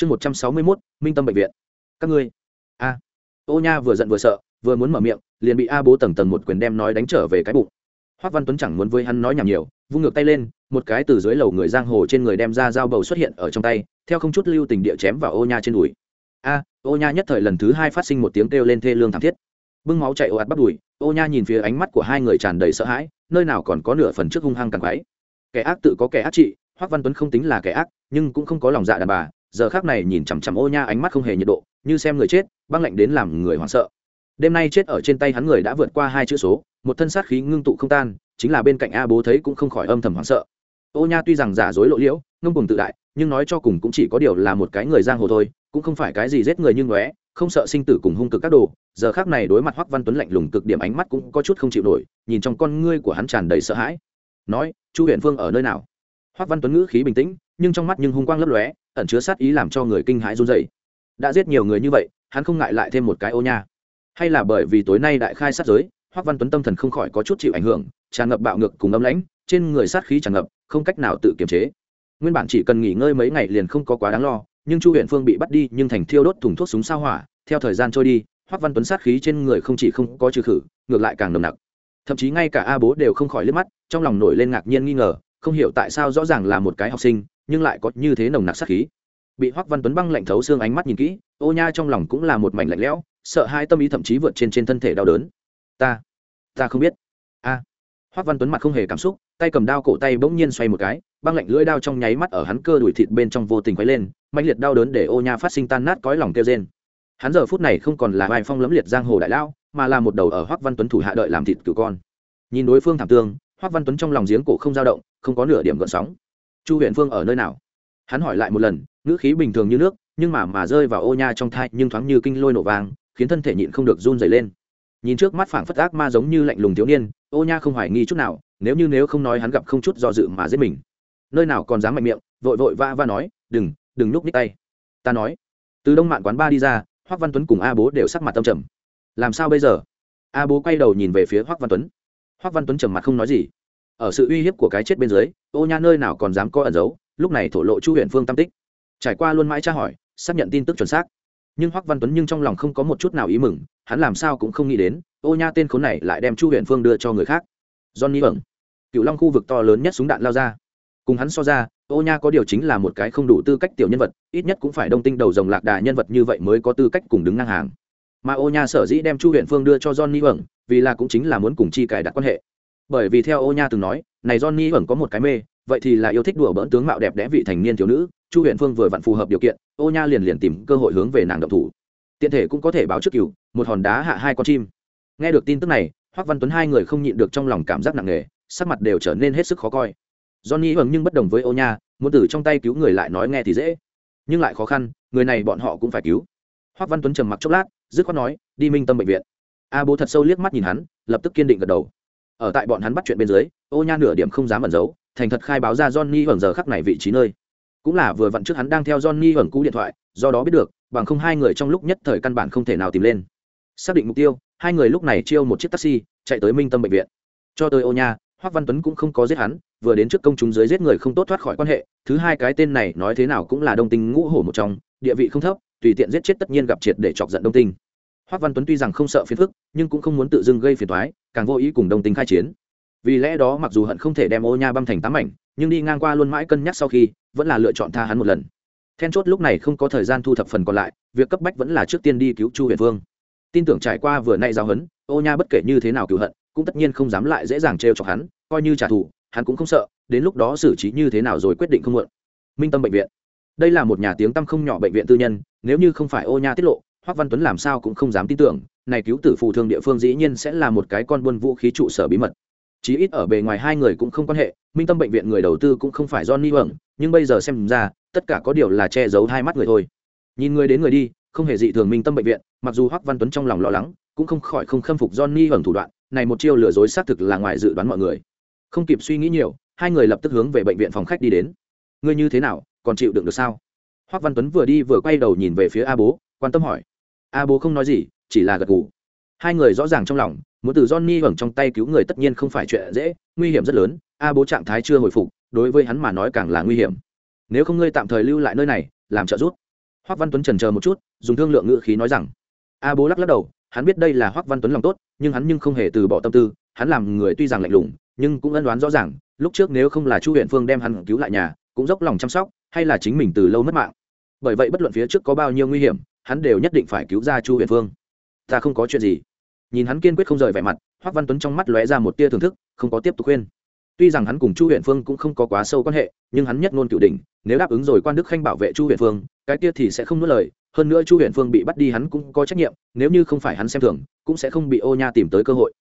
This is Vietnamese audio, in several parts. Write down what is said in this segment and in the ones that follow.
chương một trăm sáu mươi mốt, minh tâm bệnh viện. Các ngươi. A. Ô nha vừa giận vừa sợ, vừa muốn mở miệng, liền bị a bố tầng tầng một quyền đem nói đánh trở về cái bụng. Hoác văn tuấn chẳng muốn với hắn nói nhảm nhiều, vung ngược tay lên, một cái từ dưới lầu người giang hồ trên người đem ra dao bầu xuất hiện ở trong tay, theo không chút lưu tình địa chém vào ô nha trên đùi. A, ô nha nhất thời lần thứ hai phát sinh một tiếng kêu lên thê lương thảm thiết. Bưng máu chạy ồ ạt bắt đùi, ô nha nhìn phía ánh mắt của hai người tràn đầy sợ hãi, nơi nào còn có nửa phần trước hung hăng càng quáy kẻ ác tự có kẻ ác trị, hoác văn tuấn không tính là kẻ ác, nhưng cũng không có lòng dạ đàn bà giờ khác này nhìn chằm chằm ô nha ánh mắt không hề nhiệt độ, như xem người chết, băng lạnh đến làm người hoảng sợ. Đêm nay chết ở trên tay hắn người đã vượt qua hai chữ số, một thân sát khí ngưng tụ không tan, chính là bên cạnh a bố thấy cũng không khỏi âm thầm hoảng sợ. Ô nha tuy rằng giả dối lộ liễu, ngông cùng tự đại, nhưng nói cho cùng cũng chỉ có điều là một cái người giang hồ thôi, cũng không phải cái gì giết người như ngóe, không sợ sinh tử cùng hung cực các đồ. Giờ khác này đối mặt hoắc văn tuấn lạnh lùng cực điểm ánh mắt cũng có chút không chịu nổi, nhìn trong con ngươi của hắn tràn đầy sợ hãi. Nói, chu huyện phương ở nơi nào? Hoắc văn tuấn ngữ khí bình tĩnh, nhưng trong mắt nhưng hung quang lấp lóe ẩn chứa sát ý làm cho người kinh hãi run rẩy. Đã giết nhiều người như vậy, hắn không ngại lại thêm một cái ô nha. Hay là bởi vì tối nay đại khai sát giới, hoắc văn tuấn tâm thần không khỏi có chút chịu ảnh hưởng, tràn ngập bạo ngược cùng âm lãnh, trên người sát khí tràn ngập, không cách nào tự kiềm chế. Nguyên bản chỉ cần nghỉ ngơi mấy ngày liền không có quá đáng lo, nhưng chu huyện phương bị bắt đi, nhưng thành thiêu đốt thùng thuốc súng sao hỏa, theo thời gian trôi đi, hoắc văn tuấn sát khí trên người không chỉ không có trừ khử, ngược lại càng nồng nặc. Thậm chí ngay cả a bố đều không khỏi liếc mắt, trong lòng nổi lên ngạc nhiên nghi ngờ, không hiểu tại sao rõ ràng là một cái học sinh nhưng lại có như thế nồng nặc sát khí. Bị hoắc văn tuấn băng lạnh thấu xương ánh mắt nhìn kỹ, ô nha trong lòng cũng là một mảnh lạnh lẽo, sợ hai tâm ý thậm chí vượt trên trên thân thể đau đớn. Ta ta không biết. A. À. hoắc văn tuấn mặt không hề cảm xúc, tay cầm đao cổ tay bỗng nhiên xoay một cái, băng lạnh lưỡi đao trong nháy mắt ở hắn cơ đùi thịt bên trong vô tình quấy lên mạnh liệt đau đớn để ô nha phát sinh tan nát cõi lòng kêu rên. Hắn giờ phút này không còn là vai phong lẫm liệt giang hồ đại lao, mà là một đầu ở hoắc văn tuấn thủ hạ đợi làm thịt cửu con. Nhìn đối phương thảm tương, hoắc văn tuấn trong lòng giếng cổ không dao động, không có nửa điểm gợn sóng chu huyện phương ở nơi nào? Hắn hỏi lại một lần, ngữ khí bình thường như nước, nhưng mà mà rơi vào ô nha trong thai nhưng thoáng như kinh lôi nổ vàng khiến thân thể nhịn không được run dày lên. Nhìn trước mắt phảng phất ác ma giống như lạnh lùng thiếu niên, ô nha không hoài nghi chút nào, nếu như nếu không nói hắn gặp không chút do dự mà giết mình. Nơi nào còn dám mạnh miệng, vội vội va va nói, đừng đừng núp ních tay. Ta nói. Từ đông mạn quán ba đi ra, hoắc văn tuấn cùng a bố đều sắc mặt tâm trầm. Làm sao bây giờ? A bố quay đầu nhìn về phía hoắc văn tuấn. Hoắc văn tuấn trầm mặt không nói gì ở sự uy hiếp của cái chết bên dưới, ô nha nơi nào còn dám có ẩn giấu, lúc này thổ lộ chu huyện phương tam tích. Trải qua luôn mãi tra hỏi, xác nhận tin tức chuẩn xác. Nhưng hoắc văn tuấn nhưng trong lòng không có một chút nào ý mừng, hắn làm sao cũng không nghĩ đến, ô nha tên khốn này lại đem chu huyện phương đưa cho người khác. Johnny vâng cựu long khu vực to lớn nhất súng đạn lao ra. Cùng hắn so ra, ô nha có điều chính là một cái không đủ tư cách tiểu nhân vật, ít nhất cũng phải đông tinh đầu dòng lạc đà nhân vật như vậy mới có tư cách cùng đứng ngang hàng. Mà ô nha sở dĩ đem chu huyện phương đưa cho johnny vâng vì là cũng chính là muốn cùng chi cài đặt quan hệ bởi vì theo ô nha từng nói, này johnny vẫn có một cái mê, vậy thì là yêu thích đùa bỡn tướng mạo đẹp đẽ vị thành niên thiếu nữ, chu huyện phương vừa vặn phù hợp điều kiện, ô nha liền liền tìm cơ hội hướng về nàng động thủ. Tiện thể cũng có thể báo trước cửu một hòn đá hạ hai con chim. Nghe được tin tức này, hoắc văn tuấn hai người không nhịn được trong lòng cảm giác nặng nề, sắc mặt đều trở nên hết sức khó coi. Johnny vẫn nhưng bất đồng với ô nha, muốn từ trong tay cứu người lại nói nghe thì dễ, nhưng lại khó khăn, người này bọn họ cũng phải cứu. Hoắc văn tuấn trầm mặc chốc lát, dứt khoát nói, đi minh tâm bệnh viện. A bố thật sâu liếc mắt nhìn hắn, lập tức kiên định gật đầu ở tại bọn hắn bắt chuyện bên dưới, ô nha nửa điểm không dám ẩn giấu, thành thật khai báo ra johnny hưởng giờ khắc này vị trí nơi. Cũng là vừa vặn trước hắn đang theo johnny hưởng cú điện thoại, do đó biết được, bằng không hai người trong lúc nhất thời căn bản không thể nào tìm lên. Xác định mục tiêu, hai người lúc này chiêu một chiếc taxi, chạy tới minh tâm bệnh viện. Cho tới ô nha hoắc văn tuấn cũng không có giết hắn, vừa đến trước công chúng dưới giết người không tốt thoát khỏi quan hệ, thứ hai cái tên này nói thế nào cũng là đông tinh ngũ hổ một trong, địa vị không thấp, tùy tiện giết chết tất nhiên gặp triệt để chọc giận đông tinh hoắc văn tuấn tuy rằng không sợ phiền phức, nhưng cũng không muốn tự dưng gây phiền toái, càng vô ý cùng đông tinh khai chiến. Vì lẽ đó mặc dù hận không thể đem ô nha băm thành tám mảnh, nhưng đi ngang qua luôn mãi cân nhắc sau khi, vẫn là lựa chọn tha hắn một lần. Then chốt lúc này không có thời gian thu thập phần còn lại, việc cấp bách vẫn là trước tiên đi cứu chu huyền vương. Tin tưởng trải qua vừa nay giao hấn, ô nha bất kể như thế nào cựu hận, cũng tất nhiên không dám lại dễ dàng trêu chọc hắn, coi như trả thù, hắn cũng không sợ, đến lúc đó xử trí như thế nào rồi quyết định không muộn. Minh tâm bệnh viện. Đây là một nhà tiếng tăm không nhỏ bệnh viện tư nhân, nếu như không phải ô nha tiết lộ hoắc văn tuấn làm sao cũng không dám tin tưởng, này cứu tử phù thương địa phương dĩ nhiên sẽ là một cái con buôn vũ khí trụ sở bí mật. Chí ít ở bề ngoài hai người cũng không quan hệ, minh tâm bệnh viện người đầu tư cũng không phải johnny hưởng nhưng bây giờ xem ra, tất cả có điều là che giấu hai mắt người thôi. Nhìn người đến người đi, không hề dị thường minh tâm bệnh viện, mặc dù hoắc văn tuấn trong lòng lo lắng, cũng không khỏi không khâm phục johnny hưởng thủ đoạn, này một chiêu lừa dối xác thực là ngoài dự đoán mọi người. Không kịp suy nghĩ nhiều, hai người lập tức hướng về bệnh viện phòng khách đi đến. Ngươi như thế nào, còn chịu đựng được sao? Hoắc văn tuấn vừa đi vừa quay đầu nhìn về phía a bố, quan tâm hỏi a bố không nói gì, chỉ là gật gù. Hai người rõ ràng trong lòng, muốn từ johnny hưởng trong tay cứu người tất nhiên không phải chuyện dễ, nguy hiểm rất lớn, a bố trạng thái chưa hồi phục, đối với hắn mà nói càng là nguy hiểm. Nếu không ngươi tạm thời lưu lại nơi này, làm trợ giúp. Hoắc văn tuấn trần chờ một chút, dùng thương lượng ngữ khí nói rằng. A bố lắc lắc đầu, hắn biết đây là hoắc văn tuấn lòng tốt, nhưng hắn nhưng không hề từ bỏ tâm tư, hắn làm người tuy rằng lạnh lùng, nhưng cũng ân đoán rõ ràng, lúc trước nếu không là chu huyện phương đem hắn cứu lại nhà, cũng dốc lòng chăm sóc, hay là chính mình từ lâu mất mạng. Bởi vậy bất luận phía trước có bao nhiêu nguy hiểm hắn đều nhất định phải cứu ra chu huyền phương. Ta không có chuyện gì. Nhìn hắn kiên quyết không rời vẻ mặt hoắc văn tuấn trong mắt lóe ra một tia thưởng thức, không có tiếp tục khuyên. Tuy rằng hắn cùng chu huyền phương cũng không có quá sâu quan hệ, nhưng hắn nhất ngôn cựu đỉnh, nếu đáp ứng rồi quan đức khanh bảo vệ chu huyền phương, cái kia thì sẽ không nuốt lời. Hơn nữa chu huyền phương bị bắt đi hắn cũng có trách nhiệm, nếu như không phải hắn xem thường, cũng sẽ không bị ô nha tìm tới cơ hội.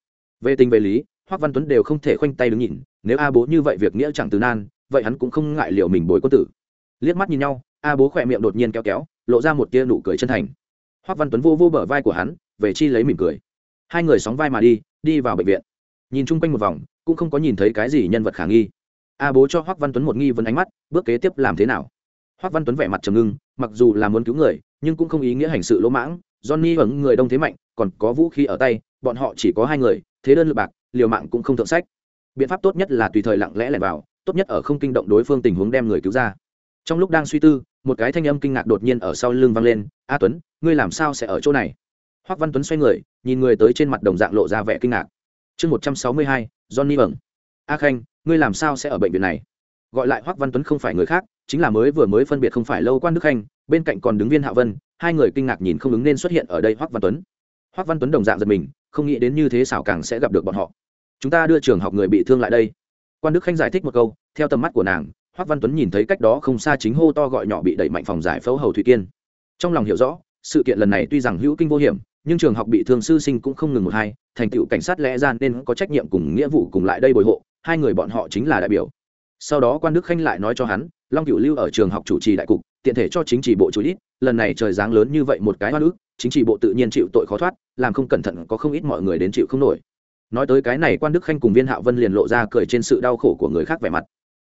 Về tình về lý hoắc văn tuấn đều không thể khoanh tay đứng nhìn, nếu a bố như vậy việc nghĩa chẳng từ nan, vậy hắn cũng không ngại liệu mình bồi quân tử. Liếc mắt nhìn nhau a bố khỏe miệng đột nhiên kéo kéo, lộ ra một tia nụ cười chân thành. Hoắc văn tuấn vô vô bờ vai của hắn, về chi lấy mỉm cười. Hai người sóng vai mà đi đi vào bệnh viện. Nhìn chung quanh một vòng, cũng không có nhìn thấy cái gì nhân vật khả nghi. A bố cho hoắc văn tuấn một nghi vấn ánh mắt, bước kế tiếp làm thế nào? Hoắc văn tuấn vẻ mặt trầm ngưng, mặc dù là muốn cứu người, nhưng cũng không ý nghĩa hành sự lỗ mãng. Johnny ở người đông thế mạnh, còn có vũ khí ở tay, bọn họ chỉ có hai người, thế đơn lực bạc, liều mạng cũng không thượng sách. Biện pháp tốt nhất là tùy thời lặng lẽ lẻn vào, tốt nhất ở không kinh động đối phương tình huống đem người cứu ra trong lúc đang suy tư, một cái thanh âm kinh ngạc đột nhiên ở sau lưng vang lên, a tuấn, ngươi làm sao sẽ ở chỗ này? Hoắc văn tuấn xoay người, nhìn người tới trên mặt đồng dạng lộ ra vẻ kinh ngạc. Chương một trăm sáu mươi hai, johnny ẩn a khanh, ngươi làm sao sẽ ở bệnh viện này? Gọi lại hoắc văn tuấn không phải người khác, chính là mới vừa mới phân biệt không phải lâu quan đức khanh, bên cạnh còn đứng viên hạ vân, hai người kinh ngạc nhìn không ứng nên xuất hiện ở đây hoắc văn tuấn. Hoắc văn tuấn đồng dạng giật mình, không nghĩ đến như thế xảo càng sẽ gặp được bọn họ. Chúng ta đưa trường học người bị thương lại đây. Quan đức khanh giải thích một câu, theo tầm mắt của nàng hoắc văn tuấn nhìn thấy cách đó không xa chính hô to gọi nhỏ bị đẩy mạnh phòng giải phẫu hầu thủy kiên. Trong lòng hiểu rõ, sự kiện lần này tuy rằng hữu kinh vô hiểm, nhưng trường học bị thương sư sinh cũng không ngừng một hai, thành tựu cảnh sát lẽ ra nên có trách nhiệm cùng nghĩa vụ cùng lại đây bồi hộ, hai người bọn họ chính là đại biểu. Sau đó quan đức khanh lại nói cho hắn, long cửu lưu ở trường học chủ trì đại cục, tiện thể cho chính trị bộ chú ít, lần này trời giáng lớn như vậy một cái hoa nữ chính trị bộ tự nhiên chịu tội khó thoát, làm không cẩn thận có không ít mọi người đến chịu không nổi. Nói tới cái này, quan đức khanh cùng viên hạo vân liền lộ ra cười trên sự đau khổ của người khác vẻ mặt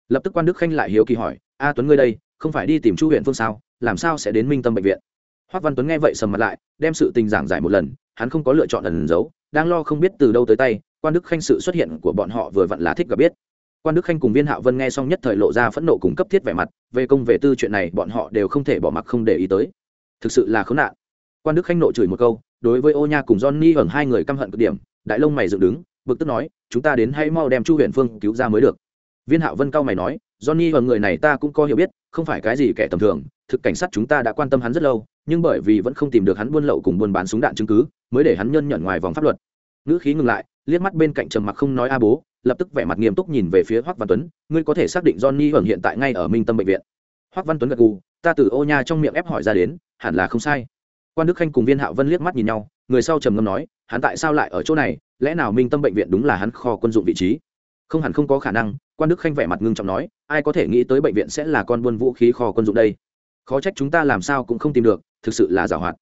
lập tức quan đức khanh lại hiếu kỳ hỏi, a tuấn ngươi đây, không phải đi tìm chu huyện phương sao? Làm sao sẽ đến minh tâm bệnh viện? Hoác văn tuấn nghe vậy sầm mặt lại, đem sự tình giảng giải một lần, hắn không có lựa chọn ẩn giấu, đang lo không biết từ đâu tới tay, quan đức khanh sự xuất hiện của bọn họ vừa vặn là thích gặp biết. Quan đức khanh cùng viên hạo vân nghe xong nhất thời lộ ra phẫn nộ cùng cấp thiết vẻ mặt, về công về tư chuyện này bọn họ đều không thể bỏ mặc không để ý tới. Thực sự là khốn nạn. Quan đức khanh nộ chửi một câu, đối với ô nha cùng johnny hưởng hai người căm hận cực điểm, đại lông mày dựng đứng, bực tức nói, chúng ta đến hãy mau đem chu huyền phương cứu ra mới được viên hạo vân cao mày nói, johnny và người này ta cũng có hiểu biết, không phải cái gì kẻ tầm thường, thực cảnh sát chúng ta đã quan tâm hắn rất lâu, nhưng bởi vì vẫn không tìm được hắn buôn lậu cùng buôn bán súng đạn chứng cứ, mới để hắn nhân nhận ngoài vòng pháp luật. Ngữ khí ngừng lại, liếc mắt bên cạnh trầm mặc không nói a bố, lập tức vẻ mặt nghiêm túc nhìn về phía hoắc văn tuấn, ngươi có thể xác định johnny hưởng hiện tại ngay ở minh tâm bệnh viện. Hoắc văn tuấn gật gù, ta từ ô nha trong miệng ép hỏi ra đến, hẳn là không sai. Quan đức khanh cùng viên hạo vân liếc mắt nhìn nhau, người sau trầm ngâm nói, hắn tại sao lại ở chỗ này, lẽ nào minh tâm bệnh viện đúng là hắn kho quân dụng vị trí? Không hẳn không có khả năng quan đức khanh vẻ mặt ngưng trọng nói, ai có thể nghĩ tới bệnh viện sẽ là con buôn vũ khí kho quân dụng đây? Khó trách chúng ta làm sao cũng không tìm được, thực sự là giảo hoạt.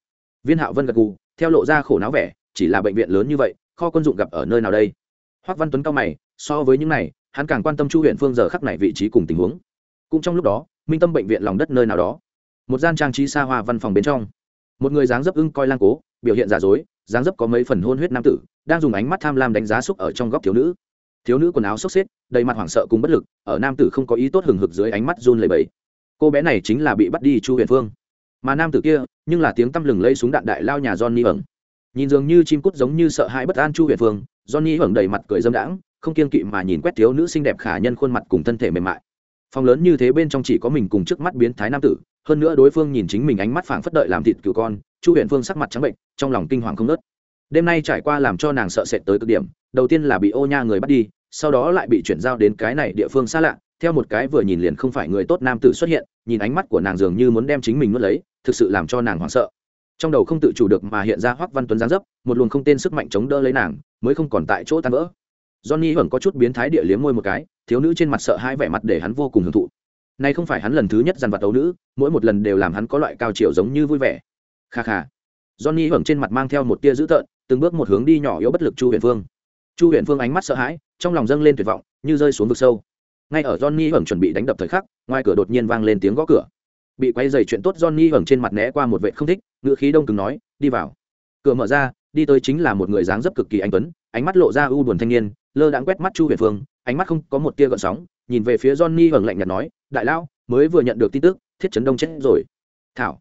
Viên hạo vân gật gù, theo lộ ra khổ não vẻ, chỉ là bệnh viện lớn như vậy, kho quân dụng gặp ở nơi nào đây? Hoắc văn tuấn cao mày, so với những này, hắn càng quan tâm chu huyện phương giờ khắc này vị trí cùng tình huống. Cũng trong lúc đó, minh tâm bệnh viện lòng đất nơi nào đó. Một gian trang trí xa hoa văn phòng bên trong. Một người dáng dấp ưng coi lang cố, biểu hiện giả dối, dáng dấp có mấy phần hôn huyết nam tử, đang dùng ánh mắt tham lam đánh giá xúc ở trong góc thiếu nữ thiếu nữ quần áo xốc xếp, đầy mặt hoảng sợ cùng bất lực, ở nam tử không có ý tốt hừng hực dưới ánh mắt run lầy bẫy cô bé này chính là bị bắt đi chu huyền phương. Mà nam tử kia, nhưng là tiếng tăm lừng lây súng đạn đại lao nhà johnny ẩn nhìn dường như chim cút giống như sợ hãi bất an chu huyền phương, johnny ẩn đầy mặt cười dâm đãng, không kiên kỵ mà nhìn quét thiếu nữ xinh đẹp khả nhân khuôn mặt cùng thân thể mềm mại. Phòng lớn như thế bên trong chỉ có mình cùng trước mắt biến thái nam tử, hơn nữa đối phương nhìn chính mình ánh mắt phảng phất đợi làm thịt cựu con, chu huyền phương sắc mặt trắng bệnh, trong lòng kinh hoàng không nớt đêm nay trải qua làm cho nàng sợ sệt tới cực điểm, đầu tiên là bị ô nha người bắt đi sau đó lại bị chuyển giao đến cái này địa phương xa lạ, theo một cái vừa nhìn liền không phải người tốt nam tử xuất hiện, nhìn ánh mắt của nàng dường như muốn đem chính mình nuốt lấy, thực sự làm cho nàng hoảng sợ. Trong đầu không tự chủ được mà hiện ra hoắc văn tuấn giáng dấp, một luồng không tên sức mạnh chống đỡ lấy nàng, mới không còn tại chỗ tan vỡ. Johnny vẫn có chút biến thái địa liếm môi một cái, thiếu nữ trên mặt sợ hãi vẻ mặt để hắn vô cùng hưởng thụ. Nay không phải hắn lần thứ nhất dằn vặt ấu nữ, mỗi một lần đều làm hắn có loại cao chiều giống như vui vẻ. Kha kha. Johnny vẫn trên mặt mang theo một tia dữ tợn, từng bước một hướng đi nhỏ yếu bất lực chu huyền phương chu huyền phương ánh mắt sợ hãi trong lòng dâng lên tuyệt vọng, như rơi xuống vực sâu. Ngay ở johnny hưởng chuẩn bị đánh đập thời khắc, ngoài cửa đột nhiên vang lên tiếng gõ cửa. Bị quay dày chuyện tốt johnny hưởng trên mặt né qua một vệ không thích ngựa khí đông cứng nói, đi vào. Cửa mở ra, đi tới chính là một người dáng dấp cực kỳ anh tuấn, ánh mắt lộ ra u buồn thanh niên, lơ đãng quét mắt chu huyền phương, ánh mắt không có một tia gợn sóng, nhìn về phía johnny hưởng lạnh nhạt nói, đại lão, mới vừa nhận được tin tức, thiết chấn đông chết rồi. Thảo.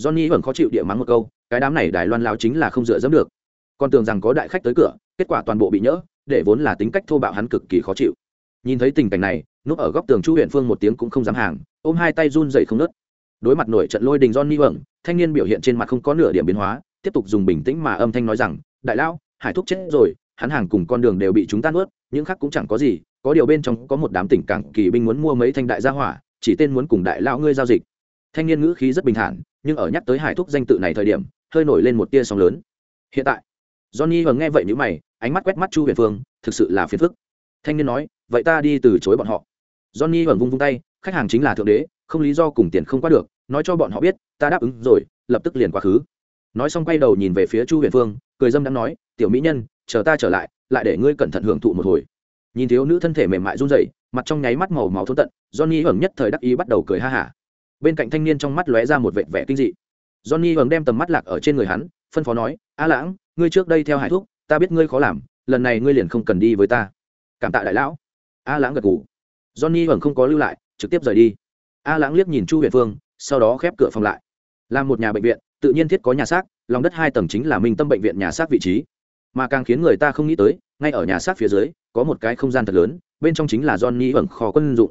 Johnny hưởng khó chịu địa mắng một câu, cái đám này đài loan lao chính là không dựa dẫm được. Còn tưởng rằng có đại khách tới cửa, kết quả toàn bộ bị nhỡ để vốn là tính cách thô bạo hắn cực kỳ khó chịu. Nhìn thấy tình cảnh này, núp ở góc tường chu huyện phương một tiếng cũng không dám hàng, ôm hai tay run dậy không nớt đối mặt nổi trận lôi đình johnny vẩn thanh niên biểu hiện trên mặt không có nửa điểm biến hóa, tiếp tục dùng bình tĩnh mà âm thanh nói rằng, đại lão, hải thúc chết rồi, hắn hàng cùng con đường đều bị chúng ta nuốt, những khác cũng chẳng có gì, có điều bên trong có một đám tỉnh cảng kỳ binh muốn mua mấy thanh đại gia hỏa, chỉ tên muốn cùng đại lão ngươi giao dịch. Thanh niên ngữ khí rất bình thản, nhưng ở nhắc tới hải thúc danh tự này thời điểm, hơi nổi lên một tia sóng lớn. Hiện tại johnny vẩn nghe vậy như mày, ánh mắt quét mắt chu huyền phương, thực sự là phiền phức. Thanh niên nói, vậy ta đi từ chối bọn họ. Johnny vẩn vung vung tay, khách hàng chính là thượng đế, không lý do cùng tiền không qua được, nói cho bọn họ biết, ta đáp ứng rồi, lập tức liền quá khứ. Nói xong quay đầu nhìn về phía chu huyền phương, cười dâm đang nói, tiểu mỹ nhân, chờ ta trở lại lại để ngươi cẩn thận hưởng thụ một hồi. Nhìn thiếu nữ thân thể mềm mại run rẩy, mặt trong nháy mắt màu máu thốn tận, johnny hưởng nhất thời đắc ý bắt đầu cười ha hả. Bên cạnh thanh niên trong mắt lóe ra một vẻ vẻ kinh dị. Johnny hưởng đem tầm mắt lạc ở trên người hắn, phân phó nói, a lãng ngươi trước đây theo hải thúc, ta biết ngươi khó làm, lần này ngươi liền không cần đi với ta. Cảm tạ đại lão. A lãng gật gù. Johnny vẫn không có lưu lại, trực tiếp rời đi. A lãng liếc nhìn chu huyền phương, sau đó khép cửa phòng lại. Là một nhà bệnh viện, tự nhiên thiết có nhà xác, lòng đất hai tầng chính là minh tâm bệnh viện nhà xác vị trí. Mà càng khiến người ta không nghĩ tới, ngay ở nhà xác phía dưới, có một cái không gian thật lớn, bên trong chính là johnny vẫn kho quân dụng.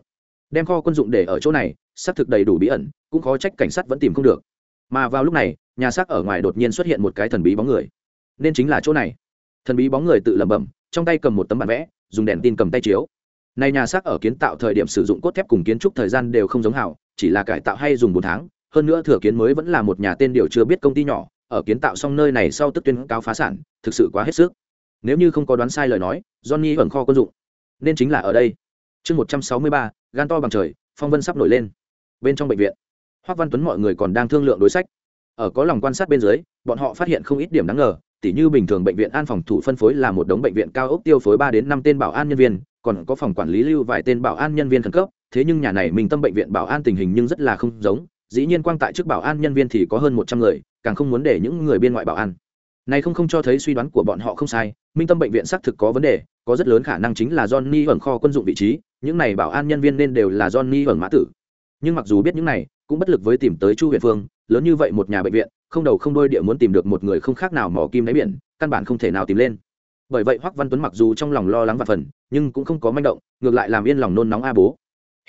Đem kho quân dụng để ở chỗ này, xác thực đầy đủ bí ẩn, cũng khó trách cảnh sát vẫn tìm không được. Mà vào lúc này, nhà xác ở ngoài đột nhiên xuất hiện một cái thần bí bóng người nên chính là chỗ này. Thần bí bóng người tự lẩm bẩm, trong tay cầm một tấm bản vẽ, dùng đèn tin cầm tay chiếu. Này nhà xác ở kiến tạo thời điểm sử dụng cốt thép cùng kiến trúc thời gian đều không giống hảo, chỉ là cải tạo hay dùng bốn tháng. Hơn nữa thừa kiến mới vẫn là một nhà tên điều chưa biết công ty nhỏ, ở kiến tạo xong nơi này sau tức tuyên cao phá sản, thực sự quá hết sức. Nếu như không có đoán sai lời nói, johnny ẩn kho quân dụng. Nên chính là ở đây. Chương một trăm sáu mươi ba, gan to bằng trời, phong vân sắp nổi lên. Bên trong bệnh viện, hoác văn tuấn mọi người còn đang thương lượng đối sách. Ở có lòng quan sát bên dưới, bọn họ phát hiện không ít điểm đáng ngờ tỉ như bình thường bệnh viện an phòng thủ phân phối là một đống bệnh viện cao ốc tiêu phối ba đến năm tên bảo an nhân viên, còn có phòng quản lý lưu vài tên bảo an nhân viên khẩn cấp. Thế nhưng nhà này mình tâm bệnh viện bảo an tình hình nhưng rất là không giống, dĩ nhiên quang tại trước bảo an nhân viên thì có hơn một trăm người, càng không muốn để những người bên ngoại bảo an. Này không không cho thấy suy đoán của bọn họ không sai, minh tâm bệnh viện xác thực có vấn đề, có rất lớn khả năng chính là johnny ẩn kho quân dụng vị trí, những này bảo an nhân viên nên đều là johnny ẩn mã tử. Nhưng mặc dù biết những này, cũng bất lực với tìm tới chu Huyền phương, lớn như vậy một nhà bệnh viện không đầu không đôi địa muốn tìm được một người không khác nào mỏ kim đáy biển, căn bản không thể nào tìm lên. Bởi vậy hoắc văn tuấn mặc dù trong lòng lo lắng và phần, nhưng cũng không có manh động, ngược lại làm yên lòng nôn nóng a bố.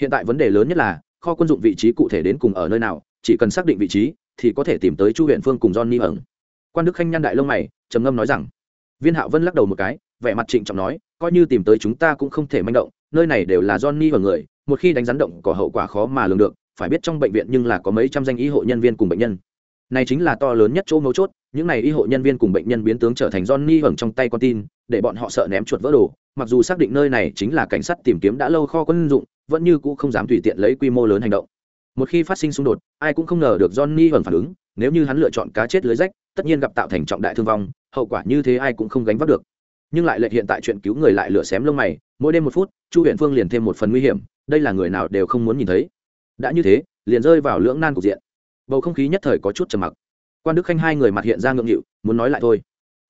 Hiện tại vấn đề lớn nhất là, kho quân dụng vị trí cụ thể đến cùng ở nơi nào, chỉ cần xác định vị trí, thì có thể tìm tới chu huyện phương cùng johnny ẩn quan đức khanh nhăn đại lông mày, trầm ngâm nói rằng, viên hạo vân lắc đầu một cái, vẻ mặt trịnh trọng nói, coi như tìm tới chúng ta cũng không thể manh động, nơi này đều là johnny và người, một khi đánh rắn động có hậu quả khó mà lường được, phải biết trong bệnh viện nhưng là có mấy trăm danh y hộ nhân viên cùng bệnh nhân này chính là to lớn nhất chỗ mấu chốt, những này y hộ nhân viên cùng bệnh nhân biến tướng trở thành johnny hưởng trong tay con tin, để bọn họ sợ ném chuột vỡ đồ, mặc dù xác định nơi này chính là cảnh sát tìm kiếm đã lâu kho quân dụng, vẫn như cũ không dám tùy tiện lấy quy mô lớn hành động. Một khi phát sinh xung đột, ai cũng không ngờ được johnny hưởng phản ứng, nếu như hắn lựa chọn cá chết lưới rách, tất nhiên gặp tạo thành trọng đại thương vong, hậu quả như thế ai cũng không gánh vác được. Nhưng lại lệ hiện tại chuyện cứu người lại lửa xém lông mày, mỗi đêm một phút, chu huyện phương liền thêm một phần nguy hiểm, đây là người nào đều không muốn nhìn thấy. Đã như thế, liền rơi vào lưỡng nan cục diện bầu không khí nhất thời có chút trầm mặc. Quan đức khanh hai người mặt hiện ra ngượng nghịu, muốn nói lại thôi.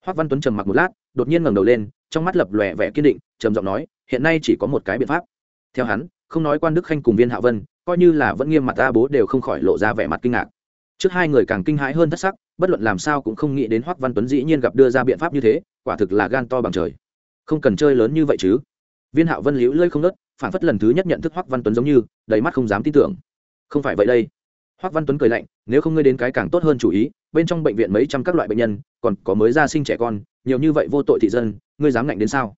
Hoác văn tuấn trầm mặc một lát, đột nhiên ngẩng đầu lên, trong mắt lập lòe vẻ kiên định, trầm giọng nói, hiện nay chỉ có một cái biện pháp. Theo hắn, không nói quan đức khanh cùng viên hạ vân, coi như là vẫn nghiêm mặt a bố đều không khỏi lộ ra vẻ mặt kinh ngạc. Trước hai người càng kinh hãi hơn thất sắc, bất luận làm sao cũng không nghĩ đến hoắc văn tuấn dĩ nhiên gặp đưa ra biện pháp như thế, quả thực là gan to bằng trời. Không cần chơi lớn như vậy chứ. Viên hạo vân liễu lơi không nớt phản phất lần thứ nhất nhận thức hoắc văn tuấn giống như, đầy mắt không dám tin tưởng. Không phải vậy đây hoắc văn tuấn cười lạnh, nếu không ngươi đến cái càng tốt hơn chủ ý, bên trong bệnh viện mấy trăm các loại bệnh nhân, còn có mới ra sinh trẻ con, nhiều như vậy vô tội thị dân, ngươi dám ngạnh đến sao?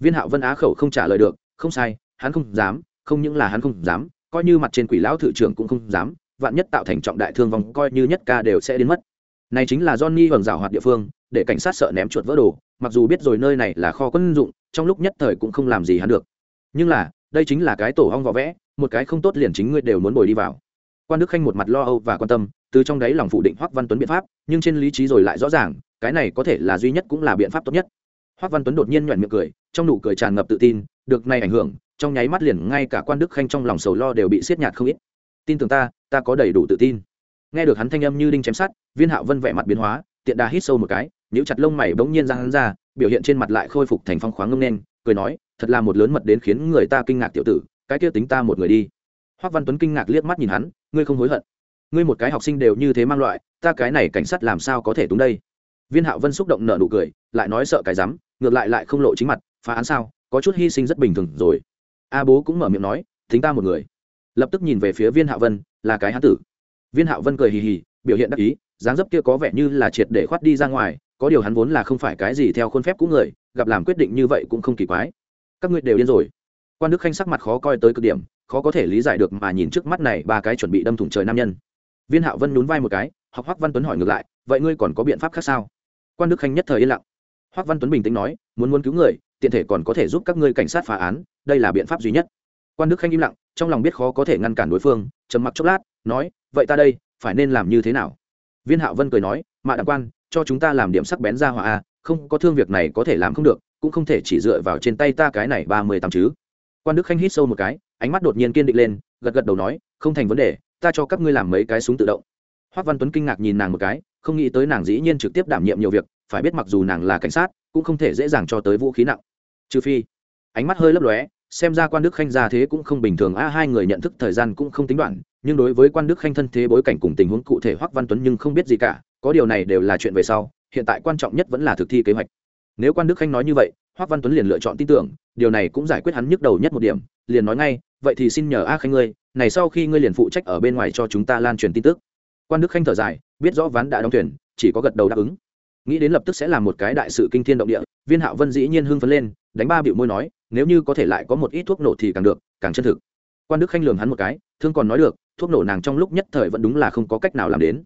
Viên hạo vân á khẩu không trả lời được, không sai, hắn không dám, không những là hắn không dám, coi như mặt trên quỷ lão thự trưởng cũng không dám, vạn nhất tạo thành trọng đại thương vong, coi như nhất ca đều sẽ đến mất. Này chính là Johnny vầng rào hoạt địa phương, để cảnh sát sợ ném chuột vỡ đồ, mặc dù biết rồi nơi này là kho quân dụng, trong lúc nhất thời cũng không làm gì hắn được. Nhưng là, đây chính là cái tổ hong vỏ vẽ, một cái không tốt liền chính ngươi đều muốn bồi đi vào quan đức khanh một mặt lo âu và quan tâm, từ trong đáy lòng phủ định hoắc văn tuấn biện pháp, nhưng trên lý trí rồi lại rõ ràng, cái này có thể là duy nhất cũng là biện pháp tốt nhất. Hoắc văn tuấn đột nhiên nhoẻn miệng cười, trong nụ cười tràn ngập tự tin, được này ảnh hưởng, trong nháy mắt liền ngay cả quan đức khanh trong lòng sầu lo đều bị siết nhạt không ít. Tin tưởng ta ta có đầy đủ tự tin. Nghe được hắn thanh âm như đinh chém sát viên hạo vân vẻ mặt biến hóa, tiện đà hít sâu một cái nếu chặt lông mày bỗng nhiên ra hắn ra, biểu hiện trên mặt lại khôi phục thành phong khoáng ngâm nên cười nói, thật là một lớn mật đến khiến người ta kinh ngạc tiểu tử, cái kia tính ta một người đi hoắc văn tuấn kinh ngạc liếc mắt nhìn hắn, ngươi không hối hận? Ngươi một cái học sinh đều như thế mang loại, ta cái này cảnh sát làm sao có thể túng đây? Viên hạo vân xúc động nở nụ cười, lại nói sợ cái rắm, ngược lại lại không lộ chính mặt, phá án sao? Có chút hy sinh rất bình thường rồi. A bố cũng mở miệng nói, thính ta một người. Lập tức nhìn về phía viên hạo vân, là cái hán tử. Viên hạo vân cười hì hì, biểu hiện đắc ý, dáng dấp kia có vẻ như là triệt để khoát đi ra ngoài, có điều hắn vốn là không phải cái gì theo khuôn phép của người, gặp làm quyết định như vậy cũng không kỳ quái. Các ngươi đều điên rồi quan đức khanh sắc mặt khó coi tới cực điểm, khó có thể lý giải được mà nhìn trước mắt này ba cái chuẩn bị đâm thủng trời nam nhân. Viên hạo vân nhún vai một cái, học hoắc văn tuấn hỏi ngược lại, vậy ngươi còn có biện pháp khác sao? Quan đức khanh nhất thời yên lặng. Hoắc văn tuấn bình tĩnh nói, muốn muốn cứu người, tiện thể còn có thể giúp các ngươi cảnh sát phá án, đây là biện pháp duy nhất. Quan đức khanh im lặng, trong lòng biết khó có thể ngăn cản đối phương, trầm mặc chốc lát, nói, vậy ta đây, phải nên làm như thế nào? Viên hạo vân cười nói, mạ đặng quan, cho chúng ta làm điểm sắc bén ra hỏa a, không có thương việc này có thể làm không được, cũng không thể chỉ dựa vào trên tay ta cái này ba mươi tám chứ quan đức khanh hít sâu một cái, ánh mắt đột nhiên kiên định lên, gật gật đầu nói, không thành vấn đề, ta cho các ngươi làm mấy cái súng tự động. Hoác văn tuấn kinh ngạc nhìn nàng một cái, không nghĩ tới nàng dĩ nhiên trực tiếp đảm nhiệm nhiều việc, phải biết mặc dù nàng là cảnh sát, cũng không thể dễ dàng cho tới vũ khí nặng. Trừ phi, ánh mắt hơi lấp lóe, xem ra quan đức khanh ra thế cũng không bình thường, a, hai người nhận thức thời gian cũng không tính đoạn, nhưng đối với quan đức khanh thân thế bối cảnh cùng tình huống cụ thể hoắc văn tuấn nhưng không biết gì cả, có điều này đều là chuyện về sau, hiện tại quan trọng nhất vẫn là thực thi kế hoạch. Nếu quan đức khanh nói như vậy hoắc văn tuấn liền lựa chọn tin tưởng, điều này cũng giải quyết hắn nhức đầu nhất một điểm, liền nói ngay, vậy thì xin nhờ a khanh ngươi, này sau khi ngươi liền phụ trách ở bên ngoài cho chúng ta lan truyền tin tức. Quan đức khanh thở dài, biết rõ ván đã đóng thuyền, chỉ có gật đầu đáp ứng. Nghĩ đến lập tức sẽ là một cái đại sự kinh thiên động địa, viên hạo vân dĩ nhiên hưng phấn lên, đánh ba biểu môi nói, nếu như có thể lại có một ít thuốc nổ thì càng được, càng chân thực. Quan đức khanh lường hắn một cái, thương còn nói được, thuốc nổ nàng trong lúc nhất thời vẫn đúng là không có cách nào làm đến.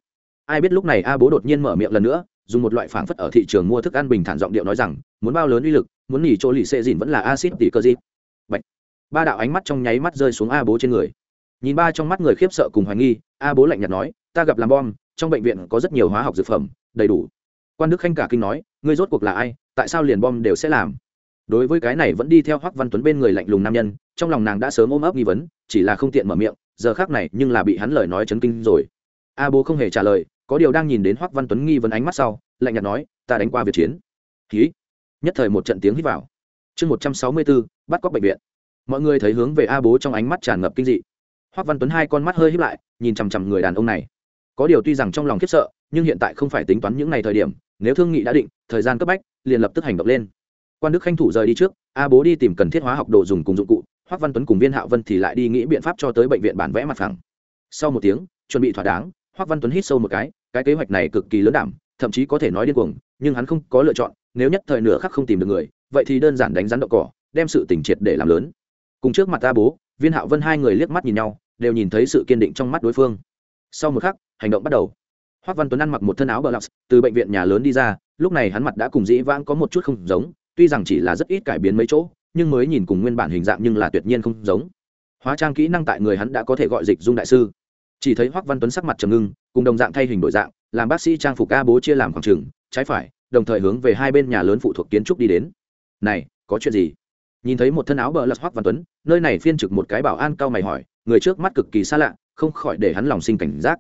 Ai biết lúc này a bố đột nhiên mở miệng lần nữa dùng một loại phảng phất ở thị trường mua thức ăn bình thản giọng điệu nói rằng, muốn bao lớn uy lực, muốn nỉ chỗ lì xệ dìn vẫn là acid tỉ cơ dịp Bạch. ba đạo ánh mắt trong nháy mắt rơi xuống a bố trên người. Nhìn ba trong mắt người khiếp sợ cùng hoài nghi, a bố lạnh nhạt nói, ta gặp làm bom, trong bệnh viện có rất nhiều hóa học dược phẩm, đầy đủ. Quan đức khanh cả kinh nói, ngươi rốt cuộc là ai, tại sao liền bom đều sẽ làm? Đối với cái này vẫn đi theo hoắc văn tuấn bên người lạnh lùng nam nhân, trong lòng nàng đã sớm ôm ấp nghi vấn, chỉ là không tiện mở miệng, giờ khác này nhưng là bị hắn lời nói chấn kinh rồi. A bố không hề trả lời có điều đang nhìn đến hoắc văn tuấn nghi vấn ánh mắt sau, lạnh nhạt nói, ta đánh qua việc chiến. Ký nhất thời một trận tiếng hít vào. Chương một trăm sáu mươi bốn bắt cóc bệnh viện. Mọi người thấy hướng về a bố trong ánh mắt tràn ngập kinh dị. Hoắc văn tuấn hai con mắt hơi híp lại, nhìn chằm chằm người đàn ông này. Có điều tuy rằng trong lòng khiếp sợ, nhưng hiện tại không phải tính toán những ngày thời điểm, nếu thương nghị đã định, thời gian cấp bách, liền lập tức hành động lên. Quan đức khanh thủ rời đi trước, a bố đi tìm cần thiết hóa học đồ dùng cùng dụng cụ, hoắc văn tuấn cùng viên hạo vân thì lại đi nghĩ biện pháp cho tới bệnh viện bản vẽ mặt phẳng. Sau một tiếng, chuẩn bị thỏa đáng hoắc văn tuấn hít sâu một cái cái kế hoạch này cực kỳ lớn đảm, thậm chí có thể nói điên cuồng, nhưng hắn không có lựa chọn, nếu nhất thời nửa khắc không tìm được người, vậy thì đơn giản đánh rắn đậu cỏ, đem sự tình triệt để làm lớn. Cùng trước mặt ta bố, viên hạo vân hai người liếc mắt nhìn nhau, đều nhìn thấy sự kiên định trong mắt đối phương. Sau một khắc, hành động bắt đầu. Hoắc văn tuấn ăn mặc một thân áo bờ lọc từ bệnh viện nhà lớn đi ra, lúc này hắn mặt đã cùng dĩ vãng có một chút không giống, tuy rằng chỉ là rất ít cải biến mấy chỗ, nhưng mới nhìn cùng nguyên bản hình dạng nhưng là tuyệt nhiên không giống. Hóa trang kỹ năng tại người hắn đã có thể gọi dịch dung đại sư chỉ thấy hoắc văn tuấn sắc mặt trầm ngưng, cùng đồng dạng thay hình đổi dạng, làm bác sĩ trang phục ca bố chia làm khoảng trừng trái phải, đồng thời hướng về hai bên nhà lớn phụ thuộc kiến trúc đi đến. Này, có chuyện gì? Nhìn thấy một thân áo bờ lật hoắc văn tuấn, nơi này phiên trực một cái bảo an cao mày hỏi, người trước mắt cực kỳ xa lạ, không khỏi để hắn lòng sinh cảnh giác.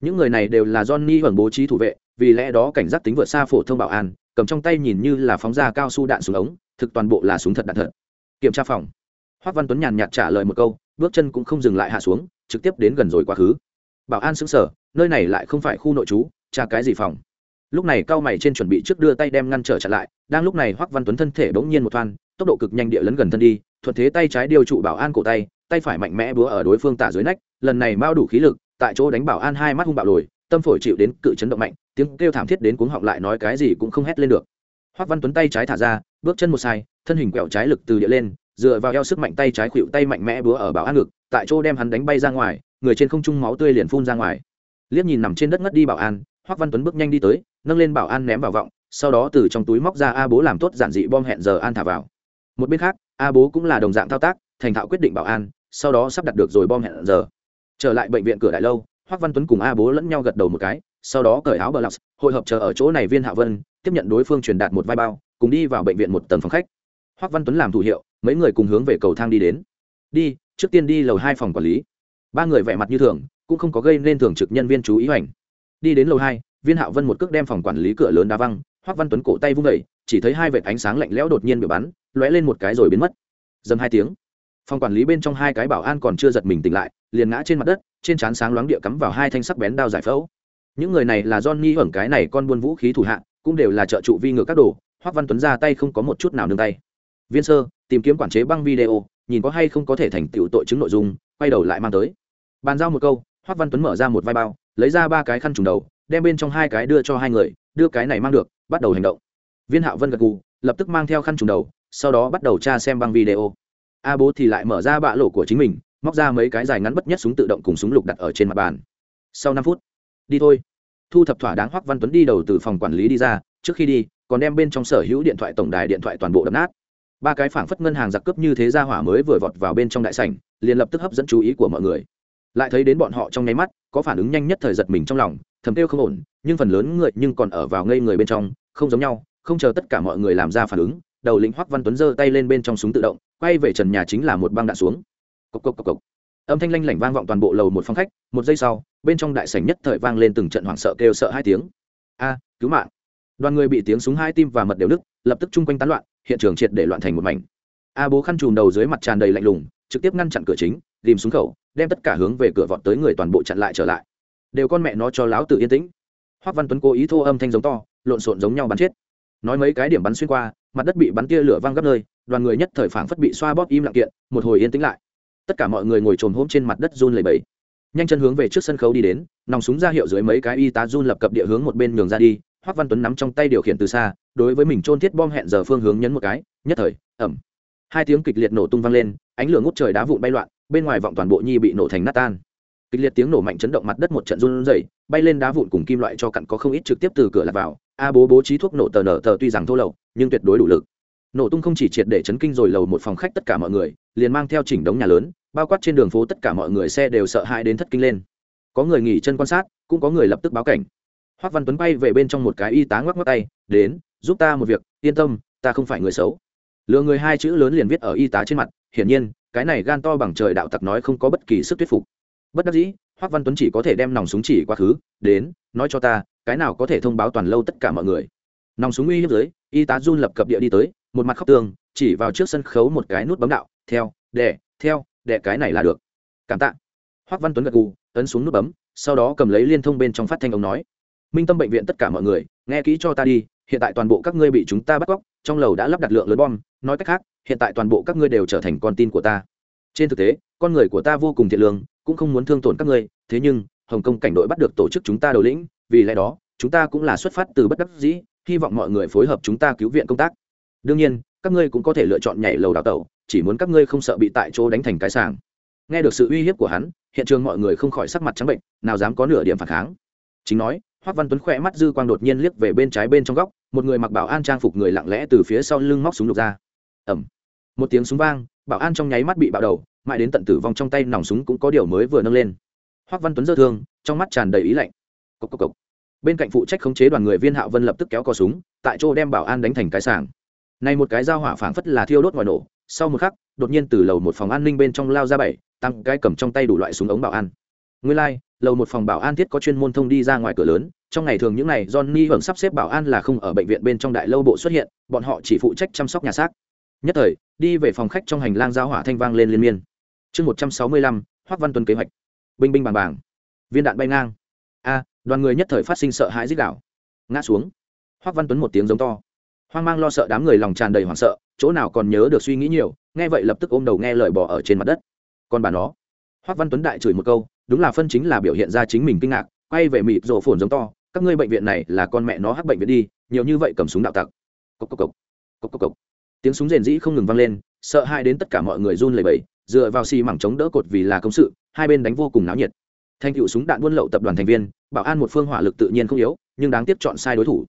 Những người này đều là johnny hưởng bố trí thủ vệ, vì lẽ đó cảnh giác tính vượt xa phổ thông bảo an, cầm trong tay nhìn như là phóng ra cao su đạn xuống ống, thực toàn bộ là súng thật đạn thật. Kiểm tra phòng. Hoắc văn tuấn nhàn nhạt trả lời một câu, bước chân cũng không dừng lại hạ xuống trực tiếp đến gần rồi quá khứ. Bảo an xứng sở nơi này lại không phải khu nội trú tra cái gì phòng? Lúc này cao mày trên chuẩn bị trước đưa tay đem ngăn trở chặn lại, đang lúc này hoắc văn tuấn thân thể bỗng nhiên một thoan, tốc độ cực nhanh địa lấn gần thân đi, thuận thế tay trái điều trụ bảo an cổ tay tay phải mạnh mẽ búa ở đối phương tả dưới nách, lần này mao đủ khí lực, tại chỗ đánh bảo an hai mắt hung bạo lồi, tâm phổi chịu đến cự chấn động mạnh, tiếng kêu thảm thiết đến cuống họng lại nói cái gì cũng không hét lên được. Hoắc văn tuấn tay trái thả ra, bước chân một sai, thân hình quẹo trái lực từ địa lên, dựa vào eo sức mạnh tay trái khuỵu tay mạnh mẽ búa ở bảo an ngực tại chỗ đem hắn đánh bay ra ngoài, người trên không trung máu tươi liền phun ra ngoài. Liếc nhìn nằm trên đất ngất đi bảo an hoắc văn tuấn bước nhanh đi tới, nâng lên bảo an ném vào vọng, sau đó từ trong túi móc ra a bố làm tốt giản dị bom hẹn giờ an thả vào. Một bên khác, a bố cũng là đồng dạng thao tác, thành thạo quyết định bảo an, sau đó sắp đặt được rồi bom hẹn giờ. Trở lại bệnh viện cửa đại lâu hoắc văn tuấn cùng a bố lẫn nhau gật đầu một cái, sau đó cởi áo bờ lọc, hội hợp chờ ở chỗ này viên hạ vân, tiếp nhận đối phương truyền đạt một vai bao, cùng đi vào bệnh viện một tầng phòng khách. Hoắc văn tuấn làm thủ hiệu, mấy người cùng hướng về cầu thang đi đến. Đi trước tiên đi lầu hai phòng quản lý. Ba người vẻ mặt như thường, cũng không có gây nên thường trực nhân viên chú ý hoành. Đi đến lầu hai, viên hạo vân một cước đem phòng quản lý cửa lớn đá văng hoắc văn tuấn cổ tay vung vẩy chỉ thấy hai vệt ánh sáng lạnh lẽo đột nhiên bị bắn, lóe lên một cái rồi biến mất. Dầm hai tiếng, phòng quản lý bên trong hai cái bảo an còn chưa giật mình tỉnh lại, liền ngã trên mặt đất, trên trán sáng loáng địa cắm vào hai thanh sắc bén đao giải phẫu. Những người này là johnny hưởng cái này con buôn vũ khí thủ hạ, cũng đều là trợ trụ vi ngược các đồ hoắc văn tuấn ra tay không có một chút nào nương tay. Viên sơ, tìm kiếm quản chế băng video nhìn có hay không có thể thành tựu tội chứng nội dung, quay đầu lại mang tới. Bàn giao một câu hoắc văn tuấn mở ra một vai bao, lấy ra ba cái khăn trùng đầu, đem bên trong hai cái đưa cho hai người, đưa cái này mang được, bắt đầu hành động. Viên hạo vân gật gù, lập tức mang theo khăn trùng đầu, sau đó bắt đầu tra xem băng video. A bố thì lại mở ra bạ lộ của chính mình, móc ra mấy cái dài ngắn bất nhất súng tự động cùng súng lục đặt ở trên mặt bàn. Sau năm phút, đi thôi. Thu thập thỏa đáng hoắc văn tuấn đi đầu từ phòng quản lý đi ra, trước khi đi, còn đem bên trong sở hữu điện thoại tổng đài điện thoại toàn bộ đập nát ba cái phảng phất ngân hàng giặc cướp như thế ra hỏa mới vừa vọt vào bên trong đại sảnh, liền lập tức hấp dẫn chú ý của mọi người. Lại thấy đến bọn họ trong nháy mắt, có phản ứng nhanh nhất thời giật mình trong lòng, thầm kêu không ổn, nhưng phần lớn người nhưng còn ở vào ngây người bên trong, không giống nhau, không chờ tất cả mọi người làm ra phản ứng, đầu lĩnh hoắc văn tuấn giơ tay lên bên trong súng tự động, quay về trần nhà chính là một băng đạn xuống. Cộc cộc cộc cộc. Âm thanh lanh lảnh vang vọng toàn bộ lầu một phòng khách, một giây sau, bên trong đại sảnh nhất thời vang lên từng trận hoảng sợ kêu sợ hai tiếng. A, cứu mạng. Đoàn người bị tiếng súng hai tim và mật đều nứt, lập tức chung quanh tán loạn hiện trường triệt để loạn thành một mảnh. A bố khăn chùm đầu dưới mặt tràn đầy lạnh lùng, trực tiếp ngăn chặn cửa chính, tìm xuống khẩu, đem tất cả hướng về cửa vọt tới người toàn bộ chặn lại trở lại. Đều con mẹ nó cho láo tự yên tĩnh. Hoắc văn tuấn cố ý thô âm thanh giống to, lộn xộn giống nhau bắn chết. Nói mấy cái điểm bắn xuyên qua, mặt đất bị bắn tia lửa văng gấp nơi, đoàn người nhất thời phảng phất bị xoa bóp im lặng kiện, một hồi yên tĩnh lại. Tất cả mọi người ngồi trồm hôm trên mặt đất run lẩy bẩy. Nhanh chân hướng về trước sân khấu đi đến, nòng súng ra hiệu dưới mấy cái y tá run lập cập địa hướng một bên nhường ra đi hoắc văn tuấn nắm trong tay điều khiển từ xa đối với mình trôn thiết bom hẹn giờ phương hướng nhấn một cái, nhất thời ẩm hai tiếng kịch liệt nổ tung vang lên, ánh lửa ngút trời đá vụn bay loạn, bên ngoài vọng toàn bộ nhi bị nổ thành nát tan. Kịch liệt tiếng nổ mạnh chấn động mặt đất một trận run rẩy, bay lên đá vụn cùng kim loại cho cặn có không ít trực tiếp từ cửa lạc vào. A bố bố trí thuốc nổ tờ nở tờ tuy rằng thô lậu, nhưng tuyệt đối đủ lực. Nổ tung không chỉ triệt để chấn kinh rồi lầu một phòng khách tất cả mọi người, liền mang theo chỉnh đống nhà lớn, bao quát trên đường phố tất cả mọi người xe đều sợ hãi đến thất kinh lên. Có người nghỉ chân quan sát, cũng có người lập tức báo cảnh. Hoắc văn tuấn bay về bên trong một cái y tá ngoắc ngoắc tay, đến giúp ta một việc, yên tâm, ta không phải người xấu. Lừa người hai chữ lớn liền viết ở y tá trên mặt, hiển nhiên, cái này gan to bằng trời đạo tặc nói không có bất kỳ sức thuyết phục. Bất đắc dĩ, hoắc văn tuấn chỉ có thể đem nòng súng chỉ quá khứ, đến, nói cho ta, cái nào có thể thông báo toàn lâu tất cả mọi người. Nòng súng uy hiếp dưới y tá run lập cập địa đi tới, một mặt khóc tường, chỉ vào trước sân khấu một cái nút bấm đạo, theo đẻ theo đẻ cái này là được. Cảm tạ. Hoắc văn tuấn gật gù, ấn xuống nút bấm, sau đó cầm lấy liên thông bên trong phát thanh ông nói. Minh tâm bệnh viện tất cả mọi người, nghe kỹ cho ta đi hiện tại toàn bộ các ngươi bị chúng ta bắt cóc, trong lầu đã lắp đặt lượng lớn bom, nói cách khác, hiện tại toàn bộ các ngươi đều trở thành con tin của ta. Trên thực tế, con người của ta vô cùng thiện lương, cũng không muốn thương tổn các ngươi, thế nhưng, hồng kông cảnh đội bắt được tổ chức chúng ta đầu lĩnh, vì lẽ đó, chúng ta cũng là xuất phát từ bất đắc dĩ, hy vọng mọi người phối hợp chúng ta cứu viện công tác. Đương nhiên, các ngươi cũng có thể lựa chọn nhảy lầu đào tẩu, chỉ muốn các ngươi không sợ bị tại chỗ đánh thành cái sàng nghe được sự uy hiếp của hắn, hiện trường mọi người không khỏi sắc mặt trắng bệnh, nào dám có nửa điểm phản kháng. Chính nói hoắc văn tuấn khỏe mắt dư quang đột nhiên liếc về bên trái bên trong góc một người mặc bảo an trang phục người lặng lẽ từ phía sau lưng móc súng lục ra. Ẩm một tiếng súng vang bảo an trong nháy mắt bị bạo đầu mãi đến tận tử vong trong tay nòng súng cũng có điều mới vừa nâng lên. Hoắc văn tuấn dơ thương trong mắt tràn đầy ý lạnh. Cốc cốc cốc. bên cạnh phụ trách khống chế đoàn người viên hạo vân lập tức kéo cò súng tại chỗ đem bảo an đánh thành cái sàng này một cái dao hỏa phảng phất là thiêu đốt ngoài nổ sau một khắc đột nhiên từ lầu một phòng an ninh bên trong lao ra bảy tăng cái cầm trong tay đủ loại súng ống bảo an. Nguyên lai、like, lầu một phòng bảo an thiết có chuyên môn thông đi ra ngoài cửa lớn trong ngày thường những ngày johnny hưởng sắp xếp bảo an là không ở bệnh viện bên trong đại lâu bộ xuất hiện, bọn họ chỉ phụ trách chăm sóc nhà xác. Nhất thời, đi về phòng khách trong hành lang giao hỏa thanh vang lên liên miên. Chương một trăm sáu mươi lăm, hoác văn tuấn kế hoạch. Binh binh bàng bàng. Viên đạn bay ngang. A, đoàn người nhất thời phát sinh sợ hãi dích đảo ngã xuống. Hoác văn tuấn một tiếng giống to. Hoang mang lo sợ đám người lòng tràn đầy hoảng sợ, chỗ nào còn nhớ được suy nghĩ nhiều, nghe vậy lập tức ôm đầu nghe lời bỏ ở trên mặt đất. Còn bà nó. Hoác văn tuấn đại chửi một câu, đúng là phân chính là biểu hiện ra chính mình kinh ngạc, quay về mịt rổ phồn giống to các ngươi bệnh viện này là con mẹ nó hắc bệnh viện đi, nhiều như vậy cầm súng đạo tặc cốc cốc cốc. Cốc cốc cốc. tiếng súng rền rĩ không ngừng vang lên, sợ hãi đến tất cả mọi người run lẩy bẩy, dựa vào xi mảng chống đỡ cột vì là công sự, hai bên đánh vô cùng náo nhiệt thành cựu súng đạn buôn lậu tập đoàn thành viên, bảo an một phương hỏa lực tự nhiên không yếu, nhưng đáng tiếc chọn sai đối thủ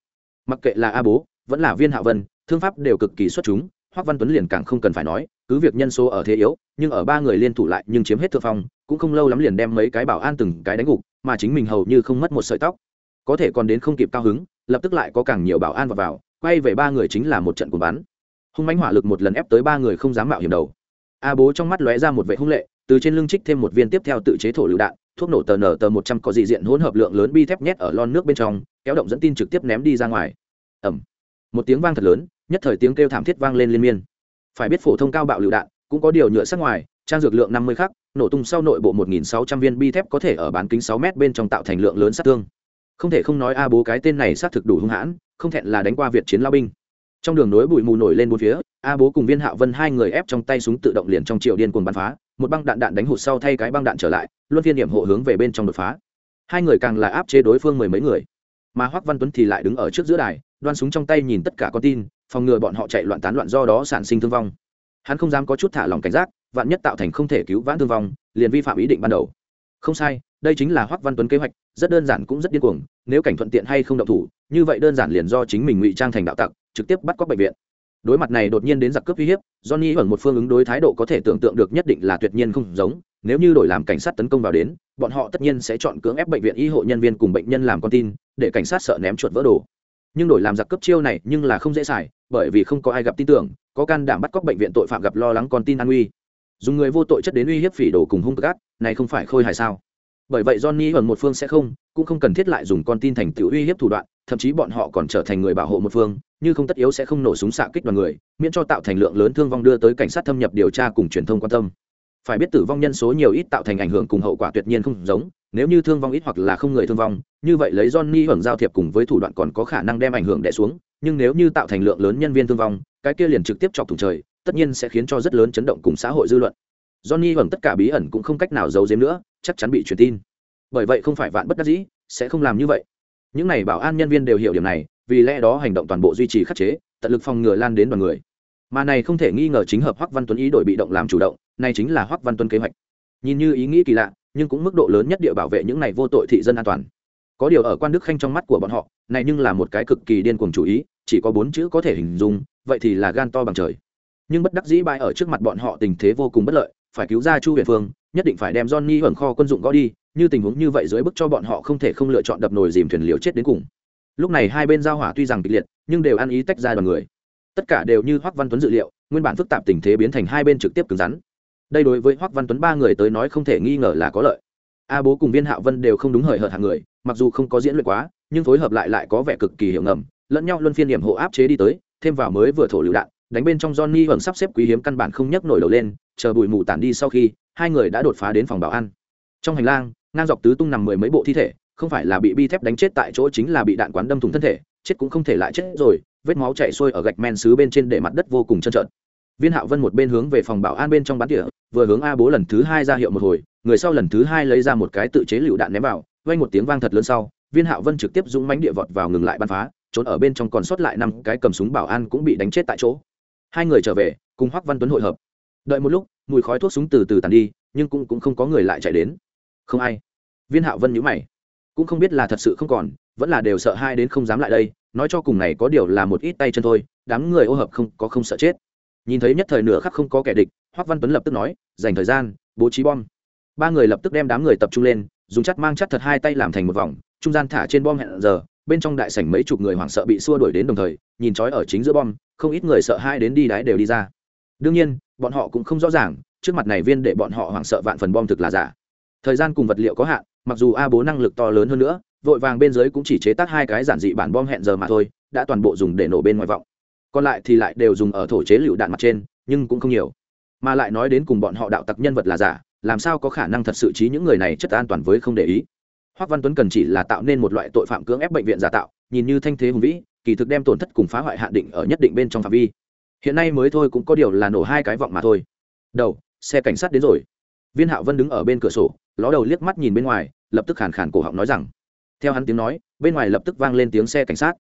mặc kệ là a bố, vẫn là viên hạ vân, thương pháp đều cực kỳ xuất chúng hoắc văn tuấn liền càng không cần phải nói, cứ việc nhân số ở thế yếu, nhưng ở ba người liên thủ lại nhưng chiếm hết thượng phong, cũng không lâu lắm liền đem mấy cái bảo an từng cái đánh gục, mà chính mình hầu như không mất một sợi tóc có thể còn đến không kịp cao hứng, lập tức lại có càng nhiều bảo an vào vào, quay về ba người chính là một trận cuốn bắn. Hung mãnh hỏa lực một lần ép tới ba người không dám mạo hiểm đầu. A bố trong mắt lóe ra một vệ hung lệ, từ trên lưng trích thêm một viên tiếp theo tự chế thổ lựu đạn, thuốc nổ tờ nở tờ một trăm có dị diện hỗn hợp lượng lớn bi thép nhét ở lon nước bên trong, kéo động dẫn tin trực tiếp ném đi ra ngoài. Ẩm một tiếng vang thật lớn, nhất thời tiếng kêu thảm thiết vang lên liên miên. Phải biết phổ thông cao bạo lựu đạn, cũng có điều nhựa sắc ngoài, trang dược lượng năm mươi khắc, nổ tung sau nội bộ một nghìn sáu trăm viên bi thép có thể ở bán kính sáu m bên trong tạo thành lượng lớn sát thương không thể không nói a bố cái tên này xác thực đủ hung hãn, không thẹn là đánh qua việt chiến lao binh. Trong đường nối bụi mù nổi lên bốn phía, a bố cùng viên hạo vân hai người ép trong tay súng tự động liền trong triệu điên cuồng bắn phá, một băng đạn đạn đánh hụt sau thay cái băng đạn trở lại, luân phiên điểm hộ hướng về bên trong đột phá. Hai người càng là áp chế đối phương mười mấy người. Mà hoắc văn tuấn thì lại đứng ở trước giữa đài, đoan súng trong tay nhìn tất cả con tin, phòng ngừa bọn họ chạy loạn tán loạn do đó sản sinh thương vong. Hắn không dám có chút thả lòng cảnh giác, vạn nhất tạo thành không thể cứu vãn thương vong, liền vi phạm ý định ban đầu. Không sai đây chính là hoắc văn tuấn kế hoạch rất đơn giản cũng rất điên cuồng nếu cảnh thuận tiện hay không động thủ như vậy đơn giản liền do chính mình ngụy trang thành đạo tặc trực tiếp bắt cóc bệnh viện đối mặt này đột nhiên đến giặc cướp uy hiếp johnny ở một phương ứng đối thái độ có thể tưởng tượng được nhất định là tuyệt nhiên không giống nếu như đổi làm cảnh sát tấn công vào đến bọn họ tất nhiên sẽ chọn cưỡng ép bệnh viện y hộ nhân viên cùng bệnh nhân làm con tin để cảnh sát sợ ném chuột vỡ đồ nhưng đổi làm giặc cướp chiêu này nhưng là không dễ xài bởi vì không có ai gặp tin tưởng có can đảm bắt cóc bệnh viện tội phạm gặp lo lắng con tin an nguy dùng người vô tội chất đến uy hiếp phỉ đồ cùng hung cực này không phải khôi hài sao bởi vậy johnny ở một phương sẽ không, cũng không cần thiết lại dùng con tin thành tiểu uy hiếp thủ đoạn, thậm chí bọn họ còn trở thành người bảo hộ một phương, như không tất yếu sẽ không nổ súng xạ kích đoàn người, miễn cho tạo thành lượng lớn thương vong đưa tới cảnh sát thâm nhập điều tra cùng truyền thông quan tâm. Phải biết tử vong nhân số nhiều ít tạo thành ảnh hưởng cùng hậu quả tuyệt nhiên không giống, nếu như thương vong ít hoặc là không người thương vong, như vậy lấy johnny hưởng giao thiệp cùng với thủ đoạn còn có khả năng đem ảnh hưởng đẻ xuống, nhưng nếu như tạo thành lượng lớn nhân viên thương vong, cái kia liền trực tiếp chọc thủng trời, tất nhiên sẽ khiến cho rất lớn chấn động cùng xã hội dư luận. Johnny hưởng tất cả bí ẩn cũng không cách nào giấu giếm nữa chắc chắn bị truyền tin. Bởi vậy không phải vạn bất đắc dĩ, sẽ không làm như vậy. Những này bảo an nhân viên đều hiểu điểm này, vì lẽ đó hành động toàn bộ duy trì khắc chế, tận lực phòng ngừa lan đến đoàn người. Mà này không thể nghi ngờ chính hợp hoắc văn tuấn ý đổi bị động làm chủ động, này chính là hoắc văn tuấn kế hoạch. Nhìn như ý nghĩ kỳ lạ, nhưng cũng mức độ lớn nhất địa bảo vệ những này vô tội thị dân an toàn. Có điều ở quan đức khanh trong mắt của bọn họ, này nhưng là một cái cực kỳ điên cuồng chủ ý, chỉ có bốn chữ có thể hình dung, vậy thì là gan to bằng trời. Nhưng bất đắc dĩ bại ở trước mặt bọn họ tình thế vô cùng bất lợi, phải cứu ra chu huyền phương nhất định phải đem johnny hưởng kho quân dụng gõ đi, như tình huống như vậy dưới bức cho bọn họ không thể không lựa chọn đập nồi dìm thuyền liều chết đến cùng. Lúc này hai bên giao hỏa tuy rằng kịch liệt, nhưng đều ăn ý tách ra đoàn người. Tất cả đều như hoắc văn tuấn dự liệu, nguyên bản phức tạp tình thế biến thành hai bên trực tiếp cứng rắn. Đây đối với hoắc văn tuấn ba người tới nói không thể nghi ngờ là có lợi. A bố cùng viên hạo vân đều không đúng hời hợt hạng người, mặc dù không có diễn luyện quá, nhưng phối hợp lại lại có vẻ cực kỳ hiệu ngầm, lẫn nhau luân phiên điểm hộ áp chế đi tới, thêm vào mới vừa thổ lưu đạn đánh bên trong Johnny vẫn sắp xếp quý hiếm căn bản không nhấc nổi đầu lên, chờ bụi mù tản đi sau khi, hai người đã đột phá đến phòng bảo an. Trong hành lang, ngang dọc tứ tung nằm mười mấy bộ thi thể, không phải là bị bi thép đánh chết tại chỗ chính là bị đạn quán đâm thủng thân thể, chết cũng không thể lại chết rồi, vết máu chảy xuôi ở gạch men sứ bên trên để mặt đất vô cùng trơn trợn. Viên Hạo Vân một bên hướng về phòng bảo an bên trong bắn tỉa, vừa hướng A Bố lần thứ hai ra hiệu một hồi, người sau lần thứ hai lấy ra một cái tự chế lựu đạn ném vào, vang một tiếng vang thật lớn sau, Viên Hạo Vân trực tiếp dũng mãnh địa vọt vào ngừng lại bắn phá, trốn ở bên trong còn sót lại năm cái cầm súng bảo an cũng bị đánh chết tại chỗ hai người trở về cùng hoắc văn tuấn hội hợp. Đợi một lúc mùi khói thuốc súng từ từ tàn đi nhưng cũng, cũng không có người lại chạy đến. Không ai. Viên hạo vân nhíu mày. Cũng không biết là thật sự không còn vẫn là đều sợ hai đến không dám lại đây nói cho cùng này có điều là một ít tay chân thôi đám người ô hợp không có không sợ chết. Nhìn thấy nhất thời nửa khắc không có kẻ địch hoắc văn tuấn lập tức nói dành thời gian bố trí bom. Ba người lập tức đem đám người tập trung lên dùng chắt mang chắt thật hai tay làm thành một vòng trung gian thả trên bom hẹn giờ bên trong đại sảnh mấy chục người hoảng sợ bị xua đuổi đến đồng thời nhìn trói ở chính giữa bom không ít người sợ hai đến đi đáy đều đi ra. Đương nhiên bọn họ cũng không rõ ràng trước mặt này viên để bọn họ hoảng sợ vạn phần bom thực là giả. Thời gian cùng vật liệu có hạn mặc dù a bố năng lực to lớn hơn nữa vội vàng bên dưới cũng chỉ chế tác hai cái giản dị bản bom hẹn giờ mà thôi đã toàn bộ dùng để nổ bên ngoài vọng. Còn lại thì lại đều dùng ở thổ chế lựu đạn mặt trên nhưng cũng không nhiều. Mà lại nói đến cùng bọn họ đạo tặc nhân vật là giả làm sao có khả năng thật sự trí những người này chất an toàn với không để ý. Hoắc Văn Tuấn cần chỉ là tạo nên một loại tội phạm cưỡng ép bệnh viện giả tạo, nhìn như thanh thế hùng vĩ, kỳ thực đem tổn thất cùng phá hoại hạn định ở nhất định bên trong phạm vi. Hiện nay mới thôi cũng có điều là nổ hai cái vọng mà thôi. Đầu, xe cảnh sát đến rồi. Viên Hạo Vân đứng ở bên cửa sổ, ló đầu liếc mắt nhìn bên ngoài, lập tức khàn khàn cổ họng nói rằng. Theo hắn tiếng nói, bên ngoài lập tức vang lên tiếng xe cảnh sát.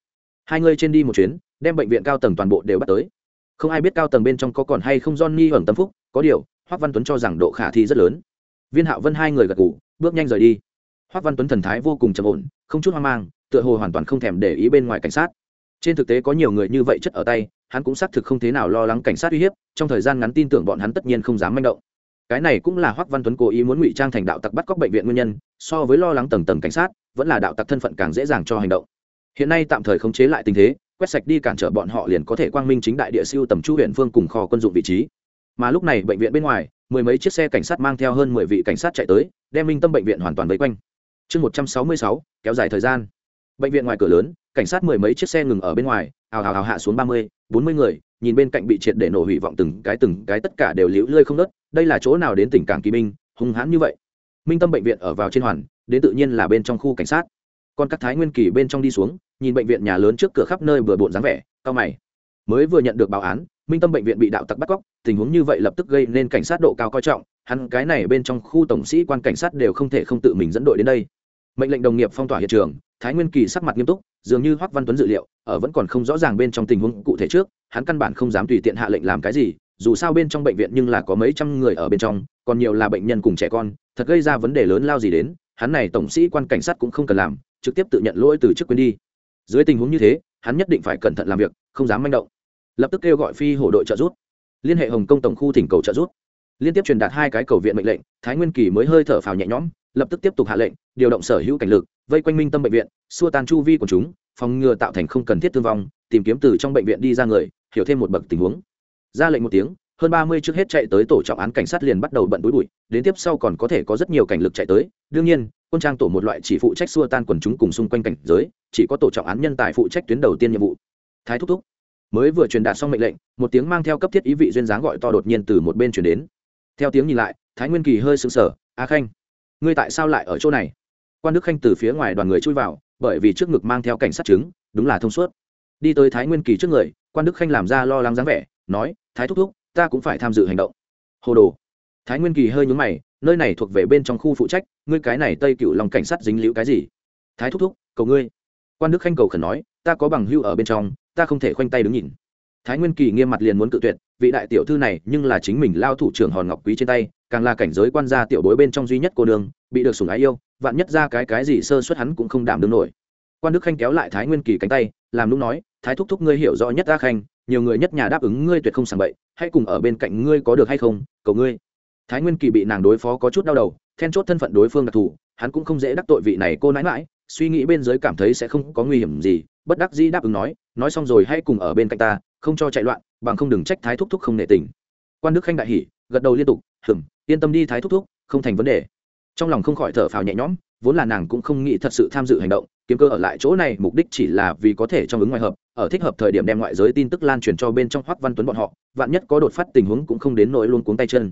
Hai người trên đi một chuyến, đem bệnh viện cao tầng toàn bộ đều bắt tới. Không ai biết cao tầng bên trong có còn hay không Johnny ẩn tâm phúc, có điều, Hoắc Văn Tuấn cho rằng độ khả thi rất lớn. Viên Hạo Vân hai người gật gù, bước nhanh rời đi hoác văn tuấn thần thái vô cùng trầm ổn không chút hoang mang tựa hồ hoàn toàn không thèm để ý bên ngoài cảnh sát trên thực tế có nhiều người như vậy chất ở tay, hắn cũng xác thực không thế nào lo lắng cảnh sát uy hiếp, trong thời gian ngắn tin tưởng bọn hắn tất nhiên không dám manh động. Cái này cũng là Hoắc văn tuấn cố ý muốn ngụy trang thành đạo tặc bắt cóc bệnh viện nguyên nhân, so với lo lắng tầng tầng cảnh sát, vẫn là đạo tặc thân phận càng dễ dàng cho hành động. Hiện nay tạm thời khống chế lại tình thế, quét sạch đi cản trở bọn họ liền có thể quang minh chính đại địa siêu tầm chu huyện phương cùng kho quân dụng vị trí. Mà lúc này bệnh viện bên ngoài, mười mấy chiếc xe cảnh sát mang theo hơn mười vị cảnh sát chạy tới, đem minh tâm bệnh viện hoàn toàn vây quanh. Chương một trăm sáu mươi sáu, kéo dài thời gian. Bệnh viện ngoài cửa lớn cảnh sát mười mấy chiếc xe ngừng ở bên ngoài, hào hào hào hạ xuống ba mươi, bốn mươi người, nhìn bên cạnh bị triệt để nổ hủy vọng từng cái từng cái tất cả đều liễu lơi không nớt đây là chỗ nào đến tỉnh cảng kỳ minh, hung hãn như vậy? Minh tâm bệnh viện ở vào trên hoàn, đến tự nhiên là bên trong khu cảnh sát. Con các thái nguyên kỳ bên trong đi xuống, nhìn bệnh viện nhà lớn trước cửa khắp nơi vừa bộn dáng vẻ, cao mày. Mới vừa nhận được báo án, minh tâm bệnh viện bị đạo tặc bắt cóc, tình huống như vậy lập tức gây nên cảnh sát độ cao coi trọng, hắn cái này bên trong khu tổng sĩ quan cảnh sát đều không thể không tự mình dẫn đội đến đây mệnh lệnh đồng nghiệp phong tỏa hiện trường, thái nguyên kỳ sắc mặt nghiêm túc, dường như hoắc văn tuấn dự liệu, ở vẫn còn không rõ ràng bên trong tình huống cụ thể trước, hắn căn bản không dám tùy tiện hạ lệnh làm cái gì, dù sao bên trong bệnh viện nhưng là có mấy trăm người ở bên trong, còn nhiều là bệnh nhân cùng trẻ con, thật gây ra vấn đề lớn lao gì đến, hắn này tổng sĩ quan cảnh sát cũng không cần làm, trực tiếp tự nhận lỗi từ chức quyền đi. Dưới tình huống như thế, hắn nhất định phải cẩn thận làm việc, không dám manh động. Lập tức kêu gọi phi hổ đội trợ giúp. Liên hệ hồng kông tổng khu thỉnh cầu trợ giúp. Liên tiếp truyền đạt hai cái cầu viện mệnh lệnh, thái nguyên kỳ mới hơi thở phào nhẹ nhõm lập tức tiếp tục hạ lệnh, điều động sở hữu cảnh lực, vây quanh minh tâm bệnh viện, xua tan chu vi của chúng, phòng ngừa tạo thành không cần thiết thương vong, tìm kiếm từ trong bệnh viện đi ra người, hiểu thêm một bậc tình huống. Ra lệnh một tiếng, hơn ba mươi trước hết chạy tới tổ trọng án cảnh sát liền bắt đầu bận đuổi bụi, đến tiếp sau còn có thể có rất nhiều cảnh lực chạy tới. Đương nhiên, quân trang tổ một loại chỉ phụ trách xua tan quần chúng cùng xung quanh cảnh giới, chỉ có tổ trọng án nhân tài phụ trách tuyến đầu tiên nhiệm vụ. Thái thúc thúc. Mới vừa truyền đạt xong mệnh lệnh, một tiếng mang theo cấp thiết ý vị duyên dáng gọi to đột nhiên từ một bên chuyển đến. Theo tiếng nhìn lại, thái nguyên kỳ hơi sững sờ, a khanh ngươi tại sao lại ở chỗ này? Quan đức khanh từ phía ngoài đoàn người chui vào, bởi vì trước ngực mang theo cảnh sát chứng, đúng là thông suốt. Đi tới thái nguyên kỳ trước người, quan đức khanh làm ra lo lắng dáng vẻ, nói, thái thúc thúc, ta cũng phải tham dự hành động. Hồ đồ. Thái nguyên kỳ hơi nhúng mày, nơi này thuộc về bên trong khu phụ trách, ngươi cái này tây cựu lòng cảnh sát dính liễu cái gì? Thái thúc thúc, cầu ngươi. Quan đức khanh cầu khẩn nói, ta có bằng hưu ở bên trong, ta không thể khoanh tay đứng nhìn. Thái nguyên kỳ nghiêm mặt liền muốn cự tuyệt, vị đại tiểu thư này nhưng là chính mình lao thủ trưởng hòn ngọc quý trên tay càng là cảnh giới quan gia tiểu bối bên trong duy nhất cô đường bị được sủng ái yêu, vạn nhất ra cái cái gì sơ suất hắn cũng không đảm đương nổi. Quan đức khanh kéo lại thái nguyên kỳ cánh tay, làm lúc nói, thái thúc thúc ngươi hiểu rõ nhất ta khanh, nhiều người nhất nhà đáp ứng ngươi tuyệt không sàng bậy, hãy cùng ở bên cạnh ngươi có được hay không, cầu ngươi. Thái nguyên kỳ bị nàng đối phó có chút đau đầu, then chốt thân phận đối phương đặc thù, hắn cũng không dễ đắc tội vị này cô nãi mãi suy nghĩ bên dưới cảm thấy sẽ không có nguy hiểm gì, bất đắc dĩ đáp ứng nói nói xong rồi hãy cùng ở bên cạnh ta, không cho chạy loạn, bằng không đừng trách thái thúc thúc không nệ tình. Quan đức khanh đại hỉ, gật đầu liên tục hừng yên tâm đi thái thúc thúc, không thành vấn đề. Trong lòng không khỏi thở phào nhẹ nhõm, vốn là nàng cũng không nghĩ thật sự tham dự hành động, kiếm cơ ở lại chỗ này, mục đích chỉ là vì có thể trong ứng ngoài hợp, ở thích hợp thời điểm đem ngoại giới tin tức lan truyền cho bên trong hoắc văn tuấn bọn họ, vạn nhất có đột phát tình huống cũng không đến nỗi luôn cuống tay chân.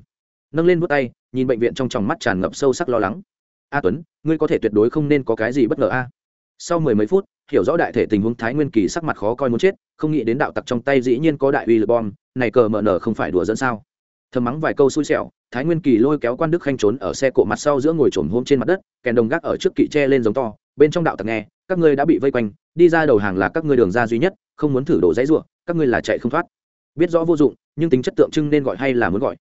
Nâng lên vút tay, nhìn bệnh viện trong tròng mắt tràn ngập sâu sắc lo lắng. A tuấn, ngươi có thể tuyệt đối không nên có cái gì bất ngờ a. Sau mười mấy phút, hiểu rõ đại thể tình huống thái nguyên kỳ sắc mặt khó coi muốn chết, không nghĩ đến đạo tặc trong tay dĩ nhiên có đại uy lực bom, này cờ mở nở không phải đùa dẫn sao? Thầm mắng vài câu xui xẻo thái nguyên kỳ lôi kéo quan đức khanh trốn ở xe cộ mặt sau giữa ngồi trồn hôm trên mặt đất, kèn đồng gác ở trước kỵ tre lên giống to, bên trong đạo tặc nghe, các ngươi đã bị vây quanh, đi ra đầu hàng là các ngươi đường ra duy nhất, không muốn thử đổ dãy ruộng các ngươi là chạy không thoát. Biết rõ vô dụng, nhưng tính chất tượng trưng nên gọi hay là muốn gọi.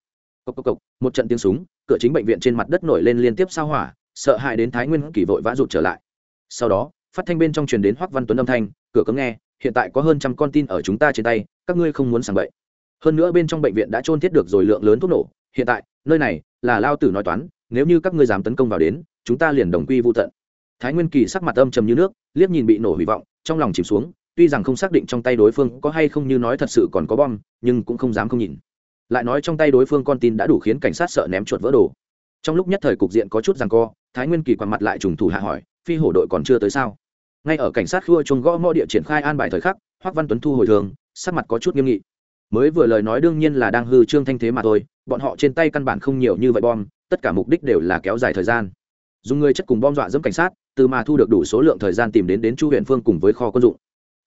Cộc cộc cộc, một trận tiếng súng, cửa chính bệnh viện trên mặt đất nổi lên liên tiếp sao hỏa, sợ hãi đến thái nguyên kỳ vội vã rụt trở lại. Sau đó, phát thanh bên trong truyền đến hoắc văn tuấn âm thanh, cửa cấm nghe, hiện tại có hơn trăm con tin ở chúng ta trên tay, các ngươi không muốn sàng bậy. Hơn nữa bên trong bệnh viện đã trôn thiết được rồi lượng lớn thuốc nổ, hiện tại nơi này là lao tử nói toán, nếu như các ngươi dám tấn công vào đến, chúng ta liền đồng quy vô tận. Thái nguyên kỳ sắc mặt âm trầm như nước, liếc nhìn bị nổ hủy vọng, trong lòng chìm xuống, tuy rằng không xác định trong tay đối phương có hay không như nói thật sự còn có bom, nhưng cũng không dám không nhìn. Lại nói trong tay đối phương con tin đã đủ khiến cảnh sát sợ ném chuột vỡ đồ. Trong lúc nhất thời cục diện có chút rằng co, thái nguyên kỳ quằn mặt lại trùng thủ hạ hỏi, phi hổ đội còn chưa tới sao? Ngay ở cảnh sát khua chuông gõ mõ địa triển khai an bài thời khắc hoắc văn tuấn thu hồi thường, sắc mặt có chút nghiêm nghị mới vừa lời nói đương nhiên là đang hư trương thanh thế mà thôi, bọn họ trên tay căn bản không nhiều như vậy bom, tất cả mục đích đều là kéo dài thời gian. Dùng người chất cùng bom dọa dẫm cảnh sát, từ mà thu được đủ số lượng thời gian tìm đến đến chu huyện phương cùng với kho quân dụng.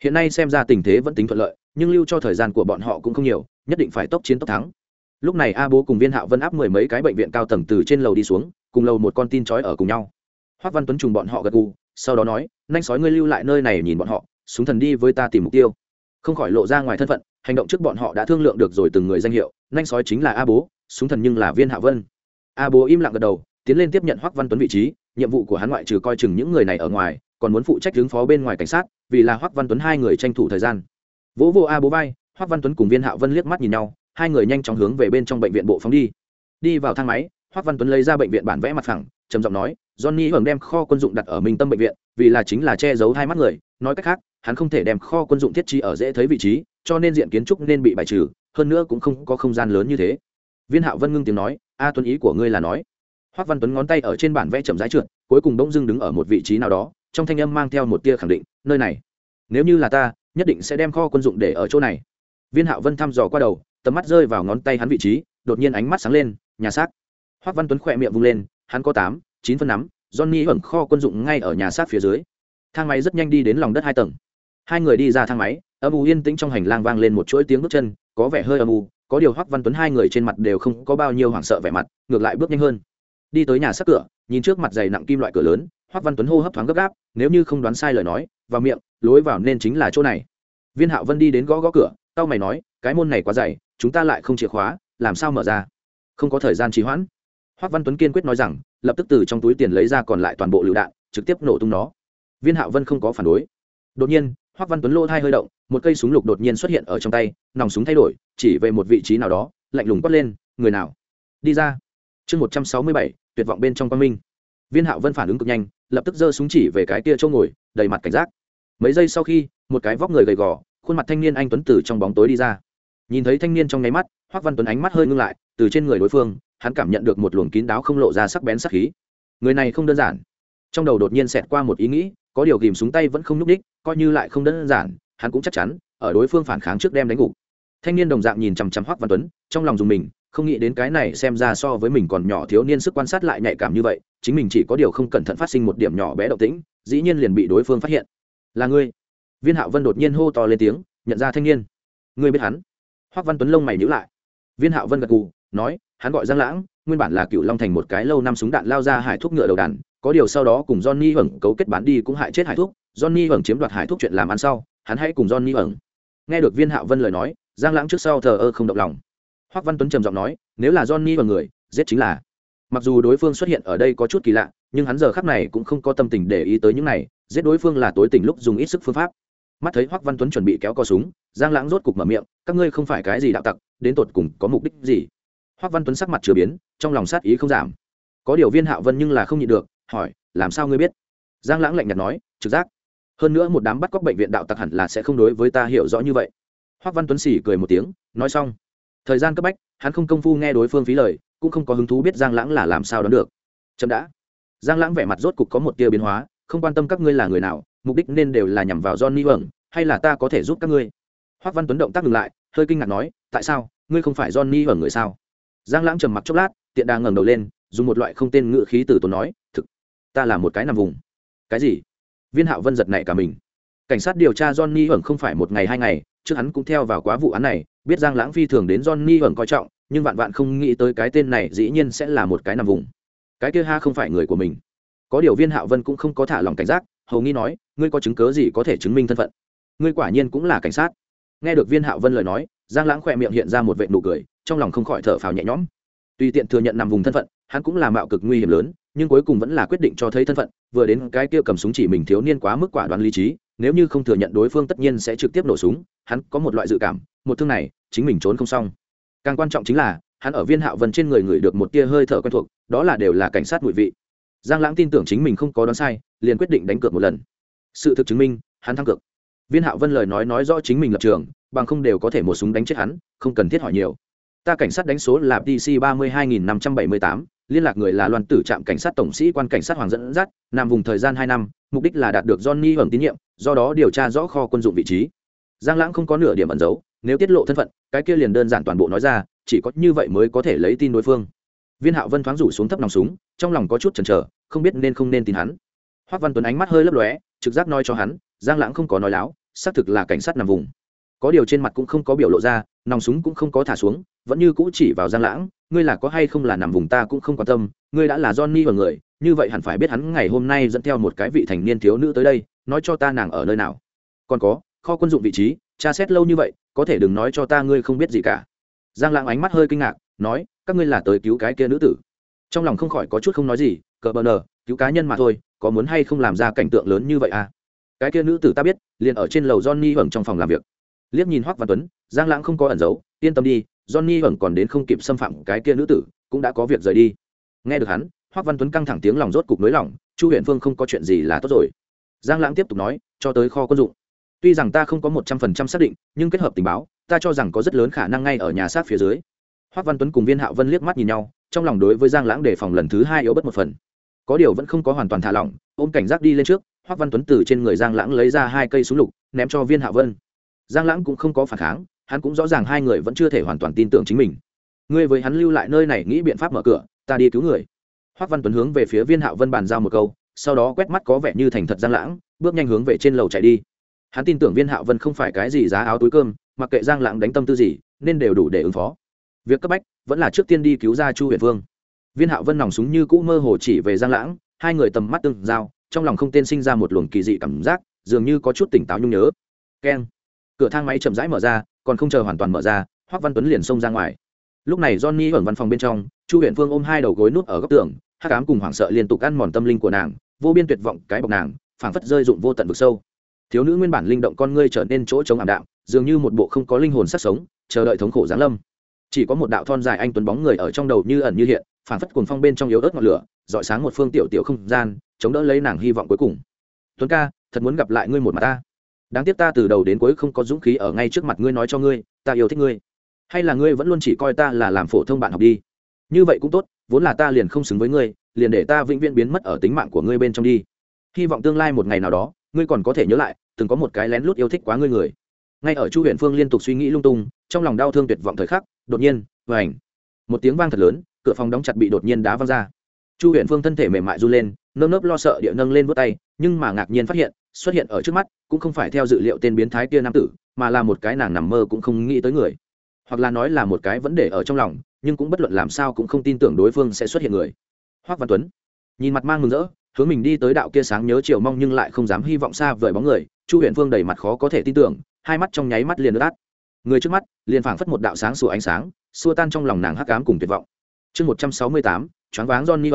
Hiện nay xem ra tình thế vẫn tính thuận lợi, nhưng lưu cho thời gian của bọn họ cũng không nhiều, nhất định phải tốc chiến tốc thắng. Lúc này a bố cùng viên hạo vân áp mười mấy cái bệnh viện cao tầng từ trên lầu đi xuống, cùng lầu một con tin trói ở cùng nhau. Hoác văn tuấn trùng bọn họ gật gù, sau đó nói, nhanh sói ngươi lưu lại nơi này nhìn bọn họ, súng thần đi với ta tìm mục tiêu. Không khỏi lộ ra ngoài thân phận hành động trước bọn họ đã thương lượng được rồi từng người danh hiệu, nhanh sói chính là a bố, súng thần nhưng là viên hạ vân. A bố im lặng gật đầu, tiến lên tiếp nhận hoắc văn tuấn vị trí, nhiệm vụ của hắn ngoại trừ coi chừng những người này ở ngoài, còn muốn phụ trách ứng phó bên ngoài cảnh sát, vì là hoắc văn tuấn hai người tranh thủ thời gian. Vỗ vô a bố vai, hoắc văn tuấn cùng viên hạ vân liếc mắt nhìn nhau, hai người nhanh chóng hướng về bên trong bệnh viện bộ phóng đi. Đi vào thang máy, hoắc văn tuấn lấy ra bệnh viện bản vẽ mặt phẳng, trầm giọng nói, johnny hưởng đem kho quân dụng đặt ở minh tâm bệnh viện, vì là chính là che giấu hai mắt người, nói cách khác, hắn không thể đem kho quân dụng thiết trí ở dễ thấy vị trí cho nên diện kiến trúc nên bị bài trừ, hơn nữa cũng không có không gian lớn như thế. Viên hạo vân ngưng tiếng nói, a tuấn ý của ngươi là nói. Hoác văn tuấn ngón tay ở trên bản vẽ chậm rãi trượt, cuối cùng bỗng dưng đứng ở một vị trí nào đó, trong thanh âm mang theo một tia khẳng định, nơi này, nếu như là ta, nhất định sẽ đem kho quân dụng để ở chỗ này. Viên hạo vân thăm dò qua đầu, tầm mắt rơi vào ngón tay hắn vị trí, đột nhiên ánh mắt sáng lên, nhà xác. Hoác văn tuấn khỏe miệng vung lên, hắn có tám, chín phân nắm, johnny hưởng kho quân dụng ngay ở nhà xác phía dưới. Thang máy rất nhanh đi đến lòng đất hai tầng. Hai người đi ra thang máy âm u yên tĩnh trong hành lang vang lên một chuỗi tiếng bước chân, có vẻ hơi âm u, có điều hoắc văn tuấn hai người trên mặt đều không có bao nhiêu hoảng sợ vẻ mặt, ngược lại bước nhanh hơn. Đi tới nhà sắc cửa, nhìn trước mặt dày nặng kim loại cửa lớn, hoắc văn tuấn hô hấp thoáng gấp gáp, nếu như không đoán sai lời nói, vào miệng, lối vào nên chính là chỗ này. Viên hạo vân đi đến gõ gõ cửa tao mày nói, cái môn này quá dày, chúng ta lại không chìa khóa, làm sao mở ra? Không có thời gian trì hoãn. Hoắc văn tuấn kiên quyết nói rằng, lập tức từ trong túi tiền lấy ra còn lại toàn bộ lựu đạn, trực tiếp nổ tung nó. Viên hạo vân không có phản đối. Đột nhiên hoắc văn tuấn lô thai hơi động, một cây súng lục đột nhiên xuất hiện ở trong tay, nòng súng thay đổi, chỉ về một vị trí nào đó, lạnh lùng quát lên, người nào? Đi ra. Chương một trăm sáu mươi bảy, tuyệt vọng bên trong quang minh. Viên hạo vân phản ứng cực nhanh, lập tức giơ súng chỉ về cái kia chỗ ngồi, đầy mặt cảnh giác. Mấy giây sau khi, một cái vóc người gầy gò, khuôn mặt thanh niên anh tuấn từ trong bóng tối đi ra. Nhìn thấy thanh niên trong nháy mắt, hoắc văn tuấn ánh mắt hơi ngưng lại, từ trên người đối phương, hắn cảm nhận được một luồng kín đáo không lộ ra sắc bén sắc khí. Người này không đơn giản. Trong đầu đột nhiên xẹt qua một ý nghĩ, có điều ghìm súng tay vẫn không n đích coi như lại không đơn giản, hắn cũng chắc chắn, ở đối phương phản kháng trước đem đánh gục. Thanh niên đồng dạng nhìn chằm chằm hoắc văn tuấn, trong lòng dùng mình, không nghĩ đến cái này xem ra so với mình còn nhỏ thiếu niên sức quan sát lại nhạy cảm như vậy, chính mình chỉ có điều không cẩn thận phát sinh một điểm nhỏ bé động tĩnh, dĩ nhiên liền bị đối phương phát hiện. Là ngươi? Viên hạo vân đột nhiên hô to lên tiếng, nhận ra thanh niên. Ngươi biết hắn? Hoắc văn tuấn lông mày nhíu lại. Viên hạo vân gật gù, nói, hắn gọi giang lãng, nguyên bản là cựu long thành một cái lâu năm súng đạn lao ra hải thuốc ngựa đầu đàn có điều sau đó cùng johnny hưởng cấu kết bán đi cũng hại chết hải thuốc johnny hưởng chiếm đoạt hải thuốc chuyện làm ăn sau, hắn hãy cùng johnny hưởng nghe được viên hạo vân lời nói, giang lãng trước sau thờ ơ không động lòng. Hoắc văn tuấn trầm giọng nói, nếu là johnny và người, giết chính là. Mặc dù đối phương xuất hiện ở đây có chút kỳ lạ, nhưng hắn giờ khắc này cũng không có tâm tình để ý tới những này, giết đối phương là tối tình lúc dùng ít sức phương pháp. Mắt thấy hoắc văn tuấn chuẩn bị kéo co súng, giang lãng rốt cục mở miệng, các ngươi không phải cái gì đạo tặc, đến tột cùng có mục đích gì? Hoắc văn tuấn sắc mặt chưa biến, trong lòng sát ý không giảm. Có điều viên hạo vân nhưng là không nhịn được hỏi, làm sao ngươi biết? Giang lãng lạnh nhạt nói, trực giác. Hơn nữa một đám bắt cóc bệnh viện đạo tặc hẳn là sẽ không đối với ta hiểu rõ như vậy. Hoắc văn tuấn xỉ cười một tiếng, nói xong. Thời gian cấp bách, hắn không công phu nghe đối phương phí lời, cũng không có hứng thú biết giang lãng là làm sao đón được. Chậm đã. Giang lãng vẻ mặt rốt cục có một tia biến hóa, không quan tâm các ngươi là người nào, mục đích nên đều là nhằm vào johnny vâng hay là ta có thể giúp các ngươi? Hoắc văn tuấn động tác ngừng lại, hơi kinh ngạc nói, tại sao? Ngươi không phải johnny vâng người sao? Giang lãng trầm mặc chốc lát, tiện đà ngẩng đầu lên, dùng một loại không tên ngữ khí từ tốn nói ta là một cái nằm vùng. Cái gì? Viên hạo vân giật này cả mình. Cảnh sát điều tra johnny ẩn không phải một ngày hai ngày, trước hắn cũng theo vào quá vụ án này, biết giang lãng phi thường đến johnny ẩn coi trọng, nhưng vạn vạn không nghĩ tới cái tên này dĩ nhiên sẽ là một cái nằm vùng. Cái kia ha không phải người của mình. Có điều viên hạo vân cũng không có thả lòng cảnh giác, hầu nghi nói, ngươi có chứng cớ gì có thể chứng minh thân phận? Ngươi quả nhiên cũng là cảnh sát. Nghe được viên hạo vân lời nói, giang lãng khỏe miệng hiện ra một vệ nụ cười, trong lòng không khỏi thở phào nhẹ nhõm. Tùy tiện thừa nhận nằm vùng thân phận, hắn cũng là mạo cực nguy hiểm lớn nhưng cuối cùng vẫn là quyết định cho thấy thân phận, vừa đến cái kia cầm súng chỉ mình thiếu niên quá mức quả đoán lý trí, nếu như không thừa nhận đối phương tất nhiên sẽ trực tiếp nổ súng, hắn có một loại dự cảm, một thương này, chính mình trốn không xong. Càng quan trọng chính là, hắn ở viên hạo vân trên người người được một tia hơi thở quen thuộc, đó là đều là cảnh sát ngụy vị. Giang lãng tin tưởng chính mình không có đoán sai, liền quyết định đánh cược một lần. Sự thực chứng minh, hắn thắng cược. Viên hạo vân lời nói nói rõ chính mình lập trường, bằng không đều có thể một súng đánh chết hắn, không cần thiết hỏi nhiều ta cảnh sát đánh số là dc ba mươi hai nghìn năm trăm bảy mươi tám, liên lạc người là loan tử trạm cảnh sát tổng sĩ quan cảnh sát hoàng dẫn dắt, nằm vùng thời gian hai năm, mục đích là đạt được johnny hưởng tín nhiệm, do đó điều tra rõ kho quân dụng vị trí. Giang lãng không có nửa điểm ẩn giấu, nếu tiết lộ thân phận, cái kia liền đơn giản toàn bộ nói ra, chỉ có như vậy mới có thể lấy tin đối phương. Viên hạo vân thoáng rủ xuống thấp nòng súng, trong lòng có chút chần chờ, không biết nên không nên tin hắn. Hoác văn tuấn ánh mắt hơi lấp lóe, trực giác nói cho hắn, giang lãng không có nói láo, xác thực là cảnh sát nằm vùng. Có điều trên mặt cũng không có biểu lộ ra, nòng súng cũng không có thả xuống vẫn như cũ chỉ vào giang lãng, ngươi là có hay không là nằm vùng ta cũng không quan tâm, ngươi đã là johnny và người, như vậy hẳn phải biết hắn ngày hôm nay dẫn theo một cái vị thành niên thiếu nữ tới đây, nói cho ta nàng ở nơi nào. Còn có, kho quân dụng vị trí, tra xét lâu như vậy, có thể đừng nói cho ta ngươi không biết gì cả. Giang lãng ánh mắt hơi kinh ngạc, nói, các ngươi là tới cứu cái kia nữ tử. Trong lòng không khỏi có chút không nói gì, cờ bờ nờ, cứu cá nhân mà thôi, có muốn hay không làm ra cảnh tượng lớn như vậy à? Cái kia nữ tử ta biết, liền ở trên lầu johnny hưởng trong phòng làm việc. Liếc nhìn hoắc văn tuấn, giang lãng không có ẩn giấu yên tâm đi, johnny vẫn còn đến không kịp xâm phạm cái kia nữ tử, cũng đã có việc rời đi. Nghe được hắn hoắc văn tuấn căng thẳng tiếng lòng rốt cục nới lỏng, chu huyện phương không có chuyện gì là tốt rồi. Giang lãng tiếp tục nói, cho tới kho quân dụng. Tuy rằng ta không có một trăm phần trăm xác định, nhưng kết hợp tình báo, ta cho rằng có rất lớn khả năng ngay ở nhà sát phía dưới. Hoắc văn tuấn cùng viên hạo vân liếc mắt nhìn nhau, trong lòng đối với giang lãng đề phòng lần thứ hai yếu bất một phần. Có điều vẫn không có hoàn toàn thả lỏng, ôm cảnh giác đi lên trước hoắc văn tuấn từ trên người giang lãng lấy ra hai cây súng lục, ném cho viên hạo vân. Giang lãng cũng không có phản kháng hắn cũng rõ ràng hai người vẫn chưa thể hoàn toàn tin tưởng chính mình. Ngươi với hắn lưu lại nơi này nghĩ biện pháp mở cửa, ta đi cứu người. Hoắc văn tuấn hướng về phía viên hạo vân bàn giao một câu, sau đó quét mắt có vẻ như thành thật giang lãng, bước nhanh hướng về trên lầu chạy đi. Hắn tin tưởng viên hạo vân không phải cái gì giá áo túi cơm, mặc kệ giang lãng đánh tâm tư gì, nên đều đủ để ứng phó. Việc cấp bách vẫn là trước tiên đi cứu ra chu huyền vương. Viên hạo vân nòng súng như cũ mơ hồ chỉ về giang lãng, hai người tầm mắt tương giao, trong lòng không tên sinh ra một luồng kỳ dị cảm giác, dường như có chút tỉnh táo nhung nhớ. Keng. Cửa thang máy chậm rãi mở ra còn không chờ hoàn toàn mở ra, hoắc văn tuấn liền xông ra ngoài. Lúc này johnny ở văn phòng bên trong, chu huyện phương ôm hai đầu gối nút ở góc tường, hắc ám cùng hoảng sợ liên tục ăn mòn tâm linh của nàng, vô biên tuyệt vọng cái bọc nàng, phảng phất rơi dụng vô tận vực sâu. Thiếu nữ nguyên bản linh động con ngươi trở nên chỗ chống ảm đạm, dường như một bộ không có linh hồn sắc sống, chờ đợi thống khổ giáng lâm. Chỉ có một đạo thon dài anh tuấn bóng người ở trong đầu như ẩn như hiện, phảng phất cuồng phong bên trong yếu ớt ngọn lửa, dọi sáng một phương tiểu tiểu không gian, chống đỡ lấy nàng hy vọng cuối cùng. Tuấn ca, thật muốn gặp lại ngươi một mặt ta đáng tiếc ta từ đầu đến cuối không có dũng khí ở ngay trước mặt ngươi nói cho ngươi, ta yêu thích ngươi. Hay là ngươi vẫn luôn chỉ coi ta là làm phổ thông bạn học đi. Như vậy cũng tốt, vốn là ta liền không xứng với ngươi, liền để ta vĩnh viễn biến mất ở tính mạng của ngươi bên trong đi. Hy vọng tương lai một ngày nào đó, ngươi còn có thể nhớ lại, từng có một cái lén lút yêu thích quá ngươi người. Ngay ở chu huyện phương liên tục suy nghĩ lung tung, trong lòng đau thương tuyệt vọng thời khắc, đột nhiên và ảnh một tiếng vang thật lớn, cửa phòng đóng chặt bị đột nhiên đá văng ra. Chu huyện phương thân thể mềm mại run lên, nơm nớp lo sợ địa nâng lên vớt tay, nhưng mà ngạc nhiên phát hiện xuất hiện ở trước mắt, cũng không phải theo dự liệu tên biến thái kia nam tử, mà là một cái nàng nằm mơ cũng không nghĩ tới người. Hoặc là nói là một cái vấn đề ở trong lòng, nhưng cũng bất luận làm sao cũng không tin tưởng đối phương sẽ xuất hiện người. Hoác văn tuấn nhìn mặt mang mừng rỡ, hướng mình đi tới đạo kia sáng nhớ chiều mong nhưng lại không dám hy vọng xa vời bóng người, chu huyện phương đầy mặt khó có thể tin tưởng, hai mắt trong nháy mắt liền ướt át. Người trước mắt, liền phảng phất một đạo sáng sủa ánh sáng, xua tan trong lòng nàng hắc ám cùng tuyệt vọng. Chương một trăm sáu mươi tám, choáng váng john ni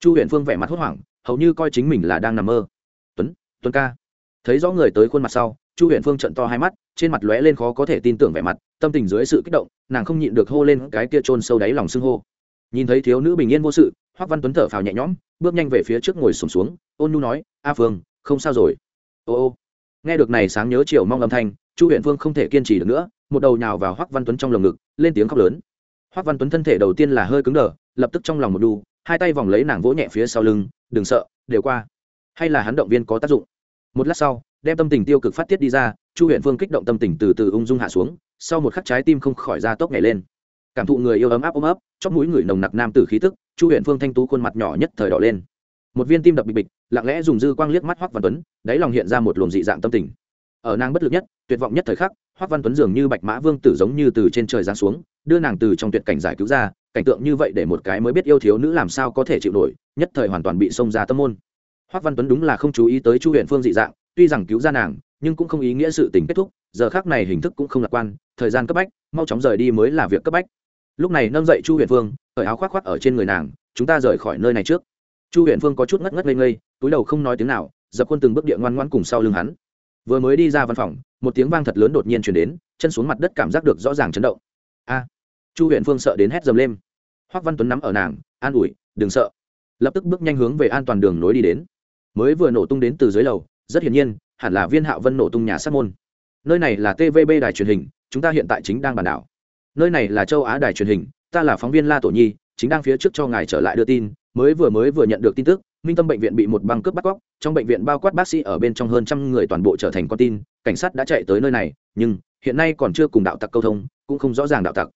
chu huyện phương vẻ mặt hốt hoảng, hầu như coi chính mình là đang nằm mơ. Tuấn tuấn ca. Thấy rõ người tới khuôn mặt sau chu huyện phương trận to hai mắt trên mặt lóe lên khó có thể tin tưởng vẻ mặt tâm tình dưới sự kích động nàng không nhịn được hô lên cái kia trôn sâu đáy lòng xưng hô. Nhìn thấy thiếu nữ bình yên vô sự hoắc văn tuấn thở phào nhẹ nhõm bước nhanh về phía trước ngồi sùng xuống, xuống ôn nu nói a phương không sao rồi. Ô ô. Nghe được này sáng nhớ chiều mong âm thanh chu huyện phương không thể kiên trì được nữa một đầu nhào vào hoắc văn tuấn trong lồng ngực lên tiếng khóc lớn. Hoắc văn tuấn thân thể đầu tiên là hơi cứng đờ lập tức trong lòng một đu hai tay vòng lấy nàng vỗ nhẹ phía sau lưng đừng sợ đều qua hay là hắn động viên có tác dụng? Một lát sau, đem tâm tình tiêu cực phát tiết đi ra, chu huyện phương kích động tâm tình từ từ ung dung hạ xuống, sau một khắc trái tim không khỏi ra tốc nhảy lên. Cảm thụ người yêu ấm áp ôm ấp chóp mũi người nồng nặc nam tử khí tức, chu huyện phương thanh tú khuôn mặt nhỏ nhất thời đỏ lên. Một viên tim đập bịch bịch, lặng lẽ dùng dư quang liếc mắt hoắc văn tuấn, đáy lòng hiện ra một luồng dị dạng tâm tình. Ở nàng bất lực nhất, tuyệt vọng nhất thời khắc hoắc văn tuấn dường như bạch mã vương tử giống như từ trên trời giáng xuống, đưa nàng từ trong tuyệt cảnh giải cứu ra, cảnh tượng như vậy để một cái mới biết yêu thiếu nữ làm sao có thể chịu nổi, nhất thời hoàn toàn bị xông ra tâm môn hoắc văn tuấn đúng là không chú ý tới chu huyện phương dị dạng, tuy rằng cứu ra nàng, nhưng cũng không ý nghĩa sự tình kết thúc, giờ khác này hình thức cũng không lạc quan, thời gian cấp bách, mau chóng rời đi mới là việc cấp bách. Lúc này nâng dậy chu huyện phương, cởi áo khoác khoác ở trên người nàng, chúng ta rời khỏi nơi này trước. Chu huyện phương có chút ngất ngất ngây ngây, túi đầu không nói tiếng nào, dập khuôn từng bước địa ngoan ngoan cùng sau lưng hắn. Vừa mới đi ra văn phòng, một tiếng vang thật lớn đột nhiên chuyển đến, chân xuống mặt đất cảm giác được rõ ràng chấn động. A! Chu huyện phương sợ đến hét dầm lên. Hoắc văn tuấn nắm ở nàng, an ủi, đừng sợ. Lập tức bước nhanh hướng về an toàn đường nối đi đến mới vừa nổ tung đến từ dưới lầu, rất hiển nhiên, hẳn là viên hạo vân nổ tung nhà sát môn. Nơi này là tvb đài truyền hình, chúng ta hiện tại chính đang bàn đảo nơi này là châu á đài truyền hình, ta là phóng viên la tổ nhi, chính đang phía trước cho ngài trở lại đưa tin, mới vừa mới vừa nhận được tin tức, minh tâm bệnh viện bị một băng cướp bắt cóc, trong bệnh viện bao quát bác sĩ ở bên trong hơn trăm người toàn bộ trở thành con tin, cảnh sát đã chạy tới nơi này, nhưng hiện nay còn chưa cùng đạo tặc câu thông, cũng không rõ ràng đạo tặc.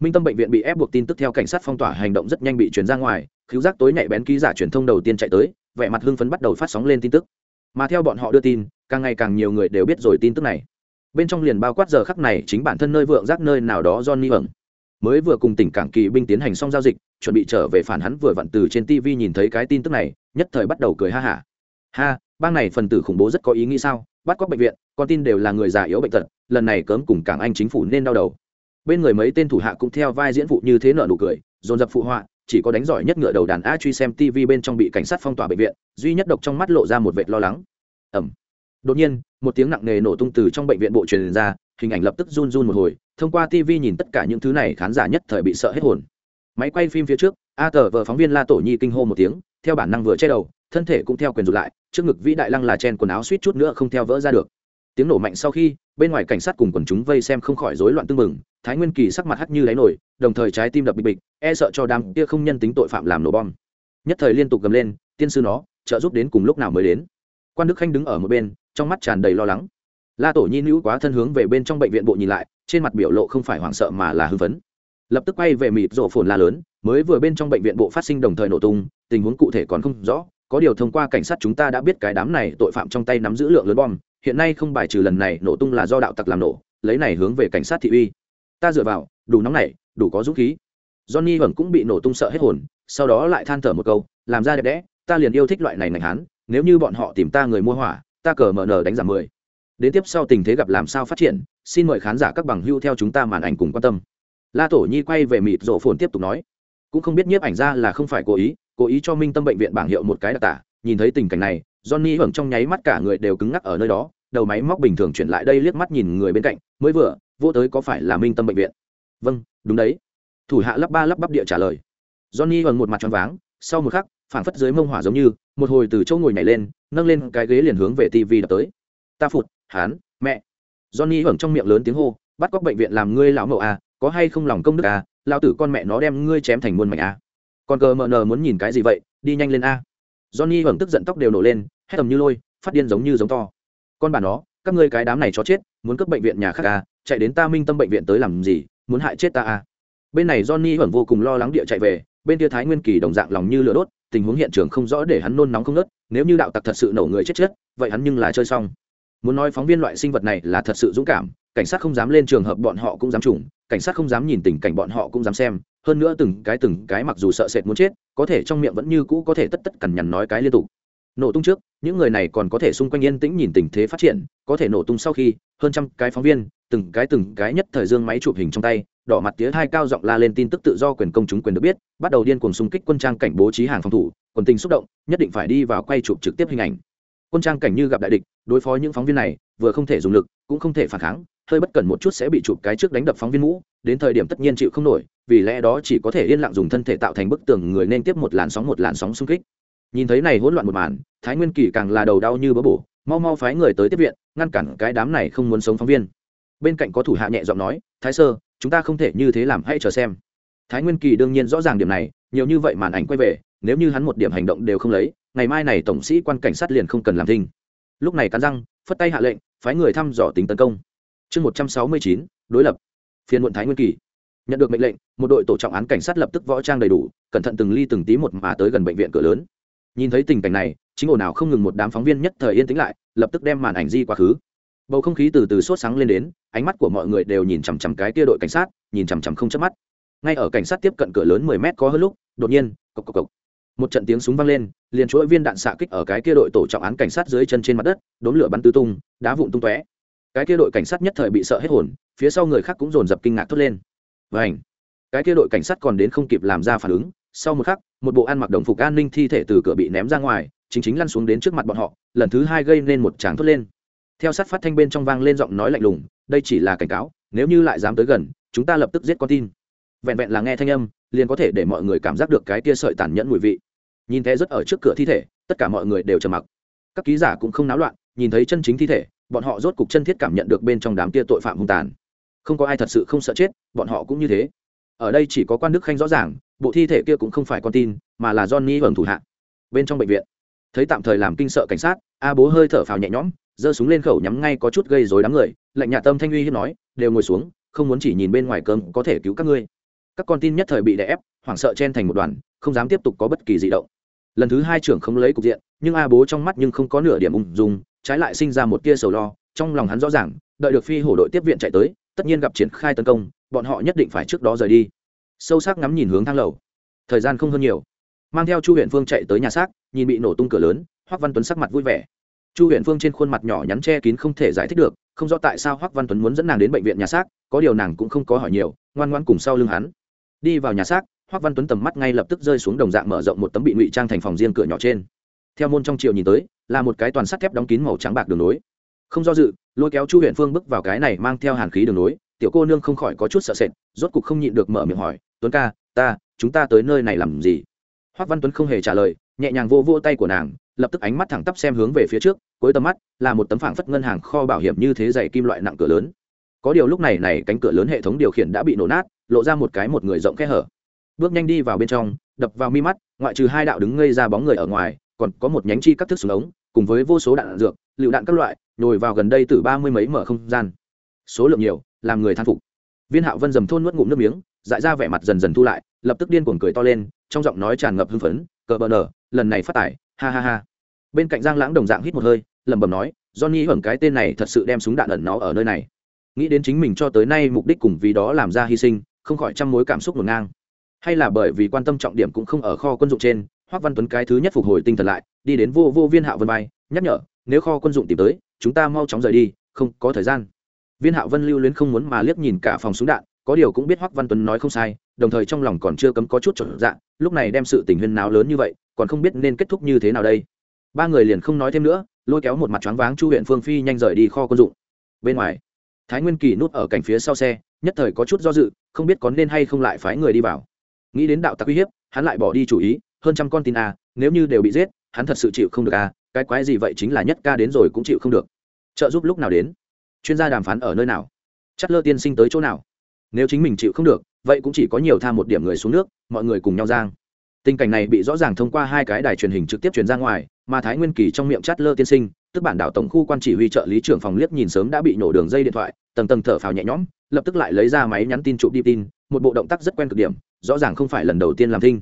Minh tâm bệnh viện bị ép buộc tin tức theo cảnh sát phong tỏa hành động rất nhanh bị chuyển ra ngoài, khiếu giác tối nhạy bén ký giả truyền thông đầu tiên chạy tới vẻ mặt hưng phấn bắt đầu phát sóng lên tin tức. Mà theo bọn họ đưa tin, càng ngày càng nhiều người đều biết rồi tin tức này. Bên trong liền bao quát giờ khắc này chính bản thân nơi vượng giác nơi nào đó johnny ẩn mới vừa cùng tỉnh cảng kỳ binh tiến hành xong giao dịch, chuẩn bị trở về phản hắn vừa vặn từ trên tv nhìn thấy cái tin tức này, nhất thời bắt đầu cười ha hả. Ha, bang này phần tử khủng bố rất có ý nghĩ sao? Bắt cóc bệnh viện, con tin đều là người già yếu bệnh tật, lần này cớm cùng cảng anh chính phủ nên đau đầu. Bên người mấy tên thủ hạ cũng theo vai diễn vụ như thế nợ nụ cười, dồn dập phụ họa chỉ có đánh giỏi nhất ngựa đầu đàn a truy xem tv bên trong bị cảnh sát phong tỏa bệnh viện, duy nhất độc trong mắt lộ ra một vệt lo lắng. Ẩm đột nhiên, một tiếng nặng nề nổ tung từ trong bệnh viện bộ truyền ra, hình ảnh lập tức run run một hồi, thông qua tv nhìn tất cả những thứ này, khán giả nhất thời bị sợ hết hồn. Máy quay phim phía trước, a tờ vợ phóng viên la tổ nhi kinh hô một tiếng, theo bản năng vừa che đầu, thân thể cũng theo quyền rụt lại, trước ngực vĩ đại lăng là chen quần áo suýt chút nữa không theo vỡ ra được. Tiếng nổ mạnh sau khi bên ngoài cảnh sát cùng quần chúng vây xem không khỏi rối loạn tưng bừng, thái nguyên kỳ sắc mặt hắt như đáy nổi, đồng thời trái tim đập bịch bịch e sợ cho đám kia không nhân tính tội phạm làm nổ bom. Nhất thời liên tục gầm lên, tiên sư nó, trợ giúp đến cùng lúc nào mới đến? Quan đức khanh đứng ở một bên, trong mắt tràn đầy lo lắng. La tổ nhi nữ quá thân hướng về bên trong bệnh viện bộ nhìn lại, trên mặt biểu lộ không phải hoảng sợ mà là hưng phấn. Lập tức quay về mịt rổ phồn la lớn, mới vừa bên trong bệnh viện bộ phát sinh đồng thời nổ tung, tình huống cụ thể còn không rõ, có điều thông qua cảnh sát chúng ta đã biết cái đám này tội phạm trong tay nắm giữ lượng lớn bom hiện nay không bài trừ lần này nổ tung là do đạo tặc làm nổ, lấy này hướng về cảnh sát thị uy. Ta dựa vào, đủ nóng này, đủ có dũng khí. Johnny vẫn cũng bị nổ tung sợ hết hồn, sau đó lại than thở một câu, làm ra đẹp đẽ, ta liền yêu thích loại này ngành hán, nếu như bọn họ tìm ta người mua hỏa, ta cờ mở nở đánh giảm mười. Đến tiếp sau tình thế gặp làm sao phát triển, xin mời khán giả các bằng hưu theo chúng ta màn ảnh cùng quan tâm. La tổ nhi quay về mịt rổ phồn tiếp tục nói, cũng không biết nhiếp ảnh ra là không phải cố ý cố ý cho minh tâm bệnh viện bảng hiệu một cái đặc tả, nhìn thấy tình cảnh này johnny hưởng trong nháy mắt cả người đều cứng ngắc ở nơi đó, đầu máy móc bình thường chuyển lại đây liếc mắt nhìn người bên cạnh, mới vừa, vô tới có phải là minh tâm bệnh viện? Vâng đúng đấy. Thủ hạ lắp ba lắp bắp địa trả lời. Johnny hưởng một mặt tròn váng, sau một khắc, phảng phất dưới mông hỏa giống như, một hồi từ chỗ ngồi nhảy lên, nâng lên cái ghế liền hướng về tv đập tới. Ta phụt, hán, mẹ. Johnny hưởng trong miệng lớn tiếng hô, bắt cóc bệnh viện làm ngươi lão mậu à có hay không lòng công đức à Lão tử con mẹ nó đem ngươi chém thành muôn mảnh à. Con cờ mờ nờ muốn nhìn cái gì vậy, đi nhanh lên a. Johnny hưởng tức giận tóc đều nổ lên hét tầm như lôi, phát điên giống như giống to. Con bà nó, các ngươi cái đám này cho chết, muốn cướp bệnh viện nhà khác à? Chạy đến ta minh tâm bệnh viện tới làm gì? Muốn hại chết ta à? Bên này johnny vẫn vô cùng lo lắng địa chạy về, bên kia thái nguyên kỳ đồng dạng lòng như lửa đốt, tình huống hiện trường không rõ để hắn nôn nóng không nớt, nếu như đạo tặc thật sự nổ người chết chết, vậy hắn nhưng là chơi xong. Muốn nói phóng viên loại sinh vật này là thật sự dũng cảm, cảnh sát không dám lên trường hợp bọn họ cũng dám trùng cảnh sát không dám nhìn tình cảnh bọn họ cũng dám xem, hơn nữa từng cái từng cái mặc dù sợ sệt muốn chết, có thể trong miệng vẫn như cũ có thể tất tất cằn nhằn nói cái liên tục nổ tung trước, những người này còn có thể xung quanh yên tĩnh nhìn tình thế phát triển, có thể nổ tung sau khi, hơn trăm cái phóng viên, từng cái từng cái nhất thời dương máy chụp hình trong tay, đỏ mặt tía hai cao giọng la lên tin tức tự do quyền công chúng quyền được biết, bắt đầu điên cuồng xung kích quân trang cảnh bố trí hàng phòng thủ, quần tình xúc động, nhất định phải đi vào quay chụp trực tiếp hình ảnh. Quân trang cảnh như gặp đại địch, đối phó những phóng viên này, vừa không thể dùng lực, cũng không thể phản kháng, hơi bất cẩn một chút sẽ bị chụp cái trước đánh đập phóng viên mũ, đến thời điểm tất nhiên chịu không nổi, vì lẽ đó chỉ có thể yên lặng dùng thân thể tạo thành bức tường người nên tiếp một làn sóng một làn sóng xung kích nhìn thấy này hỗn loạn một màn, thái nguyên kỳ càng là đầu đau như bỡ bổ, mau mau phái người tới tiếp viện, ngăn cản cái đám này không muốn sống phóng viên. Bên cạnh có thủ hạ nhẹ giọng nói, thái sơ, chúng ta không thể như thế làm, hãy chờ xem. Thái nguyên kỳ đương nhiên rõ ràng điểm này, nhiều như vậy màn ảnh quay về, nếu như hắn một điểm hành động đều không lấy, ngày mai này tổng sĩ quan cảnh sát liền không cần làm thinh. Lúc này cắn răng, phất tay hạ lệnh, phái người thăm dò tính tấn công. Chương một trăm sáu mươi chín, đối lập. Phiên muộn thái nguyên kỳ. Nhận được mệnh lệnh, một đội tổ trọng án cảnh sát lập tức võ trang đầy đủ, cẩn thận từng ly từng tí một mà tới gần bệnh viện cửa lớn nhìn thấy tình cảnh này, chính ồn nào không ngừng một đám phóng viên nhất thời yên tĩnh lại, lập tức đem màn ảnh di quá khứ. Bầu không khí từ từ sốt sáng lên đến, ánh mắt của mọi người đều nhìn chằm chằm cái kia đội cảnh sát, nhìn chằm chằm không chớp mắt. Ngay ở cảnh sát tiếp cận cửa lớn mười mét có hơn lúc, đột nhiên, cộc cộc cộc. Một trận tiếng súng vang lên, liền chuỗi viên đạn xạ kích ở cái kia đội tổ trọng án cảnh sát dưới chân trên mặt đất, đốn lửa bắn tứ tung, đá vụn tung tóe. Cái kia đội cảnh sát nhất thời bị sợ hết hồn, phía sau người khác cũng dồn dập kinh ngạc thốt lên. Và ảnh cái kia đội cảnh sát còn đến không kịp làm ra phản ứng sau một khắc, một bộ ăn mặc đồng phục an ninh thi thể từ cửa bị ném ra ngoài, chính chính lăn xuống đến trước mặt bọn họ, lần thứ hai gây nên một tràng thốt lên. Theo sát phát thanh bên trong vang lên giọng nói lạnh lùng, đây chỉ là cảnh cáo, nếu như lại dám tới gần, chúng ta lập tức giết con tin. Vẹn vẹn là nghe thanh âm, liền có thể để mọi người cảm giác được cái tia sợi tàn nhẫn mùi vị. Nhìn thấy rất ở trước cửa thi thể, tất cả mọi người đều trầm mặc. Các ký giả cũng không náo loạn, nhìn thấy chân chính thi thể, bọn họ rốt cục chân thiết cảm nhận được bên trong đám tia tội phạm hung tàn. Không có ai thật sự không sợ chết, bọn họ cũng như thế. Ở đây chỉ có quan đức khanh rõ ràng bộ thi thể kia cũng không phải con tin, mà là johnny vầng thủ hạ. Bên trong bệnh viện, thấy tạm thời làm kinh sợ cảnh sát, a bố hơi thở phào nhẹ nhõm, giơ súng lên khẩu nhắm ngay có chút gây rối đám người, lạnh nhà tâm thanh uy hiếp nói, đều ngồi xuống, không muốn chỉ nhìn bên ngoài cơm có thể cứu các ngươi. Các con tin nhất thời bị đè ép, hoảng sợ chen thành một đoàn, không dám tiếp tục có bất kỳ di động. Lần thứ hai trưởng không lấy cục diện, nhưng a bố trong mắt nhưng không có nửa điểm ung dung, trái lại sinh ra một tia sầu lo, trong lòng hắn rõ ràng, đợi được phi hổ đội tiếp viện chạy tới, tất nhiên gặp triển khai tấn công, bọn họ nhất định phải trước đó rời đi sâu sắc ngắm nhìn hướng thang lầu. Thời gian không hơn nhiều. Mang theo chu huyện phương chạy tới nhà xác, nhìn bị nổ tung cửa lớn, hoắc văn tuấn sắc mặt vui vẻ. Chu huyện phương trên khuôn mặt nhỏ nhắn che kín không thể giải thích được, không rõ tại sao hoắc văn tuấn muốn dẫn nàng đến bệnh viện nhà xác, có điều nàng cũng không có hỏi nhiều, ngoan ngoan cùng sau lưng hắn. Đi vào nhà xác, hoắc văn tuấn tầm mắt ngay lập tức rơi xuống đồng dạng mở rộng một tấm bị ngụy trang thành phòng riêng cửa nhỏ trên. Theo môn trong chiều nhìn tới, là một cái toàn sắt thép đóng kín màu trắng bạc đường nối. Không do dự, lôi kéo chu huyện phương bước vào cái này mang theo hàn khí đường nối, tiểu cô nương không khỏi có chút sợ sệt, rốt cục không nhịn được mở miệng hỏi tuấn ca ta chúng ta tới nơi này làm gì? Hoắc văn tuấn không hề trả lời nhẹ nhàng vô vô tay của nàng lập tức ánh mắt thẳng tắp xem hướng về phía trước cuối tầm mắt là một tấm phảng phất ngân hàng kho bảo hiểm như thế dày kim loại nặng cửa lớn. Có điều lúc này này cánh cửa lớn hệ thống điều khiển đã bị nổ nát lộ ra một cái một người rộng khe hở. Bước nhanh đi vào bên trong đập vào mi mắt ngoại trừ hai đạo đứng ngây ra bóng người ở ngoài còn có một nhánh chi các thức súng ống cùng với vô số đạn, đạn dược lựu đạn các loại nhồi vào gần đây từ ba mươi mấy mở không gian. Số lượng nhiều làm người than phục. Viên hạo vân dầm thôn nuốt ngụm nước miếng dại ra vẻ mặt dần dần thu lại, lập tức điên cuồng cười to lên, trong giọng nói tràn ngập hưng phấn, cờ bờ nở, lần này phát tải ha ha ha. Bên cạnh giang lãng đồng dạng hít một hơi, lẩm bẩm nói, johnny hưởng cái tên này thật sự đem súng đạn ẩn nó ở nơi này. Nghĩ đến chính mình cho tới nay mục đích cùng vì đó làm ra hy sinh, không khỏi trăm mối cảm xúc ngổn ngang. Hay là bởi vì quan tâm trọng điểm cũng không ở kho quân dụng trên hoắc văn tuấn cái thứ nhất phục hồi tinh thần lại, đi đến vô vô viên hạo vân bay nhắc nhở, nếu kho quân dụng tìm tới, chúng ta mau chóng rời đi, không có thời gian. Viên hạo vân lưu luyến không muốn mà liếc nhìn cả phòng súng đạn có điều cũng biết hoắc văn tuấn nói không sai đồng thời trong lòng còn chưa cấm có chút trộn dạ lúc này đem sự tình huyên náo lớn như vậy còn không biết nên kết thúc như thế nào đây. Ba người liền không nói thêm nữa lôi kéo một mặt choáng váng chu huyện phương phi nhanh rời đi kho quân dụng. Bên ngoài thái nguyên kỳ nút ở cạnh phía sau xe nhất thời có chút do dự không biết có nên hay không lại phái người đi vào. Nghĩ đến đạo tặc uy hiếp hắn lại bỏ đi chủ ý hơn trăm con tin à, nếu như đều bị giết hắn thật sự chịu không được à? cái quái gì vậy chính là nhất ca đến rồi cũng chịu không được. Trợ giúp lúc nào đến? Chuyên gia đàm phán ở nơi nào? Chất lơ tiên sinh tới chỗ nào? Nếu chính mình chịu không được, vậy cũng chỉ có nhiều tham một điểm người xuống nước, mọi người cùng nhau giang. Tình cảnh này bị rõ ràng thông qua hai cái đài truyền hình trực tiếp truyền ra ngoài, mà thái nguyên kỳ trong miệng chát lơ tiên sinh, tức bản đảo tổng khu quan chỉ huy trợ lý trưởng phòng liếc nhìn sớm đã bị nổ đường dây điện thoại, tầng tầng thở phào nhẹ nhõm, lập tức lại lấy ra máy nhắn tin chụp đi tin, một bộ động tác rất quen cực điểm, rõ ràng không phải lần đầu tiên làm thinh.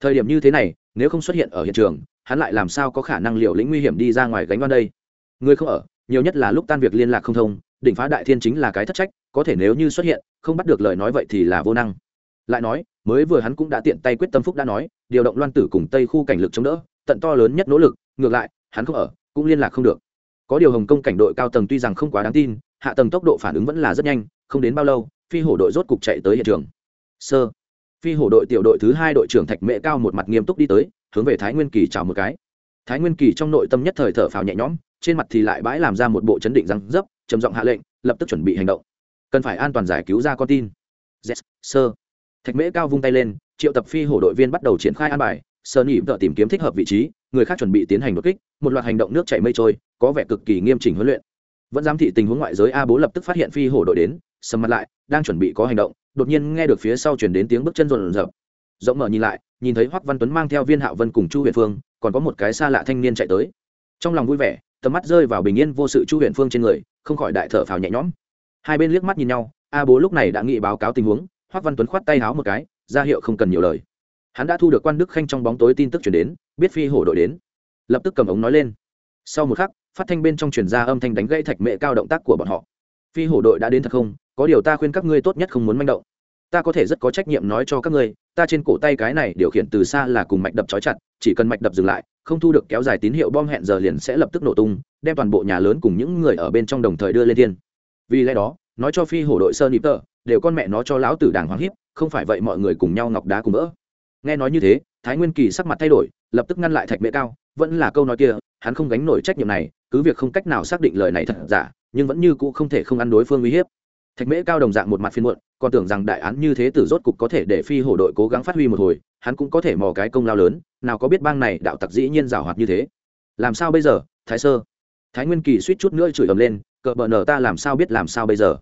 Thời điểm như thế này, nếu không xuất hiện ở hiện trường, hắn lại làm sao có khả năng liều lĩnh nguy hiểm đi ra ngoài gánh đoan đây? Người không ở, nhiều nhất là lúc tan việc liên lạc không thông đỉnh phá đại thiên chính là cái thất trách, có thể nếu như xuất hiện, không bắt được lời nói vậy thì là vô năng. Lại nói, mới vừa hắn cũng đã tiện tay quyết tâm phúc đã nói, điều động loan tử cùng tây khu cảnh lực chống đỡ, tận to lớn nhất nỗ lực, ngược lại, hắn không ở, cũng liên lạc không được. Có điều hồng công cảnh đội cao tầng tuy rằng không quá đáng tin, hạ tầng tốc độ phản ứng vẫn là rất nhanh, không đến bao lâu, phi hổ đội rốt cục chạy tới hiện trường. Sơ. Phi hổ đội tiểu đội thứ hai đội trưởng thạch mễ cao một mặt nghiêm túc đi tới, hướng về thái nguyên kỳ chào một cái. Thái nguyên kỳ trong nội tâm nhất thời thở phào nhẹ nhõm, trên mặt thì lại bãi làm ra một bộ chấn định răng dấp trầm giọng hạ lệnh lập tức chuẩn bị hành động. Cần phải an toàn giải cứu ra con tin. Yes, sir. thạch mễ cao vung tay lên triệu tập phi hổ đội viên bắt đầu triển khai an bài. Sơ nỉ vợ tìm kiếm thích hợp vị trí người khác chuẩn bị tiến hành đột kích một loạt hành động nước chảy mây trôi có vẻ cực kỳ nghiêm chỉnh huấn luyện. Vẫn giám thị tình huống ngoại giới a bố lập tức phát hiện phi hổ đội đến sầm mặt lại đang chuẩn bị có hành động đột nhiên nghe được phía sau chuyển đến tiếng bước chân rộn rộn rộng mở nhìn lại nhìn thấy hoắc văn tuấn mang theo viên hạo vân cùng chu huyền phương còn có một cái xa lạ thanh niên chạy tới. Trong lòng vui vẻ tầm mắt rơi vào bình yên vô sự chu huyền phương trên người, không khỏi đại thở phào nhẹ nhõm. Hai bên liếc mắt nhìn nhau, a bố lúc này đã nghị báo cáo tình huống hoắc văn tuấn khoát tay háo một cái, ra hiệu không cần nhiều lời. Hắn đã thu được quan đức khanh trong bóng tối tin tức chuyển đến, biết phi hổ đội đến. Lập tức cầm ống nói lên. Sau một khắc, phát thanh bên trong truyền ra âm thanh đánh gãy thạch mệ cao động tác của bọn họ. Phi hổ đội đã đến thật không? Có điều ta khuyên các ngươi tốt nhất không muốn manh động. Ta có thể rất có trách nhiệm nói cho các ngươi, ta trên cổ tay cái này điều khiển từ xa là cùng mạch đập trói chặt chỉ cần mạch đập dừng lại, không thu được kéo dài tín hiệu bom hẹn giờ liền sẽ lập tức nổ tung, đem toàn bộ nhà lớn cùng những người ở bên trong đồng thời đưa lên thiên. Vì lẽ đó, nói cho phi hổ đội sơn nịp tờ đều con mẹ nó cho lão tử đàng hoàng hiếp, không phải vậy mọi người cùng nhau ngọc đá cùng vỡ. Nghe nói như thế, thái nguyên kỳ sắc mặt thay đổi, lập tức ngăn lại thạch mễ cao, vẫn là câu nói kia, hắn không gánh nổi trách nhiệm này, cứ việc không cách nào xác định lời này thật giả, nhưng vẫn như cũ không thể không ăn đối phương uy hiếp thạch mễ cao đồng dạng một mặt phiên muộn, còn tưởng rằng đại án như thế tử rốt cục có thể để phi hổ đội cố gắng phát huy một hồi, hắn cũng có thể mò cái công lao lớn, nào có biết bang này đạo tặc dĩ nhiên rào hoạt như thế. Làm sao bây giờ, thái sơ? Thái nguyên kỳ suýt chút nữa chửi ầm lên, cờ bờ nở ta làm sao biết làm sao bây giờ?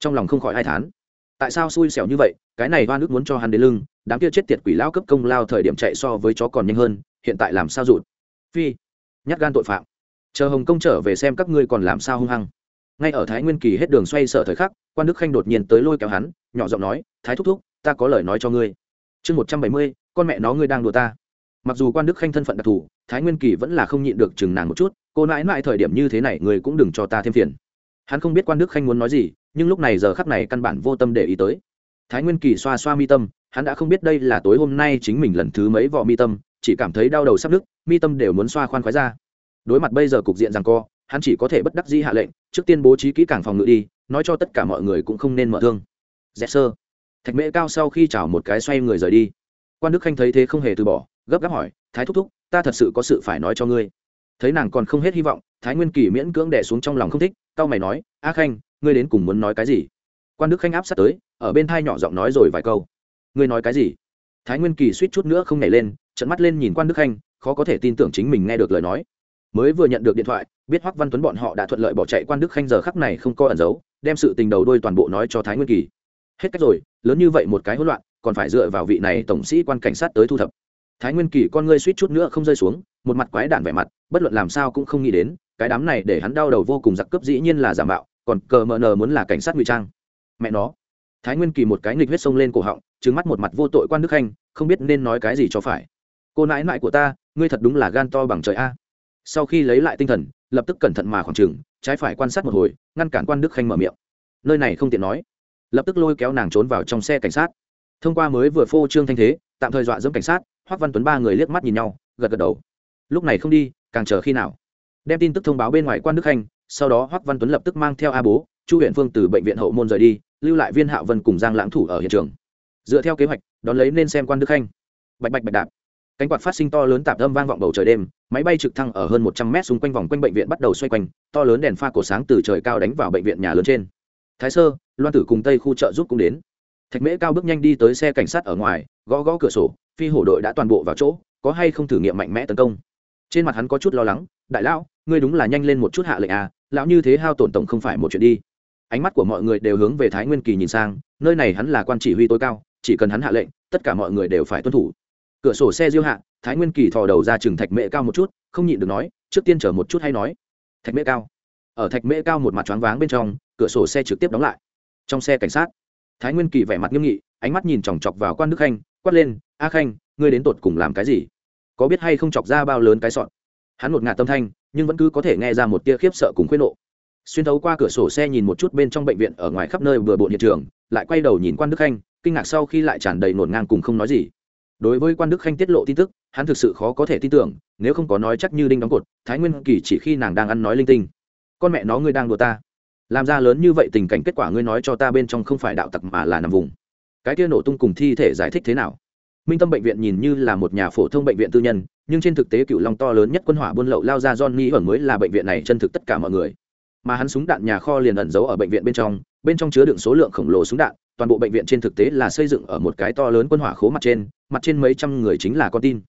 Trong lòng không khỏi ai thán. Tại sao xui xẻo như vậy, cái này hoa nước muốn cho hắn đến lưng, đám kia chết tiệt quỷ lao cấp công lao thời điểm chạy so với chó còn nhanh hơn, hiện tại làm sao rụt? Phi, nhát gan tội phạm. Chờ hồng công trở về xem các ngươi còn làm sao hung hăng ngay ở thái nguyên kỳ hết đường xoay sở thời khắc, quan đức khanh đột nhiên tới lôi kéo hắn, nhỏ giọng nói, thái thúc thúc, ta có lời nói cho ngươi. Chương một trăm bảy mươi, con mẹ nó ngươi đang đùa ta. Mặc dù quan đức khanh thân phận đặc thù, thái nguyên kỳ vẫn là không nhịn được chừng nàng một chút, cô nãi mãi thời điểm như thế này người cũng đừng cho ta thêm phiền. Hắn không biết quan đức khanh muốn nói gì, nhưng lúc này giờ khắc này căn bản vô tâm để ý tới. Thái nguyên kỳ xoa xoa mi tâm, hắn đã không biết đây là tối hôm nay chính mình lần thứ mấy vò mi tâm, chỉ cảm thấy đau đầu sắp nứt, mi tâm đều muốn xoa khoan khoái ra. Đối mặt bây giờ cục diện rằng co hắn chỉ có thể bất đắc dĩ hạ lệnh, trước tiên bố trí kỹ càng phòng ngự đi, nói cho tất cả mọi người cũng không nên mở thương. Dẹp sơ. Thạch mễ cao sau khi chào một cái xoay người rời đi. Quan đức khanh thấy thế không hề từ bỏ, gấp gáp hỏi, thái thúc thúc, ta thật sự có sự phải nói cho ngươi. Thấy nàng còn không hết hy vọng, thái nguyên kỳ miễn cưỡng đẻ xuống trong lòng không thích tao mày nói, a khanh, ngươi đến cùng muốn nói cái gì? Quan đức khanh áp sát tới, ở bên thai nhỏ giọng nói rồi vài câu, ngươi nói cái gì? Thái nguyên kỳ suýt chút nữa không nhảy lên trận mắt lên nhìn quan đức khanh, khó có thể tin tưởng chính mình nghe được lời nói. Mới vừa nhận được điện thoại biết hoắc văn tuấn bọn họ đã thuận lợi bỏ chạy quan đức khanh giờ khắc này không có ẩn giấu, đem sự tình đầu đôi toàn bộ nói cho thái nguyên kỳ. Hết cách rồi, lớn như vậy một cái hỗn loạn, còn phải dựa vào vị này tổng sĩ quan cảnh sát tới thu thập. Thái nguyên kỳ con ngươi suýt chút nữa không rơi xuống, một mặt quái đản vẻ mặt, bất luận làm sao cũng không nghĩ đến, cái đám này để hắn đau đầu vô cùng giặc cướp dĩ nhiên là giả mạo, còn cờ mờ nờ muốn là cảnh sát ngụy trang. Mẹ nó. Thái nguyên kỳ một cái nghịch huyết sông lên cổ họng trứng mắt một mặt vô tội quan đức khanh, không biết nên nói cái gì cho phải. Cô nãi nãi của ta, ngươi thật đúng là gan to bằng trời a. Sau khi lấy lại tinh thần lập tức cẩn thận mà khoảng trừng trái phải quan sát một hồi, ngăn cản quan đức khanh mở miệng. Nơi này không tiện nói. Lập tức lôi kéo nàng trốn vào trong xe cảnh sát. Thông qua mới vừa phô trương thanh thế, tạm thời dọa dẫm cảnh sát, hoắc văn tuấn ba người liếc mắt nhìn nhau, gật gật đầu. Lúc này không đi, càng chờ khi nào? Đem tin tức thông báo bên ngoài quan đức khanh, sau đó hoắc văn tuấn lập tức mang theo a bố, chu huyện phương từ bệnh viện hậu môn rời đi, lưu lại viên hạo vân cùng giang lãng thủ ở hiện trường. Dựa theo kế hoạch, đón lấy nên xem quan đức khanh. Bạch bạch bạch đạp cánh quạt phát sinh to lớn tạp âm vang vọng bầu trời đêm, máy bay trực thăng ở hơn một trăm mét xung quanh vòng quanh bệnh viện bắt đầu xoay quanh, to lớn đèn pha cổ sáng từ trời cao đánh vào bệnh viện nhà lớn trên. Thái sơ, loan tử cùng tây khu trợ giúp cũng đến. Thạch mễ cao bước nhanh đi tới xe cảnh sát ở ngoài, gõ gõ cửa sổ, phi hổ đội đã toàn bộ vào chỗ, có hay không thử nghiệm mạnh mẽ tấn công. Trên mặt hắn có chút lo lắng, đại lão, ngươi đúng là nhanh lên một chút hạ lệnh à lão như thế hao tổn tổng không phải một chuyện đi. Ánh mắt của mọi người đều hướng về thái nguyên kỳ nhìn sang, nơi này hắn là quan chỉ huy tối cao, chỉ cần hắn hạ lệnh, tất cả mọi người đều phải tuân thủ cửa sổ xe diêu hạ, thái nguyên kỳ thò đầu ra chừng thạch mễ cao một chút, không nhịn được nói, trước tiên chở một chút hay nói. Thạch mễ cao. Ở thạch mễ cao một mặt choáng váng bên trong, cửa sổ xe trực tiếp đóng lại. Trong xe cảnh sát, thái nguyên kỳ vẻ mặt nghiêm nghị, ánh mắt nhìn chòng chọc vào quan đức khanh, quát lên, a khanh, ngươi đến tột cùng làm cái gì? Có biết hay không chọc ra bao lớn cái sọn? Hắn một ngạt tâm thanh, nhưng vẫn cứ có thể nghe ra một tia khiếp sợ cùng khuyết nộ. Xuyên thấu qua cửa sổ xe nhìn một chút bên trong bệnh viện ở ngoài khắp nơi vừa bộn hiện trường, lại quay đầu nhìn quan đức khanh, kinh ngạc sau khi lại tràn đầy nổn ngang cùng không nói gì đối với quan đức khanh tiết lộ tin tức, hắn thực sự khó có thể tin tưởng, nếu không có nói chắc như đinh đóng cột, thái nguyên kỳ chỉ khi nàng đang ăn nói linh tinh. Con mẹ nó ngươi đang đùa ta. Làm ra lớn như vậy tình cảnh kết quả ngươi nói cho ta bên trong không phải đạo tặc mà là nằm vùng. Cái kia nổ tung cùng thi thể giải thích thế nào? Minh tâm bệnh viện nhìn như là một nhà phổ thông bệnh viện tư nhân, nhưng trên thực tế cựu long to lớn nhất quân hỏa buôn lậu lao ra johnny hưởng mới là bệnh viện này chân thực tất cả mọi người. Mà hắn súng đạn nhà kho liền ẩn giấu ở bệnh viện bên trong bên trong chứa đựng số lượng khổng lồ súng đạn toàn bộ bệnh viện trên thực tế là xây dựng ở một cái to lớn quân hỏa khố mặt trên mặt trên mấy trăm người chính là con tin.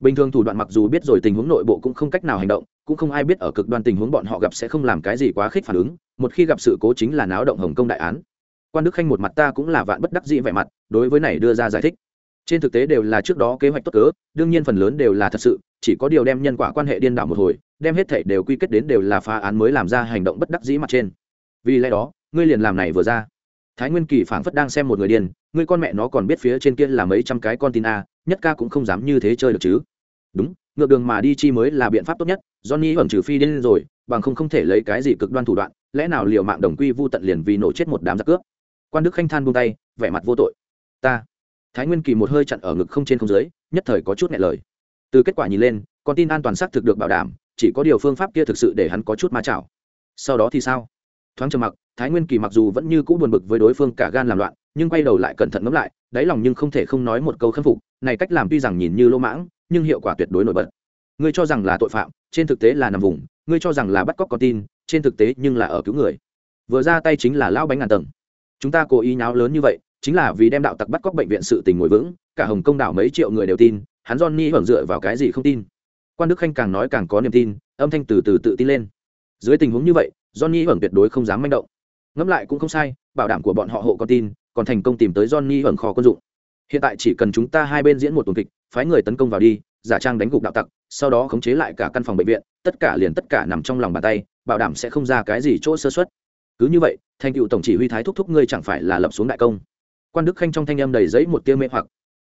Bình thường thủ đoạn mặc dù biết rồi tình huống nội bộ cũng không cách nào hành động, cũng không ai biết ở cực đoan tình huống bọn họ gặp sẽ không làm cái gì quá khích phản ứng, một khi gặp sự cố chính là náo động hồng công đại án. Quan đức khanh một mặt ta cũng là vạn bất đắc dĩ vẻ mặt, đối với này đưa ra giải thích. Trên thực tế đều là trước đó kế hoạch tốt cớ, đương nhiên phần lớn đều là thật sự, chỉ có điều đem nhân quả quan hệ điên đảo một hồi, đem hết thể đều quy kết đến đều là phá án mới làm ra hành động bất đắc dĩ mặt trên. Vì lẽ đó, ngươi liền làm này vừa ra thái nguyên kỳ phảng phất đang xem một người điên, ngươi con mẹ nó còn biết phía trên kia là mấy trăm cái con tin a, nhất ca cũng không dám như thế chơi được chứ. Đúng ngược đường mà đi chi mới là biện pháp tốt nhất, johnny hưởng trừ phi điên rồi, bằng không không thể lấy cái gì cực đoan thủ đoạn, lẽ nào liệu mạng đồng quy vu tận liền vì nổ chết một đám giặc cướp. Quan đức khanh than buông tay, vẻ mặt vô tội. Ta, thái nguyên kỳ một hơi chặn ở ngực không trên không dưới, nhất thời có chút nghẹn lời. Từ kết quả nhìn lên, con tin an toàn xác thực được bảo đảm, chỉ có điều phương pháp kia thực sự để hắn có chút ma chảo. Sau đó thì sao? Thoáng trầm mặc thái nguyên kỳ mặc dù vẫn như cũ buồn bực với đối phương cả gan làm loạn, nhưng quay đầu lại cẩn thận ngẫm lại, đáy lòng nhưng không thể không nói một câu khâm phục, này cách làm tuy rằng nhìn như lỗ mãng, nhưng hiệu quả tuyệt đối nổi bật. Ngươi cho rằng là tội phạm, trên thực tế là nằm vùng, ngươi cho rằng là bắt cóc con tin, trên thực tế nhưng là ở cứu người. Vừa ra tay chính là lão bánh ngàn tầng. Chúng ta cố ý nháo lớn như vậy, chính là vì đem đạo tặc bắt cóc bệnh viện sự tình ngồi vững, cả hồng công đảo mấy triệu người đều tin, hắn johnny hưởng dựa vào cái gì không tin. Quan đức khanh càng nói càng có niềm tin, âm thanh từ từ tự tin lên. Dưới tình huống như vậy, johnny hưởng tuyệt đối không dám manh động ngẫm lại cũng không sai, bảo đảm của bọn họ hộ con tin, còn thành công tìm tới johnny ẩn kho quân dụng. Hiện tại chỉ cần chúng ta hai bên diễn một tuần kịch, phái người tấn công vào đi, giả trang đánh gục đạo tặc, sau đó khống chế lại cả căn phòng bệnh viện, tất cả liền tất cả nằm trong lòng bàn tay, bảo đảm sẽ không ra cái gì chỗ sơ xuất cứ như vậy, thành cựu tổng chỉ huy thái thúc thúc ngươi chẳng phải là lập xuống đại công. Quan đức khanh trong thanh âm đầy giấy một tia mê hoặc.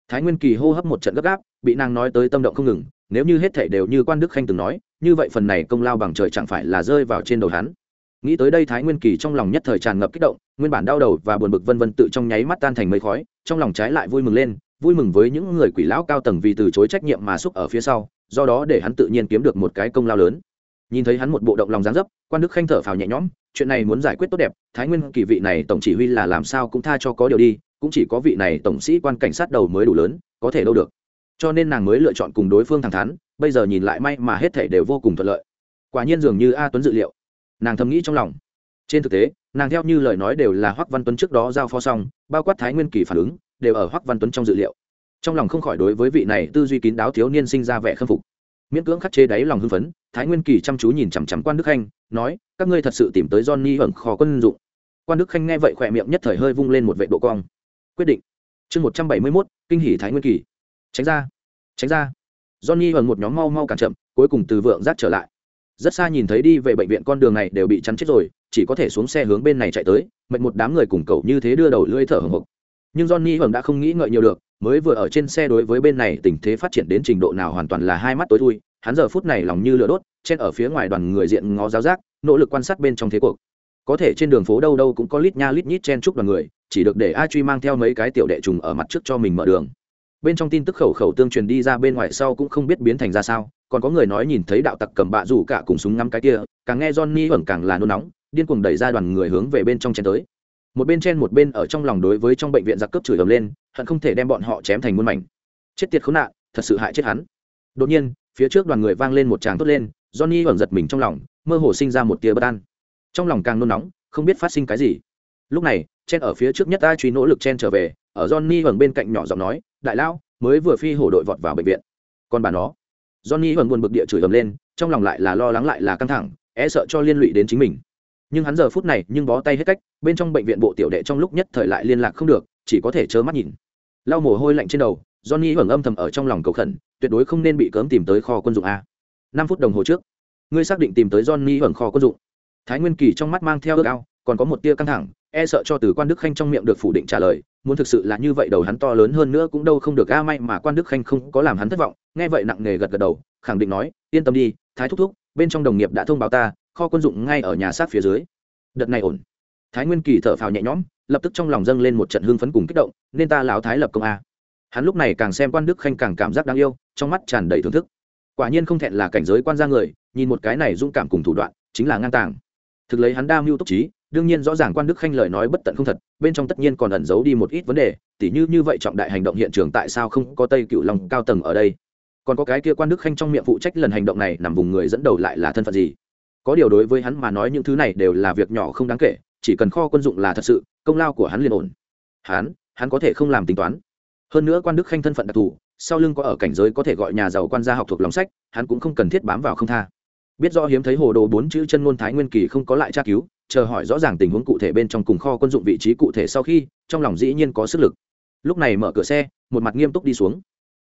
Thái nguyên kỳ hô hấp một trận gấp gáp, bị nàng nói tới tâm động không ngừng, nếu như hết thể đều như quan đức khanh từng nói, như vậy phần này công lao bằng trời chẳng phải là rơi vào trên đầu hắn nghĩ tới đây thái nguyên kỳ trong lòng nhất thời tràn ngập kích động, nguyên bản đau đầu và buồn bực vân vân tự trong nháy mắt tan thành mây khói, trong lòng trái lại vui mừng lên, vui mừng với những người quỷ lão cao tầng vì từ chối trách nhiệm mà xúc ở phía sau, do đó để hắn tự nhiên kiếm được một cái công lao lớn. Nhìn thấy hắn một bộ động lòng dáng dấp, quan đức khanh thở phào nhẹ nhõm, chuyện này muốn giải quyết tốt đẹp, thái nguyên kỳ vị này tổng chỉ huy là làm sao cũng tha cho có điều đi, cũng chỉ có vị này tổng sĩ quan cảnh sát đầu mới đủ lớn, có thể đâu được. Cho nên nàng mới lựa chọn cùng đối phương thẳng thắn, bây giờ nhìn lại may mà hết thể đều vô cùng thuận lợi. Quả nhiên dường như a tuấn dự liệu nàng thầm nghĩ trong lòng. Trên thực tế, nàng theo như lời nói đều là hoắc văn tuấn trước đó giao phó xong, bao quát thái nguyên kỳ phản ứng, đều ở hoắc văn tuấn trong dự liệu. Trong lòng không khỏi đối với vị này tư duy kín đáo thiếu niên sinh ra vẻ khâm phục. Miễn cưỡng khắc chế đáy lòng hưng phấn, thái nguyên kỳ chăm chú nhìn chằm chằm quan đức khanh, nói, các ngươi thật sự tìm tới johnny ẩn khó quân dụng. Quan đức khanh nghe vậy khỏe miệng nhất thời hơi vung lên một vệ độ cong. Quyết định. Chương một trăm bảy mươi mốt, kinh hỷ thái nguyên kỳ. Tránh ra. Tránh ra. Johnny ẩn một nhóm mau mau cản chậm, cuối cùng từ vượng giác trở lại rất xa nhìn thấy đi về bệnh viện con đường này đều bị chắn chết rồi, chỉ có thể xuống xe hướng bên này chạy tới mệnh một đám người cùng cậu như thế đưa đầu lưỡi thở hồng hộc. Nhưng johnny hưởng đã không nghĩ ngợi nhiều được, mới vừa ở trên xe đối với bên này tình thế phát triển đến trình độ nào hoàn toàn là hai mắt tối thui, hắn giờ phút này lòng như lửa đốt, chen ở phía ngoài đoàn người diện ngó giáo giác, nỗ lực quan sát bên trong thế cuộc. Có thể trên đường phố đâu đâu cũng có lít nha lít nhít chen chúc đoàn người, chỉ được để a truy mang theo mấy cái tiểu đệ trùng ở mặt trước cho mình mở đường bên trong tin tức khẩu khẩu tương truyền đi ra bên ngoài sau cũng không biết biến thành ra sao, còn có người nói nhìn thấy đạo tặc cầm bạ rủ cả cùng súng ngắm cái kia, càng nghe johnny hưởng càng là nôn nóng, điên cuồng đẩy ra đoàn người hướng về bên trong chen tới. Một bên chen một bên ở trong lòng đối với trong bệnh viện giặc cướp chửi ầm lên, hận không thể đem bọn họ chém thành muôn mảnh. Chết tiệt khốn nạn, thật sự hại chết hắn. Đột nhiên, phía trước đoàn người vang lên một tràng tốt lên, johnny hưởng giật mình trong lòng, mơ hồ sinh ra một tia bất an. Trong lòng càng nôn nóng, không biết phát sinh cái gì. Lúc này, chen ở phía trước nhất ta truy nỗ lực chen trở về, ở johnny hưởng bên cạnh nhỏ giọng nói đại lao mới vừa phi hổ đội vọt vào bệnh viện. Còn bà nó. Johnny vẫn buồn bực địa chửi ầm lên, trong lòng lại là lo lắng lại là căng thẳng e sợ cho liên lụy đến chính mình. Nhưng hắn giờ phút này nhưng bó tay hết cách, bên trong bệnh viện bộ tiểu đệ trong lúc nhất thời lại liên lạc không được, chỉ có thể chớ mắt nhìn. Lau mồ hôi lạnh trên đầu, johnny vẫn âm thầm ở trong lòng cầu khẩn, tuyệt đối không nên bị cớm tìm tới kho quân dụng a. Năm phút đồng hồ trước, ngươi xác định tìm tới johnny hưởng kho quân dụng. Thái nguyên kỳ trong mắt mang theo ước ao, còn có một tia căng thẳng e sợ cho từ quan đức khanh trong miệng được phủ định trả lời muốn thực sự là như vậy đầu hắn to lớn hơn nữa cũng đâu không được a may mà quan đức khanh không có làm hắn thất vọng, nghe vậy nặng nề gật gật đầu, khẳng định nói, yên tâm đi, thái thúc thúc, bên trong đồng nghiệp đã thông báo ta, kho quân dụng ngay ở nhà sát phía dưới. Đợt này ổn. Thái nguyên kỳ thở phào nhẹ nhõm, lập tức trong lòng dâng lên một trận hưng phấn cùng kích động, nên ta láo thái lập công a. Hắn lúc này càng xem quan đức khanh càng cảm giác đáng yêu, trong mắt tràn đầy thưởng thức. Quả nhiên không thẹn là cảnh giới quan gia người, nhìn một cái này dũng cảm cùng thủ đoạn, chính là ngang tàng. Thực lấy hắn đa mưu túc trí đương nhiên rõ ràng quan đức khanh lời nói bất tận không thật, bên trong tất nhiên còn ẩn giấu đi một ít vấn đề, tỉ như như vậy trọng đại hành động hiện trường tại sao không có tây cựu lòng cao tầng ở đây? Còn có cái kia quan đức khanh trong miệng phụ trách lần hành động này nằm vùng người dẫn đầu lại là thân phận gì? Có điều đối với hắn mà nói những thứ này đều là việc nhỏ không đáng kể, chỉ cần kho quân dụng là thật sự, công lao của hắn liền ổn. Hắn hắn có thể không làm tính toán. Hơn nữa quan đức khanh thân phận đặc thù, sau lưng có ở cảnh giới có thể gọi nhà giàu quan gia học thuộc lòng sách, hắn cũng không cần thiết bám vào không tha. Biết do hiếm thấy hồ đồ bốn chữ chân ngôn thái nguyên kỳ không có lại tra cứu chờ hỏi rõ ràng tình huống cụ thể bên trong cùng kho quân dụng vị trí cụ thể sau khi, trong lòng dĩ nhiên có sức lực. Lúc này mở cửa xe, một mặt nghiêm túc đi xuống.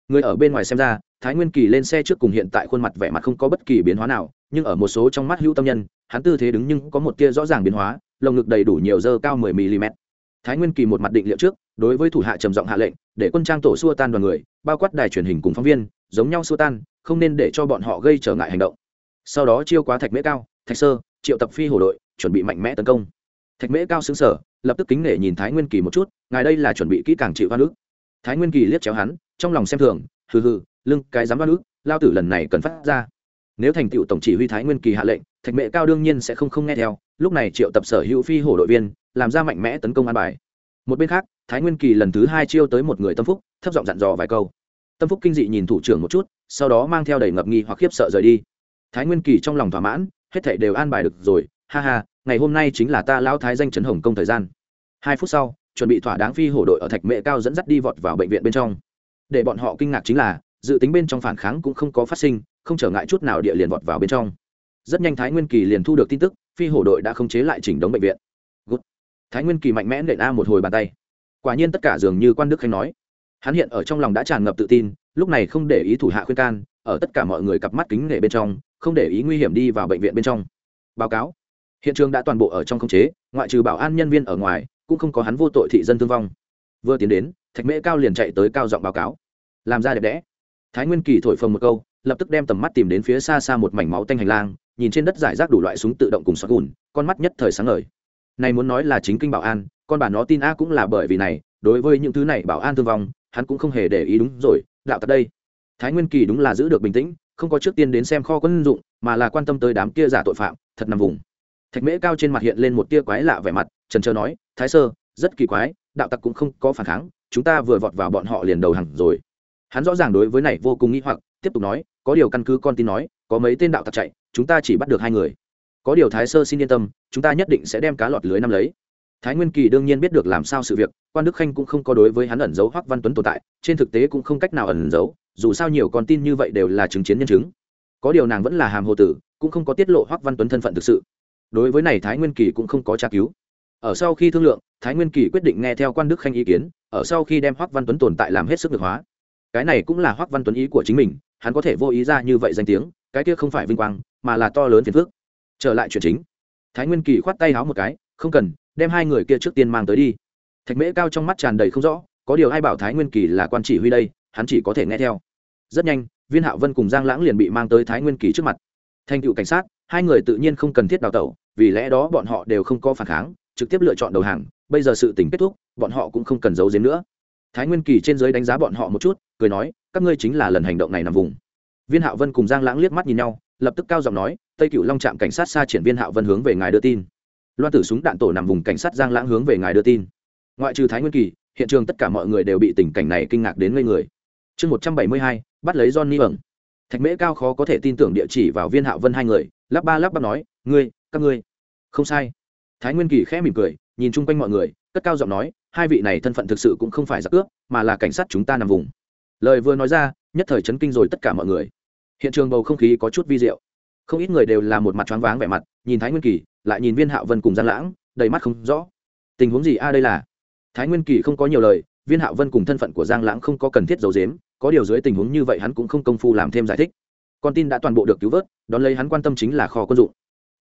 Người ở bên ngoài xem ra, thái nguyên kỳ lên xe trước cùng hiện tại khuôn mặt vẻ mặt không có bất kỳ biến hóa nào, nhưng ở một số trong mắt hữu tâm nhân, hắn tư thế đứng nhưng có một tia rõ ràng biến hóa, lồng ngực đầy đủ nhiều dơ cao 10 mm thái nguyên kỳ một mặt định liệu trước, đối với thủ hạ trầm giọng hạ lệnh, để quân trang tổ xua tan đoàn người, bao quát đài truyền hình cùng phóng viên, giống nhau xua tan, không nên để cho bọn họ gây trở ngại hành động. Sau đó chiêu quá thạch mễ cao, thạch sơ, triệu tập phi hổ đội chuẩn bị mạnh mẽ tấn công. Thạch mễ cao xứng sở lập tức kính nể nhìn thái nguyên kỳ một chút, ngài đây là chuẩn bị kỹ càng chịu hoa nước thái nguyên kỳ liếc chéo hắn, trong lòng xem thường, hừ hừ, lưng cái dám hoa nước lao tử lần này cần phát ra. Nếu thành tựu tổng chỉ huy thái nguyên kỳ hạ lệnh, thạch mễ cao đương nhiên sẽ không không nghe theo, lúc này triệu tập sở hữu phi hổ đội viên, làm ra mạnh mẽ tấn công an bài. Một bên khác, thái nguyên kỳ lần thứ hai chiêu tới một người tâm phúc, thấp giọng dặn dò vài câu. Tâm phúc kinh dị nhìn thủ trưởng một chút, sau đó mang theo đầy ngập nghi hoặc khiếp sợ rời đi. Thái nguyên kỳ trong lòng thỏa mãn, hết thảy đều an bài được rồi, ha ha ngày hôm nay chính là ta lão thái danh chấn hồng công thời gian. Hai phút sau, chuẩn bị thỏa đáng phi hổ đội ở thạch mễ cao dẫn dắt đi vọt vào bệnh viện bên trong. Để bọn họ kinh ngạc chính là, dự tính bên trong phản kháng cũng không có phát sinh, không trở ngại chút nào địa liền vọt vào bên trong. Rất nhanh thái nguyên kỳ liền thu được tin tức, phi hổ đội đã không chế lại chỉnh đống bệnh viện. Good. thái nguyên kỳ mạnh mẽ nện a một hồi bàn tay. Quả nhiên tất cả dường như quan đức khanh nói. Hắn hiện ở trong lòng đã tràn ngập tự tin, lúc này không để ý thủ hạ khuyên can, ở tất cả mọi người cặp mắt kính nể bên trong, không để ý nguy hiểm đi vào bệnh viện bên trong. Báo cáo hiện trường đã toàn bộ ở trong khống chế, ngoại trừ bảo an nhân viên ở ngoài, cũng không có hắn vô tội thị dân thương vong. Vừa tiến đến, thạch mễ cao liền chạy tới cao giọng báo cáo. Làm ra đẹp đẽ. Thái nguyên kỳ thổi phồng một câu, lập tức đem tầm mắt tìm đến phía xa xa một mảnh máu tanh hành lang, nhìn trên đất giải rác đủ loại súng tự động cùng xoát gùn, con mắt nhất thời sáng ngời. Này muốn nói là chính kinh bảo an, con bà nó tin a cũng là bởi vì này, đối với những thứ này bảo an thương vong, hắn cũng không hề để ý đúng rồi, đạo tật đây. Thái nguyên kỳ đúng là giữ được bình tĩnh, không có trước tiên đến xem kho quân dụng, mà là quan tâm tới đám kia giả tội phạm, thật nằm vùng thạch mễ cao trên mặt hiện lên một tia quái lạ vẻ mặt, trần trờ nói, thái sơ, rất kỳ quái, đạo tặc cũng không có phản kháng, chúng ta vừa vọt vào bọn họ liền đầu hàng rồi. Hắn rõ ràng đối với này vô cùng nghĩ hoặc, tiếp tục nói, có điều căn cứ con tin nói, có mấy tên đạo tặc chạy, chúng ta chỉ bắt được hai người. Có điều thái sơ xin yên tâm, chúng ta nhất định sẽ đem cá lọt lưới năm lấy. Thái nguyên kỳ đương nhiên biết được làm sao sự việc, quan đức khanh cũng không có đối với hắn ẩn giấu hoắc văn tuấn tồn tại, trên thực tế cũng không cách nào ẩn giấu, dù sao nhiều con tin như vậy đều là chứng chiến nhân chứng. Có điều nàng vẫn là hàm hồ tử, cũng không có tiết lộ hoắc văn tuấn thân phận thực sự đối với này thái nguyên kỳ cũng không có tra cứu. Ở sau khi thương lượng, thái nguyên kỳ quyết định nghe theo quan đức khanh ý kiến, ở sau khi đem hoắc văn tuấn tồn tại làm hết sức được hóa. Cái này cũng là hoắc văn tuấn ý của chính mình, hắn có thể vô ý ra như vậy danh tiếng, cái kia không phải vinh quang, mà là to lớn phiền phức. Trở lại chuyện chính. Thái nguyên kỳ khoát tay háo một cái, không cần, đem hai người kia trước tiên mang tới đi. Thạch mễ cao trong mắt tràn đầy không rõ, có điều ai bảo thái nguyên kỳ là quan chỉ huy đây, hắn chỉ có thể nghe theo. Rất nhanh, viên hạo vân cùng giang lãng liền bị mang tới thái nguyên kỳ trước mặt. Thành cựu cảnh sát hai người tự nhiên không cần thiết đào tẩu, vì lẽ đó bọn họ đều không có phản kháng, trực tiếp lựa chọn đầu hàng, bây giờ sự tình kết thúc, bọn họ cũng không cần giấu giếm nữa. Thái nguyên kỳ trên giới đánh giá bọn họ một chút, cười nói, các ngươi chính là lần hành động này nằm vùng. Viên hạo vân cùng giang lãng liếc mắt nhìn nhau, lập tức cao giọng nói, tây cựu long trạm cảnh sát xa triển viên hạo vân hướng về ngài đưa tin. Loan tử súng đạn tổ nằm vùng cảnh sát giang lãng hướng về ngài đưa tin. Ngoại trừ thái nguyên kỳ, hiện trường tất cả mọi người đều bị tình cảnh này kinh ngạc đến ngây người. Chương một trăm bảy mươi hai, bắt lấy johnny ẩn thạch mễ cao khó có thể tin tưởng địa chỉ vào viên hạo vân hai người lắp ba lắp bắp nói, ngươi, các ngươi. Không sai. Thái nguyên kỳ khẽ mỉm cười, nhìn chung quanh mọi người, cất cao giọng nói, hai vị này thân phận thực sự cũng không phải giặc cướp, mà là cảnh sát chúng ta nằm vùng. Lời vừa nói ra, nhất thời chấn kinh rồi tất cả mọi người. Hiện trường bầu không khí có chút vi diệu. Không ít người đều là một mặt choáng váng vẻ mặt, nhìn thái nguyên kỳ, lại nhìn viên hạo vân cùng gian lãng, đầy mắt không rõ. Tình huống gì a, đây là? Thái nguyên kỳ không có nhiều lời, viên hạo vân cùng thân phận của giang lãng không có cần thiết giấu dếm có điều dưới tình huống như vậy hắn cũng không công phu làm thêm giải thích con tin đã toàn bộ được cứu vớt, đón lấy hắn quan tâm chính là kho quân dụng.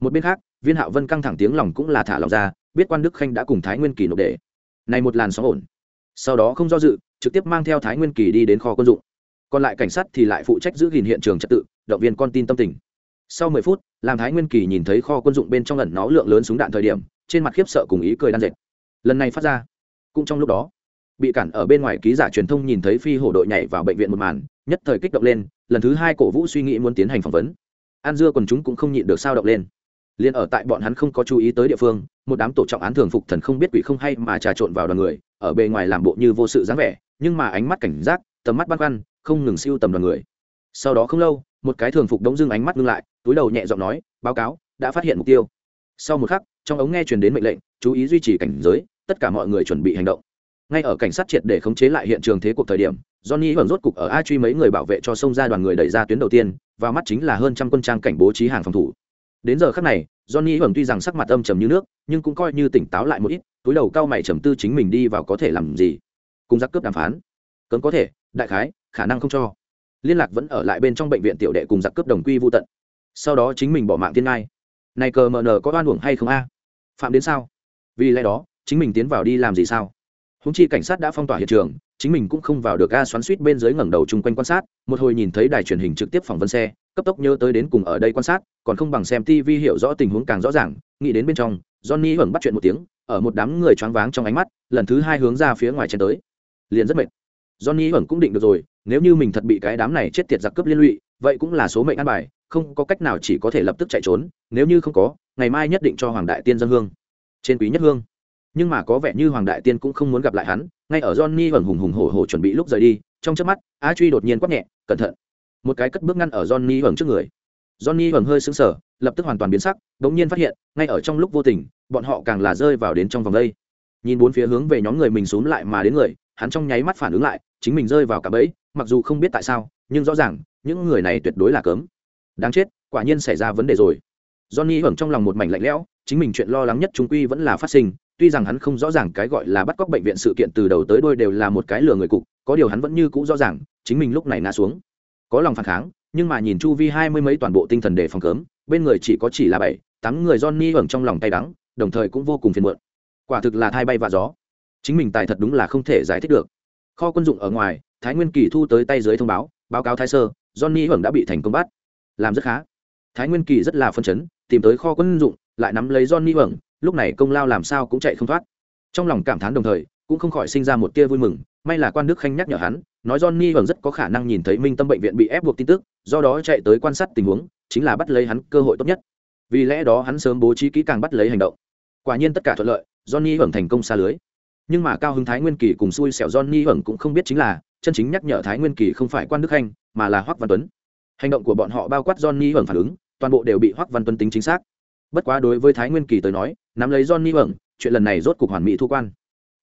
Một bên khác, viên hạo vân căng thẳng tiếng lòng cũng là thả lòng ra, biết quan đức khanh đã cùng thái nguyên kỳ nộp để. Này một làn sóng ổn. Sau đó không do dự, trực tiếp mang theo thái nguyên kỳ đi đến kho quân dụng. Còn lại cảnh sát thì lại phụ trách giữ gìn hiện trường trật tự, động viên con tin tâm tình. Sau mười phút, làm thái nguyên kỳ nhìn thấy kho quân dụng bên trong lần nó lượng lớn súng đạn thời điểm, trên mặt khiếp sợ cùng ý cười đan dệt. Lần này phát ra, cũng trong lúc đó, bị cản ở bên ngoài ký giả truyền thông nhìn thấy phi hổ đội nhảy vào bệnh viện một màn nhất thời kích động lên, lần thứ hai cổ vũ suy nghĩ muốn tiến hành phỏng vấn. An dưa còn chúng cũng không nhịn được sao động lên. Liền ở tại bọn hắn không có chú ý tới địa phương, một đám tổ trọng án thường phục thần không biết quỷ không hay mà trà trộn vào đoàn người, ở bề ngoài làm bộ như vô sự dáng vẻ, nhưng mà ánh mắt cảnh giác, tầm mắt băn khoăn, không ngừng siêu tầm đoàn người. Sau đó không lâu, một cái thường phục đống dưng ánh mắt ngưng lại, túi đầu nhẹ giọng nói, báo cáo, đã phát hiện mục tiêu. Sau một khắc, trong ống nghe truyền đến mệnh lệnh, chú ý duy trì cảnh giới, tất cả mọi người chuẩn bị hành động ngay ở cảnh sát triệt để khống chế lại hiện trường thế cuộc thời điểm, johnny vẫn rốt cục ở a truy mấy người bảo vệ cho sông ra đoàn người đẩy ra tuyến đầu tiên, và mắt chính là hơn trăm quân trang cảnh bố trí hàng phòng thủ. Đến giờ khắc này, johnny vẫn tuy rằng sắc mặt âm trầm như nước, nhưng cũng coi như tỉnh táo lại một ít, túi đầu cao mày trầm tư chính mình đi vào có thể làm gì. Cùng giặc cướp đàm phán. Cấm có thể, đại khái, khả năng không cho. Liên lạc vẫn ở lại bên trong bệnh viện tiểu đệ cùng giặc cướp đồng quy vô tận. Sau đó chính mình bỏ mạng thiên ngai. Này cờ mờ nờ có oan uổng hay không a? Phạm đến sao? Vì lẽ đó, chính mình tiến vào đi làm gì sao? Húng chi cảnh sát đã phong tỏa hiện trường, chính mình cũng không vào được ga xoắn suýt bên dưới ngẩng đầu chung quanh quan sát, một hồi nhìn thấy đài truyền hình trực tiếp phỏng vấn xe, cấp tốc nhớ tới đến cùng ở đây quan sát, còn không bằng xem tv hiểu rõ tình huống càng rõ ràng, nghĩ đến bên trong, johnny hưởng bắt chuyện một tiếng, ở một đám người choáng váng trong ánh mắt, lần thứ hai hướng ra phía ngoài chen tới. Liền rất mệt. Johnny hưởng cũng định được rồi, nếu như mình thật bị cái đám này chết tiệt giặc cướp liên lụy, vậy cũng là số mệnh ăn bài, không có cách nào chỉ có thể lập tức chạy trốn, nếu như không có, ngày mai nhất định cho hoàng đại tiên dân hương. Trên quý nhất hương nhưng mà có vẻ như hoàng đại tiên cũng không muốn gặp lại hắn, ngay ở johnny hưởng hùng hùng hổ hổ chuẩn bị lúc rời đi, trong chớp mắt, a truy đột nhiên quát nhẹ, cẩn thận. Một cái cất bước ngăn ở johnny hưởng trước người. Johnny hưởng hơi sững sờ, lập tức hoàn toàn biến sắc đột nhiên phát hiện, ngay ở trong lúc vô tình, bọn họ càng là rơi vào đến trong vòng đây. Nhìn bốn phía hướng về nhóm người mình xúm lại mà đến người, hắn trong nháy mắt phản ứng lại, chính mình rơi vào cả bẫy, mặc dù không biết tại sao, nhưng rõ ràng, những người này tuyệt đối là cấm. Đáng chết, quả nhiên xảy ra vấn đề rồi. Johnny hưởng trong lòng một mảnh lạnh lẽo, chính mình chuyện lo lắng nhất chúng quy vẫn là phát sinh tuy rằng hắn không rõ ràng cái gọi là bắt cóc bệnh viện sự kiện từ đầu tới đuôi đều là một cái lừa người cục, có điều hắn vẫn như cũ rõ ràng, chính mình lúc này ngã xuống. Có lòng phản kháng, nhưng mà nhìn chu vi hai mươi mấy toàn bộ tinh thần để phòng cớm bên người chỉ có chỉ là bảy, tám người johnny hưởng trong lòng tay đắng, đồng thời cũng vô cùng phiền muộn. Quả thực là thai bay và gió. Chính mình tài thật đúng là không thể giải thích được. Kho quân dụng ở ngoài, thái nguyên kỳ thu tới tay dưới thông báo báo cáo thái sơ, johnny hưởng đã bị thành công bắt. Làm rất khá. Thái nguyên kỳ rất là phân chấn, tìm tới kho quân dụng, lại nắm lấy johnny hưởng lúc này công lao làm sao cũng chạy không thoát. Trong lòng cảm thán đồng thời, cũng không khỏi sinh ra một tia vui mừng, may là quan đức khanh nhắc nhở hắn, nói johnny vẫn rất có khả năng nhìn thấy minh tâm bệnh viện bị ép buộc tin tức, do đó chạy tới quan sát tình huống, chính là bắt lấy hắn cơ hội tốt nhất. Vì lẽ đó hắn sớm bố trí kỹ càng bắt lấy hành động. Quả nhiên tất cả thuận lợi, johnny vẫn thành công xa lưới. Nhưng mà cao hứng thái nguyên kỳ cùng xui xẻo johnny vẫn cũng không biết chính là, chân chính nhắc nhở thái nguyên kỳ không phải quan đức khanh, mà là hoắc văn tuấn. Hành động của bọn họ bao quát johnny vẫn phản ứng, toàn bộ đều bị hoắc văn tuấn tính chính xác bất quá đối với thái nguyên kỳ tới nói, nắm lấy johnny hưởng chuyện lần này rốt cục hoàn mỹ thu quan.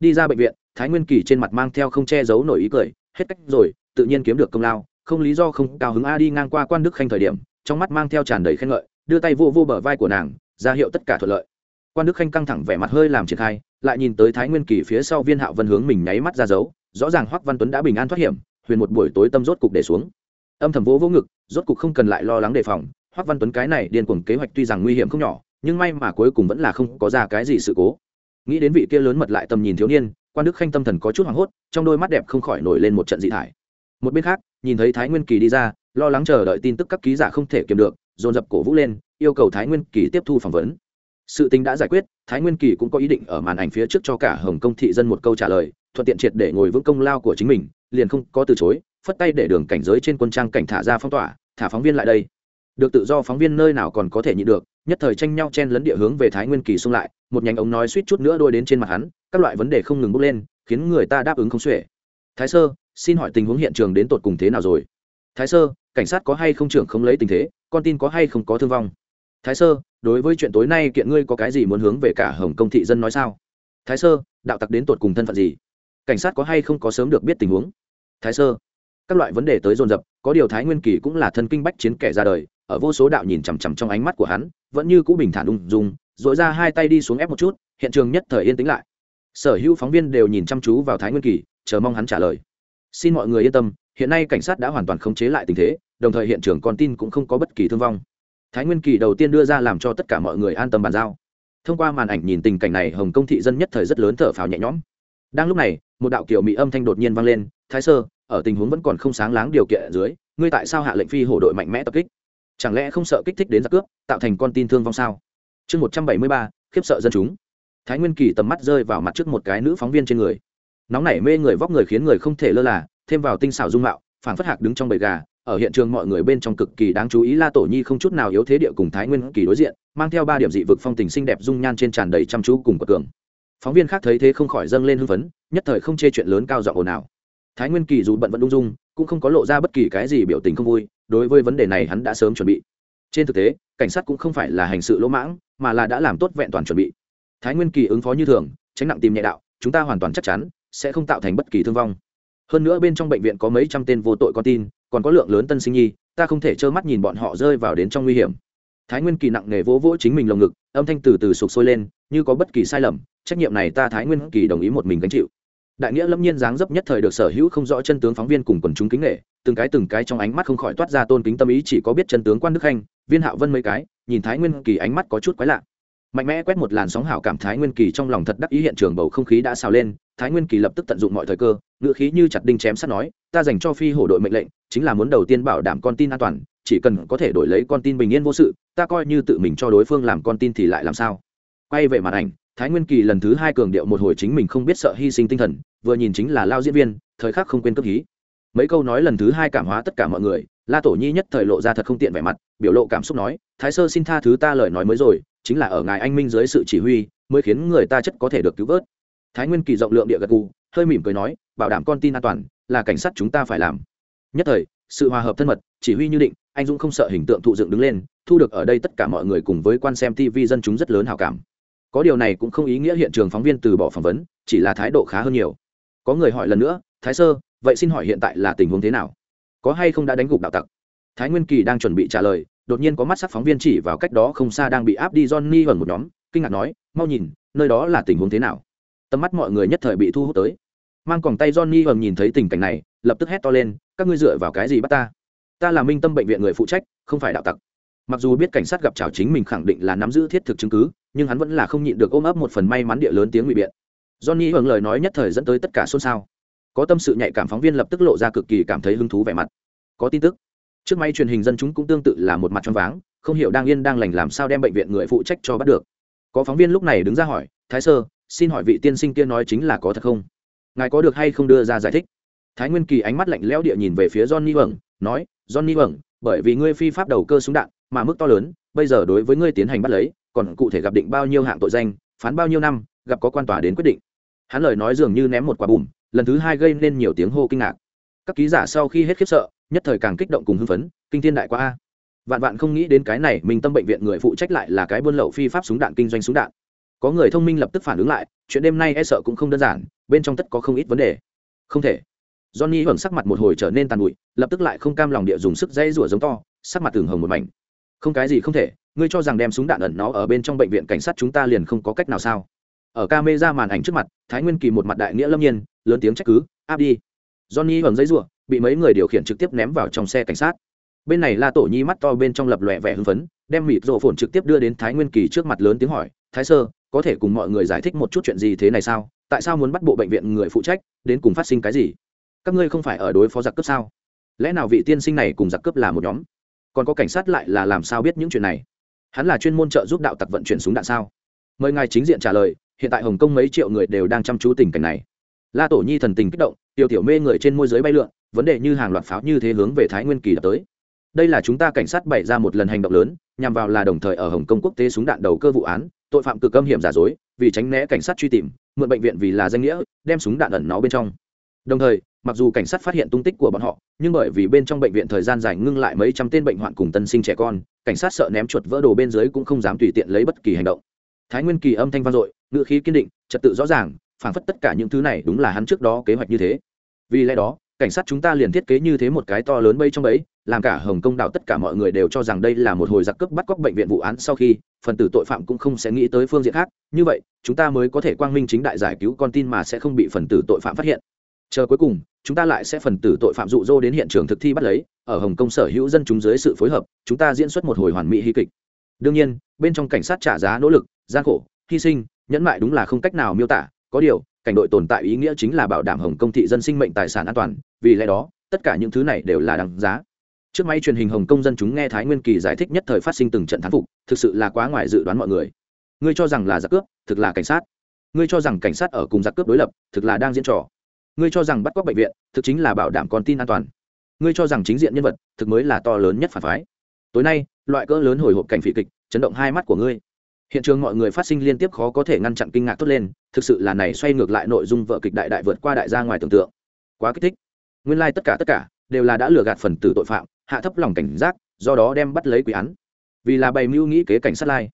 Đi ra bệnh viện, thái nguyên kỳ trên mặt mang theo không che giấu nổi ý cười, hết cách rồi, tự nhiên kiếm được công lao, không lý do không cao hứng a đi ngang qua quan đức khanh thời điểm, trong mắt mang theo tràn đầy khen ngợi, đưa tay vô vô bờ vai của nàng, ra hiệu tất cả thuận lợi. Quan đức khanh căng thẳng vẻ mặt hơi làm triển khai, lại nhìn tới thái nguyên kỳ phía sau viên hạo vân hướng mình nháy mắt ra dấu, rõ ràng hoắc văn tuấn đã bình an thoát hiểm, huyền một buổi tối tâm rốt cục để xuống. Âm thầm vỗ vỗ ngực, rốt cục không cần lại lo lắng đề phòng hoắc văn tuấn cái này điên cuồng kế hoạch tuy rằng nguy hiểm không nhỏ, nhưng may mà cuối cùng vẫn là không có ra cái gì sự cố. Nghĩ đến vị kia lớn mật lại tầm nhìn thiếu niên, quan đức khanh tâm thần có chút hoảng hốt, trong đôi mắt đẹp không khỏi nổi lên một trận dị thải. Một bên khác, nhìn thấy thái nguyên kỳ đi ra, lo lắng chờ đợi tin tức các ký giả không thể kiềm được, dồn dập cổ vũ lên, yêu cầu thái nguyên kỳ tiếp thu phỏng vấn. Sự tình đã giải quyết, thái nguyên kỳ cũng có ý định ở màn ảnh phía trước cho cả hồng công thị dân một câu trả lời, thuận tiện triệt để ngồi vững công lao của chính mình, liền không có từ chối, phất tay để đường cảnh giới trên quân trang cảnh thả ra phong tỏa, thả phóng viên lại đây được tự do phóng viên nơi nào còn có thể nhịn được, nhất thời tranh nhau chen lấn địa hướng về thái nguyên kỳ xung lại, một nhánh ống nói suýt chút nữa đôi đến trên mặt hắn, các loại vấn đề không ngừng bốc lên, khiến người ta đáp ứng không xuể. Thái sơ, xin hỏi tình huống hiện trường đến tột cùng thế nào rồi? Thái sơ, cảnh sát có hay không trưởng không lấy tình thế, con tin có hay không có thương vong? Thái sơ, đối với chuyện tối nay kiện ngươi có cái gì muốn hướng về cả hồng công thị dân nói sao? Thái sơ, đạo tặc đến tột cùng thân phận gì? Cảnh sát có hay không có sớm được biết tình huống? Thái sơ, các loại vấn đề tới dồn dập, có điều thái nguyên kỳ cũng là thân kinh bách chiến kẻ ra đời ở vô số đạo nhìn chằm chằm trong ánh mắt của hắn, vẫn như cũ bình thản ung dung dội ra hai tay đi xuống ép một chút, hiện trường nhất thời yên tĩnh lại. Sở hữu phóng viên đều nhìn chăm chú vào thái nguyên kỳ, chờ mong hắn trả lời. Xin mọi người yên tâm, hiện nay cảnh sát đã hoàn toàn khống chế lại tình thế, đồng thời hiện trường con tin cũng không có bất kỳ thương vong. Thái nguyên kỳ đầu tiên đưa ra làm cho tất cả mọi người an tâm bàn giao. Thông qua màn ảnh nhìn tình cảnh này, hồng công thị dân nhất thời rất lớn thở phào nhẹ nhõm. Đang lúc này, một đạo kiểu mỹ âm thanh đột nhiên vang lên, thái sơ, ở tình huống vẫn còn không sáng láng điều kiện ở dưới, ngươi tại sao hạ lệnh phi hổ đội mạnh mẽ tập kích? Chẳng lẽ không sợ kích thích đến giặc cướp, tạo thành con tin thương vong sao? Chương một trăm bảy mươi ba, khiếp sợ dân chúng. Thái nguyên kỳ tầm mắt rơi vào mặt trước một cái nữ phóng viên trên người. Nóng nảy mê người vóc người khiến người không thể lơ là, thêm vào tinh xảo dung mạo phản phất hạc đứng trong bầy gà, ở hiện trường mọi người bên trong cực kỳ đáng chú ý la tổ nhi không chút nào yếu thế địa cùng thái nguyên kỳ đối diện, mang theo ba điểm dị vực phong tình xinh đẹp dung nhan trên tràn đầy chăm chú cùng quật cường. Phóng viên khác thấy thế không khỏi dâng lên hưng phấn, nhất thời không chê chuyện lớn cao giọng ồn ào. Thái nguyên kỳ dù bận vẫn ung dung, cũng không có lộ ra bất kỳ cái gì biểu tình không vui đối với vấn đề này hắn đã sớm chuẩn bị. Trên thực tế, cảnh sát cũng không phải là hành sự lỗ mãng, mà là đã làm tốt vẹn toàn chuẩn bị. Thái nguyên kỳ ứng phó như thường, tránh nặng tìm nhẹ đạo, chúng ta hoàn toàn chắc chắn sẽ không tạo thành bất kỳ thương vong. Hơn nữa bên trong bệnh viện có mấy trăm tên vô tội con tin, còn có lượng lớn tân sinh nhi, ta không thể trơ mắt nhìn bọn họ rơi vào đến trong nguy hiểm. Thái nguyên kỳ nặng nề vỗ vỗ chính mình lồng ngực, âm thanh từ từ sụp sôi lên, như có bất kỳ sai lầm, trách nhiệm này ta thái nguyên kỳ đồng ý một mình gánh chịu đại nghĩa lâm nhiên dáng dấp nhất thời được sở hữu không rõ chân tướng phóng viên cùng quần chúng kính nghệ từng cái từng cái trong ánh mắt không khỏi toát ra tôn kính tâm ý chỉ có biết chân tướng quan đức khanh, viên hạo vân mấy cái, nhìn thái nguyên kỳ ánh mắt có chút quái lạ. Mạnh mẽ quét một làn sóng hảo cảm thái nguyên kỳ trong lòng thật đắc ý hiện trường bầu không khí đã xào lên, thái nguyên kỳ lập tức tận dụng mọi thời cơ, ngựa khí như chặt đinh chém sắt nói, ta dành cho phi hổ đội mệnh lệnh, chính là muốn đầu tiên bảo đảm con tin an toàn, chỉ cần có thể đổi lấy con tin bình yên vô sự, ta coi như tự mình cho đối phương làm con tin thì lại làm sao? Quay về màn ảnh thái nguyên kỳ lần thứ hai cường điệu một hồi chính mình không biết sợ hy sinh tinh thần, vừa nhìn chính là lao diễn viên, thời khắc không quên cấp hí. Mấy câu nói lần thứ hai cảm hóa tất cả mọi người, la tổ nhi nhất thời lộ ra thật không tiện vẻ mặt, biểu lộ cảm xúc nói, thái sơ xin tha thứ ta lời nói mới rồi, chính là ở ngài anh minh dưới sự chỉ huy, mới khiến người ta chất có thể được cứu vớt. Thái nguyên kỳ rộng lượng địa gật gù, hơi mỉm cười nói, bảo đảm con tin an toàn, là cảnh sát chúng ta phải làm. Nhất thời, sự hòa hợp thân mật, chỉ huy như định, anh dũng không sợ hình tượng thụ dựng đứng lên, thu được ở đây tất cả mọi người cùng với quan xem tv dân chúng rất lớn hào cảm có điều này cũng không ý nghĩa hiện trường phóng viên từ bỏ phỏng vấn, chỉ là thái độ khá hơn nhiều. Có người hỏi lần nữa, thái sơ, vậy xin hỏi hiện tại là tình huống thế nào? Có hay không đã đánh gục đạo tặc? Thái nguyên kỳ đang chuẩn bị trả lời, đột nhiên có mắt sắc phóng viên chỉ vào cách đó không xa đang bị áp đi johnny gần một nhóm, kinh ngạc nói, mau nhìn, nơi đó là tình huống thế nào? Tầm mắt mọi người nhất thời bị thu hút tới. Mang còng tay johnny gần nhìn thấy tình cảnh này, lập tức hét to lên, các ngươi dựa vào cái gì bắt ta? Ta là minh tâm bệnh viện người phụ trách, không phải đạo tặc mặc dù biết cảnh sát gặp chào chính mình khẳng định là nắm giữ thiết thực chứng cứ, nhưng hắn vẫn là không nhịn được ôm ấp một phần may mắn địa lớn tiếng ngụy biện. Johnny hưởng lời nói nhất thời dẫn tới tất cả xôn xao. Có tâm sự nhạy cảm phóng viên lập tức lộ ra cực kỳ cảm thấy hứng thú vẻ mặt. Có tin tức. Trước máy truyền hình dân chúng cũng tương tự là một mặt trong váng, không hiểu đang yên đang lành làm sao đem bệnh viện người phụ trách cho bắt được. Có phóng viên lúc này đứng ra hỏi, thái sơ, xin hỏi vị tiên sinh kia nói chính là có thật không? Ngài có được hay không đưa ra giải thích? Thái nguyên kỳ ánh mắt lạnh lẽo địa nhìn về phía johnny hưởng, nói, johnny hưởng, bởi vì ngươi phi pháp đầu cơ súng đạn mà mức to lớn, bây giờ đối với ngươi tiến hành bắt lấy, còn cụ thể gặp định bao nhiêu hạng tội danh, phán bao nhiêu năm, gặp có quan tòa đến quyết định. Hắn lời nói dường như ném một quả bùm, lần thứ hai gây nên nhiều tiếng hô kinh ngạc. Các ký giả sau khi hết khiếp sợ, nhất thời càng kích động cùng hưng phấn, kinh thiên đại quá a! Vạn vạn không nghĩ đến cái này, mình tâm bệnh viện người phụ trách lại là cái buôn lậu phi pháp súng đạn kinh doanh súng đạn. Có người thông minh lập tức phản ứng lại, chuyện đêm nay e sợ cũng không đơn giản, bên trong tất có không ít vấn đề. Không thể. Johnny hưởng sắc mặt một hồi trở nên tàn bụi, lập tức lại không cam lòng địa dùng sức dây rủa giống to, sắc mặt tường hồng một mảnh không cái gì không thể, ngươi cho rằng đem súng đạn ẩn nó ở bên trong bệnh viện cảnh sát chúng ta liền không có cách nào sao? Ở ca mê ra màn ảnh trước mặt, thái nguyên kỳ một mặt đại nghĩa lâm nhiên, lớn tiếng trách cứ, áp đi. Johnny hưởng giấy rủa, bị mấy người điều khiển trực tiếp ném vào trong xe cảnh sát. Bên này la tổ nhi mắt to bên trong lập lòe vẻ hưng phấn, đem mịt rộ phồn trực tiếp đưa đến thái nguyên kỳ trước mặt lớn tiếng hỏi, thái sơ, có thể cùng mọi người giải thích một chút chuyện gì thế này sao? Tại sao muốn bắt bộ bệnh viện người phụ trách, đến cùng phát sinh cái gì? Các ngươi không phải ở đối phó giặc cướp sao? Lẽ nào vị tiên sinh này cùng giặc cướp là một nhóm? Còn có cảnh sát lại là làm sao biết những chuyện này? Hắn là chuyên môn trợ giúp đạo tặc vận chuyển súng đạn sao? Mời ngài chính diện trả lời, hiện tại hồng kông mấy triệu người đều đang chăm chú tình cảnh này. La tổ nhi thần tình kích động, tiểu tiểu mê người trên môi giới bay lượn, vấn đề như hàng loạt pháo như thế hướng về thái nguyên kỳ đã tới. Đây là chúng ta cảnh sát bày ra một lần hành động lớn, nhằm vào là đồng thời ở hồng kông quốc tế súng đạn đầu cơ vụ án, tội phạm cực âm hiểm giả dối, vì tránh né cảnh sát truy tìm, mượn bệnh viện vì là danh nghĩa, đem súng đạn ẩn nó bên trong. Đồng thời mặc dù cảnh sát phát hiện tung tích của bọn họ nhưng bởi vì bên trong bệnh viện thời gian dài ngưng lại mấy trăm tên bệnh hoạn cùng tân sinh trẻ con cảnh sát sợ ném chuột vỡ đồ bên dưới cũng không dám tùy tiện lấy bất kỳ hành động. Thái nguyên kỳ âm thanh vang dội ngự khí kiên định trật tự rõ ràng phảng phất tất cả những thứ này đúng là hắn trước đó kế hoạch như thế. Vì lẽ đó cảnh sát chúng ta liền thiết kế như thế một cái to lớn bây trong bấy, làm cả hồng kông đảo tất cả mọi người đều cho rằng đây là một hồi giặc cướp bắt cóc bệnh viện vụ án sau khi phần tử tội phạm cũng không sẽ nghĩ tới phương diện khác. Như vậy chúng ta mới có thể quang minh chính đại giải cứu con tin mà sẽ không bị phần tử tội phạm phát hiện. Chờ cuối cùng chúng ta lại sẽ phần tử tội phạm dụ dỗ đến hiện trường thực thi bắt lấy, ở hồng kông sở hữu dân chúng dưới sự phối hợp, chúng ta diễn xuất một hồi hoàn mỹ hy kịch. Đương nhiên, bên trong cảnh sát trả giá nỗ lực, gian khổ, hy sinh, nhẫn mại đúng là không cách nào miêu tả, có điều, cảnh đội tồn tại ý nghĩa chính là bảo đảm hồng kông thị dân sinh mệnh tài sản an toàn, vì lẽ đó, tất cả những thứ này đều là đáng giá. Trước máy truyền hình hồng kông dân chúng nghe thái nguyên kỳ giải thích nhất thời phát sinh từng trận thắng phục, thực sự là quá ngoài dự đoán mọi người. Ngươi cho rằng là giặc cướp, thực là cảnh sát. Ngươi cho rằng cảnh sát ở cùng giặc cướp đối lập, thực là đang diễn trò ngươi cho rằng bắt cóc bệnh viện thực chính là bảo đảm con tin an toàn. Ngươi cho rằng chính diện nhân vật thực mới là to lớn nhất phản phái. Tối nay, loại cỡ lớn hồi hộp cảnh phỉ kịch chấn động hai mắt của ngươi. Hiện trường mọi người phát sinh liên tiếp khó có thể ngăn chặn kinh ngạc thốt lên, thực sự là này xoay ngược lại nội dung vợ kịch đại đại vượt qua đại gia ngoài tưởng tượng. Quá kích thích. Nguyên lai、like、tất cả tất cả đều là đã lừa gạt phần tử tội phạm, hạ thấp lòng cảnh giác, do đó đem bắt lấy quý án. Vì là bày mưu nghĩ kế cảnh sát lai.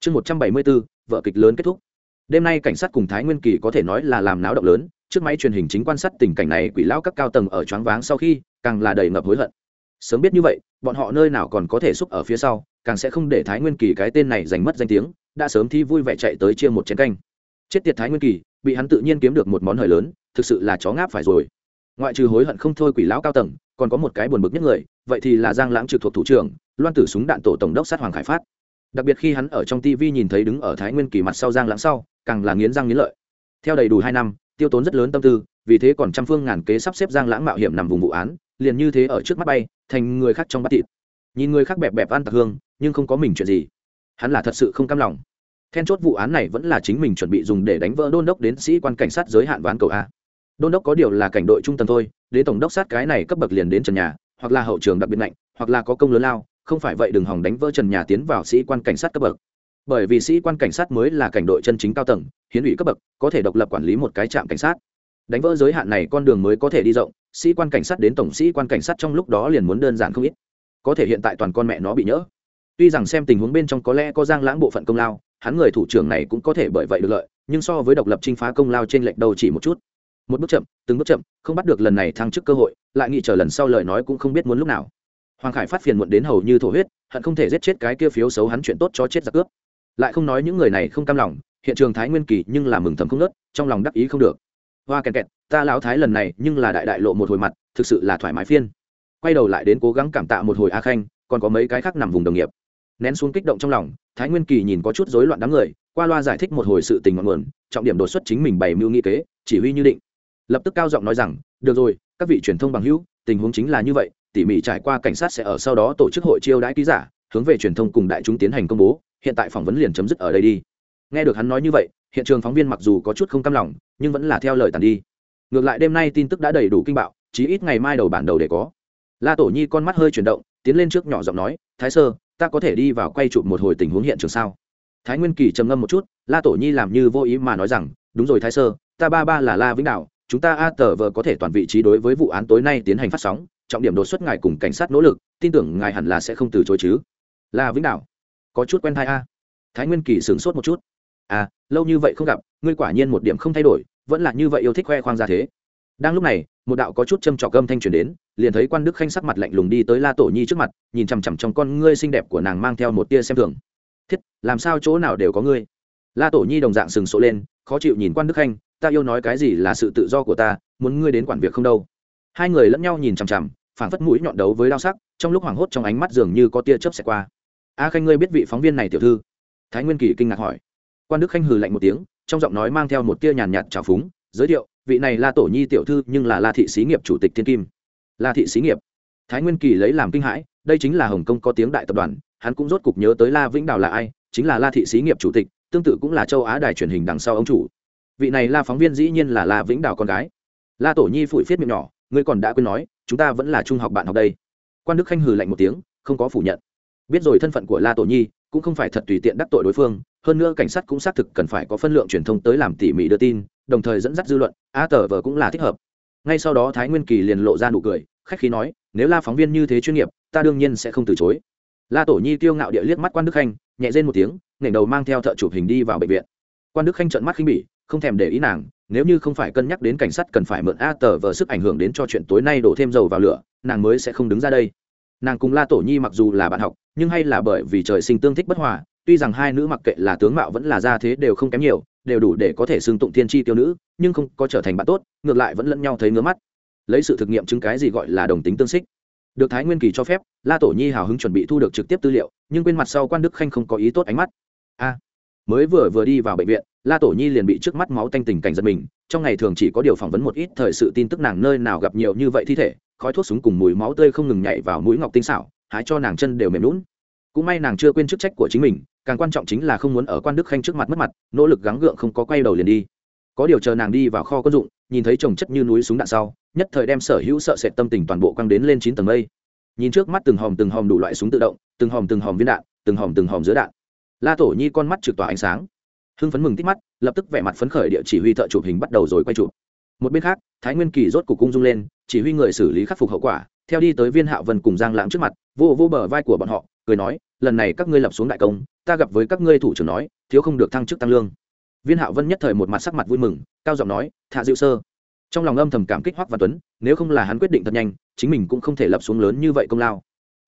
Chương một trăm bảy mươi bốn vợ kịch lớn kết thúc. Đêm nay cảnh sát cùng thái nguyên kỳ có thể nói là làm náo động lớn trước máy truyền hình chính quan sát tình cảnh này quỷ lão các cao tầng ở choáng váng sau khi, càng là đầy ngập hối hận. Sớm biết như vậy, bọn họ nơi nào còn có thể xúc ở phía sau, càng sẽ không để thái nguyên kỳ cái tên này giành mất danh tiếng, đã sớm thi vui vẻ chạy tới chia một chén canh. Chết tiệt thái nguyên kỳ, bị hắn tự nhiên kiếm được một món hời lớn, thực sự là chó ngáp phải rồi. Ngoại trừ hối hận không thôi quỷ lão cao tầng, còn có một cái buồn bực nhất người, vậy thì là giang lãng trực thuộc thủ trưởng, loan tử súng đạn tổ tổng đốc sát hoàng khải phát. Đặc biệt khi hắn ở trong tv nhìn thấy đứng ở thái nguyên kỳ mặt sau giang lãng sau, càng là nghiến răng nghiến lợi. Theo đầy đủ hai năm tiêu tốn rất lớn tâm tư, vì thế còn trăm phương ngàn kế sắp xếp giang lãng mạo hiểm nằm vùng vụ án, liền như thế ở trước mắt bay, thành người khác trong bát thịt. Nhìn người khác bẹp bẹp ăn tạc hương, nhưng không có mình chuyện gì. Hắn là thật sự không cam lòng. Then chốt vụ án này vẫn là chính mình chuẩn bị dùng để đánh vỡ đôn đốc đến sĩ quan cảnh sát giới hạn ván cầu a. Đôn đốc có điều là cảnh đội trung tâm thôi, đến tổng đốc sát cái này cấp bậc liền đến trần nhà, hoặc là hậu trường đặc biệt mạnh, hoặc là có công lớn lao, không phải vậy đừng hòng đánh vỡ trần nhà tiến vào sĩ quan cảnh sát cấp bậc bởi vì sĩ quan cảnh sát mới là cảnh đội chân chính cao tầng, hiến ủy cấp bậc, có thể độc lập quản lý một cái trạm cảnh sát. Đánh vỡ giới hạn này con đường mới có thể đi rộng, sĩ quan cảnh sát đến tổng sĩ quan cảnh sát trong lúc đó liền muốn đơn giản không ít. Có thể hiện tại toàn con mẹ nó bị nhỡ. Tuy rằng xem tình huống bên trong có lẽ có giang lãng bộ phận công lao, hắn người thủ trưởng này cũng có thể bởi vậy được lợi, nhưng so với độc lập chinh phá công lao trên lệnh đầu chỉ một chút. Một bước chậm, từng bước chậm, không bắt được lần này thăng chức cơ hội, lại nghĩ chờ lần sau lời nói cũng không biết muốn lúc nào. Hoàng khải phát phiền muộn đến hầu như thổ huyết, hận không thể giết chết cái kia phiếu xấu hắn chuyện tốt cho chết giặc cướp lại không nói những người này không cam lòng, hiện trường thái nguyên kỳ nhưng là mừng thầm không nớt trong lòng đắc ý không được. Hoa kẹt kẹt, ta lão thái lần này nhưng là đại đại lộ một hồi mặt, thực sự là thoải mái phiên. Quay đầu lại đến cố gắng cảm tạ một hồi a khanh, còn có mấy cái khác nằm vùng đồng nghiệp. Nén xuống kích động trong lòng, thái nguyên kỳ nhìn có chút rối loạn đám người, qua loa giải thích một hồi sự tình ngọn nguồn, trọng điểm đột xuất chính mình bày mưu nghi kế, chỉ huy như định. Lập tức cao giọng nói rằng, được rồi, các vị truyền thông bằng hữu, tình huống chính là như vậy, tỉ mỉ trải qua cảnh sát sẽ ở sau đó tổ chức hội chiêu đãi ký giả, hướng về truyền thông cùng đại chúng tiến hành công bố hiện tại phỏng vấn liền chấm dứt ở đây đi. Nghe được hắn nói như vậy, hiện trường phóng viên mặc dù có chút không cam lòng, nhưng vẫn là theo lời tàn đi. Ngược lại đêm nay tin tức đã đầy đủ kinh bạo, chí ít ngày mai đầu bản đầu để có. La tổ nhi con mắt hơi chuyển động, tiến lên trước nhỏ giọng nói, thái sơ, ta có thể đi vào quay chụp một hồi tình huống hiện trường sao? Thái nguyên kỳ trầm ngâm một chút, la tổ nhi làm như vô ý mà nói rằng, đúng rồi thái sơ, ta ba ba là la vĩnh đạo, chúng ta a tờ vờ có thể toàn vị trí đối với vụ án tối nay tiến hành phát sóng, trọng điểm đột xuất ngài cùng cảnh sát nỗ lực, tin tưởng ngài hẳn là sẽ không từ chối chứ. La vĩnh đạo có chút quen thai a. Thái nguyên kỳ sửng sốt một chút. À lâu như vậy không gặp, ngươi quả nhiên một điểm không thay đổi, vẫn là như vậy yêu thích khoe khoang ra thế. Đang lúc này, một đạo có chút châm trọc âm thanh truyền đến, liền thấy quan đức khanh sắc mặt lạnh lùng đi tới la tổ nhi trước mặt, nhìn chằm chằm trong con ngươi xinh đẹp của nàng mang theo một tia xem thường. Thiết, làm sao chỗ nào đều có ngươi? La tổ nhi đồng dạng sừng sộ lên, khó chịu nhìn quan đức khanh, ta yêu nói cái gì là sự tự do của ta, muốn ngươi đến quản việc không đâu. Hai người lẫn nhau nhìn chằm chằm, phảng phất mũi nhọn đấu với đao sắc, trong lúc hoảng hốt trong ánh mắt dường như có tia chớp xẹt qua a khanh ngươi biết vị phóng viên này tiểu thư? Thái nguyên kỳ kinh ngạc hỏi. Quan đức khanh hừ lạnh một tiếng, trong giọng nói mang theo một tia nhàn nhạt trào phúng, giới thiệu, vị này là tổ nhi tiểu thư nhưng là la thị xí nghiệp chủ tịch thiên kim. La thị xí nghiệp. Thái nguyên kỳ lấy làm kinh hãi, đây chính là hồng kông có tiếng đại tập đoàn, hắn cũng rốt cục nhớ tới la vĩnh đào là ai, chính là la thị xí nghiệp chủ tịch, tương tự cũng là châu á đài truyền hình đằng sau ông chủ. Vị này la phóng viên dĩ nhiên là la vĩnh đào con gái. La tổ nhi phủi phiết miệng nhỏ, ngươi còn đã quên nói, chúng ta vẫn là trung học bạn học đây. Quan đức khanh hừ lạnh một tiếng, không có phủ nhận biết rồi thân phận của la tổ nhi, cũng không phải thật tùy tiện đắc tội đối phương, hơn nữa cảnh sát cũng xác thực cần phải có phân lượng truyền thông tới làm tỉ mỉ đưa tin, đồng thời dẫn dắt dư luận, a tờ vờ cũng là thích hợp. Ngay sau đó thái nguyên kỳ liền lộ ra nụ cười, khách khí nói, nếu la phóng viên như thế chuyên nghiệp, ta đương nhiên sẽ không từ chối. La tổ nhi tiêu ngạo địa liếc mắt quan đức khanh, nhẹ rên một tiếng nghển đầu mang theo thợ chụp hình đi vào bệnh viện. Quan đức khanh trợn mắt khinh bỉ, không thèm để ý nàng, nếu như không phải cân nhắc đến cảnh sát cần phải mượn a tờ vờ sức ảnh hưởng đến cho chuyện tối nay đổ thêm dầu vào lửa, nàng mới sẽ không đứng ra đây nàng cùng la tổ nhi mặc dù là bạn học, nhưng hay là bởi vì trời sinh tương thích bất hòa, tuy rằng hai nữ mặc kệ là tướng mạo vẫn là gia thế đều không kém nhiều, đều đủ để có thể xưng tụng thiên tri tiêu nữ, nhưng không có trở thành bạn tốt, ngược lại vẫn lẫn nhau thấy ngứa mắt. Lấy sự thực nghiệm chứng cái gì gọi là đồng tính tương xích. Được thái nguyên kỳ cho phép, la tổ nhi hào hứng chuẩn bị thu được trực tiếp tư liệu, nhưng bên mặt sau quan đức khanh không có ý tốt ánh mắt. A, mới vừa vừa đi vào bệnh viện, la tổ nhi liền bị trước mắt máu tanh tình cảnh giật mình, trong ngày thường chỉ có điều phỏng vấn một ít thời sự tin tức nàng nơi nào gặp nhiều như vậy thi thể khói thuốc súng cùng mùi máu tươi không ngừng nhảy vào mũi ngọc tinh xảo, hái cho nàng chân đều mềm lún cũng may nàng chưa quên chức trách của chính mình, càng quan trọng chính là không muốn ở quan đức khanh trước mặt mất mặt, nỗ lực gắng gượng không có quay đầu liền đi. Có điều chờ nàng đi vào kho quân dụng, nhìn thấy chồng chất như núi súng đạn sau, nhất thời đem sở hữu sợ sệt tâm tình toàn bộ quăng đến lên chín tầng mây. Nhìn trước mắt từng hòm từng hòm đủ loại súng tự động, từng hòm từng hòm viên đạn, từng hòm từng hòm giữa đạn. La tổ nhi con mắt trực tỏa ánh sáng. Hưng phấn mừng tít mắt, lập tức vẻ mặt phấn khởi địa chỉ huy thợ chụp hình bắt đầu rồi quay chụp. Một bên khác, thái nguyên kỳ rốt cục cung dung lên chỉ huy người xử lý khắc phục hậu quả, theo đi tới viên hạo vân cùng giang lãng trước mặt, vô vô bờ vai của bọn họ, cười nói, lần này các ngươi lập xuống đại công, ta gặp với các ngươi thủ trưởng nói, thiếu không được thăng chức tăng lương. Viên hạo vân nhất thời một mặt sắc mặt vui mừng, cao giọng nói, thạ dịu sơ. Trong lòng âm thầm cảm kích hoắc văn tuấn, nếu không là hắn quyết định thật nhanh, chính mình cũng không thể lập xuống lớn như vậy công lao.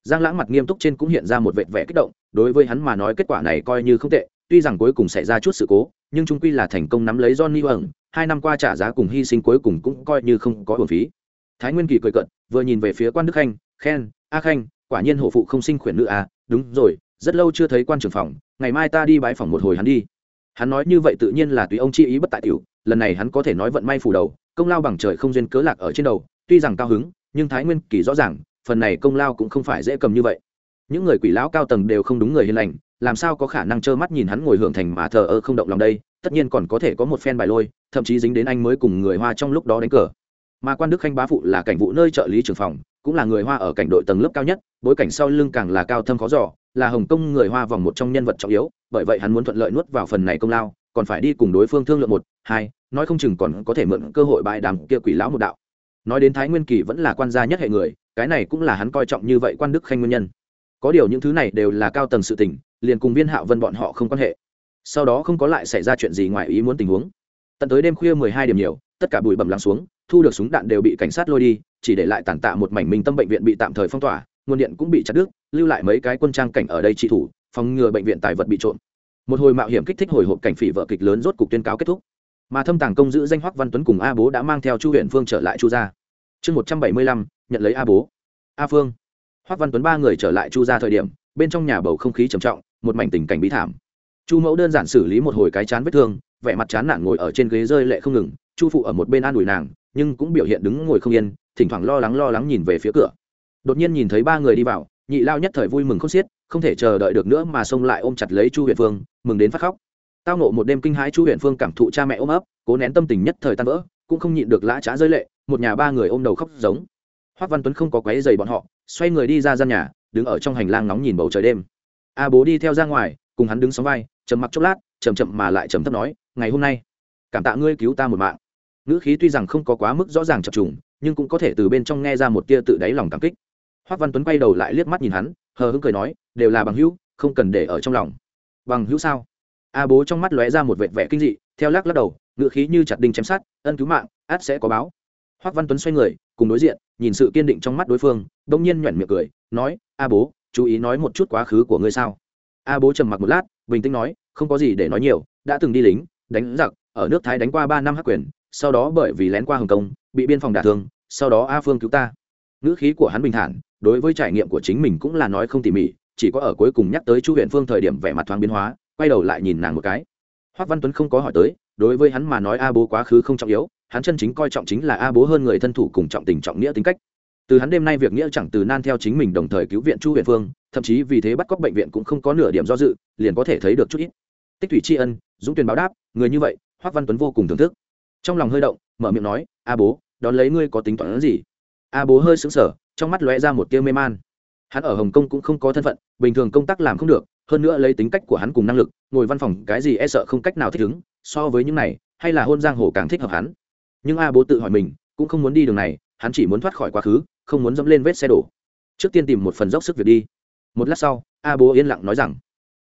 Giang lãng mặt nghiêm túc trên cũng hiện ra một vệt vẻ kích động, đối với hắn mà nói kết quả này coi như không tệ, tuy rằng cuối cùng xảy ra chút sự cố, nhưng trung quy là thành công nắm lấy johnny ẩn hai năm qua trả giá cùng hy sinh cuối cùng cũng coi như không có hồn phí thái nguyên kỳ cười cận vừa nhìn về phía quan đức khanh, khen, a khanh, quả nhiên hổ phụ không sinh khuyển nữ à đúng rồi, rất lâu chưa thấy quan trưởng phòng, ngày mai ta đi bãi phòng một hồi hắn đi. Hắn nói như vậy tự nhiên là tùy ông chi ý bất tại tiểu, lần này hắn có thể nói vận may phủ đầu, công lao bằng trời không duyên cớ lạc ở trên đầu, tuy rằng cao hứng, nhưng thái nguyên kỳ rõ ràng, phần này công lao cũng không phải dễ cầm như vậy. Những người quỷ lão cao tầng đều không đúng người hiền lành, làm sao có khả năng trơ mắt nhìn hắn ngồi hưởng thành mà thờ ơ không động lòng đây, tất nhiên còn có thể có một phen bài lôi, thậm chí dính đến anh mới cùng người hoa trong lúc đó đánh cờ mà quan đức khanh bá phụ là cảnh vụ nơi trợ lý trưởng phòng, cũng là người hoa ở cảnh đội tầng lớp cao nhất, bối cảnh sau lưng càng là cao thâm khó giỏ là hồng kông người hoa vòng một trong nhân vật trọng yếu, bởi vậy hắn muốn thuận lợi nuốt vào phần này công lao, còn phải đi cùng đối phương thương lượng một, hai, nói không chừng còn có thể mượn cơ hội bại đàm kia quỷ lão một đạo. Nói đến thái nguyên kỳ vẫn là quan gia nhất hệ người, cái này cũng là hắn coi trọng như vậy quan đức khanh nguyên nhân. Có điều những thứ này đều là cao tầng sự tình, liền cùng viên hạo vân bọn họ không quan hệ. Sau đó không có lại xảy ra chuyện gì ngoài ý muốn tình huống. Tận tới đêm khuya mười hai điểm nhiều, tất cả bụi bẩm lắng xuống thu được súng đạn đều bị cảnh sát lôi đi, chỉ để lại tàn tạ một mảnh minh tâm bệnh viện bị tạm thời phong tỏa, nguồn điện cũng bị chặt đứt, lưu lại mấy cái quân trang cảnh ở đây trị thủ, phòng ngừa bệnh viện tài vật bị trộm. Một hồi mạo hiểm kích thích hồi hộp cảnh phỉ vợ kịch lớn rốt cục tuyên cáo kết thúc. Mà thâm tàng công giữ danh hoắc văn tuấn cùng a bố đã mang theo chu huyện phương trở lại chu gia. Chương một trăm bảy mươi lăm, nhận lấy a bố. A phương. Hoắc văn tuấn ba người trở lại chu gia thời điểm, bên trong nhà bầu không khí trầm trọng, một mảnh tình cảnh bí thảm. Chu mẫu đơn giản xử lý một hồi cái chán vết thương, vẻ mặt chán nản ngồi ở trên ghế rơi lệ không ngừng, chu phụ ở một bên an ủi nàng nhưng cũng biểu hiện đứng ngồi không yên, thỉnh thoảng lo lắng lo lắng nhìn về phía cửa. Đột nhiên nhìn thấy ba người đi vào, nhị lao nhất thời vui mừng không xiết, không thể chờ đợi được nữa mà xông lại ôm chặt lấy chu huyện phương, mừng đến phát khóc. Tao nộ một đêm kinh hãi chu huyện phương cảm thụ cha mẹ ôm ấp, cố nén tâm tình nhất thời tan vỡ, cũng không nhịn được lã trá rơi lệ, một nhà ba người ôm đầu khóc giống. Hoác văn tuấn không có quấy dày bọn họ, xoay người đi ra gian nhà, đứng ở trong hành lang nóng nhìn bầu trời đêm. A bố đi theo ra ngoài, cùng hắn đứng sóng vai chầm mặc chốc lát chầm chậm mà lại chầm thấp nói, ngày hôm nay, cảm tạ ngươi cứu ta một mạng ngữ khí tuy rằng không có quá mức rõ ràng chập trùng, nhưng cũng có thể từ bên trong nghe ra một tia tự đáy lòng cảm kích. Hoác văn tuấn quay đầu lại liếc mắt nhìn hắn, hờ hững cười nói, đều là bằng hữu, không cần để ở trong lòng. Bằng hữu sao? A bố trong mắt lóe ra một vệt vẻ kinh dị, theo lắc lắc đầu, ngữ khí như chặt đinh chém sát ân cứu mạng, át sẽ có báo. Hoác văn tuấn xoay người, cùng đối diện, nhìn sự kiên định trong mắt đối phương, bỗng nhiên nhoẻn miệng cười, nói, a bố, chú ý nói một chút quá khứ của ngươi sao? A bố trầm mặc một lát, bình tĩnh nói, không có gì để nói nhiều, đã từng đi lính, đánh giặc, ở nước thái đánh qua ba năm hắc quyền sau đó bởi vì lén qua hồng kông, bị biên phòng đả thương, sau đó a phương cứu ta. Ngữ khí của hắn bình thản, đối với trải nghiệm của chính mình cũng là nói không tỉ mỉ, chỉ có ở cuối cùng nhắc tới chu huyện phương thời điểm vẻ mặt thoáng biến hóa, quay đầu lại nhìn nàng một cái. Hoác văn tuấn không có hỏi tới, đối với hắn mà nói a bố quá khứ không trọng yếu, hắn chân chính coi trọng chính là a bố hơn người thân thủ cùng trọng tình trọng nghĩa tính cách. Từ hắn đêm nay việc nghĩa chẳng từ nan theo chính mình đồng thời cứu viện chu huyện phương, thậm chí vì thế bắt cóc bệnh viện cũng không có nửa điểm do dự, liền có thể thấy được chút ít. Tích thủy tri ân, dũng tuyển báo đáp, người như vậy hoắc văn tuấn vô cùng thưởng thức trong lòng hơi động, mở miệng nói, a bố, đón lấy ngươi có tính toán gì? A bố hơi sững sờ, trong mắt lóe ra một tia mê man. Hắn ở hồng kông cũng không có thân phận, bình thường công tác làm không được, hơn nữa lấy tính cách của hắn cùng năng lực, ngồi văn phòng cái gì e sợ không cách nào thích ứng, so với những này, hay là hôn giang hồ càng thích hợp hắn. Nhưng a bố tự hỏi mình, cũng không muốn đi đường này, hắn chỉ muốn thoát khỏi quá khứ, không muốn dẫm lên vết xe đổ. Trước tiên tìm một phần dốc sức việc đi. Một lát sau, a bố yên lặng nói rằng,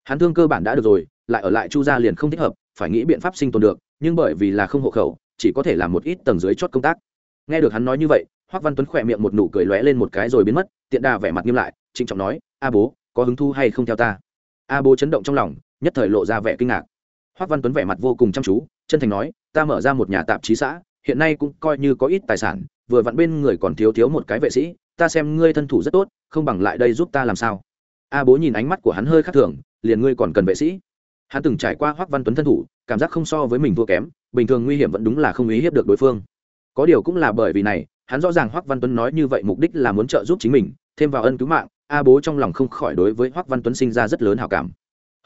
hắn thương cơ bản đã được rồi, lại ở lại chu gia liền không thích hợp, phải nghĩ biện pháp sinh tồn được, nhưng bởi vì là không hộ khẩu chỉ có thể làm một ít tầng dưới chót công tác. Nghe được hắn nói như vậy, hoắc văn tuấn khỏe miệng một nụ cười lóe lên một cái rồi biến mất, tiện đà vẻ mặt nghiêm lại, trịnh trọng nói, a bố, có hứng thu hay không theo ta? A bố chấn động trong lòng, nhất thời lộ ra vẻ kinh ngạc. Hoắc văn tuấn vẻ mặt vô cùng chăm chú, chân thành nói, ta mở ra một nhà tạp chí xã, hiện nay cũng coi như có ít tài sản, vừa vặn bên người còn thiếu thiếu một cái vệ sĩ, ta xem ngươi thân thủ rất tốt, không bằng lại đây giúp ta làm sao? A bố nhìn ánh mắt của hắn hơi khác thường, liền ngươi còn cần vệ sĩ? Hắn từng trải qua hoắc văn tuấn thân thủ, cảm giác không so với mình thua kém, bình thường nguy hiểm vẫn đúng là không ý hiếp được đối phương. Có điều cũng là bởi vì này, hắn rõ ràng hoắc văn tuấn nói như vậy mục đích là muốn trợ giúp chính mình, thêm vào ân cứu mạng, a bố trong lòng không khỏi đối với hoắc văn tuấn sinh ra rất lớn hảo cảm.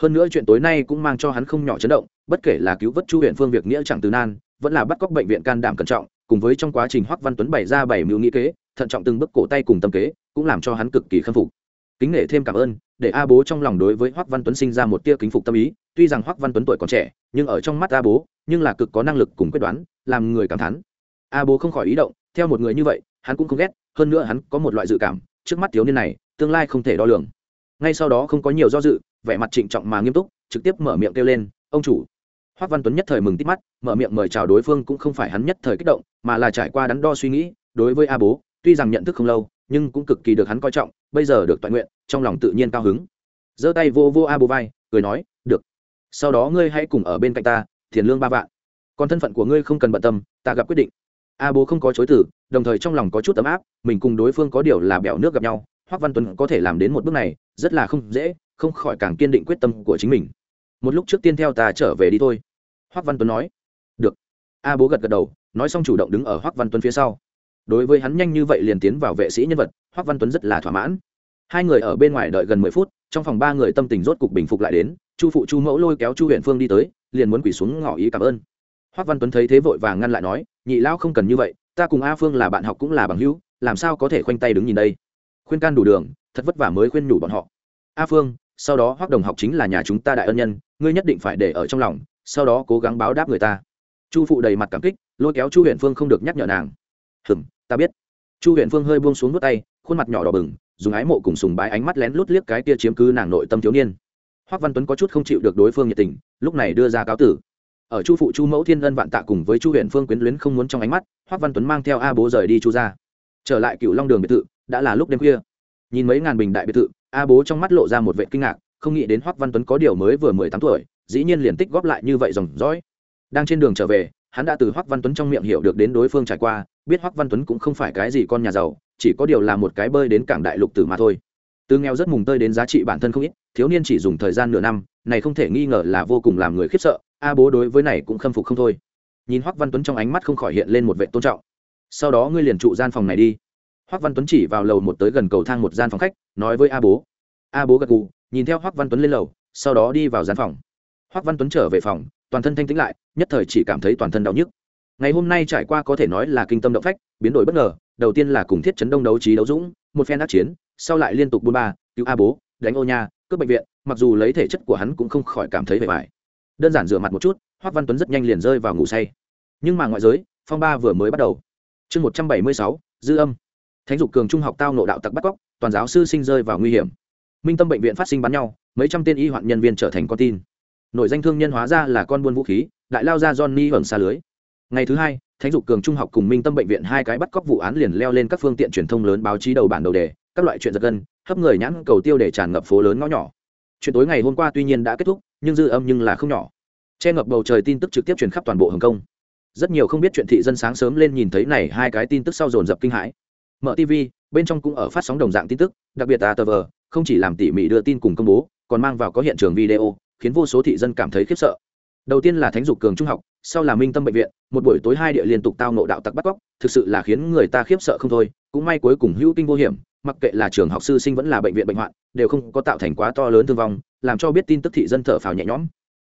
Hơn nữa chuyện tối nay cũng mang cho hắn không nhỏ chấn động, bất kể là cứu vớt chu huyện phương việc nghĩa chẳng từ nan, vẫn là bắt cóc bệnh viện can đảm cẩn trọng, cùng với trong quá trình hoắc văn tuấn bày ra bảy mưu nghĩ kế, thận trọng từng bước cổ tay cùng tâm kế, cũng làm cho hắn cực kỳ khâm phục. Kính nể thêm cảm ơn, để a bố trong lòng đối với hoắc văn tuấn sinh ra một tia kính phục tâm ý tuy rằng hoắc văn tuấn tuổi còn trẻ, nhưng ở trong mắt a bố, nhưng là cực có năng lực cùng quyết đoán, làm người cảm thán. A bố không khỏi ý động, theo một người như vậy, hắn cũng không ghét, hơn nữa hắn có một loại dự cảm, trước mắt thiếu niên này, tương lai không thể đo lường. Ngay sau đó không có nhiều do dự, vẻ mặt trịnh trọng mà nghiêm túc, trực tiếp mở miệng kêu lên, ông chủ. Hoắc văn tuấn nhất thời mừng tít mắt, mở miệng mời chào đối phương cũng không phải hắn nhất thời kích động, mà là trải qua đắn đo suy nghĩ, đối với a bố, tuy rằng nhận thức không lâu, nhưng cũng cực kỳ được hắn coi trọng, bây giờ được toàn nguyện, trong lòng tự nhiên cao hứng. Giơ tay vô vô a bố vai, cười nói sau đó ngươi hãy cùng ở bên cạnh ta tiền lương ba vạn. Còn thân phận của ngươi không cần bận tâm, ta gặp quyết định. A bố không có chối từ, đồng thời trong lòng có chút ấm áp, mình cùng đối phương có điều là bèo nước gặp nhau, hoắc văn tuấn có thể làm đến một bước này, rất là không dễ, không khỏi càng kiên định quyết tâm của chính mình. Một lúc trước tiên theo ta trở về đi thôi. Hoắc văn tuấn nói. Được. A bố gật gật đầu, nói xong chủ động đứng ở hoắc văn tuấn phía sau. Đối với hắn nhanh như vậy liền tiến vào vệ sĩ nhân vật, hoắc văn tuấn rất là thỏa mãn. Hai người ở bên ngoài đợi gần mười phút trong phòng ba người tâm tình rốt cục bình phục lại đến, chu phụ chu mẫu lôi kéo chu huyện phương đi tới, liền muốn quỳ xuống ngỏ ý cảm ơn. Hoắc văn tuấn thấy thế vội vàng ngăn lại nói, nhị lão không cần như vậy, ta cùng a phương là bạn học cũng là bằng hữu, làm sao có thể khoanh tay đứng nhìn đây? Khuyên can đủ đường, thật vất vả mới khuyên nhủ bọn họ. A phương, sau đó hoắc đồng học chính là nhà chúng ta đại ân nhân, ngươi nhất định phải để ở trong lòng, sau đó cố gắng báo đáp người ta. Chu phụ đầy mặt cảm kích, lôi kéo chu huyện phương không được nhắc nhở nàng. Hừm, ta biết. Chu huyện phương hơi buông xuống vút tay, khuôn mặt nhỏ đỏ bừng dùng ái mộ cùng sùng bái ánh mắt lén lút liếc cái kia chiếm cứ nàng nội tâm thiếu niên. Hoắc văn tuấn có chút không chịu được đối phương nhiệt tình, lúc này đưa ra cáo tử. Ở chu phụ chu mẫu thiên ân vạn tạ cùng với chu huyện phương quyến luyến không muốn trong ánh mắt, hoắc văn tuấn mang theo a bố rời đi chu ra trở lại cựu long đường biệt thự, đã là lúc đêm khuya. Nhìn mấy ngàn bình đại biệt thự, a bố trong mắt lộ ra một vệ kinh ngạc, không nghĩ đến hoắc văn tuấn có điều mới vừa mười tám tuổi, dĩ nhiên liền tích góp lại như vậy dòng dõi. Đang trên đường trở về, hắn đã từ hoắc văn tuấn trong miệng hiểu được đến đối phương trải qua, biết hoắc văn tuấn cũng không phải cái gì con nhà giàu chỉ có điều là một cái bơi đến cảng đại lục tử mà thôi. Từ nghèo rất mùng tơi đến giá trị bản thân không ít, thiếu niên chỉ dùng thời gian nửa năm, này không thể nghi ngờ là vô cùng làm người khiếp sợ, a bố đối với này cũng khâm phục không thôi. Nhìn hoắc văn tuấn trong ánh mắt không khỏi hiện lên một vệ tôn trọng. Sau đó ngươi liền trụ gian phòng này đi. Hoắc văn tuấn chỉ vào lầu một tới gần cầu thang một gian phòng khách, nói với a bố. A bố gật gù, nhìn theo hoắc văn tuấn lên lầu, sau đó đi vào gian phòng. Hoắc văn tuấn trở về phòng, toàn thân thanh tĩnh lại, nhất thời chỉ cảm thấy toàn thân đau nhức. Ngày hôm nay trải qua có thể nói là kinh tâm động phách, biến đổi bất ngờ đầu tiên là cùng thiết chấn đông đấu trí đấu dũng, một phen đắc chiến, sau lại liên tục buôn ba, cứu a bố, đánh ô nha, cướp bệnh viện, mặc dù lấy thể chất của hắn cũng không khỏi cảm thấy vẻ vải. Đơn giản rửa mặt một chút hoắc văn tuấn rất nhanh liền rơi vào ngủ say. Nhưng mà ngoại giới, phong ba vừa mới bắt đầu. Chương một trăm bảy mươi sáu, dư âm. Thánh dục cường trung học tao nộ đạo tặc bắt cóc, toàn giáo sư sinh rơi vào nguy hiểm. Minh tâm bệnh viện phát sinh bắn nhau, mấy trăm tên y hoạn nhân viên trở thành con tin. Nội danh thương nhân hóa ra là con buôn vũ khí, đại lao ra johnny hưởng xa lưới. Ngày thứ hai thánh dục cường trung học cùng minh tâm bệnh viện hai cái bắt cóc vụ án liền leo lên các phương tiện truyền thông lớn báo chí đầu bản đầu đề, các loại chuyện giật gân, hấp người nhãn cầu tiêu để tràn ngập phố lớn ngõ nhỏ. Chuyện tối ngày hôm qua tuy nhiên đã kết thúc, nhưng dư âm nhưng là không nhỏ. Che ngập bầu trời tin tức trực tiếp truyền khắp toàn bộ hồng kông. Rất nhiều không biết chuyện thị dân sáng sớm lên nhìn thấy này hai cái tin tức sau dồn dập kinh hãi. Mở tv bên trong cũng ở phát sóng đồng dạng tin tức, đặc biệt là tờ vờ, không chỉ làm tỉ mỉ đưa tin cùng công bố, còn mang vào có hiện trường video, khiến vô số thị dân cảm thấy khiếp sợ đầu tiên là thánh dục cường trung học, sau là minh tâm bệnh viện, một buổi tối hai địa liên tục tao nộ đạo tặc bắt cóc, thực sự là khiến người ta khiếp sợ không thôi, cũng may cuối cùng hữu kinh vô hiểm, mặc kệ là trường học sư sinh vẫn là bệnh viện bệnh hoạn, đều không có tạo thành quá to lớn thương vong, làm cho biết tin tức thị dân thở phào nhẹ nhõm.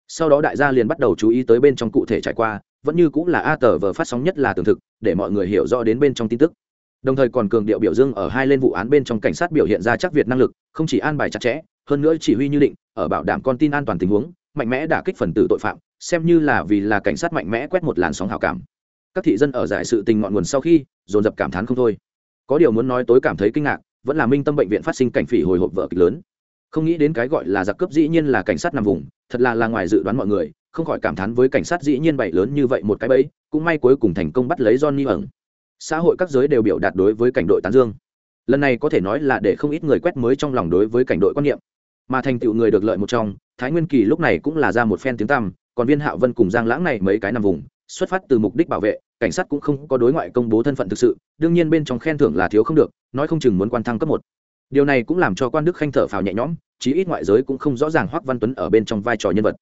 Sau đó đại gia liền bắt đầu chú ý tới bên trong cụ thể trải qua, vẫn như cũng là a tờ vờ phát sóng nhất là tường thực, để mọi người hiểu rõ đến bên trong tin tức. Đồng thời còn cường điệu biểu dương ở hai lên vụ án bên trong cảnh sát biểu hiện ra chắc việt năng lực, không chỉ an bài chặt chẽ, hơn nữa chỉ huy như định, ở bảo đảm con tin an toàn tình huống mạnh mẽ đả kích phần tử tội phạm, xem như là vì là cảnh sát mạnh mẽ quét một làn sóng hào cảm. Các thị dân ở giải sự tình ngọn nguồn sau khi, dồn dập cảm thán không thôi. Có điều muốn nói tối cảm thấy kinh ngạc, vẫn là minh tâm bệnh viện phát sinh cảnh phỉ hồi hộp vợ kịch lớn. Không nghĩ đến cái gọi là giặc cướp dĩ nhiên là cảnh sát nằm vùng, thật là là ngoài dự đoán mọi người, không khỏi cảm thán với cảnh sát dĩ nhiên bậy lớn như vậy một cái bẫy, cũng may cuối cùng thành công bắt lấy johnny ẩn xã hội các giới đều biểu đạt đối với cảnh đội tán dương. Lần này có thể nói là để không ít người quét mới trong lòng đối với cảnh đội quan niệm mà thành tựu người được lợi một trong, thái nguyên kỳ lúc này cũng là ra một phen tiếng tăm, còn viên hạo vân cùng giang lãng này mấy cái nằm vùng, xuất phát từ mục đích bảo vệ, cảnh sát cũng không có đối ngoại công bố thân phận thực sự, đương nhiên bên trong khen thưởng là thiếu không được, nói không chừng muốn quan thăng cấp một. Điều này cũng làm cho quan đức khanh thở phào nhẹ nhõm, chí ít ngoại giới cũng không rõ ràng hoắc văn tuấn ở bên trong vai trò nhân vật.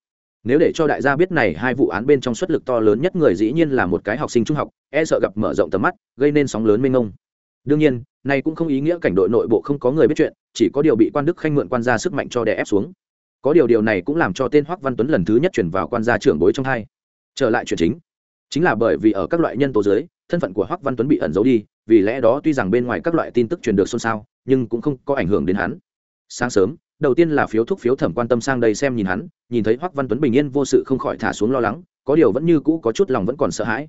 Nếu để cho đại gia biết này hai vụ án bên trong xuất lực to lớn nhất người dĩ nhiên là một cái học sinh trung học e sợ gặp mở rộng tầm mắt, gây nên sóng lớn mênh mông đương nhiên, này cũng không ý nghĩa cảnh đội nội bộ không có người biết chuyện, chỉ có điều bị quan đức khanh mượn quan gia sức mạnh cho đè ép xuống. Có điều điều này cũng làm cho tên hoắc văn tuấn lần thứ nhất chuyển vào quan gia trưởng bối trong hai. Trở lại chuyện chính. Chính là bởi vì ở các loại nhân tố dưới thân phận của hoắc văn tuấn bị ẩn giấu đi, vì lẽ đó tuy rằng bên ngoài các loại tin tức truyền được xôn xao, nhưng cũng không có ảnh hưởng đến hắn. Sáng sớm, đầu tiên là phiếu thúc phiếu thẩm quan tâm sang đây xem nhìn hắn, nhìn thấy hoắc văn tuấn bình yên vô sự không khỏi thả xuống lo lắng, có điều vẫn như cũ có chút lòng vẫn còn sợ hãi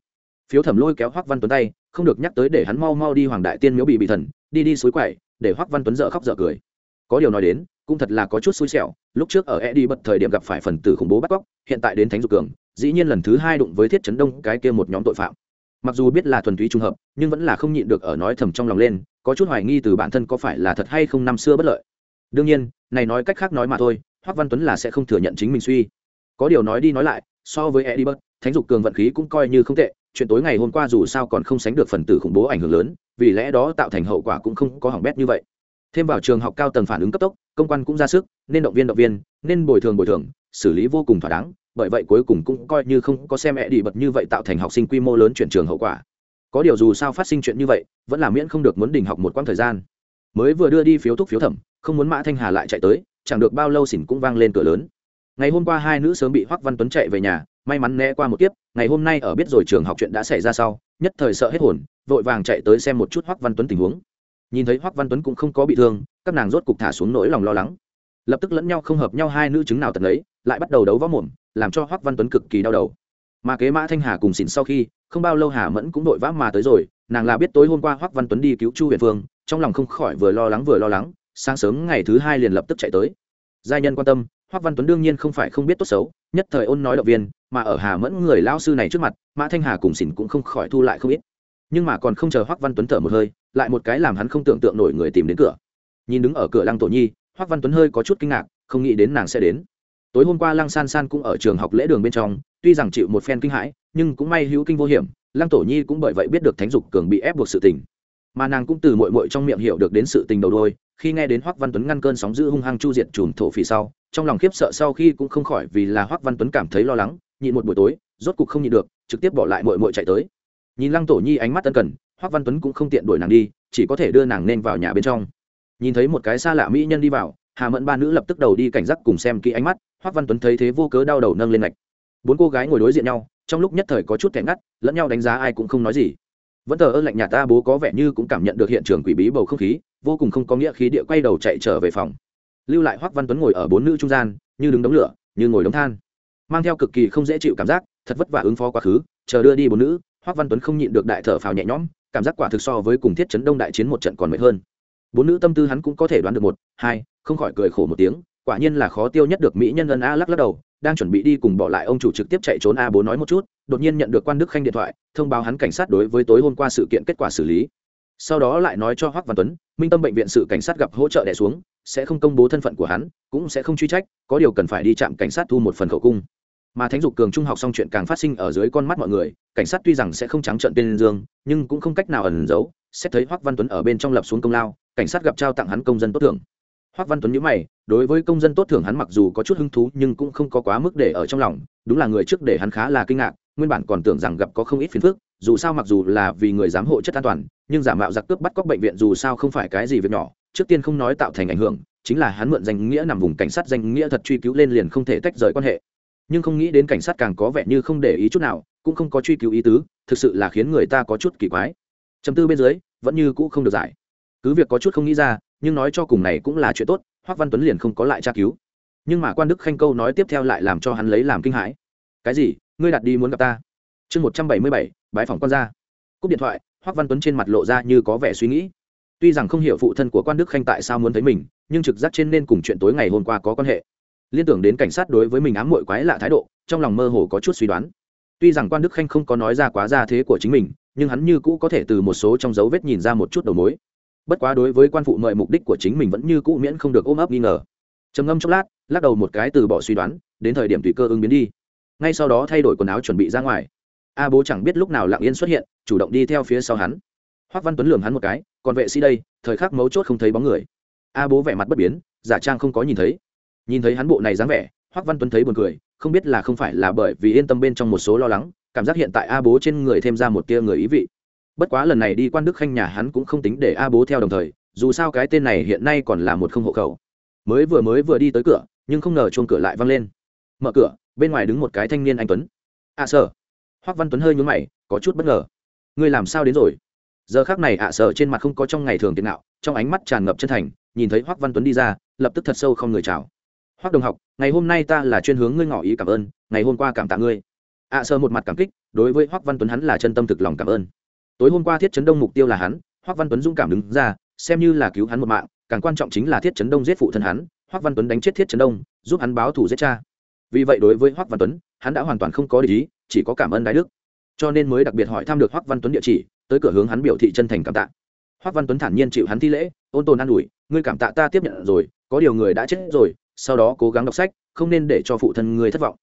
phiếu thẩm lôi kéo hoắc văn tuấn tay, không được nhắc tới để hắn mau mau đi hoàng đại tiên miếu bị bị thần, đi đi suối quậy để hoắc văn tuấn dở khóc dở cười. Có điều nói đến, cũng thật là có chút xui xẻo, lúc trước ở e đi bật thời điểm gặp phải phần tử khủng bố bắt cóc, hiện tại đến thánh dục cường, dĩ nhiên lần thứ hai đụng với thiết chấn đông cái kia một nhóm tội phạm. Mặc dù biết là thuần túy trùng hợp, nhưng vẫn là không nhịn được ở nói thầm trong lòng lên, có chút hoài nghi từ bản thân có phải là thật hay không năm xưa bất lợi. Đương nhiên, này nói cách khác nói mà thôi, hoắc văn tuấn là sẽ không thừa nhận chính mình suy. Có điều nói đi nói lại, so với e đi bật, thánh dục cường vận khí cũng coi như không tệ chuyện tối ngày hôm qua dù sao còn không sánh được phần tử khủng bố ảnh hưởng lớn, vì lẽ đó tạo thành hậu quả cũng không có hỏng bét như vậy. Thêm vào trường học cao tầng phản ứng cấp tốc, công quan cũng ra sức, nên động viên động viên, nên bồi thường bồi thường, xử lý vô cùng thỏa đáng, bởi vậy cuối cùng cũng coi như không có xem mẹ đi bật như vậy tạo thành học sinh quy mô lớn chuyển trường hậu quả. Có điều dù sao phát sinh chuyện như vậy, vẫn là miễn không được muốn đình học một quãng thời gian. Mới vừa đưa đi phiếu thúc phiếu thẩm, không muốn mã thanh hà lại chạy tới, chẳng được bao lâu xỉn cũng vang lên cửa lớn ngày hôm qua hai nữ sớm bị hoắc văn tuấn chạy về nhà, may mắn né qua một kiếp, ngày hôm nay ở biết rồi trường học chuyện đã xảy ra sau, nhất thời sợ hết hồn, vội vàng chạy tới xem một chút hoắc văn tuấn tình huống. Nhìn thấy hoắc văn tuấn cũng không có bị thương, các nàng rốt cục thả xuống nỗi lòng lo lắng. Lập tức lẫn nhau không hợp nhau hai nữ chứng nào tận ấy lại bắt đầu đấu võ mồm, làm cho hoắc văn tuấn cực kỳ đau đầu. Mà kế mã thanh hà cùng xỉn sau khi, không bao lâu hà mẫn cũng đội vã mà tới rồi, nàng là biết tối hôm qua hoắc văn tuấn đi cứu chu huyền phương, trong lòng không khỏi vừa lo lắng vừa lo lắng, sáng sớm ngày thứ hai liền lập tức chạy tới. Gia nhân quan tâm hoắc văn tuấn đương nhiên không phải không biết tốt xấu, nhất thời ôn nói động viên, mà ở hà mẫn người lao sư này trước mặt, mã thanh hà cùng xỉn cũng không khỏi thu lại không ít. Nhưng mà còn không chờ hoắc văn tuấn thở một hơi, lại một cái làm hắn không tưởng tượng nổi người tìm đến cửa. Nhìn đứng ở cửa lăng tổ nhi hoắc văn tuấn hơi có chút kinh ngạc, không nghĩ đến nàng sẽ đến. Tối hôm qua lăng san san cũng ở trường học lễ đường bên trong, tuy rằng chịu một phen kinh hãi, nhưng cũng may hữu kinh vô hiểm, lăng tổ nhi cũng bởi vậy biết được thánh dục cường bị ép buộc sự tình. Mà nàng cũng từ mội mội trong miệng hiểu được đến sự tình đầu đôi, khi nghe đến hoắc văn tuấn ngăn cơn sóng giữ hung hăng chu diệt chùm thổ phỉ sau trong lòng khiếp sợ sau khi cũng không khỏi vì là hoắc văn tuấn cảm thấy lo lắng, nhịn một buổi tối, rốt cục không nhịn được, trực tiếp bỏ lại mội mội chạy tới. Nhìn lăng tổ nhi ánh mắt tân cần, hoắc văn tuấn cũng không tiện đuổi nàng đi, chỉ có thể đưa nàng nên vào nhà bên trong. Nhìn thấy một cái xa lạ mỹ nhân đi vào, hà mẫn ba nữ lập tức đầu đi cảnh giác cùng xem kỹ ánh mắt, hoắc văn tuấn thấy thế vô cớ đau đầu nâng lên ngạch. Bốn cô gái ngồi đối diện nhau, trong lúc nhất thời có chút thẹn ngắt, lẫn nhau đánh giá ai cũng không nói gì. Vẫn thờ ơ lạnh nhà ta bố có vẻ như cũng cảm nhận được hiện trường quỷ bí bầu không khí, vô cùng không có nghĩa khí địa quay đầu chạy trở về phòng lưu lại hoắc văn tuấn ngồi ở bốn nữ trung gian, như đứng đống lửa, như ngồi đống than. Mang theo cực kỳ không dễ chịu cảm giác, thật vất vả ứng phó quá khứ, chờ đưa đi bốn nữ, hoắc văn tuấn không nhịn được đại thở phào nhẹ nhõm, cảm giác quả thực so với cùng thiết chấn đông đại chiến một trận còn mệt hơn. Bốn nữ tâm tư hắn cũng có thể đoán được một, hai, không khỏi cười khổ một tiếng, quả nhiên là khó tiêu nhất được mỹ nhân ân a lắc lắc đầu, đang chuẩn bị đi cùng bỏ lại ông chủ trực tiếp chạy trốn a bố nói một chút, đột nhiên nhận được quan đức khanh điện thoại, thông báo hắn cảnh sát đối với tối hôm qua sự kiện kết quả xử lý sau đó lại nói cho hoắc văn tuấn, minh tâm bệnh viện sự cảnh sát gặp hỗ trợ đẻ xuống, sẽ không công bố thân phận của hắn, cũng sẽ không truy trách, có điều cần phải đi chạm cảnh sát thu một phần khẩu cung. Mà thánh dục cường trung học xong chuyện càng phát sinh ở dưới con mắt mọi người, cảnh sát tuy rằng sẽ không trắng trợn tên dương, nhưng cũng không cách nào ẩn giấu, xét thấy hoắc văn tuấn ở bên trong lập xuống công lao, cảnh sát gặp trao tặng hắn công dân tốt thưởng. Hoắc văn tuấn nhíu mày, đối với công dân tốt thưởng hắn mặc dù có chút hứng thú, nhưng cũng không có quá mức để ở trong lòng, đúng là người trước để hắn khá là kinh ngạc, nguyên bản còn tưởng rằng gặp có không ít phiền phức dù sao mặc dù là vì người giám hộ chất an toàn, nhưng giả mạo giặc cướp bắt cóc bệnh viện dù sao không phải cái gì việc nhỏ, trước tiên không nói tạo thành ảnh hưởng, chính là hắn mượn danh nghĩa nằm vùng cảnh sát danh nghĩa thật truy cứu lên liền không thể tách rời quan hệ. Nhưng không nghĩ đến cảnh sát càng có vẻ như không để ý chút nào, cũng không có truy cứu ý tứ, thực sự là khiến người ta có chút kỳ quái. Chấm tư bên dưới, vẫn như cũ không được giải. Cứ việc có chút không nghĩ ra, nhưng nói cho cùng này cũng là chuyện tốt hoắc văn tuấn liền không có lại tra cứu. Nhưng mà quan đức khanh câu nói tiếp theo lại làm cho hắn lấy làm kinh hãi. Cái gì? Ngươi đặt đi muốn gặp ta? Chương một trăm bảy mươi bảy bãi phòng quan gia. Cúp điện thoại, hoắc văn tuấn trên mặt lộ ra như có vẻ suy nghĩ. Tuy rằng không hiểu phụ thân của quan đức khanh tại sao muốn thấy mình, nhưng trực giác trên nên cùng chuyện tối ngày hôm qua có quan hệ. Liên tưởng đến cảnh sát đối với mình ám mội quái lạ thái độ, trong lòng mơ hồ có chút suy đoán. Tuy rằng quan đức khanh không có nói ra quá ra thế của chính mình, nhưng hắn như cũ có thể từ một số trong dấu vết nhìn ra một chút đầu mối. Bất quá đối với quan phụ mời mục đích của chính mình vẫn như cũ miễn không được ôm ấp nghi ngờ. Trầm ngâm chốc lát, lắc đầu một cái từ bỏ suy đoán, đến thời điểm tùy cơ ứng biến đi. Ngay sau đó thay đổi quần áo chuẩn bị ra ngoài a bố chẳng biết lúc nào lặng yên xuất hiện chủ động đi theo phía sau hắn. Hoắc văn tuấn lường hắn một cái còn vệ sĩ đây thời khắc mấu chốt không thấy bóng người. A bố vẻ mặt bất biến giả trang không có nhìn thấy. Nhìn thấy hắn bộ này dáng vẻ hoắc văn tuấn thấy buồn cười không biết là không phải là bởi vì yên tâm bên trong một số lo lắng cảm giác hiện tại a bố trên người thêm ra một tia người ý vị. Bất quá lần này đi quan đức khanh nhà hắn cũng không tính để a bố theo đồng thời dù sao cái tên này hiện nay còn là một không hộ khẩu. Mới vừa mới vừa đi tới cửa nhưng không ngờ chuông cửa lại văng lên. Mở cửa bên ngoài đứng một cái thanh niên anh tuấn. A à, sở hoắc văn tuấn hơi nhún mày có chút bất ngờ. Ngươi làm sao đến rồi? Giờ khác này ạ à, sở trên mặt không có trong ngày thường tiền nào trong ánh mắt tràn ngập chân thành nhìn thấy hoắc văn tuấn đi ra lập tức thật sâu không người chào. Hoắc đồng học ngày hôm nay ta là chuyên hướng ngươi ngỏ ý cảm ơn ngày hôm qua cảm tạ ngươi. Ạ à, sở một mặt cảm kích đối với hoắc văn tuấn hắn là chân tâm thực lòng cảm ơn. Tối hôm qua thiết chấn đông mục tiêu là hắn hoắc văn tuấn dũng cảm đứng ra xem như là cứu hắn một mạng càng quan trọng chính là thiết chấn đông giết phụ thân hắn hoắc văn tuấn đánh chết thiết chấn đông giúp hắn báo thù giết cha. Vì vậy đối với hoắc văn tuấn hắn đã hoàn toàn không có lý chỉ có cảm ơn đại đức. Cho nên mới đặc biệt hỏi thăm được hoắc văn tuấn địa chỉ, tới cửa hướng hắn biểu thị chân thành cảm tạ. Hoắc văn tuấn thản nhiên chịu hắn thi lễ, ôn tồn an ủi, ngươi cảm tạ ta tiếp nhận rồi, có điều người đã chết rồi, sau đó cố gắng đọc sách, không nên để cho phụ thân ngươi thất vọng.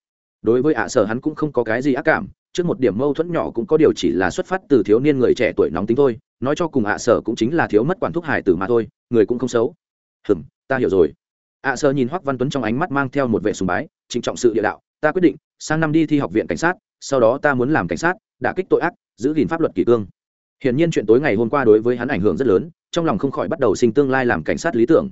Đối với ạ sở hắn cũng không có cái gì ác cảm, trước một điểm mâu thuẫn nhỏ cũng có điều chỉ là xuất phát từ thiếu niên người trẻ tuổi nóng tính thôi, nói cho cùng ạ sở cũng chính là thiếu mất quản thúc hải tử mà thôi, người cũng không xấu. Hừm, ta hiểu rồi. ạ sở nhìn hoắc văn tuấn trong ánh mắt mang theo một vẻ sùng bái, trịnh trọng sự địa đạo, ta quyết định, sang năm đi thi học viện cảnh sát sau đó ta muốn làm cảnh sát đã kích tội ác giữ gìn pháp luật kỷ cương. Hiển nhiên chuyện tối ngày hôm qua đối với hắn ảnh hưởng rất lớn trong lòng không khỏi bắt đầu sinh tương lai làm cảnh sát lý tưởng.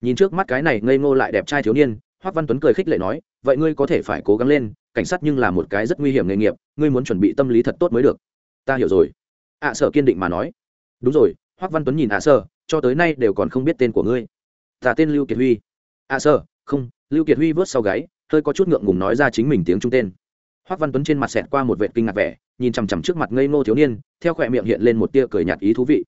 Nhìn trước mắt cái này ngây ngô lại đẹp trai thiếu niên hoắc văn tuấn cười khích lệ nói vậy ngươi có thể phải cố gắng lên cảnh sát nhưng là một cái rất nguy hiểm nghề nghiệp ngươi muốn chuẩn bị tâm lý thật tốt mới được. Ta hiểu rồi. Ạ à, sở kiên định mà nói. Đúng rồi hoắc văn tuấn nhìn ạ à, sở cho tới nay đều còn không biết tên của ngươi. Ta tên lưu kiệt huy. Ạ à, sở không lưu kiệt huy vớt sau gáy hơi có chút ngượng ngùng nói ra chính mình tiếng trung tên hoắc văn tuấn trên mặt xẹt qua một vệ kinh ngạc vẻ, nhìn chằm chằm trước mặt ngây ngô thiếu niên, theo khỏe miệng hiện lên một tia cười nhạt ý thú vị.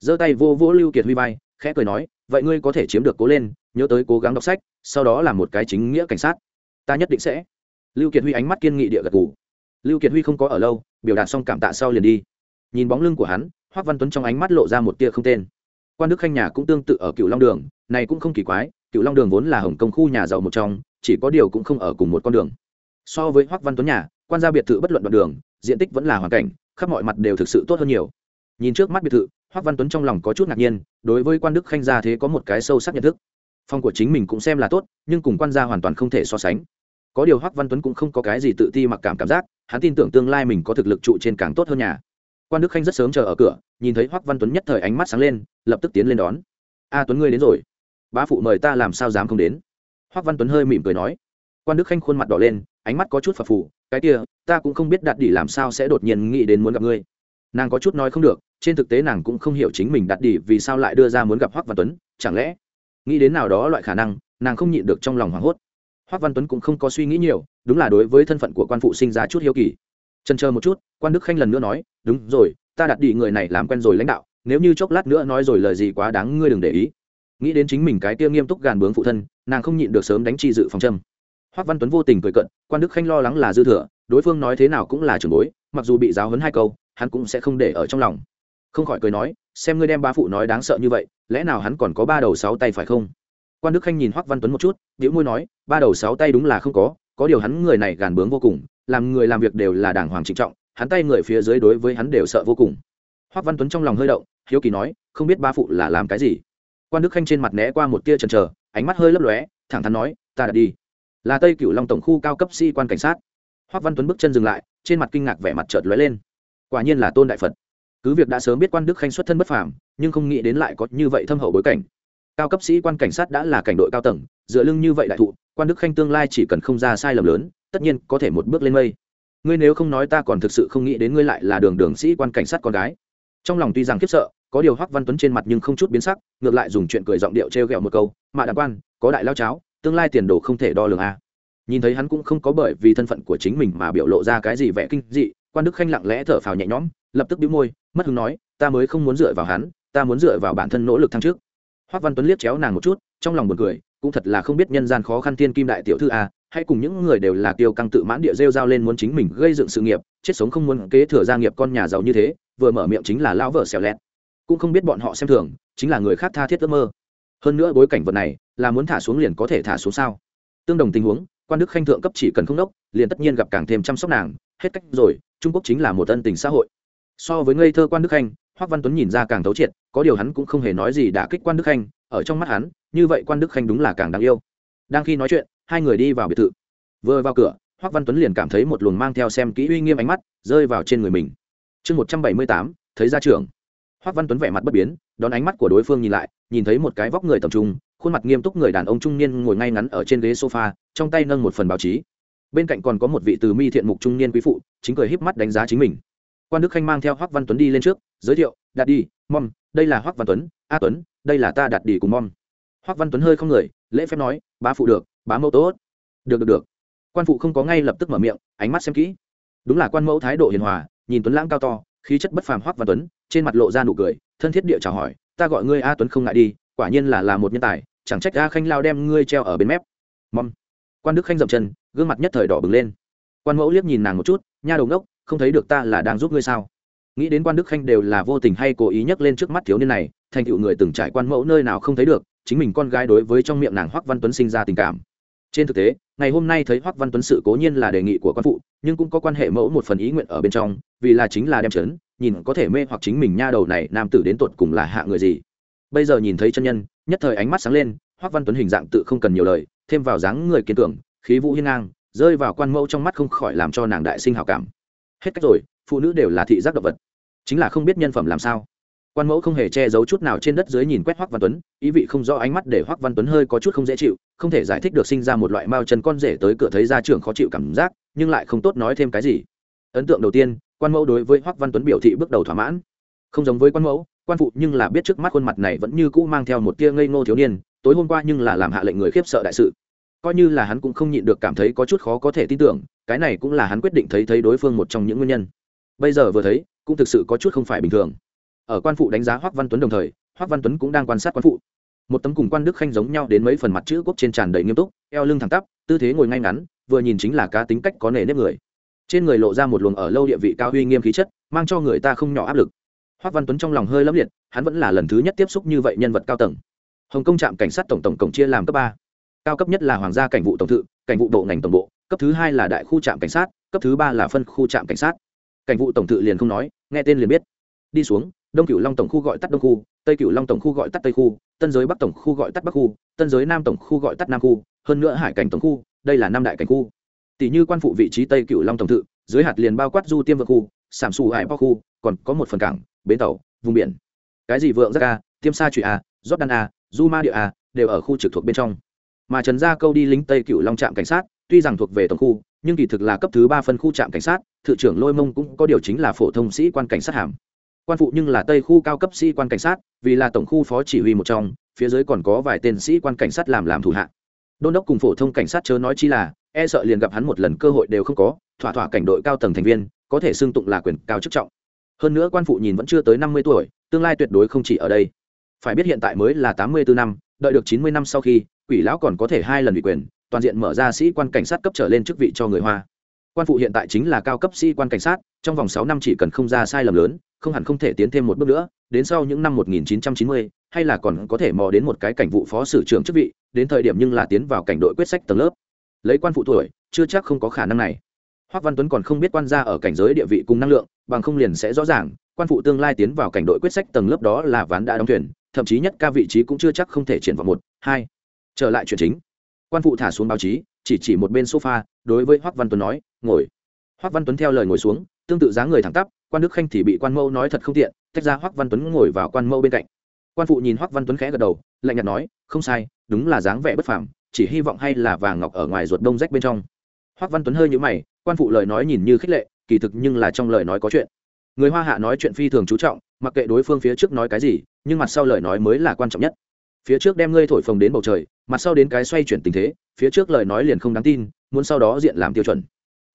Giơ tay vô vỗ lưu kiệt huy vai, khẽ cười nói, vậy ngươi có thể chiếm được cố lên, nhớ tới cố gắng đọc sách, sau đó là một cái chính nghĩa cảnh sát. Ta nhất định sẽ. Lưu kiệt huy ánh mắt kiên nghị địa gật gù. Lưu kiệt huy không có ở lâu, biểu đạt xong cảm tạ sau liền đi. Nhìn bóng lưng của hắn hoắc văn tuấn trong ánh mắt lộ ra một tia không tên. Quan đức khanh nhà cũng tương tự ở cựu long đường, này cũng không kỳ quái cựu long đường vốn là hồng công khu nhà giàu một trong, chỉ có điều cũng không ở cùng một con đường so với hoắc văn tuấn nhà, quan gia biệt thự bất luận đoạn đường, diện tích vẫn là hoàn cảnh, khắp mọi mặt đều thực sự tốt hơn nhiều. Nhìn trước mắt biệt thự, hoắc văn tuấn trong lòng có chút ngạc nhiên, đối với quan đức khanh gia thế có một cái sâu sắc nhận thức. Phòng của chính mình cũng xem là tốt, nhưng cùng quan gia hoàn toàn không thể so sánh. Có điều hoắc văn tuấn cũng không có cái gì tự ti mặc cảm cảm giác, hắn tin tưởng tương lai mình có thực lực trụ trên càng tốt hơn nhà. Quan đức khanh rất sớm chờ ở cửa, nhìn thấy hoắc văn tuấn nhất thời ánh mắt sáng lên, lập tức tiến lên đón. A tuấn ngươi đến rồi. Bá phụ mời ta làm sao dám không đến? Hoắc văn tuấn hơi mỉm cười nói quan đức khanh khuôn mặt đỏ lên, ánh mắt có chút phập phù, cái kia, ta cũng không biết đạt đỉ làm sao sẽ đột nhiên nghĩ đến muốn gặp ngươi. Nàng có chút nói không được, trên thực tế nàng cũng không hiểu chính mình đạt đỉ vì sao lại đưa ra muốn gặp hoắc văn tuấn, chẳng lẽ nghĩ đến nào đó loại khả năng, nàng không nhịn được trong lòng hoảng hốt. Hoắc văn tuấn cũng không có suy nghĩ nhiều, đúng là đối với thân phận của quan phụ sinh ra chút hiếu kỳ. Chần chờ một chút, quan đức khanh lần nữa nói, đúng rồi, ta đặt đi người này làm quen rồi lãnh đạo, nếu như chốc lát nữa nói rồi lời gì quá đáng ngươi đừng để ý. Nghĩ đến chính mình cái kia nghiêm túc gàn bướng phụ thân, nàng không nhịn được sớm đánh chi dự phòng châm hoắc văn tuấn vô tình cười cận quan đức khanh lo lắng là dư thừa, đối phương nói thế nào cũng là trưởng bối, mặc dù bị giáo huấn hai câu, hắn cũng sẽ không để ở trong lòng. Không khỏi cười nói, xem ngươi đem ba phụ nói đáng sợ như vậy, lẽ nào hắn còn có ba đầu sáu tay phải không? Quan đức khanh nhìn hoắc văn tuấn một chút biểu môi nói, ba đầu sáu tay đúng là không có có điều hắn người này gàn bướng vô cùng, làm người làm việc đều là đàng hoàng trịnh trọng, hắn tay người phía dưới đối với hắn đều sợ vô cùng. Hoắc văn tuấn trong lòng hơi động, hiếu kỳ nói, không biết ba phụ là làm cái gì. Quan đức khanh trên mặt né qua một tia chần chờ, ánh mắt hơi lấp lóe, thẳng thắn nói, ta đã đi là tây cửu long tổng khu cao cấp sĩ quan cảnh sát hoắc văn tuấn bước chân dừng lại trên mặt kinh ngạc vẻ mặt chợt lóe lên quả nhiên là tôn đại phật cứ việc đã sớm biết quan đức khanh xuất thân bất phàm nhưng không nghĩ đến lại có như vậy thâm hậu bối cảnh cao cấp sĩ quan cảnh sát đã là cảnh đội cao tầng dựa lưng như vậy đại thụ quan đức khanh tương lai chỉ cần không ra sai lầm lớn tất nhiên có thể một bước lên mây ngươi nếu không nói ta còn thực sự không nghĩ đến ngươi lại là đường đường sĩ quan cảnh sát con gái trong lòng tuy rằng khiếp sợ có điều hoắc văn tuấn trên mặt nhưng không chút biến sắc ngược lại dùng chuyện cười giọng điệu trêu ghẹo một câu mạ đại quan có đại lao cháo tương lai tiền đồ không thể đo lường a nhìn thấy hắn cũng không có bởi vì thân phận của chính mình mà biểu lộ ra cái gì vẻ kinh dị, quan đức khanh lặng lẽ thở phào nhẹ nhõm, lập tức bĩu môi, mất hứng nói, ta mới không muốn dựa vào hắn, ta muốn dựa vào bản thân nỗ lực thăng trước hoắc văn tuấn liếc chéo nàng một chút, trong lòng buồn cười, cũng thật là không biết nhân gian khó khăn thiên kim đại tiểu thư a hay cùng những người đều là tiêu căng tự mãn địa rêu giao lên muốn chính mình gây dựng sự nghiệp, chết sống không muốn kế thừa gia nghiệp con nhà giàu như thế, vừa mở miệng chính là lão vợ xẻo lẹt. Cũng không biết bọn họ xem thường, chính là người khác tha thiết ước mơ. Hơn nữa bối cảnh vật này là muốn thả xuống liền có thể thả xuống sao? Tương đồng tình huống, quan đức khanh thượng cấp chỉ cần không đốc, liền tất nhiên gặp càng thêm chăm sóc nàng. Hết cách rồi, trung quốc chính là một ân tình xã hội. So với ngây thơ quan đức khanh hoắc văn tuấn nhìn ra càng thấu triệt, có điều hắn cũng không hề nói gì đã kích quan đức khanh. Ở trong mắt hắn, như vậy quan đức khanh đúng là càng đáng yêu. Đang khi nói chuyện, hai người đi vào biệt thự. Vừa vào cửa hoắc văn tuấn liền cảm thấy một luồng mang theo xem kỹ uy nghiêm ánh mắt rơi vào trên người mình. Chương một trăm bảy mươi tám, thấy ra trưởng. Hoắc văn tuấn vẻ mặt bất biến, đón ánh mắt của đối phương nhìn lại, nhìn thấy một cái vóc người tầm trung khuôn mặt nghiêm túc người đàn ông trung niên ngồi ngay ngắn ở trên ghế sofa, trong tay nâng một phần báo chí. Bên cạnh còn có một vị từ mi thiện mục trung niên quý phụ, chính cười híp mắt đánh giá chính mình. Quan đức khanh mang theo hoắc văn tuấn đi lên trước, giới thiệu, đạt đi, mom, đây là hoắc văn tuấn, a tuấn, đây là ta đạt đi cùng mom. Hoắc văn tuấn hơi không người, lễ phép nói, bá phụ được, bá mẫu tốt. Được được được. Quan phụ không có ngay lập tức mở miệng, ánh mắt xem kỹ. Đúng là quan mẫu thái độ hiền hòa, nhìn tuấn lãng cao to, khí chất bất phàm hoắc văn tuấn, trên mặt lộ ra nụ cười, thân thiết địa chào hỏi, ta gọi ngươi a tuấn không ngại đi, quả nhiên là là một nhân tài chẳng trách a khanh lao đem ngươi treo ở bên mép. Mom. Quan đức khanh dậm chân, gương mặt nhất thời đỏ bừng lên. Quan mẫu liếc nhìn nàng một chút, nha đầu ngốc, không thấy được ta là đang giúp ngươi sao? Nghĩ đến quan đức khanh đều là vô tình hay cố ý nhắc lên trước mắt thiếu niên này, thành tựu người từng trải quan mẫu nơi nào không thấy được, chính mình con gái đối với trong miệng nàng hoắc văn tuấn sinh ra tình cảm. Trên thực tế, ngày hôm nay thấy hoắc văn tuấn sự cố nhiên là đề nghị của quan phụ, nhưng cũng có quan hệ mẫu một phần ý nguyện ở bên trong, vì là chính là đem chấn, nhìn có thể mê hoặc chính mình nha đầu này, nam tử đến tột cùng là hạ người gì bây giờ nhìn thấy chân nhân, nhất thời ánh mắt sáng lên, hoắc văn tuấn hình dạng tự không cần nhiều lời, thêm vào dáng người kiên cường, khí vũ hiên ngang, rơi vào quan mẫu trong mắt không khỏi làm cho nàng đại sinh hảo cảm. Hết cách rồi, phụ nữ đều là thị giác động vật. Chính là không biết nhân phẩm làm sao. Quan mẫu không hề che giấu chút nào trên đất dưới nhìn quét hoắc văn tuấn, ý vị không rõ ánh mắt để hoắc văn tuấn hơi có chút không dễ chịu, không thể giải thích được sinh ra một loại mao chân con rể tới cửa thấy ra trường khó chịu cảm giác, nhưng lại không tốt nói thêm cái gì. Ấn tượng đầu tiên, quan mẫu đối với hoắc văn tuấn biểu thị bước đầu thỏa mãn. Không giống với quan mẫu quan phụ nhưng là biết trước mắt khuôn mặt này vẫn như cũ mang theo một tia ngây ngô thiếu niên, tối hôm qua nhưng là làm hạ lệnh người khiếp sợ đại sự. Coi như là hắn cũng không nhịn được cảm thấy có chút khó có thể tin tưởng, cái này cũng là hắn quyết định thấy thấy đối phương một trong những nguyên nhân. Bây giờ vừa thấy, cũng thực sự có chút không phải bình thường. Ở quan phụ đánh giá hoắc văn tuấn đồng thời, hoắc văn tuấn cũng đang quan sát quan phụ. Một tấm cùng quan đức khanh giống nhau đến mấy phần mặt chữ quốc trên tràn đầy nghiêm túc, eo lưng thẳng tắp, tư thế ngồi ngay ngắn, vừa nhìn chính là cá tính cách có nề nếp người. Trên người lộ ra một luồng ở lâu địa vị cao uy nghiêm khí chất, mang cho người ta không nhỏ áp lực hoắc văn tuấn trong lòng hơi lấp liệt, hắn vẫn là lần thứ nhất tiếp xúc như vậy nhân vật cao tầng. Hồng kông trạm cảnh sát tổng tổng cộng chia làm cấp ba. Cao cấp nhất là hoàng gia cảnh vụ tổng thự, cảnh vụ bộ ngành tổng bộ, cấp thứ hai là đại khu trạm cảnh sát, cấp thứ ba là phân khu trạm cảnh sát. Cảnh vụ tổng thự liền không nói, nghe tên liền biết. Đi xuống, đông cửu long tổng khu gọi tắt đông khu, tây cửu long tổng khu gọi tắt tây khu, tân giới bắc tổng khu gọi tắt bắc khu, tân giới nam tổng khu gọi tắt nam khu, hơn nữa hải cảnh tổng khu, đây là năm đại cảnh khu. Tỷ như quan phụ vị trí tây cửu long tổng thự, dưới hạt liền bao quát du tiêm vợ khu sảm xù hải bao khu, còn có một phần cảng, bến tàu, vùng biển. Cái gì vượng giác a, tiêm sa trụy a, jordan a du ma địa a, đều ở khu trực thuộc bên trong. Mà trần gia câu đi lính tây cựu long trạm cảnh sát, tuy rằng thuộc về tổng khu, nhưng kỳ thực là cấp thứ ba phân khu trạm cảnh sát, thự trưởng lôi mông cũng có điều chính là phổ thông sĩ quan cảnh sát hàm. Quan phụ nhưng là tây khu cao cấp sĩ quan cảnh sát, vì là tổng khu phó chỉ huy một trong, phía dưới còn có vài tên sĩ quan cảnh sát làm làm thủ hạ. Đôn đốc cùng phổ thông cảnh sát chớ nói chi là e sợ liền gặp hắn một lần cơ hội đều không có, thỏa thỏa cảnh đội cao tầng thành viên có thể xưng tụng là quyền cao chức trọng. Hơn nữa quan phụ nhìn vẫn chưa tới năm mươi tuổi tương lai tuyệt đối không chỉ ở đây. Phải biết hiện tại mới là tám mươi bốn năm đợi được chín mươi năm sau khi quỷ lão còn có thể hai lần ủy quyền toàn diện mở ra sĩ quan cảnh sát cấp trở lên chức vị cho người hoa. Quan phụ hiện tại chính là cao cấp sĩ quan cảnh sát trong vòng sáu năm chỉ cần không ra sai lầm lớn không hẳn không thể tiến thêm một bước nữa đến sau những năm 1990, hay là còn có thể mò đến một cái cảnh vụ phó sử trưởng chức vị đến thời điểm nhưng là tiến vào cảnh đội quyết sách tầng lớp. Lấy quan phụ tuổi chưa chắc không có khả năng này. Hoắc Văn Tuấn còn không biết quan gia ở cảnh giới địa vị cùng năng lượng, bằng không liền sẽ rõ ràng, quan phụ tương lai tiến vào cảnh đội quyết sách tầng lớp đó là ván đã đóng thuyền, thậm chí nhất ca vị trí cũng chưa chắc không thể triển vào một, hai. Trở lại chuyện chính. quan phụ thả xuống báo chí chỉ chỉ một bên sofa đối với hoắc văn tuấn nói ngồi hoắc văn tuấn theo lời ngồi xuống tương tự dáng người thẳng tắp quan đức khanh thì bị quan mẫu nói thật không tiện tách ra hoắc văn tuấn ngồi vào quan mẫu bên cạnh quan phụ nhìn hoắc văn tuấn khẽ gật đầu lạnh nhạt nói không sai đúng là dáng vẻ bất phàm chỉ hy vọng hay là vàng ngọc ở ngoài ruột đông rách bên trong hoắc văn tuấn hơi nhíu mày quan phụ lời nói nhìn như khích lệ, kỳ thực nhưng là trong lời nói có chuyện. Người hoa hạ nói chuyện phi thường chú trọng, mặc kệ đối phương phía trước nói cái gì, nhưng mặt sau lời nói mới là quan trọng nhất. Phía trước đem ngươi thổi phồng đến bầu trời, mặt sau đến cái xoay chuyển tình thế, phía trước lời nói liền không đáng tin, muốn sau đó diện làm tiêu chuẩn.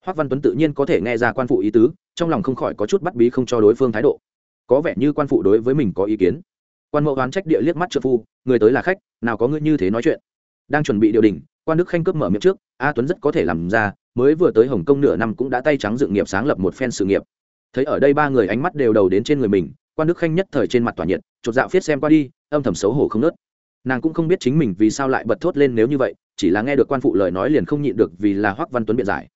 Hoắc văn tuấn tự nhiên có thể nghe ra quan phụ ý tứ, trong lòng không khỏi có chút bắt bí không cho đối phương thái độ. Có vẻ như quan phụ đối với mình có ý kiến. Quan mẫu oán trách địa liếc mắt trợ phu, người tới là khách, nào có ngươi như thế nói chuyện. Đang chuẩn bị điều đình quan đức khanh cướp mở miệng trước, a tuấn rất có thể làm ra mới vừa tới hồng kông nửa năm cũng đã tay trắng dựng nghiệp sáng lập một phen sự nghiệp. Thấy ở đây ba người ánh mắt đều đầu đến trên người mình, quan đức khanh nhất thời trên mặt tỏa nhiệt, chột dạo phiết xem qua đi, âm thầm xấu hổ không nớt. Nàng cũng không biết chính mình vì sao lại bật thốt lên nếu như vậy, chỉ là nghe được quan phụ lời nói liền không nhịn được vì là hoắc văn tuấn biện giải.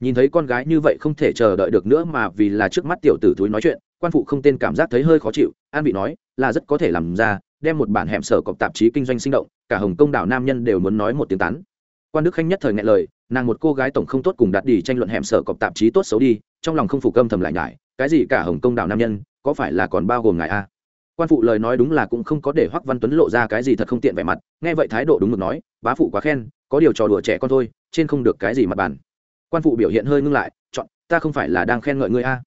Nhìn thấy con gái như vậy không thể chờ đợi được nữa mà vì là trước mắt tiểu tử túi nói chuyện, quan phụ không tên cảm giác thấy hơi khó chịu, an vị nói, là rất có thể làm ra, đem một bản hẻm sở cọc tạp chí kinh doanh sinh động, cả hồng công đảo nam nhân đều muốn nói một tiếng tán quan đức khanh nhất thời ngại lời, nàng một cô gái tổng không tốt cùng đặt đi tranh luận hẻm sở cọc tạp chí tốt xấu đi, trong lòng không phục âm thầm lại ngại cái gì cả hồng công đảo nam nhân, có phải là còn bao gồm ngài a? Quan phụ lời nói đúng là cũng không có để hoắc văn tuấn lộ ra cái gì thật không tiện vẻ mặt, nghe vậy thái độ đúng mực nói, bá phụ quá khen, có điều trò đùa trẻ con thôi, trên không được cái gì mặt bàn. Quan phụ biểu hiện hơi ngưng lại, chọn, ta không phải là đang khen ngợi ngươi a.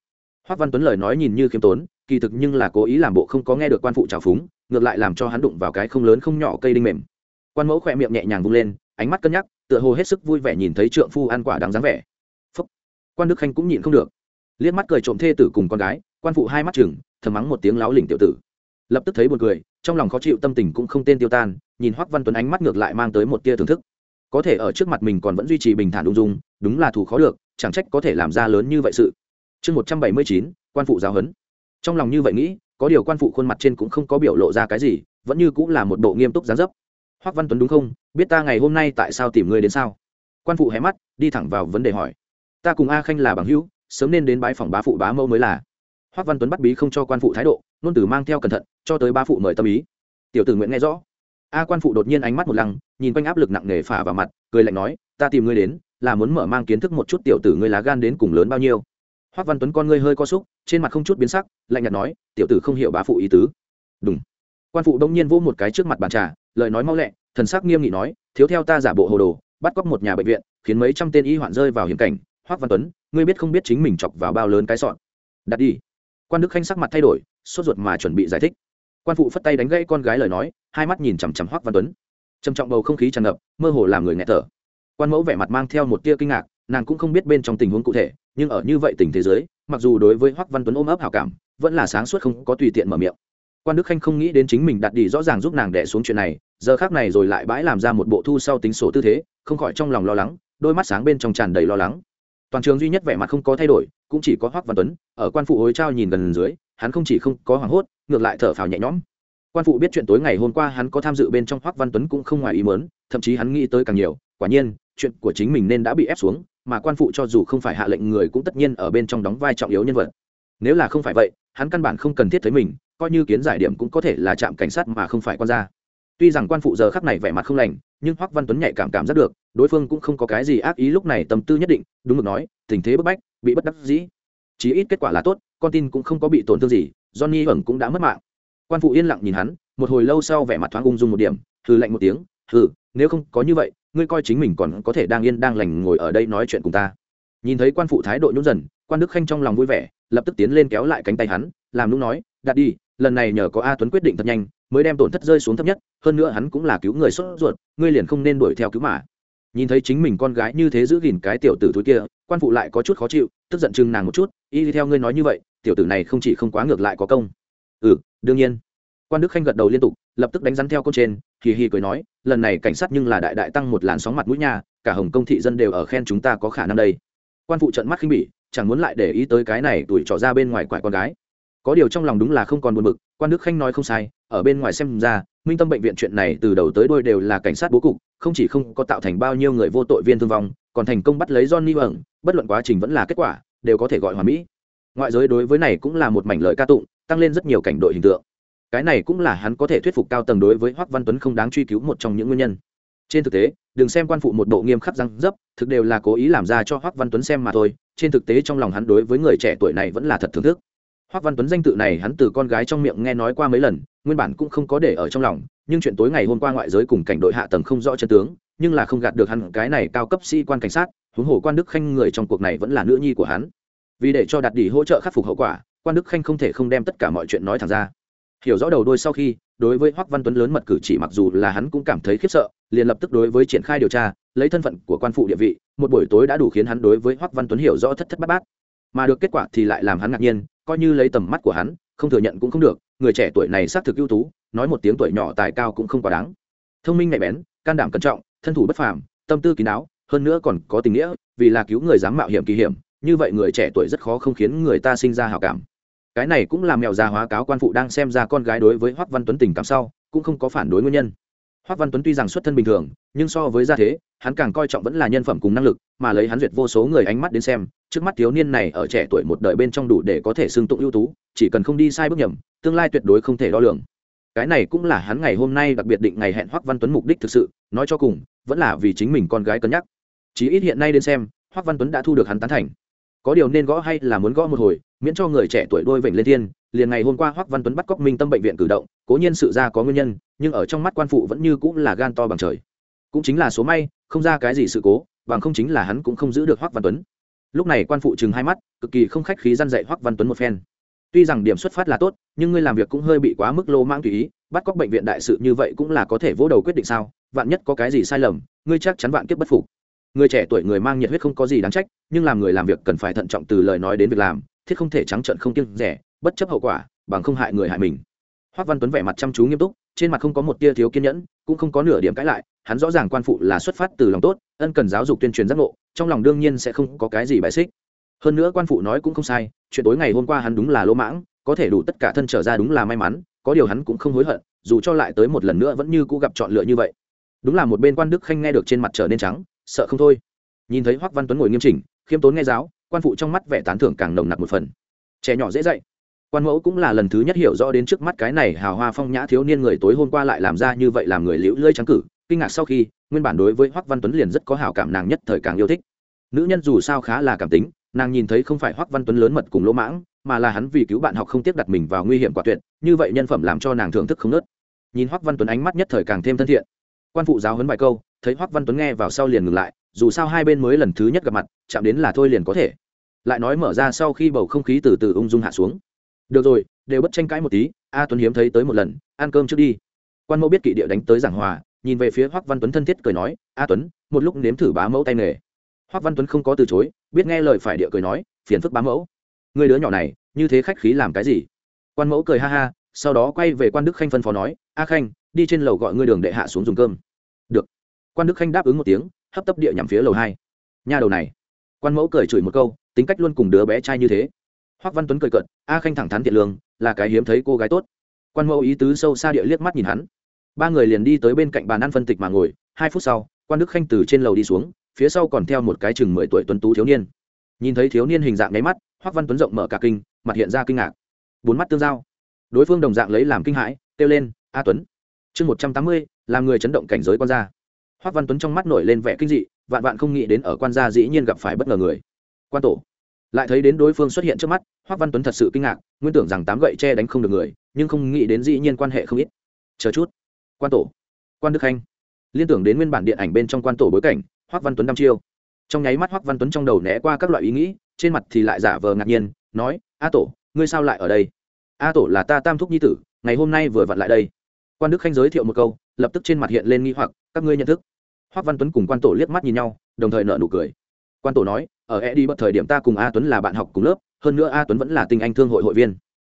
Hoắc văn tuấn lời nói nhìn như khiêm tốn, kỳ thực nhưng là cố ý làm bộ không có nghe được quan phụ trào phúng, ngược lại làm cho hắn đụng vào cái không lớn không nhỏ cây đinh mềm. Quan mẫu khỏe miệng nhẹ nhàng vung lên ánh mắt cân nhắc, tựa hồ hết sức vui vẻ nhìn thấy trượng phu ăn quả đáng dáng vẻ. Phúc. quan đức khanh cũng nhịn không được. Liếc mắt cười trộm thê tử cùng con gái, quan phụ hai mắt chừng thầm mắng một tiếng láo lỉnh tiểu tử. Lập tức thấy buồn cười, trong lòng khó chịu tâm tình cũng không tên tiêu tan, nhìn hoắc văn tuấn ánh mắt ngược lại mang tới một tia thưởng thức. Có thể ở trước mặt mình còn vẫn duy trì bình thản ung dung, đúng là thủ khó được, chẳng trách có thể làm ra lớn như vậy sự. Chương một trăm bảy mươi chín, quan phụ giáo huấn. Trong lòng như vậy nghĩ, có điều quan phụ khuôn mặt trên cũng không có biểu lộ ra cái gì, vẫn như cũng là một bộ nghiêm túc gián dấp hoắc văn tuấn đúng không? Biết ta ngày hôm nay tại sao tìm ngươi đến sao? Quan phụ hé mắt, đi thẳng vào vấn đề hỏi. Ta cùng a khanh là bằng hữu, sớm nên đến bãi phòng bá phụ bá mẫu mới là. Hoắc văn tuấn bắt bí không cho quan phụ thái độ nôn từ mang theo cẩn thận, cho tới ba phụ mời tâm ý. Tiểu tử nguyện nghe rõ. A quan phụ đột nhiên ánh mắt một lăng, nhìn quanh áp lực nặng nề phả vào mặt, cười lạnh nói, ta tìm ngươi đến, là muốn mở mang kiến thức một chút tiểu tử ngươi lá gan đến cùng lớn bao nhiêu. Hoắc văn tuấn con ngươi hơi co xúc trên mặt không chút biến sắc, lạnh nhạt nói, tiểu tử không hiểu bá phụ ý tứ. Đúng. Quan phụ đông nhiên vỗ một cái trước mặt bàn trà lời nói mau lẹ, thần sắc nghiêm nghị nói, thiếu theo ta giả bộ hồ đồ, bắt cóc một nhà bệnh viện, khiến mấy trăm tên y hoạn rơi vào hiểm cảnh. Hoắc văn tuấn, ngươi biết không biết chính mình chọc vào bao lớn cái sọn. Đặt đi. Quan đức khanh sắc mặt thay đổi, sốt ruột mà chuẩn bị giải thích. Quan phụ phất tay đánh gãy con gái lời nói, hai mắt nhìn chằm chằm hoắc văn tuấn. Trầm trọng bầu không khí tràn ngập, mơ hồ làm người nghe thở. Quan mẫu vẻ mặt mang theo một tia kinh ngạc, nàng cũng không biết bên trong tình huống cụ thể, nhưng ở như vậy tình thế giới, mặc dù đối với hoắc văn tuấn ôm ấp hảo cảm, vẫn là sáng suốt không có tùy tiện mở miệng quan đức khanh không nghĩ đến chính mình đặt đi rõ ràng giúp nàng đẻ xuống chuyện này, giờ khác này rồi lại bãi làm ra một bộ thu sau tính sổ tư thế, không khỏi trong lòng lo lắng, đôi mắt sáng bên trong tràn đầy lo lắng. Toàn trường duy nhất vẻ mặt không có thay đổi, cũng chỉ có hoắc văn tuấn, ở quan phụ hối trao nhìn gần dưới, hắn không chỉ không có hoảng hốt, ngược lại thở phào nhẹ nhõm. Quan phụ biết chuyện tối ngày hôm qua hắn có tham dự bên trong hoắc văn tuấn cũng không ngoài ý mớn thậm chí hắn nghĩ tới càng nhiều, quả nhiên, chuyện của chính mình nên đã bị ép xuống, mà quan phụ cho dù không phải hạ lệnh người cũng tất nhiên ở bên trong đóng vai trọng yếu nhân vật. Nếu là không phải vậy, hắn căn bản không cần thiết thấy mình coi như kiến giải điểm cũng có thể là trạm cảnh sát mà không phải quan gia. Tuy rằng quan phụ giờ khắc này vẻ mặt không lành, nhưng hoắc văn tuấn nhạy cảm cảm giác được, đối phương cũng không có cái gì ác ý lúc này tâm tư nhất định, đúng mực nói, tình thế bức bách, bị bất đắc dĩ. Chí ít kết quả là tốt, con tin cũng không có bị tổn thương gì, johnny hẩn cũng đã mất mạng. Quan phụ yên lặng nhìn hắn, một hồi lâu sau vẻ mặt thoáng ung dung một điểm, hừ lạnh một tiếng, hừ, nếu không có như vậy, ngươi coi chính mình còn có thể đang yên đang lành ngồi ở đây nói chuyện cùng ta. Nhìn thấy quan phụ thái độ nhún dần, quan đức khanh trong lòng vui vẻ, lập tức tiến lên kéo lại cánh tay hắn, làm lúc nói, đặt đi lần này nhờ có a tuấn quyết định thật nhanh, mới đem tổn thất rơi xuống thấp nhất, hơn nữa hắn cũng là cứu người sốt ruột, ngươi liền không nên đuổi theo cứu mà. Nhìn thấy chính mình con gái như thế giữ gìn cái tiểu tử thúi kia, quan phụ lại có chút khó chịu, tức giận chừng nàng một chút, y theo ngươi nói như vậy, tiểu tử này không chỉ không quá ngược lại có công. Ừ đương nhiên. Quan đức khanh gật đầu liên tục, lập tức đánh rắn theo con trên, hì hì cười nói, lần này cảnh sát nhưng là đại đại tăng một làn sóng mặt mũi nha, cả hồng công thị dân đều ở khen chúng ta có khả năng đây. Quan phụ trận mắt khinh bỉ, chẳng muốn lại để ý tới cái này tuổi trọ ra bên ngoài quại con gái có điều trong lòng đúng là không còn buồn bực, quan đức khanh nói không sai, ở bên ngoài xem ra, minh tâm bệnh viện chuyện này từ đầu tới đôi đều là cảnh sát bố cục, không chỉ không có tạo thành bao nhiêu người vô tội viên thương vong, còn thành công bắt lấy johnny ẩn bất luận quá trình vẫn là kết quả, đều có thể gọi hòa mỹ. Ngoại giới đối với này cũng là một mảnh lợi ca tụng, tăng lên rất nhiều cảnh đội hình tượng. Cái này cũng là hắn có thể thuyết phục cao tầng đối với hoắc văn tuấn không đáng truy cứu một trong những nguyên nhân. Trên thực tế, đừng xem quan phụ một bộ nghiêm khắc răng dấp, thực đều là cố ý làm ra cho hoắc văn tuấn xem mà thôi, trên thực tế trong lòng hắn đối với người trẻ tuổi này vẫn là thật thưởng thức hoắc văn tuấn danh tự này hắn từ con gái trong miệng nghe nói qua mấy lần, nguyên bản cũng không có để ở trong lòng, nhưng chuyện tối ngày hôm qua ngoại giới cùng cảnh đội hạ tầng không rõ chân tướng, nhưng là không gạt được hắn cái này cao cấp sĩ quan cảnh sát, huống hồ quan đức khanh người trong cuộc này vẫn là nữ nhi của hắn. Vì để cho đặt đỉ hỗ trợ khắc phục hậu quả, quan đức khanh không thể không đem tất cả mọi chuyện nói thẳng ra. Hiểu rõ đầu đuôi sau khi, đối với hoắc văn tuấn lớn mật cử chỉ mặc dù là hắn cũng cảm thấy khiếp sợ, liền lập tức đối với triển khai điều tra, lấy thân phận của quan phụ địa vị, một buổi tối đã đủ khiến hắn đối với hoắc văn tuấn hiểu rõ thất thất bát bát mà được kết quả thì lại làm hắn ngạc nhiên, coi như lấy tầm mắt của hắn, không thừa nhận cũng không được, người trẻ tuổi này xác thực ưu tú, nói một tiếng tuổi nhỏ tài cao cũng không quá đáng. Thông minh nhạy bén, can đảm cẩn trọng, thân thủ bất phàm, tâm tư kín đáo, hơn nữa còn có tình nghĩa, vì là cứu người dám mạo hiểm kỳ hiểm, như vậy người trẻ tuổi rất khó không khiến người ta sinh ra hào cảm. Cái này cũng làm mèo già hóa cáo quan phụ đang xem ra con gái đối với hoắc văn tuấn tình cảm sau, cũng không có phản đối nguyên nhân hoắc văn tuấn tuy rằng xuất thân bình thường, nhưng so với gia thế, hắn càng coi trọng vẫn là nhân phẩm cùng năng lực, mà lấy hắn duyệt vô số người ánh mắt đến xem, trước mắt thiếu niên này ở trẻ tuổi một đời bên trong đủ để có thể xưng tụng ưu tú, chỉ cần không đi sai bước nhầm, tương lai tuyệt đối không thể đo lường. Cái này cũng là hắn ngày hôm nay đặc biệt định ngày hẹn hoắc văn tuấn mục đích thực sự, nói cho cùng, vẫn là vì chính mình con gái cân nhắc. Chí ít hiện nay đến xem hoắc văn tuấn đã thu được hắn tán thành. Có điều nên gõ hay là muốn gõ một hồi, miễn cho người trẻ tuổi đôi vểnh lên thiên liền ngày hôm qua hoắc văn tuấn bắt cóc minh tâm bệnh viện cử động, cố nhiên sự ra có nguyên nhân, nhưng ở trong mắt quan phụ vẫn như cũng là gan to bằng trời. Cũng chính là số may, không ra cái gì sự cố, bằng không chính là hắn cũng không giữ được hoắc văn tuấn. Lúc này quan phụ chừng hai mắt, cực kỳ không khách khí răn dạy hoắc văn tuấn một phen. Tuy rằng điểm xuất phát là tốt, nhưng ngươi làm việc cũng hơi bị quá mức lô mang tùy ý, bắt cóc bệnh viện đại sự như vậy cũng là có thể vỗ đầu quyết định sao? Vạn nhất có cái gì sai lầm, ngươi chắc chắn vạn kiếp bất phục. Người trẻ tuổi người mang nhiệt huyết không có gì đáng trách, nhưng làm người làm việc cần phải thận trọng từ lời nói đến việc làm, thiết không thể trắng trợn không kiêng rẻ bất chấp hậu quả, bằng không hại người hại mình. Hoắc văn tuấn vẻ mặt chăm chú nghiêm túc, trên mặt không có một tia thiếu kiên nhẫn, cũng không có nửa điểm cãi lại, hắn rõ ràng quan phụ là xuất phát từ lòng tốt, ân cần giáo dục tuyên truyền giác ngộ, trong lòng đương nhiên sẽ không có cái gì bài xích. Hơn nữa quan phụ nói cũng không sai, chuyện tối ngày hôm qua hắn đúng là lỗ mãng, có thể đủ tất cả thân trở ra đúng là may mắn, có điều hắn cũng không hối hận, dù cho lại tới một lần nữa vẫn như cũ gặp chọn lựa như vậy. Đúng là một bên quan đức khanh nghe được trên mặt trở nên trắng, sợ không thôi. Nhìn thấy hoắc văn tuấn ngồi nghiêm chỉnh, khiêm tốn nghe giáo, quan phụ trong mắt vẻ tán thưởng càng nồng nặc một phần. Trẻ nhỏ dễ dạy quan mẫu cũng là lần thứ nhất hiểu rõ đến trước mắt cái này hào hoa phong nhã thiếu niên người tối hôm qua lại làm ra như vậy làm người liễu lơi trắng cử, kinh ngạc sau khi, nguyên bản đối với hoắc văn tuấn liền rất có hảo cảm nàng nhất thời càng yêu thích. Nữ nhân dù sao khá là cảm tính, nàng nhìn thấy không phải hoắc văn tuấn lớn mật cùng lỗ mãng, mà là hắn vì cứu bạn học không tiếp đặt mình vào nguy hiểm quả tuyệt, như vậy nhân phẩm làm cho nàng thưởng thức không nớt. Nhìn hoắc văn tuấn ánh mắt nhất thời càng thêm thân thiện. Quan phụ giáo huấn vài câu, thấy hoắc văn tuấn nghe vào sau liền ngừng lại, dù sao hai bên mới lần thứ nhất gặp mặt, chạm đến là thôi liền có thể. Lại nói mở ra sau khi bầu không khí từ từ ung dung hạ xuống được rồi, đều bất tranh cãi một tí, a tuấn hiếm thấy tới một lần, ăn cơm trước đi. Quan mẫu biết kỵ địa đánh tới giảng hòa, nhìn về phía hoắc văn tuấn thân thiết cười nói, a tuấn, một lúc nếm thử bá mẫu tay nghề. Hoắc văn tuấn không có từ chối, biết nghe lời phải địa cười nói, phiền phức bá mẫu. Người đứa nhỏ này, như thế khách khí làm cái gì? Quan mẫu cười ha ha, sau đó quay về quan đức khanh phân phó nói, a khanh, đi trên lầu gọi ngươi đường đệ hạ xuống dùng cơm. Được. Quan đức khanh đáp ứng một tiếng, hấp tấp địa nhằm phía lầu hai. Nhà đầu này. Quan mẫu cười chửi một câu, tính cách luôn cùng đứa bé trai như thế hoắc văn tuấn cười cợt, a khanh thẳng thắn thiện lương, là cái hiếm thấy cô gái tốt. Quan mẫu ý tứ sâu xa địa liếc mắt nhìn hắn. Ba người liền đi tới bên cạnh bàn ăn phân tịch mà ngồi, hai phút sau, quan đức khanh từ trên lầu đi xuống, phía sau còn theo một cái chừng mười tuổi tuấn tú thiếu niên. Nhìn thấy thiếu niên hình dạng nháy mắt, hoắc văn tuấn rộng mở cả kinh, mặt hiện ra kinh ngạc. Bốn mắt tương giao. Đối phương đồng dạng lấy làm kinh hãi, kêu lên, a tuấn. Chương một trăm tám mươi làm người chấn động cảnh giới quan gia. Hoắc văn tuấn trong mắt nổi lên vẻ kinh dị, vạn vạn không nghĩ đến ở quan gia dĩ nhiên gặp phải bất ngờ người. Quan tổ lại thấy đến đối phương xuất hiện trước mắt hoắc văn tuấn thật sự kinh ngạc, nguyên tưởng rằng tám gậy che đánh không được người, nhưng không nghĩ đến dĩ nhiên quan hệ không ít. Chờ chút. Quan tổ. Quan đức khanh. Liên tưởng đến nguyên bản điện ảnh bên trong quan tổ bối cảnh hoắc văn tuấn đăm chiêu. Trong nháy mắt hoắc văn tuấn trong đầu né qua các loại ý nghĩ, trên mặt thì lại giả vờ ngạc nhiên, nói, a tổ, ngươi sao lại ở đây? A tổ là ta tam thúc nhi tử, ngày hôm nay vừa vặn lại đây. Quan đức khanh giới thiệu một câu, lập tức trên mặt hiện lên nghi hoặc, các ngươi nhận thức. Hoắc văn tuấn cùng quan tổ liếc mắt nhìn nhau, đồng thời nợ nụ cười quan tổ nói, ở e đi bất thời điểm ta cùng a tuấn là bạn học cùng lớp, hơn nữa a tuấn vẫn là tinh anh thương hội hội viên.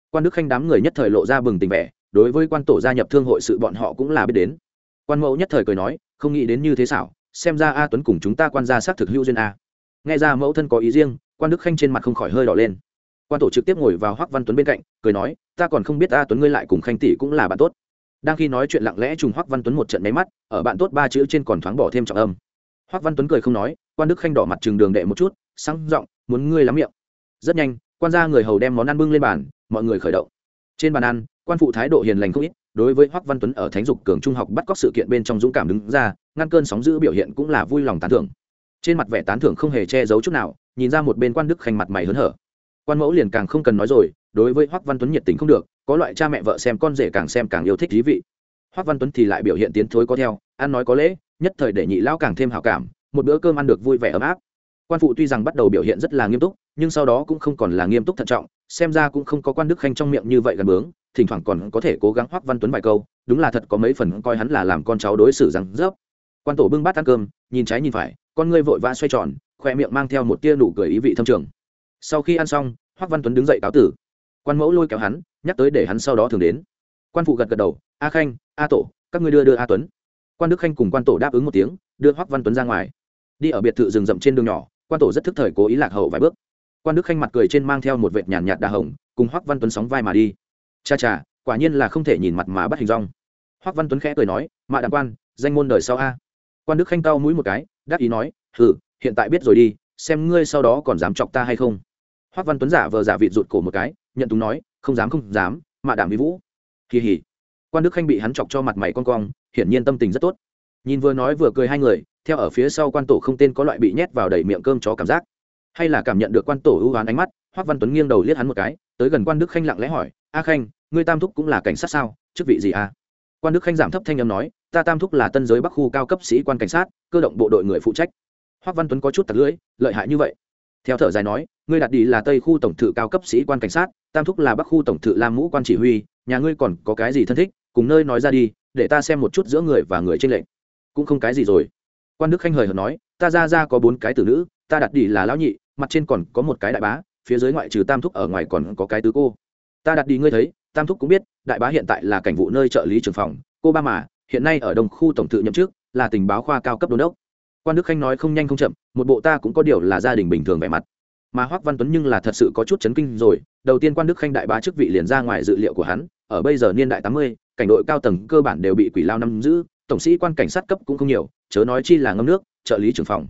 Quan đức khanh đám người nhất thời lộ ra bừng tình vẻ, đối với quan tổ gia nhập thương hội sự bọn họ cũng là biết đến. Quan mẫu nhất thời cười nói, không nghĩ đến như thế xảo, xem ra a tuấn cùng chúng ta quan gia xác thực hữu duyên a. Nghe ra mẫu thân có ý riêng, quan đức khanh trên mặt không khỏi hơi đỏ lên. Quan tổ trực tiếp ngồi vào hoắc văn tuấn bên cạnh, cười nói, ta còn không biết a tuấn ngươi lại cùng khanh tỷ cũng là bạn tốt. Đang khi nói chuyện lặng lẽ trùng hoắc văn tuấn một trận máy mắt, ở bạn tốt ba chữ trên còn thoáng bỏ thêm trọng âm. Hoắc văn tuấn cười không nói quan đức khanh đỏ mặt chừng đường đệ một chút, sáng giọng, muốn ngươi lắm miệng. Rất nhanh, quan gia người hầu đem món ăn bưng lên bàn, mọi người khởi động. Trên bàn ăn, quan phụ thái độ hiền lành không ít, đối với hoắc văn tuấn ở thánh dục cường trung học bắt cóc sự kiện bên trong dũng cảm đứng ra, ngăn cơn sóng giữ biểu hiện cũng là vui lòng tán thưởng. Trên mặt vẻ tán thưởng không hề che giấu chút nào, nhìn ra một bên quan đức khanh mặt mày hớn hở. Quan mẫu liền càng không cần nói rồi, đối với hoắc văn tuấn nhiệt tình không được, có loại cha mẹ vợ xem con rể càng xem càng yêu thích thí vị. Hoắc văn tuấn thì lại biểu hiện tiến thối có theo, ăn nói có lễ, nhất thời để nhị lão càng thêm hảo cảm một bữa cơm ăn được vui vẻ ấm áp. Quan phụ tuy rằng bắt đầu biểu hiện rất là nghiêm túc, nhưng sau đó cũng không còn là nghiêm túc thận trọng, xem ra cũng không có quan đức khanh trong miệng như vậy gần bướng, thỉnh thoảng còn có thể cố gắng hoắc văn tuấn vài câu, đúng là thật có mấy phần coi hắn là làm con cháu đối xử rằng rớp. Quan tổ bưng bát ăn cơm, nhìn trái nhìn phải, con ngươi vội vã xoay tròn, khoe miệng mang theo một tia nụ cười ý vị thâm trường. Sau khi ăn xong, hoắc văn tuấn đứng dậy cáo tử. Quan mẫu lôi kéo hắn, nhắc tới để hắn sau đó thường đến. Quan phụ gật gật đầu, a khanh, a tổ, các ngươi đưa đưa a tuấn. Quan đức khanh cùng quan tổ đáp ứng một tiếng, đưa hoắc văn tuấn ra ngoài đi ở biệt thự rừng rậm trên đường nhỏ, quan tổ rất thức thời cố ý lạc hậu vài bước. Quan đức khanh mặt cười trên mang theo một vệt nhàn nhạt đà hồng, cùng hoắc văn tuấn sóng vai mà đi. Cha cha, quả nhiên là không thể nhìn mặt mà bắt hình rong hoắc văn tuấn khẽ cười nói, mạ đàng quan, danh môn đời sau a. Quan đức khanh cau mũi một cái, đáp ý nói, hừ, hiện tại biết rồi đi, xem ngươi sau đó còn dám chọc ta hay không. Hoắc văn tuấn giả vờ giả vịt rụt cổ một cái, nhận túng nói, không dám không dám, mạ đảm vi vũ. Kỳ hỉ. Quan đức khanh bị hắn chọc cho mặt mày con cong, hiển nhiên tâm tình rất tốt. Nhìn vừa nói vừa cười hai người theo ở phía sau quan tổ không tên có loại bị nhét vào đầy miệng cơm chó cảm giác. Hay là cảm nhận được quan tổ ưu oán ánh mắt, hoắc văn tuấn nghiêng đầu liếc hắn một cái, tới gần quan đức khanh lặng lẽ hỏi, a khanh, ngươi tam thúc cũng là cảnh sát sao? Chức vị gì a quan đức khanh giảm thấp thanh âm nói, ta tam thúc là tân giới bắc khu cao cấp sĩ quan cảnh sát, cơ động bộ đội người phụ trách. Hoắc văn tuấn có chút tặc lưỡi, lợi hại như vậy? Theo thở dài nói, ngươi đặt đi là tây khu tổng thự cao cấp sĩ quan cảnh sát, tam thúc là bắc khu tổng thự lam mũ quan chỉ huy, nhà ngươi còn có cái gì thân thích, cùng nơi nói ra đi, để ta xem một chút giữa người và người trên lệnh cũng không cái gì rồi quan đức khanh hời hợt nói, ta ra ra có bốn cái tử nữ, ta đặt đi là lão nhị, mặt trên còn có một cái đại bá, phía dưới ngoại trừ tam thúc ở ngoài còn có cái tứ cô. Ta đặt đi ngươi thấy, tam thúc cũng biết, đại bá hiện tại là cảnh vụ nơi trợ lý trưởng phòng, cô ba mà, hiện nay ở đồng khu tổng thự nhậm chức, là tình báo khoa cao cấp đôn đốc. Quan đức khanh nói không nhanh không chậm, một bộ ta cũng có điều là gia đình bình thường vẻ mặt. Mà hoắc văn tuấn nhưng là thật sự có chút chấn kinh rồi, đầu tiên quan đức khanh đại bá chức vị liền ra ngoài dự liệu của hắn, ở bây giờ niên đại tám mươi, cảnh đội cao tầng cơ bản đều bị quỷ lao nắm giữ tổng sĩ quan cảnh sát cấp cũng không nhiều chớ nói chi là ngâm nước trợ lý trưởng phòng.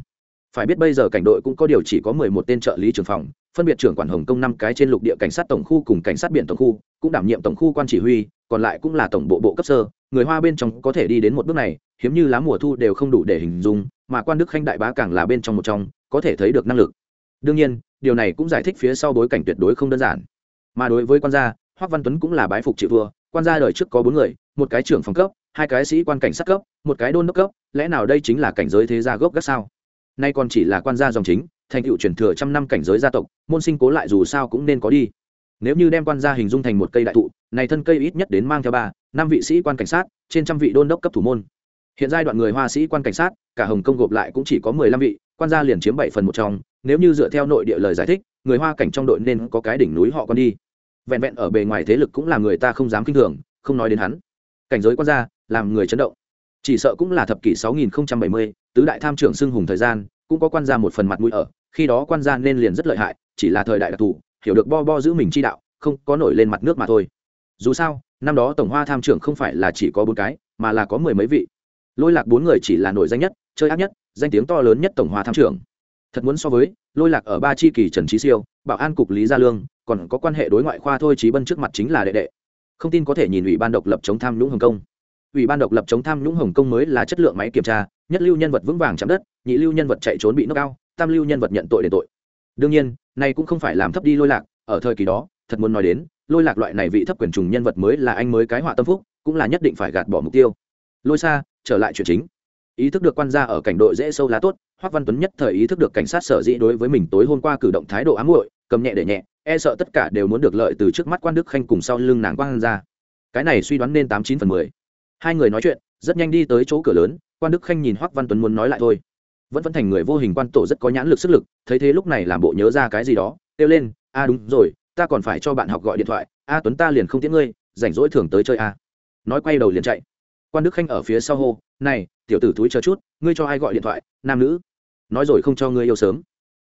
Phải biết bây giờ cảnh đội cũng có điều chỉ có mười một tên trợ lý trưởng phòng phân biệt trưởng quản hồng công năm cái trên lục địa cảnh sát tổng khu cùng cảnh sát biển tổng khu cũng đảm nhiệm tổng khu quan chỉ huy còn lại cũng là tổng bộ bộ cấp sơ. Người hoa bên trong có thể đi đến một bước này hiếm như lá mùa thu đều không đủ để hình dung mà quan đức khanh đại bá càng là bên trong một trong có thể thấy được năng lực. Đương nhiên điều này cũng giải thích phía sau bối cảnh tuyệt đối không đơn giản. Mà đối với quan gia hoắc văn tuấn cũng là bái phục chịu vừa, quan gia đời trước có bốn người một cái trưởng phòng cấp hai cái sĩ quan cảnh sát cấp, một cái đôn đốc cấp, lẽ nào đây chính là cảnh giới thế gia gốc gác sao? Nay còn chỉ là quan gia dòng chính, thành tựu truyền thừa trăm năm cảnh giới gia tộc, môn sinh cố lại dù sao cũng nên có đi. Nếu như đem quan gia hình dung thành một cây đại thụ, này thân cây ít nhất đến mang theo ba, năm vị sĩ quan cảnh sát, trên trăm vị đôn đốc cấp thủ môn. Hiện giai đoạn người hoa sĩ quan cảnh sát, cả hồng công gộp lại cũng chỉ có mười lăm vị, quan gia liền chiếm bảy phần một trong. Nếu như dựa theo nội địa lời giải thích, người hoa cảnh trong đội nên có cái đỉnh núi họ con đi. Vẹn vẹn ở bề ngoài thế lực cũng là người ta không dám kinh thường, không nói đến hắn. Cảnh giới quan gia làm người chấn động. Chỉ sợ cũng là thập kỷ sáu nghìn bảy mươi, tứ đại tham trưởng xưng hùng thời gian, cũng có quan gia một phần mặt mũi ở, khi đó quan gia nên liền rất lợi hại, chỉ là thời đại đặc thù, hiểu được bo bo giữ mình chi đạo, không có nổi lên mặt nước mà thôi. Dù sao, năm đó tổng hoa tham trưởng không phải là chỉ có bốn cái, mà là có mười mấy vị. Lôi lạc bốn người chỉ là nổi danh nhất, chơi ác nhất, danh tiếng to lớn nhất tổng hoa tham trưởng. Thật muốn so với, lôi lạc ở ba chi kỳ trần trí siêu, bảo an cục lý gia lương, còn có quan hệ đối ngoại khoa thôi trí bân trước mặt chính là đệ đệ. Không tin có thể nhìn ủy ban độc lập chống tham nhũng hồng kông ủy ban độc lập chống tham nhũng hồng kông mới là chất lượng máy kiểm tra, nhất lưu nhân vật vững vàng chạm đất, nhị lưu nhân vật chạy trốn bị nước cao tam lưu nhân vật nhận tội để tội. Đương nhiên, này cũng không phải làm thấp đi lôi lạc, ở thời kỳ đó, thật muốn nói đến, lôi lạc loại này vị thấp quyền trùng nhân vật mới là anh mới cái họa tâm phúc, cũng là nhất định phải gạt bỏ mục tiêu. Lôi xa, trở lại chuyện chính. Ý thức được quan gia ở cảnh đội dễ sâu lá tốt hoắc văn tuấn nhất thời ý thức được cảnh sát sở dĩ đối với mình tối hôm qua cử động thái độ ám muội, cầm nhẹ để nhẹ e sợ tất cả đều muốn được lợi từ trước mắt quan đức khanh cùng sau lưng nàng quan ra cái này suy đoán nên tám chín phần mười hai người nói chuyện, rất nhanh đi tới chỗ cửa lớn, quan đức khanh nhìn hoắc văn tuấn muốn nói lại thôi. Vẫn vẫn thành người vô hình quan tổ rất có nhãn lực sức lực, thấy thế lúc này làm bộ nhớ ra cái gì đó, kêu lên, a, đúng rồi, ta còn phải cho bạn học gọi điện thoại. A, tuấn ta liền không tiễn ngươi, rảnh rỗi thường tới chơi a. Nói quay đầu liền chạy. Quan đức khanh ở phía sau hô, này, tiểu tử túi chờ chút, ngươi cho ai gọi điện thoại, nam nữ? Nói rồi không cho ngươi yêu sớm.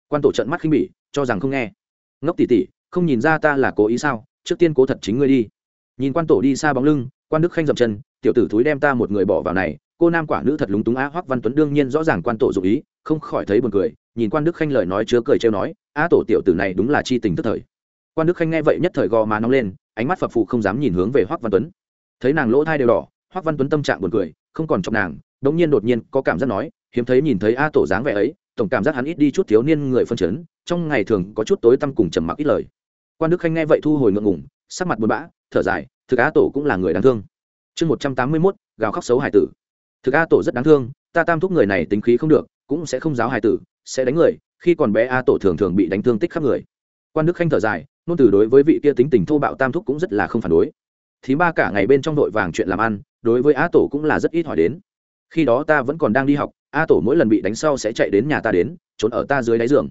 Quan tổ trận mắt khinh bỉ, cho rằng không nghe. Ngốc tỉ tỉ không nhìn ra ta là cố ý sao? Trước tiên cố thật chính ngươi đi. Nhìn quan tổ đi xa bóng lưng, quan đức khanh dậm chân tiểu tử thúi đem ta một người bỏ vào này, cô nam quả nữ thật lúng túng á, hoắc văn tuấn đương nhiên rõ ràng quan tổ dụng ý, không khỏi thấy buồn cười, nhìn quan đức khanh lời nói chứa cười trêu nói, á tổ tiểu tử này đúng là chi tình tức thời. Quan đức khanh nghe vậy nhất thời gò má nóng lên, ánh mắt phập phụ không dám nhìn hướng về hoắc văn tuấn. Thấy nàng lỗ thai đều đỏ, hoắc văn tuấn tâm trạng buồn cười, không còn chọc nàng, đống nhiên đột nhiên có cảm giác nói, hiếm thấy nhìn thấy a tổ dáng vẻ ấy, tổng cảm giác hắn ít đi chút thiếu niên người phân chấn, trong ngày thường có chút tối tăm cùng trầm mặc ít lời. Quan đức khanh nghe vậy thu hồi ngượng ngùng, sắc mặt buồn bã, thở dài, thực a tổ cũng là người đáng thương chương một trăm tám mươi mốt, gào khóc xấu hải tử. Thực a tổ rất đáng thương, ta tam thúc người này tính khí không được, cũng sẽ không giáo hải tử, sẽ đánh người, khi còn bé a tổ thường thường bị đánh thương tích khắp người. Quan đức khanh thở dài, nôn từ đối với vị kia tính tình thô bạo tam thúc cũng rất là không phản đối. Thím ba cả ngày bên trong đội vàng chuyện làm ăn, đối với a tổ cũng là rất ít hỏi đến. Khi đó ta vẫn còn đang đi học, a tổ mỗi lần bị đánh sau sẽ chạy đến nhà ta đến, trốn ở ta dưới đáy giường.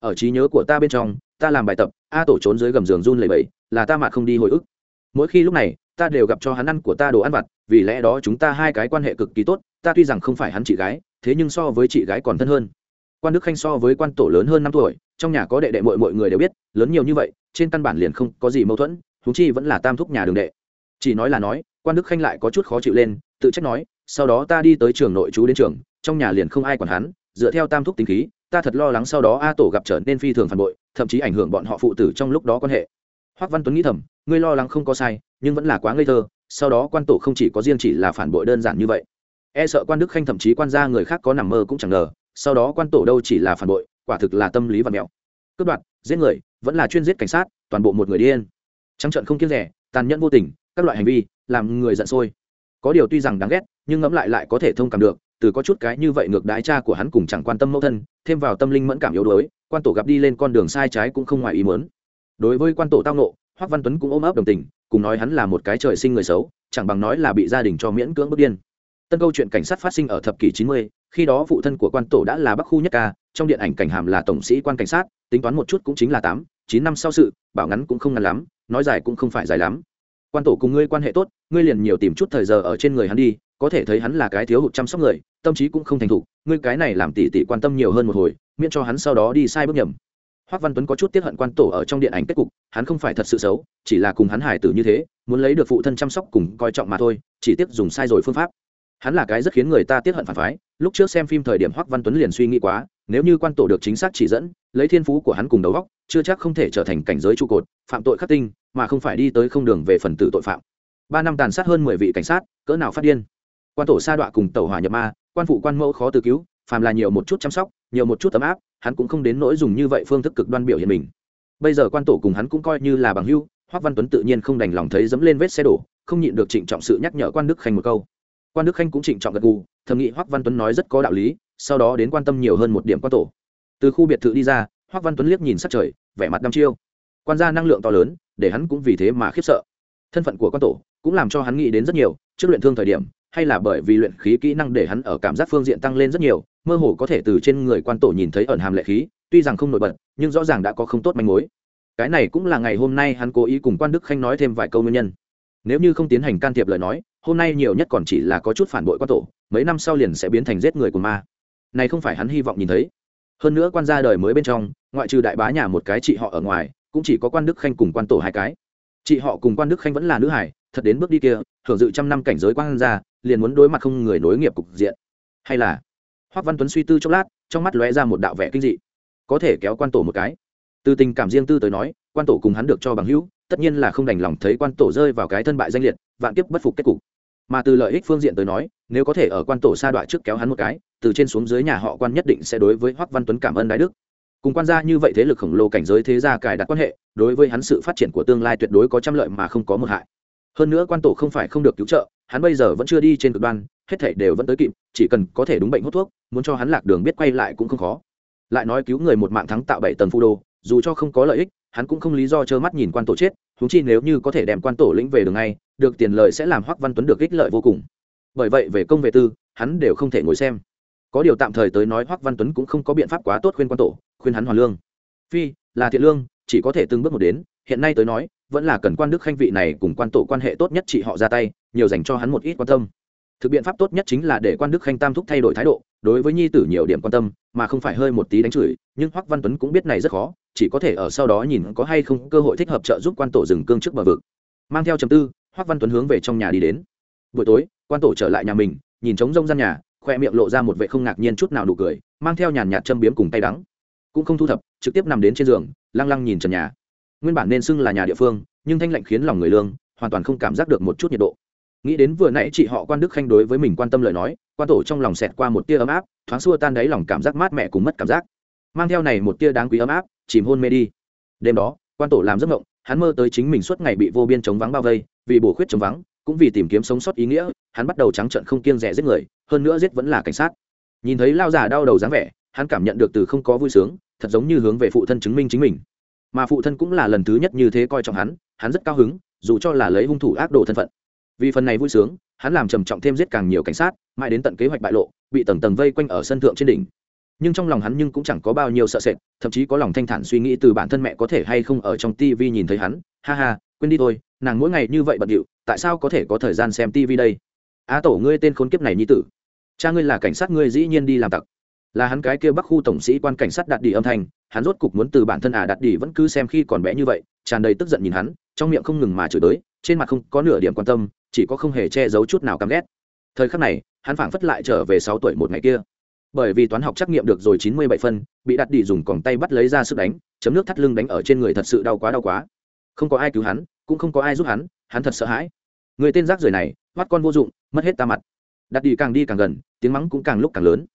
Ở trí nhớ của ta bên trong, ta làm bài tập, a tổ trốn dưới gầm giường run lầy bẫy là ta mà không đi hồi ức. Mỗi khi lúc này ta đều gặp cho hắn ăn của ta đồ ăn vặt, vì lẽ đó chúng ta hai cái quan hệ cực kỳ tốt, ta tuy rằng không phải hắn chị gái, thế nhưng so với chị gái còn thân hơn. Quan đức khanh so với quan tổ lớn hơn năm tuổi, trong nhà có đệ đệ mọi mọi người đều biết, lớn nhiều như vậy, trên căn bản liền không có gì mâu thuẫn thú chi vẫn là tam thúc nhà đường đệ. Chỉ nói là nói, quan đức khanh lại có chút khó chịu lên, tự trách nói, sau đó ta đi tới trường nội chú đến trường, trong nhà liền không ai quản hắn, dựa theo tam thúc tính khí, ta thật lo lắng sau đó a tổ gặp trở nên phi thường phản bội, thậm chí ảnh hưởng bọn họ phụ tử trong lúc đó quan hệ hoắc văn tuấn nghĩ thầm, ngươi lo lắng không có sai, nhưng vẫn là quá ngây thơ, sau đó quan tổ không chỉ có riêng chỉ là phản bội đơn giản như vậy. E sợ quan đức khanh thậm chí quan gia người khác có nằm mơ cũng chẳng ngờ, sau đó quan tổ đâu chỉ là phản bội, quả thực là tâm lý và mẹo. Cướp đoạt, giết người, vẫn là chuyên giết cảnh sát, toàn bộ một người điên trắng trận không kiêng rẻ, tàn nhẫn vô tình, các loại hành vi, làm người giận sôi. Có điều tuy rằng đáng ghét, nhưng ngẫm lại lại có thể thông cảm được, từ có chút cái như vậy ngược đái cha của hắn cùng chẳng quan tâm mẫu thân, thêm vào tâm linh mẫn cảm yếu đuối, quan tổ gặp đi lên con đường sai trái cũng không ngoài ý mớn đối với quan tổ tao nộ hoắc văn tuấn cũng ôm ấp đồng tình cùng nói hắn là một cái trời sinh người xấu chẳng bằng nói là bị gia đình cho miễn cưỡng bước điên. Tân câu chuyện cảnh sát phát sinh ở thập kỷ 90, khi đó phụ thân của quan tổ đã là bắc khu nhất ca trong điện ảnh cảnh hàm là tổng sĩ quan cảnh sát tính toán một chút cũng chính là tám chín năm sau sự bảo ngắn cũng không ngắn lắm nói dài cũng không phải dài lắm. Quan tổ cùng ngươi quan hệ tốt ngươi liền nhiều tìm chút thời giờ ở trên người hắn đi có thể thấy hắn là cái thiếu hụt chăm sóc người tâm trí cũng không thành thục ngươi cái này làm tỉ tỉ quan tâm nhiều hơn một hồi miễn cho hắn sau đó đi sai bước nhầm. Hoắc Văn Tuấn có chút tiếc hận quan tổ ở trong điện ảnh kết cục, hắn không phải thật sự xấu, chỉ là cùng hắn hải tử như thế, muốn lấy được phụ thân chăm sóc cùng coi trọng mà thôi, chỉ tiếc dùng sai rồi phương pháp. Hắn là cái rất khiến người ta tiếc hận phản phái, lúc trước xem phim thời điểm Hoắc Văn Tuấn liền suy nghĩ quá, nếu như quan tổ được chính xác chỉ dẫn, lấy thiên phú của hắn cùng đầu óc, chưa chắc không thể trở thành cảnh giới trụ cột, phạm tội khắc tinh, mà không phải đi tới không đường về phần tử tội phạm. Ba năm tàn sát hơn mười vị cảnh sát, cỡ nào phát điên. Quan tổ sa đọa cùng tẩu hỏa nhập ma, quan phụ quan mẫu khó từ cứu, phàm là nhiều một chút chăm sóc, nhiều một chút ấm áp, hắn cũng không đến nỗi dùng như vậy phương thức cực đoan biểu hiện mình. Bây giờ quan tổ cùng hắn cũng coi như là bằng hữu hoắc văn tuấn tự nhiên không đành lòng thấy dẫm lên vết xe đổ, không nhịn được trịnh trọng sự nhắc nhở quan đức khanh một câu. Quan đức khanh cũng trịnh trọng gật gù, thầm nghĩ hoắc văn tuấn nói rất có đạo lý, sau đó đến quan tâm nhiều hơn một điểm quan tổ. Từ khu biệt thự đi ra hoắc văn tuấn liếc nhìn sát trời, vẻ mặt đăm chiêu. Quan gia năng lượng to lớn, để hắn cũng vì thế mà khiếp sợ. Thân phận của quan tổ cũng làm cho hắn nghĩ đến rất nhiều, trước luyện thương thời điểm hay là bởi vì luyện khí kỹ năng để hắn ở cảm giác phương diện tăng lên rất nhiều, mơ hồ có thể từ trên người quan tổ nhìn thấy ẩn hàm lệ khí, tuy rằng không nổi bật, nhưng rõ ràng đã có không tốt manh mối. Cái này cũng là ngày hôm nay hắn cố ý cùng quan đức khanh nói thêm vài câu nguyên nhân. Nếu như không tiến hành can thiệp lời nói, hôm nay nhiều nhất còn chỉ là có chút phản bội quan tổ, mấy năm sau liền sẽ biến thành giết người của ma. Này không phải hắn hy vọng nhìn thấy. Hơn nữa quan gia đời mới bên trong, ngoại trừ đại bá nhà một cái chị họ ở ngoài, cũng chỉ có quan đức khanh cùng quan tổ hai cái. Chị họ cùng quan đức khanh vẫn là nữ hải, thật đến bước đi kia hưởng dự trăm năm cảnh giới quan gia liền muốn đối mặt không người nối nghiệp cục diện. Hay là hoắc văn tuấn suy tư chốc lát, trong mắt lóe ra một đạo vẻ kinh dị. Có thể kéo quan tổ một cái. Từ tình cảm riêng tư tới nói, quan tổ cùng hắn được cho bằng hữu, tất nhiên là không đành lòng thấy quan tổ rơi vào cái thân bại danh liệt, vạn kiếp bất phục kết cục. Mà từ lợi ích phương diện tới nói, nếu có thể ở quan tổ sa đoạn trước kéo hắn một cái, từ trên xuống dưới nhà họ quan nhất định sẽ đối với hoắc văn tuấn cảm ơn đái đức. Cùng quan gia như vậy thế lực khổng lồ cảnh giới thế gia cài đặt quan hệ, đối với hắn sự phát triển của tương lai tuyệt đối có trăm lợi mà không có một hại. Hơn nữa quan tổ không phải không được cứu trợ hắn bây giờ vẫn chưa đi trên cực đoan, hết thảy đều vẫn tới kịp, chỉ cần có thể đúng bệnh hút thuốc, muốn cho hắn lạc đường biết quay lại cũng không khó. Lại nói cứu người một mạng thắng tạo bảy tầng phu đô, dù cho không có lợi ích, hắn cũng không lý do trơ mắt nhìn quan tổ chết húng chi nếu như có thể đem quan tổ lĩnh về đường ngay, được tiền lợi sẽ làm hoắc văn tuấn được ích lợi vô cùng. Bởi vậy về công về tư, hắn đều không thể ngồi xem. Có điều tạm thời tới nói hoắc văn tuấn cũng không có biện pháp quá tốt khuyên quan tổ, khuyên hắn hoàn lương. Phi, là thiện lương, chỉ có thể từng bước một đến, hiện nay tới nói vẫn là cần quan đức khanh vị này cùng quan tổ quan hệ tốt nhất chị họ ra tay, nhiều dành cho hắn một ít quan tâm. Thực biện pháp tốt nhất chính là để quan đức khanh tam thúc thay đổi thái độ, đối với nhi tử nhiều điểm quan tâm, mà không phải hơi một tí đánh chửi, nhưng hoắc văn tuấn cũng biết này rất khó, chỉ có thể ở sau đó nhìn có hay không cơ hội thích hợp trợ giúp quan tổ dừng cương trước bờ vực. Mang theo trầm tư, hoắc văn tuấn hướng về trong nhà đi đến. Buổi tối, quan tổ trở lại nhà mình, nhìn trống rông gian nhà, khoe miệng lộ ra một vệ không ngạc nhiên chút nào nụ cười, mang theo nhàn nhạt châm biếm cùng tay đắng. Cũng không thu thập, trực tiếp nằm đến trên giường, lăng lăng nhìn trần nhà nguyên bản nên xưng là nhà địa phương, nhưng thanh lạnh khiến lòng người lương, hoàn toàn không cảm giác được một chút nhiệt độ. Nghĩ đến vừa nãy chị họ quan đức khanh đối với mình quan tâm lời nói, quan tổ trong lòng xẹt qua một tia ấm áp, thoáng xua tan đáy lòng cảm giác mát mẻ cùng mất cảm giác. Mang theo này một tia đáng quý ấm áp, chìm hôn mê đi. Đêm đó, quan tổ làm giấc mộng, hắn mơ tới chính mình suốt ngày bị vô biên chống vắng bao vây, vì bổ khuyết chống vắng, cũng vì tìm kiếm sống sót ý nghĩa, hắn bắt đầu trắng trận không kiêng rẻ giết người, hơn nữa giết vẫn là cảnh sát. Nhìn thấy lao giả đau đầu dáng vẻ, hắn cảm nhận được từ không có vui sướng, thật giống như hướng về phụ thân chứng minh chính mình mà phụ thân cũng là lần thứ nhất như thế coi trọng hắn hắn rất cao hứng, dù cho là lấy hung thủ ác đồ thân phận. Vì phần này vui sướng, hắn làm trầm trọng thêm giết càng nhiều cảnh sát, mãi đến tận kế hoạch bại lộ, bị tầng tầng vây quanh ở sân thượng trên đỉnh. Nhưng trong lòng hắn nhưng cũng chẳng có bao nhiêu sợ sệt, thậm chí có lòng thanh thản suy nghĩ từ bản thân mẹ có thể hay không ở trong tivi nhìn thấy hắn. Ha ha, quên đi thôi, nàng mỗi ngày như vậy bận điệu, tại sao có thể có thời gian xem tivi đây? A tổ ngươi tên khốn kiếp này như tử. Cha ngươi là cảnh sát ngươi dĩ nhiên đi làm tặc là hắn cái kia bắc khu tổng sĩ quan cảnh sát đạt đi âm thanh, hắn rốt cục muốn từ bản thân à đạt đi vẫn cứ xem khi còn bé như vậy, tràn đầy tức giận nhìn hắn, trong miệng không ngừng mà chửi tới, trên mặt không có nửa điểm quan tâm, chỉ có không hề che giấu chút nào căm ghét. Thời khắc này, hắn phảng phất lại trở về sáu tuổi một ngày kia. Bởi vì toán học trắc nghiệm được rồi chín mươi bảy phân, bị đặt đi dùng còng tay bắt lấy ra sức đánh, chấm nước thắt lưng đánh ở trên người thật sự đau quá đau quá. Không có ai cứu hắn, cũng không có ai giúp hắn hắn thật sợ hãi. Người tên rác rưởi này mắt con vô dụng, mất hết ta mặt. Đặt đi càng đi càng gần, tiếng mắng cũng càng lúc càng lớn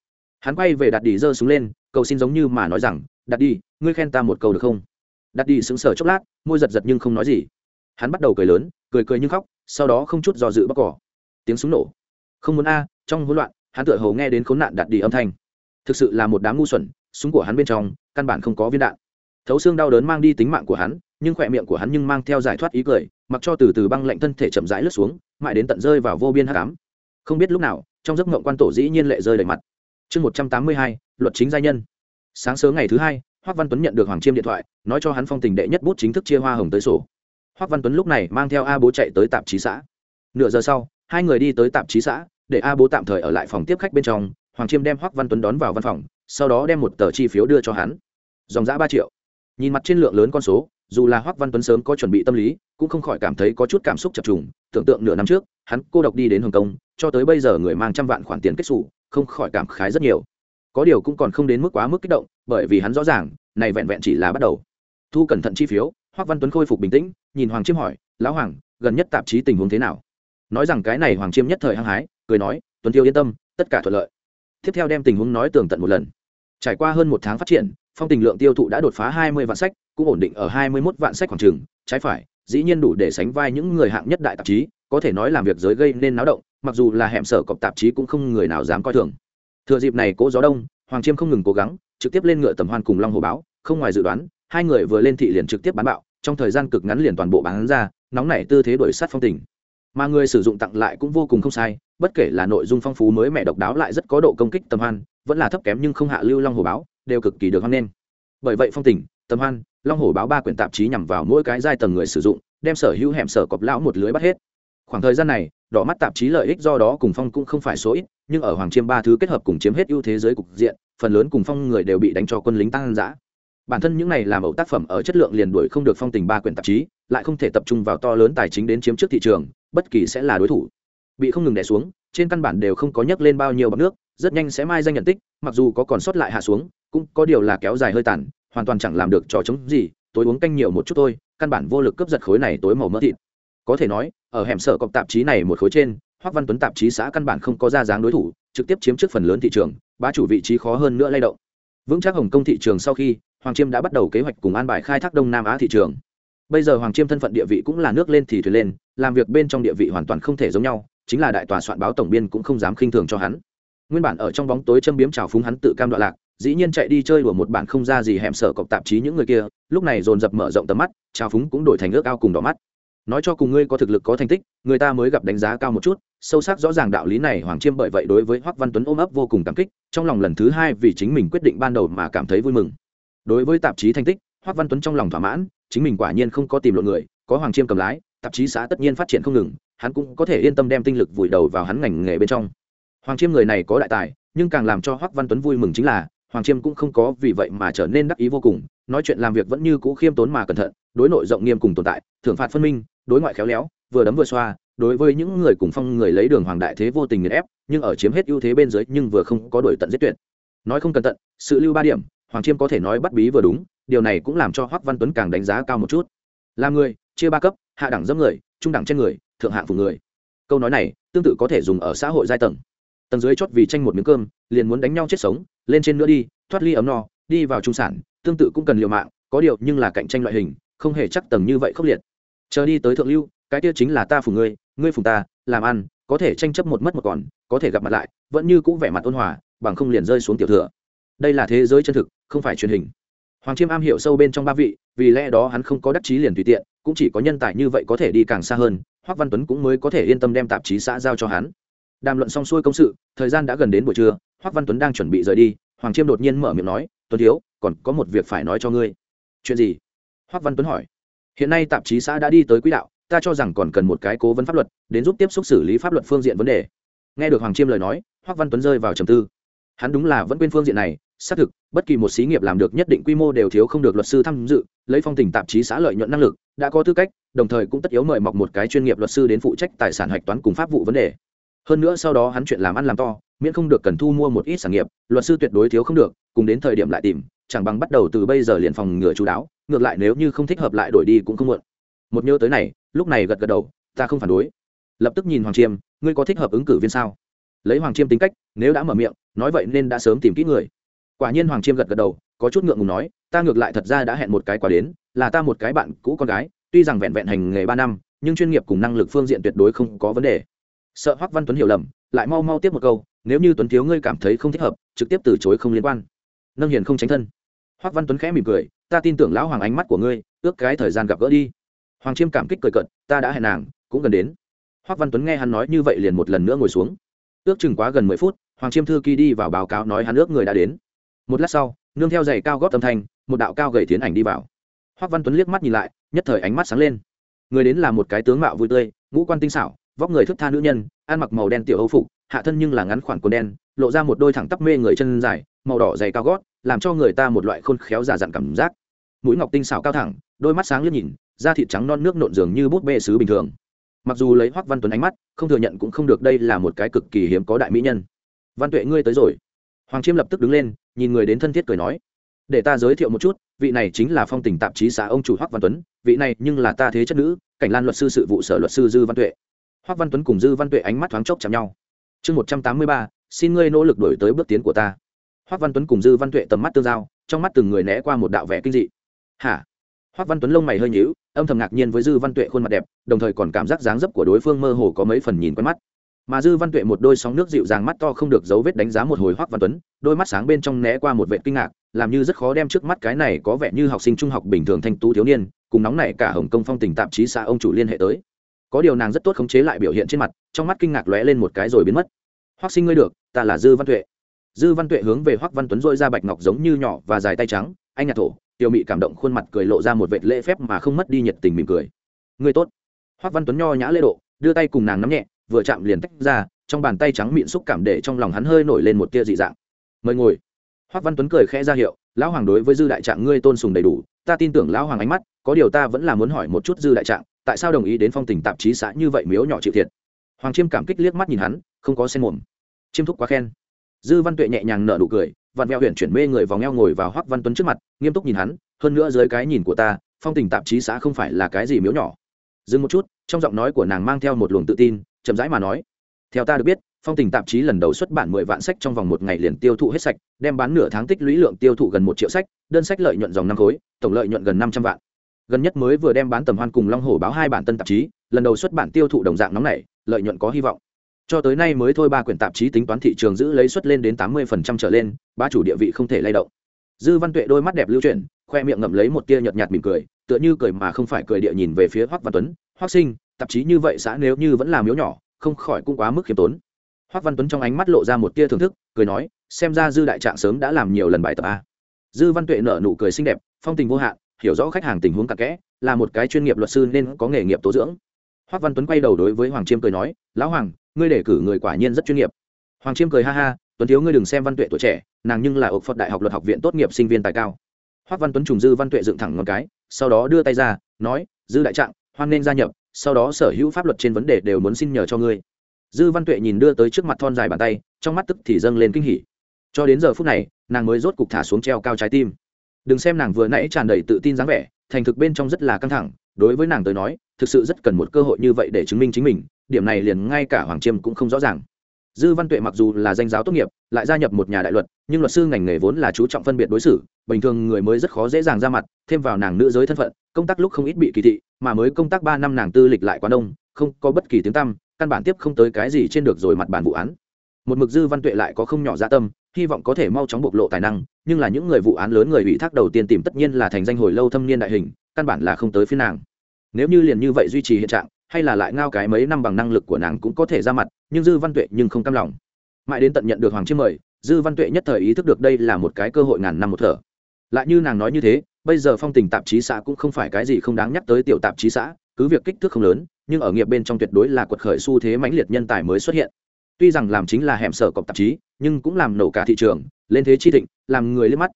hắn quay về đặt đi giơ xuống lên, cầu xin giống như mà nói rằng, đặt đi ngươi khen ta một câu được không? Đặt đi sững sờ chốc lát, môi giật giật nhưng không nói gì. Hắn bắt đầu cười lớn, cười cười nhưng khóc, sau đó không chút do dự bóc cỏ. Tiếng súng nổ. Không muốn a, trong hỗn loạn. Hắn tựa hồ nghe đến khốn nạn đặt đi âm thanh. Thực sự là một đám ngu xuẩn, súng của hắn bên trong, căn bản không có viên đạn. Thấu xương đau đớn mang đi tính mạng của hắn, nhưng khỏe miệng của hắn nhưng mang theo giải thoát ý cười, mặc cho từ từ băng lạnh thân thể chậm rãi lướt xuống, mãi đến tận rơi vào vô biên hát cám không biết lúc nào, trong giấc mộng quan tổ dĩ nhiên lệ rơi đầy mặt chương một trăm tám mươi hai, luật chính gia nhân. Sáng sớm ngày thứ hai, hoác văn tuấn nhận được hoàng chiêm điện thoại, nói cho hắn phong tình đệ nhất bút chính thức chia hoa hồng tới sổ. Hoác văn tuấn lúc này mang theo a bố chạy tới tạp chí xã. Nửa giờ sau, hai người đi tới tạp chí xã, để a bố tạm thời ở lại phòng tiếp khách bên trong. Hoàng chiêm đem hoác văn tuấn đón vào văn phòng, sau đó đem một tờ chi phiếu đưa cho hắn. Dòng giã ba triệu. Nhìn mặt trên lượng lớn con số, dù là hoác văn tuấn sớm có chuẩn bị tâm lý, cũng không khỏi cảm thấy có chút cảm xúc chập trùng. Tưởng tượng nửa năm trước, hắn cô độc đi đến hồng kông, cho tới bây giờ người mang trăm vạn khoản tiền kết xù không khỏi cảm khái rất nhiều. Có điều cũng còn không đến mức quá mức kích động, bởi vì hắn rõ ràng, này vẹn vẹn chỉ là bắt đầu. Thu cẩn thận chi phiếu Hoắc văn tuấn khôi phục bình tĩnh, nhìn hoàng chiêm hỏi, lão hoàng, gần nhất tạp chí tình huống thế nào? Nói rằng cái này hoàng chiêm nhất thời hăng hái, cười nói, tuấn tiêu yên tâm, tất cả thuận lợi. Tiếp theo đem tình huống nói tường tận một lần. Trải qua hơn một tháng phát triển, phong tình lượng tiêu thụ đã đột phá hai mươi vạn sách, cũng ổn định ở hai mươi 21 vạn sách khoảng trường, trái phải, dĩ nhiên đủ để sánh vai những người hạng nhất đại tạp chí có thể nói làm việc giới gây nên náo động, mặc dù là hẻm sở cọp tạp chí cũng không người nào dám coi thường. Thừa dịp này cố gió đông, hoàng chiêm không ngừng cố gắng, trực tiếp lên ngựa tầm hoan cùng long hồ báo, không ngoài dự đoán, hai người vừa lên thị liền trực tiếp bán bạo, trong thời gian cực ngắn liền toàn bộ bán ra, nóng nảy tư thế đổi sát phong tình. Mà người sử dụng tặng lại cũng vô cùng không sai, bất kể là nội dung phong phú mới mẹ độc đáo lại rất có độ công kích tầm hoan, vẫn là thấp kém nhưng không hạ lưu long hồ báo, đều cực kỳ được hoan nghênh. Bởi vậy phong tình, tầm hoan, long hồ báo ba quyển tạp chí nhằm vào mỗi cái giai tầng người sử dụng, đem sở hữu hẻm sở cọp lão một lưới bắt hết khoảng thời gian này, đỏ mắt tạp chí lợi ích do đó cùng phong cũng không phải số ít, nhưng ở hoàng chiêm ba thứ kết hợp cùng chiếm hết ưu thế giới cục diện, phần lớn cùng phong người đều bị đánh cho quân lính tăng giã bản thân những này làm ẩu tác phẩm ở chất lượng liền đuổi không được phong tình ba quyển tạp chí, lại không thể tập trung vào to lớn tài chính đến chiếm trước thị trường, bất kỳ sẽ là đối thủ. Bị không ngừng đè xuống, trên căn bản đều không có nhấc lên bao nhiêu bọc nước, rất nhanh sẽ mai danh nhận tích, mặc dù có còn sót lại hạ xuống, cũng có điều là kéo dài hơi tàn, hoàn toàn chẳng làm được trò chống gì, tối uống canh nhiều một chút thôi, căn bản vô lực cướp giật khối này tối màu mỡ thịt có thể nói, ở hẻm sở cọc tạp chí này một khối trên hoắc văn tuấn tạp chí xã căn bản không có ra dáng đối thủ, trực tiếp chiếm trước phần lớn thị trường, bá chủ vị trí khó hơn nữa lay động. Vững chắc hồng kông thị trường sau khi, hoàng chiêm đã bắt đầu kế hoạch cùng an bài khai thác đông nam á thị trường. Bây giờ hoàng chiêm thân phận địa vị cũng là nước lên thì thuyền lên, làm việc bên trong địa vị hoàn toàn không thể giống nhau, chính là đại tòa soạn báo tổng biên cũng không dám khinh thường cho hắn. Nguyên bản ở trong bóng tối châm biếm trào phúng hắn tự cam đoạn lạc, dĩ nhiên chạy đi chơi đùa một bản không ra gì hẻm sở cọc tạp chí những người kia, lúc này dồn dập mở rộng tầm mắt, trào phúng cũng đổi thành ước ao cùng đỏ mắt nói cho cùng ngươi có thực lực có thành tích, người ta mới gặp đánh giá cao một chút, sâu sắc rõ ràng đạo lý này hoàng chiêm bởi vậy đối với hoắc văn tuấn ôm ấp vô cùng cảm kích, trong lòng lần thứ hai vì chính mình quyết định ban đầu mà cảm thấy vui mừng. Đối với tạp chí thành tích, hoắc văn tuấn trong lòng thỏa mãn, chính mình quả nhiên không có tìm lộn người, có hoàng chiêm cầm lái, tạp chí xã tất nhiên phát triển không ngừng, hắn cũng có thể yên tâm đem tinh lực vùi đầu vào hắn ngành nghề bên trong. Hoàng chiêm người này có đại tài, nhưng càng làm cho hoắc văn tuấn vui mừng chính là, hoàng chiêm cũng không có vì vậy mà trở nên đắc ý vô cùng, nói chuyện làm việc vẫn như cũ khiêm tốn mà cẩn thận, đối nội rộng nghiêm cùng tồn tại, thưởng phạt phân minh đối ngoại khéo léo, vừa đấm vừa xoa, đối với những người cùng phong người lấy đường hoàng đại thế vô tình nghiền ép, nhưng ở chiếm hết ưu thế bên dưới nhưng vừa không có đổi tận giết tuyệt. Nói không cẩn thận, sự lưu ba điểm, hoàng chiêm có thể nói bắt bí vừa đúng, điều này cũng làm cho hoắc văn tuấn càng đánh giá cao một chút. Là người, chia ba cấp, hạ đẳng dâm người, trung đẳng trên người, thượng hạng phụ người. Câu nói này, tương tự có thể dùng ở xã hội giai tầng. Tầng dưới chót vì tranh một miếng cơm, liền muốn đánh nhau chết sống, lên trên nữa đi, thoát ly ấm no, đi vào trung sản, tương tự cũng cần liều mạng, có điều nhưng là cạnh tranh loại hình, không hề chắc tầng như vậy khốc liệt chờ đi tới thượng lưu, cái kia chính là ta phủ ngươi ngươi phủ ta, làm ăn, có thể tranh chấp một mất một còn, có thể gặp mặt lại, vẫn như cũng vẻ mặt ôn hòa, bằng không liền rơi xuống tiểu thừa. Đây là thế giới chân thực, không phải truyền hình. Hoàng chiêm am hiểu sâu bên trong ba vị, vì lẽ đó hắn không có đắc chí liền tùy tiện, cũng chỉ có nhân tài như vậy có thể đi càng xa hơn, hoắc văn tuấn cũng mới có thể yên tâm đem tạp chí xã giao cho hắn. Đàm luận xong xuôi công sự, thời gian đã gần đến buổi trưa, hoắc văn tuấn đang chuẩn bị rời đi, hoàng chiêm đột nhiên mở miệng nói, tuấn thiếu, còn có một việc phải nói cho ngươi. Chuyện gì? Hoắc văn tuấn hỏi hiện nay tạp chí xã đã đi tới quỹ đạo, ta cho rằng còn cần một cái cố vấn pháp luật, đến giúp tiếp xúc xử lý pháp luật phương diện vấn đề. Nghe được hoàng chiêm lời nói, hoắc văn tuấn rơi vào trầm tư. Hắn đúng là vẫn quên phương diện này, xác thực, bất kỳ một xí nghiệp làm được nhất định quy mô đều thiếu không được luật sư tham dự, lấy phong tình tạp chí xã lợi nhuận năng lực, đã có tư cách, đồng thời cũng tất yếu mời mọc một cái chuyên nghiệp luật sư đến phụ trách tài sản hạch toán cùng pháp vụ vấn đề. Hơn nữa sau đó hắn chuyện làm ăn làm to, miễn không được cần thu mua một ít sản nghiệp, luật sư tuyệt đối thiếu không được, cùng đến thời điểm lại tìm, chẳng bằng bắt đầu từ bây giờ liền phòng ngừa chú đáo ngược lại nếu như không thích hợp lại đổi đi cũng không muộn. Một nhớ tới này, lúc này gật gật đầu, ta không phản đối. Lập tức nhìn hoàng chiêm, ngươi có thích hợp ứng cử viên sao? Lấy hoàng chiêm tính cách, nếu đã mở miệng, nói vậy nên đã sớm tìm kỹ người. Quả nhiên hoàng chiêm gật gật đầu, có chút ngượng ngùng nói, ta ngược lại thật ra đã hẹn một cái quả đến, là ta một cái bạn cũ con gái, tuy rằng vẹn vẹn hành nghề ba năm, nhưng chuyên nghiệp cùng năng lực phương diện tuyệt đối không có vấn đề. Sợ hoắc văn tuấn hiểu lầm, lại mau mau tiếp một câu, nếu như tuấn thiếu ngươi cảm thấy không thích hợp, trực tiếp từ chối không liên quan. Nâng hiền không tránh thân. Hoắc văn tuấn khẽ mỉm cười ta tin tưởng lão hoàng ánh mắt của ngươi, ước cái thời gian gặp gỡ đi. Hoàng chiêm cảm kích cười cận ta đã hẹn nàng, cũng gần đến. Hoắc văn tuấn nghe hắn nói như vậy liền một lần nữa ngồi xuống. Ước chừng quá gần mười phút, hoàng chiêm thư ký đi vào báo cáo nói hắn ước người đã đến. Một lát sau, nương theo giày cao gót âm thanh, một đạo cao gầy tiến ảnh đi vào. Hoắc văn tuấn liếc mắt nhìn lại, nhất thời ánh mắt sáng lên. Người đến là một cái tướng mạo vui tươi, ngũ quan tinh xảo, vóc người thức tha nữ nhân, ăn mặc màu đen tiểu âu phục, hạ thân nhưng là ngắn khoảng quần đen, lộ ra một đôi thẳng tắp mê người chân dài, màu đỏ dày cao gót, làm cho người ta một loại khôn khéo giả dặn cảm giác mũi ngọc tinh xảo cao thẳng, đôi mắt sáng liếc nhìn, da thịt trắng non nước nộn dường như bút bê sứ bình thường. Mặc dù lấy hoắc văn tuấn ánh mắt, không thừa nhận cũng không được đây là một cái cực kỳ hiếm có đại mỹ nhân. Văn tuệ, ngươi tới rồi. Hoàng chiêm lập tức đứng lên, nhìn người đến thân thiết cười nói, để ta giới thiệu một chút, vị này chính là phong tình tạp chí xã ông chủ hoắc văn tuấn, vị này nhưng là ta thế chất nữ, cảnh lan luật sư sự vụ sở luật sư dư văn tuệ. Hoắc văn tuấn cùng dư văn tuệ ánh mắt thoáng chốc chạm nhau. Chương một trăm tám mươi ba, xin ngươi nỗ lực đổi tới bước tiến của ta. Hoắc văn tuấn cùng dư văn tuệ tầm mắt tương giao, trong mắt từng người né qua một đạo vẻ kinh dị hả? Hoắc văn tuấn lông mày hơi nhíu, âm thầm ngạc nhiên với dư văn tuệ khuôn mặt đẹp, đồng thời còn cảm giác dáng dấp của đối phương mơ hồ có mấy phần nhìn quen mắt. Mà dư văn tuệ một đôi sóng nước dịu dàng mắt to không được dấu vết đánh giá một hồi hoắc văn tuấn, đôi mắt sáng bên trong né qua một vệ kinh ngạc, làm như rất khó đem trước mắt cái này có vẻ như học sinh trung học bình thường thanh tú thiếu niên, cùng nóng này cả hồng công phong tình tạp chí xã ông chủ liên hệ tới. Có điều nàng rất tốt khống chế lại biểu hiện trên mặt, trong mắt kinh ngạc lóe lên một cái rồi biến mất. Hoắc sinh ngươi được, ta là dư văn tuệ. Dư văn tuệ hướng về hoắc văn tuấn dội ra bạch ngọc giống như nhỏ và dài tay trắng, anh nhà thổ tiểu mị cảm động khuôn mặt cười lộ ra một vệt lễ phép mà không mất đi nhiệt tình mỉm cười. Người tốt. Hoắc văn tuấn nho nhã lễ độ, đưa tay cùng nàng nắm nhẹ, vừa chạm liền tách ra, trong bàn tay trắng mịn xúc cảm để trong lòng hắn hơi nổi lên một tia dị dạng. Mời ngồi. Hoắc văn tuấn cười khẽ ra hiệu, lão hoàng đối với dư đại trạng ngươi tôn sùng đầy đủ, ta tin tưởng lão hoàng ánh mắt, có điều ta vẫn là muốn hỏi một chút dư đại trạng, tại sao đồng ý đến phong tình tạp chí xã như vậy miếu nhỏ chịu thiệt? Hoàng chiêm cảm kích liếc mắt nhìn hắn, không có sen mồm. Chiêm thúc quá khen. Dư văn tuệ nhẹ nhàng nở nụ cười vặn vẹo huyện chuyển mê người vòng eo ngồi vào hoắc văn tuấn trước mặt nghiêm túc nhìn hắn hơn nữa dưới cái nhìn của ta phong tình tạp chí xã không phải là cái gì miếu nhỏ dừng một chút trong giọng nói của nàng mang theo một luồng tự tin chậm rãi mà nói theo ta được biết phong tình tạp chí lần đầu xuất bản mười vạn sách trong vòng một ngày liền tiêu thụ hết sạch đem bán nửa tháng tích lũy lượng tiêu thụ gần một triệu sách đơn sách lợi nhuận dòng năm khối tổng lợi nhuận gần năm trăm vạn gần nhất mới vừa đem bán tầm hoan cùng long hổ báo hai bản tân tạp chí lần đầu xuất bản tiêu thụ đồng dạng nóng này lợi nhuận có hy vọng cho tới nay mới thôi ba quyển tạp chí tính toán thị trường giữ lấy suất lên đến tám mươi trở lên ba chủ địa vị không thể lay động. Dư văn tuệ đôi mắt đẹp lưu chuyển, khoe miệng ngậm lấy một tia nhợt nhạt mỉm cười, tựa như cười mà không phải cười địa nhìn về phía hoắc văn tuấn. Hoắc sinh, tạp chí như vậy xã nếu như vẫn là miếu nhỏ, không khỏi cũng quá mức khiêm tốn. Hoắc văn tuấn trong ánh mắt lộ ra một tia thưởng thức, cười nói, xem ra dư đại trạng sớm đã làm nhiều lần bài tập a. Dư văn tuệ nở nụ cười xinh đẹp, phong tình vô hạn, hiểu rõ khách hàng tình huống cặn kẽ, là một cái chuyên nghiệp luật sư nên có nghề nghiệp tố dưỡng. Hoắc văn tuấn quay đầu đối với hoàng chiêm cười nói, lão hoàng ngươi để cử người quả nhiên rất chuyên nghiệp. Hoàng chiêm cười ha ha, tuấn thiếu ngươi đừng xem văn tuệ tuổi trẻ, nàng nhưng là ộc phật đại học luật học viện tốt nghiệp sinh viên tài cao. Hoắc văn tuấn trùng dư văn tuệ dựng thẳng ngón cái, sau đó đưa tay ra, nói, dư đại trạng, hoan nên gia nhập, sau đó sở hữu pháp luật trên vấn đề đều muốn xin nhờ cho ngươi. Dư văn tuệ nhìn đưa tới trước mặt thon dài bàn tay, trong mắt tức thì dâng lên kinh hỉ. Cho đến giờ phút này, nàng mới rốt cục thả xuống treo cao trái tim. Đừng xem nàng vừa nãy tràn đầy tự tin dáng vẻ, thành thực bên trong rất là căng thẳng đối với nàng tới nói, thực sự rất cần một cơ hội như vậy để chứng minh chính mình, điểm này liền ngay cả hoàng chiêm cũng không rõ ràng. Dư văn tuệ mặc dù là danh giáo tốt nghiệp, lại gia nhập một nhà đại luật, nhưng luật sư ngành nghề vốn là chú trọng phân biệt đối xử, bình thường người mới rất khó dễ dàng ra mặt, thêm vào nàng nữ giới thân phận, công tác lúc không ít bị kỳ thị, mà mới công tác ba năm nàng tư lịch lại quá đông, không có bất kỳ tiếng tăm, căn bản tiếp không tới cái gì trên được rồi mặt bản vụ án. Một mực dư văn tuệ lại có không nhỏ gia tâm, hy vọng có thể mau chóng bộc lộ tài năng nhưng là những người vụ án lớn người ủy thác đầu tiên tìm tất nhiên là thành danh hồi lâu thâm niên đại hình, căn bản là không tới phía nàng. Nếu như liền như vậy duy trì hiện trạng, hay là lại ngao cái mấy năm bằng năng lực của nàng cũng có thể ra mặt, nhưng dư văn tuệ nhưng không cam lòng. Mãi đến tận nhận được hoàng chiêm mời, dư văn tuệ nhất thời ý thức được đây là một cái cơ hội ngàn năm một thở. Lại như nàng nói như thế, bây giờ phong tình tạp chí xã cũng không phải cái gì không đáng nhắc tới tiểu tạp chí xã, cứ việc kích thước không lớn, nhưng ở nghiệp bên trong tuyệt đối là quật khởi xu thế mãnh liệt nhân tài mới xuất hiện. Tuy rằng làm chính là hẻm sở cọc tạp chí, nhưng cũng làm nổ cả thị trường lên thế chi thịnh, làm người liếc mắt.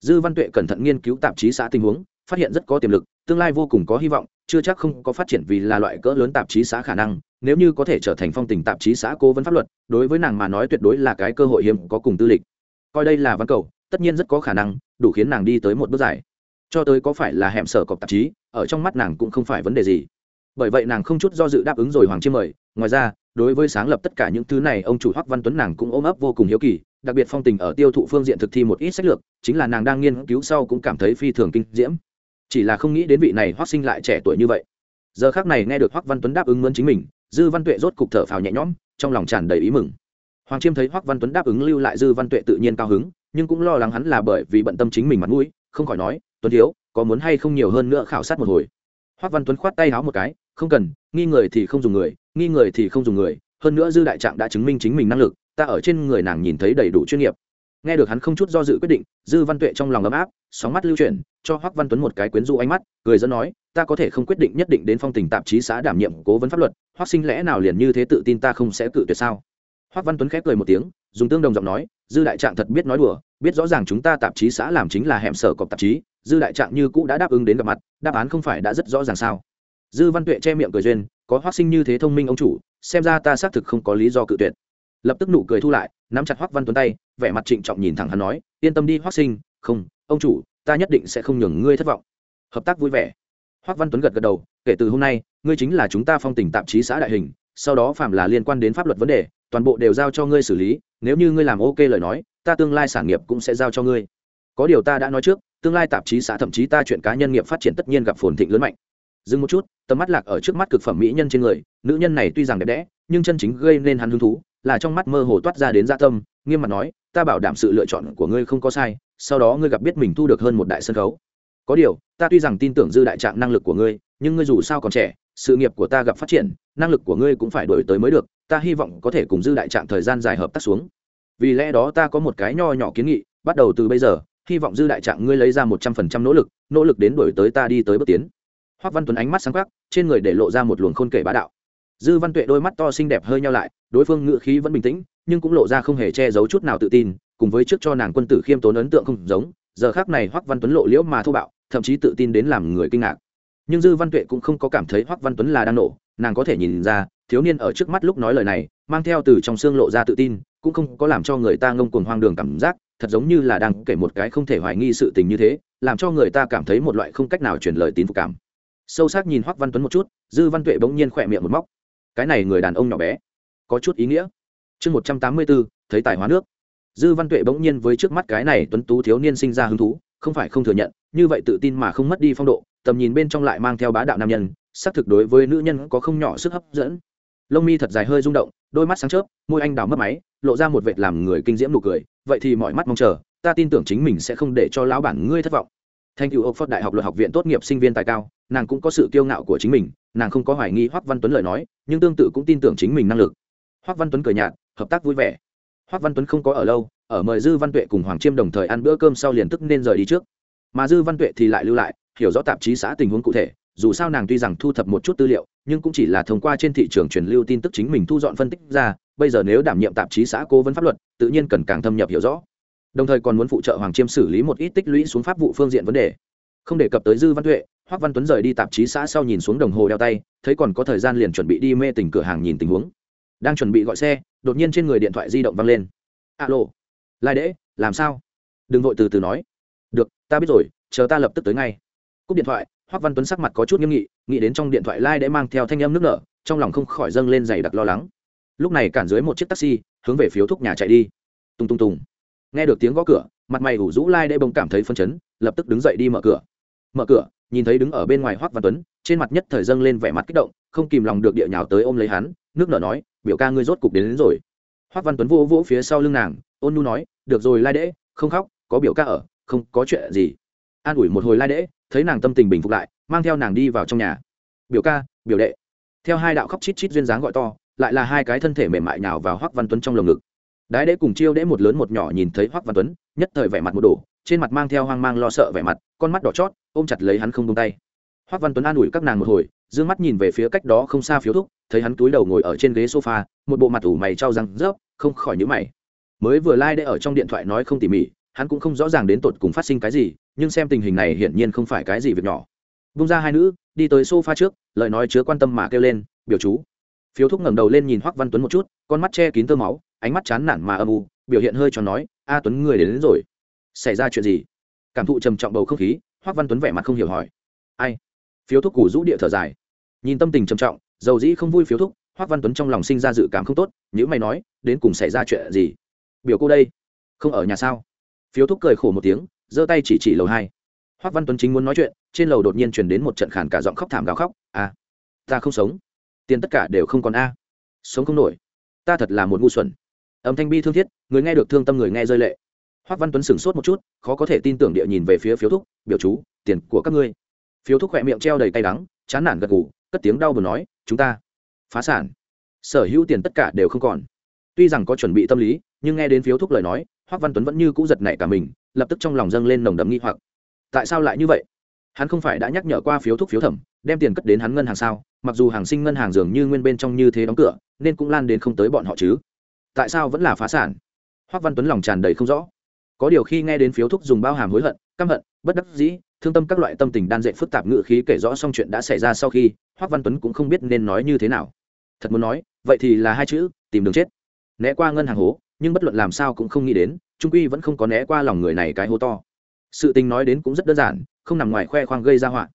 Dư văn tuệ cẩn thận nghiên cứu tạp chí xã tình huống, phát hiện rất có tiềm lực, tương lai vô cùng có hy vọng, chưa chắc không có phát triển vì là loại cỡ lớn tạp chí xã khả năng, nếu như có thể trở thành phong tình tạp chí xã cố vấn pháp luật, đối với nàng mà nói tuyệt đối là cái cơ hội hiếm có cùng tư lịch. Coi đây là văn cầu, tất nhiên rất có khả năng, đủ khiến nàng đi tới một bước dài. Cho tới có phải là hẻm sở cọc tạp chí, ở trong mắt nàng cũng không phải vấn đề gì. Bởi vậy nàng không chút do dự đáp ứng rồi hoàng chiêm mời. Ngoài ra, đối với sáng lập tất cả những thứ này, ông chủ hoắc văn tuấn nàng cũng ôm ấp vô cùng hiếu kỳ đặc biệt phong tình ở tiêu thụ phương diện thực thi một ít sách lược, chính là nàng đang nghiên cứu sau cũng cảm thấy phi thường kinh diễm. Chỉ là không nghĩ đến vị này hoắc sinh lại trẻ tuổi như vậy. Giờ khác này nghe được hoắc văn tuấn đáp ứng mướn chính mình, dư văn tuệ rốt cục thở phào nhẹ nhõm, trong lòng tràn đầy ý mừng. Hoàng chiêm thấy hoắc văn tuấn đáp ứng lưu lại dư văn tuệ tự nhiên cao hứng, nhưng cũng lo lắng hắn là bởi vì bận tâm chính mình mặt mũi, không khỏi nói, tuấn thiếu, có muốn hay không nhiều hơn nữa khảo sát một hồi? Hoắc văn tuấn khoát tay háo một cái, không cần, nghi người thì không dùng người, nghi người thì không dùng người, hơn nữa dư đại trạng đã chứng minh chính mình năng lực ta ở trên người nàng nhìn thấy đầy đủ chuyên nghiệp. Nghe được hắn không chút do dự quyết định, dư văn tuệ trong lòng ấm áp, sóng mắt lưu chuyển, cho hoắc văn tuấn một cái quyến rũ ánh mắt, cười dẫn nói, ta có thể không quyết định nhất định đến phong tình tạp chí xã đảm nhiệm cố vấn pháp luật, hoắc sinh lẽ nào liền như thế tự tin ta không sẽ cự tuyệt sao? Hoắc văn tuấn khép cười một tiếng, dùng tương đồng giọng nói, dư đại trạng thật biết nói đùa, biết rõ ràng chúng ta tạp chí xã làm chính là hẻm sở cọp tạp chí, dư đại trạng như cũ đã đáp ứng đến gặp mặt, đáp án không phải đã rất rõ ràng sao? Dư văn tuệ che miệng cười duyên, có hoắc sinh như thế thông minh ông chủ, xem ra ta xác thực không có lý do cự tuyệt lập tức nụ cười thu lại, nắm chặt hoắc văn tuấn tay, vẻ mặt trịnh trọng nhìn thẳng hắn nói, yên tâm đi, hoắc sinh, không, ông chủ, ta nhất định sẽ không nhường ngươi thất vọng. Hợp tác vui vẻ. Hoắc văn tuấn gật gật đầu, kể từ hôm nay, ngươi chính là chúng ta phong tình tạp chí xã đại hình, sau đó phạm là liên quan đến pháp luật vấn đề, toàn bộ đều giao cho ngươi xử lý, nếu như ngươi làm ok lời nói, ta tương lai sản nghiệp cũng sẽ giao cho ngươi. Có điều ta đã nói trước, tương lai tạp chí xã thậm chí ta chuyện cá nhân nghiệp phát triển tất nhiên gặp phồn thịnh lớn mạnh. Dừng một chút, tầm mắt lạc ở trước mắt cực phẩm mỹ nhân trên người, nữ nhân này tuy rằng đẹp đẽ, nhưng chân chính gây nên hắn hứng thú là trong mắt mơ hồ toát ra đến gia tâm, nghiêm mặt nói, ta bảo đảm sự lựa chọn của ngươi không có sai, sau đó ngươi gặp biết mình thu được hơn một đại sân khấu. Có điều, ta tuy rằng tin tưởng dư đại trạng năng lực của ngươi, nhưng ngươi dù sao còn trẻ, sự nghiệp của ta gặp phát triển, năng lực của ngươi cũng phải đổi tới mới được, ta hy vọng có thể cùng dư đại trạng thời gian dài hợp tác xuống. Vì lẽ đó ta có một cái nho nhỏ kiến nghị, bắt đầu từ bây giờ, hy vọng dư đại trạng ngươi lấy ra một trăm phần trăm nỗ lực nỗ lực đến đổi tới ta đi tới bước tiến. Hoắc văn tuấn ánh mắt sáng khắc trên người để lộ ra một luồng khôn kể bá đạo dư văn tuệ đôi mắt to xinh đẹp hơi nhau lại, đối phương ngự khí vẫn bình tĩnh, nhưng cũng lộ ra không hề che giấu chút nào tự tin, cùng với trước cho nàng quân tử khiêm tốn ấn tượng không giống, giờ khác này hoắc văn tuấn lộ liễu mà thô bạo, thậm chí tự tin đến làm người kinh ngạc. Nhưng dư văn tuệ cũng không có cảm thấy hoắc văn tuấn là đang nổ, nàng có thể nhìn ra, thiếu niên ở trước mắt lúc nói lời này, mang theo từ trong xương lộ ra tự tin, cũng không có làm cho người ta ngông cuồng hoang đường cảm giác, thật giống như là đang kể một cái không thể hoài nghi sự tình như thế, làm cho người ta cảm thấy một loại không cách nào truyền lời tín phục cảm. Sâu sắc nhìn hoắc văn tuấn một chút, dư văn tuệ bỗng nhiên khỏe miệng một móc cái này người đàn ông nhỏ bé, có chút ý nghĩa. Chương một trăm tám mươi bốn, thấy tài hóa nước. Dư văn tuệ bỗng nhiên với trước mắt cái này tuấn tú thiếu niên sinh ra hứng thú, không phải không thừa nhận, như vậy tự tin mà không mất đi phong độ, tầm nhìn bên trong lại mang theo bá đạo nam nhân, xác thực đối với nữ nhân có không nhỏ sức hấp dẫn. Lông mi thật dài hơi rung động, đôi mắt sáng chớp, môi anh đào mất máy, lộ ra một vệt làm người kinh diễm nụ cười, vậy thì mọi mắt mong chờ, ta tin tưởng chính mình sẽ không để cho lão bản ngươi thất vọng. Thanh cựu ốc phật đại học luật học viện tốt nghiệp sinh viên tài cao, nàng cũng có sự kiêu ngạo của chính mình nàng không có hoài nghi hoắc văn tuấn lời nói, nhưng tương tự cũng tin tưởng chính mình năng lực. Hoắc văn tuấn cười nhạt, hợp tác vui vẻ. Hoắc văn tuấn không có ở lâu, ở mời dư văn tuệ cùng hoàng chiêm đồng thời ăn bữa cơm sau liền tức nên rời đi trước. Mà dư văn tuệ thì lại lưu lại, hiểu rõ tạp chí xã tình huống cụ thể, dù sao nàng tuy rằng thu thập một chút tư liệu, nhưng cũng chỉ là thông qua trên thị trường truyền lưu tin tức chính mình thu dọn phân tích ra, bây giờ nếu đảm nhiệm tạp chí xã cố vấn pháp luật, tự nhiên cần càng thâm nhập hiểu rõ. Đồng thời còn muốn phụ trợ hoàng chiêm xử lý một ít tích lũy xuống pháp vụ phương diện vấn đề. Không đề cập tới dư văn tuệ hoắc văn tuấn rời đi tạp chí xã sau nhìn xuống đồng hồ đeo tay, thấy còn có thời gian liền chuẩn bị đi mê tỉnh cửa hàng nhìn tình huống. Đang chuẩn bị gọi xe, đột nhiên trên người điện thoại di động văng lên. Alo, lai đễ làm sao? Đừng vội từ từ nói. Được, ta biết rồi, chờ ta lập tức tới ngay. Cúp điện thoại hoắc văn tuấn sắc mặt có chút nghiêm nghị, nghĩ đến trong điện thoại lai đễ mang theo thanh âm nước nở, trong lòng không khỏi dâng lên dày đặc lo lắng. Lúc này cản dưới một chiếc taxi, hướng về phiếu thúc nhà chạy đi. Tung tung tùng. Nghe được tiếng gõ cửa, mặt mày ủ rũ lai đễ bông cảm thấy phân chấn, lập tức đứng dậy đi mở cửa. Mở cửa nhìn thấy đứng ở bên ngoài hoắc văn tuấn trên mặt nhất thời dâng lên vẻ mặt kích động không kìm lòng được địa nhào tới ôm lấy hắn nước nở nói biểu ca ngươi rốt cục đến, đến rồi. Hoắc văn tuấn vô vỗ phía sau lưng nàng ôn nu nói được rồi lai đễ không khóc có biểu ca ở không có chuyện gì. An ủi một hồi lai đễ thấy nàng tâm tình bình phục lại mang theo nàng đi vào trong nhà. Biểu ca biểu đệ. Theo hai đạo khóc chít chít duyên dáng gọi to lại là hai cái thân thể mềm mại nhào vào hoắc văn tuấn trong lồng ngực. Đái đễ cùng chiêu đễ một lớn một nhỏ nhìn thấy hoắc văn tuấn nhất thời vẻ mặt một đổ trên mặt mang theo hoang mang lo sợ vẻ mặt con mắt đỏ chót ôm chặt lấy hắn không tung tay. Hoắc văn tuấn an ủi các nàng một hồi d mắt nhìn về phía cách đó không xa phiếu thúc thấy hắn túi đầu ngồi ở trên ghế sofa một bộ mặt ủ mày trao răng rớp không khỏi nhữ mày. Mới vừa lai、like、đễ ở trong điện thoại nói không tỉ mỉ hắn cũng không rõ ràng đến tột cùng phát sinh cái gì nhưng xem tình hình này hiển nhiên không phải cái gì việc nhỏ. Bung ra hai nữ đi tới sofa trước lời nói chứa quan tâm mà kêu lên biểu chú. Phiếu thúc ngẩng đầu lên nhìn hoắc văn tuấn một chút con mắt che kín tơ máu ánh mắt chán nản mà âm u biểu hiện hơi cho nói a tuấn người đến, đến rồi xảy ra chuyện gì? Cảm thụ trầm trọng bầu không khí hoắc văn tuấn vẻ mặt không hiểu hỏi. Ai? Phiếu thuốc củ rũ địa thở dài. Nhìn tâm tình trầm trọng dầu dĩ không vui phiếu thuốc, hoắc văn tuấn trong lòng sinh ra dự cảm không tốt nhữ mày nói đến cùng xảy ra chuyện gì? Biểu cô đây không ở nhà sao? Phiếu thuốc cười khổ một tiếng giơ tay chỉ chỉ lầu hai. Hoắc văn tuấn chính muốn nói chuyện trên lầu đột nhiên chuyển đến một trận khản cả giọng khóc thảm gào khóc à ta không sống. Tiền tất cả đều không còn a. Sống không nổi. Ta thật là một ngu xuẩn. Âm thanh bi thương thiết người nghe được thương tâm người nghe rơi lệ hoắc văn tuấn sửng sốt một chút, khó có thể tin tưởng địa nhìn về phía phiếu thúc, biểu chú, tiền của các ngươi. Phiếu thúc khỏe miệng treo đầy cay đắng, chán nản gật gù, cất tiếng đau buồn nói, chúng ta phá sản. Sở hữu tiền tất cả đều không còn. Tuy rằng có chuẩn bị tâm lý, nhưng nghe đến phiếu thúc lời nói hoắc văn tuấn vẫn như cũ giật nảy cả mình, lập tức trong lòng dâng lên nồng đậm nghi hoặc. Tại sao lại như vậy? Hắn không phải đã nhắc nhở qua phiếu thúc phiếu thẩm, đem tiền cất đến hắn ngân hàng sao? Mặc dù hàng sinh ngân hàng dường như nguyên bên trong như thế đóng cửa, nên cũng lan đến không tới bọn họ chứ. Tại sao vẫn là phá sản? Hoắc văn tuấn lòng tràn đầy không rõ có điều khi nghe đến phiếu thúc dùng bao hàm hối hận, căm hận, bất đắc dĩ, thương tâm các loại tâm tình đan dệt phức tạp ngự khí kể rõ xong chuyện đã xảy ra sau khi hoắc văn tuấn cũng không biết nên nói như thế nào. Thật muốn nói, vậy thì là hai chữ, tìm đường chết. Né qua ngân hàng hố, nhưng bất luận làm sao cũng không nghĩ đến, trung quy vẫn không có né qua lòng người này cái hố to. Sự tình nói đến cũng rất đơn giản, không nằm ngoài khoe khoang gây ra họa.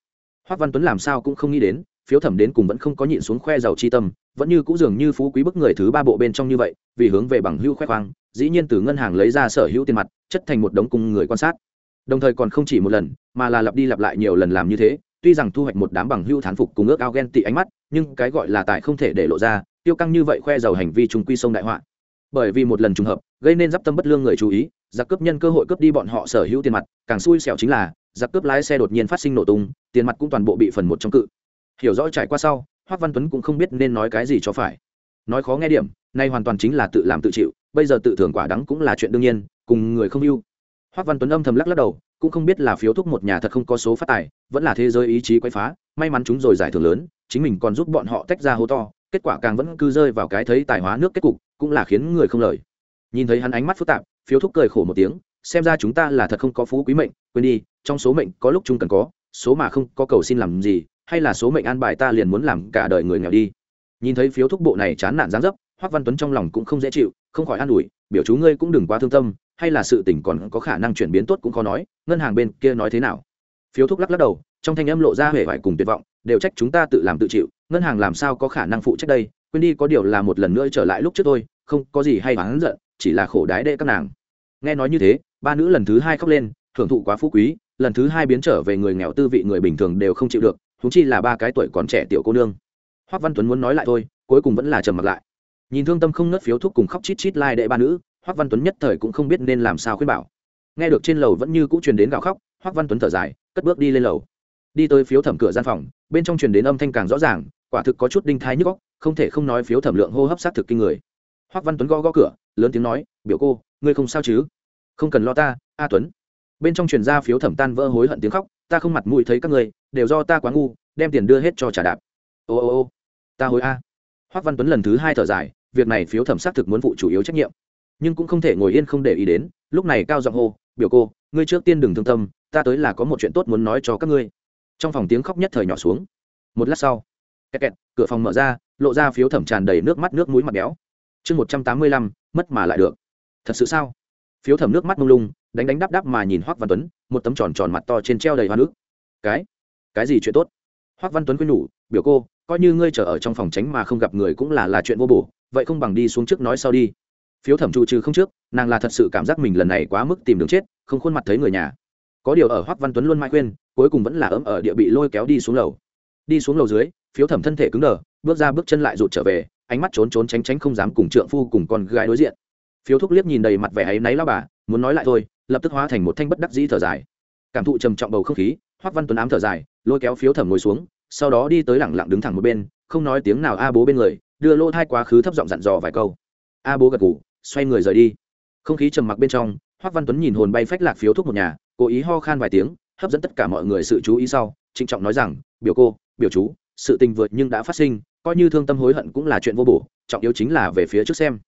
Hoắc văn tuấn làm sao cũng không nghĩ đến, phiếu thẩm đến cùng vẫn không có nhịn xuống khoe giàu chi tâm vẫn như cũ dường như phú quý bức người thứ ba bộ bên trong như vậy, vì hướng về bằng hưu khoe khoang, dĩ nhiên từ ngân hàng lấy ra sở hữu tiền mặt, chất thành một đống cung người quan sát. Đồng thời còn không chỉ một lần, mà là lặp đi lặp lại nhiều lần làm như thế, tuy rằng thu hoạch một đám bằng hưu thán phục cùng ước ao ghen tị ánh mắt, nhưng cái gọi là tài không thể để lộ ra, tiêu căng như vậy khoe giàu hành vi trùng quy sông đại họa. Bởi vì một lần trùng hợp, gây nên d tâm bất lương người chú ý, giặc cướp nhân cơ hội cướp đi bọn họ sở hữu tiền mặt, càng xui xẻo chính là, giặc cướp lái xe đột nhiên phát sinh nổ tung, tiền mặt cũng toàn bộ bị phần một trong cự. Hiểu rõ trải qua sau Hoắc văn tuấn cũng không biết nên nói cái gì cho phải. Nói khó nghe điểm, nay hoàn toàn chính là tự làm tự chịu, bây giờ tự thưởng quả đắng cũng là chuyện đương nhiên, cùng người không yêu. Hoắc văn tuấn âm thầm lắc lắc đầu, cũng không biết là phiếu thúc một nhà thật không có số phát tài, vẫn là thế giới ý chí quay phá, may mắn chúng rồi giải thưởng lớn, chính mình còn giúp bọn họ tách ra hố to, kết quả càng vẫn cứ rơi vào cái thấy tài hóa nước kết cục, cũng là khiến người không lời. Nhìn thấy hắn ánh mắt phức tạp, phiếu thúc cười khổ một tiếng, xem ra chúng ta là thật không có phú quý mệnh, quên đi, trong số mệnh có lúc chung cần có, số mà không có cầu xin làm gì hay là số mệnh an bài ta liền muốn làm cả đời người nghèo đi. Nhìn thấy phiếu thúc bộ này chán nản dáng dấp, hoắc văn tuấn trong lòng cũng không dễ chịu, không khỏi an ủi, biểu chú ngươi cũng đừng quá thương tâm, hay là sự tình còn có khả năng chuyển biến tốt cũng khó nói, ngân hàng bên kia nói thế nào? Phiếu thúc lắc lắc đầu, trong thanh âm lộ ra hề vải cùng tuyệt vọng, đều trách chúng ta tự làm tự chịu, ngân hàng làm sao có khả năng phụ trách đây, quên đi có điều là một lần nữa trở lại lúc trước tôi không có gì hay oán giận, chỉ là khổ đái đệ các nàng. Nghe nói như thế, ba nữ lần thứ hai khóc lên, thưởng thụ quá phú quý, lần thứ hai biến trở về người nghèo tư vị người bình thường đều không chịu được thú chi là ba cái tuổi còn trẻ tiểu cô nương. Hoắc văn tuấn muốn nói lại thôi, cuối cùng vẫn là trầm mặt lại. Nhìn thương tâm không ngớt phiếu thuốc cùng khóc chít chít lai đệ ba nữ, hoắc văn tuấn nhất thời cũng không biết nên làm sao khuyên bảo. Nghe được trên lầu vẫn như cũ truyền đến gào khóc, hoắc văn tuấn thở dài, cất bước đi lên lầu. Đi tới phiếu thẩm cửa gian phòng, bên trong truyền đến âm thanh càng rõ ràng, quả thực có chút đinh thai nhức óc, không thể không nói phiếu thẩm lượng hô hấp sát thực kinh người. Hoắc văn tuấn gõ gõ cửa, lớn tiếng nói, biểu cô, ngươi không sao chứ? Không cần lo ta, a tuấn. Bên trong truyền ra phiếu thẩm tan vỡ hối hận tiếng khóc ta không mặt mũi thấy các ngươi, đều do ta quá ngu, đem tiền đưa hết cho trả đạp. Ô ô ô, ta hối a. Hoắc văn tuấn lần thứ hai thở dài, việc này phiếu thẩm xác thực muốn phụ chủ yếu trách nhiệm. Nhưng cũng không thể ngồi yên không để ý đến, lúc này cao giọng hô, biểu cô, ngươi trước tiên đừng thương tâm, ta tới là có một chuyện tốt muốn nói cho các ngươi. Trong phòng tiếng khóc nhất thời nhỏ xuống. Một lát sau, kẹt kẹt, cửa phòng mở ra, lộ ra phiếu thẩm tràn đầy nước mắt nước mũi mặt béo. Chương một trăm tám mươi lăm, mất mà lại được. Thật sự sao? Phiếu thẩm nước mắt mông lung, đánh đánh đắp đắp mà nhìn hoắc văn tuấn một tấm tròn tròn mặt to trên treo đầy hoa nước. Cái? Cái gì chuyện tốt? Hoắc văn tuấn quyên nhủ, biểu cô, coi như ngươi chờ ở trong phòng tránh mà không gặp người cũng là là chuyện vô bổ, vậy không bằng đi xuống trước nói sau đi. Phiếu thẩm trụ trừ không trước, nàng là thật sự cảm giác mình lần này quá mức tìm đường chết, không khuôn mặt thấy người nhà. Có điều ở hoắc văn tuấn luôn mãi khuyên, cuối cùng vẫn là ấm ở địa bị lôi kéo đi xuống lầu. Đi xuống lầu dưới, phiếu thẩm thân thể cứng đờ, bước ra bước chân lại rụt trở về, ánh mắt trốn trốn tránh tránh không dám cùng trượng phu cùng con gái đối diện. Phiếu thúc liếc nhìn đầy mặt vẻ ấy náy lao bà, muốn nói lại thôi lập tức hóa thành một thanh bất đắc dĩ thở dài. Cảm thụ trầm trọng bầu không khí hoắc văn tuấn ám thở dài, lôi kéo phiếu thẩm ngồi xuống, sau đó đi tới lẳng lặng đứng thẳng một bên, không nói tiếng nào a bố bên người, đưa lô thai quá khứ thấp giọng dặn dò vài câu. A bố gật ngủ xoay người rời đi. Không khí trầm mặc bên trong hoắc văn tuấn nhìn hồn bay phách lạc phiếu thuốc một nhà, cố ý ho khan vài tiếng, hấp dẫn tất cả mọi người sự chú ý sau, trịnh trọng nói rằng, biểu cô, biểu chú, sự tình vượt nhưng đã phát sinh, coi như thương tâm hối hận cũng là chuyện vô bổ, trọng yếu chính là về phía trước xem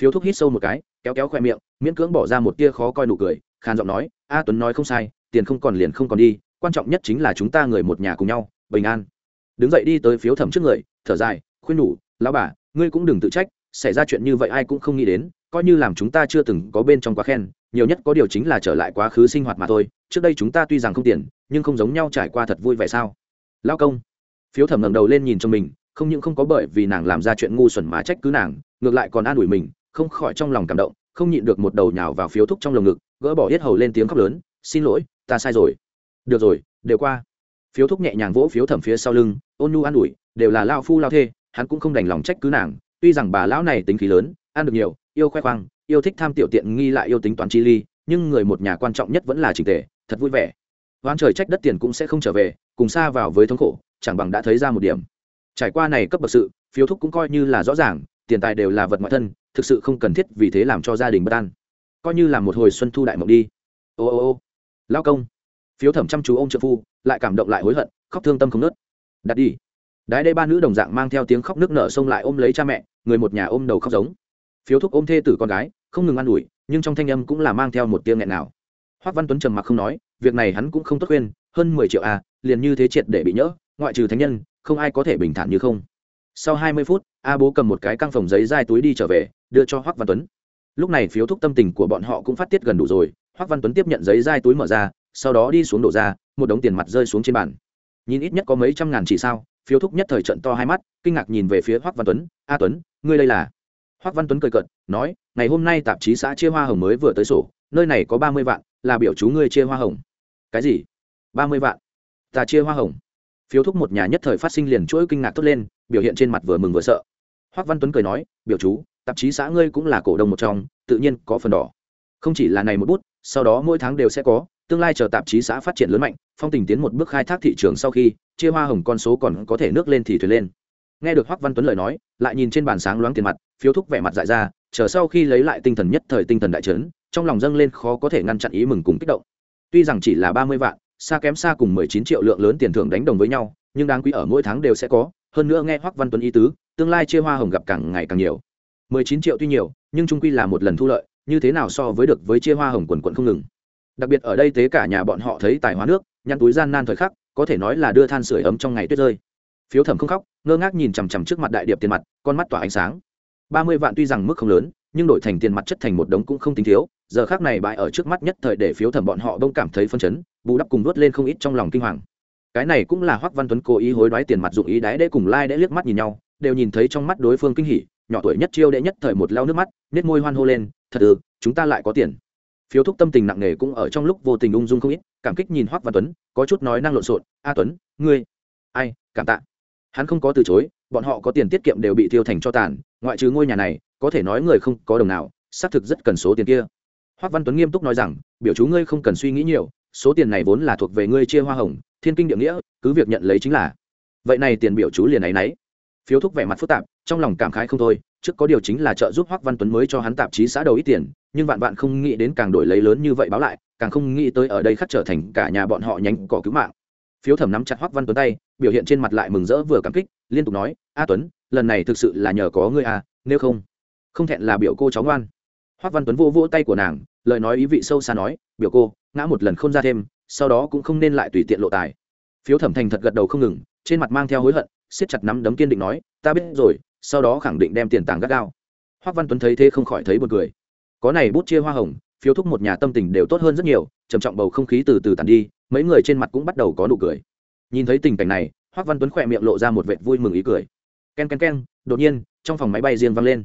phiếu thuốc hít sâu một cái, kéo kéo khoe miệng, miễn cưỡng bỏ ra một tia khó coi nụ cười, khàn giọng nói, a tuấn nói không sai, tiền không còn liền không còn đi, quan trọng nhất chính là chúng ta người một nhà cùng nhau, bình an. Đứng dậy đi tới phiếu thẩm trước người, thở dài, khuyên nhủ, lão bà, ngươi cũng đừng tự trách, xảy ra chuyện như vậy ai cũng không nghĩ đến, coi như làm chúng ta chưa từng có bên trong quá khen, nhiều nhất có điều chính là trở lại quá khứ sinh hoạt mà thôi, trước đây chúng ta tuy rằng không tiền, nhưng không giống nhau trải qua thật vui vẻ sao? Lao công. Phiếu thẩm ngẩng đầu lên nhìn cho mình, không những không có bởi vì nàng làm ra chuyện ngu xuẩn mà trách cứ nàng, ngược lại còn an ủi mình không khỏi trong lòng cảm động, không nhịn được một đầu nhào vào phiếu thúc trong lồng ngực, gỡ bỏ hết hầu lên tiếng khóc lớn, xin lỗi, ta sai rồi. Được rồi, đều qua. Phiếu thúc nhẹ nhàng vỗ phiếu thẩm phía sau lưng, ôn nhu an ủi, đều là lao phu lao thê, hắn cũng không đành lòng trách cứ nàng, tuy rằng bà lão này tính khí lớn, ăn được nhiều, yêu khoe khoang, yêu thích tham tiểu tiện nghi lại yêu tính toán chi ly, nhưng người một nhà quan trọng nhất vẫn là trình tề, thật vui vẻ. Oan trời trách đất tiền cũng sẽ không trở về, cùng xa vào với thống khổ, chẳng bằng đã thấy ra một điểm. Trải qua này cấp bậc sự, phiếu thúc cũng coi như là rõ ràng tiền tài đều là vật ngoại thân, thực sự không cần thiết vì thế làm cho gia đình bất an. Coi như là một hồi xuân thu đại mộng đi. Ô ô ô. Lao công. Phiếu thẩm chăm chú ô m trợ phu, lại cảm động lại hối hận, khóc thương tâm không nớt đặt đi. Đái đây ba nữ đồng dạng mang theo tiếng khóc nước nở xông lại ôm lấy cha mẹ, người một nhà ôm đầu khóc giống. Phiếu thúc ôm thê tử con gái, không ngừng ă n ủi, nhưng trong thanh âm cũng là mang theo một tiếng nghẹn nào hoác văn tuấn trầm mặc không nói, việc này hắn cũng không tốt khuyên, hơn mười triệu a liền như thế triệt để bị nhỡ, ngoại trừ thánh nhân, không ai có thể bình thản như không sau hai mươi phút a bố cầm một cái căng phòng giấy dai túi đi trở về đưa cho Hoắc văn tuấn. Lúc này phiếu thúc tâm tình của bọn họ cũng phát tiết gần đủ rồi. Hoắc văn tuấn tiếp nhận giấy dai túi mở ra sau đó đi xuống đổ ra một đống tiền mặt rơi xuống trên bàn. Nhìn ít nhất có mấy trăm ngàn chỉ sao phiếu thúc nhất thời trận to hai mắt kinh ngạc nhìn về phía Hoắc văn tuấn. A tuấn ngươi đây là? Hoắc văn tuấn cười cợt, nói ngày hôm nay tạp chí xã chia hoa hồng mới vừa tới sổ nơi này có ba mươi vạn là biểu chú ngươi chia hoa hồng. Cái gì? Ba mươi vạn. Ta chia hoa hồng phiếu thúc một nhà nhất thời phát sinh liền chuỗi kinh ngạc tốt lên, biểu hiện trên mặt vừa mừng vừa sợ. Hoác văn tuấn cười nói, biểu chú, tạp chí xã ngươi cũng là cổ đông một trong, tự nhiên có phần đỏ. Không chỉ là này một bút, sau đó mỗi tháng đều sẽ có, tương lai chờ tạp chí xã phát triển lớn mạnh, phong tình tiến một bước khai thác thị trường sau khi, chia hoa hồng con số còn có thể nước lên thì thuyền lên. Nghe được hoắc văn tuấn lời nói, lại nhìn trên bàn sáng loáng tiền mặt, phiếu thúc vẻ mặt dại ra, chờ sau khi lấy lại tinh thần nhất thời tinh thần đại trấn trong lòng dâng lên khó có thể ngăn chặn ý mừng cùng kích động. Tuy rằng chỉ là ba mươi vạn xa kém xa cùng mười chín triệu lượng lớn tiền thưởng đánh đồng với nhau, nhưng đáng quý ở mỗi tháng đều sẽ có, hơn nữa nghe hoắc văn tuấn ý tứ, tương lai chia hoa hồng gặp càng ngày càng nhiều. mười chín triệu tuy nhiều, nhưng trung quy là một lần thu lợi, như thế nào so với được với chia hoa hồng quần quần không ngừng. Đặc biệt ở đây tế cả nhà bọn họ thấy tài hóa nước, nhăn túi gian nan thời khắc, có thể nói là đưa than sửa ấm trong ngày tuyết rơi. Phiếu thẩm không khóc, ngơ ngác nhìn chằm chằm trước mặt đại điệp tiền mặt, con mắt tỏa ánh sáng. ba mươi vạn tuy rằng mức không lớn nhưng đổi thành tiền mặt chất thành một đống cũng không tính thiếu, giờ khác này bại ở trước mắt nhất thời để phiếu thẩm bọn họ đông cảm thấy phân chấn, bù đắp cùng nuốt lên không ít trong lòng kinh hoàng. Cái này cũng là hoắc văn tuấn cố ý hối đoái tiền mặt dụng ý đáy để cùng lai like liếc mắt nhìn nhau, đều nhìn thấy trong mắt đối phương kinh hỉ, nhỏ tuổi nhất chiêu đệ nhất thời một lau nước mắt nết môi hoan hô lên, thật ừ chúng ta lại có tiền. Phiếu thúc tâm tình nặng nề cũng ở trong lúc vô tình ung dung không ít, cảm kích nhìn hoắc văn tuấn, có chút nói năng lộn xộn, a tuấn, ngươi, ai, cảm tạ. Hắn không có từ chối bọn họ có tiền tiết kiệm đều bị tiêu thành cho tàn, ngoại trừ ngôi nhà này, có thể nói người không có đồng nào, xác thực rất cần số tiền kia. Hoác văn tuấn nghiêm túc nói rằng, biểu chú ngươi không cần suy nghĩ nhiều, số tiền này vốn là thuộc về ngươi chia hoa hồng, thiên kinh địa nghĩa, cứ việc nhận lấy chính là. Vậy này tiền biểu chú liền ấy nấy. Phiếu thúc vẻ mặt phức tạp, trong lòng cảm khái không thôi, trước có điều chính là trợ giúp hoác văn tuấn mới cho hắn tạp chí xã đầu ít tiền, nhưng vạn vạn không nghĩ đến càng đổi lấy lớn như vậy báo lại, càng không nghĩ tới ở đây khắc trở thành cả nhà bọn họ nhánh cỏ cứu mạng. Phiếu thẩm nắm chặt hoác văn tuấn tay biểu hiện trên mặt lại mừng rỡ vừa cảm kích, liên tục nói, a tuấn, lần này thực sự là nhờ có ngươi à nếu không không thẹn là biểu cô cháu ngoan. Hoác văn tuấn vô vỗ tay của nàng, lời nói ý vị sâu xa nói, biểu cô, ngã một lần không ra thêm, sau đó cũng không nên lại tùy tiện lộ tài. Phiếu thẩm thành thật gật đầu không ngừng, trên mặt mang theo hối hận, siết chặt nắm đấm kiên định nói, ta biết rồi, sau đó khẳng định đem tiền tàng gắt gao. Hoác văn tuấn thấy thế không khỏi thấy b u ồ n cười. Có này bút chia hoa hồng, phiếu thúc một nhà tâm tình đều tốt hơn rất nhiều, trầm trọng bầu không khí từ từ tàn đi, mấy người trên mặt cũng bắt đầu có nụ cười nhìn thấy tình cảnh này hoắc văn tuấn khỏe miệng lộ ra một vệt vui mừng ý cười. Ken ken ken, đột nhiên, trong phòng máy bay riêng vang lên.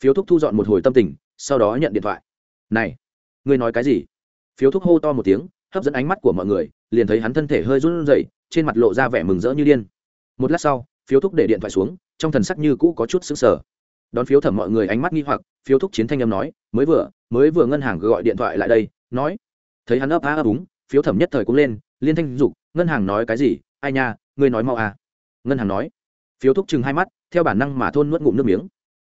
Phiếu thúc thu dọn một hồi tâm tình, sau đó nhận điện thoại. Này, ngươi nói cái gì? Phiếu thúc hô to một tiếng, hấp dẫn ánh mắt của mọi người, liền thấy hắn thân thể hơi run rẩy, trên mặt lộ ra vẻ mừng rỡ như điên. Một lát sau, phiếu thúc để điện thoại xuống, trong thần sắc như cũ có chút sững sờ. Đón phiếu thẩm mọi người ánh mắt nghi hoặc, phiếu thúc chiến thanh âm nói, mới vừa mới vừa ngân hàng gọi điện thoại lại đây, nói. Thấy hắn ấp á ấp úng, phiếu thẩm nhất thời cũng lên liên thanh dục ngân hàng nói cái gì? Ai nha ngươi nói mau à. Ngân hàng nói phiếu thúc chừng hai mắt theo bản năng mà thôn nuốt ngụm nước miếng.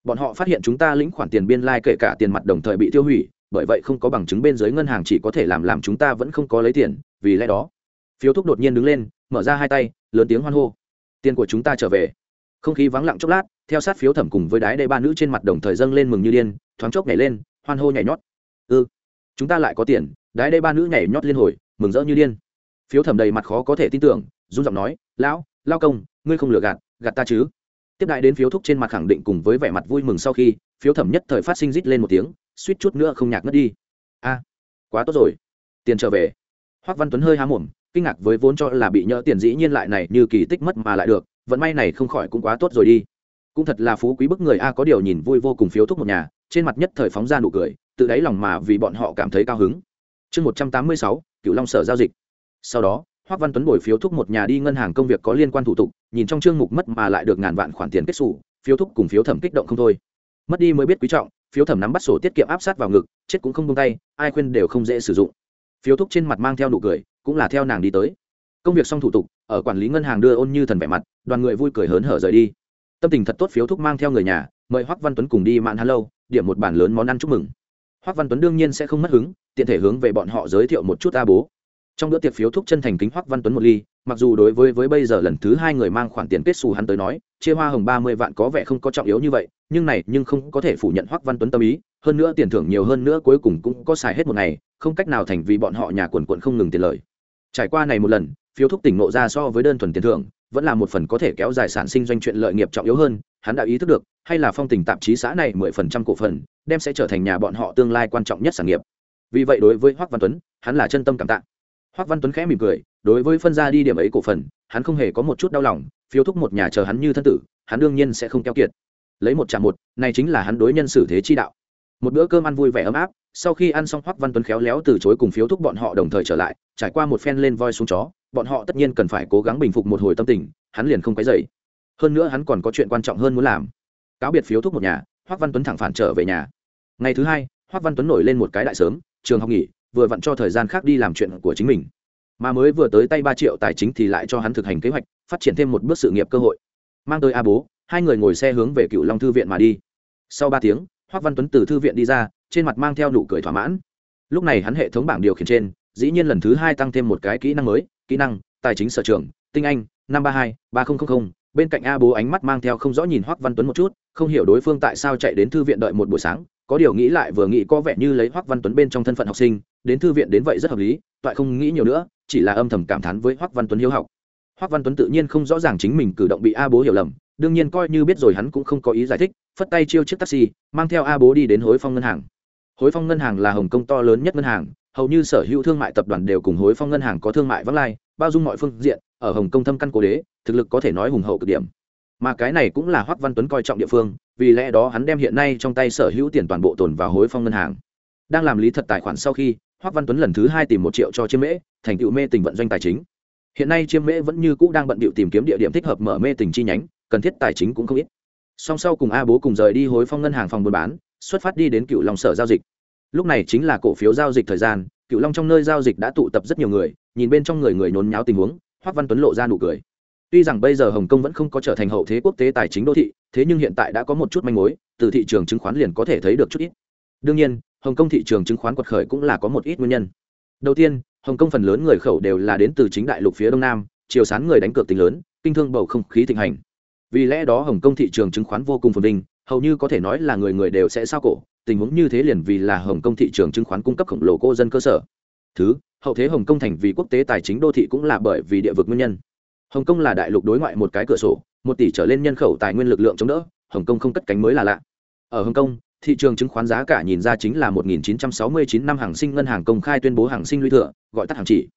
Bọn họ phát hiện chúng ta lĩnh khoản tiền biên lai、like、kể cả tiền mặt đồng thời bị tiêu hủy bởi vậy không có bằng chứng bên dưới ngân hàng chỉ có thể làm làm chúng ta vẫn không có lấy tiền vì lẽ đó. Phiếu thúc đột nhiên đứng lên mở ra hai tay lớn tiếng hoan hô tiền của chúng ta trở về. Không khí vắng lặng chốc lát theo sát phiếu thẩm cùng với đái đê ba nữ trên mặt đồng thời dâng lên mừng như điên thoáng chốc nhảy lên hoan hô nhảy nhót ư ừ, chúng ta lại có tiền. Đái đê ba nữ nhảy nhót liên hồi mừng rỡ như điên phiếu thẩm đầy mặt khó có thể tin tưởng, run giọng nói, lão, lao công, ngươi không lừa gạt gạt ta chứ? Tiếp đại đến phiếu thúc trên mặt khẳng định cùng với vẻ mặt vui mừng sau khi, phiếu thẩm nhất thời phát sinh rít lên một tiếng, suýt chút nữa không nhạc ngất đi. A, quá tốt rồi. Tiền trở về. Hoắc văn tuấn hơi há mồm, kinh ngạc với vốn cho là bị nhỡ tiền dĩ nhiên lại này như kỳ tích mất mà lại được, vận may này không khỏi cũng quá tốt rồi đi. Cũng thật là phú quý bức người a có điều nhìn vui vô cùng phiếu thúc một nhà, trên mặt nhất thời phóng ra nụ cười, tự đáy lòng mà vì bọn họ cảm thấy cao hứng. Chương một trăm tám mươi sáu cựu long sở giao dịch sau đó Hoắc Văn Tuấn bồi phiếu thúc một nhà đi ngân hàng công việc có liên quan thủ tục, nhìn trong chương mục mất mà lại được ngàn vạn khoản tiền kết sổ, phiếu thúc cùng phiếu thẩm kích động không thôi. Mất đi mới biết quý trọng, phiếu thẩm nắm bắt sổ tiết kiệm áp sát vào ngực, chết cũng không buông tay, ai khuyên đều không dễ sử dụng. Phiếu thúc trên mặt mang theo nụ cười, cũng là theo nàng đi tới. Công việc xong thủ tục, ở quản lý ngân hàng đưa ôn như thần vẻ mặt, đoàn người vui cười hớn hở rời đi. Tâm tình thật tốt phiếu thúc mang theo người nhà, mời Hoắc Văn Tuấn cùng đi mạn hello, điểm một bàn lớn món ăn chúc mừng. Hoắc Văn Tuấn đương nhiên sẽ không mất hứng, tiện thể hướng về bọn họ giới thiệu một chút a bố trong bữa tiệc phiếu thuốc chân thành kính hoắc văn tuấn một ly, mặc dù đối với với bây giờ lần thứ hai người mang khoản tiền kết xù hắn tới nói, chia hoa hồng ba mươi vạn có vẻ không có trọng yếu như vậy, nhưng này, nhưng không có thể phủ nhận hoắc văn tuấn tâm ý, hơn nữa tiền thưởng nhiều hơn nữa cuối cùng cũng có xài hết một ngày, không cách nào thành vì bọn họ nhà quần quận không ngừng tiền lời. Trải qua này một lần, phiếu thuốc tỉnh nộ ra so với đơn thuần tiền thưởng, vẫn là một phần có thể kéo dài sản sinh doanh chuyện lợi nghiệp trọng yếu hơn, hắn đã ý thức được, hay là phong tình tạp chí xã này mười phần trăm cổ phần, đem sẽ trở thành nhà bọn họ tương lai quan trọng nhất sản nghiệp. Vì vậy đối với hoắc văn tuấn, hắn là chân tâm cảm tạ. Hoắc Văn Tuấn khẽ mỉm cười, đối với phân ra đi điểm ấy cổ phần, hắn không hề có một chút đau lòng, phiếu thúc một nhà chờ hắn như thân tử, hắn đương nhiên sẽ không keo kiệt. Lấy một trả một, này chính là hắn đối nhân xử thế chi đạo. Một bữa cơm ăn vui vẻ ấm áp, sau khi ăn xong Hoắc Văn Tuấn khéo léo từ chối cùng phiếu thúc bọn họ đồng thời trở lại, trải qua một phen lên voi xuống chó, bọn họ tất nhiên cần phải cố gắng bình phục một hồi tâm tình, hắn liền không quấy dậy. Hơn nữa hắn còn có chuyện quan trọng hơn muốn làm. Cáo biệt phiếu thúc một nhà, Hoắc Văn Tuấn thẳng phản trở về nhà. Ngày thứ hai, Hoắc Văn Tuấn nổi lên một cái đại sớm, trường học nghỉ, vừa vặn cho thời gian khác đi làm chuyện của chính mình. Mà mới vừa tới tay ba triệu tài chính thì lại cho hắn thực hành kế hoạch, phát triển thêm một bước sự nghiệp cơ hội. Mang tới a bố, hai người ngồi xe hướng về cựu long thư viện mà đi. Sau ba tiếng, hoác văn tuấn từ thư viện đi ra, trên mặt mang theo nụ cười thỏa mãn. Lúc này hắn hệ thống bảng điều khiển trên, dĩ nhiên lần thứ hai tăng thêm một cái kỹ năng mới, kỹ năng, tài chính sở trường, tinh anh, năm ba hai, ba nghìn bên cạnh a bố ánh mắt mang theo không rõ nhìn hoác văn tuấn một chút, không hiểu đối phương tại sao chạy đến thư viện đợi một buổi sáng, có điều nghĩ lại vừa nghĩ có vẻ như lấy hoắc văn tuấn bên trong thân phận học sinh đến thư viện đến vậy rất hợp lý, toại không nghĩ nhiều nữa, chỉ là âm thầm cảm thán với hoắc văn tuấn hiếu học. Hoắc văn tuấn tự nhiên không rõ ràng chính mình cử động bị a bố hiểu lầm, đương nhiên coi như biết rồi hắn cũng không có ý giải thích, phất tay chiêu chiếc taxi, mang theo a bố đi đến hối phong ngân hàng. Hối phong ngân hàng là hồng kông to lớn nhất ngân hàng, hầu như sở hữu thương mại tập đoàn đều cùng hối phong ngân hàng có thương mại vắng lai, bao dung mọi phương diện, ở hồng kông thâm căn cố đế, thực lực có thể nói hùng hậu cực điểm. Mà cái này cũng là hoắc văn tuấn coi trọng địa phương, vì lẽ đó hắn đem hiện nay trong tay sở hữu tiền toàn bộ tồn vào hối phong ngân hàng. Đang làm lý thật tài khoản sau khi hoắc văn tuấn lần thứ hai tìm một triệu cho chiêm mễ, thành tựu mê tình vận doanh tài chính. Hiện nay chiêm mễ vẫn như cũ đang bận bịu tìm kiếm địa điểm thích hợp mở mê tình chi nhánh, cần thiết tài chính cũng không ít. Song sau cùng a bố cùng rời đi hối phong ngân hàng phòng buôn bán, xuất phát đi đến cựu long sở giao dịch. Lúc này chính là cổ phiếu giao dịch thời gian cựu long trong nơi giao dịch đã tụ tập rất nhiều người, nhìn bên trong người người nhốn nháo tình huống hoắc văn tuấn lộ ra nụ cười. Tuy rằng bây giờ hồng kông vẫn không có trở thành hậu thế quốc tế tài chính đô thị, thế nhưng hiện tại đã có một chút manh mối, từ thị trường chứng khoán liền có thể thấy được chút ít. Đương nhiên hồng kông thị trường chứng khoán quật khởi cũng là có một ít nguyên nhân. Đầu tiên, hồng kông phần lớn người khẩu đều là đến từ chính đại lục phía đông nam, chiều sán người đánh cược tính lớn, kinh thương bầu không khí thịnh hành. Vì lẽ đó hồng kông thị trường chứng khoán vô cùng phồn vinh, hầu như có thể nói là người người đều sẽ sao cổ, tình huống như thế liền vì là hồng kông thị trường chứng khoán cung cấp khổng lồ cô dân cơ sở. Thứ, hậu thế hồng kông thành vì quốc tế tài chính đô thị cũng là bởi vì địa vực nguyên nhân. Hồng kông là đại lục đối ngoại một cái cửa sổ, một tỷ trở lên nhân khẩu tài nguyên lực lượng chống đỡ, hồng kông không cất cánh mới là lạ. Ở hồng kông thị trường chứng khoán giá cả nhìn ra chính là 1969 năm hàng sinh ngân hàng công khai tuyên bố hàng sinh lũy thừa, gọi tắt hàng chỉ.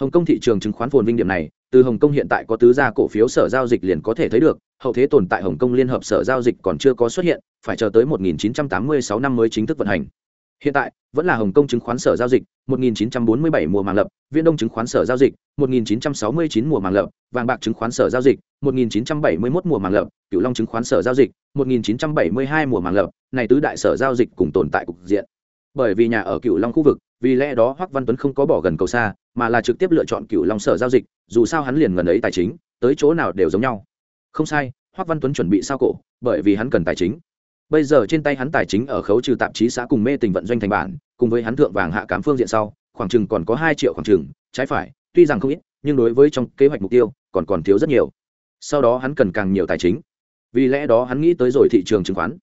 Hồng kông thị trường chứng khoán phồn vinh điểm này, từ hồng kông hiện tại có tứ gia cổ phiếu sở giao dịch liền có thể thấy được, hậu thế tồn tại hồng kông liên hợp sở giao dịch còn chưa có xuất hiện, phải chờ tới 1986 năm mới chính thức vận hành hiện tại, vẫn là hồng kông chứng khoán sở giao dịch 1947 mùa màng lập, viễn đông chứng khoán sở giao dịch 1969 mùa màng lập, vàng bạc chứng khoán sở giao dịch 1971 mùa màng lập, cửu long chứng khoán sở giao dịch 1972 mùa màng lập, này tứ đại sở giao dịch cùng tồn tại cục diện. Bởi vì nhà ở cửu long khu vực, vì lẽ đó hoắc văn tuấn không có bỏ gần cầu xa, mà là trực tiếp lựa chọn cửu long sở giao dịch, dù sao hắn liền gần ấy tài chính, tới chỗ nào đều giống nhau. Không sai hoắc văn tuấn chuẩn bị sao cổ, bởi vì hắn cần tài chính bây giờ trên tay hắn tài chính ở khấu trừ tạp chí xã cùng mê tình vận doanh thành bản, cùng với hắn thượng vàng hạ cám phương diện sau, khoảng chừng còn có hai triệu khoảng chừng, trái phải, tuy rằng không ít, nhưng đối với trong kế hoạch mục tiêu, còn còn thiếu rất nhiều. Sau đó hắn cần càng nhiều tài chính. Vì lẽ đó hắn nghĩ tới rồi thị trường chứng khoán.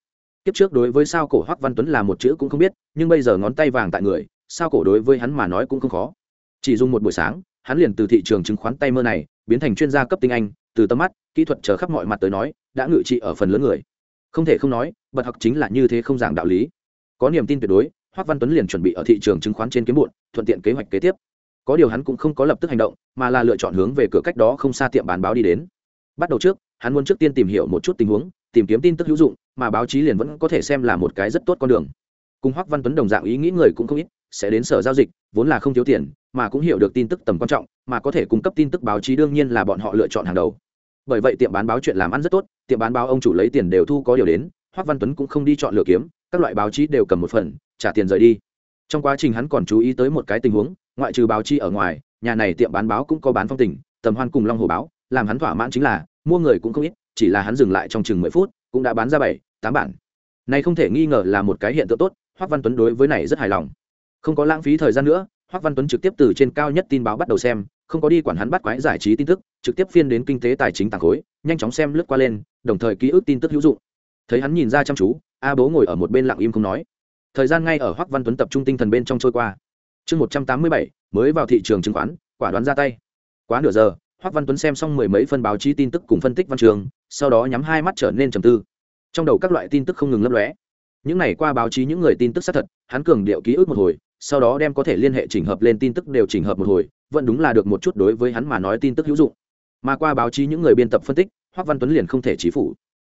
Kiếp trước đối với sao cổ hoắc văn tuấn là một chữ cũng không biết, nhưng bây giờ ngón tay vàng tại người, sao cổ đối với hắn mà nói cũng không khó. Chỉ dùng một buổi sáng, hắn liền từ thị trường chứng khoán tay mơ này, biến thành chuyên gia cấp tinh anh, từ tầm mắt, kỹ thuật chờ khắp mọi mặt tới nói, đã ngự trị ở phần lớn người không thể không nói bật học chính là như thế không giảng đạo lý. Có niềm tin tuyệt đối hoắc văn tuấn liền chuẩn bị ở thị trường chứng khoán trên kiếm bụn, thuận tiện kế hoạch kế tiếp. Có điều hắn cũng không có lập tức hành động, mà là lựa chọn hướng về cửa cách đó không xa tiệm bán báo đi đến. Bắt đầu trước, hắn muốn trước tiên tìm hiểu một chút tình huống, tìm kiếm tin tức hữu dụng, mà báo chí liền vẫn có thể xem là một cái rất tốt con đường. Cùng hoắc văn tuấn đồng dạng ý nghĩ người cũng không ít, sẽ đến sở giao dịch, vốn là không thiếu tiền, mà cũng hiểu được tin tức tầm quan trọng, mà có thể cung cấp tin tức báo chí đương nhiên là bọn họ lựa chọn hàng đầu bởi vậy tiệm bán báo chuyện làm ăn rất tốt, tiệm bán báo ông chủ lấy tiền đều thu có điều đến hoắc văn tuấn cũng không đi chọn lựa kiếm, các loại báo chí đều cầm một phần, trả tiền rời đi. Trong quá trình hắn còn chú ý tới một cái tình huống, ngoại trừ báo chí ở ngoài, nhà này tiệm bán báo cũng có bán phong tình, tầm hoan cùng long hồ báo, làm hắn thỏa mãn chính là, mua người cũng không ít, chỉ là hắn dừng lại trong chừng mười phút, cũng đã bán ra bảy, tám bản. Này không thể nghi ngờ là một cái hiện tượng tốt hoắc văn tuấn đối với này rất hài lòng. Không có lãng phí thời gian nữa hoắc văn tuấn trực tiếp từ trên cao nhất tin báo bắt đầu xem không có đi quản hắn bắt quái giải trí tin tức, trực tiếp phiên đến kinh tế tài chính tàng khối, nhanh chóng xem lướt qua lên, đồng thời ký ức tin tức hữu dụng. Thấy hắn nhìn ra chăm chú, a bố ngồi ở một bên lặng im không nói. Thời gian ngay ở hoắc văn tuấn tập trung tinh thần bên trong trôi qua. Chương một trăm tám mươi bảy, mới vào thị trường chứng khoán, quả đoán ra tay. Quá nửa giờ, hoắc văn tuấn xem xong mười mấy phân báo chí tin tức cùng phân tích văn trường, sau đó nhắm hai mắt trở nên trầm tư. Trong đầu các loại tin tức không ngừng lấp lóe. Những này qua báo chí những người tin tức xác thật, hắn cường điệu ký ức một hồi, sau đó đem có thể liên hệ chỉnh hợp lên tin tức đều chỉnh hợp một hồi vẫn đúng là được một chút đối với hắn mà nói tin tức hữu dụng. Mà qua báo chí những người biên tập phân tích hoắc văn tuấn liền không thể chí phủ.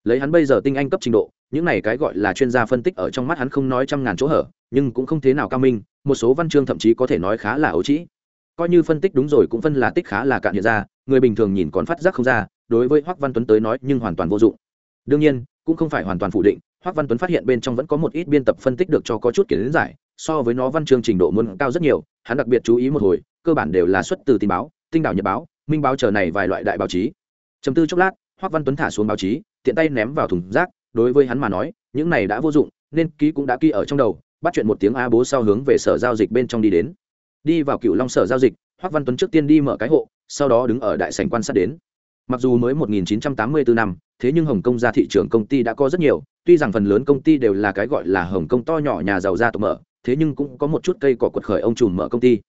Lấy hắn bây giờ tinh anh cấp trình độ, những này cái gọi là chuyên gia phân tích ở trong mắt hắn không nói trăm ngàn chỗ hở, nhưng cũng không thế nào cao minh, một số văn chương thậm chí có thể nói khá là ấu trĩ. Coi như phân tích đúng rồi cũng phân là tích khá là cạn hiện ra, người bình thường nhìn còn phát giác không ra, đối với hoắc văn tuấn tới nói nhưng hoàn toàn vô dụng. Đương nhiên, cũng không phải hoàn toàn phủ định hoắc văn tuấn phát hiện bên trong vẫn có một ít biên tập phân tích được cho có chút kiến giải, so với nó văn chương trình độ muốn cao rất nhiều, hắn đặc biệt chú ý một hồi cơ bản đều là xuất từ tin báo, tinh đảo nhật báo, minh báo chờ này vài loại đại báo chí. Chấm tư chốc lát hoắc văn tuấn thả xuống báo chí, tiện tay ném vào thùng rác, đối với hắn mà nói, những này đã vô dụng, nên ký cũng đã ký ở trong đầu, bắt chuyện một tiếng a bố sau hướng về sở giao dịch bên trong đi đến. Đi vào cựu long sở giao dịch hoắc văn tuấn trước tiên đi mở cái hộ, sau đó đứng ở đại sảnh quan sát đến. Mặc dù mới 1984 năm, thế nhưng hồng kông ra thị trường công ty đã có rất nhiều, tuy rằng phần lớn công ty đều là cái gọi là hồng kông to nhỏ nhà giàu ra tộc mở, thế nhưng cũng có một chút cây cỏ quật khởi ông trùm mở công ty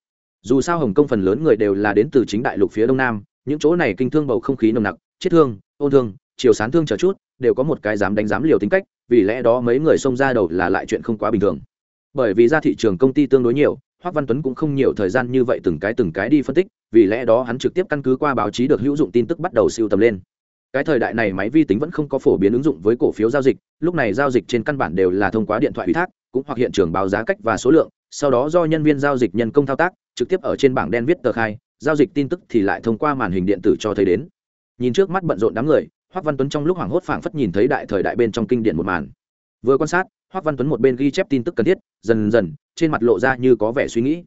dù sao hồng kông phần lớn người đều là đến từ chính đại lục phía đông nam những chỗ này kinh thương bầu không khí nồng nặc chết thương ôn thương chiều sán thương chờ chút đều có một cái dám đánh dám liều tính cách vì lẽ đó mấy người xông ra đầu là lại chuyện không quá bình thường bởi vì ra thị trường công ty tương đối nhiều Hoắc Văn Tuấn cũng không nhiều thời gian như vậy từng cái từng cái đi phân tích, vì lẽ đó hắn trực tiếp căn cứ qua báo chí được hữu dụng tin tức bắt đầu siêu tầm lên. Cái thời đại này máy vi tính vẫn không có phổ biến ứng dụng với cổ phiếu giao dịch, lúc này giao dịch trên căn bản đều là thông qua điện thoại ủy thác, cũng hoặc hiện trường báo giá cách và số lượng, sau đó do nhân viên giao dịch nhân công thao tác, trực tiếp ở trên bảng đen viết tờ khai, giao dịch tin tức thì lại thông qua màn hình điện tử cho thấy đến. Nhìn trước mắt bận rộn đám người, Hoắc Văn Tuấn trong lúc hoảng hốt phảng phất nhìn thấy đại thời đại bên trong kinh điển một màn. Vừa quan sát, Hoắc Văn Tuấn một bên ghi chép tin tức cần thiết, dần dần, trên mặt lộ ra như có vẻ suy nghĩ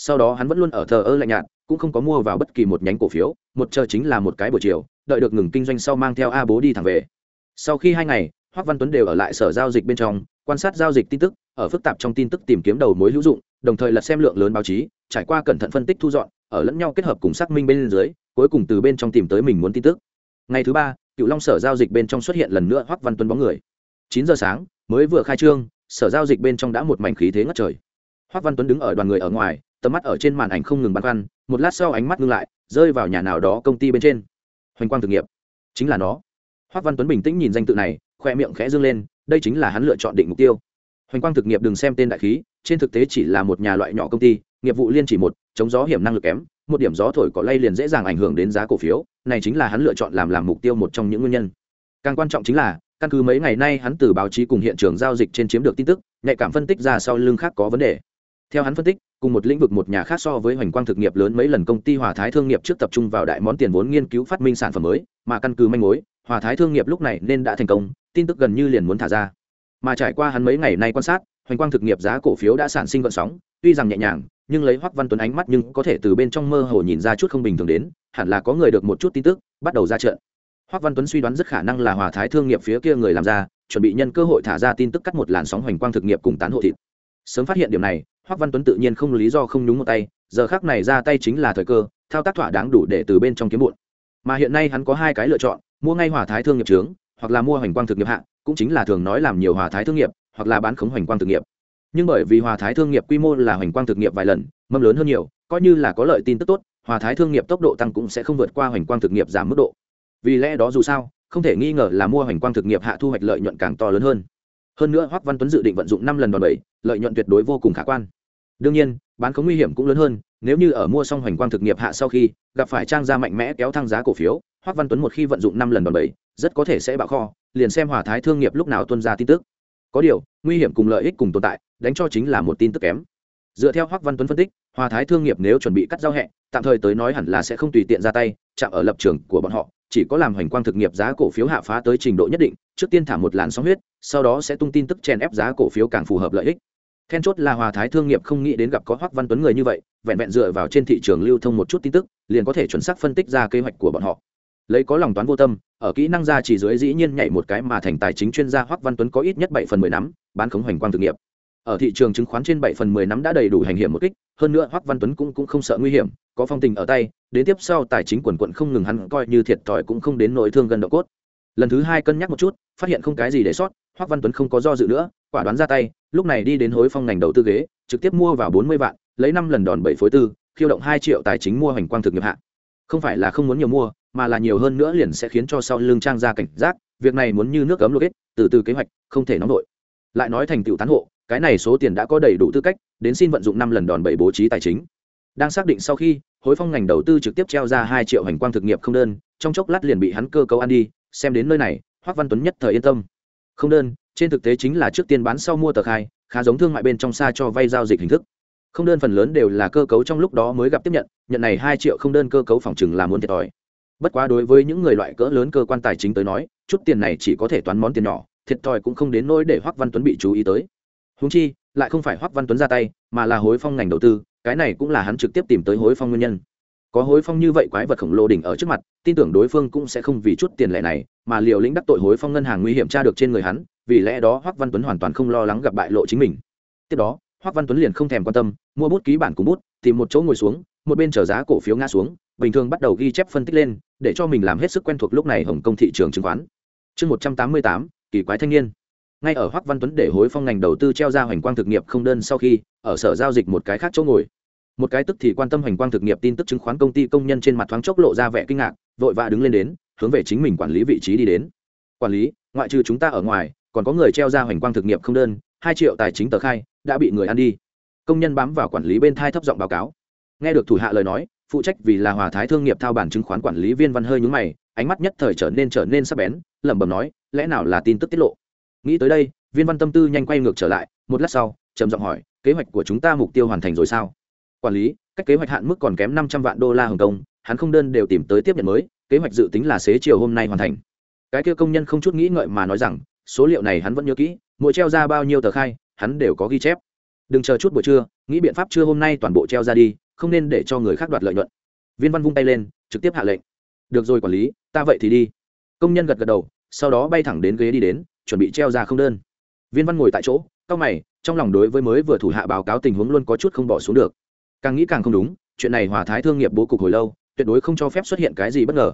sau đó hắn vẫn luôn ở thờ ơ lạnh nhạt cũng không có mua vào bất kỳ một nhánh cổ phiếu một chờ chính là một cái buổi chiều đợi được ngừng kinh doanh sau mang theo a bố đi thẳng về sau khi hai ngày hoác văn tuấn đều ở lại sở giao dịch bên trong quan sát giao dịch tin tức ở phức tạp trong tin tức tìm kiếm đầu mối hữu dụng, đồng thời lật xem lượng lớn báo chí, trải qua cẩn thận phân tích thu dọn, ở lẫn nhau kết hợp cùng xác minh bên dưới, cuối cùng từ bên trong tìm tới mình muốn tin tức. Ngày thứ ba, cựu long sở giao dịch bên trong xuất hiện lần nữa Hoắc văn tuấn bóng người. Chín giờ sáng, mới vừa khai trương, sở giao dịch bên trong đã một mảnh khí thế ngất trời. Hoắc văn tuấn đứng ở đoàn người ở ngoài, tầm mắt ở trên màn ảnh không ngừng băn khoăn, một lát sau ánh mắt ngưng lại, rơi vào nhà nào đó công ty bên trên. Hoành quang thực nghiệp. Chính là nó. Hoắc văn tuấn bình tĩnh nhìn danh tự này, khoe miệng khẽ dương lên, đây chính là hắn lựa chọn định mục tiêu hoành quang thực nghiệp đừng xem tên đại khí, trên thực tế chỉ là một nhà loại nhỏ công ty, nghiệp vụ liên chỉ một, chống gió hiểm năng lực kém, một điểm gió thổi cỏ lay liền dễ dàng ảnh hưởng đến giá cổ phiếu, này chính là hắn lựa chọn làm làm mục tiêu một trong những nguyên nhân. Càng quan trọng chính là, căn cứ mấy ngày nay hắn từ báo chí cùng hiện trường giao dịch trên chiếm được tin tức, nhạy cảm phân tích ra sau lưng khác có vấn đề. Theo hắn phân tích, cùng một lĩnh vực một nhà khác so với hoành quang thực nghiệp lớn mấy lần công ty hòa thái thương nghiệp trước tập trung vào đại món tiền vốn nghiên cứu phát minh sản phẩm mới, mà căn cứ manh mối, hòa thái thương nghiệp lúc này nên đã thành công, tin tức gần như liền muốn thả ra mà trải qua hắn mấy ngày nay quan sát, hoành quang thực nghiệp giá cổ phiếu đã sản sinh vận sóng, tuy rằng nhẹ nhàng, nhưng lấy hoắc văn tuấn ánh mắt nhưng có thể từ bên trong mơ hồ nhìn ra chút không bình thường đến, hẳn là có người được một chút tin tức, bắt đầu ra trận hoắc văn tuấn suy đoán rất khả năng là hòa thái thương nghiệp phía kia người làm ra, chuẩn bị nhân cơ hội thả ra tin tức cắt một làn sóng hoành quang thực nghiệp cùng tán hộ thịt sớm phát hiện điểm này, hoắc văn tuấn tự nhiên không lý do không nhúng một tay, giờ khác này ra tay chính là thời cơ, thao tác thỏa đáng đủ để từ bên trong kiếm muộn. mà hiện nay hắn có hai cái lựa chọn, mua ngay hòa thái thương nghiệp trướng, hoặc là mua hoành quang thực nghiệp hạ cũng chính là thường nói làm nhiều hòa thái thương nghiệp, hoặc là bán khống hoành quang thực nghiệp. Nhưng bởi vì hòa thái thương nghiệp quy mô là hoành quang thực nghiệp vài lần, mâm lớn hơn nhiều, coi như là có lợi tin tức tốt, hòa thái thương nghiệp tốc độ tăng cũng sẽ không vượt qua hoành quang thực nghiệp giảm mức độ. Vì lẽ đó dù sao, không thể nghi ngờ là mua hoành quang thực nghiệp hạ thu hoạch lợi nhuận càng to lớn hơn. Hơn nữa hoắc văn tuấn dự định vận dụng năm lần đòn bẩy, lợi nhuận tuyệt đối vô cùng khả quan. Đương nhiên, bán khống nguy hiểm cũng lớn hơn, nếu như ở mua xong hoành quang thực nghiệp hạ sau khi, gặp phải trang gia mạnh mẽ kéo thăng giá cổ phiếu hoắc văn tuấn một khi vận dụng năm lần đòn bẩy, rất có thể sẽ bạo kho, liền xem hòa thái thương nghiệp lúc nào tuân ra tin tức. Có điều, nguy hiểm cùng lợi ích cùng tồn tại, đánh cho chính là một tin tức kém. Dựa theo hoắc văn tuấn phân tích, hòa thái thương nghiệp nếu chuẩn bị cắt giao hẹ, tạm thời tới nói hẳn là sẽ không tùy tiện ra tay, chạm ở lập trường của bọn họ, chỉ có làm hoành quang thực nghiệp giá cổ phiếu hạ phá tới trình độ nhất định, trước tiên thả một làn sóng huyết, sau đó sẽ tung tin tức chèn ép giá cổ phiếu càng phù hợp lợi ích. Then chốt là hòa thái thương nghiệp không nghĩ đến gặp có hoắc văn tuấn người như vậy, vẹn vẹn dựa vào trên thị trường lưu thông một chút tin tức, liền có thể chuẩn xác phân tích ra kế hoạch của bọn họ lấy có lòng toán vô tâm, ở kỹ năng ra chỉ dưới dĩ nhiên nhảy một cái mà thành tài chính chuyên gia hoắc văn tuấn có ít nhất bảy phần mười nắm, bán khống hoành quang thực nghiệp. Ở thị trường chứng khoán trên bảy phần mười nắm đã đầy đủ hành hiểm một kích, hơn nữa hoắc văn tuấn cũng cũng không sợ nguy hiểm, có phong tình ở tay, đến tiếp sau tài chính quần quận không ngừng hắn coi như thiệt thòi cũng không đến nỗi thương gần độ cốt. Lần thứ hai cân nhắc một chút, phát hiện không cái gì để sót, hoắc văn tuấn không có do dự nữa, quả đoán ra tay, lúc này đi đến hối phong ngành đầu tư ghế, trực tiếp mua vào bốn mươi vạn, lấy năm lần đòn bảy phối tư, khiêu động hai triệu tài chính mua hoành quang thực nghiệp hạ. Không phải là không muốn nhiều mua mà là nhiều hơn nữa liền sẽ khiến cho sau lưng trang ra cảnh giác, việc này muốn như nước cấm lô kết từ từ kế hoạch, không thể nóng nổi. Lại nói thành tựu tán hộ, cái này số tiền đã có đầy đủ tư cách, đến xin vận dụng năm lần đòn bẩy bố trí tài chính. Đang xác định sau khi, hối phong ngành đầu tư trực tiếp treo ra hai triệu hành quang thực nghiệp không đơn, trong chốc lát liền bị hắn cơ cấu ăn đi, xem đến nơi này hoắc văn tuấn nhất thời yên tâm. Không đơn, trên thực tế chính là trước tiên bán sau mua tờ khai, khá giống thương mại bên trong xa cho vay giao dịch hình thức. Không đơn phần lớn đều là cơ cấu trong lúc đó mới gặp tiếp nhận nhận này hai triệu không đơn cơ cấu phòng chừng là muốn thiệt thòi bất quá đối với những người loại cỡ lớn cơ quan tài chính tới nói, chút tiền này chỉ có thể toán món tiền nhỏ, thiệt thòi cũng không đến nỗi để hoắc văn tuấn bị chú ý tới. Húng chi, lại không phải hoắc văn tuấn ra tay, mà là hối phong ngành đầu tư, cái này cũng là hắn trực tiếp tìm tới hối phong nguyên nhân. Có hối phong như vậy quái vật khổng lồ đỉnh ở trước mặt, tin tưởng đối phương cũng sẽ không vì chút tiền lệ này, mà liều lĩnh đắc tội hối phong ngân hàng nguy hiểm tra được trên người hắn, vì lẽ đó hoắc văn tuấn hoàn toàn không lo lắng gặp bại lộ chính mình. Tiếp đó, hoắc văn tuấn liền không thèm quan tâm, mua bút ký bản cùng bút, tìm một chỗ ngồi xuống, một bên chờ giá cổ phiếu ngã xuống bình thường bắt đầu ghi chép phân tích lên, để cho mình làm hết sức quen thuộc lúc này hồng kông thị trường chứng khoán. Chương một trăm tám mươi tám, kỳ quái thanh niên. Ngay ở hoắc văn tuấn để hối phong ngành đầu tư treo ra hoành quang thực nghiệp không đơn sau khi, ở sở giao dịch một cái khác chỗ ngồi. Một cái tức thì quan tâm hoành quang thực nghiệp tin tức chứng khoán công ty công nhân trên mặt thoáng chốc lộ ra vẻ kinh ngạc, vội vã đứng lên đến, hướng về chính mình quản lý vị trí đi đến. Quản lý, ngoại trừ chúng ta ở ngoài, còn có người treo ra hoành quang thực nghiệp không đơn, hai triệu tài chính tờ khai, đã bị người ăn đi. Công nhân bám vào quản lý bên thai thấp giọng báo cáo. Nghe được thủ hạ lời nói phụ trách vì là hòa thái thương nghiệp thao bản chứng khoán quản lý viên văn hơi nhúng mày, ánh mắt nhất thời trở nên trở nên sắc bén, lẩm bẩm nói, lẽ nào là tin tức tiết lộ? Nghĩ tới đây, viên văn tâm tư nhanh quay ngược trở lại, một lát sau, trầm giọng hỏi, kế hoạch của chúng ta mục tiêu hoàn thành rồi sao? Quản lý, cách kế hoạch hạn mức còn kém năm trăm vạn đô la hồng kông, hắn không đơn đều tìm tới tiếp nhận mới, kế hoạch dự tính là xế chiều hôm nay hoàn thành. Cái kia công nhân không chút nghĩ ngợi mà nói rằng, số liệu này hắn vẫn nhớ kỹ, mỗi treo ra bao nhiêu tờ khai, hắn đều có ghi chép. Đừng chờ chút buổi trưa, nghĩ biện pháp trưa hôm nay toàn bộ treo ra đi không nên để cho người khác đoạt lợi nhuận. Viên văn vung tay lên, trực tiếp hạ lệnh. Được rồi quản lý, ta vậy thì đi. Công nhân gật gật đầu, sau đó bay thẳng đến ghế đi đến, chuẩn bị treo ra không đơn. Viên văn ngồi tại chỗ cao mày, trong lòng đối với mới vừa thủ hạ báo cáo tình huống luôn có chút không bỏ xuống được. Càng nghĩ càng không đúng, chuyện này hòa thái thương nghiệp bố cục hồi lâu, tuyệt đối không cho phép xuất hiện cái gì bất ngờ.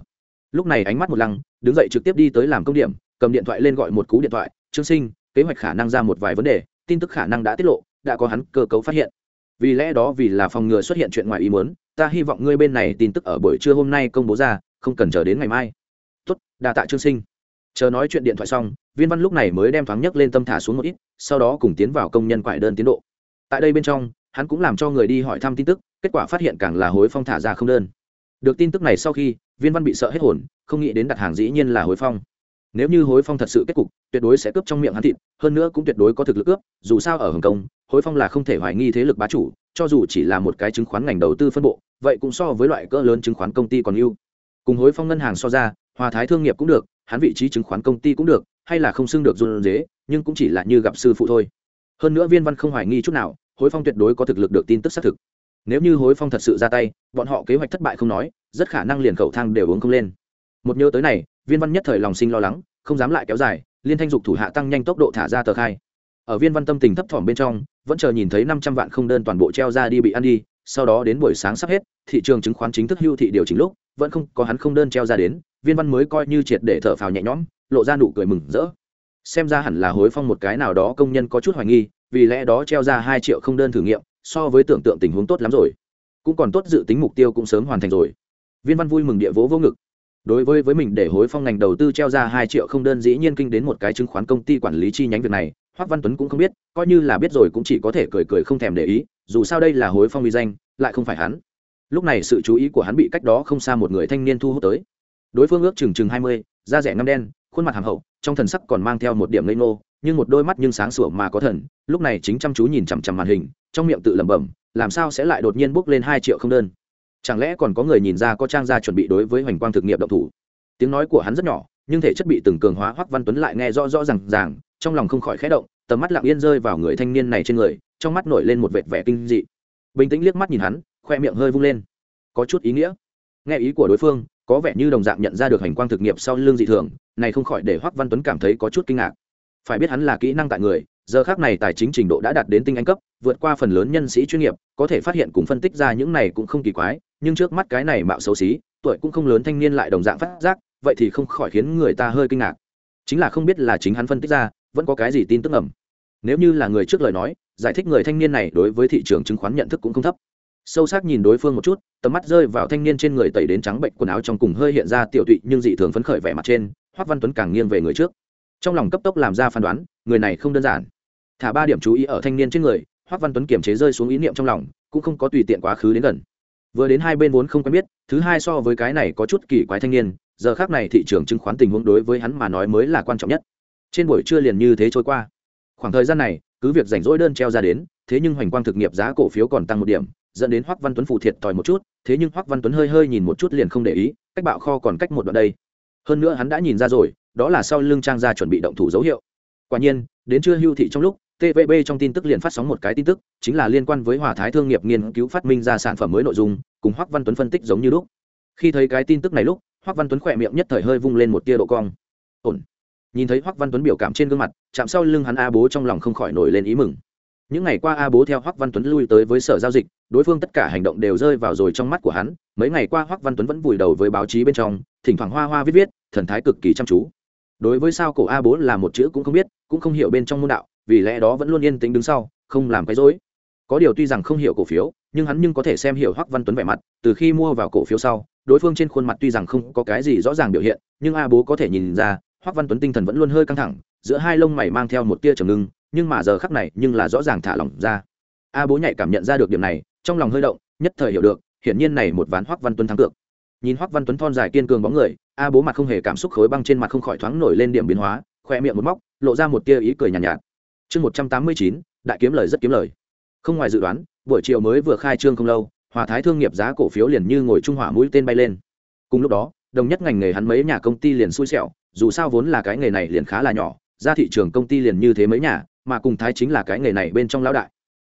Lúc này ánh mắt một lăng, đứng dậy trực tiếp đi tới làm công điểm, cầm điện thoại lên gọi một cú điện thoại, trương sinh, kế hoạch khả năng ra một vài vấn đề, tin tức khả năng đã tiết lộ, đã có hắn cơ cấu phát hiện vì lẽ đó vì là phòng ngừa xuất hiện chuyện ngoài ý muốn, ta hy vọng ngươi bên này tin tức ở buổi trưa hôm nay công bố ra, không cần chờ đến ngày mai. Tốt, đa tạ trương sinh. Chờ nói chuyện điện thoại xong, viên văn lúc này mới đem thoáng nhấc lên tâm thả xuống một ít, sau đó cùng tiến vào công nhân quải đơn tiến độ. Tại đây bên trong, hắn cũng làm cho người đi hỏi thăm tin tức, kết quả phát hiện càng là hối phong thả ra không đơn. Được tin tức này sau khi, viên văn bị sợ hết hồn, không nghĩ đến đặt hàng dĩ nhiên là hối phong. Nếu như hối phong thật sự kết cục, tuyệt đối sẽ cướp trong miệng hắn thịt, hơn nữa cũng tuyệt đối có thực lực cướp, dù sao ở hồng kông hối phong là không thể hoài nghi thế lực bá chủ, cho dù chỉ là một cái chứng khoán ngành đầu tư phân bộ, vậy cũng so với loại cỡ lớn chứng khoán công ty còn ưu. Cùng hối phong ngân hàng so ra, hòa thái thương nghiệp cũng được, hắn vị trí chứng khoán công ty cũng được, hay là không xưng được run dế nhưng cũng chỉ là như gặp sư phụ thôi. Hơn nữa viên văn không hoài nghi chút nào, hối phong tuyệt đối có thực lực được tin tức xác thực. Nếu như hối phong thật sự ra tay, bọn họ kế hoạch thất bại không nói, rất khả năng liền khẩu thang đều uống không lên. Một nhớ tới này, viên văn nhất thời lòng sinh lo lắng, không dám lại kéo dài, liên thanh dục thủ hạ tăng nhanh tốc độ thả ra tờ khai ở viên văn tâm tình thấp thỏm bên trong, vẫn chờ nhìn thấy năm trăm vạn không đơn toàn bộ treo ra đi bị ăn đi, sau đó đến buổi sáng sắp hết, thị trường chứng khoán chính thức hưu thị điều chỉnh lúc, vẫn không có hắn không đơn treo ra đến, viên văn mới coi như triệt để thở phào nhẹ nhõm, lộ ra nụ cười mừng rỡ. Xem ra hẳn là hối phong một cái nào đó công nhân có chút hoài nghi, vì lẽ đó treo ra hai triệu không đơn thử nghiệm, so với tưởng tượng tình huống tốt lắm rồi. Cũng còn tốt dự tính mục tiêu cũng sớm hoàn thành rồi. Viên văn vui mừng địa vỗ vô ngực. Đối với với mình để hối phong ngành đầu tư treo ra hai triệu không đơn dĩ nhiên kinh đến một cái chứng khoán công ty quản lý chi nhánh việc này hoắc văn tuấn cũng không biết, coi như là biết rồi cũng chỉ có thể cười cười không thèm để ý, dù sao đây là hối phong uy danh, lại không phải hắn. Lúc này sự chú ý của hắn bị cách đó không xa một người thanh niên thu hút tới. Đối phương ước chừng chừng hai mươi, da rẻ ngăm đen, khuôn mặt hàm hậu, trong thần sắc còn mang theo một điểm lây nô nhưng một đôi mắt nhưng sáng sủa mà có thần, lúc này chính chăm chú nhìn chằm chằm màn hình, trong miệng tự lẩm bẩm, làm sao sẽ lại đột nhiên bốc lên hai triệu không đơn? Chẳng lẽ còn có người nhìn ra có trang gia chuẩn bị đối với hoành quang thực nghiệp động thủ? Tiếng nói của hắn rất nhỏ, nhưng thể chất bị từng cường hóa hoắc văn tuấn lại nghe rõ rõ rằng ràng trong lòng không khỏi khẽ động, tầm mắt lặng yên rơi vào người thanh niên này trên người, trong mắt nổi lên một vệt vẻ kinh dị. Bình tĩnh liếc mắt nhìn hắn, khoe miệng hơi vung lên. Có chút ý nghĩa. Nghe ý của đối phương, có vẻ như đồng dạng nhận ra được hành quang thực nghiệp sau lưng dị thường, này không khỏi để hoắc văn tuấn cảm thấy có chút kinh ngạc. Phải biết hắn là kỹ năng tại người, giờ khác này tài chính trình độ đã đạt đến tinh anh cấp, vượt qua phần lớn nhân sĩ chuyên nghiệp, có thể phát hiện cùng phân tích ra những này cũng không kỳ quái, nhưng trước mắt cái này mạo xấu xí, tuổi cũng không lớn thanh niên lại đồng dạng phát giác, vậy thì không khỏi khiến người ta hơi kinh ngạc. Chính là không biết là chính hắn phân tích ra vẫn có cái gì tin tức ẩm nếu như là người trước lời nói, giải thích người thanh niên này đối với thị trường chứng khoán nhận thức cũng không thấp. Sâu sắc nhìn đối phương một chút, tầm mắt rơi vào thanh niên trên người tẩy đến trắng bệnh quần áo trong cùng hơi hiện ra tiểu tụy nhưng dị thường phấn khởi vẻ mặt trên, hoắc văn tuấn càng nghiêng về người trước. Trong lòng cấp tốc làm ra phán đoán, người này không đơn giản. Thả ba điểm chú ý ở thanh niên trên người, hoắc văn tuấn kiềm chế rơi xuống ý niệm trong lòng, cũng không có tùy tiện quá khứ đến gần. Vừa đến hai bên vốn không quen biết, thứ hai so với cái này có chút kỳ quái thanh niên, giờ khác này thị trường chứng khoán tình huống đối với hắn mà nói mới là quan trọng nhất trên buổi trưa liền như thế trôi qua. Khoảng thời gian này, cứ việc rảnh rỗi đơn treo ra đến, thế nhưng hoành quang thực nghiệp giá cổ phiếu còn tăng một điểm, dẫn đến hoắc văn tuấn phụ thiệt thòi một chút, thế nhưng hoắc văn tuấn hơi hơi nhìn một chút liền không để ý, cách bạo kho còn cách một đoạn đây. Hơn nữa hắn đã nhìn ra rồi, đó là sau lưng trang ra chuẩn bị động thủ dấu hiệu. Quả nhiên, đến trưa hưu thị trong lúc tvb trong tin tức liền phát sóng một cái tin tức, chính là liên quan với hòa thái thương nghiệp nghiên cứu phát minh ra sản phẩm mới nội dung, cùng hoắc văn tuấn phân tích giống như lúc. Khi thấy cái tin tức này lúc, hoắc văn tuấn khỏe miệng nhất thời hơi vung lên một tia độ cong. Ổn nhìn thấy hoắc văn tuấn biểu cảm trên gương mặt chạm sau lưng hắn a bố trong lòng không khỏi nổi lên ý mừng những ngày qua a bố theo hoắc văn tuấn lui tới với sở giao dịch đối phương tất cả hành động đều rơi vào rồi trong mắt của hắn mấy ngày qua hoắc văn tuấn vẫn vùi đầu với báo chí bên trong thỉnh thoảng hoa hoa viết viết thần thái cực kỳ chăm chú đối với sao cổ a bố là một chữ cũng không biết cũng không hiểu bên trong môn đạo vì lẽ đó vẫn luôn yên tĩnh đứng sau không làm cái dối có điều tuy rằng không hiểu cổ phiếu nhưng hắn nhưng có thể xem hiểu hoắc văn tuấn vẻ mặt từ khi mua vào cổ phiếu sau đối phương trên khuôn mặt tuy rằng không có cái gì rõ ràng biểu hiện nhưng a bố có thể nhìn ra hoắc văn tuấn tinh thần vẫn luôn hơi căng thẳng giữa hai lông mày mang theo một tia trầm ngưng nhưng mà giờ khắc này nhưng là rõ ràng thả lỏng ra. A bố nhạy cảm nhận ra được điểm này trong lòng hơi động nhất thời hiểu được hiển nhiên này một ván hoắc văn tuấn thắng cược. Nhìn hoắc văn tuấn thon dài kiên cường bóng người a bố mặt không hề cảm xúc khối băng trên mặt không khỏi thoáng nổi lên điểm biến hóa khoe miệng một móc lộ ra một tia ý cười nhàn nhạt, nhạt. Chương một trăm tám mươi chín đại kiếm lời rất kiếm lời. Không ngoài dự đoán buổi chiều mới vừa khai trương không lâu hòa thái thương nghiệp giá cổ phiếu liền như ngồi trung hỏa mũi tên bay lên. Cùng lúc đó đồng nhất ngành nghề hắn mấy nhà công ty liền xui xẻo dù sao vốn là cái nghề này liền khá là nhỏ, ra thị trường công ty liền như thế mấy nhà, mà cùng thái chính là cái nghề này bên trong lão đại.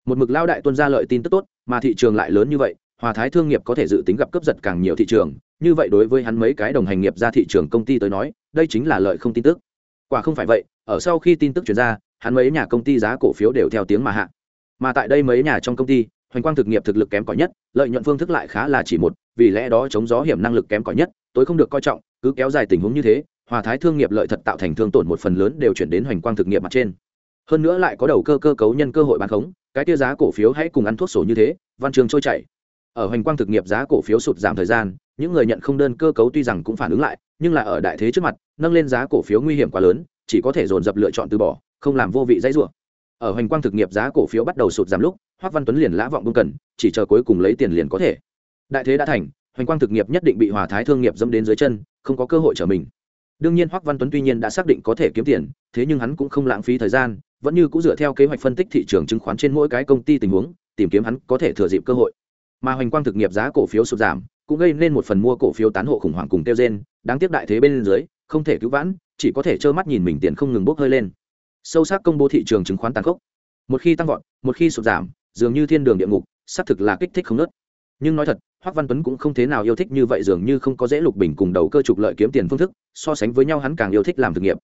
Một mực lão đại tuân ra lợi tin tức tốt, mà thị trường lại lớn như vậy, hòa thái thương nghiệp có thể dự tính gặp cấp giật càng nhiều thị trường, như vậy đối với hắn mấy cái đồng hành nghiệp ra thị trường công ty tới nói, đây chính là lợi không tin tức. Quả không phải vậy, ở sau khi tin tức chuyển ra, hắn mấy nhà công ty giá cổ phiếu đều theo tiếng mà hạ. Mà tại đây mấy nhà trong công ty, hoành quang thực nghiệp thực lực kém cỏi nhất, lợi nhuận phương thức lại khá là chỉ một, vì lẽ đó chống gió hiểm năng lực kém cỏi nhất, tối không được coi trọng, cứ kéo dài tình huống như thế hòa thái thương nghiệp lợi thật tạo thành thương tổn một phần lớn đều chuyển đến hoành quang thực nghiệp mặt trên. Hơn nữa lại có đầu cơ cơ cấu nhân cơ hội bán khống, cái tia giá cổ phiếu hãy cùng ăn thuốc sổ như thế, văn trường trôi chảy. Ở hoành quang thực nghiệp giá cổ phiếu sụt giảm thời gian, những người nhận không đơn cơ cấu tuy rằng cũng phản ứng lại, nhưng là ở đại thế trước mặt, nâng lên giá cổ phiếu nguy hiểm quá lớn, chỉ có thể dồn dập lựa chọn từ bỏ, không làm vô vị dãy rủa. Ở hoành quang thực nghiệp giá cổ phiếu bắt đầu sụt giảm lúc hoắc văn tuấn liền lã vọng bưng cần, chỉ chờ cuối cùng lấy tiền liền có thể. Đại thế đã thành, hoành quang thực nghiệp nhất định bị hòa thái thương nghiệp dâm đến dưới chân, không có cơ hội trở mình đương nhiên hoắc văn tuấn tuy nhiên đã xác định có thể kiếm tiền, thế nhưng hắn cũng không lãng phí thời gian, vẫn như cũng dựa theo kế hoạch phân tích thị trường chứng khoán trên mỗi cái công ty tình huống, tìm kiếm hắn có thể thừa dịp cơ hội. Mà hoành quang thực nghiệp giá cổ phiếu sụt giảm, cũng gây nên một phần mua cổ phiếu tán hộ khủng hoảng cùng tiêu gen đáng tiếc đại thế bên dưới, không thể cứu vãn, chỉ có thể trơ mắt nhìn mình tiền không ngừng bốc hơi lên. Sâu sắc công bố thị trường chứng khoán tàn khốc. Một khi tăng vọt, một khi sụt giảm, dường như thiên đường địa ngục, xác thực là kích thích không nớt nhưng nói thật hoắc văn tuấn cũng không thế nào yêu thích như vậy, dường như không có dễ lục bình cùng đầu cơ trục lợi kiếm tiền phương thức, so sánh với nhau hắn càng yêu thích làm thực nghiệp.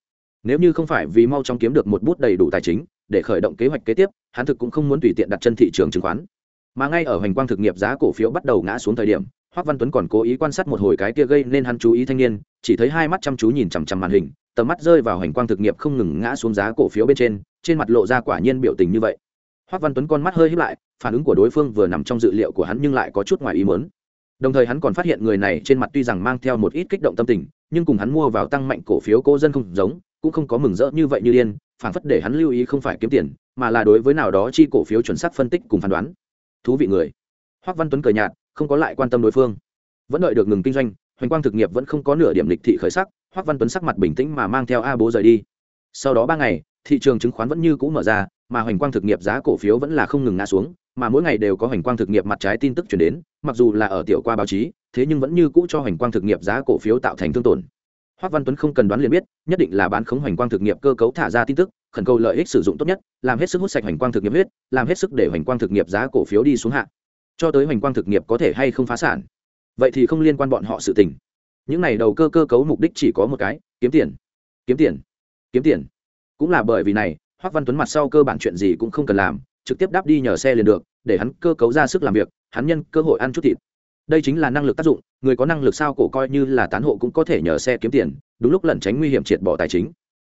Nếu như không phải vì mau chóng kiếm được một bút đầy đủ tài chính, để khởi động kế hoạch kế tiếp, hắn thực cũng không muốn tùy tiện đặt chân thị trường chứng khoán. Mà ngay ở hoành quang thực nghiệp giá cổ phiếu bắt đầu ngã xuống thời điểm hoắc văn tuấn còn cố ý quan sát một hồi cái kia gây nên hắn chú ý thanh niên, chỉ thấy hai mắt chăm chú nhìn chằm chằm màn hình, tầm mắt rơi vào hoành quang thực nghiệp không ngừng ngã xuống giá cổ phiếu bên trên trên mặt lộ ra quả nhiên biểu tình như vậy hoắc văn tuấn con mắt hơi híp lại, phản ứng của đối phương vừa nằm trong dự liệu của hắn nhưng lại có chút ngoài ý muốn. Đồng thời hắn còn phát hiện người này trên mặt tuy rằng mang theo một ít kích động tâm tình, nhưng cùng hắn mua vào tăng mạnh cổ phiếu cô dân không giống, cũng không có mừng rỡ như vậy như điên, phản phất để hắn lưu ý không phải kiếm tiền, mà là đối với nào đó chi cổ phiếu chuẩn xác phân tích cùng phán đoán. Thú vị người. Hoắc văn tuấn cười nhạt, không có lại quan tâm đối phương. Vẫn đợi được ngừng kinh doanh, hoành quang thực nghiệp vẫn không có nửa điểm lịch thị khởi sắc hoắc văn tuấn sắc mặt bình tĩnh mà mang theo a bố rời đi. Sau đó ba ngày, thị trường chứng khoán vẫn như cũ mở ra mà hoành quang thực nghiệp giá cổ phiếu vẫn là không ngừng ngã xuống mà mỗi ngày đều có hoành quang thực nghiệp mặt trái tin tức chuyển đến mặc dù là ở tiểu qua báo chí thế nhưng vẫn như cũ cho hoành quang thực nghiệp giá cổ phiếu tạo thành thương tổn Hoắc Văn Tuấn không cần đoán liền biết, nhất định là bán khống hoành quang thực nghiệp cơ cấu thả ra tin tức, khẩn cầu lợi ích sử dụng tốt nhất, làm hết sức hút sạch hoành quang thực nghiệp huyết, làm hết sức để hoành quang thực nghiệp giá cổ phiếu đi xuống hạ. Cho tới hoành quang thực nghiệp có thể hay không phá sản, vậy thì không liên quan bọn họ sự tình. Những này đầu cơ cơ cấu mục đích chỉ có một cái, kiếm tiền. Kiếm tiền. Kiếm tiền. Cũng là bởi vì này, Hoắc Văn Tuấn mặt sau cơ bản chuyện gì cũng không cần làm, trực tiếp đáp đi nhờ xe liền được, để hắn cơ cấu ra sức làm việc, hắn nhân cơ hội ăn chút thịt. Đây chính là năng lực tác dụng người có năng lực sao cổ coi như là tán hộ cũng có thể nhờ xe kiếm tiền đúng lúc lẩn tránh nguy hiểm triệt bỏ tài chính.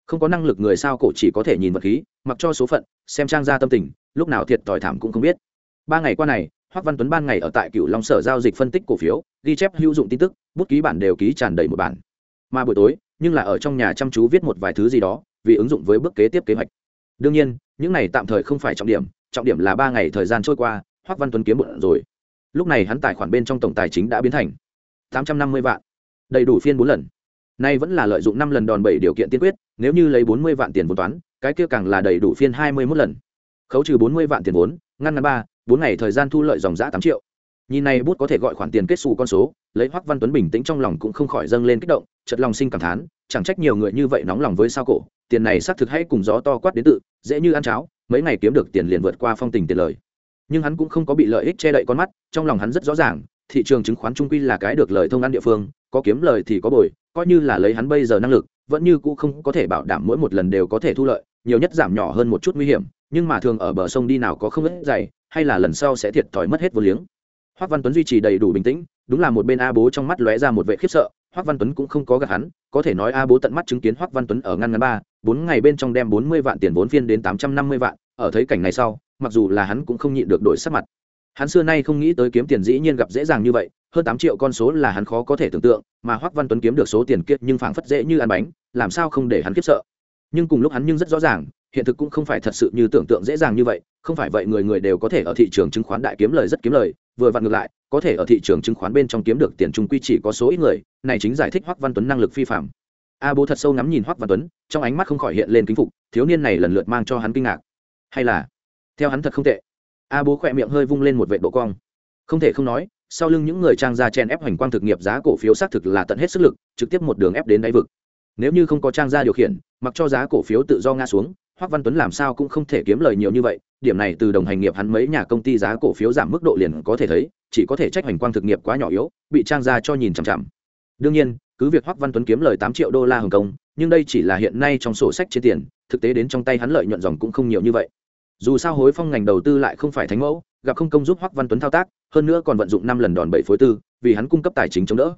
Không có năng lực người sao cổ chỉ có thể nhìn vật khí mặc cho số phận xem trang ra tâm tình lúc nào thiệt tỏi thảm cũng không biết. Ba ngày qua này hoắc văn tuấn ban ngày ở tại cựu long sở giao dịch phân tích cổ phiếu ghi chép hữu dụng tin tức bút ký bản đều ký tràn đầy một bản. Mà buổi tối nhưng là ở trong nhà chăm chú viết một vài thứ gì đó vì ứng dụng với bước kế tiếp kế hoạch đương nhiên, những này tạm thời không phải trọng điểm trọng điểm là ba ngày thời gian trôi qua hoắc văn tuấn kiếm bụng rồi. Lúc này hắn tài khoản bên trong tổng tài chính đã biến thành tám trăm năm mươi vạn. Đầy đủ phiên bốn lần. Nay vẫn là lợi dụng năm lần đòn bẩy điều kiện tiên quyết, nếu như lấy bốn mươi vạn tiền vốn toán, cái kia càng là đầy đủ phiên hai mươi mốt lần. Khấu trừ bốn mươi vạn tiền vốn, ngăn ngắn ba, bốn ngày thời gian thu lợi dòng giã tám triệu. Nhìn này bút có thể gọi khoản tiền kết xù con số, lấy hoắc văn tuấn bình tĩnh trong lòng cũng không khỏi dâng lên kích động chật lòng sinh cảm thán chẳng trách nhiều người như vậy nóng lòng với sao cổ, tiền này xác thực hay cùng gió to quát đến tự, dễ như ăn cháo, mấy ngày kiếm được tiền liền vượt qua phong tình tiền lời. Nhưng hắn cũng không có bị lợi ích che đậy con mắt, trong lòng hắn rất rõ ràng, thị trường chứng khoán trung quy là cái được lời thông ăn địa phương, có kiếm lời thì có bồi, coi như là lấy hắn bây giờ năng lực, vẫn như cũ không có thể bảo đảm mỗi một lần đều có thể thu lợi, nhiều nhất giảm nhỏ hơn một chút nguy hiểm, nhưng mà thường ở bờ sông đi nào có không ít dày, hay là lần sau sẽ thiệt thòi mất hết vô liếng. Hoác văn tuấn duy trì đầy đủ bình tĩnh, đúng là một bên a bố trong mắt lóe ra một vệ khiếp sợ, hoác văn tuấn cũng không có gạt hắn có thể nói a bố tận mắt chứng kiến hoắc văn tuấn ở ngăn ngắn ba, bốn ngày bên trong đem bốn mươi vạn tiền vốn phiên đến tám trăm năm mươi vạn, ở thấy cảnh này sau, mặc dù là hắn cũng không nhịn được đổi sắc mặt. Hắn xưa nay không nghĩ tới kiếm tiền dĩ nhiên gặp dễ dàng như vậy, hơn tám triệu con số là hắn khó có thể tưởng tượng, mà hoắc văn tuấn kiếm được số tiền kiệt nhưng phảng phất dễ như ăn bánh, làm sao không để hắn khiếp sợ. Nhưng cùng lúc hắn nhưng rất rõ ràng, hiện thực cũng không phải thật sự như tưởng tượng dễ dàng như vậy, không phải vậy người người đều có thể ở thị trường chứng khoán đại kiếm lời rất kiếm lời, vừa vặn ngược lại có thể ở thị trường chứng khoán bên trong kiếm được tiền trung quy chỉ có số ít người, này chính giải thích hoắc văn tuấn năng lực phi phạm. A bố thật sâu ngắm nhìn hoắc văn tuấn, trong ánh mắt không khỏi hiện lên kính phục, thiếu niên này lần lượt mang cho hắn kinh ngạc. Hay là, theo hắn thật không tệ. A bố khỏe miệng hơi vung lên một vệ độ cong. Không thể không nói, sau lưng những người trang gia chen ép hoành quang thực nghiệp giá cổ phiếu xác thực là tận hết sức lực, trực tiếp một đường ép đến đáy vực. Nếu như không có trang gia điều khiển, mặc cho giá cổ phiếu tự do ngã xuống, hoắc văn tuấn làm sao cũng không thể kiếm lời nhiều như vậy điểm này từ đồng hành nghiệp hắn mấy nhà công ty giá cổ phiếu giảm mức độ liền có thể thấy, chỉ có thể trách hoành quang thực nghiệp quá nhỏ yếu, bị trang ra cho nhìn chằm chằm. Đương nhiên, cứ việc hoắc văn tuấn kiếm lời tám triệu đô la hồng kông, nhưng đây chỉ là hiện nay trong sổ sách trên tiền, thực tế đến trong tay hắn lợi nhuận dòng cũng không nhiều như vậy. Dù sao hối phong ngành đầu tư lại không phải thánh mẫu, gặp không công giúp hoắc văn tuấn thao tác, hơn nữa còn vận dụng năm lần đòn bẩy phối tư, vì hắn cung cấp tài chính chống đỡ.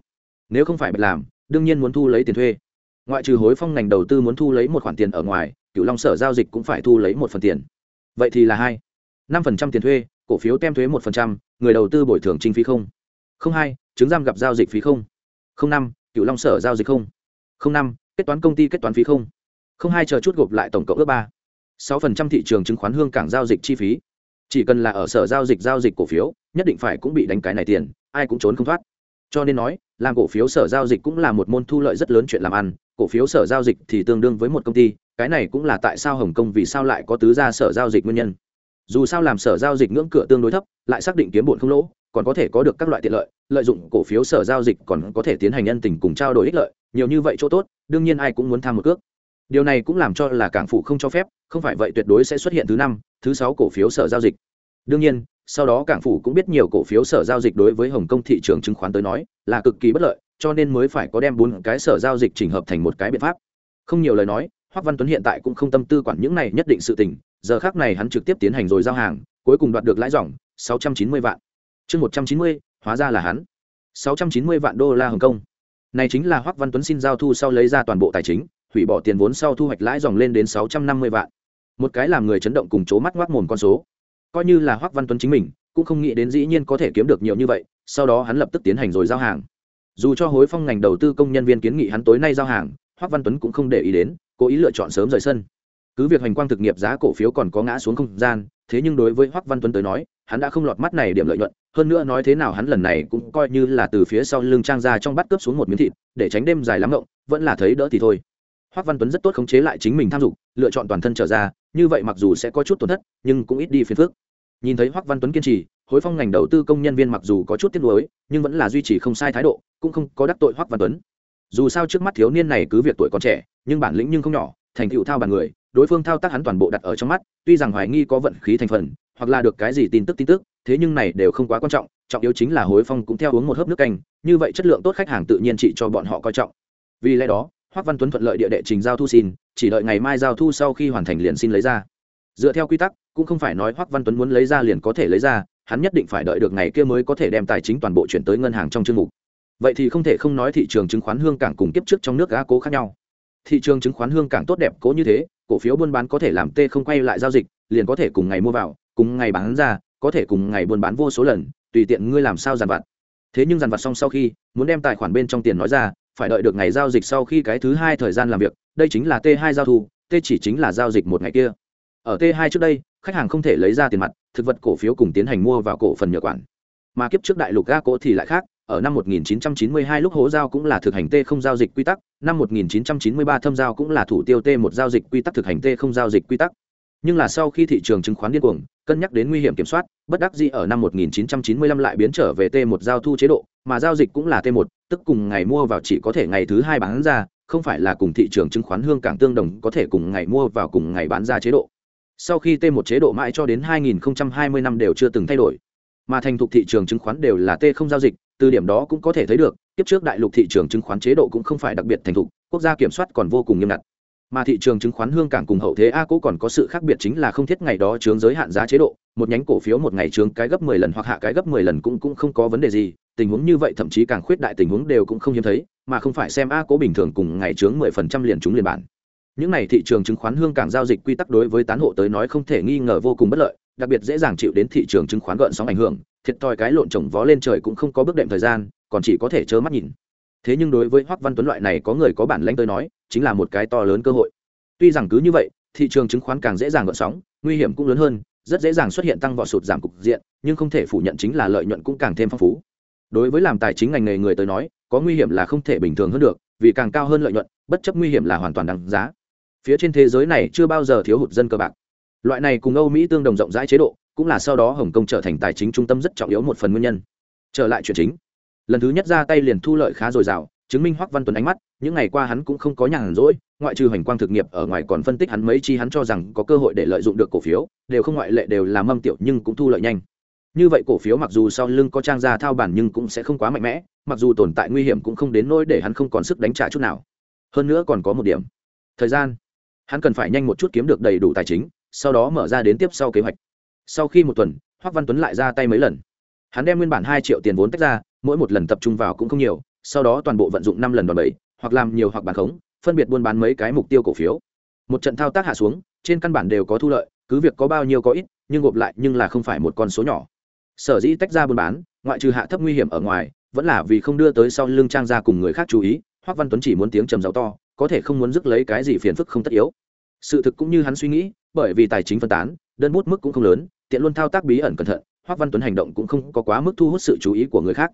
Nếu không phải bạch làm, đương nhiên muốn thu lấy tiền thuê. Ngoại trừ hối phong ngành đầu tư muốn thu lấy một khoản tiền ở ngoài cựu long sở giao dịch cũng phải thu lấy một phần tiền vậy thì là hai. Năm phần trăm tiền thuê, cổ phiếu tem thuế một phần trăm, người đầu tư bồi thường chi phí không. Không hai, chứng giam gặp giao dịch phí không. Không năm cựu long sở giao dịch không. Không năm, kết toán công ty kết toán phí không. Không hai chờ chút gộp lại tổng cộng ước ba. Sáu phần trăm thị trường chứng khoán hương cảng giao dịch chi phí. Chỉ cần là ở sở giao dịch giao dịch cổ phiếu, nhất định phải cũng bị đánh cái này tiền, ai cũng trốn không thoát. Cho nên nói, làm cổ phiếu sở giao dịch cũng là một môn thu lợi rất lớn chuyện làm ăn, cổ phiếu sở giao dịch thì tương đương với một công ty cái này cũng là tại sao hồng kông vì sao lại có tứ gia sở giao dịch nguyên nhân. Dù sao làm sở giao dịch ngưỡng cửa tương đối thấp, lại xác định kiếm bụn không lỗ, còn có thể có được các loại tiện lợi lợi dụng cổ phiếu sở giao dịch còn có thể tiến hành nhân tình cùng trao đổi ích lợi, nhiều như vậy chỗ tốt, đương nhiên ai cũng muốn tham một cước. Điều này cũng làm cho là cảng phủ không cho phép, không phải vậy tuyệt đối sẽ xuất hiện thứ năm, thứ sáu cổ phiếu sở giao dịch. Đương nhiên, sau đó cảng phủ cũng biết nhiều cổ phiếu sở giao dịch đối với hồng kông thị trường chứng khoán tới nói, là cực kỳ bất lợi, cho nên mới phải có đem bốn cái sở giao dịch chỉnh hợp thành một cái biện pháp. Không nhiều lời nói hoắc văn tuấn hiện tại cũng không tâm tư quản những này nhất định sự tình, giờ khác này hắn trực tiếp tiến hành rồi giao hàng, cuối cùng đoạt được lãi dòng, sáu trăm chín mươi vạn. Chương một trăm chín mươi, hóa ra là hắn. sáu trăm chín mươi vạn đô la hồng kông. Này chính là hoắc văn tuấn xin giao thu sau lấy ra toàn bộ tài chính, hủy bỏ tiền vốn sau thu hoạch lãi dòng lên đến sáu trăm năm mươi vạn. Một cái làm người chấn động cùng chố mắt ngoác mồm con số. Coi như là hoắc văn tuấn chính mình, cũng không nghĩ đến dĩ nhiên có thể kiếm được nhiều như vậy, sau đó hắn lập tức tiến hành rồi giao hàng. Dù cho hối phong ngành đầu tư công nhân viên kiến nghị hắn tối nay giao hàng hoắc văn tuấn cũng không để ý đến, cố ý lựa chọn sớm rời sân. Cứ việc hành quang thực nghiệp giá cổ phiếu còn có ngã xuống không gian, thế nhưng đối với hoắc văn tuấn tới nói, hắn đã không lọt mắt này điểm lợi nhuận. Hơn nữa nói thế nào hắn lần này cũng coi như là từ phía sau lưng trang ra trong bắt cướp xuống một miếng thịt, để tránh đêm dài lắm ngộng, vẫn là thấy đỡ thì thôi. Hoắc văn tuấn rất tốt khống chế lại chính mình tham dục, lựa chọn toàn thân trở ra, như vậy mặc dù sẽ có chút tổn thất, nhưng cũng ít đi phiền phức. Nhìn thấy hoắc văn tuấn kiên trì, hối phong ngành đầu tư công nhân viên mặc dù có chút tiếc nuối, nhưng vẫn là duy trì không sai thái độ, cũng không có đắc tội hoắc văn tuấn dù sao trước mắt thiếu niên này cứ việc tuổi còn trẻ, nhưng bản lĩnh nhưng không nhỏ, thành tựu thao bàn người, đối phương thao tác hắn toàn bộ đặt ở trong mắt, tuy rằng hoài nghi có vận khí thành phần, hoặc là được cái gì tin tức tin tức, thế nhưng này đều không quá quan trọng trọng yếu chính là hối phong cũng theo uống một hớp nước canh, như vậy chất lượng tốt khách hàng tự nhiên trị cho bọn họ coi trọng. Vì lẽ đó hoắc văn tuấn thuận lợi địa đệ trình giao thu xin, chỉ đợi ngày mai giao thu sau khi hoàn thành liền xin lấy ra. Dựa theo quy tắc, cũng không phải nói hoắc văn tuấn muốn lấy ra liền có thể lấy ra, hắn nhất định phải đợi được ngày kia mới có thể đem tài chính toàn bộ chuyển tới ngân hàng trong chương mục vậy thì không thể không nói thị trường chứng khoán hương cảng cùng kiếp trước trong nước gá cố khác nhau. Thị trường chứng khoán hương cảng tốt đẹp cố như thế, cổ phiếu buôn bán có thể làm tê không quay lại giao dịch, liền có thể cùng ngày mua vào, cùng ngày bán ra, có thể cùng ngày buôn bán vô số lần, tùy tiện ngươi làm sao dàn vặt. Thế nhưng dàn vặt xong sau khi, muốn đem tài khoản bên trong tiền nói ra, phải đợi được ngày giao dịch sau khi cái thứ hai thời gian làm việc, đây chính là t 2 giao thu, t chỉ chính là giao dịch một ngày kia. Ở t 2 trước đây, khách hàng không thể lấy ra tiền mặt, thực vật cổ phiếu cùng tiến hành mua vào cổ phần nhờ quản. Mà kiếp trước đại lục ga cổ thì lại khác ở năm 1992 lúc hố giao cũng là thực hành T không giao dịch quy tắc, năm 1993 thâm giao cũng là thủ tiêu T một giao dịch quy tắc thực hành T không giao dịch quy tắc. Nhưng là sau khi thị trường chứng khoán điên cuồng, cân nhắc đến nguy hiểm kiểm soát, bất đắc dĩ ở năm 1995 lại biến trở về T một giao thu chế độ, mà giao dịch cũng là T một, tức cùng ngày mua vào chỉ có thể ngày thứ hai bán ra, không phải là cùng thị trường chứng khoán hương cảng tương đồng có thể cùng ngày mua vào cùng ngày bán ra chế độ. Sau khi T một chế độ mãi cho đến 2020 năm đều chưa từng thay đổi, mà thành thục thị trường chứng khoán đều là T không giao dịch, từ điểm đó cũng có thể thấy được tiếp trước đại lục thị trường chứng khoán chế độ cũng không phải đặc biệt thành thục, quốc gia kiểm soát còn vô cùng nghiêm ngặt. Mà thị trường chứng khoán hương cảng cùng hậu thế a cố còn có sự khác biệt chính là không thiết ngày đó chướng giới hạn giá chế độ, một nhánh cổ phiếu một ngày chướng cái gấp mười lần hoặc hạ cái gấp mười lần cũng cũng không có vấn đề gì, tình huống như vậy thậm chí càng khuyết đại tình huống đều cũng không hiếm thấy, mà không phải xem a cố bình thường cùng ngày chướng mười phần trăm liền chúng liền bản. Những này thị trường chứng khoán hương cảng giao dịch quy tắc đối với tán hộ tới nói không thể nghi ngờ vô cùng bất lợi đặc biệt dễ dàng chịu đến thị trường chứng khoán gợn sóng ảnh hưởng, thiệt thòi cái lộn trồng vó lên trời cũng không có bước đệm thời gian, còn chỉ có thể trơ mắt nhìn. Thế nhưng đối với hoắc văn tuấn loại này có người có bản lãnh tới nói, chính là một cái to lớn cơ hội. Tuy rằng cứ như vậy, thị trường chứng khoán càng dễ dàng gợn sóng, nguy hiểm cũng lớn hơn, rất dễ dàng xuất hiện tăng vọt sụt giảm cục diện, nhưng không thể phủ nhận chính là lợi nhuận cũng càng thêm phong phú. Đối với làm tài chính ngành nghề người tới nói, có nguy hiểm là không thể bình thường hơn được, vì càng cao hơn lợi nhuận, bất chấp nguy hiểm là hoàn toàn đáng giá. Phía trên thế giới này chưa bao giờ thiếu hụt dân cơ bạc loại này cùng âu mỹ tương đồng rộng rãi chế độ, cũng là sau đó hồng kông trở thành tài chính trung tâm rất trọng yếu một phần nguyên nhân. Trở lại chuyện chính. Lần thứ nhất ra tay liền thu lợi khá dồi dào, chứng minh hoắc văn tuấn ánh mắt, những ngày qua hắn cũng không có nhàn rỗi, ngoại trừ hoành quang thực nghiệp ở ngoài còn phân tích hắn mấy chi hắn cho rằng có cơ hội để lợi dụng được cổ phiếu, đều không ngoại lệ đều là mâm tiểu nhưng cũng thu lợi nhanh. Như vậy cổ phiếu mặc dù sau lưng có trang gia thao bản nhưng cũng sẽ không quá mạnh mẽ, mặc dù tồn tại nguy hiểm cũng không đến nỗi để hắn không còn sức đánh trả chút nào. Hơn nữa còn có một điểm. Thời gian. Hắn cần phải nhanh một chút kiếm được đầy đủ tài chính sau đó mở ra đến tiếp sau kế hoạch. Sau khi một tuần hoắc văn tuấn lại ra tay mấy lần. Hắn đem nguyên bản hai triệu tiền vốn tách ra, mỗi một lần tập trung vào cũng không nhiều, sau đó toàn bộ vận dụng năm lần đòn bẩy, hoặc làm nhiều hoặc bán khống, phân biệt buôn bán mấy cái mục tiêu cổ phiếu. Một trận thao tác hạ xuống, trên căn bản đều có thu lợi, cứ việc có bao nhiêu có ít, nhưng gộp lại nhưng là không phải một con số nhỏ. Sở dĩ tách ra buôn bán, ngoại trừ hạ thấp nguy hiểm ở ngoài, vẫn là vì không đưa tới sau lưng trang ra cùng người khác chú ý hoắc văn tuấn chỉ muốn tiếng trầm giàu to, có thể không muốn rước lấy cái gì phiền phức không tất yếu. Sự thực cũng như hắn suy nghĩ bởi vì tài chính phân tán, đơn bút mức cũng không lớn, tiện luôn thao tác bí ẩn cẩn thận hoắc văn tuấn hành động cũng không có quá mức thu hút sự chú ý của người khác.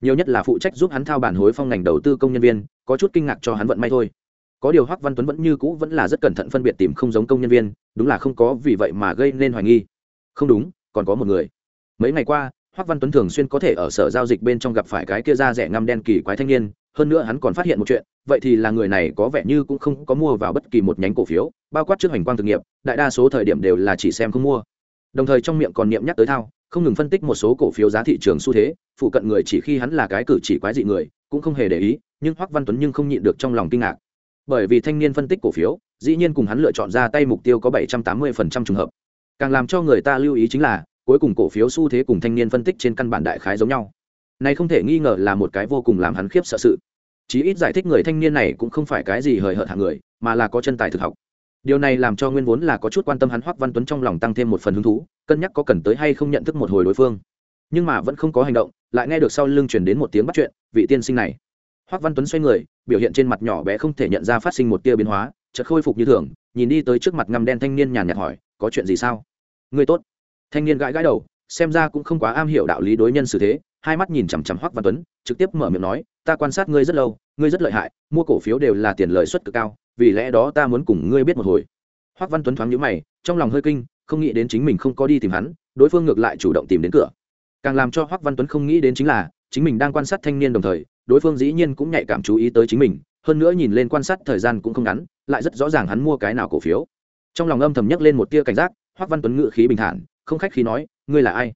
Nhiều nhất là phụ trách giúp hắn thao bản hối phong ngành đầu tư công nhân viên, có chút kinh ngạc cho hắn vận may thôi. Có điều hoắc văn tuấn vẫn như cũ vẫn là rất cẩn thận phân biệt tìm không giống công nhân viên, đúng là không có vì vậy mà gây nên hoài nghi. Không đúng, còn có một người. Mấy ngày qua, hoắc văn tuấn thường xuyên có thể ở sở giao dịch bên trong gặp phải cái kia da rẻ ngăm đen kỳ quái thanh niên hơn nữa hắn còn phát hiện một chuyện, vậy thì là người này có vẻ như cũng không có mua vào bất kỳ một nhánh cổ phiếu, bao quát trước hành quang thực nghiệp, đại đa số thời điểm đều là chỉ xem không mua. Đồng thời trong miệng còn niệm nhắc tới thao, không ngừng phân tích một số cổ phiếu giá thị trường xu thế, phụ cận người chỉ khi hắn là cái cử chỉ quái dị người, cũng không hề để ý, nhưng hoắc văn tuấn nhưng không nhịn được trong lòng kinh ngạc. Bởi vì thanh niên phân tích cổ phiếu, dĩ nhiên cùng hắn lựa chọn ra tay mục tiêu có 780% trùng hợp. Càng làm cho người ta lưu ý chính là, cuối cùng cổ phiếu xu thế cùng thanh niên phân tích trên căn bản đại khái giống nhau này không thể nghi ngờ là một cái vô cùng làm hắn khiếp sợ sự. Chí ít giải thích người thanh niên này cũng không phải cái gì hời hợt hạng người, mà là có chân tài thực học. Điều này làm cho nguyên vốn là có chút quan tâm hắn hoắc văn tuấn trong lòng tăng thêm một phần hứng thú, cân nhắc có cần tới hay không nhận thức một hồi đối phương. Nhưng mà vẫn không có hành động, lại nghe được sau lưng truyền đến một tiếng bắt chuyện, vị tiên sinh này. Hoắc văn tuấn xoay người, biểu hiện trên mặt nhỏ bé không thể nhận ra phát sinh một tia biến hóa, chợt khôi phục như thường, nhìn đi tới trước mặt ngăm đen thanh niên nhàn nhạt hỏi, có chuyện gì sao? Người tốt. Thanh niên gãi gãi đầu, xem ra cũng không quá am hiểu đạo lý đối nhân xử thế hai mắt nhìn chằm chằm hoắc văn tuấn, trực tiếp mở miệng nói, ta quan sát ngươi rất lâu, ngươi rất lợi hại, mua cổ phiếu đều là tiền lợi suất cực cao, vì lẽ đó ta muốn cùng ngươi biết một hồi. Hoắc văn tuấn thoáng nhíu mày, trong lòng hơi kinh, không nghĩ đến chính mình không có đi tìm hắn, đối phương ngược lại chủ động tìm đến cửa. Càng làm cho hoắc văn tuấn không nghĩ đến chính là, chính mình đang quan sát thanh niên đồng thời, đối phương dĩ nhiên cũng nhạy cảm chú ý tới chính mình, hơn nữa nhìn lên quan sát thời gian cũng không ngắn, lại rất rõ ràng hắn mua cái nào cổ phiếu. Trong lòng âm thầm nhấc lên một tia cảnh giác, hoắc văn tuấn ngự khí bình thản, không khách khí nói, ngươi là ai?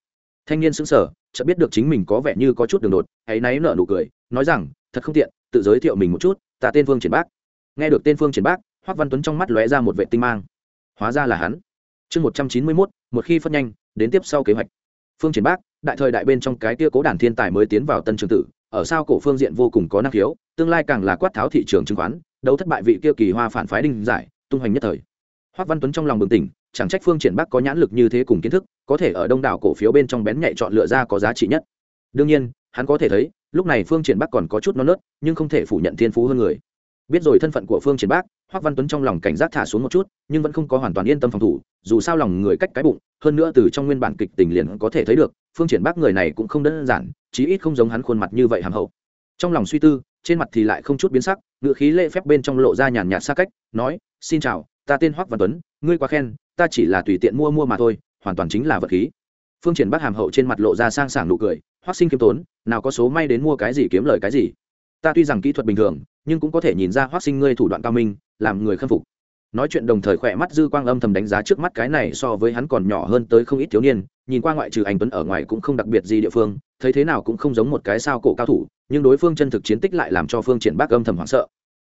Thanh niên sững sờ chợt biết được chính mình có vẻ như có chút đường đột, ấy náy nở nụ cười, nói rằng, thật không tiện, tự giới thiệu mình một chút, ta tên phương triển bác. Nghe được tên phương triển bác hoắc văn tuấn trong mắt lóe ra một vệ tinh mang. Hóa ra là hắn. Chương một trăm chín mươi mốt, một khi phát nhanh, đến tiếp sau kế hoạch. Phương triển bác, đại thời đại bên trong cái tia cố đản thiên tài mới tiến vào tân trường tử, ở sao cổ phương diện vô cùng có năng khiếu, tương lai càng là quát tháo thị trường chứng khoán, đấu thất bại vị kia kỳ hoa phản phái đinh giải, tung hoành nhất thời. Hoắc văn tuấn trong lòng bừng tỉnh, chẳng trách phương triển bác có nhãn lực như thế cùng kiến thức có thể ở đông đảo cổ phiếu bên trong bén nhạy chọn lựa ra có giá trị nhất. Đương nhiên, hắn có thể thấy, lúc này phương triển bắc còn có chút non nớt, nhưng không thể phủ nhận thiên phú hơn người. Biết rồi thân phận của phương triển bắc hoắc văn tuấn trong lòng cảnh giác thả xuống một chút, nhưng vẫn không có hoàn toàn yên tâm phòng thủ, dù sao lòng người cách cái bụng, hơn nữa từ trong nguyên bản kịch tình liền có thể thấy được, phương triển bắc người này cũng không đơn giản, chí ít không giống hắn khuôn mặt như vậy hàm hậu. Trong lòng suy tư, trên mặt thì lại không chút biến sắc, ngựa khí lễ phép bên trong lộ ra nhàn nhạt xa cách, nói, xin chào, ta tên hoắc văn tuấn, ngươi quá khen, ta chỉ là tùy tiện mua mua mà thôi hoàn toàn chính là vật khí. Phương triển bắc hàm hậu trên mặt lộ ra sang sảng nụ cười, hoắc sinh kiếm tốn, nào có số may đến mua cái gì kiếm lời cái gì. Ta tuy rằng kỹ thuật bình thường, nhưng cũng có thể nhìn ra hoắc sinh ngươi thủ đoạn cao minh, làm người khâm phục. Nói chuyện đồng thời khỏe mắt dư quang âm thầm đánh giá trước mắt cái này so với hắn còn nhỏ hơn tới không ít thiếu niên, nhìn qua ngoại trừ anh tuấn ở ngoài cũng không đặc biệt gì địa phương, thấy thế nào cũng không giống một cái sao cổ cao thủ, nhưng đối phương chân thực chiến tích lại làm cho phương triển bắc âm thầm hoảng sợ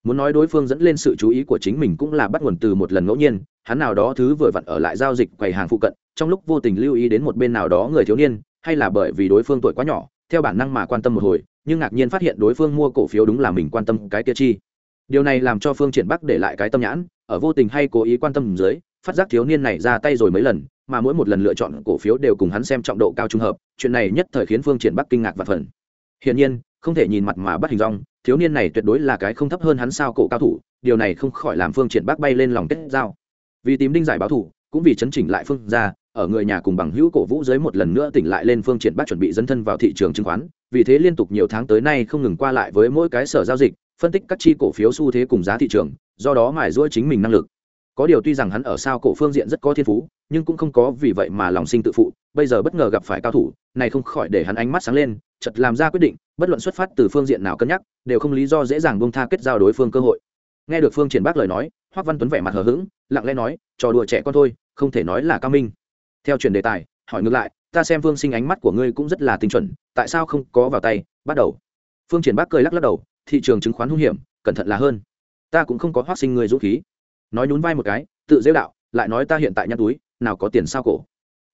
muốn nói đối phương dẫn lên sự chú ý của chính mình cũng là bắt nguồn từ một lần ngẫu nhiên, hắn nào đó thứ vừa vặn ở lại giao dịch quầy hàng phụ cận, trong lúc vô tình lưu ý đến một bên nào đó người thiếu niên, hay là bởi vì đối phương tuổi quá nhỏ, theo bản năng mà quan tâm một hồi, nhưng ngạc nhiên phát hiện đối phương mua cổ phiếu đúng là mình quan tâm cái kia chi. Điều này làm cho phương triển bắc để lại cái tâm nhãn, ở vô tình hay cố ý quan tâm dưới, phát giác thiếu niên này ra tay rồi mấy lần, mà mỗi một lần lựa chọn cổ phiếu đều cùng hắn xem trọng độ cao trung hợp, chuyện này nhất thời khiến phương triển bắc kinh ngạc và phần hiển nhiên không thể nhìn mặt mà bắt hình dong, thiếu niên này tuyệt đối là cái không thấp hơn hắn sao cổ cao thủ, điều này không khỏi làm phương triển bác bay lên lòng kết giao. Vì tìm đinh giải báo thủ, cũng vì chấn chỉnh lại phương ra ở người nhà cùng bằng hữu cổ vũ dưới một lần nữa tỉnh lại lên phương triển bác chuẩn bị dấn thân vào thị trường chứng khoán, vì thế liên tục nhiều tháng tới nay không ngừng qua lại với mỗi cái sở giao dịch, phân tích các chi cổ phiếu xu thế cùng giá thị trường, do đó mài giũa chính mình năng lực có điều tuy rằng hắn ở sao cổ phương diện rất có thiên phú, nhưng cũng không có vì vậy mà lòng sinh tự phụ, bây giờ bất ngờ gặp phải cao thủ, này không khỏi để hắn ánh mắt sáng lên chật làm ra quyết định, bất luận xuất phát từ phương diện nào cân nhắc, đều không lý do dễ dàng buông tha kết giao đối phương cơ hội. Nghe được phương triển bác lời nói, hoắc văn tuấn vẻ mặt hờ hững, lặng lẽ nói, trò đùa trẻ con thôi, không thể nói là cao minh. Theo chuyển đề tài, hỏi ngược lại, ta xem phương sinh ánh mắt của ngươi cũng rất là tinh chuẩn, tại sao không có vào tay, bắt đầu? Phương triển bác cười lắc lắc đầu, thị trường chứng khoán hung hiểm, cẩn thận là hơn. Ta cũng không có hoác sinh người dũng khí nói nhún vai một cái tự rêu đạo lại nói ta hiện tại nhăn túi nào có tiền sao cổ.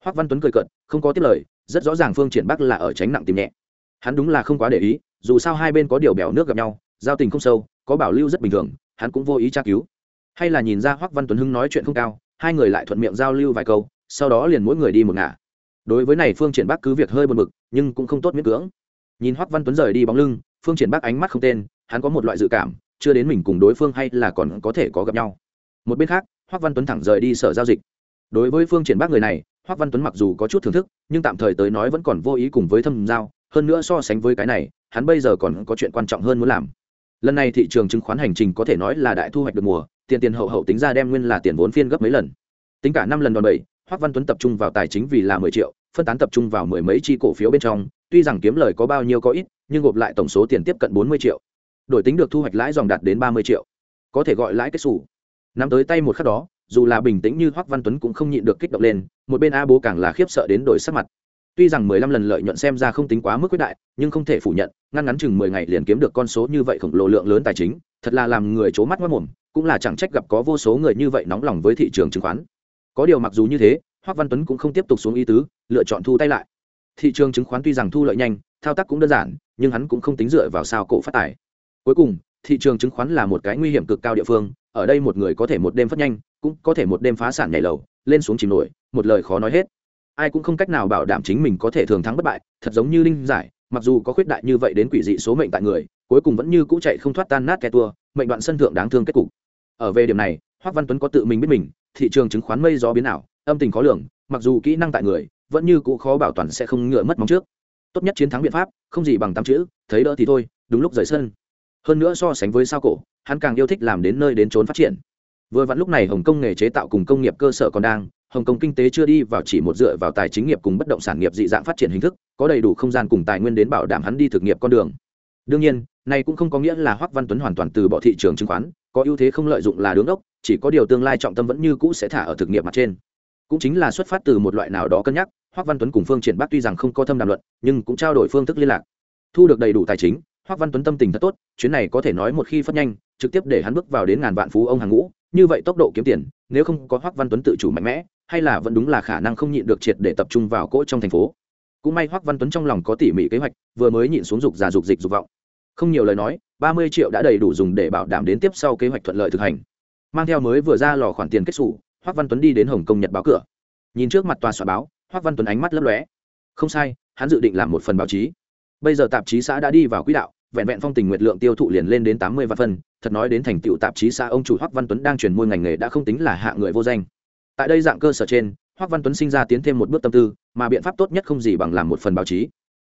Hoắc văn tuấn cười cợt, không có tiếp lời rất rõ ràng phương triển bắc là ở tránh nặng tìm nhẹ. Hắn đúng là không quá để ý dù sao hai bên có điều bèo nước gặp nhau giao tình không sâu có bảo lưu rất bình thường hắn cũng vô ý tra cứu. Hay là nhìn ra Hoắc văn tuấn hưng nói chuyện không cao hai người lại thuận miệng giao lưu vài câu sau đó liền mỗi người đi một ngả. Đối với này phương triển bắc cứ việc hơi buồn bực nhưng cũng không tốt miễn cưỡng. Nhìn Hoắc văn tuấn rời đi bóng lưng phương triển bắc ánh mắt không tên hắn có một loại dự cảm chưa đến mình cùng đối phương hay là còn có thể có gặp nhau một bên khác, hoác văn tuấn thẳng rời đi sở giao dịch. Đối với phương triển bắc người này hoắc văn tuấn mặc dù có chút thưởng thức, nhưng tạm thời tới nói vẫn còn vô ý cùng với thâm giao, hơn nữa so sánh với cái này, hắn bây giờ còn có chuyện quan trọng hơn muốn làm. Lần này thị trường chứng khoán hành trình có thể nói là đại thu hoạch được mùa, tiền tiền hậu hậu tính ra đem nguyên là tiền vốn phiên gấp mấy lần. Tính cả năm lần đòn bẩy hoắc văn tuấn tập trung vào tài chính vì là mười triệu, phân tán tập trung vào mười mấy chi cổ phiếu bên trong, tuy rằng kiếm lời có bao nhiêu có ít, nhưng gộp lại tổng số tiền tiếp cận bốn mươi triệu. Đổi tính được thu hoạch lãi dòng đạt đến ba mươi triệu. Có thể gọi lãi kết xù nắm tới tay một khắc đó, dù là bình tĩnh như hoắc văn tuấn cũng không nhịn được kích động lên, một bên a bố càng là khiếp sợ đến đổi sắc mặt. Tuy rằng mười lăm lần lợi nhuận xem ra không tính quá mức quyết đại, nhưng không thể phủ nhận, ngăn ngắn chừng mười ngày liền kiếm được con số như vậy khổng lồ lượng lớn tài chính, thật là làm người c mắt mất mồm, cũng là chẳng trách gặp có vô số người như vậy nóng lòng với thị trường chứng khoán. Có điều mặc dù như thế, hoắc văn tuấn cũng không tiếp tục xuống ý tứ, lựa chọn thu tay lại. Thị trường chứng khoán tuy rằng thu lợi nhanh, thao tác cũng đơn giản, nhưng hắn cũng không tính dựa vào sao cổ phát tài. Cuối cùng, thị trường chứng khoán là một cái nguy hiểm cực cao địa phương ở đây một người có thể một đêm phát nhanh, cũng có thể một đêm phá sản nhảy lầu, lên xuống chìm nổi, một lời khó nói hết. Ai cũng không cách nào bảo đảm chính mình có thể thường thắng bất bại, thật giống như linh giải, mặc dù có khuyết đại như vậy đến quỷ dị số mệnh tại người, cuối cùng vẫn như cũ chạy không thoát tan nát kẻ tua, mệnh đoạn sân thượng đáng thương kết cục. Ở về điểm này hoắc văn tuấn có tự mình biết mình, thị trường chứng khoán mây gió biến ảo, âm tình khó lường, mặc dù kỹ năng tại người, vẫn như cũ khó bảo toàn sẽ không ngựa mất móng trước. Tốt nhất chiến thắng biện pháp, không gì bằng tám chữ, thấy đỡ thì thôi, đúng lúc rời sân. Hơn nữa so sánh với sao cổ hắn càng yêu thích làm đến nơi đến trốn phát triển. Vừa vặn lúc này hồng kông nghề chế tạo cùng công nghiệp cơ sở còn đang, hồng kông kinh tế chưa đi vào chỉ một dựa vào tài chính nghiệp cùng bất động sản nghiệp dị dạng phát triển hình thức, có đầy đủ không gian cùng tài nguyên đến bảo đảm hắn đi thực nghiệp con đường. Đương nhiên, này cũng không có nghĩa là hoắc văn tuấn hoàn toàn từ bỏ thị trường chứng khoán, có ưu thế không lợi dụng là đứng đốc, chỉ có điều tương lai trọng tâm vẫn như cũ sẽ thả ở thực nghiệp mặt trên. Cũng chính là xuất phát từ một loại nào đó cân nhắc, hoắc văn tuấn cùng phương triển bắc tuy rằng không có thâm đàm luận, nhưng cũng trao đổi phương thức liên lạc. Thu được đầy đủ tài chính hoắc văn tuấn tâm tình thật tốt chuyến này có thể nói một khi phát nhanh trực tiếp để hắn bước vào đến ngàn vạn phú ông hàng ngũ như vậy tốc độ kiếm tiền nếu không có hoắc văn tuấn tự chủ mạnh mẽ hay là vẫn đúng là khả năng không nhịn được triệt để tập trung vào cỗ trong thành phố. Cũng may hoắc văn tuấn trong lòng có tỉ mỉ kế hoạch vừa mới nhịn xuống dục giả dục dịch dục vọng. Không nhiều lời nói ba mươi triệu đã đầy đủ dùng để bảo đảm đến tiếp sau kế hoạch thuận lợi thực hành. Mang theo mới vừa ra lò khoản tiền kết sổ, hoắc văn tuấn đi đến hồng kông nhật báo cửa. Nhìn trước mặt tòa soạn báo hoắc văn tuấn ánh mắt lấp lóe. Không sai hắn dự định làm một phần báo chí. Bây giờ tạp chí xã đã đi vào quỹ đạo vẹn vẹn phong tình nguyện lượng tiêu thụ liền lên đến tám mươi vạn phân, thật nói đến thành tựu tạp chí xã ông chủ hoắc văn tuấn đang chuyển môi ngành nghề đã không tính là hạ người vô danh. Tại đây dạng cơ sở trên, hoắc văn tuấn sinh ra tiến thêm một bước tâm tư, mà biện pháp tốt nhất không gì bằng làm một phần báo chí.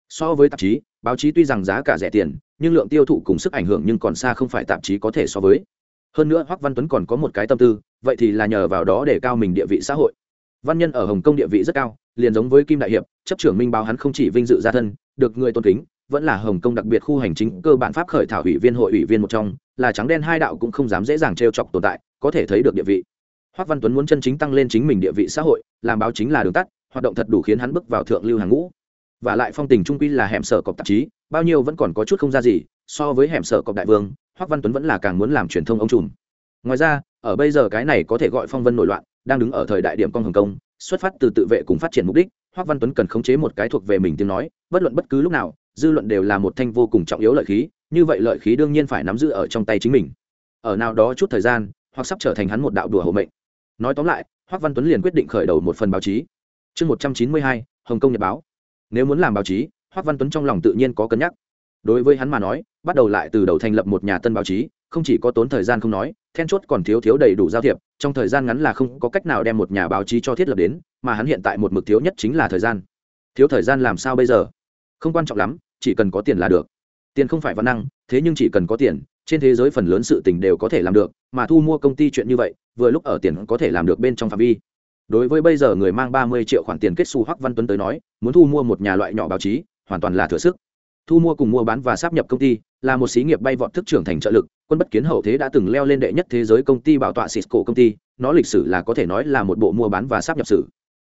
So với tạp chí, báo chí tuy rằng giá cả rẻ tiền, nhưng lượng tiêu thụ cùng sức ảnh hưởng nhưng còn xa không phải tạp chí có thể so với. Hơn nữa hoắc văn tuấn còn có một cái tâm tư, vậy thì là nhờ vào đó để cao mình địa vị xã hội. Văn nhân ở hồng kông địa vị rất cao, liền giống với kim đại hiệp, chấp trưởng minh báo hắn không chỉ vinh dự gia thân được người tôn kính, vẫn là hồng kông đặc biệt khu hành chính cơ bản pháp khởi thảo ủy viên hội ủy viên một trong, là trắng đen hai đạo cũng không dám dễ dàng trêu chọc tồn tại, có thể thấy được địa vị. Hoắc văn tuấn muốn chân chính tăng lên chính mình địa vị xã hội, làm báo chính là đường tắt, hoạt động thật đủ khiến hắn bước vào thượng lưu hàng ngũ. Và lại phong tình trung quy là hẻm sở cọc tạp chí, bao nhiêu vẫn còn có chút không ra gì, so với hẻm sở cọc đại vương hoắc văn tuấn vẫn là càng muốn làm truyền thông ông trùm. Ngoài ra, ở bây giờ cái này có thể gọi phong vân nổi loạn, đang đứng ở thời đại điểm con hồng kông, xuất phát từ tự vệ cùng phát triển mục đích hoắc văn tuấn cần khống chế một cái thuộc về mình tiếng nói bất luận bất cứ lúc nào, dư luận đều là một thanh vô cùng trọng yếu lợi khí, như vậy lợi khí đương nhiên phải nắm giữ ở trong tay chính mình. Ở nào đó chút thời gian, hoặc sắp trở thành hắn một đạo đùa hộ mệnh. Nói tóm lại, hoắc văn tuấn liền quyết định khởi đầu một phần báo chí. Chương một trăm chín mươi hai, hồng kông nhật báo. Nếu muốn làm báo chí, hoắc văn tuấn trong lòng tự nhiên có cân nhắc. Đối với hắn mà nói, bắt đầu lại từ đầu thành lập một nhà tân báo chí, không chỉ có tốn thời gian không nói, then chốt còn thiếu thiếu đầy đủ giao thiệp, trong thời gian ngắn là không có cách nào đem một nhà báo chí cho thiết lập đến, mà hắn hiện tại một mực thiếu nhất chính là thời gian. Thiếu thời gian làm sao bây giờ? Không quan trọng lắm, chỉ cần có tiền là được. Tiền không phải văn năng, thế nhưng chỉ cần có tiền, trên thế giới phần lớn sự tình đều có thể làm được, mà thu mua công ty chuyện như vậy, vừa lúc ở tiền có thể làm được bên trong phạm vi. Đối với bây giờ người mang ba mươi triệu khoản tiền kết xu hoắc văn tuấn tới nói, muốn thu mua một nhà loại nhỏ báo chí, hoàn toàn là thừa sức. Thu mua cùng mua bán và sáp nhập công ty, là một xí nghiệp bay vọt thức trưởng thành trợ lực, quân bất kiến hậu thế đã từng leo lên đệ nhất thế giới công ty bảo tọa xịt cổ công ty, nó lịch sử là có thể nói là một bộ mua bán và sáp nhập sử.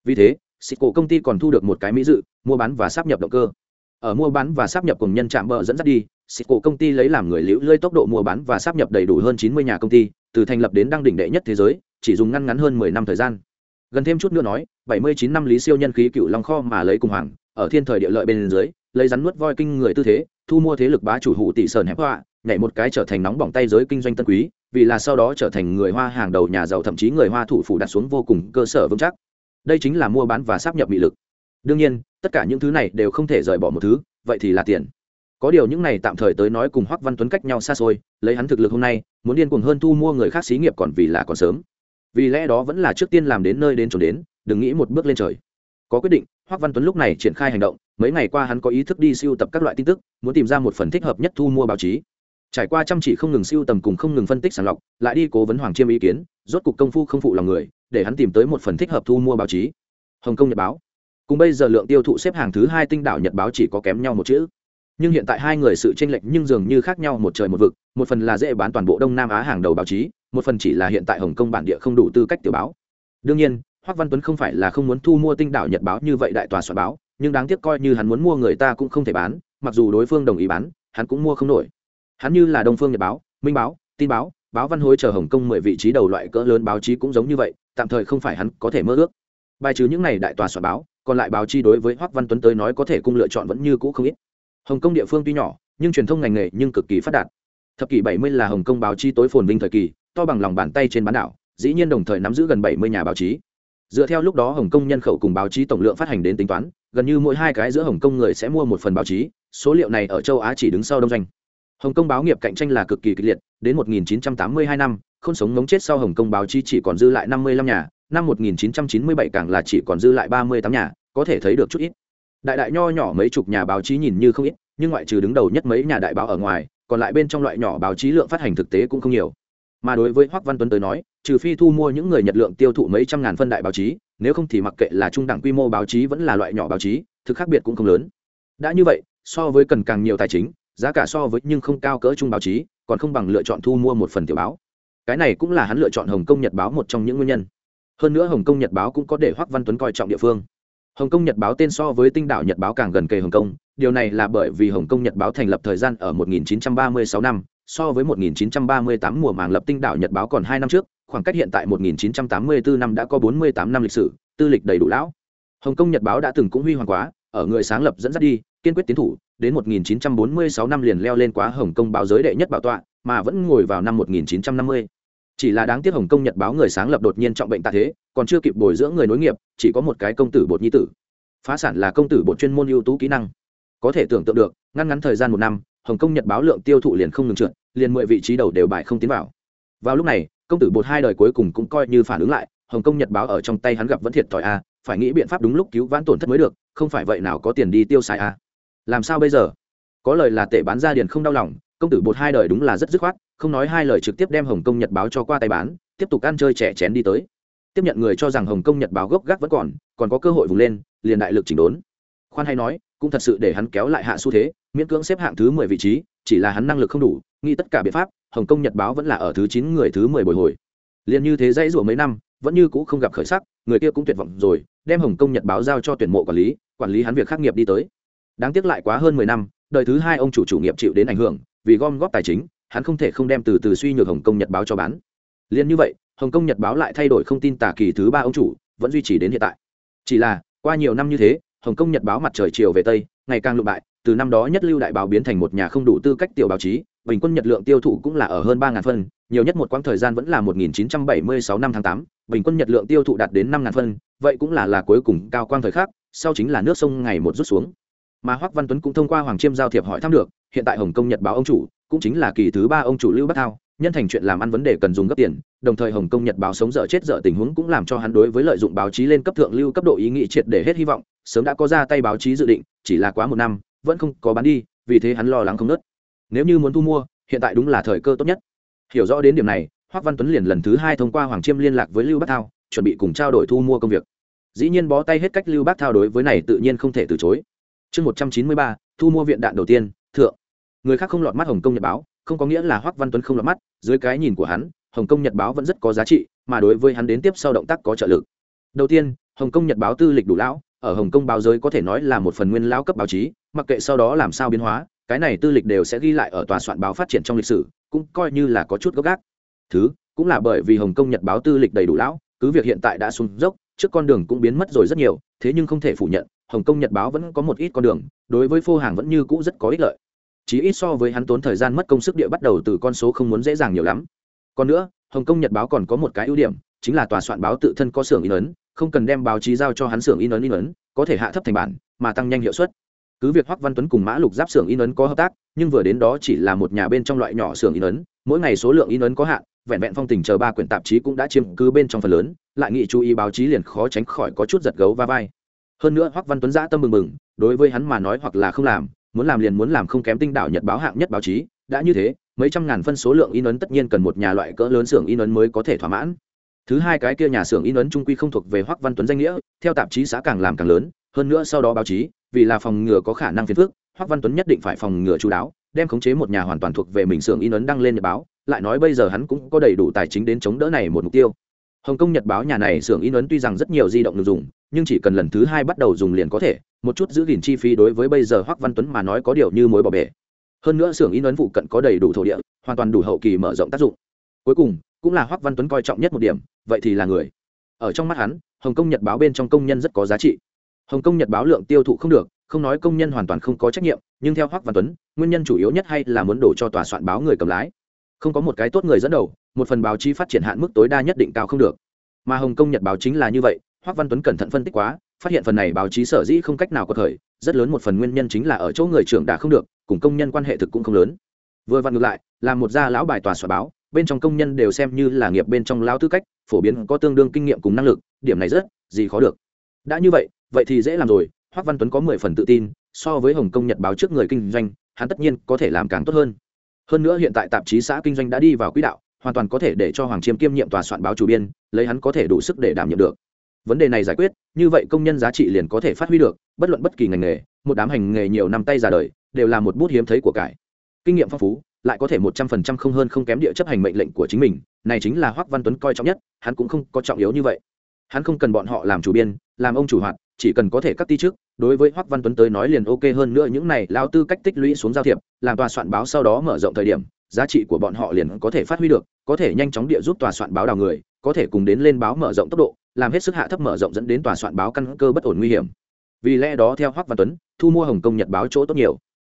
Vì thế xịt cổ công ty còn thu được một cái mỹ dự, mua bán và sáp nhập động cơ ở mua bán và sáp nhập cùng nhân chạm bờ dẫn dắt đi cisco công ty lấy làm người liễu lơi tốc độ mua bán và sáp nhập đầy đủ hơn chín mươi nhà công ty, từ thành lập đến đăng đỉnh đệ nhất thế giới, chỉ dùng ngăn ngắn hơn mười năm thời gian. Gần thêm chút nữa nói, bảy mươi chín năm lý siêu nhân khí cựu long kho mà lấy cùng hoàng, ở thiên thời địa lợi bên dưới, lấy rắn nuốt voi kinh người tư thế, thu mua thế lực bá chủ hụ tỷ sơn hẹp họa, nhảy một cái trở thành nóng bỏng tay giới kinh doanh tân quý, vì là sau đó trở thành người hoa hàng đầu nhà giàu thậm chí người hoa thủ phủ đặt xuống vô cùng cơ sở vững chắc. Đây chính là mua bán và sắp nhập bị lực. Đương nhiên tất cả những thứ này đều không thể rời bỏ một thứ, vậy thì là tiền. Có điều những này tạm thời tới nói cùng hoắc văn tuấn cách nhau xa xôi, lấy hắn thực lực hôm nay, muốn điên cuồng hơn thu mua người khác xí nghiệp còn vì là còn sớm. Vì lẽ đó vẫn là trước tiên làm đến nơi đến chỗ đến, đừng nghĩ một bước lên trời. Có quyết định, hoắc văn tuấn lúc này triển khai hành động, mấy ngày qua hắn có ý thức đi siêu tập các loại tin tức, muốn tìm ra một phần thích hợp nhất thu mua báo chí. Trải qua chăm chỉ không ngừng siêu tầm cùng không ngừng phân tích sàng lọc, lại đi cố vấn hoàng chiêm ý kiến, rốt cục công phu không phụ lòng người, để hắn tìm tới một phần thích hợp thu mua báo chí. Hồng kông nhật báo cùng bây giờ lượng tiêu thụ xếp hàng thứ hai tinh đảo nhật báo chỉ có kém nhau một chữ. Nhưng hiện tại hai người sự tranh lệch nhưng dường như khác nhau một trời một vực, một phần là dễ bán toàn bộ đông nam á hàng đầu báo chí, một phần chỉ là hiện tại hồng kông bản địa không đủ tư cách tiểu báo. Đương nhiên hoắc văn tuấn không phải là không muốn thu mua tinh đảo nhật báo như vậy đại tòa soạn báo, nhưng đáng tiếc coi như hắn muốn mua người ta cũng không thể bán, mặc dù đối phương đồng ý bán, hắn cũng mua không nổi. Hắn như là đông phương nhật báo, minh báo, tin báo báo văn hối chờ hồng kông mười vị trí đầu loại cỡ lớn báo chí cũng giống như vậy, tạm thời không phải hắn có thể mơ ước. Bài trừ những này đại tòa soạn báo còn lại báo chí đối với hoắc văn tuấn tới nói có thể cung lựa chọn vẫn như cũ không ít. Hồng kông địa phương tuy nhỏ, nhưng truyền thông ngành nghề nhưng cực kỳ phát đạt. Thập kỷ bảy mươi là hồng kông báo chí tối phồn vinh thời kỳ, to bằng lòng bàn tay trên bán đảo, dĩ nhiên đồng thời nắm giữ gần bảy mươi nhà báo chí. Dựa theo lúc đó hồng kông nhân khẩu cùng báo chí tổng lượng phát hành đến tính toán, gần như mỗi hai cái giữa hồng kông người sẽ mua một phần báo chí, số liệu này ở châu á chỉ đứng sau đông doanh. Hồng kông báo nghiệp cạnh tranh là cực kỳ kịch liệt, đến 1982 năm không sống ngống chết sau hồng kông báo chí chỉ còn dư lại 55 nhà năm 1997 càng là chỉ còn dư lại 38 nhà, có thể thấy được chút ít. Đại đại nho nhỏ mấy chục nhà báo chí nhìn như không ít, nhưng ngoại trừ đứng đầu nhất mấy nhà đại báo ở ngoài, còn lại bên trong loại nhỏ báo chí lượng phát hành thực tế cũng không nhiều. Mà đối với hoắc văn tuấn tới nói, trừ phi thu mua những người nhật lượng tiêu thụ mấy trăm ngàn phân đại báo chí, nếu không thì mặc kệ là trung đẳng quy mô báo chí vẫn là loại nhỏ báo chí, thực khác biệt cũng không lớn. Đã như vậy, so với cần càng nhiều tài chính, giá cả so với nhưng không cao cỡ trung báo chí, còn không bằng lựa chọn thu mua một phần tiểu báo. Cái này cũng là hắn lựa chọn hồng kông nhật báo một trong những nguyên nhân hơn nữa hồng kông nhật báo cũng có để hoắc văn tuấn coi trọng địa phương. Hồng kông nhật báo tên so với tinh đảo nhật báo càng gần kề hồng kông, điều này là bởi vì hồng kông nhật báo thành lập thời gian ở 1936 năm, so với 1938 mùa màng lập tinh đảo nhật báo còn hai năm trước, khoảng cách hiện tại 1984 năm đã có 48 năm lịch sử, tư lịch đầy đủ lão. Hồng kông nhật báo đã từng cũng huy hoàng quá, ở người sáng lập dẫn dắt đi, kiên quyết tiến thủ, đến 1946 năm liền leo lên quá hồng kông báo giới đệ nhất bảo tọa, mà vẫn ngồi vào năm 1950 chỉ là đáng tiếc hồng kông, nhật báo người sáng lập đột nhiên trọng bệnh tạ thế, còn chưa kịp bồi dưỡng người nối nghiệp, chỉ có một cái công tử bột nhi tử. Phá sản là công tử bột chuyên môn ưu tú kỹ năng. Có thể tưởng tượng được ngăn ngắn thời gian một năm, hồng kông, nhật báo lượng tiêu thụ liền không ngừng trượt, liền mười vị trí đầu đều bài không tiến vào. Vào lúc này, công tử bột hai đời cuối cùng cũng coi như phản ứng lại, hồng kông, nhật báo ở trong tay hắn gặp vẫn thiệt thòi a, phải nghĩ biện pháp đúng lúc cứu vãn tổn thất mới được, không phải vậy nào có tiền đi tiêu xài a. Làm sao bây giờ? Có lời là tệ bán ra điền không đau lòng, công tử bột hai đời đúng là rất dứt khoát không nói hai lời trực tiếp đem hồng kông nhật báo cho qua tay bán, tiếp tục ăn chơi trẻ chén đi tới. Tiếp nhận người cho rằng hồng kông nhật báo gốc gác vẫn còn còn có cơ hội vùng lên, liền đại lực chỉnh đốn. Khoan hay nói, cũng thật sự để hắn kéo lại hạ xu thế, miễn cưỡng xếp hạng thứ mười vị trí, chỉ là hắn năng lực không đủ, nghĩ tất cả biện pháp, hồng kông nhật báo vẫn là ở thứ chín người thứ mười bồi hồi. Liền như thế dãy rủa mấy năm, vẫn như cũ không gặp khởi sắc, người kia cũng tuyệt vọng rồi, đem hồng kông nhật báo giao cho tuyển mộ quản lý quản lý hắn việc khắc nghiệp đi tới. Đáng tiếc lại quá hơn mười năm, đời thứ hai ông chủ chủ nghiệp chịu đến ảnh hưởng, vì gom góp tài chính hắn không thể không đem từ từ suy nhược hồng kông nhật báo cho bán. Liền như vậy hồng kông nhật báo lại thay đổi không tin tả kỳ thứ ba ông chủ vẫn duy trì đến hiện tại. Chỉ là qua nhiều năm như thế hồng kông nhật báo mặt trời chiều về tây ngày càng lụ bại từ năm đó nhất lưu đại báo biến thành một nhà không đủ tư cách tiểu báo chí bình quân nhật lượng tiêu thụ cũng là ở hơn ba phân nhiều nhất một quãng thời gian vẫn là 1976 năm tháng 8, bình quân nhật lượng tiêu thụ đạt đến 5 phân vậy cũng là là cuối cùng cao quang thời khắc sau chính là nước sông ngày một rút xuống. Mà hoắc văn tuấn cũng thông qua hoàng chiêm giao thiệp hỏi thăm được hiện tại hồng kông nhật báo ông chủ cũng chính là kỳ thứ ba ông chủ lưu bắc thao, nhân thành chuyện làm ăn vấn đề cần dùng gấp tiền, đồng thời hồng kông nhật báo sống dở chết dở tình huống cũng làm cho hắn đối với lợi dụng báo chí lên cấp thượng lưu cấp độ ý nghĩ triệt để hết hy vọng, sớm đã có ra tay báo chí dự định, chỉ là quá một năm, vẫn không có bán đi, vì thế hắn lo lắng không nớt. Nếu như muốn thu mua, hiện tại đúng là thời cơ tốt nhất. Hiểu rõ đến điểm này hoắc văn tuấn liền lần thứ hai thông qua hoàng chiêm liên lạc với lưu bắc thao, chuẩn bị cùng trao đổi thu mua công việc. Dĩ nhiên bó tay hết cách lưu bắc thao đối với này tự nhiên không thể từ chối. Chương một trăm chín mươi ba, thu mua viện đạn đầu tiên, thượng người khác không lọt mắt hồng kông nhật báo, không có nghĩa là hoắc văn tuấn không lọt mắt, dưới cái nhìn của hắn, hồng kông nhật báo vẫn rất có giá trị, mà đối với hắn đến tiếp sau động tác có trợ lực. Đầu tiên, hồng kông nhật báo tư lịch đủ lão, ở hồng kông báo giới có thể nói là một phần nguyên lão cấp báo chí, mặc kệ sau đó làm sao biến hóa, cái này tư lịch đều sẽ ghi lại ở tòa soạn báo phát triển trong lịch sử, cũng coi như là có chút gốc gác. Thứ, cũng là bởi vì hồng kông nhật báo tư lịch đầy đủ lão, cứ việc hiện tại đã xuống dốc, trước con đường cũng biến mất rồi rất nhiều, thế nhưng không thể phủ nhận, hồng kông nhật báo vẫn có một ít con đường, đối với phô hàng vẫn như cũ rất có ích lợi chỉ ít so với hắn tốn thời gian mất công sức địa bắt đầu từ con số không muốn dễ dàng nhiều lắm. Còn nữa, hồng kông nhật báo còn có một cái ưu điểm, chính là tòa soạn báo tự thân có xưởng in ấn, không cần đem báo chí giao cho hắn xưởng in ấn in ấn, có thể hạ thấp thành bản, mà tăng nhanh hiệu suất. Cứ việc hoắc văn tuấn cùng mã lục giáp xưởng in ấn có hợp tác, nhưng vừa đến đó chỉ là một nhà bên trong loại nhỏ xưởng in ấn, mỗi ngày số lượng in ấn có hạn, vẹn vẹn phong tình chờ ba quyển tạp chí cũng đã chiếm cứ bên trong phần lớn, lại nghị chú ý báo chí liền khó tránh khỏi có chút giật gấu va vai. Hơn nữa hoắc văn tuấn giã tâm mừng mừng, đối với hắn mà nói hoặc là không làm muốn làm liền muốn làm không kém tinh đảo nhật báo hạng nhất báo chí, đã như thế, mấy trăm ngàn phân số lượng in ấn tất nhiên cần một nhà loại cỡ lớn xưởng in ấn mới có thể thỏa mãn. Thứ hai cái kia nhà xưởng in ấn trung quy không thuộc về hoắc văn tuấn danh nghĩa, theo tạp chí xã càng làm càng lớn, hơn nữa sau đó báo chí, vì là phòng ngừa có khả năng phiền phức, hoắc văn tuấn nhất định phải phòng ngừa chú đáo, đem khống chế một nhà hoàn toàn thuộc về mình xưởng in ấn đăng lên nhật báo, lại nói bây giờ hắn cũng có đầy đủ tài chính đến chống đỡ này một mục tiêu. Hồng kông nhật báo nhà này xưởng in ấn tuy rằng rất nhiều di động được dùng nhưng chỉ cần lần thứ hai bắt đầu dùng liền có thể, một chút giữ gìn chi phí đối với bây giờ hoắc văn tuấn mà nói có điều như mối bỏ bể. Hơn nữa xưởng in ấn phụ cận có đầy đủ thổ địa, hoàn toàn đủ hậu kỳ mở rộng tác dụng. Cuối cùng, cũng là hoắc văn tuấn coi trọng nhất một điểm, vậy thì là người. Ở trong mắt hắn, hồng kông nhật báo bên trong công nhân rất có giá trị. Hồng kông nhật báo lượng tiêu thụ không được, không nói công nhân hoàn toàn không có trách nhiệm, nhưng theo hoắc văn tuấn, nguyên nhân chủ yếu nhất hay là muốn đổ cho tòa soạn báo người cầm lái. Không có một cái tốt người dẫn đầu, một phần báo chí phát triển hạn mức tối đa nhất định cao không được. Mà hồng kông nhật báo chính là như vậy hoắc văn tuấn cẩn thận phân tích quá, phát hiện phần này báo chí sở dĩ không cách nào có thời, rất lớn một phần nguyên nhân chính là ở chỗ người trưởng đã không được, cùng công nhân quan hệ thực cũng không lớn. Vừa vặn ngược lại, là một gia lão bài tòa soạn báo, bên trong công nhân đều xem như là nghiệp bên trong lao tư cách, phổ biến có tương đương kinh nghiệm cùng năng lực, điểm này rất, gì khó được. Đã như vậy vậy thì dễ làm rồi hoắc văn tuấn có mười phần tự tin, so với hồng kông nhật báo trước người kinh doanh, hắn tất nhiên có thể làm càng tốt hơn. Hơn nữa hiện tại tạp chí xã kinh doanh đã đi vào quỹ đạo, hoàn toàn có thể để cho hoàng chiêm kiêm nhiệm tòa soạn báo chủ biên, lấy hắn có thể đủ sức để đảm nhiệm được vấn đề này giải quyết, như vậy công nhân giá trị liền có thể phát huy được, bất luận bất kỳ ngành nghề, một đám hành nghề nhiều năm tay ra đời, đều là một bút hiếm thấy của cải. Kinh nghiệm phong phú, lại có thể một trăm phần trăm không hơn không kém địa chấp hành mệnh lệnh của chính mình, này chính là hoắc văn tuấn coi trọng nhất, hắn cũng không có trọng yếu như vậy. Hắn không cần bọn họ làm chủ biên, làm ông chủ hoạt, chỉ cần có thể cắt ti trước, đối với hoắc văn tuấn tới nói liền ok hơn nữa những này lao tư cách tích lũy xuống giao thiệp, làm tòa soạn báo sau đó mở rộng thời điểm, giá trị của bọn họ liền có thể phát huy được, có thể nhanh chóng địa giúp tòa soạn báo đào người, có thể cùng đến lên báo mở rộng tốc độ làm hết sức hạ thấp mở rộng dẫn đến tòa soạn báo căn cơ bất ổn nguy hiểm. Vì lẽ đó, theo hoắc văn tuấn, thu mua hồng kông nhật báo chỗ tốt nhiều.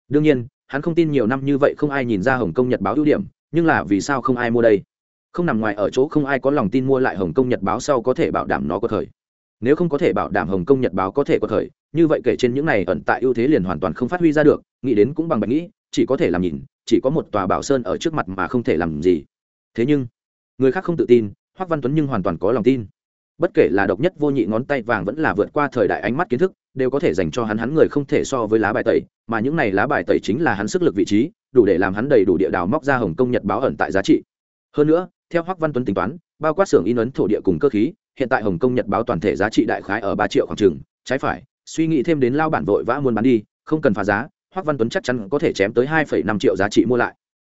Đương nhiên, hắn không tin nhiều năm như vậy không ai nhìn ra hồng kông nhật báo ưu điểm, nhưng là vì sao không ai mua đây? Không nằm ngoài ở chỗ không ai có lòng tin mua lại hồng kông nhật báo sau có thể bảo đảm nó có thời. Nếu không có thể bảo đảm hồng kông nhật báo có thể có thời, như vậy kể trên những này ẩn tại ưu thế liền hoàn toàn không phát huy ra được, nghĩ đến cũng bằng bạch nghĩ, chỉ có thể làm nhìn, chỉ có một tòa bảo sơn ở trước mặt mà không thể làm gì. Thế nhưng, người khác không tự tin, hoắc văn tuấn nhưng hoàn toàn có lòng tin bất kể là độc nhất vô nhị ngón tay vàng vẫn là vượt qua thời đại ánh mắt kiến thức, đều có thể dành cho hắn hắn người không thể so với lá bài tẩy, mà những này lá bài tẩy chính là hắn sức lực vị trí, đủ để làm hắn đầy đủ địa đào móc ra hồng Công nhật báo ẩn tại giá trị. Hơn nữa, theo hoắc văn tuấn tính toán, bao quát xưởng in ấn thổ địa cùng cơ khí, hiện tại hồng Công nhật báo toàn thể giá trị đại khái ở ba triệu khoảng trường trái phải, suy nghĩ thêm đến lao bản vội vã muốn bán đi, không cần phá giá, hoắc văn tuấn chắc chắn có thể chém tới hai năm triệu giá trị mua lại.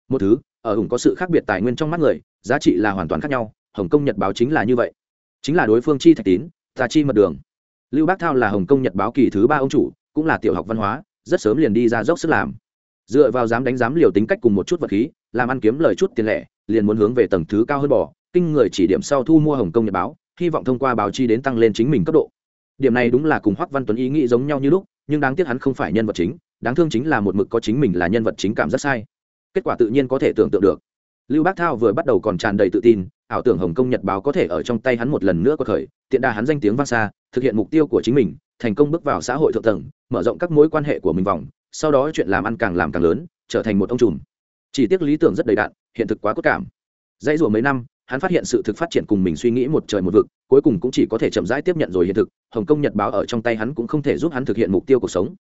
Một thứ, ở hùng có sự khác biệt tài nguyên trong mắt người, giá trị là hoàn toàn khác nhau, hồng Công nhật báo chính là như vậy chính là đối phương chi thạch tín, ta chi mật đường. Lưu bác thao là hồng kông nhật báo kỳ thứ ba ông chủ, cũng là tiểu học văn hóa, rất sớm liền đi ra dốc sức làm. Dựa vào dám đánh dám liều tính cách cùng một chút vật khí, làm ăn kiếm lời chút tiền lẻ, liền muốn hướng về tầng thứ cao hơn bỏ, kinh người chỉ điểm sau thu mua hồng kông nhật báo, hy vọng thông qua báo chi đến tăng lên chính mình cấp độ. Điểm này đúng là cùng hoắc văn tuấn ý nghĩ giống nhau như lúc, nhưng đáng tiếc hắn không phải nhân vật chính, đáng thương chính là một mực có chính mình là nhân vật chính cảm rất sai. Kết quả tự nhiên có thể tưởng tượng được. Lưu bác thao vừa bắt đầu còn tràn đầy tự tin ảo tưởng hồng kông nhật báo có thể ở trong tay hắn một lần nữa có khởi tiện đà hắn danh tiếng vang xa, thực hiện mục tiêu của chính mình, thành công bước vào xã hội thượng tầng, mở rộng các mối quan hệ của mình vòng, sau đó chuyện làm ăn càng làm càng lớn, trở thành một ông trùm. Chỉ tiếc lý tưởng rất đầy đạn, hiện thực quá cốt cảm. Dãy rủa mấy năm, hắn phát hiện sự thực phát triển cùng mình suy nghĩ một trời một vực, cuối cùng cũng chỉ có thể chậm rãi tiếp nhận rồi hiện thực, hồng kông nhật báo ở trong tay hắn cũng không thể giúp hắn thực hiện mục tiêu cuộc sống.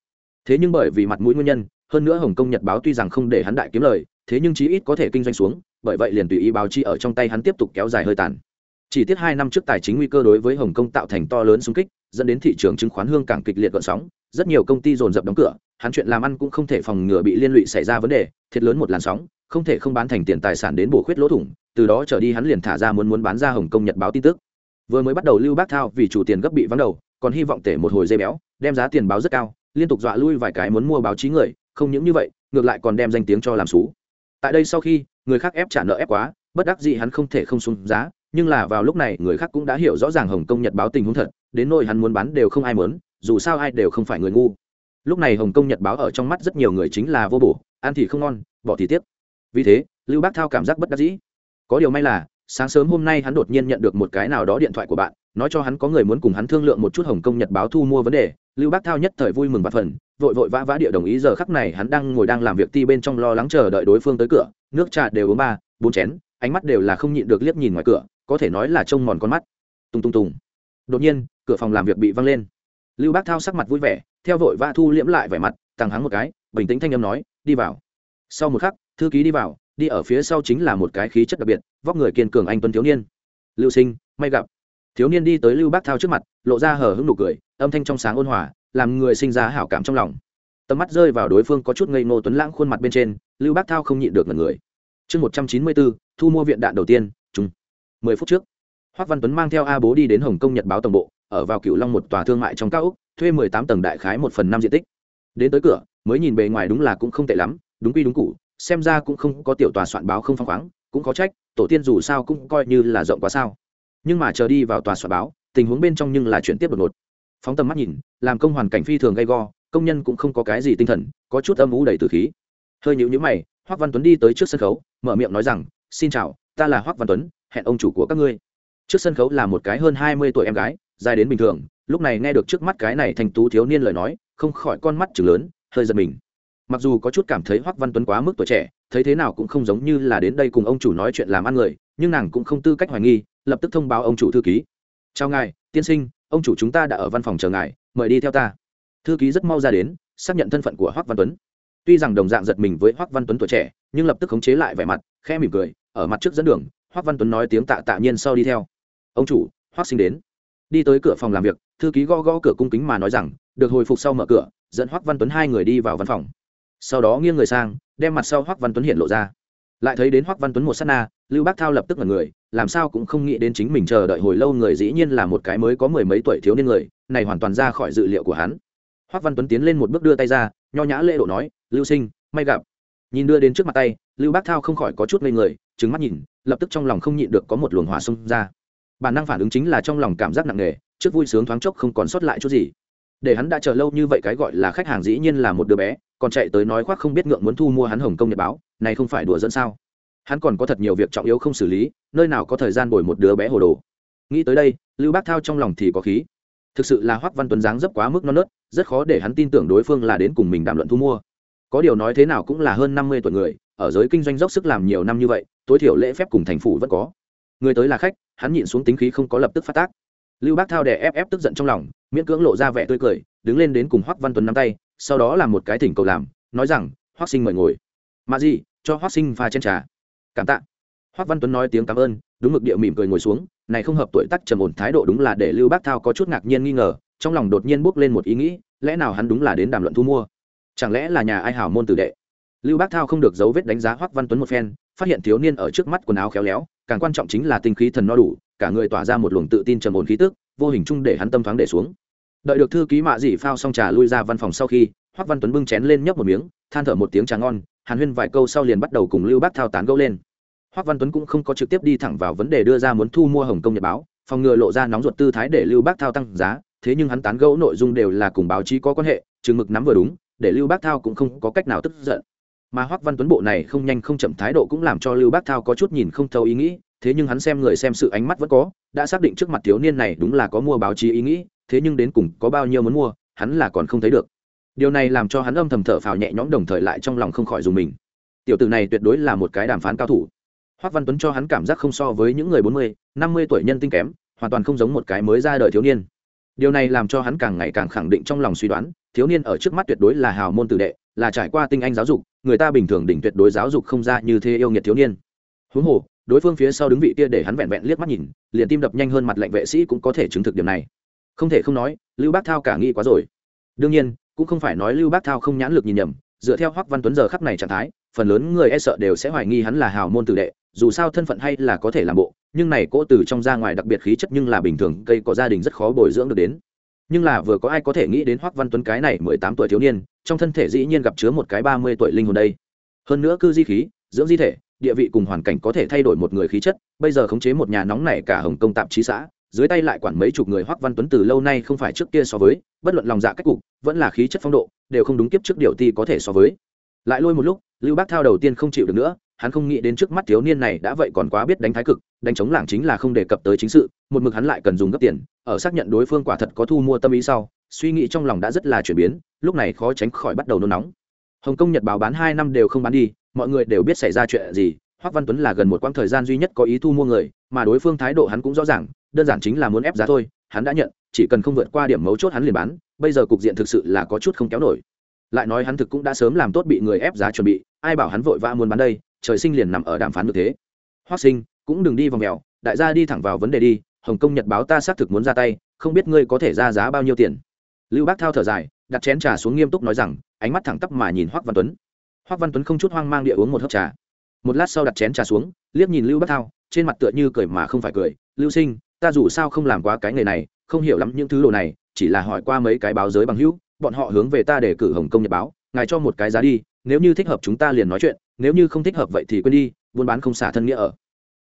Thế nhưng bởi vì mặt mũi nguyên nhân, hơn nữa hồng kông nhật báo tuy rằng không để hắn đại kiếm lời thế nhưng chí ít có thể kinh doanh xuống, bởi vậy liền tùy ý báo chi ở trong tay hắn tiếp tục kéo dài hơi tàn. Chỉ tiếc hai năm trước tài chính nguy cơ đối với hồng kông tạo thành to lớn xung kích, dẫn đến thị trường chứng khoán hương cảng kịch liệt gợn sóng, rất nhiều công ty dồn dập đóng cửa, hắn chuyện làm ăn cũng không thể phòng ngừa bị liên lụy xảy ra vấn đề, thiệt lớn một làn sóng, không thể không bán thành tiền tài sản đến bổ khuyết lỗ thủng, từ đó trở đi hắn liền thả ra muốn muốn bán ra hồng kông nhật báo tin tức. Vừa mới bắt đầu lưu bác thao vì chủ tiền gấp bị vắng đầu, còn hy vọng tể một hồi dây béo, đem giá tiền báo rất cao, liên tục dọa lui vài cái muốn mua báo chí người, không những như vậy, ngược lại còn đem danh tiếng cho làm xú tại đây sau khi, người khác ép trả nợ ép quá, bất đắc dĩ hắn không thể không xuống giá, nhưng là vào lúc này người khác cũng đã hiểu rõ ràng hồng kông nhật báo tình huống thật, đến nỗi hắn muốn bán đều không ai muốn, dù sao ai đều không phải người ngu. Lúc này hồng kông nhật báo ở trong mắt rất nhiều người chính là vô bổ, ăn thì không ngon, bỏ thì tiếc. Vì thế, lưu bác thao cảm giác bất đắc dĩ. Có điều may là, sáng sớm hôm nay hắn đột nhiên nhận được một cái nào đó điện thoại của bạn nói cho hắn có người muốn cùng hắn thương lượng một chút hồng kông, nhật báo thu mua vấn đề. Lưu bác thao nhất thời vui mừng và phần vội vội vã vã địa đồng ý, giờ khắc này hắn đang ngồi đang làm việc ti bên trong lo lắng chờ đợi đối phương tới cửa. Nước trà đều uống ba, bốn chén, ánh mắt đều là không nhịn được liếc nhìn ngoài cửa, có thể nói là trông mòn con mắt. Tung tung tùng. Đột nhiên, cửa phòng làm việc bị văng lên. Lưu bác thao sắc mặt vui vẻ, theo vội vã thu liễm lại vẻ mặt tăng hắng một cái, bình tĩnh thanh âm nói, đi vào. Sau một khắc, thư ký đi vào, đi ở phía sau chính là một cái khí chất đặc biệt, vóc người kiên cường anh tuấn thiếu niên. Lưu sinh, may gặp thiếu niên đi tới lưu bác thao trước mặt, lộ ra hở hững nụ cười, âm thanh trong sáng ôn hòa, làm người sinh ra hảo cảm trong lòng. Tầm mắt rơi vào đối phương có chút ngây ngô tuấn lãng khuôn mặt bên trên, lưu bác thao không nhịn được ngần người. Chương một trăm chín mươi bốn, thu mua viện đạn đầu tiên chung mười phút trước, hoác văn tuấn mang theo a bố đi đến hồng kông nhật báo tổng bộ, ở vào cựu long một tòa thương mại trong cao úc thuê mười tám tầng đại khái một phần năm diện tích. Đến tới cửa, mới nhìn bề ngoài đúng là cũng không tệ lắm, đúng quy đúng cụ xem ra cũng không có tiểu tòa soạn báo không phăng khoáng, cũng có trách, tổ tiên dù sao cũng coi như là rộng quá sao nhưng mà chờ đi vào tòa soạn báo, tình huống bên trong nhưng là chuyển tiếp đột ngột. Phóng tầm mắt nhìn, làm công hoàn cảnh phi thường gay go, công nhân cũng không có cái gì tinh thần, có chút âm ú đầy từ khí. Hơi nhịu nhữ mày, hoác văn tuấn đi tới trước sân khấu, mở miệng nói rằng, xin chào, ta là hoác văn tuấn, hẹn ông chủ của các ngươi. Trước sân khấu là một cái hơn hai mươi tuổi em gái, dài đến bình thường, lúc này nghe được trước mắt cái này thành tú thiếu niên lời nói, không khỏi con mắt chừng lớn, hơi giật mình. Mặc dù có chút cảm thấy hoắc văn tuấn quá mức tuổi trẻ, thấy thế nào cũng không giống như là đến đây cùng ông chủ nói chuyện làm ăn người, nhưng nàng cũng không tư cách hoài nghi lập tức thông báo ông chủ thư ký. Chào ngài, tiên sinh, ông chủ chúng ta đã ở văn phòng chờ ngài, mời đi theo ta. Thư ký rất mau ra đến, xác nhận thân phận của hoắc văn tuấn. Tuy rằng đồng dạng giật mình với hoắc văn tuấn tuổi trẻ, nhưng lập tức khống chế lại vẻ mặt, khẽ mỉm cười, ở mặt trước dẫn đường, hoắc văn tuấn nói tiếng tạ tạ nhiên sau đi theo. Ông chủ, hoắc sinh đến. Đi tới cửa phòng làm việc, thư ký gõ gõ cửa cung kính mà nói rằng, được hồi phục sau mở cửa, dẫn hoắc văn tuấn hai người đi vào văn phòng. Sau đó nghiêng người sang, đem mặt sau hoắc văn tuấn hiện lộ ra lại thấy đến hoắc văn tuấn một sát na, lưu bác thao lập tức là người, làm sao cũng không nghĩ đến chính mình chờ đợi hồi lâu người dĩ nhiên là một cái mới có mười mấy tuổi thiếu niên người, này hoàn toàn ra khỏi dự liệu của hắn. Hoắc văn tuấn tiến lên một bước đưa tay ra, nho nhã lễ độ nói, lưu sinh, may gặp. Nhìn đưa đến trước mặt tay, lưu bác thao không khỏi có chút ngây người trứng mắt nhìn, lập tức trong lòng không nhịn được có một luồng hỏa xông ra. Bản năng phản ứng chính là trong lòng cảm giác nặng nề, trước vui sướng thoáng chốc không còn sót lại chút gì. Để hắn đã chờ lâu như vậy cái gọi là khách hàng dĩ nhiên là một đứa bé, còn chạy tới nói khoác không biết ngượng muốn thu mua hắn hồng công nhật báo này không phải đùa dẫn sao? Hắn còn có thật nhiều việc trọng yếu không xử lý, nơi nào có thời gian bồi một đứa bé hồ đồ. Nghĩ tới đây, lưu bác thao trong lòng thì có khí. Thực sự là hoắc văn tuấn dáng dấp quá mức non nớt, rất khó để hắn tin tưởng đối phương là đến cùng mình đàm luận thu mua. Có điều nói thế nào cũng là hơn năm mươi tuổi người, ở giới kinh doanh dốc sức làm nhiều năm như vậy, tối thiểu lễ phép cùng thành phủ vẫn có. Người tới là khách, hắn nhịn xuống tính khí không có lập tức phát tác. Lưu bác thao đè ép ép tức giận trong lòng, miễn cưỡng lộ ra vẻ tươi cười, đứng lên đến cùng hoắc văn tuấn nắm tay, sau đó làm một cái thỉnh cầu làm, nói rằng, hoắc sinh mời ngồi. Mà gì cho hoác sinh pha chén trà. Cảm tạ. Hoắc văn tuấn nói tiếng cảm ơn, đúng mực địa mỉm cười ngồi xuống, này không hợp tuổi tác trầm ổn thái độ đúng là để lưu bác thao có chút ngạc nhiên nghi ngờ, trong lòng đột nhiên bốc lên một ý nghĩ, lẽ nào hắn đúng là đến đàm luận thu mua? Chẳng lẽ là nhà ai hảo môn tử đệ? Lưu bác thao không được dấu vết đánh giá hoắc văn tuấn một phen, phát hiện thiếu niên ở trước mắt quần áo khéo léo, càng quan trọng chính là tinh khí thần no đủ, cả người tỏa ra một luồng tự tin trầm ổn khí tức, vô hình chung để hắn tâm thoáng để xuống. Đợi được thư ký mạ dị phao xong trà lui ra văn phòng sau khi hoắc văn tuấn bưng chén lên nhấp một miếng, than thở một tiếng trà ngon hàn huyên vài câu sau liền bắt đầu cùng lưu bác thao tán gẫu lên. Hoắc văn tuấn cũng không có trực tiếp đi thẳng vào vấn đề đưa ra muốn thu mua hồng kông nhật báo, phòng ngừa lộ ra nóng ruột tư thái để lưu bác thao tăng giá, thế nhưng hắn tán gẫu nội dung đều là cùng báo chí có quan hệ, chừng mực nắm vừa đúng, để lưu bác thao cũng không có cách nào tức giận. Mà hoắc văn tuấn bộ này không nhanh không chậm thái độ cũng làm cho lưu bác thao có chút nhìn không thấu ý nghĩ, thế nhưng hắn xem người xem sự ánh mắt vẫn có, đã xác định trước mặt thiếu niên này đúng là có mua báo chí ý nghĩ, thế nhưng đến cùng có bao nhiêu muốn mua, hắn là còn không thấy được điều này làm cho hắn âm thầm thở phào nhẹ nhõm đồng thời lại trong lòng không khỏi dùng mình. Tiểu tử này tuyệt đối là một cái đàm phán cao thủ. Hoắc văn tuấn cho hắn cảm giác không so với những người bốn mươi, năm mươi tuổi nhân tinh kém, hoàn toàn không giống một cái mới ra đời thiếu niên. Điều này làm cho hắn càng ngày càng khẳng định trong lòng suy đoán, thiếu niên ở trước mắt tuyệt đối là hào môn tử đệ, là trải qua tinh anh giáo dục, người ta bình thường đỉnh tuyệt đối giáo dục không ra như thế yêu nghiệt thiếu niên. Huống hồ, đối phương phía sau đứng vị kia để hắn vẹn vẹn liếc mắt nhìn, liền tim đập nhanh hơn mặt lệnh vệ sĩ cũng có thể chứng thực điểm này. Không thể không nói, lưu bác thao cả nghĩ quá rồi. Đương nhiên cũng không phải nói lưu bác thao không nhãn lực nhìn nhầm, dựa theo hoắc văn tuấn giờ khắp này trạng thái, phần lớn người e sợ đều sẽ hoài nghi hắn là hào môn tử đệ, dù sao thân phận hay là có thể làm bộ, nhưng này cỗ từ trong ra ngoài đặc biệt khí chất nhưng là bình thường, cây có gia đình rất khó bồi dưỡng được đến. Nhưng là vừa có ai có thể nghĩ đến hoắc văn tuấn cái này mười tám tuổi thiếu niên, trong thân thể dĩ nhiên gặp chứa một cái ba mươi tuổi linh hồn đây. Hơn nữa cư di khí, dưỡng di thể, địa vị cùng hoàn cảnh có thể thay đổi một người khí chất, bây giờ khống chế một nhà nóng này cả hồng công tạp chí xã dưới tay lại quản mấy chục người hoắc văn tuấn từ lâu nay không phải trước kia so với, bất luận lòng dạ cách cục, vẫn là khí chất phong độ, đều không đúng kiếp trước điều ti có thể so với. Lại lôi một lúc, lưu bác thao đầu tiên không chịu được nữa, hắn không nghĩ đến trước mắt thiếu niên này đã vậy còn quá biết đánh thái cực, đánh chống lảng chính là không đề cập tới chính sự, một mực hắn lại cần dùng gấp tiền, ở xác nhận đối phương quả thật có thu mua tâm ý sau, suy nghĩ trong lòng đã rất là chuyển biến, lúc này khó tránh khỏi bắt đầu nôn nóng. Hồng kông, nhật báo bán hai năm đều không bán đi, mọi người đều biết xảy ra chuyện gì, hoắc văn tuấn là gần một quãng thời gian duy nhất có ý thu mua người, mà đối phương thái độ hắn cũng rõ ràng đơn giản chính là muốn ép giá thôi, hắn đã nhận, chỉ cần không vượt qua điểm mấu chốt hắn liền bán, bây giờ cục diện thực sự là có chút không kéo nổi. Lại nói hắn thực cũng đã sớm làm tốt bị người ép giá chuẩn bị, ai bảo hắn vội vã muốn bán đây, trời sinh liền nằm ở đàm phán được thế. Hoác sinh, cũng đừng đi vòng mèo, đại gia đi thẳng vào vấn đề đi, hồng kông, nhật báo ta xác thực muốn ra tay, không biết ngươi có thể ra giá bao nhiêu tiền. Lưu bác thao thở dài, đặt chén trà xuống nghiêm túc nói rằng, ánh mắt thẳng tắp mà nhìn hoác văn tuấn. Hoác văn tuấn không chút hoang mang địa uống một hớp trà. Một lát sau đặt chén trà xuống, liếc nhìn lưu bác thao, trên mặt tựa như cười mà không phải cười. Lưu sinh ta dù sao không làm quá cái nghề này, không hiểu lắm những thứ đồ này, chỉ là hỏi qua mấy cái báo giới bằng hữu, bọn họ hướng về ta để cử hồng kông nhật báo, ngài cho một cái giá đi, nếu như thích hợp chúng ta liền nói chuyện, nếu như không thích hợp vậy thì quên đi, buôn bán không xả thân nghĩa ở.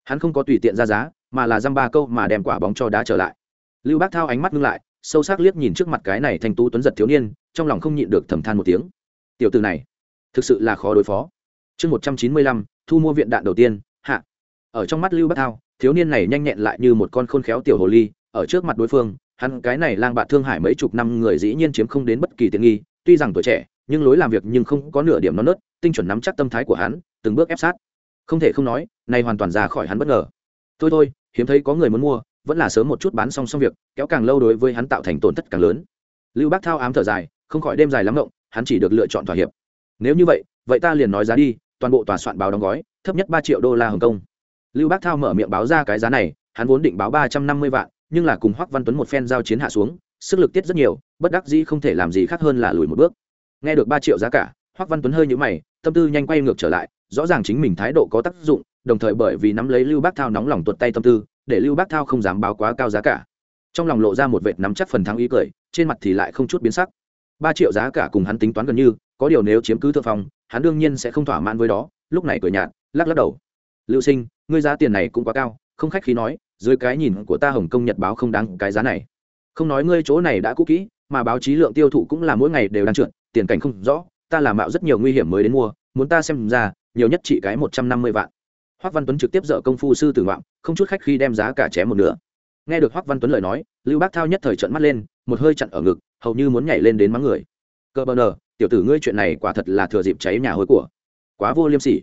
Hắn không có tùy tiện ra giá, mà là dăm ba câu mà đem quả bóng cho đá trở lại. Lưu bác thao ánh mắt ngưng lại, sâu sắc liếc nhìn trước mặt cái này thanh tú tuấn giật thiếu niên, trong lòng không nhịn được thầm than một tiếng. Tiểu từ này, thực sự là khó đối phó. Chương một trăm chín mươi lăm, thu mua viện đạn đầu tiên, hạ. Ở trong mắt lưu bác thao thiếu niên này nhanh nhẹn lại như một con khôn khéo tiểu hồ ly, ở trước mặt đối phương, hắn cái này lang bạt thương hải mấy chục năm người dĩ nhiên chiếm không đến bất kỳ tiện nghi, tuy rằng tuổi trẻ, nhưng lối làm việc nhưng không có nửa điểm non nớt, tinh chuẩn nắm chắc tâm thái của hắn, từng bước ép sát. Không thể không nói này hoàn toàn ra khỏi hắn bất ngờ. Thôi thôi, hiếm thấy có người muốn mua, vẫn là sớm một chút bán xong xong việc, kéo càng lâu đối với hắn tạo thành tổn thất càng lớn. Lưu bác thao ám thở dài, không khỏi đêm dài lắm rộng hắn chỉ được lựa chọn thỏa hiệp. Nếu như vậy vậy ta liền nói giá đi, toàn bộ tòa soạn báo đóng gói, thấp nhất ba triệu đô la hồng kông lưu bác thao mở miệng báo ra cái giá này, hắn vốn định báo ba trăm năm mươi vạn, nhưng là cùng hoắc văn tuấn một phen giao chiến hạ xuống, sức lực tiết rất nhiều, bất đắc dĩ không thể làm gì khác hơn là lùi một bước. Nghe được ba triệu giá cả, hoắc văn tuấn hơi nhũ mày, tâm tư nhanh quay ngược trở lại, rõ ràng chính mình thái độ có tác dụng, đồng thời bởi vì nắm lấy lưu bác thao nóng lòng tuột tay tâm tư, để lưu bác thao không dám báo quá cao giá cả. Trong lòng lộ ra một vệt nắm chắc phần thắng ý cười, trên mặt thì lại không chút biến sắc. Ba triệu giá cả cùng hắn tính toán gần như, có điều nếu chiếm cứ thượng phong, hắn đương nhiên sẽ không thỏa mãn với đó, lúc này cười nhạt, lắc lắc đầu lưu sinh, ngươi giá tiền này cũng quá cao, không khách khí nói, dưới cái nhìn của ta hồng kông nhật báo không đáng cái giá này. Không nói ngươi chỗ này đã cũ kỹ, mà báo chí lượng tiêu thụ cũng là mỗi ngày đều đang trượt, tiền cảnh không rõ, ta làm mạo rất nhiều nguy hiểm mới đến mua, muốn ta xem ra, nhiều nhất chỉ cái một trăm năm mươi vạn. Hoắc văn tuấn trực tiếp dợ công phu sư tử ngoạm, không chút khách khi đem giá cả chém một nửa. Nghe được hoắc văn tuấn lời nói, lưu bác thao nhất thời trận mắt lên, một hơi chặn ở ngực, hầu như muốn nhảy lên đến mắng người. Cơ bờ nờ, tiểu tử ngươi chuyện này quả thật là thừa dịp cháy nhà hối của. Quá vô liêm sỉ.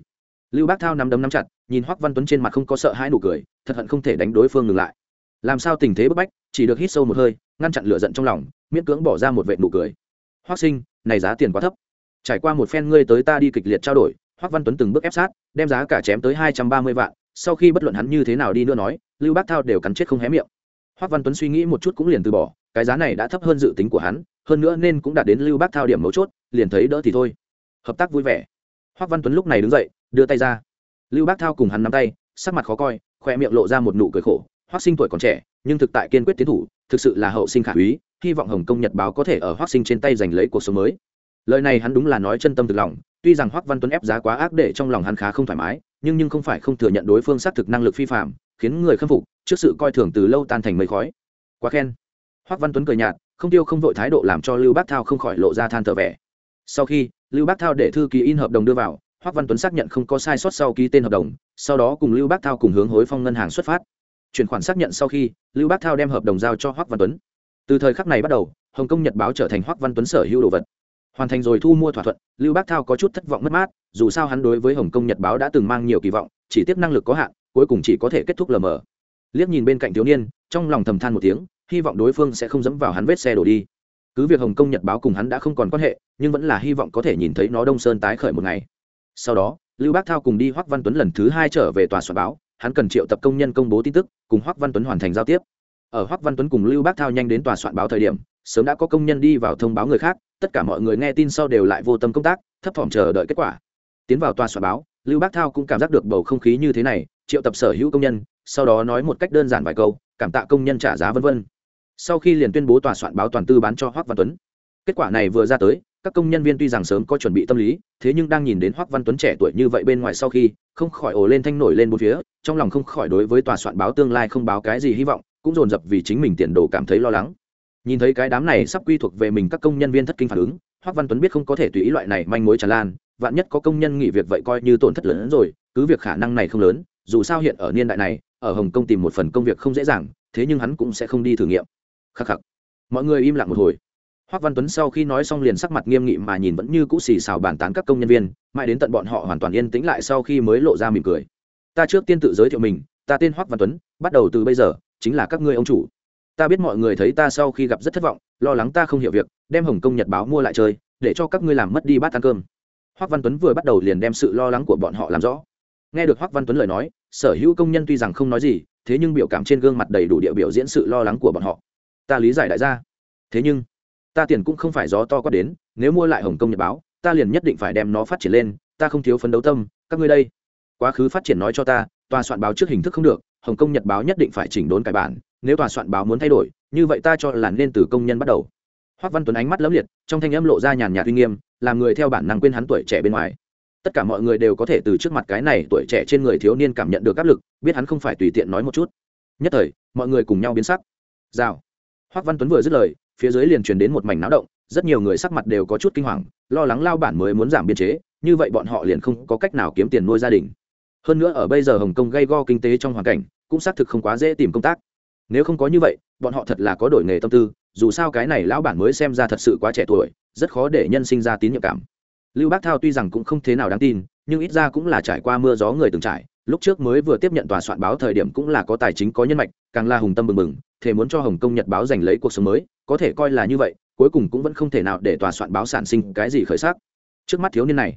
Lưu bác thao nắm đấm nắm chặt nhìn hoắc văn tuấn trên mặt không có sợ hãi nụ cười, thật hận không thể đánh đối phương ngừng lại. Làm sao tình thế bức bách, chỉ được hít sâu một hơi, ngăn chặn lửa giận trong lòng, miễn cưỡng bỏ ra một vệ nụ cười. Hoắc sinh, này giá tiền quá thấp. Trải qua một phen ngươi tới ta đi kịch liệt trao đổi hoắc văn tuấn từng bước ép sát, đem giá cả chém tới hai trăm ba mươi vạn, sau khi bất luận hắn như thế nào đi nữa nói, lưu bác thao đều cắn chết không hé miệng. Hoắc văn tuấn suy nghĩ một chút cũng liền từ bỏ, cái giá này đã thấp hơn dự tính của hắn, hơn nữa nên cũng đạt đến lưu bác thao điểm mấu chốt, liền thấy đỡ thì thôi. Hợp tác vui vẻ. Hoắc văn tuấn lúc này đứng dậy, đưa tay ra lưu bác thao cùng hắn nắm tay, sắc mặt khó coi khoe miệng lộ ra một nụ cười khổ. Hoắc sinh tuổi còn trẻ, nhưng thực tại kiên quyết tiến thủ, thực sự là hậu sinh khả úy, hy vọng hồng kông nhật báo có thể ở hoắc sinh trên tay giành lấy cuộc sống mới. Lời này hắn đúng là nói chân tâm thực lòng, tuy rằng hoắc văn tuấn ép giá quá ác để trong lòng hắn khá không thoải mái, nhưng nhưng không phải không thừa nhận đối phương xác thực năng lực phi phạm khiến người khâm phục, trước sự coi thường từ lâu tan thành mây khói. Quá khen. Hoắc văn tuấn cười nhạt, không tiêu không vội thái độ làm cho lưu bác thao không khỏi lộ ra than thở vẻ. Sau khi, lưu bác thao để thư ký in hợp đồng đưa vào hoắc văn tuấn xác nhận không có sai sót sau ký tên hợp đồng, sau đó cùng lưu bác thao cùng hướng hối phong ngân hàng xuất phát. Chuyển khoản xác nhận sau khi, lưu bác thao đem hợp đồng giao cho hoắc văn tuấn. Từ thời khắc này bắt đầu, hồng kông nhật báo trở thành hoắc văn tuấn sở hữu đồ vật. Hoàn thành rồi thu mua thỏa thuận, lưu bác thao có chút thất vọng mất mát, dù sao hắn đối với hồng kông nhật báo đã từng mang nhiều kỳ vọng, chỉ tiếp năng lực có hạn, cuối cùng chỉ có thể kết thúc lờ mờ. Liếc nhìn bên cạnh thiếu niên, trong lòng thầm than một tiếng, hy vọng đối phương sẽ không dẫm vào hắn vết xe đổ đi. Cứ việc hồng kông nhật báo cùng hắn đã không còn quan hệ, nhưng vẫn là hy vọng có thể nhìn thấy nó đông sơn tái khởi một ngày sau đó, lưu bác thao cùng đi hoắc văn tuấn lần thứ hai trở về tòa soạn báo, hắn cần triệu tập công nhân công bố tin tức, cùng hoắc văn tuấn hoàn thành giao tiếp. Ở hoắc văn tuấn cùng lưu bác thao nhanh đến tòa soạn báo thời điểm, sớm đã có công nhân đi vào thông báo người khác, tất cả mọi người nghe tin sau đều lại vô tâm công tác, thấp thỏm chờ đợi kết quả. Tiến vào tòa soạn báo, lưu bác thao cũng cảm giác được bầu không khí như thế này, triệu tập sở hữu công nhân, sau đó nói một cách đơn giản vài câu, cảm tạ công nhân trả giá vân vân. Sau khi liền tuyên bố tòa soạn báo toàn tư bán cho hoắc văn tuấn. Kết quả này vừa ra tới các công nhân viên tuy rằng sớm có chuẩn bị tâm lý, thế nhưng đang nhìn đến hoắc văn tuấn trẻ tuổi như vậy bên ngoài sau khi, không khỏi ồ lên thanh nổi lên bốn phía, trong lòng không khỏi đối với tòa soạn báo tương lai không báo cái gì hy vọng, cũng dồn dập vì chính mình tiền đồ cảm thấy lo lắng. Nhìn thấy cái đám này sắp quy thuộc về mình các công nhân viên thất kinh phản ứng, hoắc văn tuấn biết không có thể tùy ý loại này manh mối tràn lan, vạn nhất có công nhân nghỉ việc vậy coi như tổn thất lớn hơn rồi, cứ việc khả năng này không lớn, dù sao hiện ở niên đại này, ở hồng kông tìm một phần công việc không dễ dàng, thế nhưng hắn cũng sẽ không đi thử nghiệm. Khắc khắc. Mọi người im lặng một hồi. Hoắc Văn Tuấn sau khi nói xong liền sắc mặt nghiêm nghị mà nhìn vẫn như cũ xì xào bàn tán các công nhân viên, mãi đến tận bọn họ hoàn toàn yên tĩnh lại sau khi mới lộ ra mỉm cười. Ta trước tiên tự giới thiệu mình, ta tên Hoắc Văn Tuấn, bắt đầu từ bây giờ chính là các ngươi ông chủ. ta biết mọi người thấy ta sau khi gặp rất thất vọng lo lắng ta không hiểu việc đem hồng kông nhật báo mua lại chơi để cho các ngươi làm mất đi bát ăn cơm Hoắc văn tuấn vừa bắt đầu liền đem sự lo lắng của bọn họ làm rõ nghe được Hoắc văn tuấn lời nói sở hữu công nhân tuy rằng không nói gì thế nhưng biểu cảm trên gương mặt đầy đủ địa biểu diễn sự lo lắng của bọn họ ta lý giải đại gia thế nhưng ta tiền cũng không phải gió to có đến, nếu mua lại hồng kông nhật báo, ta liền nhất định phải đem nó phát triển lên, ta không thiếu phấn đấu tâm, các ngươi đây. Quá khứ phát triển nói cho ta, tòa soạn báo trước hình thức không được, hồng kông nhật báo nhất định phải chỉnh đốn cải bản, nếu tòa soạn báo muốn thay đổi, như vậy ta cho là nên từ công nhân bắt đầu. Hoác văn tuấn ánh mắt lẫm liệt, trong thanh âm lộ ra nhàn nhạt uy nghiêm, làm người theo bản năng quên hắn tuổi trẻ bên ngoài. Tất cả mọi người đều có thể từ trước mặt cái này tuổi trẻ trên người thiếu niên cảm nhận được áp lực, biết hắn không phải tùy tiện nói một chút. Nhất thời, mọi người cùng nhau biến sắc. Rào. Hoác văn tuấn vừa dứt lời phía dưới liền truyền đến một mảnh náo động, rất nhiều người sắc mặt đều có chút kinh hoàng, lo lắng lao bản mới muốn giảm biên chế, như vậy bọn họ liền không có cách nào kiếm tiền nuôi gia đình. Hơn nữa ở bây giờ hồng kông gây go kinh tế trong hoàn cảnh, cũng xác thực không quá dễ tìm công tác. Nếu không có như vậy, bọn họ thật là có đổi nghề tâm tư, dù sao cái này lão bản mới xem ra thật sự quá trẻ tuổi, rất khó để nhân sinh ra tín nhiệm cảm. Lưu bác thao tuy rằng cũng không thế nào đáng tin, nhưng ít ra cũng là trải qua mưa gió người từng trải lúc trước mới vừa tiếp nhận tòa soạn báo thời điểm cũng là có tài chính có nhân mạch, càng là hùng tâm bừng bừng thể muốn cho hồng kông nhật báo giành lấy cuộc sống mới, có thể coi là như vậy, cuối cùng cũng vẫn không thể nào để tòa soạn báo sản sinh cái gì khởi sắc. Trước mắt thiếu niên này,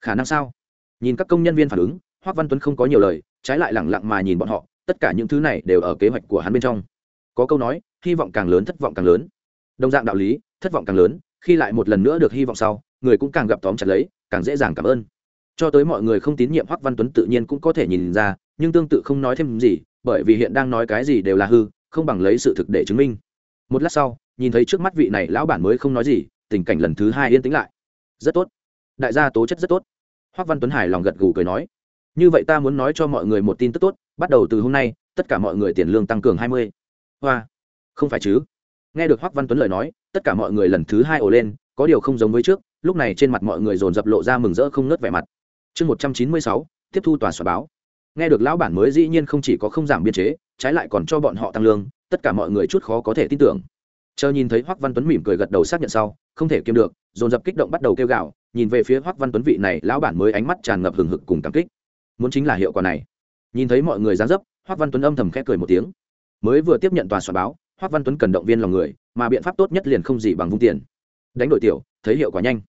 khả năng sao? Nhìn các công nhân viên phản ứng, hoác văn tuấn không có nhiều lời, trái lại lẳng lặng mà nhìn bọn họ, tất cả những thứ này đều ở kế hoạch của hắn bên trong. Có câu nói, hy vọng càng lớn thất vọng càng lớn. Đồng dạng đạo lý, thất vọng càng lớn, khi lại một lần nữa được hy vọng sau, người cũng càng gặp tóm chặt lấy, càng dễ dàng cảm ơn cho tới mọi người không tín nhiệm hoắc văn tuấn tự nhiên cũng có thể nhìn ra, nhưng tương tự không nói thêm gì, bởi vì hiện đang nói cái gì đều là hư, không bằng lấy sự thực để chứng minh. Một lát sau, nhìn thấy trước mắt vị này lão bản mới không nói gì, tình cảnh lần thứ hai yên tĩnh lại. Rất tốt. Đại gia tố chất rất tốt. Hoắc văn tuấn hài lòng gật gù cười nói. Như vậy ta muốn nói cho mọi người một tin tức tốt, bắt đầu từ hôm nay, tất cả mọi người tiền lương tăng cường hai mươi. Hoa. Không phải chứ? Nghe được hoắc văn tuấn lời nói, tất cả mọi người lần thứ hai ồ lên, có điều không giống với trước, lúc này trên mặt mọi người dồn dập lộ ra mừng rỡ không nớt vẻ mặt chương một trăm chín mươi sáu, tiếp thu tòa soạn báo. Nghe được lão bản mới dĩ nhiên không chỉ có không giảm biên chế, trái lại còn cho bọn họ tăng lương, tất cả mọi người chút khó có thể tin tưởng. Chờ nhìn thấy hoắc văn tuấn mỉm cười gật đầu xác nhận sau, không thể kiêm được, dồn dập kích động bắt đầu kêu gạo nhìn về phía hoắc văn tuấn vị này, lão bản mới ánh mắt tràn ngập hừng hực cùng cảm kích. Muốn chính là hiệu quả này. Nhìn thấy mọi người dán dấp, hoắc văn tuấn âm thầm khẽ cười một tiếng. Mới vừa tiếp nhận tòa soạn báo, hoắc văn tuấn cần động viên lòng người, mà biện pháp tốt nhất liền không gì bằng vung tiền. Đánh đổi tiểu, thấy hiệu quả nhanh.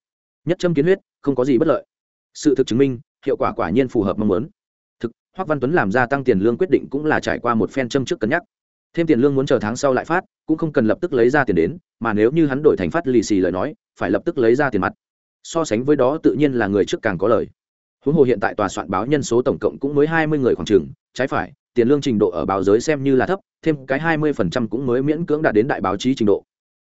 Nhất châm kiến huyết, không có gì bất lợi sự thực chứng minh, hiệu quả quả nhiên phù hợp mong muốn. Thực hoắc văn tuấn làm ra tăng tiền lương quyết định cũng là trải qua một phen châm trước cân nhắc. Thêm tiền lương muốn chờ tháng sau lại phát, cũng không cần lập tức lấy ra tiền đến, mà nếu như hắn đổi thành phát lì xì lời nói, phải lập tức lấy ra tiền mặt. So sánh với đó tự nhiên là người trước càng có lời. Huống hồ hiện tại tòa soạn báo nhân số tổng cộng cũng mới hai mươi người khoảng trường trái phải, tiền lương trình độ ở báo giới xem như là thấp, thêm cái hai mươi phần trăm cũng mới miễn cưỡng đạt đến đại báo chí trình độ.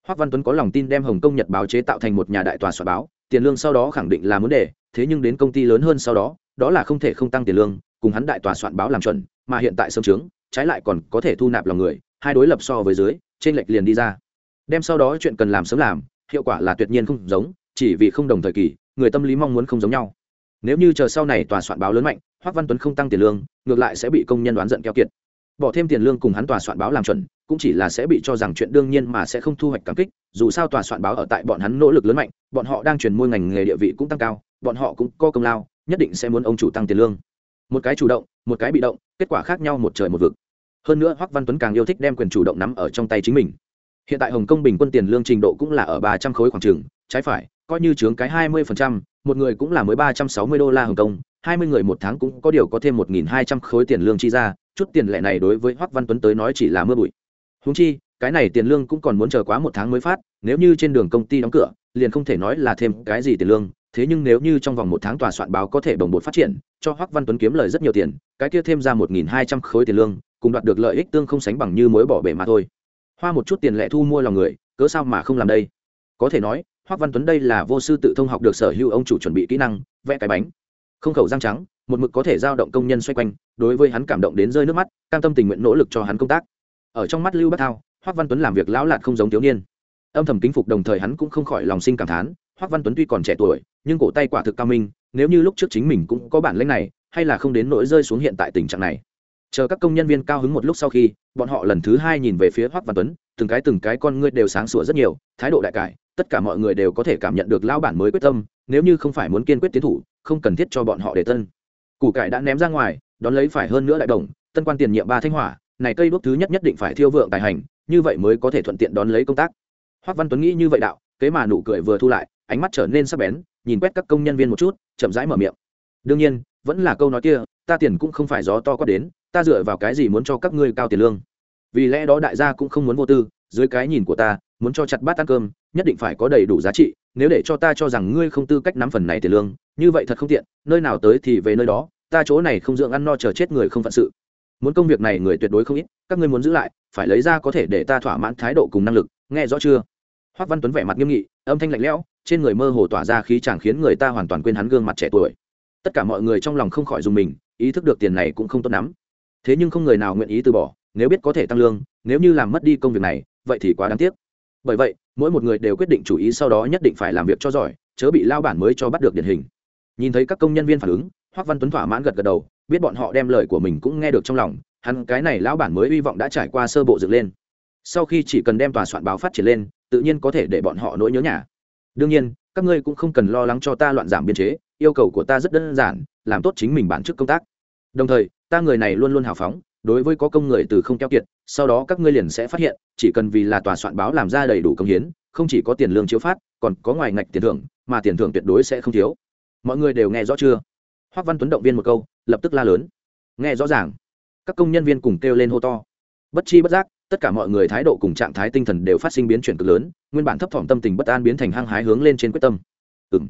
Hoắc văn tuấn có lòng tin đem hồng kông, nhật báo chế tạo thành một nhà đại tòa soạn báo, tiền lương sau đó khẳng định là muốn đề thế nhưng đến công ty lớn hơn sau đó đó là không thể không tăng tiền lương, cùng hắn đại tòa soạn báo làm chuẩn, mà hiện tại sớm trướng trái lại còn có thể thu nạp lòng người, hai đối lập so với dưới, trên lệch liền đi ra. Đem sau đó chuyện cần làm sớm làm, hiệu quả là tuyệt nhiên không giống, chỉ vì không đồng thời kỳ, người tâm lý mong muốn không giống nhau. Nếu như chờ sau này tòa soạn báo lớn mạnh hoắc văn tuấn không tăng tiền lương, ngược lại sẽ bị công nhân đoán giận keo kiệt. Bỏ thêm tiền lương cùng hắn tòa soạn báo làm chuẩn cũng chỉ là sẽ bị cho rằng chuyện đương nhiên mà sẽ không thu hoạch cảm kích dù sao tòa soạn báo ở tại bọn hắn nỗ lực lớn mạnh bọn họ đang truyền môi ngành nghề địa vị cũng tăng cao bọn họ cũng có công lao nhất định sẽ muốn ông chủ tăng tiền lương. Một cái chủ động một cái bị động kết quả khác nhau một trời một vực. Hơn nữa hoắc văn tuấn càng yêu thích đem quyền chủ động nắm ở trong tay chính mình. Hiện tại hồng kông bình quân tiền lương trình độ cũng là ở ba trăm khối khoảng trường trái phải coi như chướng cái hai mươi phần trăm, một người cũng là mới ba trăm sáu mươi đô la hồng kông hai mươi người một tháng cũng có điều có thêm một nghìn hai trăm khối tiền lương chi ra chút tiền lệ này đối với hoắc văn tuấn tới nói chỉ là mưa bụi húng chi, cái này tiền lương cũng còn muốn chờ quá một tháng mới phát, nếu như trên đường công ty đóng cửa, liền không thể nói là thêm cái gì tiền lương, thế nhưng nếu như trong vòng một tháng tòa soạn báo có thể đồng bộ phát triển, cho hoắc văn tuấn kiếm lời rất nhiều tiền, cái kia thêm ra một nghìn hai trăm khối tiền lương, cùng đoạt được lợi ích tương không sánh bằng như mối bỏ bể mà thôi. Hoa một chút tiền lệ thu mua lòng người, cớ sao mà không làm đây? Có thể nói, hoắc văn tuấn đây là vô sư tự thông học được sở hữu ông chủ chuẩn bị kỹ năng, vẽ cái bánh. Không khẩu răng trắng, một mực có thể giao động công nhân xoay quanh, đối với hắn cảm động đến rơi nước mắt, cam tâm tình nguyện nỗ lực cho hắn công tác ở trong mắt lưu bắc thao hoắc văn tuấn làm việc lão lạt không giống thiếu niên. Âm thầm kính phục đồng thời hắn cũng không khỏi lòng sinh cảm thán hoắc văn tuấn tuy còn trẻ tuổi, nhưng cổ tay quả thực cao minh, nếu như lúc trước chính mình cũng có bản lĩnh này, hay là không đến nỗi rơi xuống hiện tại tình trạng này. Chờ các công nhân viên cao hứng một lúc sau khi, bọn họ lần thứ hai nhìn về phía hoắc văn tuấn, từng cái từng cái con ngươi đều sáng sủa rất nhiều, thái độ đại cải, tất cả mọi người đều có thể cảm nhận được lao bản mới quyết tâm, nếu như không phải muốn kiên quyết tiến thủ, không cần thiết cho bọn họ để tân. Củ cải đã ném ra ngoài, đón lấy phải hơn nữa đại đồng, tân quan tiền nhiệm ba thanh hỏa này cây đuốc thứ nhất nhất định phải thiêu vượng tài hành, như vậy mới có thể thuận tiện đón lấy công tác. Hoắc văn tuấn nghĩ như vậy đạo, kế mà nụ cười vừa thu lại, ánh mắt trở nên sắc bén, nhìn quét các công nhân viên một chút, chậm rãi mở miệng. Đương nhiên, vẫn là câu nói kia, ta tiền cũng không phải gió to có đến, ta dựa vào cái gì muốn cho các ngươi cao tiền lương? Vì lẽ đó đại gia cũng không muốn vô tư, dưới cái nhìn của ta, muốn cho chặt bát ăn cơm, nhất định phải có đầy đủ giá trị, nếu để cho ta cho rằng ngươi không tư cách nắm phần này tiền lương, như vậy thật không tiện, nơi nào tới thì về nơi đó, ta chỗ này không dưỡng ăn no chờ chết người không phận sự muốn công việc này người tuyệt đối không ít, các ngươi muốn giữ lại, phải lấy ra có thể để ta thỏa mãn thái độ cùng năng lực, nghe rõ chưa? Hoắc văn tuấn vẻ mặt nghiêm nghị, âm thanh lạnh lẽo, trên người mơ hồ tỏa ra khí chẳng khiến người ta hoàn toàn quên hắn gương mặt trẻ tuổi. Tất cả mọi người trong lòng không khỏi dùng mình, ý thức được tiền này cũng không tốt lắm. Thế nhưng không người nào nguyện ý từ bỏ, nếu biết có thể tăng lương, nếu như làm mất đi công việc này, vậy thì quá đáng tiếc. Bởi vậy, mỗi một người đều quyết định chủ ý sau đó nhất định phải làm việc cho giỏi, chớ bị lao bản mới cho bắt được điển hình. Nhìn thấy các công nhân viên phản ứng hoắc văn tuấn thỏa mãn gật gật đầu biết bọn họ đem lời của mình cũng nghe được trong lòng, hắn cái này lão bản mới hy vọng đã trải qua sơ bộ dựng lên. Sau khi chỉ cần đem tòa soạn báo phát triển lên, tự nhiên có thể để bọn họ nỗi nhớ nhà. Đương nhiên, các ngươi cũng không cần lo lắng cho ta loạn giảm biên chế, yêu cầu của ta rất đơn giản, làm tốt chính mình bản chức công tác. Đồng thời, ta người này luôn luôn hào phóng, đối với có công người từ không keo kiệt, sau đó các ngươi liền sẽ phát hiện, chỉ cần vì là tòa soạn báo làm ra đầy đủ công hiến, không chỉ có tiền lương chiếu phát, còn có ngoài ngạch tiền thưởng, mà tiền thưởng tuyệt đối sẽ không thiếu. Mọi người đều nghe rõ chưa? Hoác văn tuấn động viên một câu, lập tức la lớn. Nghe rõ ràng, các công nhân viên cùng kêu lên hô to. Bất chi bất giác, tất cả mọi người thái độ cùng trạng thái tinh thần đều phát sinh biến chuyển cực lớn, nguyên bản thấp thỏm tâm tình bất an biến thành hăng hái hướng lên trên quyết tâm. Ừ m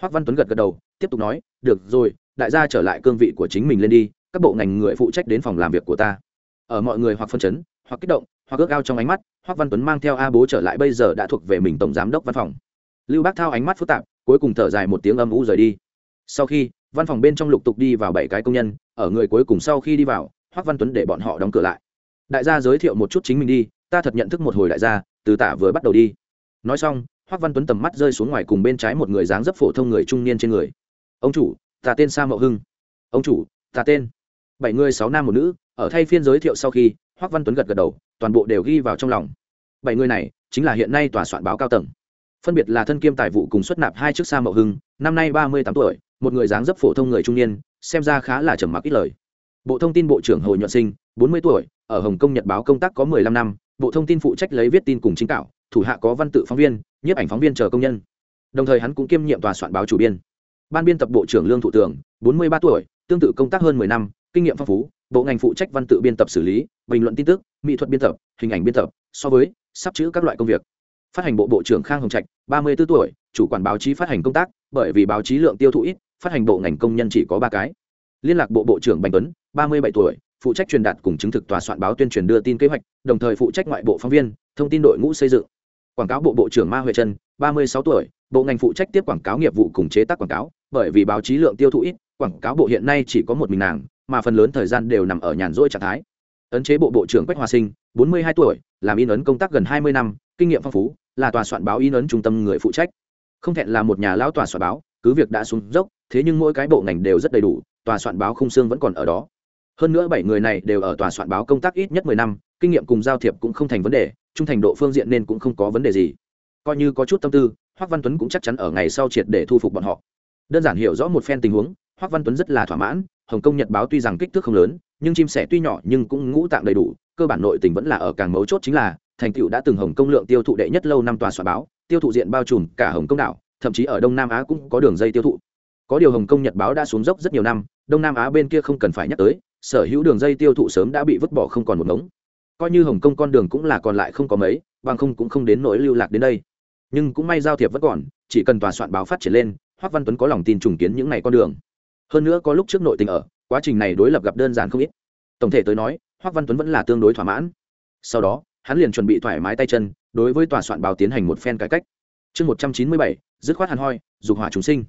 hoác văn tuấn gật gật đầu, tiếp tục nói, được rồi, đại gia trở lại cương vị của chính mình lên đi, các bộ ngành người phụ trách đến phòng làm việc của ta. Ở mọi người hoặc phân chấn, hoặc kích động, hoặc ước ao trong ánh mắt, hoác văn tuấn mang theo a bố trở lại bây giờ đã thuộc về mình tổng giám đốc văn phòng. Lưu bác thao ánh mắt phức tạp, cuối cùng thở dài một tiếng âm u rời đi. Sau khi văn phòng bên trong lục tục đi vào bảy cái công nhân, ở người cuối cùng sau khi đi vào, hoác văn tuấn để bọn họ đóng cửa lại. Đại gia giới thiệu một chút chính mình đi, ta thật nhận thức một hồi đại gia, từ tả vừa bắt đầu đi. Nói xong, hoác văn tuấn tầm mắt rơi xuống ngoài cùng bên trái một người dáng dấp phổ thông người trung niên trên người. Ông chủ, ta tên sa mậu hưng. Ông chủ, ta tên. Bảy người sáu nam một nữ, ở thay phiên giới thiệu sau khi, hoác văn tuấn gật gật đầu, toàn bộ đều ghi vào trong lòng. Bảy người này, chính là hiện nay tòa soạn báo cao tầng. Phân biệt là thân kiêm tài vụ cùng xuất nạp hai chức sa mậu hưng, năm nay ba mươi tám tuổi một người dáng dấp phổ thông người trung niên, xem ra khá là trầm mặc ít lời. Bộ thông tin bộ trưởng hồ nhuận sinh, bốn mươi tuổi, ở hồng kông, nhật báo công tác có mười lăm năm. Bộ thông tin phụ trách lấy viết tin cùng chính cảo thủ hạ có văn tự phóng viên, nhiếp ảnh phóng viên chờ công nhân. Đồng thời hắn cũng kiêm nhiệm tòa soạn báo chủ biên. Ban biên tập bộ trưởng lương thủ tường, bốn mươi ba tuổi, tương tự công tác hơn mười năm, kinh nghiệm phong phú. Bộ ngành phụ trách văn tự biên tập xử lý, bình luận tin tức, mỹ thuật biên tập, hình ảnh biên tập, so với sắp chữ các loại công việc. Phát hành bộ bộ trưởng khang hồng trạch, ba mươi b ố tuổi, chủ quản báo chí phát hành công tác, bởi vì báo chí lượng tiêu thụ ít phát hành bộ ngành công nhân chỉ có ba cái. Liên lạc bộ bộ trưởng bành tuấn, ba mươi bảy tuổi, phụ trách truyền đạt cùng chứng thực tòa soạn báo tuyên truyền đưa tin kế hoạch, đồng thời phụ trách ngoại bộ phóng viên, thông tin đội ngũ xây dựng. Quảng cáo bộ bộ trưởng ma huệ trân, ba mươi sáu tuổi, bộ ngành phụ trách tiếp quảng cáo nghiệp vụ cùng chế tác quảng cáo, bởi vì báo chí lượng tiêu thụ ít, quảng cáo bộ hiện nay chỉ có một mình nàng, mà phần lớn thời gian đều nằm ở nhàn rỗi trạng thái. Ấn chế bộ bộ trưởng quách hòa sinh, bốn mươi hai tuổi, làm in ấn công tác gần hai mươi năm, kinh nghiệm phong phú, là tòa soạn báo in ấn trung tâm người phụ trách. Không thẹn là một nhà lão tòa soạn báo, cứ việc đã xuống dốc thế nhưng mỗi cái bộ ngành đều rất đầy đủ, tòa soạn báo khung xương vẫn còn ở đó. Hơn nữa bảy người này đều ở tòa soạn báo công tác ít nhất mười năm, kinh nghiệm cùng giao thiệp cũng không thành vấn đề, trung thành độ phương diện nên cũng không có vấn đề gì. Coi như có chút tâm tư hoắc văn tuấn cũng chắc chắn ở ngày sau triệt để thu phục bọn họ. Đơn giản hiểu rõ một phen tình huống hoắc văn tuấn rất là thỏa mãn, hồng kông nhật báo tuy rằng kích thước không lớn, nhưng chim sẻ tuy nhỏ nhưng cũng ngũ tạng đầy đủ, cơ bản nội tình vẫn là ở càng mấu chốt chính là, thành tựu đã từng hồng Công lượng tiêu thụ đệ nhất lâu năm tòa soạn báo, tiêu thụ diện bao trùm cả hồng kông đảo, thậm chí ở đông nam á cũng có đường dây tiêu thụ có điều hồng kông, nhật báo đã xuống dốc rất nhiều năm, đông nam á bên kia không cần phải nhắc tới, sở hữu đường dây tiêu thụ sớm đã bị vứt bỏ không còn một ngống. Coi như hồng kông con đường cũng là còn lại không có mấy, bằng không cũng không đến nỗi lưu lạc đến đây. Nhưng cũng may giao thiệp vẫn còn, chỉ cần tòa soạn báo phát triển lên hoắc văn tuấn có lòng tin trùng kiến những ngày con đường. Hơn nữa có lúc trước nội tình ở, quá trình này đối lập gặp đơn giản không ít. Tổng thể tới nói hoắc văn tuấn vẫn là tương đối thỏa mãn. Sau đó, hắn liền chuẩn bị thoải mái tay chân, đối với tòa soạn báo tiến hành một phen cải cách. Chương một trăm chín mươi bảy, dứt khoát hàn hoi, dục hỏa chúng sinh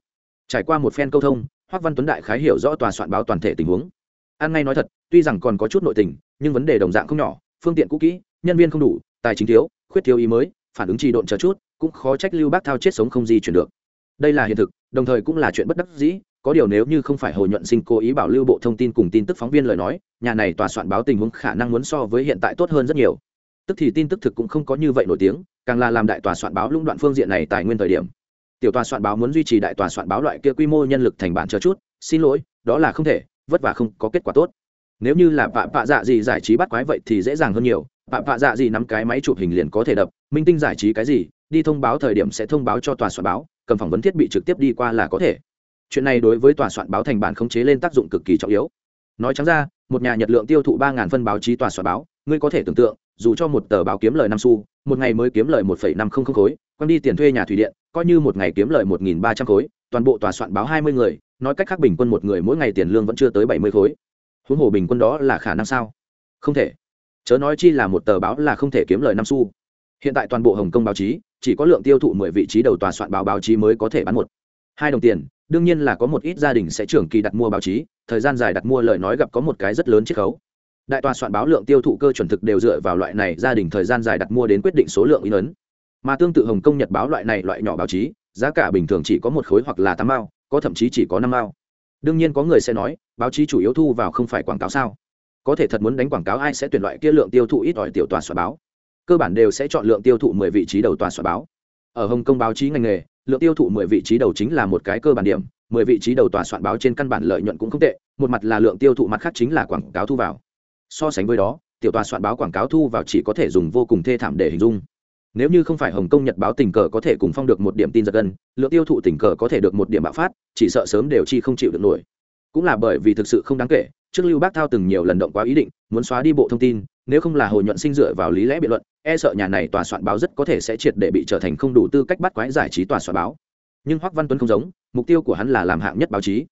trải qua một phen câu thông, hoắc văn tuấn đại khái hiểu rõ tòa soạn báo toàn thể tình huống. An ngay nói thật, tuy rằng còn có chút nội tình, nhưng vấn đề đồng dạng không nhỏ, phương tiện cũ kỹ, nhân viên không đủ, tài chính thiếu, khuyết thiếu ý mới, phản ứng trì độn chờ chút, cũng khó trách lưu bác thao chết sống không di chuyển được. Đây là hiện thực, đồng thời cũng là chuyện bất đắc dĩ, có điều nếu như không phải hồi nhuận sinh cố ý bảo lưu bộ thông tin cùng tin tức phóng viên lời nói, nhà này tòa soạn báo tình huống khả năng muốn so với hiện tại tốt hơn rất nhiều. Tức thì tin tức thực cũng không có như vậy nổi tiếng, càng là làm đại tòa soạn báo lũng đoạn phương diện này tài nguyên thời điểm tiểu tòa soạn báo muốn duy trì đại tòa soạn báo loại kia quy mô nhân lực thành bản chờ chút, xin lỗi, đó là không thể, vất vả không có kết quả tốt. Nếu như là bạ bạ dạ gì giải trí bắt quái vậy thì dễ dàng hơn nhiều bạ bạ dạ gì nắm cái máy chụp hình liền có thể đập, minh tinh giải trí cái gì, đi thông báo thời điểm sẽ thông báo cho tòa soạn báo, cầm phỏng vấn thiết bị trực tiếp đi qua là có thể. Chuyện này đối với tòa soạn báo thành bản khống chế lên tác dụng cực kỳ trọng yếu. Nói trắng ra, một nhà nhật lượng tiêu thụ ba phân báo chí tòa soạn báo, ngươi có thể tưởng tượng, dù cho một tờ báo kiếm lời năm xu, một ngày mới kiếm lời một năm không không khối, quăng đi tiền thuê nhà thủy điện coi như một ngày kiếm lời một ba trăm khối, toàn bộ tòa soạn báo hai mươi người, nói cách khác bình quân một người mỗi ngày tiền lương vẫn chưa tới bảy mươi khối. Huống hồ bình quân đó là khả năng sao? Không thể. Chớ nói chi là một tờ báo là không thể kiếm lời năm xu. Hiện tại toàn bộ hồng kông báo chí, chỉ có lượng tiêu thụ mười vị trí đầu tòa soạn báo báo chí mới có thể bán một. Hai đồng tiền, đương nhiên là có một ít gia đình sẽ trưởng kỳ đặt mua báo chí, thời gian dài đặt mua lời nói gặp có một cái rất lớn chiết khấu. Đại tòa soạn báo lượng tiêu thụ cơ chuẩn thực đều dựa vào loại này gia đình thời gian dài đặt mua đến quyết định số lượng in ấn mà tương tự hồng kông, nhật báo loại này loại nhỏ báo chí, giá cả bình thường chỉ có một khối hoặc là tám mao, có thậm chí chỉ có năm mao. Đương nhiên có người sẽ nói, báo chí chủ yếu thu vào không phải quảng cáo sao? Có thể thật muốn đánh quảng cáo ai sẽ tuyển loại kia lượng tiêu thụ ít ỏi tiểu tòa soạn báo? Cơ bản đều sẽ chọn lượng tiêu thụ mười vị trí đầu tòa soạn báo. Ở hồng kông báo chí ngành nghề, lượng tiêu thụ mười vị trí đầu chính là một cái cơ bản điểm, mười vị trí đầu tòa soạn báo trên căn bản lợi nhuận cũng không tệ, một mặt là lượng tiêu thụ, mặt khác chính là quảng cáo thu vào. So sánh với đó, tiểu tòa soạn báo quảng cáo thu vào chỉ có thể dùng vô cùng thê thảm để hình dung nếu như không phải hồng kông, nhật báo tình cờ có thể cùng phong được một điểm tin giật gân, lượng tiêu thụ tình cờ có thể được một điểm bạo phát, chỉ sợ sớm đều chi không chịu được nổi. Cũng là bởi vì thực sự không đáng kể, trước lưu bác thao từng nhiều lần động quá ý định, muốn xóa đi bộ thông tin, nếu không là hồ nhuận sinh dựa vào lý lẽ biện luận e sợ nhà này tòa soạn báo rất có thể sẽ triệt để bị trở thành không đủ tư cách bắt quái giải trí tòa soạn báo. Nhưng hoắc văn tuấn không giống, mục tiêu của hắn là làm hạng nhất báo chí.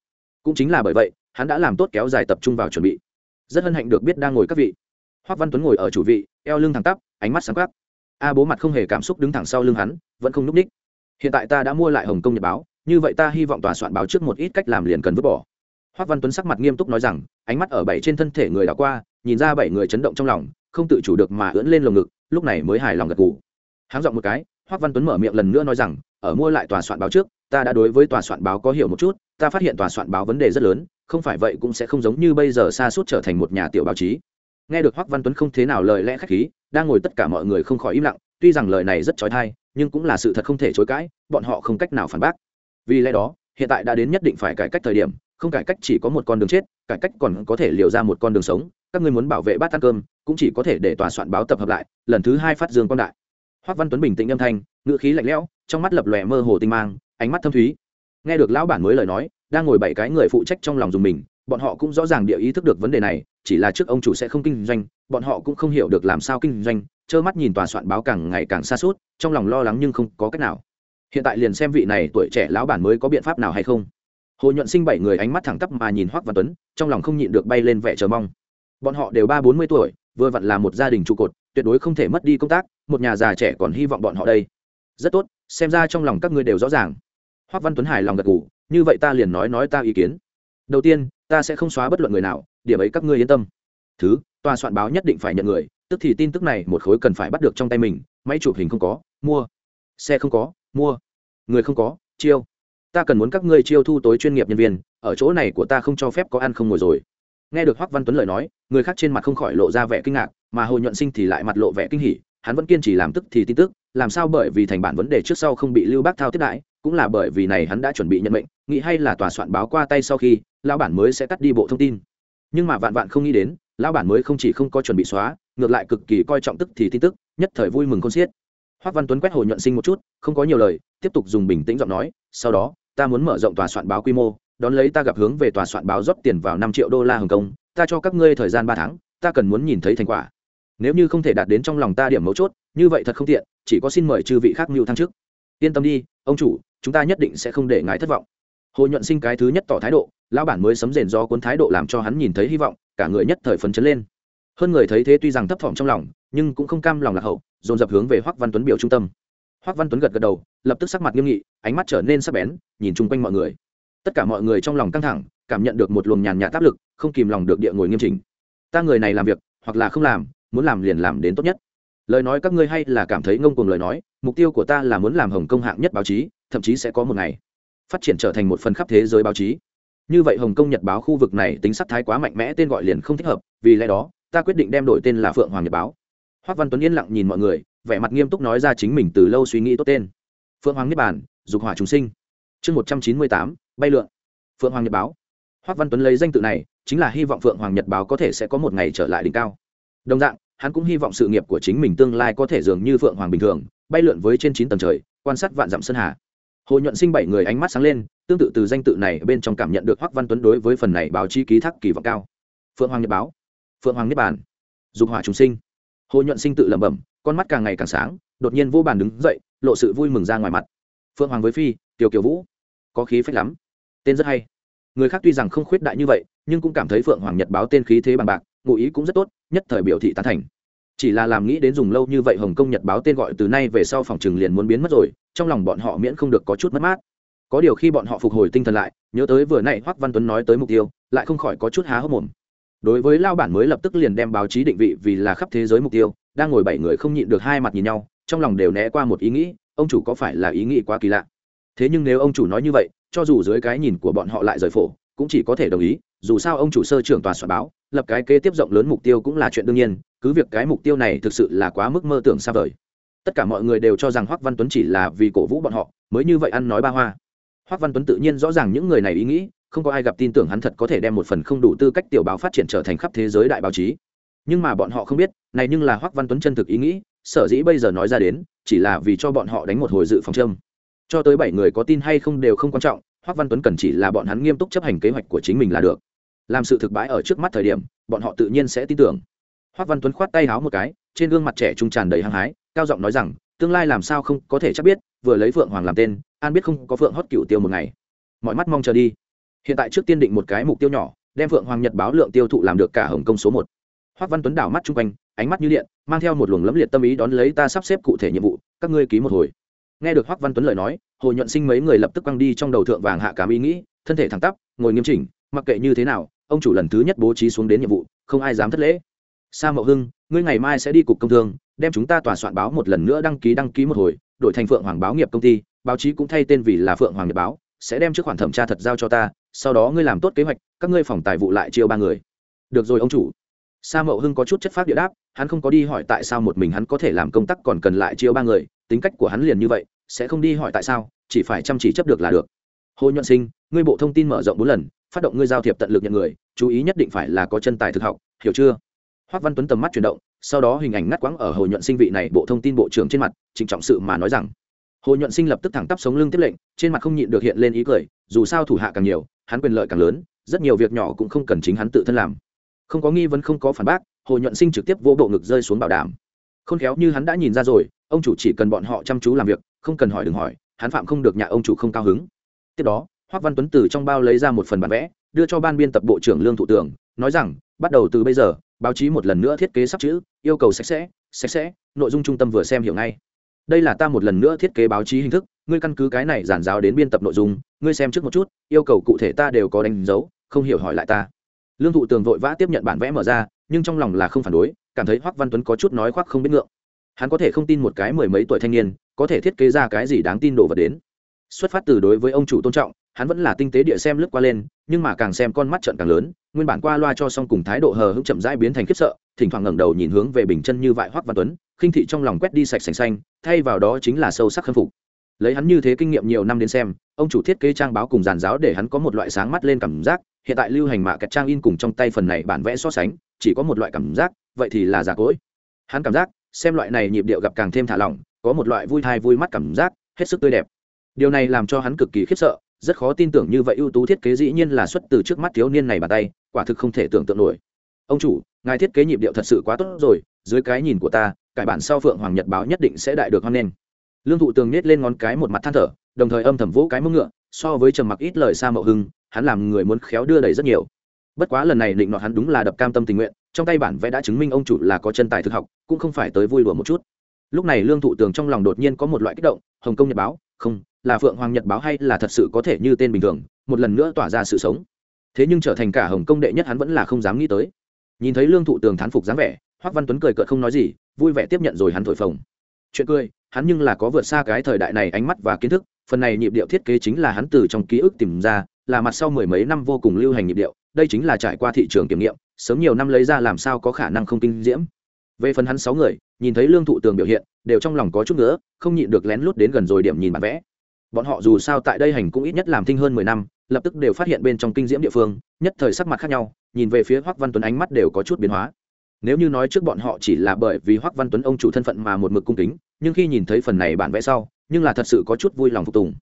Cũng chính là bởi vậy, hắn đã làm tốt kéo dài tập trung vào chuẩn bị. Rất hân hạnh được biết đang ngồi các vị. Hoắc văn tuấn ngồi ở chủ vị, eo lưng thẳng tắp, ánh mắt sáng quắc a bố mặt không hề cảm xúc đứng thẳng sau lưng hắn, vẫn không n ú c ních. Hiện tại ta đã mua lại hồng kông nhật báo, như vậy ta hy vọng tòa soạn báo trước một ít cách làm liền cần vứt bỏ. Hoác văn tuấn sắc mặt nghiêm túc nói rằng, ánh mắt ở bảy trên thân thể người đã qua, nhìn ra bảy người chấn động trong lòng, không tự chủ được mà ưỡn lên lồng ngực, lúc này mới hài lòng gật gù. Háng giọng một cái, hoác văn tuấn mở miệng lần nữa nói rằng, ở mua lại tòa soạn báo trước, ta đã đối với tòa soạn báo có hiểu một chút, ta phát hiện tòa soạn báo vấn đề rất lớn, không phải vậy cũng sẽ không giống như bây giờ xa suốt trở thành một nhà tiểu báo chí. Nghe được hoác văn tuấn không thế nào lời lẽ khách khí đang ngồi tất cả mọi người không khỏi im lặng, tuy rằng lời này rất trói thai nhưng cũng là sự thật không thể chối cãi, bọn họ không cách nào phản bác. Vì lẽ đó, hiện tại đã đến nhất định phải cải cách thời điểm, không cải cách chỉ có một con đường chết, cải cách còn có thể liều ra một con đường sống, các ngươi muốn bảo vệ bát ăn cơm, cũng chỉ có thể để tòa soạn báo tập hợp lại, lần thứ hai phát dương quan đại. Hoác văn tuấn bình tĩnh âm thanh, ngữ khí lạnh lẽo, trong mắt lập lòe mơ hồ tinh mang, ánh mắt thâm thúy. Nghe được lão bản mới lời nói, đang ngồi bảy cái người phụ trách trong lòng dùng mình, bọn họ cũng rõ ràng địa ý thức được vấn đề này chỉ là trước ông chủ sẽ không kinh doanh, bọn họ cũng không hiểu được làm sao kinh doanh, trơ mắt nhìn tòa soạn báo càng ngày càng xa suốt, trong lòng lo lắng nhưng không có cách nào. Hiện tại liền xem vị này tuổi trẻ lão bản mới có biện pháp nào hay không. Hồ nhuận sinh bảy người ánh mắt thẳng tắp mà nhìn hoắc văn tuấn, trong lòng không nhịn được bay lên vẻ chờ mong. Bọn họ đều ba bốn mươi tuổi, vừa vặn là một gia đình trụ cột, tuyệt đối không thể mất đi công tác, một nhà già trẻ còn hy vọng bọn họ đây. Rất tốt, xem ra trong lòng các ngươi đều rõ ràng. Hoắc văn tuấn hài lòng gật gù, như vậy ta liền nói nói ta ý kiến. Đầu tiên, ta sẽ không xóa bất luận người nào điểm ấy các ngươi yên tâm. Thứ, tòa soạn báo nhất định phải nhận người, tức thì tin tức này một khối cần phải bắt được trong tay mình, máy chụp hình không có, mua. Xe không có, mua. Người không có, chiêu. Ta cần muốn các ngươi chiêu thu tối chuyên nghiệp nhân viên, ở chỗ này của ta không cho phép có ăn không ngồi rồi. Nghe được hoắc văn tuấn lời nói, người khác trên mặt không khỏi lộ ra vẻ kinh ngạc, mà hồ nhuận sinh thì lại mặt lộ vẻ kinh hỉ, hắn vẫn kiên trì làm tức thì tin tức, làm sao bởi vì thành bản vấn đề trước sau không bị lưu bác thao tiếp đại cũng là bởi vì này hắn đã chuẩn bị nhận mệnh, nghĩ hay là tòa soạn báo qua tay sau khi, lão bản mới sẽ cắt đi bộ thông tin nhưng mà vạn vạn không nghĩ đến, lão bản mới không chỉ không có chuẩn bị xóa, ngược lại cực kỳ coi trọng tức thì tin tức, nhất thời vui mừng con xiết. Hoắc văn tuấn quét hồ nhuận sinh một chút, không có nhiều lời, tiếp tục dùng bình tĩnh giọng nói, sau đó, ta muốn mở rộng tòa soạn báo quy mô, đón lấy ta gặp hướng về tòa soạn báo rót tiền vào năm triệu đô la hồng kông, ta cho các ngươi thời gian ba tháng, ta cần muốn nhìn thấy thành quả. Nếu như không thể đạt đến trong lòng ta điểm mấu chốt, như vậy thật không tiện, chỉ có xin mời chư vị khác mưu thăng trước yên tâm đi, ông chủ, chúng ta nhất định sẽ không để ngài thất vọng hồ nhuận sinh cái thứ nhất tỏ thái độ, lão bản mới sấm rền do cuốn thái độ làm cho hắn nhìn thấy hy vọng, cả người nhất thời phấn chấn lên. Hơn người thấy thế tuy rằng thấp thỏm trong lòng, nhưng cũng không cam lòng lạc hậu, dồn dập hướng về hoắc văn tuấn biểu trung tâm. Hoắc văn tuấn gật gật đầu, lập tức sắc mặt nghiêm nghị, ánh mắt trở nên sắc bén, nhìn chung quanh mọi người. Tất cả mọi người trong lòng căng thẳng, cảm nhận được một luồng nhàn nhạt áp lực, không kìm lòng được địa ngồi nghiêm chỉnh. Ta người này làm việc, hoặc là không làm, muốn làm liền làm đến tốt nhất. Lời nói các ngươi hay là cảm thấy ngông cuồng lời nói, mục tiêu của ta là muốn làm hồng công hạng nhất báo chí, thậm chí sẽ có một ngày phát triển trở thành một phần khắp thế giới báo chí. Như vậy hồng kông nhật báo khu vực này tính sắc thái quá mạnh mẽ, tên gọi liền không thích hợp, vì lẽ đó, ta quyết định đem đổi tên là phượng hoàng nhật báo. Hoác văn tuấn yên lặng nhìn mọi người, vẻ mặt nghiêm túc nói ra chính mình từ lâu suy nghĩ tốt tên. Phượng hoàng nhật bản dục hỏa chúng sinh. Chương một trăm chín mươi tám, bay lượn. Phượng hoàng nhật báo. Hoác văn tuấn lấy danh tự này, chính là hy vọng phượng hoàng nhật báo có thể sẽ có một ngày trở lại đỉnh cao. Đồng dạng, hắn cũng hy vọng sự nghiệp của chính mình tương lai có thể dường như phượng hoàng bình thường, bay lượn với trên chín tầng trời, quan sát vạn dặm sơn hà hồ nhuận sinh bảy người ánh mắt sáng lên, tương tự từ danh tự này bên trong cảm nhận được hoắc văn tuấn đối với phần này báo chí ký thác kỳ vọng cao. Phượng hoàng nhật báo, phượng hoàng nhật bản dục hỏa chúng sinh. Hồ nhuận sinh tự lẩm bẩm, con mắt càng ngày càng sáng, đột nhiên vô bàn đứng dậy, lộ sự vui mừng ra ngoài mặt. Phượng hoàng với phi, tiểu kiều vũ, có khí phách lắm. Tên rất hay. Người khác tuy rằng không khuyết đại như vậy, nhưng cũng cảm thấy phượng hoàng nhật báo tên khí thế bằng bạc, ngụ ý cũng rất tốt, nhất thời biểu thị tán thành. Chỉ là làm nghĩ đến dùng lâu như vậy hồng kông nhật báo tên gọi từ nay về sau phòng trừng liền muốn biến mất rồi trong lòng bọn họ miễn không được có chút mất mát. Có điều khi bọn họ phục hồi tinh thần lại, nhớ tới vừa nãy hoắc văn tuấn nói tới mục tiêu, lại không khỏi có chút há hốc mồm. Đối với lao bản mới lập tức liền đem báo chí định vị vì là khắp thế giới mục tiêu, đang ngồi bảy người không nhịn được hai mặt nhìn nhau, trong lòng đều né qua một ý nghĩ, ông chủ có phải là ý nghĩ quá kỳ lạ? Thế nhưng nếu ông chủ nói như vậy, cho dù dưới cái nhìn của bọn họ lại rời phổ, cũng chỉ có thể đồng ý, dù sao ông chủ sơ trưởng tòa soạn báo, lập cái kế tiếp rộng lớn mục tiêu cũng là chuyện đương nhiên, cứ việc cái mục tiêu này thực sự là quá mức mơ tưởng xa vời tất cả mọi người đều cho rằng hoắc văn tuấn chỉ là vì cổ vũ bọn họ, mới như vậy ăn nói ba hoa. Hoắc văn tuấn tự nhiên rõ ràng những người này ý nghĩ, không có ai gặp tin tưởng hắn thật có thể đem một phần không đủ tư cách tiểu báo phát triển trở thành khắp thế giới đại báo chí. Nhưng mà bọn họ không biết, này nhưng là hoắc văn tuấn chân thực ý nghĩ, sở dĩ bây giờ nói ra đến, chỉ là vì cho bọn họ đánh một hồi dự phòng châm. Cho tới bảy người có tin hay không đều không quan trọng, hoắc văn tuấn cần chỉ là bọn hắn nghiêm túc chấp hành kế hoạch của chính mình là được. Làm sự thực bãi ở trước mắt thời điểm, bọn họ tự nhiên sẽ tin tưởng. Hoắc văn tuấn khoát tay háo một cái, trên gương mặt trẻ trung tràn đầy hăng hái cao giọng nói rằng, tương lai làm sao không có thể chắc biết, vừa lấy phượng hoàng làm tên, an biết không có phượng hót cựu tiêu một ngày. Mọi mắt mong chờ đi. Hiện tại trước tiên định một cái mục tiêu nhỏ, đem phượng hoàng nhật báo lượng tiêu thụ làm được cả hồng kông số một. Hoắc văn tuấn đảo mắt chung quanh, ánh mắt như điện, mang theo một luồng lẫm liệt tâm ý đón lấy ta sắp xếp cụ thể nhiệm vụ, các ngươi ký một hồi. Nghe được hoắc văn tuấn lời nói, hồ nhuận sinh mấy người lập tức quăng đi trong đầu thượng vàng hạ cám ý nghĩ, thân thể thẳng tắp, ngồi nghiêm chỉnh, mặc kệ như thế nào, ông chủ lần thứ nhất bố trí xuống đến nhiệm vụ, không ai dám thất lễ. Sa mậu hưng, ngươi ngày mai sẽ đi cục công thương đem chúng ta tòa soạn báo một lần nữa đăng ký đăng ký một hồi, đổi thành phượng hoàng báo nghiệp công ty, báo chí cũng thay tên vì là phượng hoàng nhật báo, sẽ đem trước khoản thẩm tra thật giao cho ta, sau đó ngươi làm tốt kế hoạch, các ngươi phòng tài vụ lại chiêu ba người. Được rồi ông chủ. Sa mậu hưng có chút chất phát địa đáp, hắn không có đi hỏi tại sao một mình hắn có thể làm công tác còn cần lại chiêu ba người, tính cách của hắn liền như vậy, sẽ không đi hỏi tại sao, chỉ phải chăm chỉ chấp được là được. Hồ nhuận sinh, ngươi bộ thông tin mở rộng bốn lần, phát động ngươi giao thiệp tận lực nhận người, chú ý nhất định phải là có chân tài thực học, hiểu chưa? Hoác văn tuấn tầm mắt chuyển động sau đó hình ảnh ngắt quãng ở hồ nhuận sinh vị này bộ thông tin bộ trưởng trên mặt, trịnh trọng sự mà nói rằng, hồ nhuận sinh lập tức thẳng tắp sống lưng tiếp lệnh, trên mặt không nhịn được hiện lên ý cười, dù sao thủ hạ càng nhiều, hắn quyền lợi càng lớn, rất nhiều việc nhỏ cũng không cần chính hắn tự thân làm. Không có nghi vấn, không có phản bác, hồ nhuận sinh trực tiếp vô bộ ngực rơi xuống bảo đảm. Khôn khéo như hắn đã nhìn ra rồi, ông chủ chỉ cần bọn họ chăm chú làm việc, không cần hỏi đừng hỏi, hắn phạm không được nhà ông chủ không cao hứng. Tiếp đó, hoác văn tuấn từ trong bao lấy ra một phần bản vẽ, đưa cho ban biên tập bộ trưởng lương thủ tưởng nói rằng, bắt đầu từ bây giờ báo chí một lần nữa thiết kế sắp chữ, yêu cầu sạch sẽ sạch sẽ, nội dung trung tâm vừa xem hiểu ngay. Đây là ta một lần nữa thiết kế báo chí hình thức, ngươi căn cứ cái này giản giáo đến biên tập nội dung, ngươi xem trước một chút, yêu cầu cụ thể ta đều có đánh dấu, không hiểu hỏi lại ta. Lương thụ tường vội vã tiếp nhận bản vẽ mở ra, nhưng trong lòng là không phản đối, cảm thấy hoắc văn tuấn có chút nói khoác không biết ngượng. Hắn có thể không tin một cái mười mấy tuổi thanh niên, có thể thiết kế ra cái gì đáng tin đồ vật đến. Xuất phát từ đối với ông chủ tôn trọng hắn vẫn là tinh tế địa xem lướt qua lên, nhưng mà càng xem con mắt trận càng lớn, nguyên bản qua loa cho xong cùng thái độ hờ hững chậm rãi biến thành khiếp sợ, thỉnh thoảng ngẩng đầu nhìn hướng về bình chân như vại hoắc văn tuấn, khinh thị trong lòng quét đi sạch sành xanh, thay vào đó chính là sâu sắc khâm phục. Lấy hắn như thế kinh nghiệm nhiều năm đến xem, ông chủ thiết kế trang báo cùng giàn giáo để hắn có một loại sáng mắt lên cảm giác, hiện tại lưu hành mạ kẹt trang in cùng trong tay phần này bản vẽ so sánh, chỉ có một loại cảm giác, vậy thì là giả cỗi. Hắn cảm giác, xem loại này nhịp điệu gặp càng thêm thả lỏng, có một loại vui thai vui mắt cảm giác, hết sức tươi đẹp. Điều này làm cho hắn cực kỳ khiếp sợ rất khó tin tưởng như vậy ưu tú thiết kế dĩ nhiên là xuất từ trước mắt thiếu niên này bàn tay, quả thực không thể tưởng tượng nổi. Ông chủ, ngài thiết kế nhịp điệu thật sự quá tốt rồi, dưới cái nhìn của ta, cải bản sau phượng hoàng nhật báo nhất định sẽ đại được hoan nghênh. Lương thụ tường nhét lên ngón cái một mặt than thở, đồng thời âm thầm vỗ cái mông ngựa, so với trầm mặc ít lời xa mậu hưng, hắn làm người muốn khéo đưa đẩy rất nhiều. Bất quá lần này định nọ hắn đúng là đập cam tâm tình nguyện, trong tay bản vẽ đã chứng minh ông chủ là có chân tài thực học, cũng không phải tới vui đùa một chút. Lúc này lương thụ tường trong lòng đột nhiên có một loại kích động, hồng kông nhật báo, không là phượng hoàng nhật báo hay là thật sự có thể như tên bình thường, một lần nữa tỏa ra sự sống. Thế nhưng trở thành cả hồng công đệ nhất hắn vẫn là không dám nghĩ tới. Nhìn thấy lương thụ tường thán phục dáng vẻ hoắc văn tuấn cười cợt không nói gì, vui vẻ tiếp nhận rồi hắn thổi phồng. Chuyện cười, hắn nhưng là có vượt xa cái thời đại này ánh mắt và kiến thức, phần này nhịp điệu thiết kế chính là hắn từ trong ký ức tìm ra, là mặt sau mười mấy năm vô cùng lưu hành nhịp điệu, đây chính là trải qua thị trường kiểm nghiệm, sớm nhiều năm lấy ra làm sao có khả năng không kinh diễm. Về phần hắn sáu người, nhìn thấy lương thụ tường biểu hiện, đều trong lòng có chút nữa không nhịn được lén lút đến gần rồi điểm nhìn bản vẽ bọn họ dù sao tại đây hành cũng ít nhất làm thinh hơn mười năm, lập tức đều phát hiện bên trong kinh diễm địa phương, nhất thời sắc mặt khác nhau, nhìn về phía hoắc văn tuấn ánh mắt đều có chút biến hóa. Nếu như nói trước bọn họ chỉ là bởi vì hoắc văn tuấn ông chủ thân phận mà một mực cung kính, nhưng khi nhìn thấy phần này bản vẽ sau, nhưng là thật sự có chút vui lòng phục tùng.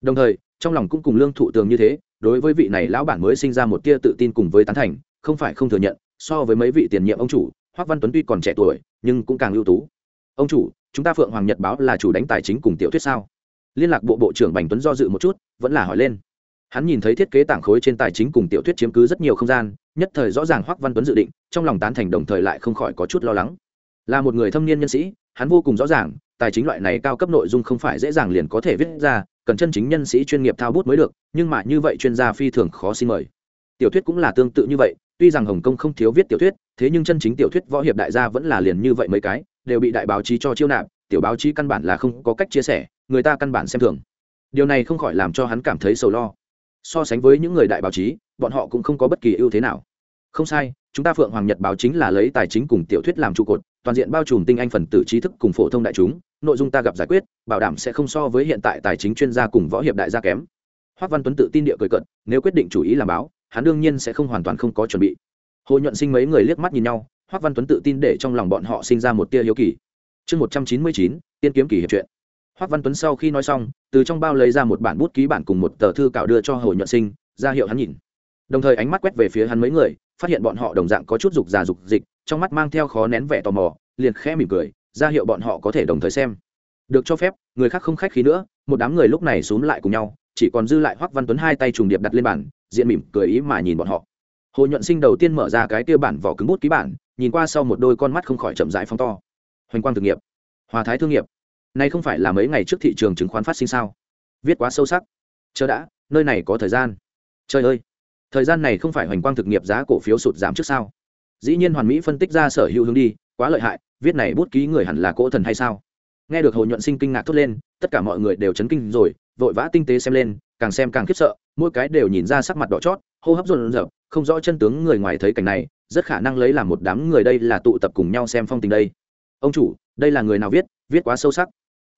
Đồng thời, trong lòng cũng cùng lương thụ tường như thế, đối với vị này lão bản mới sinh ra một tia tự tin cùng với tán thành, không phải không thừa nhận, so với mấy vị tiền nhiệm ông chủ, hoắc văn tuấn tuy còn trẻ tuổi, nhưng cũng càng ưu tú. Ông chủ, chúng ta phượng hoàng nhật báo là chủ đánh tài chính cùng tiểu thuyết sao? Liên lạc bộ bộ trưởng bành tuấn do dự một chút, vẫn là hỏi lên. Hắn nhìn thấy thiết kế tảng khối trên tài chính cùng tiểu thuyết chiếm cứ rất nhiều không gian, nhất thời rõ ràng hoắc văn tuấn dự định, trong lòng tán thành đồng thời lại không khỏi có chút lo lắng. Là một người thâm niên nhân sĩ, hắn vô cùng rõ ràng, tài chính loại này cao cấp nội dung không phải dễ dàng liền có thể viết ra, cần chân chính nhân sĩ chuyên nghiệp thao bút mới được, nhưng mà như vậy chuyên gia phi thường khó xin mời. Tiểu thuyết cũng là tương tự như vậy, tuy rằng hồng kông không thiếu viết tiểu thuyết, thế nhưng chân chính tiểu thuyết võ hiệp đại gia vẫn là liền như vậy mấy cái, đều bị đại báo chí cho chiêu nạp, tiểu báo chí căn bản là không có cách chia sẻ người ta căn bản xem thường. Điều này không khỏi làm cho hắn cảm thấy sầu lo. So sánh với những người đại báo chí, bọn họ cũng không có bất kỳ ưu thế nào. Không sai, chúng ta phượng hoàng nhật báo chính là lấy tài chính cùng tiểu thuyết làm trụ cột, toàn diện bao trùm tinh anh phần tử trí thức cùng phổ thông đại chúng, nội dung ta gặp giải quyết, bảo đảm sẽ không so với hiện tại tài chính chuyên gia cùng võ hiệp đại gia kém. Hoác văn tuấn tự tin địa cười cận nếu quyết định chủ ý làm báo, hắn đương nhiên sẽ không hoàn toàn không có chuẩn bị. Hồ nhuận sinh mấy người liếc mắt nhìn nhau, hoác văn tuấn tự tin để trong lòng bọn họ sinh ra một tia hiếu kỳ. Chương một trăm chín mươi chín, tiên kiếm kỳ hiệp truyện. Hoắc văn tuấn sau khi nói xong, từ trong bao lấy ra một bản bút ký bản cùng một tờ thư cạo đưa cho hồ nhuận sinh, ra hiệu hắn nhìn. Đồng thời ánh mắt quét về phía hắn mấy người, phát hiện bọn họ đồng dạng có chút dục già dục dịch, trong mắt mang theo khó nén vẻ tò mò, liền khẽ mỉm cười, ra hiệu bọn họ có thể đồng thời xem. Được cho phép, người khác không khách khí nữa, một đám người lúc này xúm lại cùng nhau, chỉ còn dư lại hoắc văn tuấn hai tay trùng điệp đặt lên bàn, diện mỉm cười ý mà nhìn bọn họ. Hồ nhuận sinh đầu tiên mở ra cái tiêu bản vỏ cứng bút ký bản, nhìn qua sau một đôi con mắt không khỏi chậm rãi phóng to. Hoành quang thực nghiệp. Hòa thái thương nghiệp nay không phải là mấy ngày trước thị trường chứng khoán phát sinh sao? Viết quá sâu sắc. Chờ đã, nơi này có thời gian. Trời ơi! Thời gian này không phải hoành quang thực nghiệp giá cổ phiếu sụt giảm trước sao? Dĩ nhiên hoàn mỹ phân tích ra sở hữu hướng đi, quá lợi hại, viết này bút ký người hẳn là cỗ thần hay sao? Nghe được hồ nhuận sinh kinh ngạc thốt lên, tất cả mọi người đều chấn kinh rồi, vội vã tinh tế xem lên, càng xem càng khiếp sợ, mỗi cái đều nhìn ra sắc mặt đỏ chót, hô hấp rộn rợp không rõ chân tướng người ngoài thấy cảnh này, rất khả năng lấy làm một đám người đây là tụ tập cùng nhau xem phong tình đây. Ông chủ, đây là người nào viết? Viết quá sâu sắc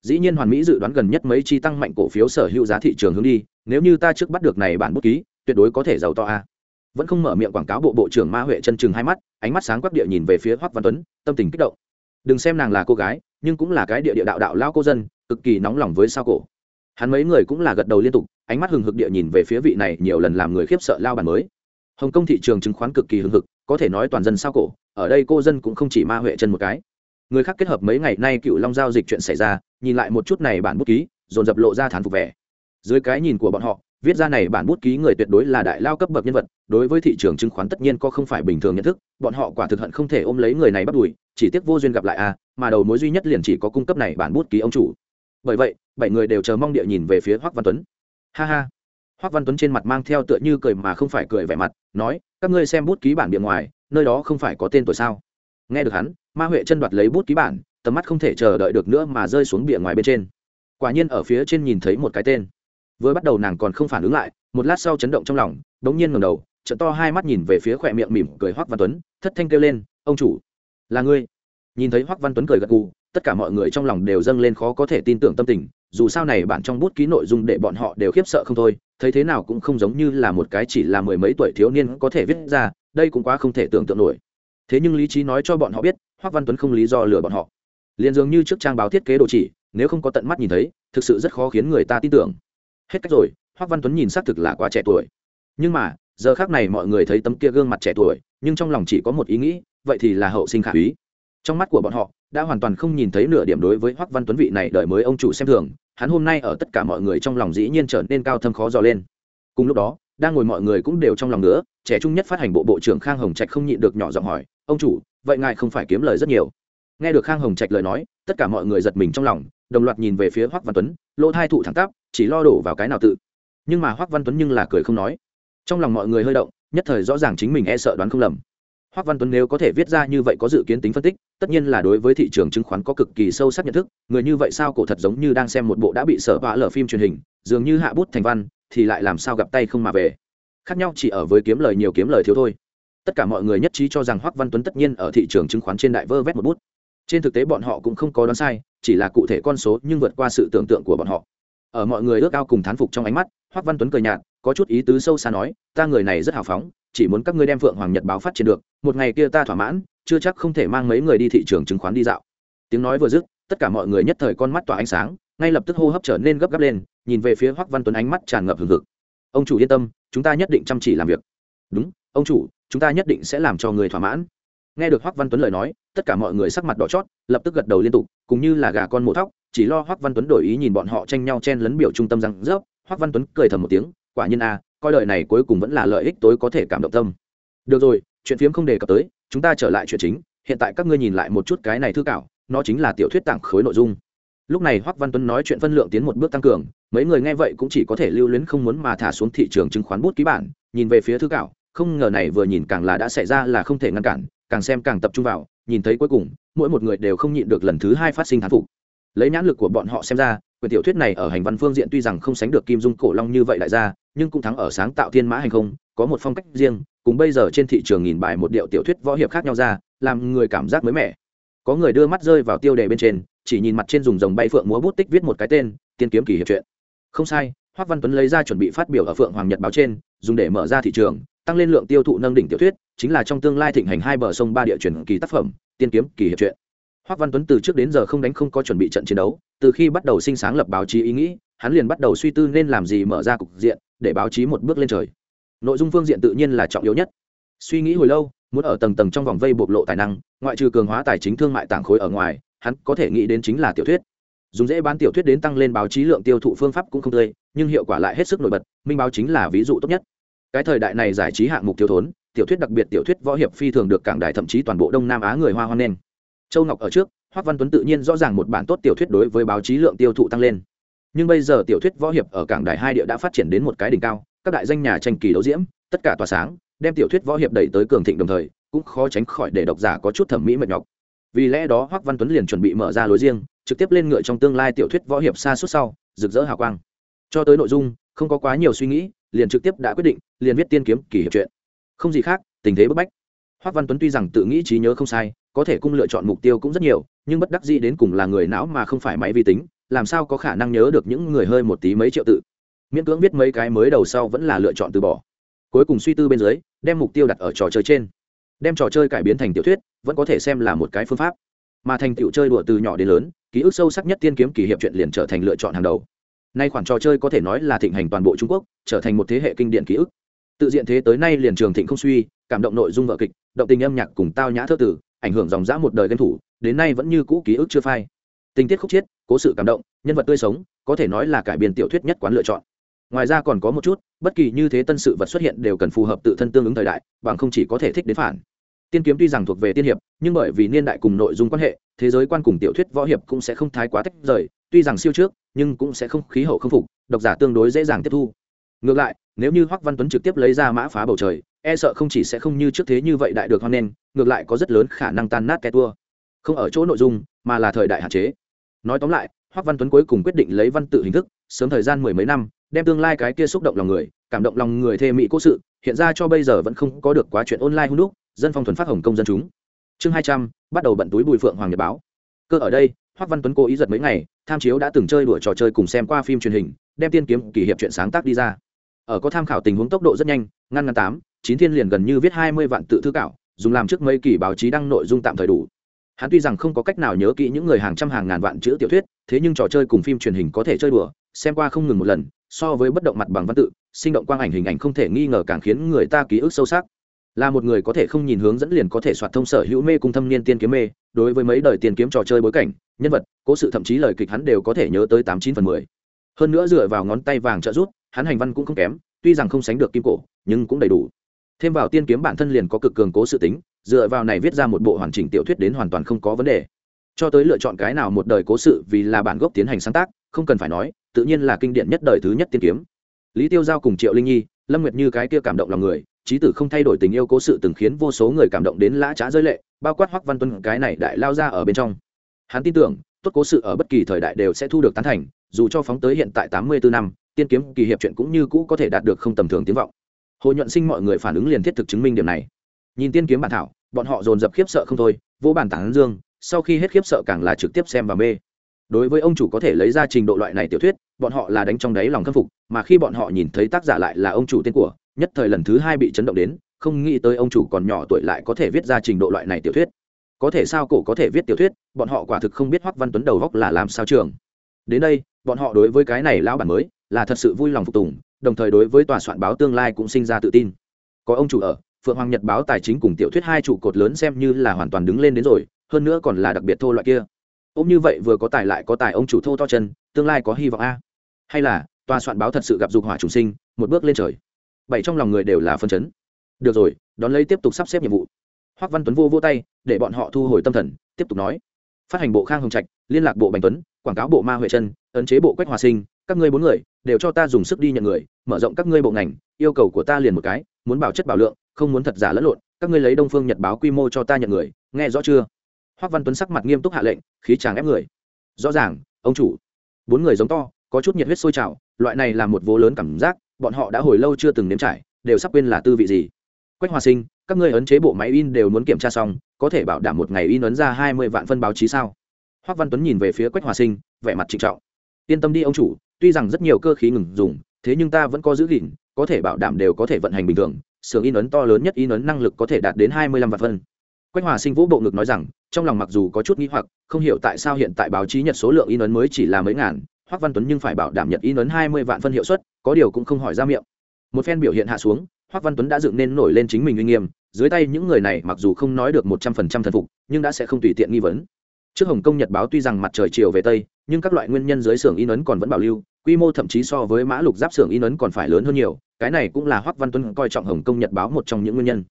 dĩ nhiên hoàn mỹ dự đoán gần nhất mấy chi tăng mạnh cổ phiếu sở hữu giá thị trường hướng đi, nếu như ta trước bắt được này bản bút ký, tuyệt đối có thể giàu to a. Vẫn không mở miệng quảng cáo bộ bộ trưởng ma huệ chân chừng hai mắt, ánh mắt sáng quắc địa nhìn về phía hoắc văn tuấn, tâm tình kích động. Đừng xem nàng là cô gái, nhưng cũng là cái địa địa đạo đạo lao cô dân, cực kỳ nóng lòng với sao cổ. Hắn mấy người cũng là gật đầu liên tục, ánh mắt hừng hực địa nhìn về phía vị này nhiều lần làm người khiếp sợ lao bản mới. Hồng kông thị trường chứng khoán cực kỳ hừng hực, có thể nói toàn dân sao cổ, ở đây cô dân cũng không chỉ ma huệ chân một cái. Người khác kết hợp mấy ngày nay cựu long giao dịch chuyện xảy ra nhìn lại một chút này bản bút ký dồn dập lộ ra thán phục vẻ. Dưới cái nhìn của bọn họ viết ra này bản bút ký người tuyệt đối là đại lao cấp bậc nhân vật đối với thị trường chứng khoán tất nhiên có không phải bình thường nhận thức bọn họ quả thực hận không thể ôm lấy người này bắt đùi chỉ tiếc vô duyên gặp lại a à, mà đầu mối duy nhất liền chỉ có cung cấp này bản bút ký ông chủ. Bởi vậy bảy người đều chờ mong địa nhìn về phía hoắc văn tuấn. Ha ha. Hoắc văn tuấn trên mặt mang theo tựa như cười mà không phải cười vẻ mặt nói các ngươi xem bút ký bản bìa ngoài nơi đó không phải có tên tuổi sao? Nghe được hắn ma huệ chân đoạt lấy bút ký bản tầm mắt không thể chờ đợi được nữa mà rơi xuống bìa ngoài bên trên. Quả nhiên ở phía trên nhìn thấy một cái tên. Vừa bắt đầu nàng còn không phản ứng lại, một lát sau chấn động trong lòng đống nhiên ngẩng đầu trận to hai mắt nhìn về phía khỏe miệng mỉm cười hoắc văn tuấn, thất thanh kêu lên, ông chủ, là ngươi? Nhìn thấy hoắc văn tuấn cười gật gù, tất cả mọi người trong lòng đều dâng lên khó có thể tin tưởng tâm tình, dù sao này bản trong bút ký nội dung để bọn họ đều khiếp sợ không thôi, thấy thế nào cũng không giống như là một cái chỉ là mười mấy tuổi thiếu niên có thể viết ra, đây cũng quá không thể tưởng tượng nổi. Thế nhưng lý trí nói cho bọn họ biết, hoắc văn tuấn không lý do lừa bọn họ liền dường như trước trang báo thiết kế đồ chỉ, nếu không có tận mắt nhìn thấy, thực sự rất khó khiến người ta tin tưởng. Hết cách rồi hoắc văn tuấn nhìn xác thực là quá trẻ tuổi. Nhưng mà, giờ khác này mọi người thấy tấm kia gương mặt trẻ tuổi, nhưng trong lòng chỉ có một ý nghĩ, vậy thì là hậu sinh khả úy trong mắt của bọn họ, đã hoàn toàn không nhìn thấy nửa điểm đối với hoắc văn tuấn vị này đợi mới ông chủ xem thường, hắn hôm nay ở tất cả mọi người trong lòng dĩ nhiên trở nên cao thâm khó dò lên. Cùng lúc đó, đang ngồi mọi người cũng đều trong lòng nữa trẻ trung nhất phát hành bộ bộ trưởng khang hồng trạch không nhịn được nhỏ giọng hỏi, ông chủ, vậy ngài không phải kiếm lời rất nhiều? Nghe được khang hồng trạch lời nói, tất cả mọi người giật mình trong lòng, đồng loạt nhìn về phía hoắc văn tuấn, lỗ thai thụ thẳng tắp, chỉ lo đổ vào cái nào tự. Nhưng mà hoắc văn tuấn nhưng là cười không nói. Trong lòng mọi người hơi động, nhất thời rõ ràng chính mình e sợ đoán không lầm. Hoắc văn tuấn nếu có thể viết ra như vậy có dự kiến tính phân tích, tất nhiên là đối với thị trường chứng khoán có cực kỳ sâu sắc nhận thức, người như vậy sao cổ thật giống như đang xem một bộ đã bị sợ vạ lở phim truyền hình, dường như hạ bút thành văn, thì lại làm sao gặp tay không mà về. Khác nhau chỉ ở với kiếm lời nhiều kiếm lời thiếu thôi. Tất cả mọi người nhất trí cho rằng hoắc văn tuấn tất nhiên ở thị trường chứng khoán trên đại vơ vét một bút trên thực tế bọn họ cũng không có đoán sai, chỉ là cụ thể con số nhưng vượt qua sự tưởng tượng của bọn họ. Ở mọi người ước ao cùng thán phục trong ánh mắt, hoắc văn tuấn cười nhạt, có chút ý tứ sâu xa nói, ta người này rất hào phóng, chỉ muốn các ngươi đem phượng hoàng nhật báo phát triển được, một ngày kia ta thỏa mãn, chưa chắc không thể mang mấy người đi thị trường chứng khoán đi dạo. Tiếng nói vừa dứt, tất cả mọi người nhất thời con mắt tỏa ánh sáng, ngay lập tức hô hấp trở nên gấp gáp lên, nhìn về phía hoắc văn tuấn ánh mắt tràn ngập hừng hực. Ông chủ yên tâm, chúng ta nhất định chăm chỉ làm việc. Đúng, ông chủ, chúng ta nhất định sẽ làm cho người thỏa mãn. Nghe được hoắc văn tuấn lời nói tất cả mọi người sắc mặt đỏ chót, lập tức gật đầu liên tục cũng như là gà con mổ thóc, chỉ lo hoắc văn tuấn đổi ý nhìn bọn họ tranh nhau chen lấn biểu trung tâm răng rớp hoắc văn tuấn cười thầm một tiếng, quả nhiên a, coi lời này cuối cùng vẫn là lợi ích tối có thể cảm động tâm. Được rồi, chuyện phiếm không đề cập tới, chúng ta trở lại chuyện chính, hiện tại các ngươi nhìn lại một chút cái này thư cảo, nó chính là tiểu thuyết tặng khối nội dung. Lúc này hoắc văn tuấn nói chuyện phân lượng tiến một bước tăng cường, mấy người nghe vậy cũng chỉ có thể lưu luyến không muốn mà thả xuống thị trường chứng khoán bút ký bản, nhìn về phía thư cảo, không ngờ này vừa nhìn càng là đã xảy ra là không thể ngăn cản càng xem càng tập trung vào, nhìn thấy cuối cùng, mỗi một người đều không nhịn được lần thứ hai phát sinh thán phục. Lấy nhãn lực của bọn họ xem ra, quyển tiểu thuyết này ở hành văn phương diện tuy rằng không sánh được kim dung cổ long như vậy đại gia, nhưng cũng thắng ở sáng tạo thiên mã hành không, có một phong cách riêng, cùng bây giờ trên thị trường nghìn bài một điệu tiểu thuyết võ hiệp khác nhau ra, làm người cảm giác mới mẻ. Có người đưa mắt rơi vào tiêu đề bên trên, chỉ nhìn mặt trên dùng dòng bay phượng múa bút tích viết một cái tên, tiên kiếm kỳ hiệp truyện. Không sai hoắc văn tuấn lấy ra chuẩn bị phát biểu ở phượng hoàng nhật báo trên, dùng để mở ra thị trường, tăng lên lượng tiêu thụ nâng đỉnh tiểu thuyết, chính là trong tương lai thịnh hành hai bờ sông ba địa truyền kỳ tác phẩm, tiên kiếm kỳ hiệp truyện. Hoắc văn tuấn từ trước đến giờ không đánh không có chuẩn bị trận chiến đấu, từ khi bắt đầu sinh sáng lập báo chí ý nghĩ, hắn liền bắt đầu suy tư nên làm gì mở ra cục diện, để báo chí một bước lên trời. Nội dung phương diện tự nhiên là trọng yếu nhất. Suy nghĩ hồi lâu, muốn ở tầng tầng trong vòng vây bộc lộ tài năng, ngoại trừ cường hóa tài chính thương mại tảng khối ở ngoài, hắn có thể nghĩ đến chính là tiểu thuyết dùng dễ bán tiểu thuyết đến tăng lên báo chí lượng tiêu thụ phương pháp cũng không tươi, nhưng hiệu quả lại hết sức nổi bật, minh báo chính là ví dụ tốt nhất. Cái thời đại này giải trí hạng mục thiếu thốn, tiểu thuyết đặc biệt tiểu thuyết võ hiệp phi thường được cảng đài thậm chí toàn bộ đông nam á người hoa hoan nghênh. Châu ngọc ở trước hoắc văn tuấn tự nhiên rõ ràng một bản tốt tiểu thuyết đối với báo chí lượng tiêu thụ tăng lên. Nhưng bây giờ tiểu thuyết võ hiệp ở cảng đài hai địa đã phát triển đến một cái đỉnh cao, các đại danh nhà tranh kỳ đấu diễm, tất cả tỏa sáng, đem tiểu thuyết võ hiệp đẩy tới cường thịnh đồng thời, cũng khó tránh khỏi để độc giả có chút thẩm mỹ mệt nhọc. Vì lẽ đó hoắc văn tuấn liền chuẩn bị mở ra lối riêng trực tiếp lên ngựa trong tương lai tiểu thuyết võ hiệp xa suốt sau, rực rỡ hào quang. Cho tới nội dung, không có quá nhiều suy nghĩ, liền trực tiếp đã quyết định, liền viết tiên kiếm kỳ hiệp chuyện không gì khác, tình thế bức bách. Hoắc văn tuấn tuy rằng tự nghĩ trí nhớ không sai, có thể cung lựa chọn mục tiêu cũng rất nhiều, nhưng bất đắc dĩ đến cùng là người não mà không phải máy vi tính, làm sao có khả năng nhớ được những người hơi một tí mấy triệu tự. Miễn cưỡng viết mấy cái mới đầu sau vẫn là lựa chọn từ bỏ. Cuối cùng suy tư bên dưới, đem mục tiêu đặt ở trò chơi trên. Đem trò chơi cải biến thành tiểu thuyết, vẫn có thể xem là một cái phương pháp. Mà thành tựu chơi đùa từ nhỏ đến lớn ký ức sâu sắc nhất tiên kiếm kỷ hiệp chuyện liền trở thành lựa chọn hàng đầu. Nay khoản trò chơi có thể nói là thịnh hành toàn bộ trung quốc, trở thành một thế hệ kinh điển ký ức. Tự diện thế tới nay liền trường thịnh không suy, cảm động nội dung vợ kịch, động tình âm nhạc cùng tao nhã thơ tử, ảnh hưởng dòng dã một đời game thủ, đến nay vẫn như cũ ký ức chưa phai. Tình tiết khúc chiết, cố sự cảm động, nhân vật tươi sống, có thể nói là cải biên tiểu thuyết nhất quán lựa chọn. Ngoài ra còn có một chút, bất kỳ như thế tân sự vật xuất hiện đều cần phù hợp tự thân tương ứng thời đại, bằng không chỉ có thể thích đến phản tiên kiếm tuy rằng thuộc về tiên hiệp, nhưng bởi vì niên đại cùng nội dung quan hệ, thế giới quan cùng tiểu thuyết võ hiệp cũng sẽ không thái quá tách rời, tuy rằng siêu trước, nhưng cũng sẽ không khí hậu không phục, độc giả tương đối dễ dàng tiếp thu. Ngược lại, nếu như hoắc văn tuấn trực tiếp lấy ra mã phá bầu trời e sợ không chỉ sẽ không như trước thế như vậy đại được hoan nghênh, ngược lại có rất lớn khả năng tan nát kẻ tua không ở chỗ nội dung, mà là thời đại hạn chế. Nói tóm lại, hoắc văn tuấn cuối cùng quyết định lấy văn tự hình thức, sớm thời gian mười mấy năm, đem tương lai cái kia xúc động lòng người, cảm động lòng người thê mỹ cố sự, hiện ra cho bây giờ vẫn không có được quá chuyện online hung đúc dân phong thuần phát hồng công dân chúng. Chương hai trăm, bắt đầu bận túi bùi phượng hoàng nhật báo. Cơ ở đây hoắc văn tuấn cố ý giật mấy ngày, tham chiếu đã từng chơi đùa trò chơi cùng xem qua phim truyền hình, đem tiên kiếm kỷ hiệp chuyện sáng tác đi ra. Ở có tham khảo tình huống tốc độ rất nhanh, ngăn ngăn tám, chín thiên liền gần như viết hai mươi vạn tự thư cảo dùng làm trước mấy kỳ báo chí đăng nội dung tạm thời đủ. Hắn tuy rằng không có cách nào nhớ kỹ những người hàng trăm hàng ngàn vạn chữ tiểu thuyết, thế nhưng trò chơi cùng phim truyền hình có thể chơi đùa, xem qua không ngừng một lần, so với bất động mặt bằng văn tự, sinh động quang ảnh hình ảnh không thể nghi ngờ càng khiến người ta ký ức sâu sắc là một người có thể không nhìn hướng dẫn liền có thể soạt thông sở hữu mê cung thâm niên tiên kiếm mê, đối với mấy đời tiền kiếm trò chơi bối cảnh, nhân vật, cố sự thậm chí lời kịch hắn đều có thể nhớ tới tám chín phần mười. Hơn nữa dựa vào ngón tay vàng trợ rút hắn hành văn cũng không kém, tuy rằng không sánh được kim cổ, nhưng cũng đầy đủ. Thêm vào tiên kiếm bản thân liền có cực cường cố sự tính, dựa vào này viết ra một bộ hoàn chỉnh tiểu thuyết đến hoàn toàn không có vấn đề. Cho tới lựa chọn cái nào một đời cố sự vì là bản gốc tiến hành sáng tác, không cần phải nói, tự nhiên là kinh điển nhất đời thứ nhất tiên kiếm. Lý tiêu giao cùng triệu linh nhi, lâm nguyệt như cái kia cảm động lòng người trí tử không thay đổi tình yêu cố sự từng khiến vô số người cảm động đến lã trá rơi lệ, bao quát hoắc văn tuân cái này đại lao ra ở bên trong. Hắn tin tưởng, tốt cố sự ở bất kỳ thời đại đều sẽ thu được tán thành, dù cho phóng tới hiện tại tám mươi bốn năm, tiên kiếm kỳ hiệp chuyện cũng như cũ có thể đạt được không tầm thường tiếng vọng. Hồ nhuận sinh mọi người phản ứng liền thiết thực chứng minh điểm này. Nhìn tiên kiếm bản thảo, bọn họ dồn dập khiếp sợ không thôi, vô bản tảng dương, sau khi hết khiếp sợ càng là trực tiếp xem và mê. Đối với ông chủ có thể lấy ra trình độ loại này tiểu thuyết, bọn họ là đánh trong đáy lòng khâm phục, mà khi bọn họ nhìn thấy tác giả lại là ông chủ tên của nhất thời lần thứ hai bị chấn động đến, không nghĩ tới ông chủ còn nhỏ tuổi lại có thể viết ra trình độ loại này tiểu thuyết. Có thể sao cổ có thể viết tiểu thuyết, bọn họ quả thực không biết hoắc văn tuấn đầu góc là làm sao trường. Đến đây, bọn họ đối với cái này lão bản mới là thật sự vui lòng phục tùng, đồng thời đối với tòa soạn báo tương lai cũng sinh ra tự tin. Có ông chủ ở, phượng hoàng nhật báo tài chính cùng tiểu thuyết hai trụ cột lớn xem như là hoàn toàn đứng lên đến rồi, hơn nữa còn là đặc biệt thô loại kia. Ông như vậy vừa có tài lại có tài ông chủ thô to chân, tương lai có hy vọng a. Hay là, tòa soạn báo thật sự gặp dục hỏa trùng sinh, một bước lên trời bảy trong lòng người đều là phân chấn. Được rồi, đón lấy tiếp tục sắp xếp nhiệm vụ. Hoắc văn tuấn vô vô tay, để bọn họ thu hồi tâm thần, tiếp tục nói. Phát hành bộ khang hồng trạch, liên lạc bộ bành tuấn, quảng cáo bộ ma huệ chân ấn chế bộ quách hòa sinh, các ngươi bốn người đều cho ta dùng sức đi nhận người, mở rộng các ngươi bộ ngành, yêu cầu của ta liền một cái, muốn bảo chất bảo lượng, không muốn thật giả lẫn lộn, các ngươi lấy đông phương nhật báo quy mô cho ta nhận người, nghe rõ chưa? Hoắc văn tuấn sắc mặt nghiêm túc hạ lệnh, khí chàng ép người. Rõ ràng, ông chủ. Bốn người giống to, có chút nhiệt huyết sôi trào, loại này là một vô lớn cảm giác bọn họ đã hồi lâu chưa từng nếm trải, đều sắp quên là tư vị gì. Quách hòa sinh, các ngươi ấn chế bộ máy in đều muốn kiểm tra xong, có thể bảo đảm một ngày in ấn ra hai mươi vạn phân báo chí sao? Hoắc văn tuấn nhìn về phía quách hòa sinh, vẻ mặt trịnh trọng. Yên tâm đi ông chủ, tuy rằng rất nhiều cơ khí ngừng dùng, thế nhưng ta vẫn có giữ gìn, có thể bảo đảm đều có thể vận hành bình thường, xưởng in ấn to lớn nhất in ấn năng lực có thể đạt đến hai mươi lăm vạn phân. Quách hòa sinh vũ bộ ngực nói rằng, trong lòng mặc dù có chút nghi hoặc, không hiểu tại sao hiện tại báo chí nhật số lượng in ấn mới chỉ là mấy ngàn hoắc văn tuấn nhưng phải bảo đảm nhật in ấn hai mươi vạn phân hiệu suất, có điều cũng không hỏi ra miệng. Một phen biểu hiện hạ xuống hoắc văn tuấn đã dựng nên nổi lên chính mình uy nghiêm, dưới tay những người này mặc dù không nói được một trăm phần trăm thần phục, nhưng đã sẽ không tùy tiện nghi vấn. Trước hồng kông nhật báo tuy rằng mặt trời chiều về tây, nhưng các loại nguyên nhân dưới xưởng in ấn còn vẫn bảo lưu, quy mô thậm chí so với mã lục giáp xưởng in ấn còn phải lớn hơn nhiều, cái này cũng là hoắc văn tuấn coi trọng hồng kông nhật báo một trong những nguyên nhân.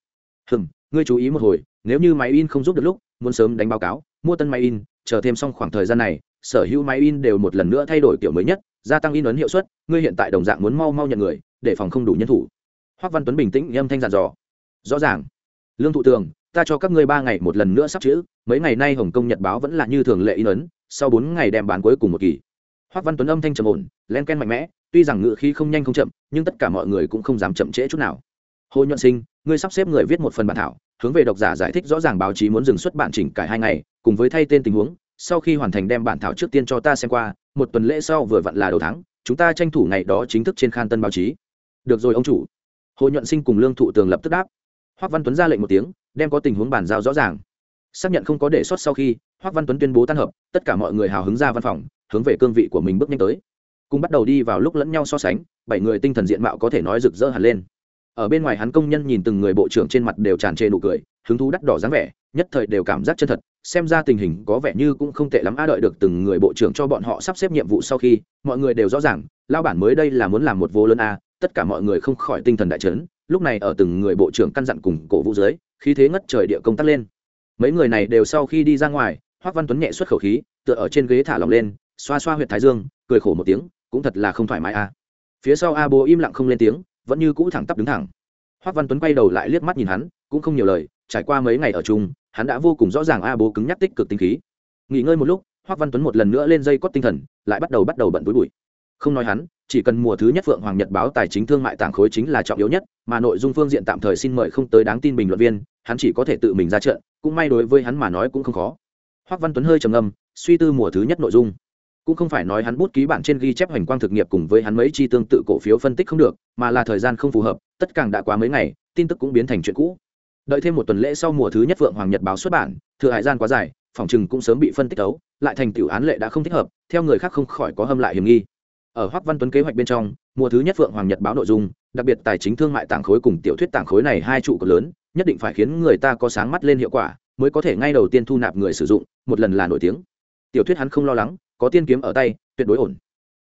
Hừm, ngươi chú ý một hồi, nếu như máy in không giúp được lúc, muốn sớm đánh báo cáo, mua tân máy in, chờ thêm xong khoảng thời gian này sở hữu máy in đều một lần nữa thay đổi kiểu mới nhất, gia tăng in ấn hiệu suất, ngươi hiện tại đồng dạng muốn mau mau nhận người, để phòng không đủ nhân thủ. Hoắc văn tuấn bình tĩnh âm thanh dàn dò. Rõ ràng. Lương thụ tường, ta cho các ngươi ba ngày một lần nữa sắp chữ, mấy ngày nay hồng kông nhật báo vẫn là như thường lệ in ấn, sau bốn ngày đem bán cuối cùng một kỳ. Hoắc văn tuấn âm thanh trầm ổn, len ken mạnh mẽ, tuy rằng ngựa khí không nhanh không chậm, nhưng tất cả mọi người cũng không dám chậm trễ chút nào. Hồ nhuận sinh, ngươi sắp xếp người viết một phần bản thảo, hướng về độc giả giải thích rõ ràng báo chí muốn dừng xuất bản chỉnh cải hai ngày, cùng với thay tên tình huống sau khi hoàn thành đem bản thảo trước tiên cho ta xem qua, một tuần lễ sau vừa vặn là đầu tháng, chúng ta tranh thủ ngày đó chính thức trên khan tân báo chí. Được rồi, ông chủ. Hồ nhuận sinh cùng lương thụ tường lập tức đáp. Hoác văn tuấn ra lệnh một tiếng, đem có tình huống bàn giao rõ ràng. Xác nhận không có đề xuất sau khi, hoác văn tuấn tuyên bố tan hợp, tất cả mọi người hào hứng ra văn phòng, hướng về cương vị của mình bước nhanh tới. Cùng bắt đầu đi vào lúc lẫn nhau so sánh, bảy người tinh thần diện mạo có thể nói rực rỡ hẳn lên. Ở bên ngoài hắn công nhân nhìn từng người bộ trưởng trên mặt đều tràn trề nụ cười, hứng thú đắt đỏ dáng vẻ, nhất thời đều cảm giác chân thật xem ra tình hình có vẻ như cũng không tệ lắm. A, đợi được từng người bộ trưởng cho bọn họ sắp xếp nhiệm vụ sau khi, mọi người đều rõ ràng lao bản mới đây là muốn làm một vô lớn a, tất cả mọi người không khỏi tinh thần đại chấn. Lúc này ở từng người bộ trưởng căn dặn cùng cổ vũ dưới, khí thế ngất trời địa công tác lên. Mấy người này đều sau khi đi ra ngoài, hoác văn tuấn nhẹ xuất khẩu khí, tựa ở trên ghế thả lỏng lên, xoa xoa huyệt thái dương, cười khổ một tiếng, cũng thật là không thoải mái a. Phía sau a bố im lặng không lên tiếng, vẫn như cũ thẳng tắp đứng thẳng. Hoác văn tuấn quay đầu lại liếc mắt nhìn hắn, cũng không nhiều lời, trải qua mấy ngày ở chung hắn đã vô cùng rõ ràng a bố cứng nhắc tích cực tinh khí. Nghỉ ngơi một lúc hoắc văn tuấn một lần nữa lên dây cót tinh thần, lại bắt đầu bắt đầu bận túi bụi. Không nói hắn, chỉ cần mùa thứ nhất phượng hoàng nhật báo tài chính thương mại tảng khối chính là trọng yếu nhất, mà nội dung phương diện tạm thời xin mời không tới đáng tin bình luận viên, hắn chỉ có thể tự mình ra trận, cũng may đối với hắn mà nói cũng không khó. Hoắc văn tuấn hơi trầm âm suy tư mùa thứ nhất nội dung. Cũng không phải nói hắn bút ký bản trên ghi chép hoành quang thực nghiệp cùng với hắn mấy chi tương tự cổ phiếu phân tích không được, mà là thời gian không phù hợp, tất cả đã quá mấy ngày, tin tức cũng biến thành chuyện cũ đợi thêm một tuần lễ sau mùa thứ nhất vượng hoàng nhật báo xuất bản, thừa hải gian quá dài, phòng chừng cũng sớm bị phân tích tấu, lại thành tiểu án lệ đã không thích hợp, theo người khác không khỏi có hâm lại hiểm nghi. Ở hoắc văn tuấn kế hoạch bên trong, mùa thứ nhất vượng hoàng nhật báo nội dung, đặc biệt tài chính thương mại tảng khối cùng tiểu thuyết tảng khối này hai trụ cột lớn, nhất định phải khiến người ta có sáng mắt lên hiệu quả, mới có thể ngay đầu tiên thu nạp người sử dụng, một lần là nổi tiếng. Tiểu thuyết hắn không lo lắng, có tiên kiếm ở tay, tuyệt đối ổn.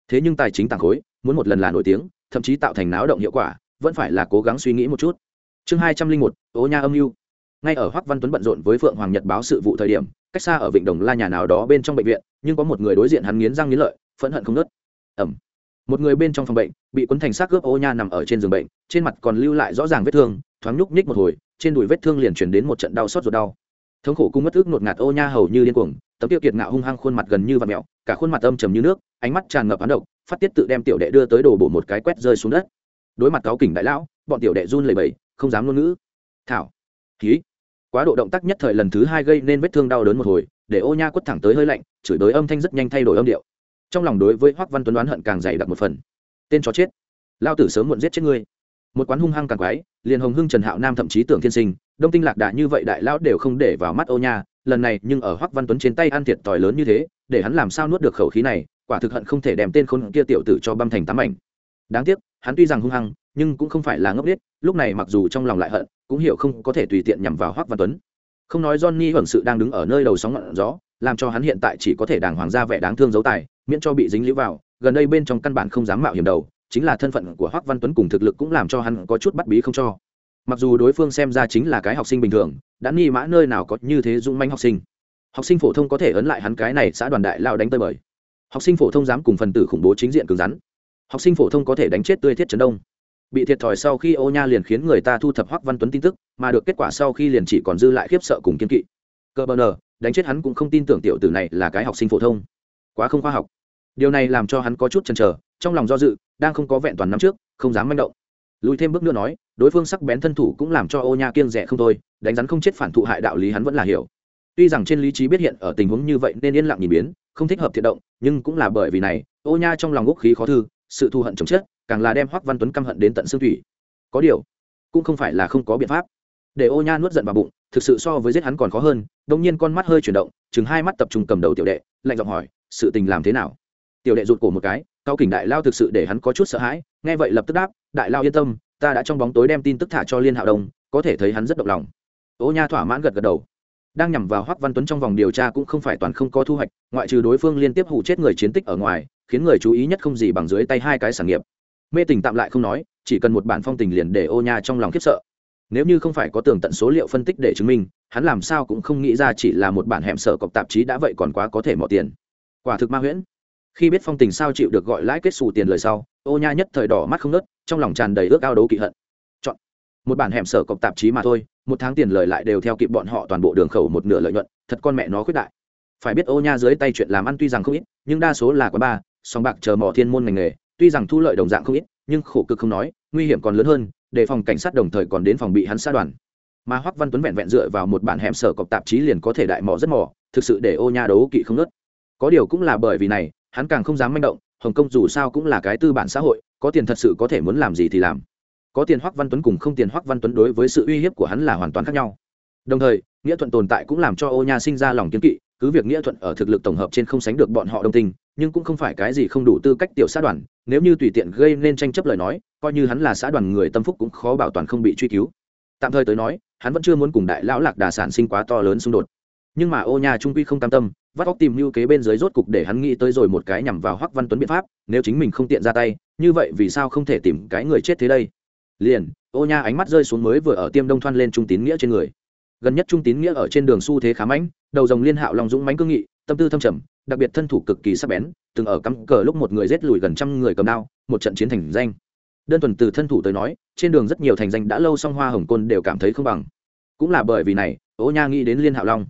Thế nhưng tài chính tảng khối, muốn một lần là nổi tiếng, thậm chí tạo thành náo động hiệu quả, vẫn phải là cố gắng suy nghĩ một chút chương hai trăm linh một ố nha âm mưu. Ngay ở hoắc văn tuấn bận rộn với phượng hoàng nhật báo sự vụ thời điểm, cách xa ở vịnh đồng la nhà nào đó bên trong bệnh viện, nhưng có một người đối diện hắn nghiến răng nghiến lợi, phẫn hận không nớt ẩm. Một người bên trong phòng bệnh, bị cuốn thành xác cướp ô nha nằm ở trên giường bệnh, trên mặt còn lưu lại rõ ràng vết thương, thoáng nhúc nhích một hồi, trên đùi vết thương liền chuyển đến một trận đau xót ruột đau. Thống khổ cung mất ức nột ngạt ô nha hầu như điên cuồng, tấm tiêu kiệt ngạo hung hăng khuôn mặt gần như và mẹo cả khuôn mặt âm trầm như nước, ánh mắt tràn ngập án độc, phát tiết tự đem tiểu đệ đưa tới đổ bổ một cái quét rơi xuống đất. Đối mặt cáo kỉnh đại lão, bọn tiểu đệ run lẩy bẩy không dám ngôn ngữ. Thảo. Ký quá độ động tác nhất thời lần thứ hai gây nên vết thương đau đớn một hồi, để ô nha quất thẳng tới hơi lạnh, chửi tới âm thanh rất nhanh thay đổi âm điệu. Trong lòng đối với hoắc văn tuấn đoán hận càng dày đặc một phần. Tên chó chết. Lao tử sớm muộn giết chết ngươi. Một quán hung hăng càng quái, liền hồng hưng, trần hạo nam thậm chí tưởng thiên sinh, đông tinh lạc đà như vậy đại lão đều không để vào mắt ô nha, lần này nhưng ở hoắc văn tuấn trên tay ăn thiệt tỏi lớn như thế, để hắn làm sao nuốt được khẩu khí này, quả thực hận không thể đem tên khốn kia tiểu tử cho băm thành tám ảnh đáng tiếc, hắn tuy rằng hung hăng nhưng cũng không phải là ngốc biết lúc này mặc dù trong lòng lại hận, cũng hiểu không có thể tùy tiện nhằm vào hoắc văn tuấn. Không nói johnny hưởng sự đang đứng ở nơi đầu sóng ngọn gió, làm cho hắn hiện tại chỉ có thể đàng hoàng ra vẻ đáng thương giấu tài, miễn cho bị dính lũ vào, gần đây bên trong căn bản không dám mạo hiểm đầu, chính là thân phận của hoắc văn tuấn cùng thực lực cũng làm cho hắn có chút bắt bí không cho. Mặc dù đối phương xem ra chính là cái học sinh bình thường, đã nghi mã nơi nào có như thế dũng manh học sinh. Học sinh phổ thông có thể ấn lại hắn cái này xã đoàn đại lao đánh tơi bời. Học sinh phổ thông dám cùng phần tử khủng bố chính diện cứng rắn. Học sinh phổ thông có thể đánh chết tươi thiết trấn đông bị thiệt thòi sau khi ô nha liền khiến người ta thu thập hoắc văn tuấn tin tức, mà được kết quả sau khi liền chỉ còn dư lại khiếp sợ cùng kiên kỵ. Cơ bờ nờ, đánh chết hắn cũng không tin tưởng tiểu tử này là cái học sinh phổ thông. Quá không khoa học. Điều này làm cho hắn có chút chần chờ, trong lòng do dự, đang không có vẹn toàn năm trước, không dám manh động. Lùi thêm bước nữa nói, đối phương sắc bén thân thủ cũng làm cho ô nha kiêng rẻ không thôi, đánh rắn không chết phản thụ hại đạo lý hắn vẫn là hiểu. Tuy rằng trên lý trí biết hiện ở tình huống như vậy nên yên lặng nhìn biến, không thích hợp thiện động, nhưng cũng là bởi vì này, ô nha trong lòng úc khí khó thư sự thù hận chồng chết, càng là đem hoắc văn tuấn căm hận đến tận xương thủy. Có điều, cũng không phải là không có biện pháp. Để ô nha nuốt giận vào bụng, thực sự so với giết hắn còn khó hơn đông nhiên con mắt hơi chuyển động, chừng hai mắt tập trung cầm đầu tiểu đệ, lạnh giọng hỏi, sự tình làm thế nào? Tiểu đệ rụt cổ một cái cao kỉnh đại lao thực sự để hắn có chút sợ hãi, nghe vậy lập tức đáp, đại lao yên tâm, ta đã trong bóng tối đem tin tức thả cho liên hạo đông, có thể thấy hắn rất động lòng. Ô nha thỏa mãn gật gật đầu đang nhằm vào hoắc văn tuấn trong vòng điều tra cũng không phải toàn không có thu hoạch, ngoại trừ đối phương liên tiếp hụ chết người chiến tích ở ngoài, khiến người chú ý nhất không gì bằng dưới tay hai cái sản nghiệp. Mê tình tạm lại không nói, chỉ cần một bản phong tình liền để ô nha trong lòng khiếp sợ. Nếu như không phải có tường tận số liệu phân tích để chứng minh, hắn làm sao cũng không nghĩ ra chỉ là một bản hẻm sở cọc tạp chí đã vậy còn quá có thể mỏ tiền. Quả thực ma huyễn. Khi biết phong tình sao chịu được gọi lãi kết xù tiền lời sau, ô nha nhất thời đỏ mắt không nớt trong lòng tràn đầy ước ao đấu kỵ hận. Chọn một bản hẻm sở cọc tạp chí mà thôi một tháng tiền lời lại đều theo kịp bọn họ toàn bộ đường khẩu một nửa lợi nhuận, thật con mẹ nó khuyết đại. Phải biết ô nha dưới tay chuyện làm ăn tuy rằng không ít, nhưng đa số là quá ba song bạc chờ mỏ thiên môn ngành nghề, tuy rằng thu lợi đồng dạng không ít, nhưng khổ cực không nói, nguy hiểm còn lớn hơn đề phòng cảnh sát đồng thời còn đến phòng bị hắn xa đoàn. Mà hoắc văn tuấn vẹn vẹn dựa vào một bản hẻm sở cọc tạp chí liền có thể đại mỏ rất mỏ thực sự để ô nha đấu kỵ không nớt có điều cũng là bởi vì này, hắn càng không dám manh động, hồng kông dù sao cũng là cái tư bản xã hội, có tiền thật sự có thể muốn làm gì thì làm có tiền hoắc văn tuấn cùng không tiền hoắc văn tuấn đối với sự uy hiếp của hắn là hoàn toàn khác nhau. Đồng thời, nghĩa thuận tồn tại cũng làm cho ô nha sinh ra lòng kiến kỵ, cứ việc nghĩa thuận ở thực lực tổng hợp trên không sánh được bọn họ đồng tình, nhưng cũng không phải cái gì không đủ tư cách tiểu xã đoàn, nếu như tùy tiện gây nên tranh chấp lời nói, coi như hắn là xã đoàn người tâm phúc cũng khó bảo toàn không bị truy cứu. Tạm thời tới nói, hắn vẫn chưa muốn cùng đại lão lạc đà sản sinh quá to lớn xung đột. Nhưng mà ô nhà trung quy không cam tâm, vắt óc tìm mưu kế bên dưới rốt cục để hắn nghĩ tới rồi một cái nhằm vào hoắc văn tuấn biện pháp, nếu chính mình không tiện ra tay, như vậy vì sao không thể tìm cái người chết thế đây? Liền, ô nha ánh mắt rơi xuống mới vừa ở tiêm đông thoan lên trung tín nghĩa trên người. Gần nhất trung tín nghĩa ở trên đường xu thế khá mãnh, đầu dòng liên hạo long dũng mãnh cương nghị, tâm tư thâm trầm, đặc biệt thân thủ cực kỳ sắc bén, từng ở cắm cờ lúc một người rết lùi gần trăm người cầm đao, một trận chiến thành danh. Đơn thuần từ thân thủ tới nói, trên đường rất nhiều thành danh đã lâu song hoa hồng côn đều cảm thấy không bằng. Cũng là bởi vì này, ô nha nghĩ đến liên hạo long.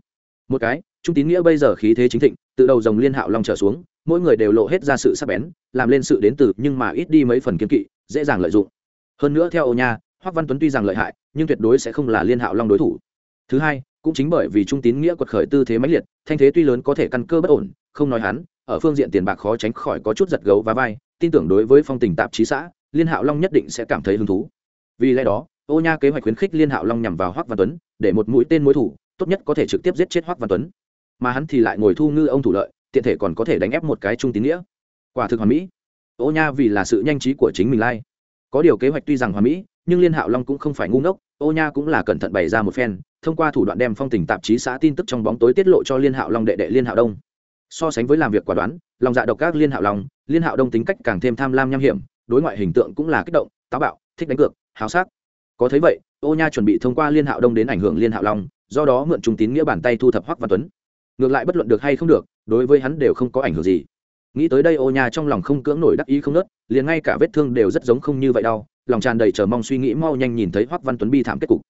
Một cái, trung tín nghĩa bây giờ khí thế chính thịnh, từ đầu dòng liên hạo long trở xuống, mỗi người đều lộ hết ra sự sắc bén, làm lên sự đến từ nhưng mà ít đi mấy phần kiến kỵ, dễ dàng lợi dụng hơn nữa theo ô nha hoắc văn tuấn tuy rằng lợi hại, nhưng tuyệt đối sẽ không là liên hạo long đối thủ. Thứ hai, cũng chính bởi vì trung tín nghĩa quật khởi tư thế mãnh liệt, thanh thế tuy lớn có thể căn cơ bất ổn, không nói hắn, ở phương diện tiền bạc khó tránh khỏi có chút giật gấu và vai, tin tưởng đối với phong tình tạp chí xã, liên hạo long nhất định sẽ cảm thấy hứng thú. Vì lẽ đó, ô nha kế hoạch khuyến khích liên hạo long nhằm vào hoắc văn tuấn, để một mũi tên mối thủ, tốt nhất có thể trực tiếp giết chết hoắc văn tuấn. Mà hắn thì lại ngồi thu ngư ông thủ lợi, tiện thể còn có thể đánh ép một cái trung tín nghĩa. Quả thực hoàn mỹ. Ô nha vì là sự nhanh trí của chính mình lai có điều kế hoạch tuy rằng hoàn mỹ, nhưng liên hạo long cũng không phải ngu ngốc, ô nha cũng là cẩn thận bày ra một phen, thông qua thủ đoạn đem phong tình tạp chí xã tin tức trong bóng tối tiết lộ cho liên hạo long đệ đệ liên hạo đông. So sánh với làm việc quả đoán, lòng dạ độc các liên hạo long, liên hạo đông tính cách càng thêm tham lam nham hiểm, đối ngoại hình tượng cũng là kích động, táo bạo, thích đánh cược, háo sắc. Có thấy vậy, ô nha chuẩn bị thông qua liên hạo đông đến ảnh hưởng liên hạo long, do đó mượn trung tín nghĩa bàn tay thu thập hoắc văn tuấn. Ngược lại bất luận được hay không được, đối với hắn đều không có ảnh hưởng gì nghĩ tới đây ô nha trong lòng không cưỡng nổi đắc ý không nớt, liền ngay cả vết thương đều rất giống không như vậy đau, lòng tràn đầy chờ mong suy nghĩ mau nhanh nhìn thấy hoắc văn tuấn bi thảm kết cục.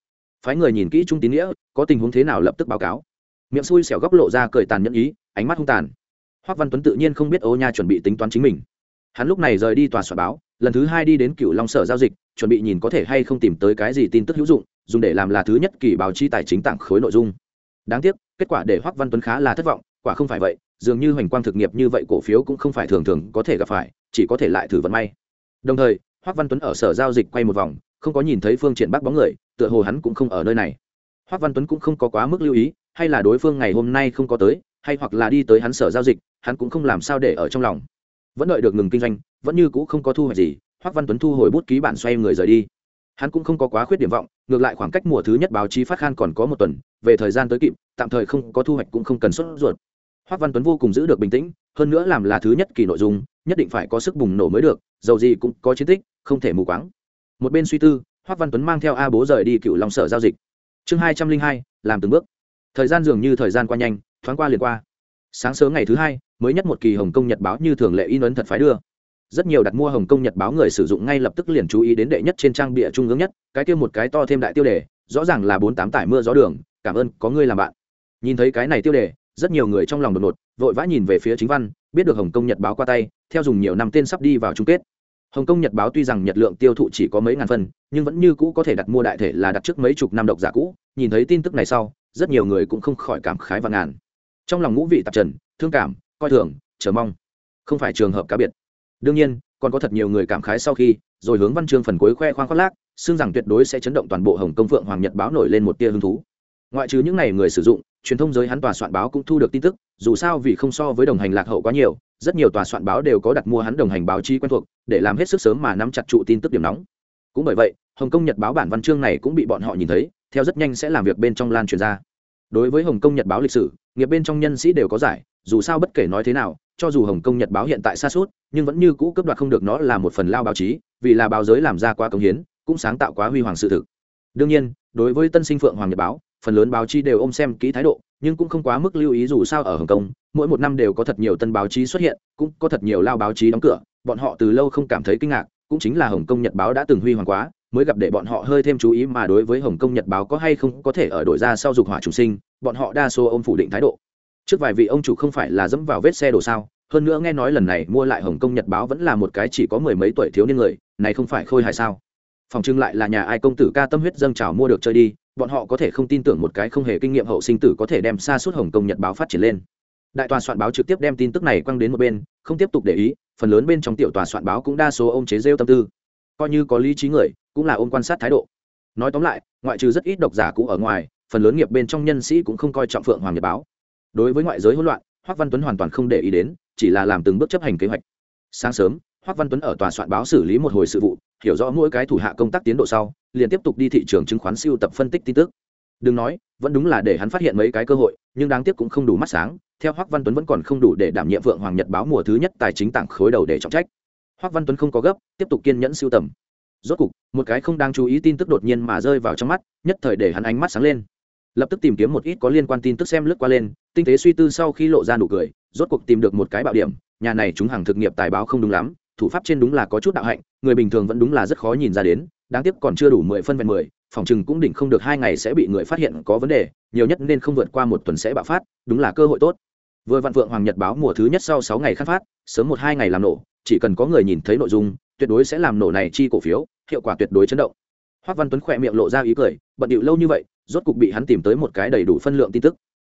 Phái người nhìn kỹ trung tín nghĩa, có tình huống thế nào lập tức báo cáo. Miệng xui xẻo góc lộ ra cười tàn nhẫn ý, ánh mắt hung tàn. Hoắc văn tuấn tự nhiên không biết ô nha chuẩn bị tính toán chính mình. Hắn lúc này rời đi tòa soạn báo, lần thứ hai đi đến cựu long sở giao dịch, chuẩn bị nhìn có thể hay không tìm tới cái gì tin tức hữu dụng, dùng để làm là thứ nhất kỳ báo chi tài chính tặng khối nội dung. Đáng tiếc, kết quả để hoắc văn tuấn khá là thất vọng quả không phải vậy, dường như hoành quang thực nghiệp như vậy cổ phiếu cũng không phải thường thường có thể gặp phải, chỉ có thể lại thử vận may. Đồng thời, hoác văn tuấn ở sở giao dịch quay một vòng, không có nhìn thấy phương triển bắc bóng người, tựa hồ hắn cũng không ở nơi này. Hoác văn tuấn cũng không có quá mức lưu ý, hay là đối phương ngày hôm nay không có tới, hay hoặc là đi tới hắn sở giao dịch, hắn cũng không làm sao để ở trong lòng. Vẫn đợi được ngừng kinh doanh, vẫn như cũ không có thu hoạch gì, hoác văn tuấn thu hồi bút ký bản xoay người rời đi. Hắn cũng không có quá khuyết điểm vọng, ngược lại khoảng cách mùa thứ nhất báo chí phát khan còn có một tuần, về thời gian tới kịp, tạm thời không có thu hoạch cũng không cần xuất ruột hoác văn tuấn vô cùng giữ được bình tĩnh, hơn nữa làm là thứ nhất kỳ nội dung, nhất định phải có sức bùng nổ mới được, dầu gì cũng có chiến tích, không thể mù quáng. Một bên suy tư, hoác văn tuấn mang theo a bố rời đi cựu long sở giao dịch. Chương hai trăm linh hai, làm từng bước. Thời gian dường như thời gian qua nhanh, thoáng qua liền qua. Sáng sớm ngày thứ hai, mới nhất một kỳ hồng kông nhật báo như thường lệ in ấn thật phái đưa. Rất nhiều đặt mua hồng kông nhật báo người sử dụng ngay lập tức liền chú ý đến đệ nhất trên trang bìa trung ương nhất, cái kia một cái to thêm đại tiêu đề, rõ ràng là bốn tám tải mưa gió đường, cảm ơn, có ngươi làm bạn. Nhìn thấy cái này tiêu đề rất nhiều người trong lòng đột ngột, vội vã nhìn về phía chính văn, biết được hồng kông nhật báo qua tay, theo dùng nhiều năm tên sắp đi vào chung kết. Hồng kông nhật báo tuy rằng nhật lượng tiêu thụ chỉ có mấy ngàn phân, nhưng vẫn như cũ có thể đặt mua đại thể là đặt trước mấy chục năm độc giả cũ. Nhìn thấy tin tức này sau, rất nhiều người cũng không khỏi cảm khái và ngàn. Trong lòng ngũ vị tạp trần, thương cảm, coi thường, chờ mong. Không phải trường hợp cá biệt. Đương nhiên, còn có thật nhiều người cảm khái sau khi, rồi hướng văn chương phần cuối khoe khoang khoác lác, xưng rằng tuyệt đối sẽ chấn động toàn bộ hồng công phượng hoàng nhật báo nổi lên một tia hứng thú ngoại trừ những n à y người sử dụng, truyền thông giới hắn tòa soạn báo cũng thu được tin tức, dù sao vì không so với đồng hành lạc hậu quá nhiều, rất nhiều tòa soạn báo đều có đặt mua hắn đồng hành báo chí quen thuộc, để làm hết sức sớm mà nắm chặt trụ tin tức điểm nóng. Cũng bởi vậy, hồng kông nhật báo bản văn chương này cũng bị bọn họ nhìn thấy, theo rất nhanh sẽ làm việc bên trong lan truyền ra. Đối với hồng kông nhật báo lịch sử, nghiệp bên trong nhân sĩ đều có giải, dù sao bất kể nói thế nào, cho dù hồng kông nhật báo hiện tại xa suốt, nhưng vẫn như cũ cấp đoạt không được nó là một phần lao báo chí, vì là báo giới làm ra quá công hiến, cũng sáng tạo quá huy hoàng sự thực. Đương nhiên, đối với tân sinh phượng hoàng nhật báo phần lớn báo chí đều ôm xem kỹ thái độ, nhưng cũng không quá mức lưu ý dù sao ở hồng kông, mỗi một năm đều có thật nhiều tân báo chí xuất hiện, cũng có thật nhiều lao báo chí đóng cửa, bọn họ từ lâu không cảm thấy kinh ngạc, cũng chính là hồng kông nhật báo đã từng huy hoàng quá, mới gặp để bọn họ hơi thêm chú ý mà đối với hồng kông nhật báo có hay không có thể ở đổi ra sau dục hỏa chủ sinh, bọn họ đa số ôm phủ định thái độ. Trước vài vị ông chủ không phải là dẫm vào vết xe đổ sao, hơn nữa nghe nói lần này mua lại hồng kông nhật báo vẫn là một cái chỉ có mười mấy tuổi thiếu niên người, này không phải khôi hài sao? Phòng trưng lại là nhà ai công tử ca tâm huyết dâng trào mua được chơi đi bọn họ có thể không tin tưởng một cái không hề kinh nghiệm hậu sinh tử có thể đem xa suốt hồng kông nhật báo phát triển lên. Đại tòa soạn báo trực tiếp đem tin tức này quăng đến một bên, không tiếp tục để ý, phần lớn bên trong tiểu tòa soạn báo cũng đa số ông chế rêu tâm tư. Coi như có lý trí người, cũng là ôm quan sát thái độ. Nói tóm lại, ngoại trừ rất ít độc giả cũ ở ngoài, phần lớn nghiệp bên trong nhân sĩ cũng không coi trọng phượng hoàng nhật báo. Đối với ngoại giới hỗn loạn hoắc văn tuấn hoàn toàn không để ý đến, chỉ là làm từng bước chấp hành kế hoạch. Sáng sớm hoắc văn tuấn ở tòa soạn báo xử lý một hồi sự vụ, hiểu rõ mỗi cái thủ hạ công tác tiến độ sau, liền tiếp tục đi thị trường chứng khoán siêu tập phân tích tin tức. Đừng nói, vẫn đúng là để hắn phát hiện mấy cái cơ hội, nhưng đáng tiếc cũng không đủ mắt sáng, theo hoắc văn tuấn vẫn còn không đủ để đảm nhiệm vượng hoàng nhật báo mùa thứ nhất tài chính tặng khối đầu để trọng trách. Hoắc văn tuấn không có gấp, tiếp tục kiên nhẫn siêu tầm. Rốt cục, một cái không đáng chú ý tin tức đột nhiên mà rơi vào trong mắt, nhất thời để hắn ánh mắt sáng lên. Lập tức tìm kiếm một ít có liên quan tin tức xem lướt qua lên, tinh tế suy tư sau khi lộ ra nụ cười, rốt cuộc tìm được một cái bạo điểm, nhà này chúng hàng thực nghiệp tài báo không đúng lắm thủ pháp trên đúng là có chút đạo hạnh, người bình thường vẫn đúng là rất khó nhìn ra đến, đáng tiếc còn chưa đủ mười phân vẹn mười, phòng chừng cũng đỉnh không được hai ngày sẽ bị người phát hiện có vấn đề, nhiều nhất nên không vượt qua một tuần sẽ bạo phát, đúng là cơ hội tốt. Vừa vạn vượng hoàng nhật báo mùa thứ nhất sau sáu ngày khắc phát, sớm một hai ngày làm nổ, chỉ cần có người nhìn thấy nội dung, tuyệt đối sẽ làm nổ này chi cổ phiếu, hiệu quả tuyệt đối chấn động. Hoắc văn tuấn khỏe miệng lộ ra ý cười, bận điệu lâu như vậy, rốt cục bị hắn tìm tới một cái đầy đủ phân lượng tin tức.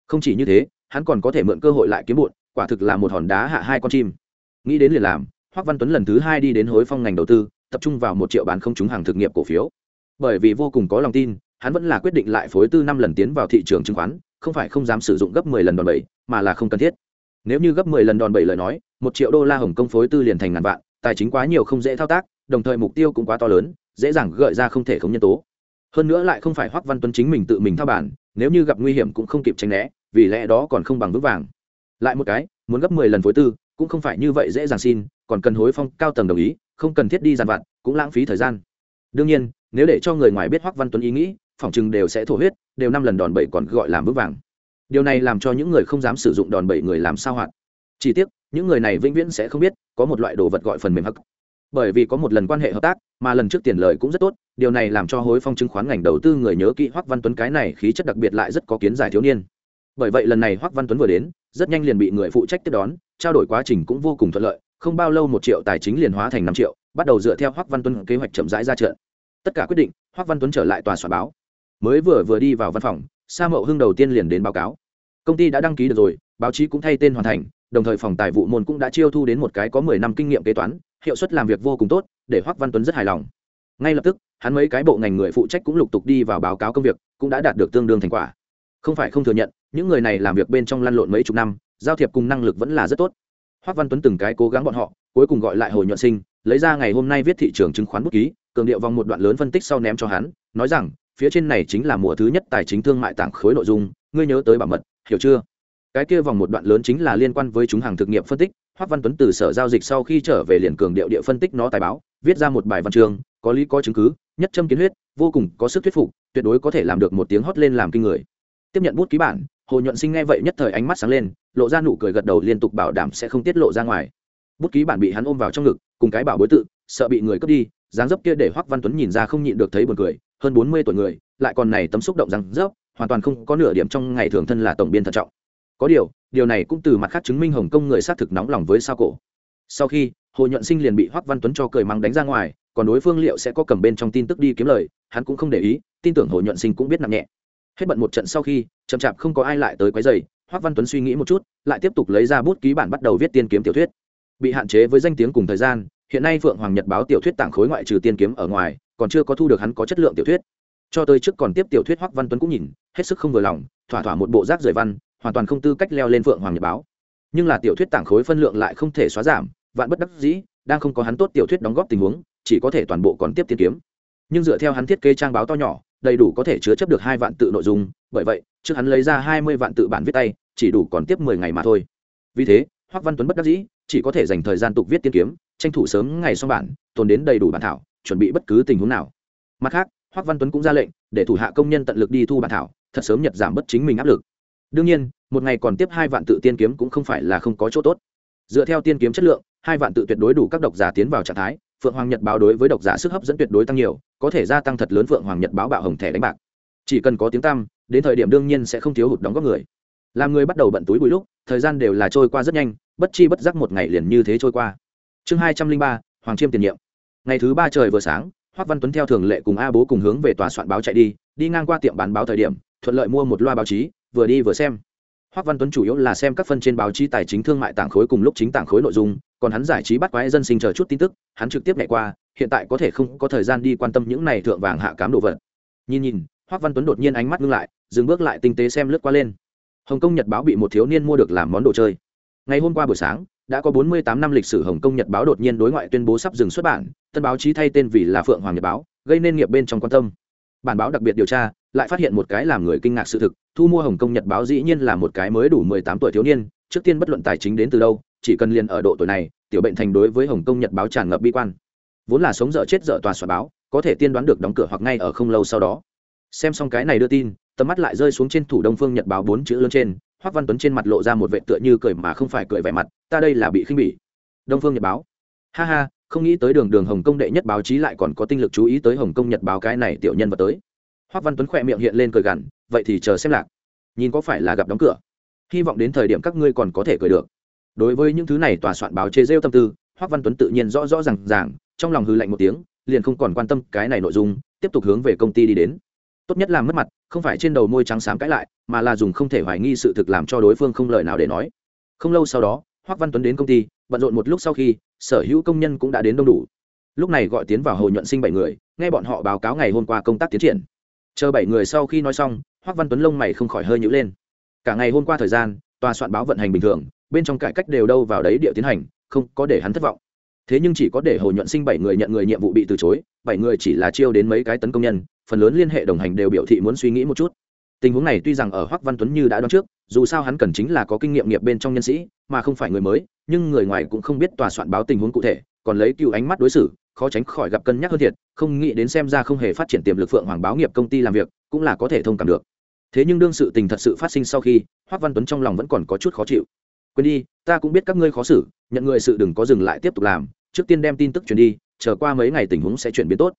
Không chỉ như thế, hắn còn có thể mượn cơ hội lại kiếm bụn, quả thực là một hòn đá hạ hai con chim. Nghĩ đến liền làm hoắc văn tuấn lần thứ hai đi đến hối phong ngành đầu tư, tập trung vào một triệu bán không trúng hàng thực nghiệp cổ phiếu. Bởi vì vô cùng có lòng tin, hắn vẫn là quyết định lại phối tư năm lần tiến vào thị trường chứng khoán, không phải không dám sử dụng gấp mười lần đòn bẩy, mà là không cần thiết. Nếu như gấp mười lần đòn bẩy lời nói, một triệu đô la hồng công phối tư liền thành ngàn vạn, tài chính quá nhiều không dễ thao tác, đồng thời mục tiêu cũng quá to lớn, dễ dàng gợi ra không thể không nhân tố. Hơn nữa lại không phải hoắc văn tuấn chính mình tự mình thao bản nếu như gặp nguy hiểm cũng không kịp tránh né, vì lẽ đó còn không bằng vững vàng. Lại một cái, muốn gấp mười lần phối tư cũng không phải như vậy dễ dàng xin, còn cần hối phong cao tầng đồng ý, không cần thiết đi dàn vặt, cũng lãng phí thời gian. Đương nhiên, nếu để cho người ngoài biết hoắc văn tuấn ý nghĩ phỏng chừng đều sẽ thổ huyết, đều năm lần đòn bẩy còn gọi làm vững vàng. Điều này làm cho những người không dám sử dụng đòn bẩy người làm sao hoạt chỉ tiếc, những người này vĩnh viễn sẽ không biết, có một loại đồ vật gọi phần mềm hắc. Bởi vì có một lần quan hệ hợp tác, mà lần trước tiền lời cũng rất tốt, điều này làm cho hối phong chứng khoán ngành đầu tư người nhớ kỹ hoắc văn tuấn cái này khí chất đặc biệt lại rất có kiến giải thiếu niên. Bởi vậy lần này hoắc văn tuấn vừa đến rất nhanh liền bị người phụ trách tiếp đón, trao đổi quá trình cũng vô cùng thuận lợi, không bao lâu một triệu tài chính liền hóa thành năm triệu, bắt đầu dựa theo hoắc văn tuấn kế hoạch chậm rãi ra trận. Tất cả quyết định, hoắc văn tuấn trở lại tòa soạn báo. Mới vừa vừa đi vào văn phòng, sa mậu hưng đầu tiên liền đến báo cáo. Công ty đã đăng ký được rồi, báo chí cũng thay tên hoàn thành, đồng thời phòng tài vụ môn cũng đã chiêu thu đến một cái có mười năm kinh nghiệm kế toán, hiệu suất làm việc vô cùng tốt, để hoắc văn tuấn rất hài lòng. Ngay lập tức, hắn mấy cái bộ ngành người phụ trách cũng lục tục đi vào báo cáo công việc, cũng đã đạt được tương đương thành quả. Không phải không thừa nhận những người này làm việc bên trong lăn lộn mấy chục năm, giao thiệp cùng năng lực vẫn là rất tốt. Hoắc văn tuấn từng cái cố gắng bọn họ, cuối cùng gọi lại hồi nhuận sinh, lấy ra ngày hôm nay viết thị trường chứng khoán bút ký, cường điệu vòng một đoạn lớn phân tích sau ném cho hắn, nói rằng, phía trên này chính là mùa thứ nhất tài chính thương mại tảng khối nội dung, ngươi nhớ tới bảo mật, hiểu chưa? Cái kia vòng một đoạn lớn chính là liên quan với chúng hàng thực nghiệm phân tích hoắc văn tuấn từ sở giao dịch sau khi trở về liền cường điệu địa phân tích nó tài báo, viết ra một bài văn chương, có lý có chứng cứ, nhất châm kiến huyết, vô cùng có sức thuyết phục, tuyệt đối có thể làm được một tiếng hót lên làm kinh người. Tiếp nhận bút ký bản hồ nhuận sinh nghe vậy nhất thời ánh mắt sáng lên, lộ ra nụ cười gật đầu liên tục bảo đảm sẽ không tiết lộ ra ngoài. Bút ký bản bị hắn ôm vào trong ngực, cùng cái bảo bối tự, sợ bị người cướp đi, dáng dấp kia để hoắc văn tuấn nhìn ra không nhịn được thấy buồn cười, hơn bốn mươi tuổi người, lại còn này tấm xúc động rằng dấp, hoàn toàn không có nửa điểm trong ngày thường thân là tổng biên thận trọng. Có điều điều này cũng từ mặt khác chứng minh hồng kông người xác thực nóng lòng với sao cổ. Sau khi, hồ nhuận sinh liền bị hoắc văn tuấn cho cười mắng đánh ra ngoài, còn đối phương liệu sẽ có cầm bên trong tin tức đi kiếm lời, hắn cũng không để ý, tin tưởng hồ nhuận sinh cũng biết nặng nhẹ hết bận một trận sau khi, chậm chạp không có ai lại tới quấy giày hoắc văn tuấn suy nghĩ một chút, lại tiếp tục lấy ra bút ký bản bắt đầu viết tiên kiếm tiểu thuyết. Bị hạn chế với danh tiếng cùng thời gian, hiện nay phượng hoàng nhật báo tiểu thuyết tảng khối ngoại trừ tiên kiếm ở ngoài, còn chưa có thu được hắn có chất lượng tiểu thuyết. Cho tới trước còn tiếp tiểu thuyết hoắc văn tuấn cũng nhìn, hết sức không vừa lòng, thỏa thỏa một bộ rác rời văn, hoàn toàn không tư cách leo lên phượng hoàng nhật báo. Nhưng là tiểu thuyết tảng khối phân lượng lại không thể xóa giảm, vạn bất đắc dĩ, đang không có hắn tốt tiểu thuyết đóng góp tình huống, chỉ có thể toàn bộ còn tiếp tiên kiếm. Nhưng dựa theo hắn thiết kế trang báo to nhỏ đầy đủ có thể chứa chấp được hai vạn tự nội dung, bởi vậy, trước hắn lấy ra hai mươi vạn tự bản viết tay, chỉ đủ còn tiếp mười ngày mà thôi. Vì thế, hoắc văn tuấn bất đắc dĩ, chỉ có thể dành thời gian tục viết tiên kiếm, tranh thủ sớm ngày xong bản, tồn đến đầy đủ bản thảo, chuẩn bị bất cứ tình huống nào. Mặt khác, hoắc văn tuấn cũng ra lệnh, để thủ hạ công nhân tận lực đi thu bản thảo, thật sớm nhật giảm bất chính mình áp lực. Đương nhiên, một ngày còn tiếp hai vạn tự tiên kiếm cũng không phải là không có chỗ tốt. Dựa theo tiên kiếm chất lượng, hai vạn tự tuyệt đối đủ các độc giả tiến vào trạng thái phượng hoàng nhật báo đối với độc giả sức hấp dẫn tuyệt đối tăng nhiều, có thể gia tăng thật lớn phượng hoàng nhật báo bạo hồng thẻ đánh bạc. Chỉ cần có tiếng tăm, đến thời điểm đương nhiên sẽ không thiếu hụt đóng góp người. Làm người bắt đầu bận túi bụi lúc, thời gian đều là trôi qua rất nhanh, bất chi bất giác một ngày liền như thế trôi qua. Chương hai trăm linh ba, hoàng chiêm tiền nhiệm. Ngày thứ ba trời vừa sáng, hoắc văn tuấn theo thường lệ cùng a bố cùng hướng về tòa soạn báo chạy đi đi ngang qua tiệm bán báo thời điểm, thuận lợi mua một loa báo chí, vừa đi vừa xem. Hoắc văn tuấn chủ yếu là xem các phân trên báo chí tài chính thương mại tảng khối cùng lúc chính tảng khối nội dung còn hắn giải trí bắt quái dân sinh chờ chút tin tức, hắn trực tiếp nhảy qua, hiện tại có thể không có thời gian đi quan tâm những này thượng vàng hạ cám đồ vật. Nhìn nhìn hoắc văn tuấn đột nhiên ánh mắt ngưng lại, dừng bước lại tinh tế xem lướt qua lên. Hồng kông nhật báo bị một thiếu niên mua được làm món đồ chơi. Ngày hôm qua buổi sáng, đã có 48 năm lịch sử hồng kông nhật báo đột nhiên đối ngoại tuyên bố sắp dừng xuất bản, tân báo chí thay tên vì là phượng hoàng nhật báo, gây nên nghiệp bên trong quan tâm. Bản báo đặc biệt điều tra, lại phát hiện một cái làm người kinh ngạc sự thực, thu mua hồng kông nhật báo dĩ nhiên là một cái mới đủ 18 tuổi thiếu niên, trước tiên bất luận tài chính đến từ đâu chỉ cần liền ở độ tuổi này, tiểu bệnh thành đối với hồng kông, nhật báo tràn ngập bi quan. Vốn là sống dở chết dở tòa soạn báo, có thể tiên đoán được đóng cửa hoặc ngay ở không lâu sau đó. Xem xong cái này đưa tin, tầm mắt lại rơi xuống trên thủ đông phương nhật báo bốn chữ lớn trên hoắc văn tuấn trên mặt lộ ra một vệ tựa như cười mà không phải cười vẻ mặt, ta đây là bị khinh bỉ. Đông phương nhật báo. Ha ha, không nghĩ tới đường đường hồng kông đệ nhất báo chí lại còn có tinh lực chú ý tới hồng kông, nhật báo cái này tiểu nhân vật tới. Hoắc văn tuấn khỏe miệng hiện lên cười gằn, vậy thì chờ xem lạc. Nhìn có phải là gặp đóng cửa. Hy vọng đến thời điểm các ngươi còn có thể cười được đối với những thứ này tòa soạn báo chế rêu tâm tư hoắc văn tuấn tự nhiên rõ rõ ràng ràng, trong lòng hư lạnh một tiếng, liền không còn quan tâm cái này nội dung, tiếp tục hướng về công ty đi đến. Tốt nhất là mất mặt, không phải trên đầu môi trắng xám cãi lại, mà là dùng không thể hoài nghi sự thực làm cho đối phương không lời nào để nói. Không lâu sau đó hoắc văn tuấn đến công ty, bận rộn một lúc sau khi, sở hữu công nhân cũng đã đến đông đủ. Lúc này gọi tiến vào hồ nhuận sinh bảy người, nghe bọn họ báo cáo ngày hôm qua công tác tiến triển. Chờ bảy người sau khi nói xong hoắc văn tuấn lông mày không khỏi hơi nhữ lên. Cả ngày hôm qua thời gian, tòa soạn báo vận hành bình thường bên trong cải cách đều đâu vào đấy địa tiến hành, không có để hắn thất vọng. Thế nhưng chỉ có để hồ nhuận sinh bảy người nhận người nhiệm vụ bị từ chối, bảy người chỉ là chiêu đến mấy cái tấn công nhân, phần lớn liên hệ đồng hành đều biểu thị muốn suy nghĩ một chút. Tình huống này tuy rằng ở hoắc văn tuấn như đã đoán trước, dù sao hắn cần chính là có kinh nghiệm nghiệp bên trong nhân sĩ, mà không phải người mới, nhưng người ngoài cũng không biết tòa soạn báo tình huống cụ thể, còn lấy cựu ánh mắt đối xử, khó tránh khỏi gặp cân nhắc hơn thiệt, không nghĩ đến xem ra không hề phát triển tiềm lực phượng hoàng báo nghiệp công ty làm việc, cũng là có thể thông cảm được. Thế nhưng đương sự tình thật sự phát sinh sau khi, hoắc văn tuấn trong lòng vẫn còn có chút khó chịu quên đi, ta cũng biết các ngươi khó xử, nhận người sự đừng có dừng lại tiếp tục làm, trước tiên đem tin tức truyền đi, chờ qua mấy ngày tình huống sẽ chuyển biến tốt.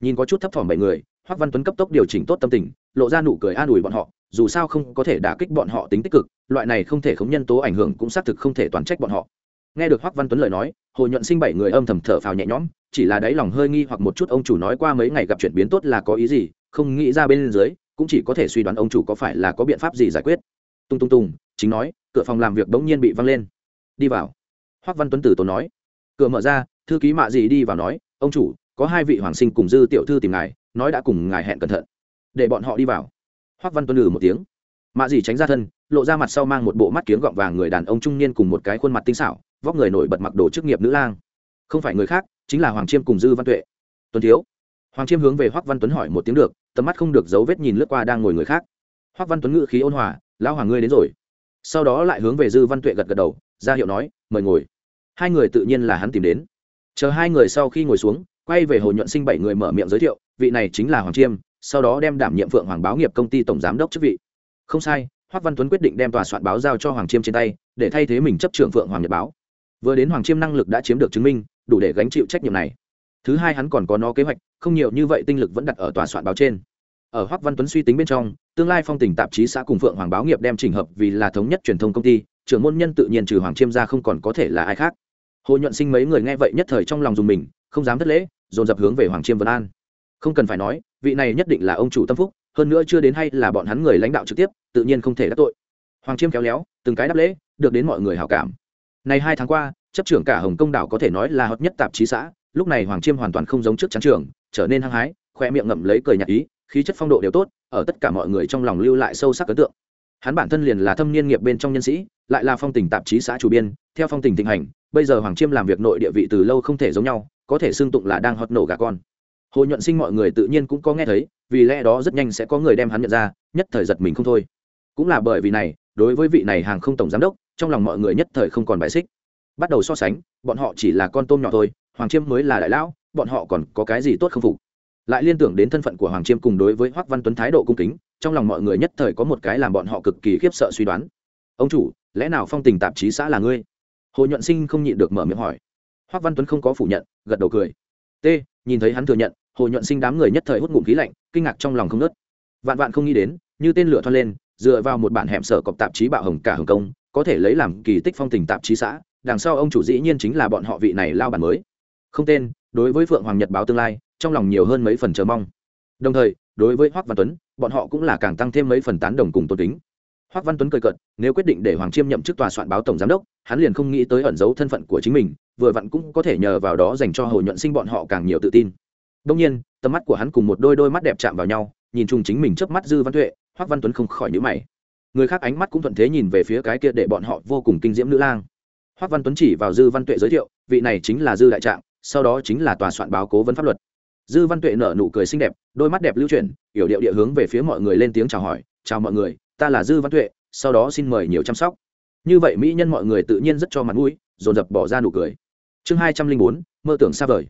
Nhìn có chút thấp thỏm bảy người, hoắc văn tuấn cấp tốc điều chỉnh tốt tâm tình, lộ ra nụ cười an ủi bọn họ, dù sao không có thể đả kích bọn họ tính tích cực, loại này không thể khống nhân tố ảnh hưởng cũng xác thực không thể toàn trách bọn họ. Nghe được hoắc văn tuấn lời nói, hồ nhuận sinh bảy người âm thầm thở phào nhẹ nhõm, chỉ là đáy lòng hơi nghi hoặc một chút ông chủ nói qua mấy ngày gặp chuyển biến tốt là có ý gì, không nghĩ ra bên dưới, cũng chỉ có thể suy đoán ông chủ có phải là có biện pháp gì giải quyết tung tung tung, chính nói, cửa phòng làm việc bỗng nhiên bị văng lên. Đi vào. Hoắc văn tuấn tử tốn nói. Cửa mở ra, thư ký mạ gì đi vào nói, ông chủ, có hai vị hoàng sinh cùng dư tiểu thư tìm ngài, nói đã cùng ngài hẹn cẩn thận. Để bọn họ đi vào. Hoắc văn tuấn lử một tiếng. Mạ gì tránh ra thân, lộ ra mặt sau mang một bộ mắt kiếng gọng vàng người đàn ông trung niên cùng một cái khuôn mặt tinh xảo, vóc người nổi bật mặc đồ chức nghiệp nữ lang. Không phải người khác, chính là hoàng chiêm cùng dư văn tuệ. Tuấn thiếu. Hoàng chiêm hướng về hoắc văn tuấn hỏi một tiếng được, tầm mắt không được dấu vết nhìn lướt qua đang ngồi người khác. Hoắc văn tuấn ngự khí ôn hòa lão hoàng ngươi đến rồi. Sau đó lại hướng về dư văn tuệ gật gật đầu, ra hiệu nói, mời ngồi. Hai người tự nhiên là hắn tìm đến. Chờ hai người sau khi ngồi xuống, quay về hồ nhuận sinh bảy người mở miệng giới thiệu, vị này chính là hoàng chiêm, sau đó đem đảm nhiệm phượng hoàng báo nghiệp công ty tổng giám đốc chức vị. Không sai, hoắc văn tuấn quyết định đem tòa soạn báo giao cho hoàng chiêm trên tay, để thay thế mình chấp trưởng phượng hoàng nhật báo. Vừa đến hoàng chiêm năng lực đã chiếm được chứng minh, đủ để gánh chịu trách nhiệm này. Thứ hai hắn còn có nó kế hoạch, không nhiều như vậy tinh lực vẫn đặt ở tòa soạn báo trên ở hoắc văn tuấn suy tính bên trong, tương lai phong tình tạp chí xã cùng phượng hoàng báo nghiệp đem trình hợp vì là thống nhất truyền thông công ty, trưởng môn nhân tự nhiên trừ hoàng chiêm ra không còn có thể là ai khác. Hồ nhuận sinh mấy người nghe vậy nhất thời trong lòng dùng mình, không dám thất lễ, dồn dập hướng về hoàng chiêm vân an. Không cần phải nói, vị này nhất định là ông chủ tâm phúc, hơn nữa chưa đến hay là bọn hắn người lãnh đạo trực tiếp, tự nhiên không thể đắc tội. Hoàng chiêm kéo léo, từng cái đáp lễ, được đến mọi người hảo cảm. Này hai tháng qua, chấp trưởng cả hồng công đảo có thể nói là hot nhất tạp chí xã, lúc này hoàng chiêm hoàn toàn không giống trước chán trường, trở nên hăng hái, khoe miệng ngậm lấy cười nhạt ý khí chất phong độ đều tốt, ở tất cả mọi người trong lòng lưu lại sâu sắc ấn tượng. Hắn bản thân liền là thâm niên nghiệp bên trong nhân sĩ, lại là phong tình tạp chí xã chủ biên, theo phong tình thịnh hành, bây giờ hoàng chiêm làm việc nội địa vị từ lâu không thể giống nhau, có thể xưng tụng là đang hót nổ gà con. Hồ nhuận sinh mọi người tự nhiên cũng có nghe thấy, vì lẽ đó rất nhanh sẽ có người đem hắn nhận ra, nhất thời giật mình không thôi. Cũng là bởi vì này, đối với vị này hàng không tổng giám đốc, trong lòng mọi người nhất thời không còn bài xích. Bắt đầu so sánh, bọn họ chỉ là con tôm nhỏ thôi, hoàng chiêm mới là đại lão, bọn họ còn có cái gì tốt không phục? Lại liên tưởng đến thân phận của hoàng chiêm cùng đối với hoắc văn tuấn thái độ cung kính, trong lòng mọi người nhất thời có một cái làm bọn họ cực kỳ khiếp sợ suy đoán. Ông chủ, lẽ nào phong tình tạp chí xã là ngươi? Hồ nhuận sinh không nhịn được mở miệng hỏi. Hoắc văn tuấn không có phủ nhận, gật đầu cười. T, nhìn thấy hắn thừa nhận, hồ nhuận sinh đám người nhất thời hút ngụm khí lạnh, kinh ngạc trong lòng không nớt vạn vạn không nghĩ đến, như tên lửa thoát lên, dựa vào một bản hẻm sở cọp tạp chí bạo hồng cả hồng công, có thể lấy làm kỳ tích phong tình tạp chí xã, đằng sau ông chủ dĩ nhiên chính là bọn họ vị này lao bản mới. Không tên, đối với phượng hoàng nhật báo tương lai trong lòng nhiều hơn mấy phần chờ mong. Đồng thời, đối với hoắc văn tuấn, bọn họ cũng là càng tăng thêm mấy phần tán đồng cùng tôn kính. Hoắc văn tuấn cười cợt, nếu quyết định để hoàng chiêm nhậm chức tòa soạn báo tổng giám đốc, hắn liền không nghĩ tới ẩn giấu thân phận của chính mình, vừa vặn cũng có thể nhờ vào đó dành cho hồ nhuận sinh bọn họ càng nhiều tự tin. Đông nhiên, tầm mắt của hắn cùng một đôi đôi mắt đẹp chạm vào nhau, nhìn chung chính mình trước mắt dư văn tuệ, hoắc văn tuấn không khỏi nhíu mày. Người khác ánh mắt cũng thuận thế nhìn về phía cái kia để bọn họ vô cùng kinh diễm nữ lang. Hoắc văn tuấn chỉ vào dư văn tuệ giới thiệu, vị này chính là dư đại trạng, sau đó chính là tòa soạn báo cố vấn pháp luật dư văn tuệ nở nụ cười xinh đẹp, đôi mắt đẹp lưu chuyển, yểu điệu địa hướng về phía mọi người lên tiếng chào hỏi, chào mọi người, ta là dư văn tuệ, sau đó xin mời nhiều chăm sóc. Như vậy mỹ nhân mọi người tự nhiên rất cho mặt mũi, dồn dập bỏ ra nụ cười. Chương hai trăm linh bốn, mơ tưởng xa vời.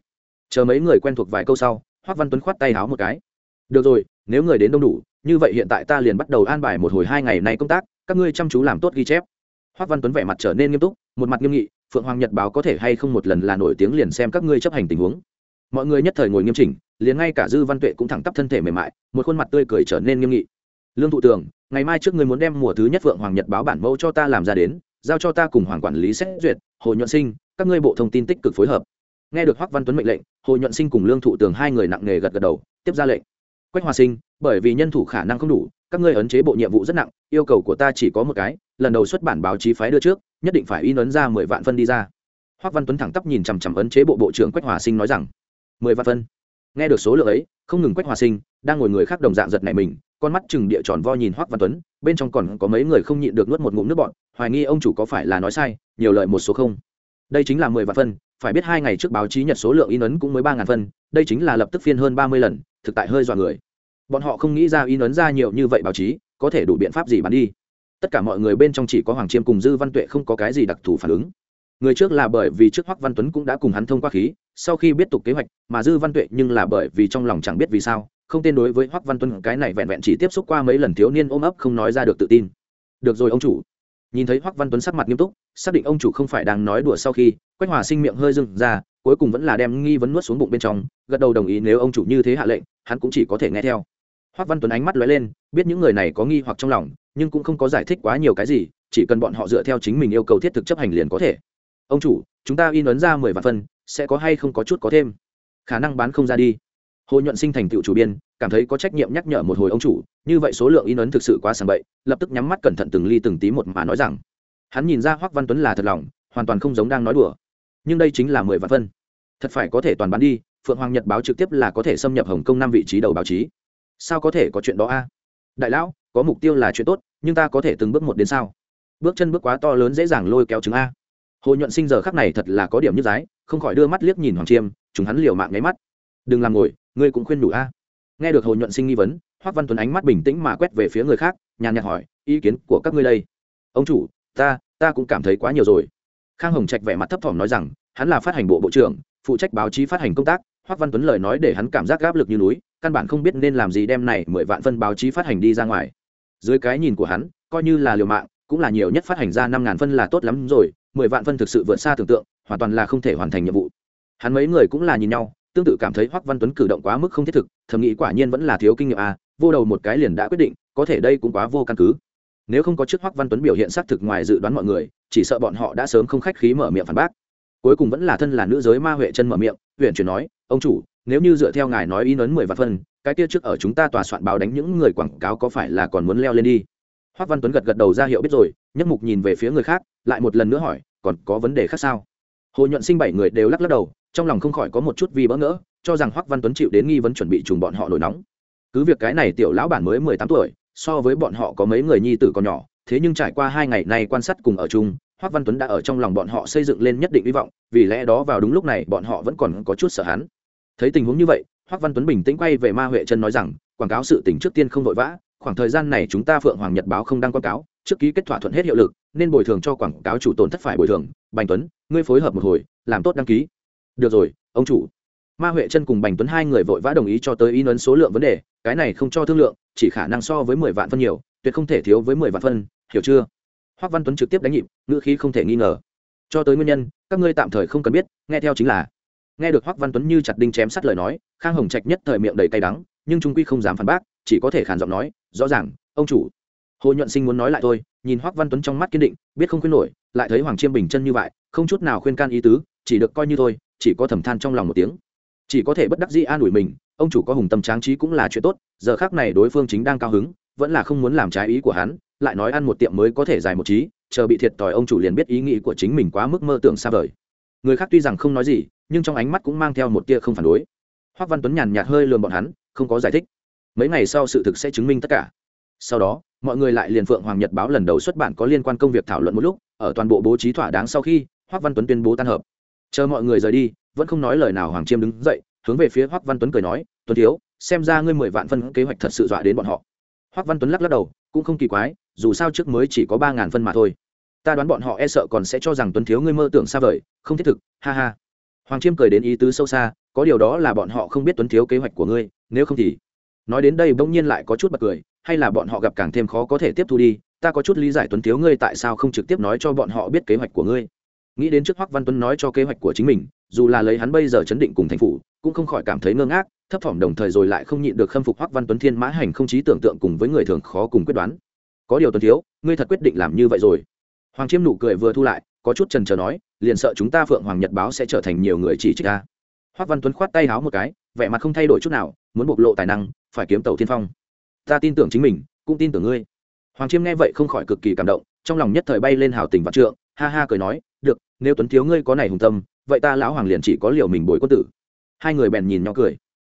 Chờ mấy người quen thuộc vài câu sau hoắc văn tuấn khoát tay háo một cái. Được rồi, nếu người đến đông đủ, như vậy hiện tại ta liền bắt đầu an bài một hồi hai ngày này công tác, các ngươi chăm chú làm tốt ghi chép. Hoắc văn tuấn vẻ mặt trở nên nghiêm túc, một mặt nghiêm nghị, phượng hoàng nhật báo có thể hay không một lần là nổi tiếng liền xem các ngươi chấp hành tình huống mọi người nhất thời ngồi nghiêm chỉnh, liền ngay cả dư văn tuệ cũng thẳng tắp thân thể mềm mại, một khuôn mặt tươi cười trở nên nghiêm nghị. Lương thụ tường, ngày mai trước người muốn đem mùa thứ nhất vượng hoàng nhật báo bản mẫu cho ta làm ra đến, giao cho ta cùng hoàng quản lý xét duyệt, hồ nhuận sinh, các ngươi bộ thông tin tích cực phối hợp. Nghe được hoắc văn tuấn mệnh lệnh, hồ nhuận sinh cùng lương thụ tường hai người nặng nề gật gật đầu, tiếp ra lệnh. Quách hòa sinh, bởi vì nhân thủ khả năng không đủ, các ngươi ấn chế bộ nhiệm vụ rất nặng, yêu cầu của ta chỉ có một cái, lần đầu xuất bản báo chí phái đưa trước, nhất định phải in ấn ra mười vạn phân đi ra. Hoắc văn tuấn thẳng tắp nhìn chằm chằm ấn chế bộ bộ trưởng quách hòa sinh nói rằng mười vạn phân. Nghe được số lượng ấy, không ngừng quách hòa sinh, đang ngồi người khác đồng dạng giật này mình, con mắt chừng địa tròn vo nhìn hoắc văn tuấn, bên trong còn có mấy người không nhịn được nuốt một ngụm nước bọn hoài nghi ông chủ có phải là nói sai, nhiều lợi một số không. Đây chính là mười vạn phân, phải biết hai ngày trước báo chí nhật số lượng in ấn cũng mới ba ngàn phân, đây chính là lập tức phiên hơn ba mươi lần, thực tại hơi dọa người. Bọn họ không nghĩ ra in ấn ra nhiều như vậy báo chí, có thể đủ biện pháp gì bán đi. Tất cả mọi người bên trong chỉ có hoàng chiêm cùng dư văn tuệ không có cái gì đặc thù phản ứng người trước là bởi vì trước hoắc văn tuấn cũng đã cùng hắn thông qua khí, sau khi biết tục kế hoạch, mà dư văn tuệ nhưng là bởi vì trong lòng chẳng biết vì sao, không tên đối với hoắc văn tuấn, cái này vẹn vẹn chỉ tiếp xúc qua mấy lần thiếu niên ôm ấp không nói ra được tự tin. Được rồi, ông chủ. Nhìn thấy hoắc văn tuấn sắc mặt nghiêm túc, xác định ông chủ không phải đang nói đùa sau khi, quách hòa sinh miệng hơi dừng ra, cuối cùng vẫn là đem nghi vấn nuốt xuống bụng bên trong, gật đầu đồng ý nếu ông chủ như thế hạ lệnh, hắn cũng chỉ có thể nghe theo. Hoắc văn tuấn ánh mắt lóe lên, biết những người này có nghi hoặc trong lòng, nhưng cũng không có giải thích quá nhiều cái gì, chỉ cần bọn họ dựa theo chính mình yêu cầu thiết thực chấp hành liền có thể ông chủ, chúng ta in ấn ra mười vạn phân, sẽ có hay không có chút có thêm? Khả năng bán không ra đi. Hồ nhuận sinh thành tựu chủ biên, cảm thấy có trách nhiệm nhắc nhở một hồi ông chủ, như vậy số lượng in ấn thực sự quá sàng bậy, lập tức nhắm mắt cẩn thận từng ly từng tí một mà nói rằng, hắn nhìn ra hoắc văn tuấn là thật lòng, hoàn toàn không giống đang nói đùa. Nhưng đây chính là mười vạn phân. Thật phải có thể toàn bán đi, phượng hoàng nhật báo trực tiếp là có thể xâm nhập hồng kông năm vị trí đầu báo chí. Sao có thể có chuyện đó a? Đại lão, có mục tiêu là chuyện tốt, nhưng ta có thể từng bước một đến sao? Bước chân bước quá to lớn dễ dàng lôi kéo chứng a hồ nhuận sinh giờ khắc này thật là có điểm như giái, không khỏi đưa mắt liếc nhìn hoàng chiêm chúng hắn liều mạng nháy mắt. Đừng làm ngồi, ngươi cũng khuyên đủ a. Nghe được hồ nhuận sinh nghi vấn, hoắc văn tuấn ánh mắt bình tĩnh mà quét về phía người khác, nhàn nhạt hỏi, ý kiến của các ngươi đây? Ông chủ, ta ta cũng cảm thấy quá nhiều rồi. Khang hồng trạch vẻ mặt thấp thỏm nói rằng, hắn là phát hành bộ bộ trưởng, phụ trách báo chí phát hành công tác. Hoắc văn tuấn lời nói để hắn cảm giác áp lực như núi, căn bản không biết nên làm gì đem này mười vạn phân báo chí phát hành đi ra ngoài. Dưới cái nhìn của hắn, coi như là liều mạng, cũng là nhiều nhất phát hành ra năm ngàn phân là tốt lắm rồi mười vạn phân thực sự vượt xa tưởng tượng, hoàn toàn là không thể hoàn thành nhiệm vụ. Hắn mấy người cũng là nhìn nhau, tương tự cảm thấy hoắc văn tuấn cử động quá mức không thiết thực, thầm nghĩ quả nhiên vẫn là thiếu kinh nghiệm à vô đầu một cái liền đã quyết định, có thể đây cũng quá vô căn cứ. Nếu không có trước hoắc văn tuấn biểu hiện xác thực ngoài dự đoán mọi người, chỉ sợ bọn họ đã sớm không khách khí mở miệng phản bác. Cuối cùng vẫn là thân là nữ giới ma huệ chân mở miệng huyện chuyển nói, ông chủ, nếu như dựa theo ngài nói ý lớn mười vạn phân, cái kia trước ở chúng ta tòa soạn báo đánh những người quảng cáo có phải là còn muốn leo lên đi? Hoắc văn tuấn gật gật đầu ra hiệu biết rồi nhất mục nhìn về phía người khác, lại một lần nữa hỏi, còn có vấn đề khác sao? Hồ nhuận sinh bảy người đều lắc lắc đầu, trong lòng không khỏi có một chút vì bỡ ngỡ, cho rằng hoắc văn tuấn chịu đến nghi vấn chuẩn bị trùng bọn họ nổi nóng. Cứ việc cái này tiểu lão bản mới mười tám tuổi, so với bọn họ có mấy người nhi tử còn nhỏ, thế nhưng trải qua hai ngày này quan sát cùng ở chung hoắc văn tuấn đã ở trong lòng bọn họ xây dựng lên nhất định hy vọng, vì lẽ đó vào đúng lúc này bọn họ vẫn còn có chút sợ hắn. Thấy tình huống như vậy hoắc văn tuấn bình tĩnh quay về ma huệ chân nói rằng, quảng cáo sự tình trước tiên không vội vã khoảng thời gian này chúng ta phượng hoàng nhật báo không đăng quảng cáo, trước ký kết thỏa thuận hết hiệu lực, nên bồi thường cho quảng cáo chủ tổn thất phải bồi thường. Bành tuấn, ngươi phối hợp một hồi, làm tốt đăng ký. Được rồi, ông chủ. Ma huệ chân cùng bành tuấn hai người vội vã đồng ý cho tới in ấn số lượng vấn đề, cái này không cho thương lượng, chỉ khả năng so với mười vạn phân nhiều, tuyệt không thể thiếu với mười vạn phân, hiểu chưa? Hoắc văn tuấn trực tiếp đánh nhịp, ngữ khí không thể nghi ngờ. Cho tới nguyên nhân, các ngươi tạm thời không cần biết, nghe theo chính là. Nghe được hoắc văn tuấn như chặt đinh chém sắt lời nói, khang hồng trạch nhất thời miệng đầy cay đắng, nhưng trung quy không dám phản bác, chỉ có thể khàn giọng nói rõ ràng, ông chủ. Hồ nhuận sinh muốn nói lại thôi, nhìn hoắc văn tuấn trong mắt kiên định, biết không khuyên nổi, lại thấy hoàng chiêm bình chân như vậy, không chút nào khuyên can ý tứ, chỉ được coi như thôi, chỉ có thầm than trong lòng một tiếng. Chỉ có thể bất đắc dĩ an ủi mình, ông chủ có hùng tâm tráng trí cũng là chuyện tốt, giờ khác này đối phương chính đang cao hứng, vẫn là không muốn làm trái ý của hắn, lại nói ăn một tiệm mới có thể dài một trí, chờ bị thiệt thòi ông chủ liền biết ý nghĩ của chính mình quá mức mơ tưởng xa vời. Người khác tuy rằng không nói gì, nhưng trong ánh mắt cũng mang theo một tia không phản đối. Hoác văn tuấn nhàn nhạt hơi lườm bọn hắn, không có giải thích mấy ngày sau sự thực sẽ chứng minh tất cả. Sau đó, mọi người lại liền phượng hoàng nhật báo lần đầu xuất bản có liên quan công việc thảo luận một lúc, ở toàn bộ bố trí thỏa đáng sau khi hoác văn tuấn tuyên bố tan hợp. Chờ mọi người rời đi, vẫn không nói lời nào hoàng chiêm đứng dậy, hướng về phía hoác văn tuấn cười nói, tuấn thiếu, xem ra ngươi mười vạn phân kế hoạch thật sự dọa đến bọn họ. Hoác văn tuấn lắc lắc đầu, cũng không kỳ quái, dù sao trước mới chỉ có ba ngàn phân mà thôi. Ta đoán bọn họ e sợ còn sẽ cho rằng tuấn thiếu ngươi mơ tưởng xa vời, không thiết thực, ha ha. Hoàng chiêm cười đến ý tứ sâu xa, có điều đó là bọn họ không biết tuấn thiếu kế hoạch của ngươi, nếu không thì nói đến đây bỗng nhiên lại có chút bật cười, hay là bọn họ gặp càng thêm khó có thể tiếp thu đi, ta có chút lý giải tuấn thiếu ngươi tại sao không trực tiếp nói cho bọn họ biết kế hoạch của ngươi. Nghĩ đến trước hoắc văn tuấn nói cho kế hoạch của chính mình, dù là lấy hắn bây giờ chấn định cùng thành phủ, cũng không khỏi cảm thấy ngơ ngác, thấp thỏm đồng thời rồi lại không nhịn được khâm phục hoắc văn tuấn thiên mã hành không trí tưởng tượng cùng với người thường khó cùng quyết đoán. Có điều tuấn thiếu, ngươi thật quyết định làm như vậy rồi. Hoàng chiêm nụ cười vừa thu lại, có chút trần trờ nói, liền sợ chúng ta phượng hoàng nhật báo sẽ trở thành nhiều người chỉ trích ta. Hoắc văn tuấn khoát tay háo một cái, vẻ mặt không thay đổi chút nào, muốn bộc lộ tài năng phải kiếm tàu thiên phong. Ta tin tưởng chính mình, cũng tin tưởng ngươi. Hoàng chiêm nghe vậy không khỏi cực kỳ cảm động, trong lòng nhất thời bay lên hào tình vạn trượng, ha ha cười nói, được, nếu tuấn thiếu ngươi có này hùng tâm, vậy ta lão hoàng liền chỉ có liều mình bồi quân tử. Hai người bèn nhìn nhau cười.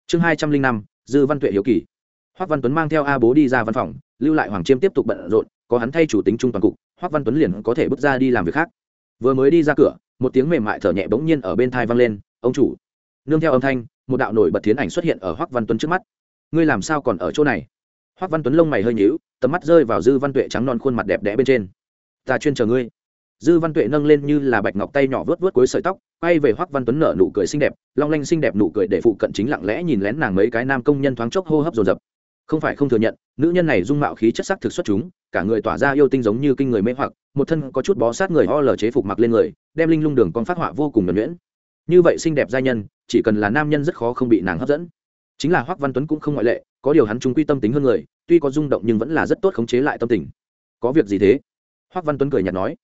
Chương hai trăm linh năm, dư văn tuệ hiếu kỳ. Hoắc văn tuấn mang theo a bố đi ra văn phòng, lưu lại hoàng chiêm tiếp tục bận rộn, có hắn thay chủ tính trung toàn cục hoắc văn tuấn liền có thể bước ra đi làm việc khác. Vừa mới đi ra cửa, một tiếng mềm mại thở nhẹ bỗng nhiên ở bên thai vang lên, ông chủ. Nương theo âm thanh, một đạo nổi bật thiến ảnh xuất hiện ở hoắc văn tuấn trước mắt ngươi làm sao còn ở chỗ này? Hoắc văn tuấn lông mày hơi nhíu, tầm mắt rơi vào dư văn tuệ trắng non khuôn mặt đẹp đẽ bên trên. Ta chuyên chờ ngươi. Dư văn tuệ nâng lên như là bạch ngọc tay nhỏ vớt vớt cuối sợi tóc, quay về hoắc văn tuấn nở nụ cười xinh đẹp, long lanh xinh đẹp nụ cười để phụ cận chính lặng lẽ nhìn lén nàng mấy cái nam công nhân thoáng chốc hô hấp dồn dập. Không phải không thừa nhận, nữ nhân này dung mạo khí chất sắc thực xuất chúng, cả người tỏa ra yêu tinh giống như kinh người mê hoặc, một thân có chút bó sát người ho lờ chế phục mặc lên người, đem linh lung đường con phát họa vô cùng nhuẩn nhuyễn. Như vậy xinh đẹp giai nhân, chỉ cần là nam nhân rất khó không bị nàng hấp dẫn chính là hoắc văn tuấn cũng không ngoại lệ, có điều hắn trung quy tâm tính hơn người, tuy có rung động nhưng vẫn là rất tốt khống chế lại tâm tình. Có việc gì thế? Hoắc văn tuấn cười nhạt nói.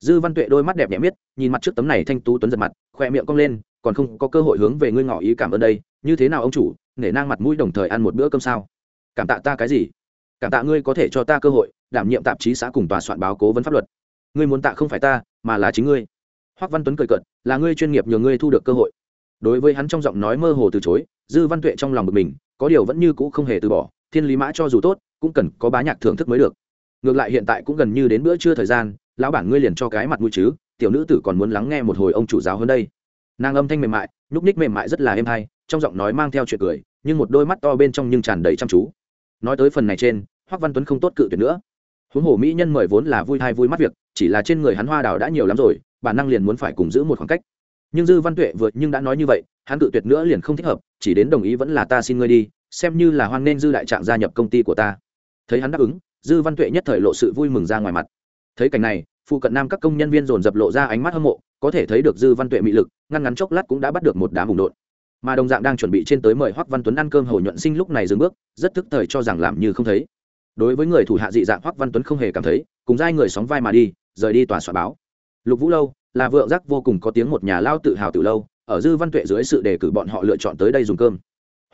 Dư văn tuệ đôi mắt đẹp nhẹ miết, nhìn mặt trước tấm này thanh tú tuấn giật mặt khoe miệng cong lên, còn không có cơ hội hướng về ngươi ngỏ ý cảm ơn đây, như thế nào ông chủ, nể nang mặt mũi đồng thời ăn một bữa cơm sao? Cảm tạ ta cái gì? Cảm tạ ngươi có thể cho ta cơ hội, đảm nhiệm tạp chí xã cùng tòa soạn báo cố vấn pháp luật. Ngươi muốn tạ không phải ta, mà là chính ngươi. Hoắc văn tuấn cười cợt, là ngươi chuyên nghiệp nhờ ngươi thu được cơ hội đối với hắn trong giọng nói mơ hồ từ chối, dư văn tuệ trong lòng bực mình, có điều vẫn như cũ không hề từ bỏ, thiên lý mã cho dù tốt, cũng cần có bá nhạc thưởng thức mới được. Ngược lại hiện tại cũng gần như đến bữa trưa thời gian, lão bản ngươi liền cho cái mặt mũi chứ, tiểu nữ tử còn muốn lắng nghe một hồi ông chủ giáo hơn đây. Nàng âm thanh mềm mại, nhúc ních mềm mại rất là êm hay, trong giọng nói mang theo chuyện cười, nhưng một đôi mắt to bên trong nhưng tràn đầy chăm chú. Nói tới phần này trên, hoắc văn tuấn không tốt cự tuyệt nữa. Huống hồ mỹ nhân mời vốn là vui thai vui mắt việc, chỉ là trên người hắn hoa đào đã nhiều lắm rồi, bản năng liền muốn phải cùng giữ một khoảng cách nhưng dư văn tuệ vượt nhưng đã nói như vậy, hắn cự tuyệt nữa liền không thích hợp, chỉ đến đồng ý vẫn là ta xin ngươi đi, xem như là hoan nên dư đại trạng gia nhập công ty của ta. Thấy hắn đáp ứng, dư văn tuệ nhất thời lộ sự vui mừng ra ngoài mặt. Thấy cảnh này, phụ cận nam các công nhân viên dồn dập lộ ra ánh mắt hâm mộ, có thể thấy được dư văn tuệ mị lực, ngăn ngắn chốc lát cũng đã bắt được một đám bùng đột. Mà đồng dạng đang chuẩn bị trên tới mời hoắc văn tuấn ăn cơm hầu nhuận sinh lúc này dừng bước, rất tức thời cho rằng làm như không thấy. Đối với người thủ hạ dị dạng hoắc văn tuấn không hề cảm thấy, cùng giai người sóng vai mà đi, rời đi tòa soạn báo. Lục vũ lâu là vượng giác vô cùng có tiếng một nhà lao tự hào từ lâu, ở dư văn tuệ dưới sự đề cử bọn họ lựa chọn tới đây dùng cơm.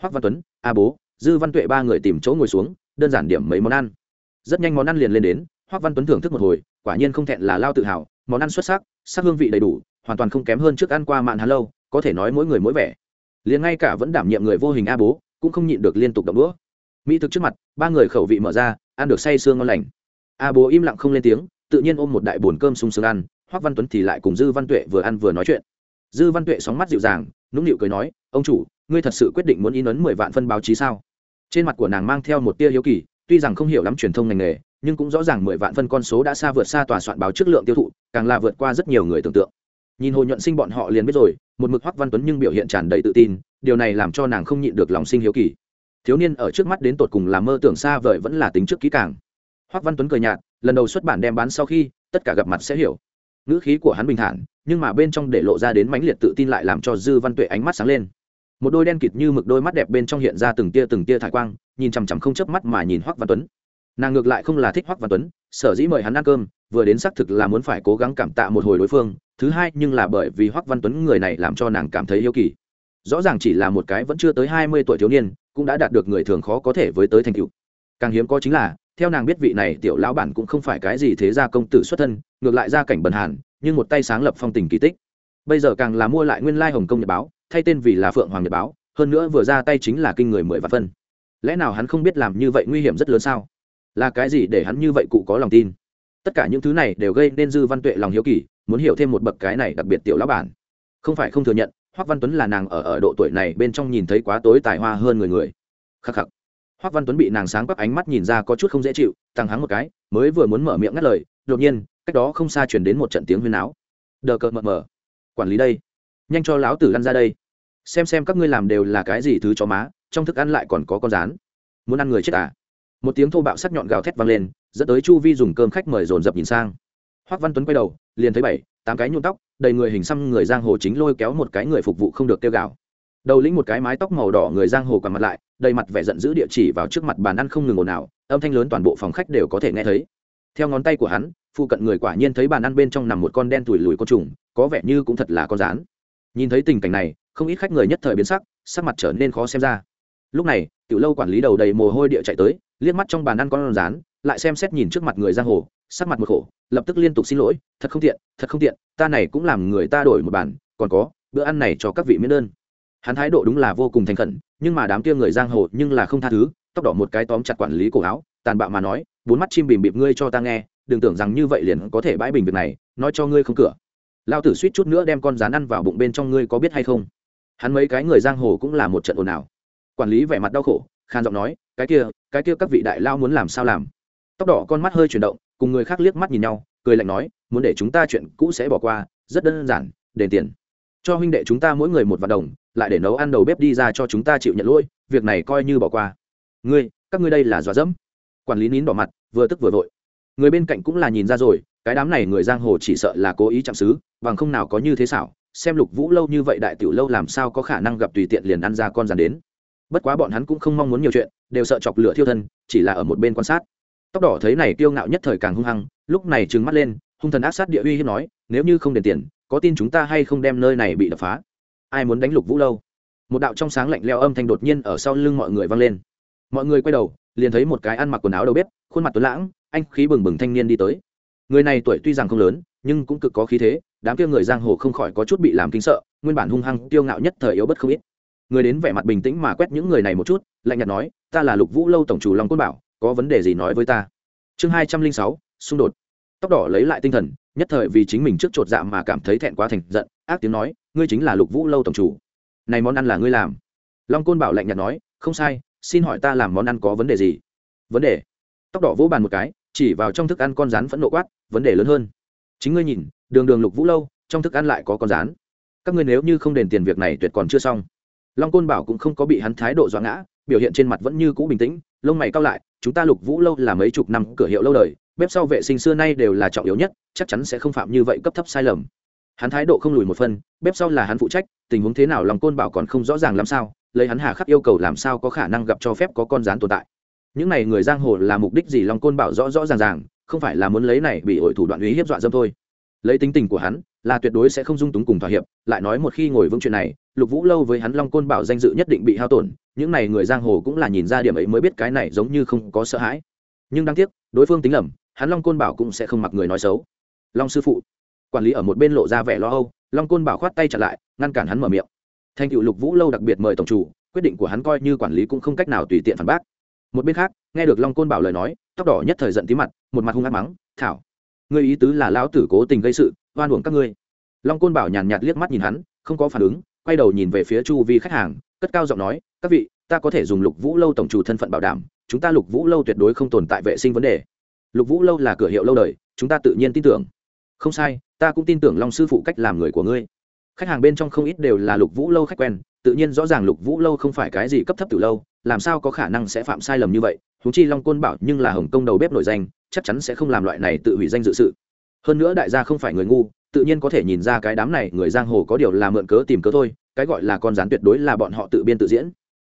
Hoắc văn tuấn, a bố, dư văn tuệ ba người tìm chỗ ngồi xuống, đơn giản điểm mấy món ăn. Rất nhanh món ăn liền lên đến, hoắc văn tuấn thưởng thức một hồi, quả nhiên không thẹn là lao tự hào, món ăn xuất sắc sắc hương vị đầy đủ, hoàn toàn không kém hơn trước ăn qua mạn hà lâu, có thể nói mỗi người mỗi vẻ. Liền ngay cả vẫn đảm nhiệm người vô hình a bố, cũng không nhịn được liên tục động đũa. Mỹ thực trước mặt, ba người khẩu vị mở ra, ăn được say sương ngon lành. A bố im lặng không lên tiếng, tự nhiên ôm một đại bồn cơm sung sướng ăn hoắc văn tuấn thì lại cùng dư văn tuệ vừa ăn vừa nói chuyện. Dư văn tuệ sóng mắt dịu dàng, nũng nịu cười nói, ông chủ, ngươi thật sự quyết định muốn in ấn mười vạn phân báo chí sao? Trên mặt của nàng mang theo một tia hiếu kỳ, tuy rằng không hiểu lắm truyền thông ngành nghề, nhưng cũng rõ ràng mười vạn phân con số đã xa vượt xa tòa soạn báo chất lượng tiêu thụ, càng là vượt qua rất nhiều người tưởng tượng. Nhìn hồ nhuận sinh bọn họ liền biết rồi, một mực hoắc văn tuấn nhưng biểu hiện tràn đầy tự tin, điều này làm cho nàng không nhịn được lòng sinh hiếu kỳ. Thiếu niên ở trước mắt đến tột cùng là mơ tưởng xa vời vẫn là tính trước kỹ càng. Hoắc văn tuấn cười nhạt, lần đầu xuất bản đem bán sau khi, tất cả gặp mặt sẽ hiểu ngữ khí của hắn bình thản, nhưng mà bên trong để lộ ra đến mãnh liệt tự tin lại làm cho dư văn tuệ ánh mắt sáng lên. Một đôi đen kịt như mực đôi mắt đẹp bên trong hiện ra từng tia từng tia thải quang, nhìn chằm chằm không chớp mắt mà nhìn hoắc văn tuấn. Nàng ngược lại không là thích hoắc văn tuấn, sở dĩ mời hắn ăn cơm, vừa đến xác thực là muốn phải cố gắng cảm tạ một hồi đối phương, thứ hai nhưng là bởi vì hoắc văn tuấn người này làm cho nàng cảm thấy yêu kỳ. Rõ ràng chỉ là một cái vẫn chưa tới hai mươi tuổi thiếu niên, cũng đã đạt được người thường khó có thể với tới thành tựu. Càng hiếm có chính là theo nàng biết vị này tiểu lão bản cũng không phải cái gì thế gia công tử xuất thân, ngược lại gia cảnh bần hàn, nhưng một tay sáng lập phong tình kỳ tích. Bây giờ càng là mua lại nguyên lai hồng kông nhật báo, thay tên vì là phượng hoàng nhật báo, hơn nữa vừa ra tay chính là kinh người mười vạn phân. Lẽ nào hắn không biết làm như vậy nguy hiểm rất lớn sao? Là cái gì để hắn như vậy cụ có lòng tin? Tất cả những thứ này đều gây nên dư văn tuệ lòng hiếu kỳ, muốn hiểu thêm một bậc cái này đặc biệt tiểu lão bản. Không phải không thừa nhận, hoắc văn tuấn là nàng ở ở độ tuổi này bên trong nhìn thấy quá tối tài hoa hơn người người. Khắc khắc hoắc văn tuấn bị nàng sáng quắc ánh mắt nhìn ra có chút không dễ chịu tăng hắng một cái, mới vừa muốn mở miệng ngắt lời, đột nhiên, cách đó không xa chuyển đến một trận tiếng huyên áo đờ cợt mờ mờ. Quản lý đây. Nhanh cho lão tử lăn ra đây. Xem xem các ngươi làm đều là cái gì thứ chó má, trong thức ăn lại còn có con rán. Muốn ăn người chết à? Một tiếng thô bạo sắc nhọn gào thét vang lên, dẫn tới chu vi dùng cơm khách mời dồn dập nhìn sang. Hoắc văn tuấn quay đầu, liền thấy bảy, tám cái nhuộm tóc, đầy người hình xăm người giang hồ chính lôi kéo một cái người phục vụ không được kêu gào đầu lĩnh một cái mái tóc màu đỏ người giang hồ quằn mặt lại, đầy mặt vẻ giận dữ địa chỉ vào trước mặt bàn ăn không ngừng ồn ào, âm thanh lớn toàn bộ phòng khách đều có thể nghe thấy. Theo ngón tay của hắn, phụ cận người quả nhiên thấy bàn ăn bên trong nằm một con đen tủi lùi côn trùng, có vẻ như cũng thật là con rán. Nhìn thấy tình cảnh này, không ít khách người nhất thời biến sắc sắc mặt trở nên khó xem ra. Lúc này, tiểu lâu quản lý đầu đầy mồ hôi địa chạy tới, liếc mắt trong bàn ăn con rán, lại xem xét nhìn trước mặt người giang hồ, sắc mặt một khổ, lập tức liên tục xin lỗi, thật không tiện, thật không tiện, ta này cũng làm người ta đổi một bàn, còn có, bữa ăn này cho các vị miễn đơn hắn thái độ đúng là vô cùng thành khẩn, nhưng mà đám kia người giang hồ nhưng là không tha thứ, tóc đỏ một cái tóm chặt quản lý cổ áo, tàn bạo mà nói, bốn mắt chim bìm bịp ngươi cho ta nghe, đừng tưởng rằng như vậy liền có thể bãi bình việc này, nói cho ngươi không cửa. Lao tử suýt chút nữa đem con rán ăn vào bụng bên trong ngươi có biết hay không? Hắn mấy cái người giang hồ cũng là một trận ồn ào. Quản lý vẻ mặt đau khổ, khan giọng nói, cái kia cái kia các vị đại lao muốn làm sao làm? Tóc đỏ con mắt hơi chuyển động, cùng người khác liếc mắt nhìn nhau, cười lạnh nói, muốn để chúng ta chuyện cũ sẽ bỏ qua, rất đơn giản, đền tiền. Cho huynh đệ chúng ta mỗi người một vạn đồng lại để nấu ăn đầu bếp đi ra cho chúng ta chịu nhận lỗi, việc này coi như bỏ qua. Ngươi, các ngươi đây là dọa dẫm. Quản lý nín đỏ mặt, vừa tức vừa vội. Người bên cạnh cũng là nhìn ra rồi, cái đám này người giang hồ chỉ sợ là cố ý chạm xứ, bằng không nào có như thế xảo, xem lục vũ lâu như vậy đại tiểu lâu làm sao có khả năng gặp tùy tiện liền ăn ra con dàn đến. Bất quá bọn hắn cũng không mong muốn nhiều chuyện, đều sợ chọc lửa thiêu thân, chỉ là ở một bên quan sát. Tóc đỏ thấy này kiêu ngạo nhất thời càng hung hăng, lúc này trừng mắt lên, hung thần ác sát địa uy hiếp nói, nếu như không đền tiền, có tin chúng ta hay không đem nơi này bị đập phá? Ai muốn đánh lục vũ lâu? Một đạo trong sáng lạnh leo âm thanh đột nhiên ở sau lưng mọi người vang lên. Mọi người quay đầu, liền thấy một cái ăn mặc quần áo đầu bếp, khuôn mặt tuấn lãng, anh khí bừng bừng thanh niên đi tới. Người này tuổi tuy rằng không lớn, nhưng cũng cực có khí thế, đám kia người giang hồ không khỏi có chút bị làm kinh sợ, nguyên bản hung hăng tiêu ngạo nhất thời yếu bất không ít. Người đến vẻ mặt bình tĩnh mà quét những người này một chút, lạnh nhạt nói, ta là lục vũ lâu tổng chủ long côn bảo, có vấn đề gì nói với ta? Chương hai trăm linh sáu, xung đột. Tóc đỏ lấy lại tinh thần, nhất thời vì chính mình trước chột dạ mà cảm thấy thẹn quá thành giận, ác tiếng nói ngươi chính là lục vũ lâu tổng chủ. Này món ăn là ngươi làm. Long côn bảo lạnh nhạt nói, không sai, xin hỏi ta làm món ăn có vấn đề gì? Vấn đề? Tóc đỏ vỗ bàn một cái, chỉ vào trong thức ăn con rán phẫn nộ quát, vấn đề lớn hơn. Chính ngươi nhìn, đường đường lục vũ lâu, trong thức ăn lại có con rán. Các ngươi nếu như không đền tiền việc này tuyệt còn chưa xong. Long côn bảo cũng không có bị hắn thái độ dọa ngã, biểu hiện trên mặt vẫn như cũ bình tĩnh, lông mày cao lại, chúng ta lục vũ lâu là mấy chục năm cửa hiệu lâu đời, bếp sau vệ sinh xưa nay đều là trọng yếu nhất, chắc chắn sẽ không phạm như vậy cấp thấp sai lầm hắn thái độ không lùi một phân, bếp sau là hắn phụ trách, tình huống thế nào lòng côn bảo còn không rõ ràng làm sao, lấy hắn hà khắc yêu cầu làm sao có khả năng gặp cho phép có con rán tồn tại. Những này người giang hồ là mục đích gì lòng côn bảo rõ rõ ràng ràng, không phải là muốn lấy này bị hội thủ đoạn uy hiếp dọa dâm thôi. Lấy tính tình của hắn, là tuyệt đối sẽ không dung túng cùng thỏa hiệp, lại nói một khi ngồi vững chuyện này, lục vũ lâu với hắn long côn bảo danh dự nhất định bị hao tổn, những này người giang hồ cũng là nhìn ra điểm ấy mới biết cái này giống như không có sợ hãi. Nhưng đáng tiếc, đối phương tính lầm, hắn long côn bảo cũng sẽ không mặc người nói xấu. Long sư phụ quản lý ở một bên lộ ra vẻ lo âu, long côn bảo khoát tay trả lại, ngăn cản hắn mở miệng. Thanh cựu lục vũ lâu đặc biệt mời tổng chủ, quyết định của hắn coi như quản lý cũng không cách nào tùy tiện phản bác. Một bên khác, nghe được long côn bảo lời nói, tóc đỏ nhất thời giận tí mặt, một mặt hung ác mắng, thảo, ngươi ý tứ là lão tử cố tình gây sự, oan uổng các ngươi. Long côn bảo nhàn nhạt liếc mắt nhìn hắn, không có phản ứng, quay đầu nhìn về phía chu vi khách hàng, cất cao giọng nói, các vị, ta có thể dùng lục vũ lâu tổng chủ thân phận bảo đảm, chúng ta lục vũ lâu tuyệt đối không tồn tại vệ sinh vấn đề. Lục vũ lâu là cửa hiệu lâu đời, chúng ta tự nhiên tin tưởng không sai, ta cũng tin tưởng long sư phụ cách làm người của ngươi. Khách hàng bên trong không ít đều là lục vũ lâu khách quen, tự nhiên rõ ràng lục vũ lâu không phải cái gì cấp thấp từ lâu, làm sao có khả năng sẽ phạm sai lầm như vậy húng chi long côn bảo nhưng là hồng công đầu bếp nổi danh, chắc chắn sẽ không làm loại này tự hủy danh dự sự. Hơn nữa đại gia không phải người ngu, tự nhiên có thể nhìn ra cái đám này người giang hồ có điều là mượn cớ tìm cớ thôi, cái gọi là con rán tuyệt đối là bọn họ tự biên tự diễn.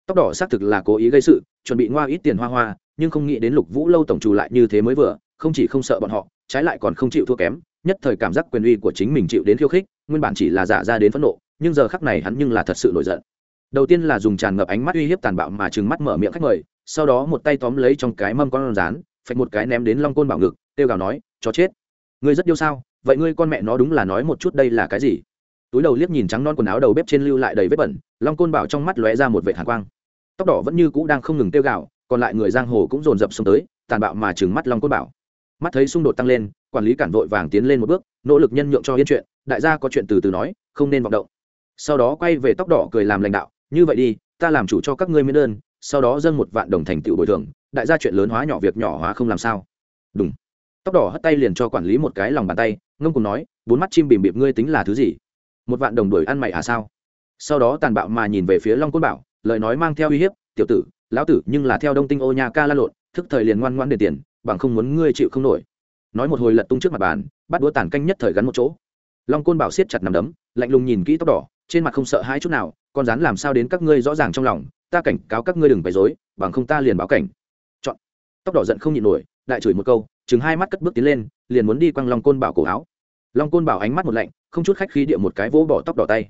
Tóc đỏ xác thực là cố ý gây sự, chuẩn bị ngoa ít tiền hoa hoa, nhưng không nghĩ đến lục vũ lâu tổng trù lại như thế mới vừa, không chỉ không sợ bọn họ, trái lại còn không chịu thua kém nhất thời cảm giác quyền uy của chính mình chịu đến khiêu khích, nguyên bản chỉ là giả ra đến phẫn nộ, nhưng giờ khắc này hắn nhưng là thật sự nổi giận. Đầu tiên là dùng tràn ngập ánh mắt uy hiếp tàn bạo mà trừng mắt mở miệng khách mời, sau đó một tay tóm lấy trong cái mâm con rán, phạch một cái ném đến long côn bảo ngực tiêu gào nói cho chết! Ngươi rất yêu sao? Vậy ngươi con mẹ nó đúng là nói một chút đây là cái gì? Túi đầu liếc nhìn trắng non quần áo đầu bếp trên lưu lại đầy vết bẩn, long côn bảo trong mắt lóe ra một vệ hàn quang. Tóc đỏ vẫn như cũ đang không ngừng tiêu gạo còn lại người giang hồ cũng dồn dập xông tới, tàn bạo mà trừng mắt long côn bảo mắt thấy xung đột tăng lên, quản lý cản vội vàng tiến lên một bước, nỗ lực nhân nhượng cho yên chuyện, đại gia có chuyện từ từ nói, không nên vọng động. Sau đó quay về tóc đỏ cười làm lãnh đạo, như vậy đi, ta làm chủ cho các ngươi miễn đơn, sau đó dâng một vạn đồng thành tựu bồi thường, đại gia chuyện lớn hóa nhỏ việc nhỏ hóa không làm sao. Đúng tóc đỏ hất tay liền cho quản lý một cái lòng bàn tay, ngông cùng nói, bốn mắt chim bìm bịp ngươi tính là thứ gì? Một vạn đồng đuổi ăn mày à sao? Sau đó tàn bạo mà nhìn về phía long côn bảo, lời nói mang theo uy hiếp, tiểu tử, lão tử, nhưng là theo đông tinh ô nhà ca la lộn, thức thời liền ngoan ngoan để tiền bằng không muốn ngươi chịu không nổi. Nói một hồi lật tung trước mặt bàn, bắt đũa tàn canh nhất thời gắn một chỗ. Long côn bảo siết chặt nằm đấm, lạnh lùng nhìn kỹ tóc đỏ, trên mặt không sợ hãi chút nào, con rắn làm sao đến các ngươi rõ ràng trong lòng, ta cảnh cáo các ngươi đừng bày dối bằng không ta liền báo cảnh. Chọn. Tóc đỏ giận không nhịn nổi, đại chửi một câu, chừng hai mắt cất bước tiến lên, liền muốn đi quăng long côn bảo cổ áo. Long côn bảo ánh mắt một lạnh, không chút khách khí địa một cái vỗ bỏ tóc đỏ tay.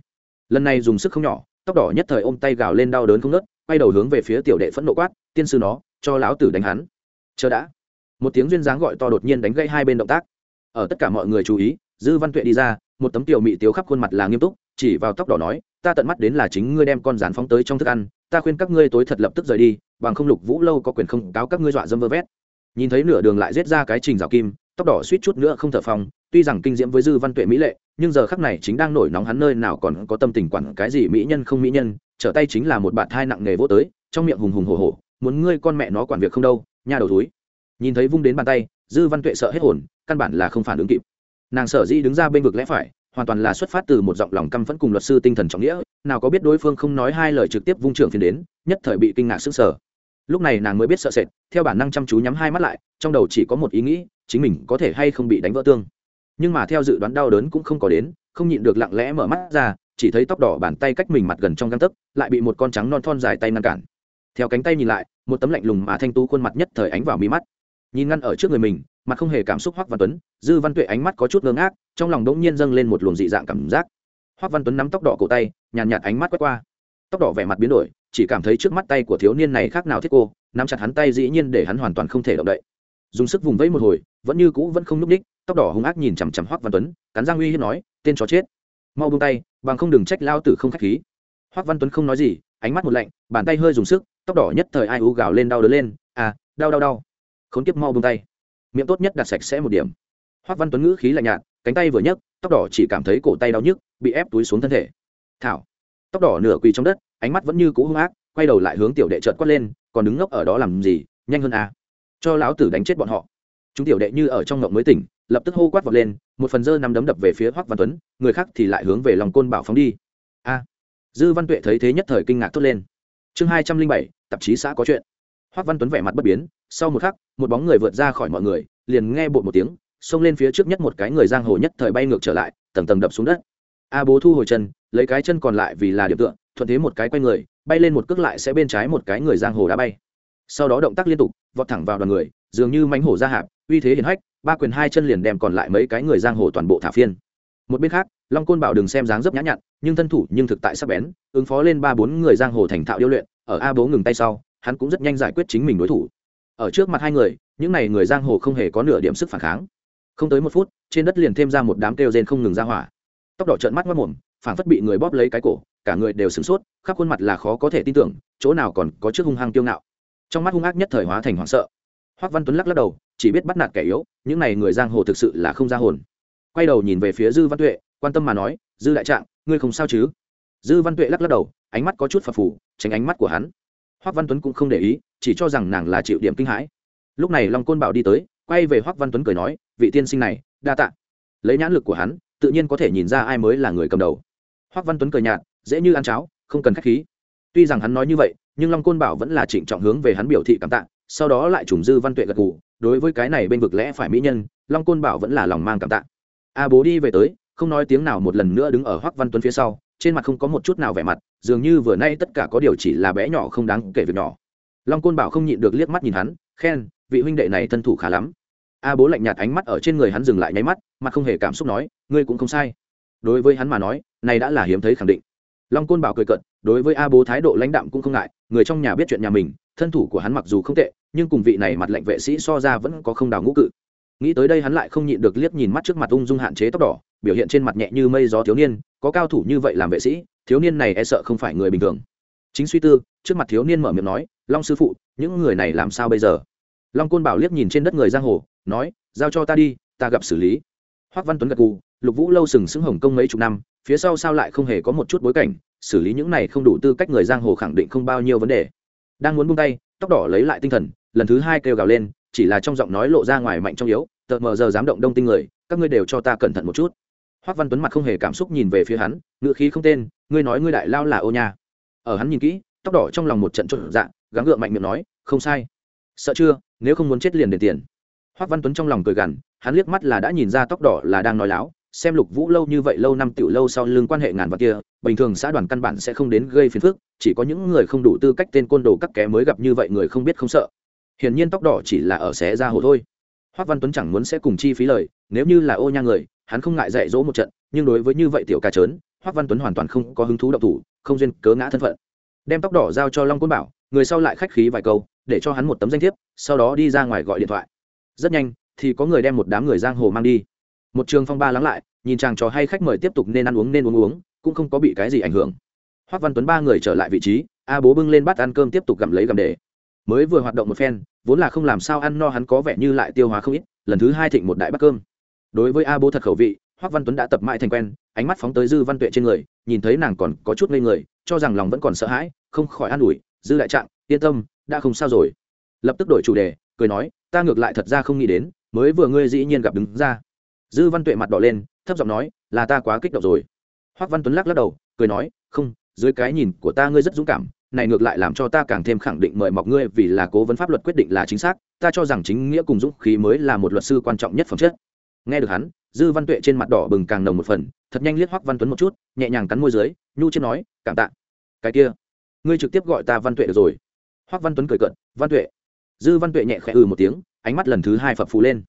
Lần này dùng sức không nhỏ, tóc đỏ nhất thời ôm tay gào lên đau đớn không nớt quay đầu hướng về phía tiểu đệ phẫn nộ quát, tiên sư nó, cho lão tử đánh hắn. Chờ đã một tiếng duyên dáng gọi to đột nhiên đánh gây hai bên động tác. Ở tất cả mọi người chú ý, dư văn tuệ đi ra, một tấm tiểu mị tiếu khắp khuôn mặt là nghiêm túc, chỉ vào tóc đỏ nói, ta tận mắt đến là chính ngươi đem con rán phóng tới trong thức ăn, ta khuyên các ngươi tối thật lập tức rời đi, bằng không lục vũ lâu có quyền không cáo các ngươi dọa dâm vơ vét. Nhìn thấy nửa đường lại giết ra cái trình rào kim, tóc đỏ suýt chút nữa không thở phòng tuy rằng kinh diễm với dư văn tuệ mỹ lệ, nhưng giờ khắc này chính đang nổi nóng hắn nơi nào còn có tâm tình quản cái gì mỹ nhân không mỹ nhân, trở tay chính là một bạn thai nặng nghề vô tới, trong miệng hùng hùng hổ hổ, muốn ngươi con mẹ nó quản việc không đâu, nha đầu túi nhìn thấy vung đến bàn tay, dư văn tuệ sợ hết hồn, căn bản là không phản ứng kịp. Nàng sở dĩ đứng ra bên vực lẽ phải, hoàn toàn là xuất phát từ một giọng lòng căm phẫn cùng luật sư tinh thần trọng nghĩa, nào có biết đối phương không nói hai lời trực tiếp vung trưởng phiền đến, nhất thời bị kinh ngạc sức sở lúc này nàng mới biết sợ sệt, theo bản năng chăm chú nhắm hai mắt lại, trong đầu chỉ có một ý nghĩ, chính mình có thể hay không bị đánh vỡ tương. Nhưng mà theo dự đoán đau đớn cũng không có đến, không nhịn được lặng lẽ mở mắt ra, chỉ thấy tóc đỏ bàn tay cách mình mặt gần trong găng tấc, lại bị một con trắng non thon dài tay ngăn cản. Theo cánh tay nhìn lại, một tấm lạnh lùng mà thanh tú khuôn mặt nhất thời ánh vào mí mắt nhìn ngăn ở trước người mình mặt không hề cảm xúc hoắc văn tuấn dư văn tuệ ánh mắt có chút ngơ ngác trong lòng đỗng nhiên dâng lên một luồng dị dạng cảm giác. Hoắc văn tuấn nắm tóc đỏ cổ tay nhàn nhạt, nhạt ánh mắt quét qua. Tóc đỏ vẻ mặt biến đổi chỉ cảm thấy trước mắt tay của thiếu niên này khác nào thiết cô nắm chặt hắn tay dĩ nhiên để hắn hoàn toàn không thể động đậy. Dùng sức vùng vẫy một hồi vẫn như cũ vẫn không núp đích tóc đỏ hung ác nhìn chằm chằm hoắc văn tuấn cắn răng uy hiếp nói tên chó chết mau buông tay bằng không đừng trách lao tử không khách khí. Hoắc văn tuấn không nói gì ánh mắt một lạnh bàn tay hơi dùng sức tóc đỏ nhất thời ai u gào lên đau đớn lên à đau đau đau khốn kiếp mau buông tay. Miệng tốt nhất đặt sạch sẽ một điểm. Hoắc văn tuấn ngữ khí lạnh nhạt, cánh tay vừa nhấc, tóc đỏ chỉ cảm thấy cổ tay đau nhức, bị ép túi xuống thân thể. Thảo. Tóc đỏ nửa quỳ trong đất, ánh mắt vẫn như cũ hung ác, quay đầu lại hướng tiểu đệ trợt quát lên, còn đứng ngốc ở đó làm gì? Nhanh hơn à. Cho lão tử đánh chết bọn họ. Chúng tiểu đệ như ở trong ngộng mới tỉnh, lập tức hô quát vọt lên, một phần dơ nằm đấm đập về phía hoắc văn tuấn, người khác thì lại hướng về lòng côn bảo phóng đi. A. Dư văn tuệ thấy thế nhất thời kinh ngạc thốt lên. Chương hai trăm linh bảy, tạp chí xã có chuyện hoắc văn tuấn vẻ mặt bất biến, sau một khắc, một bóng người vượt ra khỏi mọi người, liền nghe bột một tiếng, xông lên phía trước nhất một cái người giang hồ nhất thời bay ngược trở lại, tầng tầng đập xuống đất. A bố thu hồi chân, lấy cái chân còn lại vì là điểm tựa, thuận thế một cái quay người, bay lên một cước lại sẽ bên trái một cái người giang hồ đã bay. Sau đó động tác liên tục, vọt thẳng vào đoàn người, dường như mánh hổ ra hạp, uy thế hiển hách, ba quyền hai chân liền đem còn lại mấy cái người giang hồ toàn bộ thả phiên. Một bên khác, long côn bảo đừng xem dáng dấp nhã nhặn, nhưng thân thủ nhưng thực tại sắc bén, ứng phó lên ba bốn người giang hồ thành thạo điêu luyện, ở a bố ngừng tay sau hắn cũng rất nhanh giải quyết chính mình đối thủ. Ở trước mặt hai người, những n à y người giang hồ không hề có nửa điểm sức phản kháng. Không tới một phút, trên đất liền thêm ra một đám kêu rên không ngừng ra hỏa. Tóc đỏ trợn mắt mất mồm, phảng phất bị người bóp lấy cái cổ, cả người đều sửng sốt, khắp khuôn mặt là khó có thể tin tưởng, chỗ nào còn có chiếc hung hăng tiêu ngạo. Trong mắt hung ác nhất thời hóa thành hoảng sợ. Hoắc văn tuấn lắc lắc đầu, chỉ biết bắt nạt kẻ yếu, những này người giang hồ thực sự là không ra hồn. Quay đầu nhìn về phía dư văn tuệ, quan tâm mà nói, dư đại trạng, ngươi không sao chứ? Dư văn tuệ lắc lắc đầu, ánh mắt có chút phập phù, tránh ánh mắt của hắn hoắc văn tuấn cũng không để ý, chỉ cho rằng nàng là chịu điểm kinh hãi. Lúc này long côn bảo đi tới, quay về hoắc văn tuấn cười nói, vị tiên sinh này, đa tạ. Lấy nhãn lực của hắn, tự nhiên có thể nhìn ra ai mới là người cầm đầu. Hoắc văn tuấn cười nhạt, dễ như ăn cháo, không cần khách khí. Tuy rằng hắn nói như vậy, nhưng long côn bảo vẫn là trịnh trọng hướng về hắn biểu thị cảm tạ, sau đó lại trùng dư văn tuệ gật gù, đối với cái này bên vực lẽ phải mỹ nhân, long côn bảo vẫn là lòng mang cảm tạ. A bố đi về tới, không nói tiếng nào một lần nữa đứng ở hoắc văn tuấn phía sau trên mặt không có một chút nào vẻ mặt, dường như vừa nay tất cả có điều chỉ là bé nhỏ không đáng kể việc nhỏ. Long côn bảo không nhịn được liếc mắt nhìn hắn, khen, vị huynh đệ này thân thủ khá lắm. A bố lạnh nhạt ánh mắt ở trên người hắn dừng lại nháy mắt, mặt không hề cảm xúc nói, ngươi cũng không sai. Đối với hắn mà nói, này đã là hiếm thấy khẳng định. Long côn bảo cười cận đối với a bố thái độ lãnh đạm cũng không ngại, người trong nhà biết chuyện nhà mình, thân thủ của hắn mặc dù không tệ, nhưng cùng vị này mặt lệnh vệ sĩ so ra vẫn có không đào ngũ cự nghĩ tới đây hắn lại không nhịn được liếc nhìn mắt trước mặt ung dung hạn chế tóc đỏ, biểu hiện trên mặt nhẹ như mây gió thiếu niên, có cao thủ như vậy làm vệ sĩ, thiếu niên này e sợ không phải người bình thường. Chính suy tư, trước mặt thiếu niên mở miệng nói, long sư phụ, những người này làm sao bây giờ? Long côn bảo liếc nhìn trên đất người giang hồ, nói, giao cho ta đi, ta gặp xử lý. Hoắc văn tuấn gật gù, lục vũ lâu sừng sững hồng công mấy chục năm, phía sau sao lại không hề có một chút bối cảnh, xử lý những này không đủ tư cách người giang hồ khẳng định không bao nhiêu vấn đề. Đang muốn buông tay, tóc đỏ lấy lại tinh thần, lần thứ hai kêu gào lên chỉ là trong giọng nói lộ ra ngoài mạnh trong yếu, tờ mờ giờ dám động đông tinh người, các ngươi đều cho ta cẩn thận một chút. Hoắc văn tuấn mặt không hề cảm xúc nhìn về phía hắn ngựa khí không tên, ngươi nói ngươi đại lao là ô nha. Ở hắn nhìn kỹ, tóc đỏ trong lòng một trận trộn dạng gắng gượng mạnh miệng nói, không sai. Sợ chưa, nếu không muốn chết liền đền tiền. Hoắc văn tuấn trong lòng cười gằn, hắn liếc mắt là đã nhìn ra tóc đỏ là đang nói láo, xem lục vũ lâu như vậy lâu năm tiểu lâu sau lưng quan hệ ngàn vật kia, bình thường xã đoàn căn bản sẽ không đến gây phiền phức, chỉ có những người không đủ tư cách tên côn đồ các kẻ mới gặp như vậy người không biết không sợ hiển nhiên tóc đỏ chỉ là ở xé ra hồ thôi. Hoắc văn tuấn chẳng muốn sẽ cùng chi phí lời, nếu như là ô nha người, hắn không ngại dạy dỗ một trận, nhưng đối với như vậy tiểu ca trớn hoắc văn tuấn hoàn toàn không có hứng thú động thủ, không duyên cớ ngã thân phận. Đem tóc đỏ giao cho long Quân bảo, người sau lại khách khí vài câu, để cho hắn một tấm danh thiếp, sau đó đi ra ngoài gọi điện thoại. Rất nhanh, thì có người đem một đám người giang hồ mang đi. Một trường phong ba lắng lại, nhìn chàng trò hay khách mời tiếp tục nên ăn uống nên uống uống, cũng không có bị cái gì ảnh hưởng. Hoắc văn tuấn ba người trở lại vị trí, a bố bưng lên bát ăn cơm tiếp tục gặm lấy gặm để mới vừa hoạt động một phen, vốn là không làm sao ăn no hắn có vẻ như lại tiêu hóa không ít, lần thứ hai thịnh một đại bát cơm. Đối với a bố thật khẩu vị, hoắc văn tuấn đã tập mãi thành quen, ánh mắt phóng tới dư văn tuệ trên người, nhìn thấy nàng còn có chút ngây người, cho rằng lòng vẫn còn sợ hãi, không khỏi an ủi, dư đại trạng, yên tâm, đã không sao rồi. Lập tức đổi chủ đề, cười nói, ta ngược lại thật ra không nghĩ đến, mới vừa ngươi dĩ nhiên gặp đứng ra. Dư văn tuệ mặt đỏ lên, thấp giọng nói, là ta quá kích động rồi. Hoắc văn tuấn lắc lắc đầu, cười nói, không, dưới cái nhìn của ta ngươi rất dũng cảm này ngược lại làm cho ta càng thêm khẳng định mời mọc ngươi vì là cố vấn pháp luật quyết định là chính xác, ta cho rằng chính nghĩa cùng dũng khí mới là một luật sư quan trọng nhất phẩm chất. Nghe được hắn, dư văn tuệ trên mặt đỏ bừng càng nồng một phần, thật nhanh liếc hoắc văn tuấn một chút, nhẹ nhàng cắn môi dưới, nhu trên nói, cảm tạ. Cái kia, ngươi trực tiếp gọi ta văn tuệ được rồi. Hoắc văn tuấn cười cận văn tuệ. Dư văn tuệ nhẹ khẽ ừ một tiếng, ánh mắt lần thứ hai phập phù lên.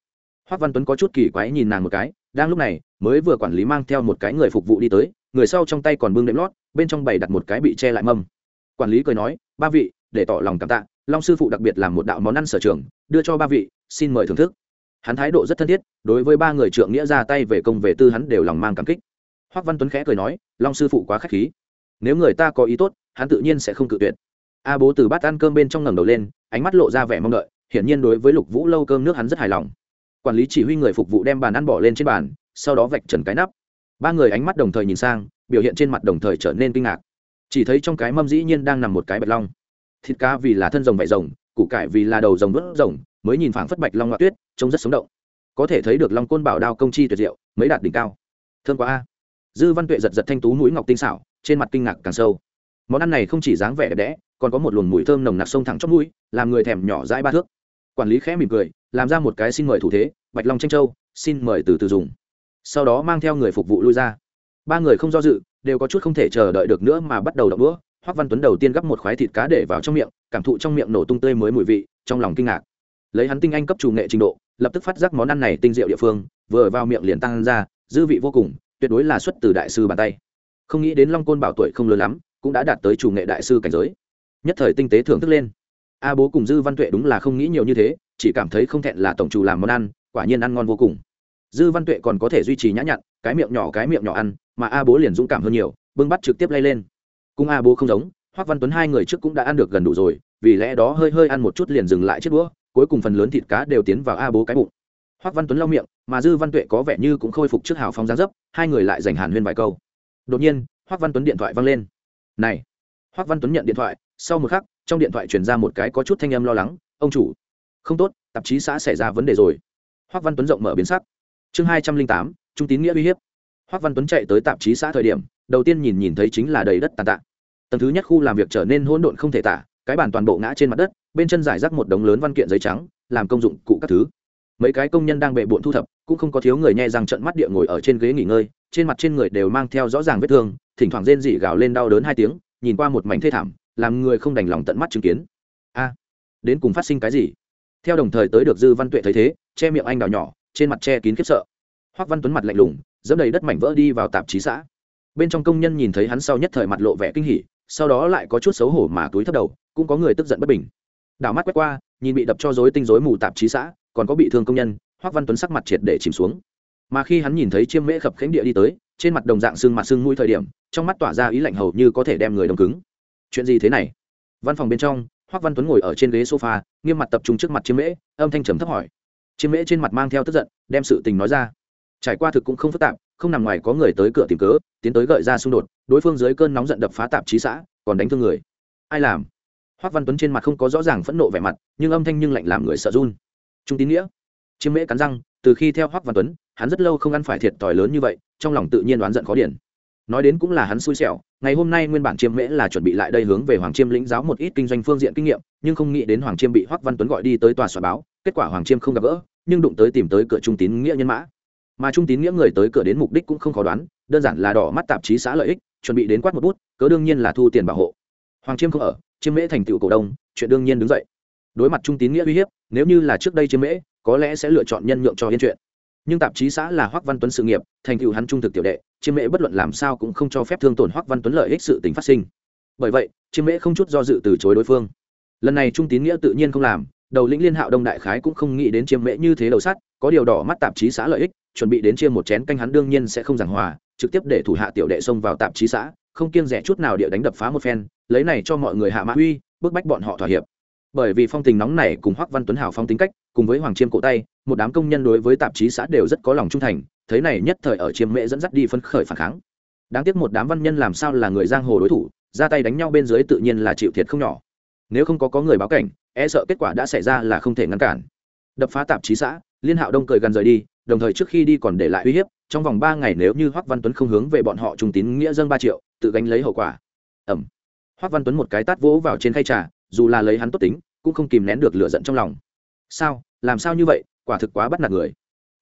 Hoắc văn tuấn có chút kỳ quái nhìn nàng một cái, đang lúc này, mới vừa quản lý mang theo một cái người phục vụ đi tới, người sau trong tay còn bưng đệm lót, bên trong bày đặt một cái bị che lại mâm quản lý cười nói, ba vị, để tỏ lòng cảm tạ, long sư phụ đặc biệt làm một đạo món ăn sở trường, đưa cho ba vị, xin mời thưởng thức. Hắn thái độ rất thân thiết, đối với ba người trượng nghĩa ra tay về công về tư hắn đều lòng mang cảm kích. Hoắc văn tuấn khẽ cười nói, long sư phụ quá k h á c h khí. Nếu người ta có ý tốt, hắn tự nhiên sẽ không cự tuyệt. A bố từ bát ăn cơm bên trong ngẩng đầu lên, ánh mắt lộ ra vẻ mong đợi, hiển nhiên đối với lục vũ lâu cơm nước hắn rất hài lòng. Quản lý chỉ huy người phục vụ đem bàn ăn bỏ lên trên bàn, sau đó vạch trần cái nắp. Ba người ánh mắt đồng thời nhìn sang, biểu hiện trên mặt đồng thời trở nên kinh ngạc chỉ thấy trong cái mâm dĩ nhiên đang nằm một cái bạch long. Thịt cá vì là thân rồng vải rồng, củ cải vì là đầu rồng vớt rồng, mới nhìn phảng phất bạch long ngoại tuyết, trông rất sống động. Có thể thấy được long côn bảo đao công chi tuyệt diệu mới đạt đỉnh cao. Thương quá a. Dư văn tuệ giật giật thanh tú mũi ngọc tinh xảo, trên mặt kinh ngạc càng sâu. Món ăn này không chỉ dáng vẻ đẹp đẽ, còn có một luồng mùi thơm nồng nặc sông thẳng chót mũi, làm người thèm nhỏ dãi ba thước. Quản lý khẽ mỉm cười, làm ra một cái xin mời thủ thế, bạch long tranh châu, xin mời từ từ dùng. Sau đó mang theo người phục vụ lui ra. Ba người không do dự đều có chút không thể chờ đợi được nữa mà bắt đầu đậu đũa. Hoắc văn tuấn đầu tiên gắp một khoái thịt cá để vào trong miệng, cảm thụ trong miệng nổ tung tươi mới mùi vị, trong lòng kinh ngạc. Lấy hắn tinh anh cấp chủ nghệ trình độ, lập tức phát giác món ăn này tinh diệu địa phương, vừa vào miệng liền tăng ra, dư vị vô cùng, tuyệt đối là xuất từ đại sư bàn tay. Không nghĩ đến long côn bảo tuổi không lớn lắm, cũng đã đạt tới chủ nghệ đại sư cảnh giới. Nhất thời tinh tế thưởng thức lên. A bố cùng dư văn tuệ đúng là không nghĩ nhiều như thế, chỉ cảm thấy không thẹn là tổng chủ làm món ăn, quả nhiên ăn ngon vô cùng dư văn tuệ còn có thể duy trì nhã nhặn, cái miệng nhỏ cái miệng nhỏ ăn, mà a bố liền dũng cảm hơn nhiều, bưng bắt trực tiếp lay lên. Cung a bố không giống, hoắc văn tuấn hai người trước cũng đã ăn được gần đủ rồi, vì lẽ đó hơi hơi ăn một chút liền dừng lại chiếc đũa cuối cùng phần lớn thịt cá đều tiến vào a bố cái bụng. Hoắc văn tuấn lau miệng, mà dư văn tuệ có vẻ như cũng khôi phục trước hào phóng giáng dấp, hai người lại giành hàn huyên vài câu. Đột nhiên, hoắc văn tuấn điện thoại văng lên. Này! Hoắc văn tuấn nhận điện thoại, sau một khắc, trong điện thoại truyền ra một cái có chút thanh âm lo lắng, ông chủ, không tốt, tạp chí xã xảy ra vấn đề rồi. Hoắc văn tuấn rộng mở biến sắc chương hai trăm linh tám, trung tín nghĩa uy hiếp. Hoắc văn tuấn chạy tới tạp chí xã thời điểm, đầu tiên nhìn nhìn thấy chính là đầy đất tàn tạ. Tầng thứ nhất khu làm việc trở nên hỗn độn không thể tả, cái bàn toàn bộ ngã trên mặt đất, bên chân giải rác một đống lớn văn kiện giấy trắng, làm công dụng cụ các thứ. Mấy cái công nhân đang bệ bộn thu thập, cũng không có thiếu người nhẹ rằng trận mắt địa ngồi ở trên ghế nghỉ ngơi, trên mặt trên người đều mang theo rõ ràng vết thương, thỉnh thoảng rên dị gào lên đau đớn hai tiếng, nhìn qua một mảnh thê thảm, làm người không đành lòng tận mắt chứng kiến. A, đến cùng phát sinh cái gì? Theo đồng thời tới được dư văn tuệ thấy thế, che miệng anh đào nhỏ trên mặt che kín khiếp sợ. Hoắc văn tuấn mặt lạnh lùng dẫm đầy đất mảnh vỡ đi vào tạp chí xã. Bên trong công nhân nhìn thấy hắn sau nhất thời mặt lộ vẻ kinh hỉ, sau đó lại có chút xấu hổ mà túi thấp đầu, cũng có người tức giận bất bình. Đảo mắt quét qua, nhìn bị đập cho dối tinh rối mù tạp chí xã, còn có bị thương công nhân hoắc văn tuấn sắc mặt triệt để chìm xuống. Mà khi hắn nhìn thấy chiêm mễ khập khánh địa đi tới, trên mặt đồng dạng xương mặt xương mũi thời điểm, trong mắt tỏa ra ý lạnh hầu như có thể đem người đông cứng. Chuyện gì thế này? Văn phòng bên trong hoắc văn tuấn ngồi ở trên ghế sofa, nghiêm mặt tập trung trước mặt chiêm mễ, âm thanh trầm thấp hỏi chiêm mễ trên mặt mang theo tức giận, đem sự tình nói ra. Trải qua thực cũng không phức tạp, không nằm ngoài có người tới cửa tìm cớ, tiến tới gợi ra xung đột, đối phương dưới cơn nóng giận đập phá tạp chí xã, còn đánh thương người. Ai làm? Hoắc văn tuấn trên mặt không có rõ ràng phẫn nộ vẻ mặt, nhưng âm thanh nhưng lạnh làm người sợ run. Trung tín nghĩa. Chiêm mễ cắn răng, từ khi theo hoắc văn tuấn, hắn rất lâu không ăn phải thiệt tỏi lớn như vậy, trong lòng tự nhiên đoán giận khó điển. Nói đến cũng là hắn xui xẻo, ngày hôm nay nguyên bản chiêm mễ là chuẩn bị lại đây hướng về hoàng chiêm lĩnh giáo một ít kinh doanh phương diện kinh nghiệm, nhưng không nghĩ đến hoàng chiêm bị hoắc văn tuấn gọi đi tới tòa soạn báo kết quả hoàng chiêm không gặp gỡ, nhưng đụng tới tìm tới cửa trung tín nghĩa nhân mã. Mà trung tín nghĩa người tới cửa đến mục đích cũng không khó đoán, đơn giản là đỏ mắt tạp chí xã lợi ích, chuẩn bị đến quát một bút, cớ đương nhiên là thu tiền bảo hộ. Hoàng chiêm không ở, chiêm mễ thành tựu cổ đông, chuyện đương nhiên đứng dậy. Đối mặt trung tín nghĩa uy hiếp, nếu như là trước đây chiêm mễ, có lẽ sẽ lựa chọn nhân nhượng cho yên chuyện. Nhưng tạp chí xã là hoắc văn tuấn sự nghiệp, thành tựu hắn trung thực tiểu đệ, chiêm mễ bất luận làm sao cũng không cho phép thương tổn hoắc văn tuấn lợi ích sự tình phát sinh. Bởi vậy, chiêm mễ không chút do dự từ chối đối phương. Lần này trung tín nghĩa tự nhiên không làm đầu lĩnh liên hạo đông đại khái cũng không nghĩ đến chiêm mễ như thế đầu sắt, có điều đỏ mắt tạp chí xã lợi ích, chuẩn bị đến chia một chén canh hắn đương nhiên sẽ không giảng hòa, trực tiếp để thủ hạ tiểu đệ xông vào tạp chí xã, không kiêng rẻ chút nào địa đánh đập phá một phen, lấy này cho mọi người hạ mã uy, bức bách bọn họ thỏa hiệp. Bởi vì phong tình nóng này cùng hoắc văn tuấn hào phong tính cách, cùng với hoàng chiêm cổ tay, một đám công nhân đối với tạp chí xã đều rất có lòng trung thành, thấy này nhất thời ở chiêm mễ dẫn dắt đi phấn khởi phản kháng. Đáng tiếc một đám văn nhân làm sao là người giang hồ đối thủ, ra tay đánh nhau bên dưới tự nhiên là chịu thiệt không nhỏ nếu không có có người báo cảnh e sợ kết quả đã xảy ra là không thể ngăn cản. Đập phá tạp chí xã, liên hạo đông cười gần rời đi, đồng thời trước khi đi còn để lại uy hiếp, trong vòng ba ngày nếu như hoắc văn tuấn không hướng về bọn họ trung tín nghĩa dâng ba triệu, tự gánh lấy hậu quả. Ẩm. Hoắc văn tuấn một cái tát vỗ vào trên khay trà, dù là lấy hắn tốt tính, cũng không kìm nén được lửa giận trong lòng. Sao? Làm sao như vậy? Quả thực quá bắt nạt người.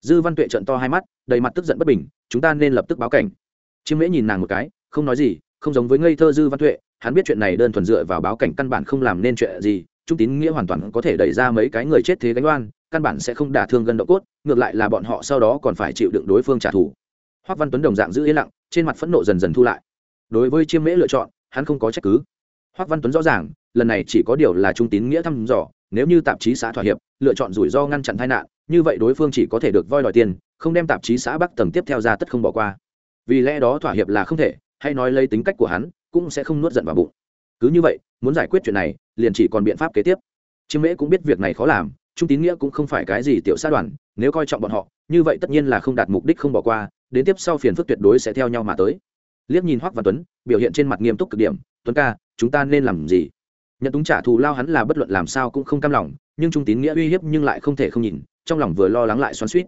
Dư văn tuệ trận to hai mắt, đầy mặt tức giận bất bình, chúng ta nên lập tức báo cảnh. Chiêm mễ nhìn nàng một cái, không nói gì, không giống với ngây thơ dư văn tuệ hắn biết chuyện này đơn thuần dựa vào báo cảnh căn bản không làm nên chuyện gì, trung tín nghĩa hoàn toàn có thể đẩy ra mấy cái người chết thế gánh oan, căn bản sẽ không đả thương gân độ cốt, ngược lại là bọn họ sau đó còn phải chịu đựng đối phương trả thù. Hoắc văn tuấn đồng dạng giữ yên lặng, trên mặt phẫn nộ dần dần thu lại. Đối với chiêm mễ lựa chọn, hắn không có trách cứ. Hoắc văn tuấn rõ ràng, lần này chỉ có điều là trung tín nghĩa thăm dò, nếu như tạp chí xã thỏa hiệp, lựa chọn rủi ro ngăn chặn tai nạn, như vậy đối phương chỉ có thể được voi đòi tiền, không đem tạp chí xã bắc tầng tiếp theo ra tất không bỏ qua. Vì lẽ đó thỏa hiệp là không thể hay nói lấy tính cách của hắn cũng sẽ không nuốt giận vào bụng. Cứ như vậy, muốn giải quyết chuyện này, liền chỉ còn biện pháp kế tiếp. Chiêm mễ cũng biết việc này khó làm, trung tín nghĩa cũng không phải cái gì tiểu sát đoàn, nếu coi trọng bọn họ, như vậy tất nhiên là không đạt mục đích không bỏ qua, đến tiếp sau phiền phức tuyệt đối sẽ theo nhau mà tới. Liếc nhìn hoắc văn tuấn, biểu hiện trên mặt nghiêm túc cực điểm, tuấn ca, chúng ta nên làm gì? Nhận túng trả thù lao hắn là bất luận làm sao cũng không cam lòng, nhưng trung tín nghĩa uy hiếp nhưng lại không thể không nhìn, trong lòng vừa lo lắng lại xoắn suýt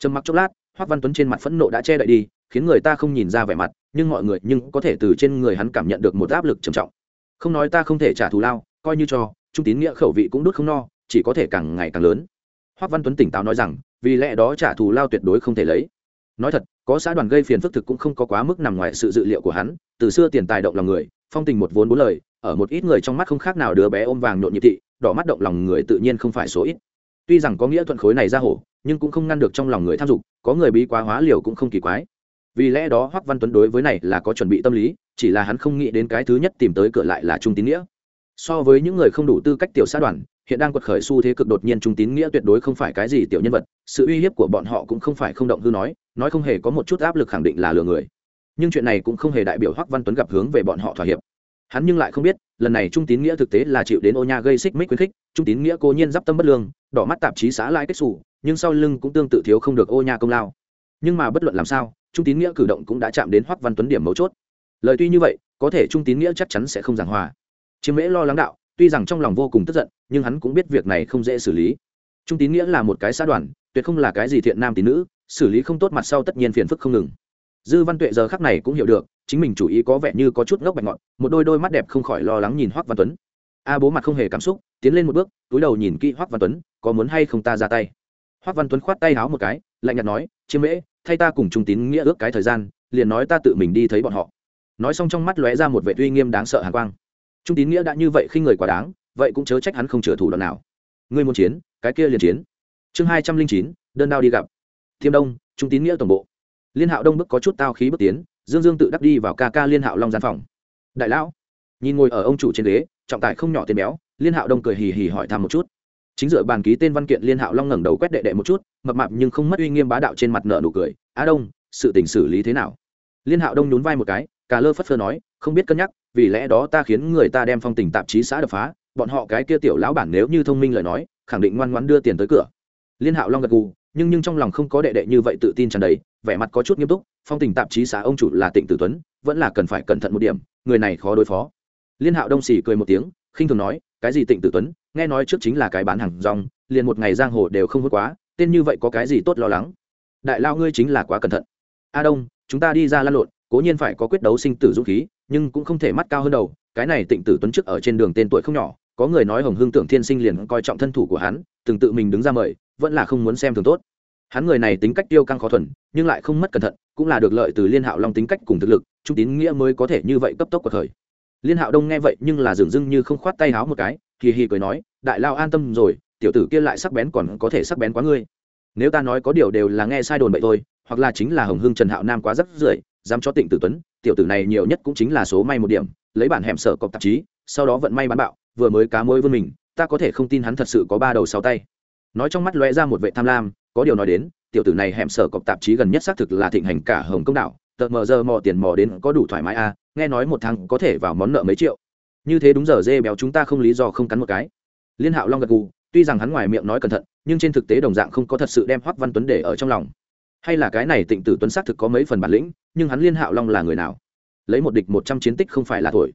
trầm mặc chốc lát hoắc văn tuấn trên mặt phẫn nộ đã che đậy đi, khiến người ta không nhìn ra vẻ mặt, nhưng mọi người nhưng có thể từ trên người hắn cảm nhận được một áp lực trầm trọng. Không nói ta không thể trả thù lao, coi như cho, trung tín nghĩa khẩu vị cũng đốt không no, chỉ có thể càng ngày càng lớn. Hoắc văn tuấn tỉnh táo nói rằng, vì lẽ đó trả thù lao tuyệt đối không thể lấy. Nói thật, có xã đoàn gây phiền phức thực cũng không có quá mức nằm ngoài sự dự liệu của hắn, từ xưa tiền tài động lòng người, phong tình một vốn bốn lời, ở một ít người trong mắt không khác nào đứa bé ôm vàng nhộn nhịp thị, đỏ mắt động lòng người tự nhiên không phải số ít tuy rằng có nghĩa thuận khối này ra hổ, nhưng cũng không ngăn được trong lòng người tham dục, có người bí quá hóa liều cũng không kỳ quái. Vì lẽ đó hoắc văn tuấn đối với này là có chuẩn bị tâm lý, chỉ là hắn không nghĩ đến cái thứ nhất tìm tới cửa lại là trung tín nghĩa. So với những người không đủ tư cách tiểu xã đoàn, hiện đang quật khởi xu thế cực đột nhiên trung tín nghĩa tuyệt đối không phải cái gì tiểu nhân vật, sự uy hiếp của bọn họ cũng không phải không động hư nói nói không hề có một chút áp lực khẳng định là lừa người. Nhưng chuyện này cũng không hề đại biểu hoắc văn tuấn gặp hướng về bọn họ thỏa hiệp. Hắn nhưng lại không biết lần này trung tín nghĩa thực tế là chịu đến ô nha gây xích mích khuyến khích, trung tín nghĩa cố nhiên d tâm bất lương, đỏ mắt tạp chí xã lai kết xù nhưng sau lưng cũng tương tự thiếu không được ô nha công lao. Nhưng mà bất luận làm sao, trung tín nghĩa cử động cũng đã chạm đến hoắc văn tuấn điểm mấu chốt. Lời tuy như vậy, có thể trung tín nghĩa chắc chắn sẽ không giảng hòa. Chiếm mễ lo lắng đạo, tuy rằng trong lòng vô cùng tức giận, nhưng hắn cũng biết việc này không dễ xử lý. Trung tín nghĩa là một cái xã đoàn, tuyệt không là cái gì thiện nam tín nữ, xử lý không tốt mặt sau tất nhiên phiền phức không ngừng. Dư văn tuệ giờ khắc này cũng hiểu được chính mình chủ ý có vẻ như có chút ngốc bạch ngọn, một đôi đôi mắt đẹp không khỏi lo lắng nhìn hoắc văn tuấn. A bố mặt không hề cảm xúc, tiến lên một bước, túi đầu nhìn kỹ hoắc văn tuấn, có muốn hay không ta ra tay? Hoắc văn tuấn khoát tay háo một cái, lạnh nhạt nói, chiêm mễ, thay ta cùng trung tín nghĩa ước cái thời gian, liền nói ta tự mình đi thấy bọn họ. Nói xong trong mắt lóe ra một vệ uy nghiêm đáng sợ hàn quang. Trung tín nghĩa đã như vậy khi người quá đáng, vậy cũng chớ trách hắn không chừa thủ đoạn nào. Ngươi muốn chiến, cái kia liền chiến. Chương hai trăm linh chín, đơn đao đi gặp. Thiêm đông, trung tín nghĩa tổng bộ. Liên hạo đông bức có chút tao khí bước tiến dương dương tự đắc đi vào ca ca liên hạo long gian phòng. Đại lão. Nhìn ngồi ở ông chủ trên ghế, trọng tài không nhỏ tên béo, liên hạo đông cười hì hì hỏi thăm một chút. Chính dựa bàn ký tên văn kiện, liên hạo long ngẩng đầu quét đệ đệ một chút, mập mạp nhưng không mất uy nghiêm bá đạo trên mặt nợ nụ cười. Á đông, sự tình xử lý thế nào? Liên hạo đông nhún vai một cái, cà lơ phất phơ nói, không biết cân nhắc, vì lẽ đó ta khiến người ta đem phong tình tạp chí xã đập phá, bọn họ cái kia tiểu lão bản nếu như thông minh lời nói, khẳng định ngoan ngoãn đưa tiền tới cửa. Liên hạo long gật gù nhưng nhưng trong lòng không có đệ đệ như vậy tự tin tràn đầy, vẻ mặt có chút nghiêm túc, phong tình tạp chí xã ông chủ là tịnh tử tuấn, vẫn là cần phải cẩn thận một điểm, người này khó đối phó. Liên hạo đông xì cười một tiếng, khinh thường nói, cái gì tịnh tử tuấn, nghe nói trước chính là cái bán hàng rong, liền một ngày giang hồ đều không hốt quá, tên như vậy có cái gì tốt lo lắng? Đại lao ngươi chính là quá cẩn thận. A đông, chúng ta đi ra lăn lộn, cố nhiên phải có quyết đấu sinh tử dũng khí, nhưng cũng không thể mắt cao hơn đầu, cái này tịnh tử tuấn trước ở trên đường tên tuổi không nhỏ, có người nói hồng hương tưởng thiên sinh liền coi trọng thân thủ của hắn, từng tự mình đứng ra mời vẫn là không muốn xem thường tốt. Hắn người này tính cách tiêu căng khó thuần, nhưng lại không mất cẩn thận, cũng là được lợi từ liên hạo long tính cách cùng thực lực, trung tín nghĩa mới có thể như vậy cấp tốc của thời liên hạo đông nghe vậy nhưng là dường dưng như không khoát tay háo một cái, hì hì cười nói, đại lao an tâm rồi, tiểu tử kia lại sắc bén còn có thể sắc bén quá ngươi. Nếu ta nói có điều đều là nghe sai đồn bậy thôi, hoặc là chính là hồng hưng trần hạo nam quá rất rưởi, dám cho tịnh tử tuấn, tiểu tử này nhiều nhất cũng chính là số may một điểm, lấy bản hẻm sở cọc tạp chí, sau đó vận may bán bạo, vừa mới cá môi vươn mình, ta có thể không tin hắn thật sự có ba đầu sáu tay nói trong mắt lóe ra một vệ tham lam, có điều nói đến, tiểu tử này hẻm sở cọc tạp chí gần nhất xác thực là thịnh hành cả hồng công đảo. tờ mờ giờ mò tiền mò đến có đủ thoải mái à nghe nói một tháng có thể vào món nợ mấy triệu. Như thế đúng giờ dê béo chúng ta không lý do không cắn một cái. Liên hạo long gật gù, tuy rằng hắn ngoài miệng nói cẩn thận, nhưng trên thực tế đồng dạng không có thật sự đem hoắc văn tuấn để ở trong lòng. Hay là cái này tịnh tử tuấn xác thực có mấy phần bản lĩnh, nhưng hắn liên hạo long là người nào? Lấy một địch một trăm chiến tích không phải là thổi.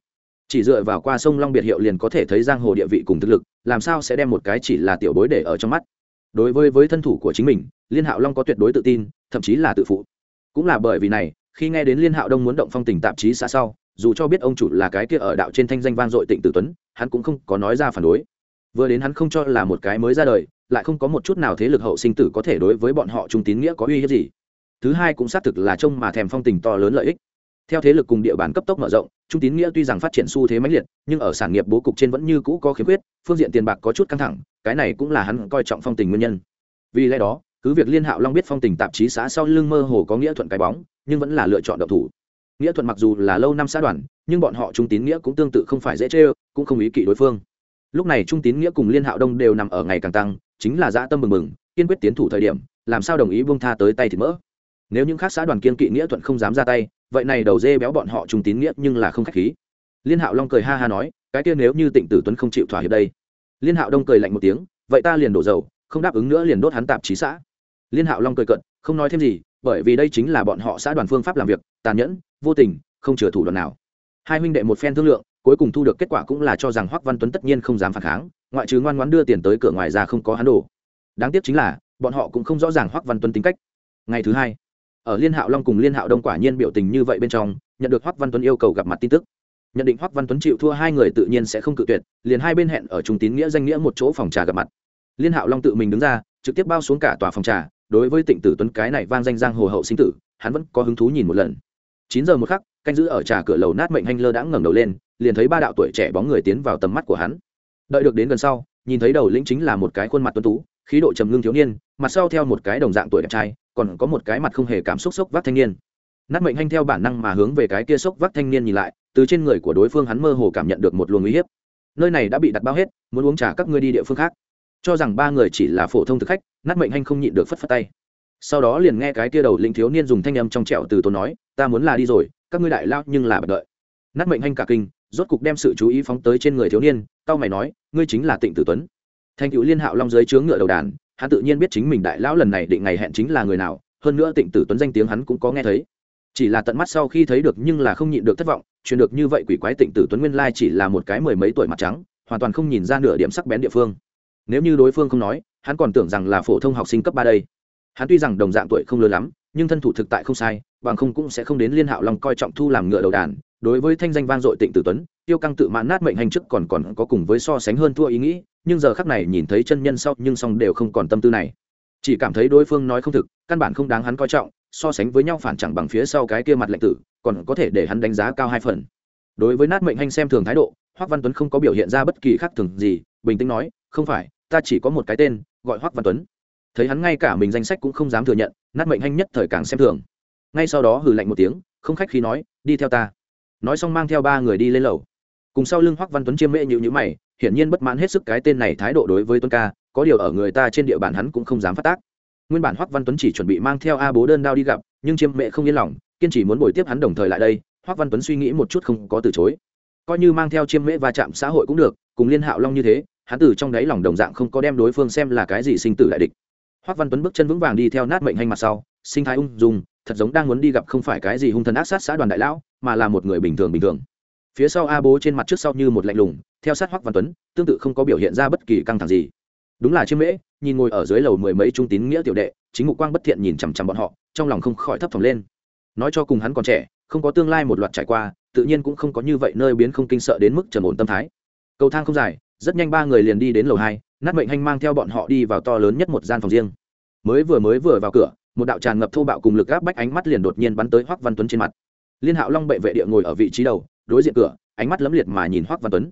Chỉ dựa vào qua sông long biệt hiệu liền có thể thấy giang hồ địa vị cùng thực lực, làm sao sẽ đem một cái chỉ là tiểu bối để ở trong mắt? Đối với với thân thủ của chính mình, liên hạo long có tuyệt đối tự tin, thậm chí là tự phụ. Cũng là bởi vì này, khi nghe đến liên hạo đông muốn động phong tình tạp chí xã sau, dù cho biết ông chủ là cái kia ở đạo trên thanh danh vang dội tịnh tử tuấn, hắn cũng không có nói ra phản đối. Vừa đến hắn không cho là một cái mới ra đời, lại không có một chút nào thế lực hậu sinh tử có thể đối với bọn họ trung tín nghĩa có uy hiếp gì. Thứ hai cũng xác thực là trông mà thèm phong tình to lớn lợi ích theo thế lực cùng địa bàn cấp tốc mở rộng, trung tín nghĩa tuy rằng phát triển xu thế mãnh liệt, nhưng ở sản nghiệp bố cục trên vẫn như cũ có khiếm khuyết, phương diện tiền bạc có chút căng thẳng, cái này cũng là hắn coi trọng phong tình nguyên nhân. Vì lẽ đó, cứ việc liên hạo long biết phong tình tạp chí xã sau lưng mơ hồ có nghĩa thuận cái bóng, nhưng vẫn là lựa chọn độc thủ. Nghĩa thuận mặc dù là lâu năm xã đoàn, nhưng bọn họ trung tín nghĩa cũng tương tự không phải dễ chê, cũng không ý kỵ đối phương. Lúc này trung tín nghĩa cùng liên hạo đông đều nằm ở ngày càng tăng, chính là dã tâm mừng mừng, kiên quyết tiến thủ thời điểm, làm sao đồng ý buông tha tới tay thì mỡ nếu những khác xã đoàn kiên kỵ nghĩa thuận không dám ra tay, vậy này đầu dê béo bọn họ trung tín nghĩa nhưng là không khách khí. Liên hạo long cười ha ha nói, cái kia nếu như tịnh tử tuấn không chịu thỏa hiệp đây. Liên hạo đông cười lạnh một tiếng, vậy ta liền đổ dầu, không đáp ứng nữa liền đốt hắn tạp chí xã. Liên hạo long cười cận không nói thêm gì, bởi vì đây chính là bọn họ xã đoàn phương pháp làm việc, tàn nhẫn, vô tình, không chừa thủ đoạn nào. Hai huynh đệ một phen thương lượng, cuối cùng thu được kết quả cũng là cho rằng hoắc văn tuấn tất nhiên không dám phản kháng, ngoại trừ ngoan ngoãn đưa tiền tới cửa ngoài ra không có hắn đồ đáng tiếc chính là, bọn họ cũng không rõ ràng hoắc văn tuấn tính cách. Ngày thứ hai ở liên hạo long cùng liên hạo đông quả nhiên biểu tình như vậy bên trong, nhận được hoắc văn tuấn yêu cầu gặp mặt tin tức. Nhận định hoắc văn tuấn chịu thua hai người tự nhiên sẽ không cự tuyệt, liền hai bên hẹn ở trung tín nghĩa danh nghĩa một chỗ phòng trà gặp mặt. Liên hạo long tự mình đứng ra, trực tiếp bao xuống cả tòa phòng trà, đối với tịnh tử tuấn cái này vang danh giang hồ hậu sinh tử, hắn vẫn có hứng thú nhìn một lần. Chín giờ một khắc, canh giữ ở trà cửa lầu nát mệnh hanh lơ đãng ngẩng đầu lên, liền thấy ba đạo tuổi trẻ bóng người tiến vào tầm mắt của hắn. Đợi được đến gần sau, nhìn thấy đầu lĩnh chính là một cái khuôn mặt tuấn tú, khí độ trầm ngưng thiếu niên, mặt sau theo một cái đồng dạng tuổi đẹp trai còn có một cái mặt không hề cảm xúc sốc vác thanh niên. Nát mệnh hanh theo bản năng mà hướng về cái kia sốc vác thanh niên nhìn lại, từ trên người của đối phương hắn mơ hồ cảm nhận được một luồng uy hiếp. Nơi này đã bị đặt bao hết, muốn uống trà các ngươi đi địa phương khác. Cho rằng ba người chỉ là phổ thông thực khách, nát mệnh hanh không nhịn được phất phất tay. Sau đó liền nghe cái kia đầu linh thiếu niên dùng thanh âm trong trẻo từ tốn nói, ta muốn là đi rồi, các ngươi đại lao nhưng là bật đợi. Nát mệnh hanh cả kinh, rốt cục đem sự chú ý phóng tới trên người thiếu niên tao mày nói, ngươi chính là tịnh tử tuấn. Thanh cựu liên hạo long dưới chướng ngựa đầu đàn hắn tự nhiên biết chính mình đại lão lần này định ngày hẹn chính là người nào, hơn nữa tịnh tử tuấn danh tiếng hắn cũng có nghe thấy. Chỉ là tận mắt sau khi thấy được nhưng là không nhịn được thất vọng, truyền được như vậy quỷ quái tịnh tử tuấn nguyên lai chỉ là một cái mười mấy tuổi mặt trắng, hoàn toàn không nhìn ra nửa điểm sắc bén địa phương. Nếu như đối phương không nói, hắn còn tưởng rằng là phổ thông học sinh cấp ba đây. Hắn tuy rằng đồng dạng tuổi không lớn lắm, nhưng thân thủ thực tại không sai, bằng không cũng sẽ không đến liên hạo long coi trọng thu làm ngựa đầu đàn. Đối với thanh danh vang dội tịnh tử tuấn, tiêu căng tự mãn nát mệnh hành trước còn còn có cùng với so sánh hơn thua ý nghĩ nhưng giờ khắc này nhìn thấy chân nhân sau nhưng song đều không còn tâm tư này. Chỉ cảm thấy đối phương nói không thực, căn bản không đáng hắn coi trọng, so sánh với nhau phản chẳng bằng phía sau cái kia mặt lệnh tử, còn có thể để hắn đánh giá cao hai phần. Đối với nát mệnh hanh xem thường thái độ, hoắc văn tuấn không có biểu hiện ra bất kỳ khác thường gì, bình tĩnh nói, không phải, ta chỉ có một cái tên, gọi hoắc văn tuấn. Thấy hắn ngay cả mình danh sách cũng không dám thừa nhận, nát mệnh hanh nhất thời càng xem thường. Ngay sau đó hừ lạnh một tiếng, không khách khí nói, đi theo ta. Nói xong mang theo ba người đi lên lầu. Cùng sau lưng hoắc văn tuấn chiêm mễ nhịu nhữ mày hiển nhiên bất mãn hết sức cái tên này thái độ đối với tuấn ca, có điều ở người ta trên địa bàn hắn cũng không dám phát tác. Nguyên bản hoắc văn tuấn chỉ chuẩn bị mang theo a bố đơn đao đi gặp, nhưng chiêm Mẹ không yên lòng, kiên trì muốn bồi tiếp hắn đồng thời lại đây, hoắc văn tuấn suy nghĩ một chút không có từ chối. Coi như mang theo chiêm mễ va chạm xã hội cũng được, cùng liên hạo long như thế, hắn từ trong đáy lòng đồng dạng không có đem đối phương xem là cái gì sinh tử đại địch. Hoắc văn tuấn bước chân vững vàng đi theo nát mệnh hành mặt sau, sinh thái ung dung, thật giống đang muốn đi gặp không phải cái gì hung thần ác sát xã đoàn đại lão, mà là một người bình thường bình thường. Phía sau a bố trên mặt trước sau như một lạnh lùng theo sát hoắc văn tuấn, tương tự không có biểu hiện ra bất kỳ căng thẳng gì. Đúng là chiêm mễ, nhìn ngồi ở dưới lầu mười mấy trung tín nghĩa tiểu đệ, chính mục quang bất thiện nhìn chằm chằm bọn họ, trong lòng không khỏi thấp thỏm lên. Nói cho cùng hắn còn trẻ, không có tương lai một loạt trải qua, tự nhiên cũng không có như vậy nơi biến không kinh sợ đến mức trầm ổn tâm thái. Cầu thang không dài, rất nhanh ba người liền đi đến lầu hai, nát mệnh hanh mang theo bọn họ đi vào to lớn nhất một gian phòng riêng. Mới vừa mới vừa vào cửa, một đạo tràn ngập thô bạo cùng lực gáp bách ánh mắt liền đột nhiên bắn tới hoắc văn tuấn trên mặt. Liên hạo long bệ vệ địa ngồi ở vị trí đầu, đối diện cửa, ánh mắt lấm liệt mà nhìn hoắc văn tuấn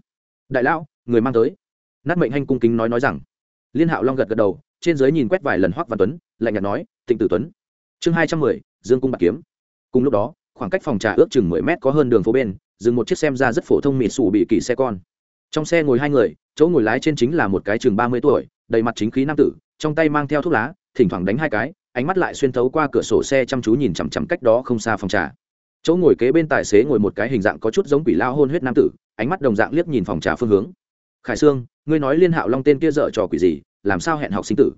đại lão, người mang tới. Nát mệnh hành cung kính nói nói rằng. Liên hạo long gật gật đầu, trên dưới nhìn quét vài lần hoắc văn tuấn, lạnh nhạt nói, tịnh tử tuấn. Chương hai trăm mười, dương cung bạc kiếm. Cùng lúc đó, khoảng cách phòng trà ước chừng mười mét có hơn đường phố bên, dừng một chiếc xem ra rất phổ thông mịt xù bị kỳ xe con. Trong xe ngồi hai người, chỗ ngồi lái trên chính là một cái chừng ba mươi tuổi, đầy mặt chính khí nam tử, trong tay mang theo thuốc lá, thỉnh thoảng đánh hai cái, ánh mắt lại xuyên thấu qua cửa sổ xe chăm chú nhìn chằm chằm cách đó không xa phòng trà chỗ ngồi kế bên tài xế ngồi một cái hình dạng có chút giống quỷ lao hôn huyết nam tử, ánh mắt đồng dạng liếc nhìn phòng trà phương hướng. Khải sương, ngươi nói liên hạo long tên kia dở trò quỷ gì, làm sao hẹn học sinh tử?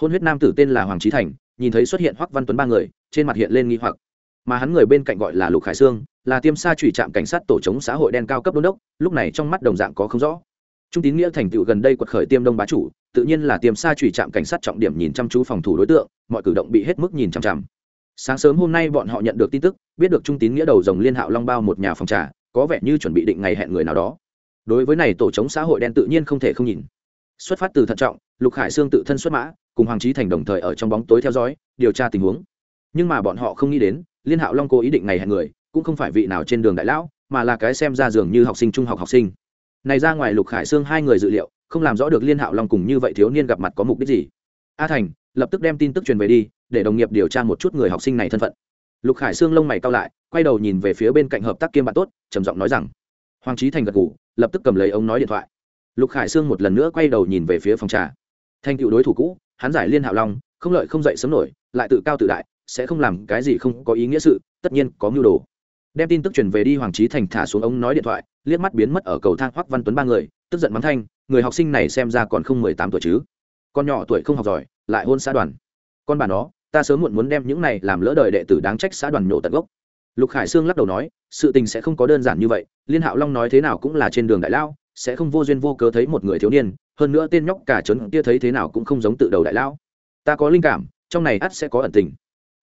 Hôn huyết nam tử tên là hoàng trí thành, nhìn thấy xuất hiện hoắc văn tuấn ba người, trên mặt hiện lên nghi hoặc. Mà hắn người bên cạnh gọi là lục khải sương, là tiêm sa trụy trạm cảnh sát tổ chống xã hội đen cao cấp đôn đốc, lúc này trong mắt đồng dạng có không rõ. Trung tín nghĩa thành tựu gần đây quật khởi tiêm đông bá chủ, tự nhiên là tiêm sa trụy trạm cảnh sát trọng điểm nhìn chăm chú phòng thủ đối tượng, mọi cử động bị hết mức nhìn chăm chăm sáng sớm hôm nay bọn họ nhận được tin tức, biết được trung tín nghĩa đầu dòng liên hạo long bao một nhà phòng trà, có vẻ như chuẩn bị định ngày hẹn người nào đó. Đối với này tổ chống xã hội đen tự nhiên không thể không nhìn. Xuất phát từ thận trọng, lục khải sương tự thân xuất mã, cùng hoàng trí thành đồng thời ở trong bóng tối theo dõi, điều tra tình huống. Nhưng mà bọn họ không nghĩ đến, liên hạo long cố ý định ngày hẹn người, cũng không phải vị nào trên đường đại lão, mà là cái xem ra dường như học sinh trung học học sinh. Này ra ngoài lục khải sương hai người dự liệu, không làm rõ được liên hạo long cùng như vậy thiếu niên gặp mặt có mục đích gì. A thành, lập tức đem tin tức truyền về đi để đồng nghiệp điều tra một chút người học sinh này thân phận. Lục khải sương lông mày cao lại, quay đầu nhìn về phía bên cạnh hợp tác kiêm bạn tốt, trầm giọng nói rằng, hoàng trí thành gật ngủ lập tức cầm lấy ống nói điện thoại. Lục khải sương một lần nữa quay đầu nhìn về phía phòng trà. Thành cựu đối thủ cũ, hắn giải liên hạo long, không lợi không dậy sớm nổi, lại tự cao tự đại, sẽ không làm cái gì không có ý nghĩa sự, tất nhiên có mưu đồ. Đem tin tức truyền về đi, hoàng trí thành thả xuống ống nói điện thoại, liếc mắt biến mất ở cầu thang hoắc văn tuấn ba người, tức giận mắng thanh, người học sinh này xem ra còn không mười tám tuổi chứ. Con nhỏ tuổi không học giỏi, lại hôn xã đoàn. Con bà nó ta sớm muộn muốn đem những này làm lỡ đời đệ tử đáng trách xã đoàn nhổ tận gốc. Lục khải sương lắc đầu nói, sự tình sẽ không có đơn giản như vậy, liên hạo long nói thế nào cũng là trên đường đại lao, sẽ không vô duyên vô cớ thấy một người thiếu niên, hơn nữa tên nhóc cả trấn kia thấy thế nào cũng không giống tự đầu đại lao. Ta có linh cảm, trong này ắt sẽ có ẩn tình.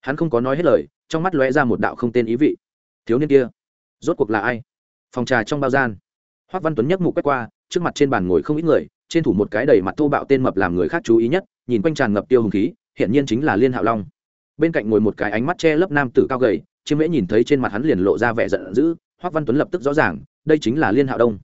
Hắn không có nói hết lời, trong mắt lóe ra một đạo không tên ý vị. Thiếu niên kia, rốt cuộc là ai? Phòng trà trong bao gian. Hoác văn tuấn nhấc mục quét qua, trước mặt trên bàn ngồi không ít người, trên thủ một cái đầy mặt thô bạo tên mập làm người khác chú ý nhất, nhìn quanh tràn ngập tiêu hùng khí hiện nhiên chính là liên hạo long. Bên cạnh ngồi một cái ánh mắt che lấp nam tử cao gầy, chiêm mễ nhìn thấy trên mặt hắn liền lộ ra vẻ giận dữ, hoắc văn tuấn lập tức rõ ràng, đây chính là liên hạo đông.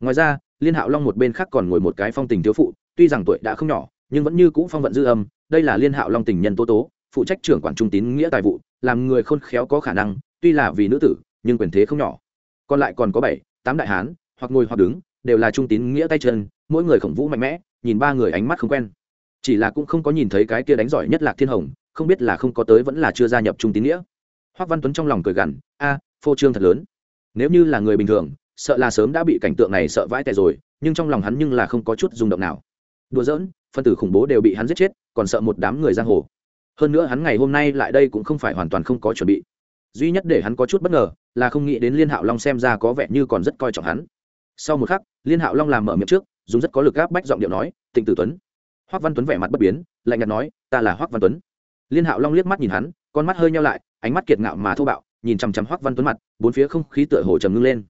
Ngoài ra, liên hạo long một bên khác còn ngồi một cái phong tình thiếu phụ, tuy rằng tuổi đã không nhỏ, nhưng vẫn như cũ phong vận dư âm, đây là liên hạo long tình nhân tố tố, phụ trách trưởng quản trung tín nghĩa tài vụ, làm người khôn khéo có khả năng, tuy là vì nữ tử, nhưng quyền thế không nhỏ. Còn lại còn có bảy, tám đại hán, hoặc ngồi hoặc đứng, đều là trung tín nghĩa tay chân, mỗi người khổng vũ mạnh mẽ, nhìn ba người ánh mắt không quen chỉ là cũng không có nhìn thấy cái kia đánh giỏi nhất lạc thiên hồng, không biết là không có tới vẫn là chưa gia nhập trung tín nghĩa. Hoác văn tuấn trong lòng cười gằn, a, phô trương thật lớn. Nếu như là người bình thường, sợ là sớm đã bị cảnh tượng này sợ vãi tệ rồi, nhưng trong lòng hắn nhưng là không có chút rung động nào. Đùa giỡn, phân tử khủng bố đều bị hắn giết chết, còn sợ một đám người giang hồ. Hơn nữa hắn ngày hôm nay lại đây cũng không phải hoàn toàn không có chuẩn bị. Duy nhất để hắn có chút bất ngờ, là không nghĩ đến liên hạo long xem ra có vẻ như còn rất coi trọng hắn. Sau một khắc, liên hạo long làm mở miệng trước, dùng rất có lực gáp bách giọng điệu nói, tịnh tử tuấn Hoắc văn tuấn vẻ mặt bất biến, lạnh nhạt nói, ta là Hoắc văn tuấn. Liên hạo long liếc mắt nhìn hắn, con mắt hơi nhau lại, ánh mắt kiệt ngạo mà thô bạo, nhìn chằm chằm Hoắc văn tuấn mặt, bốn phía không khí tựa hồ trầm ngưng lên.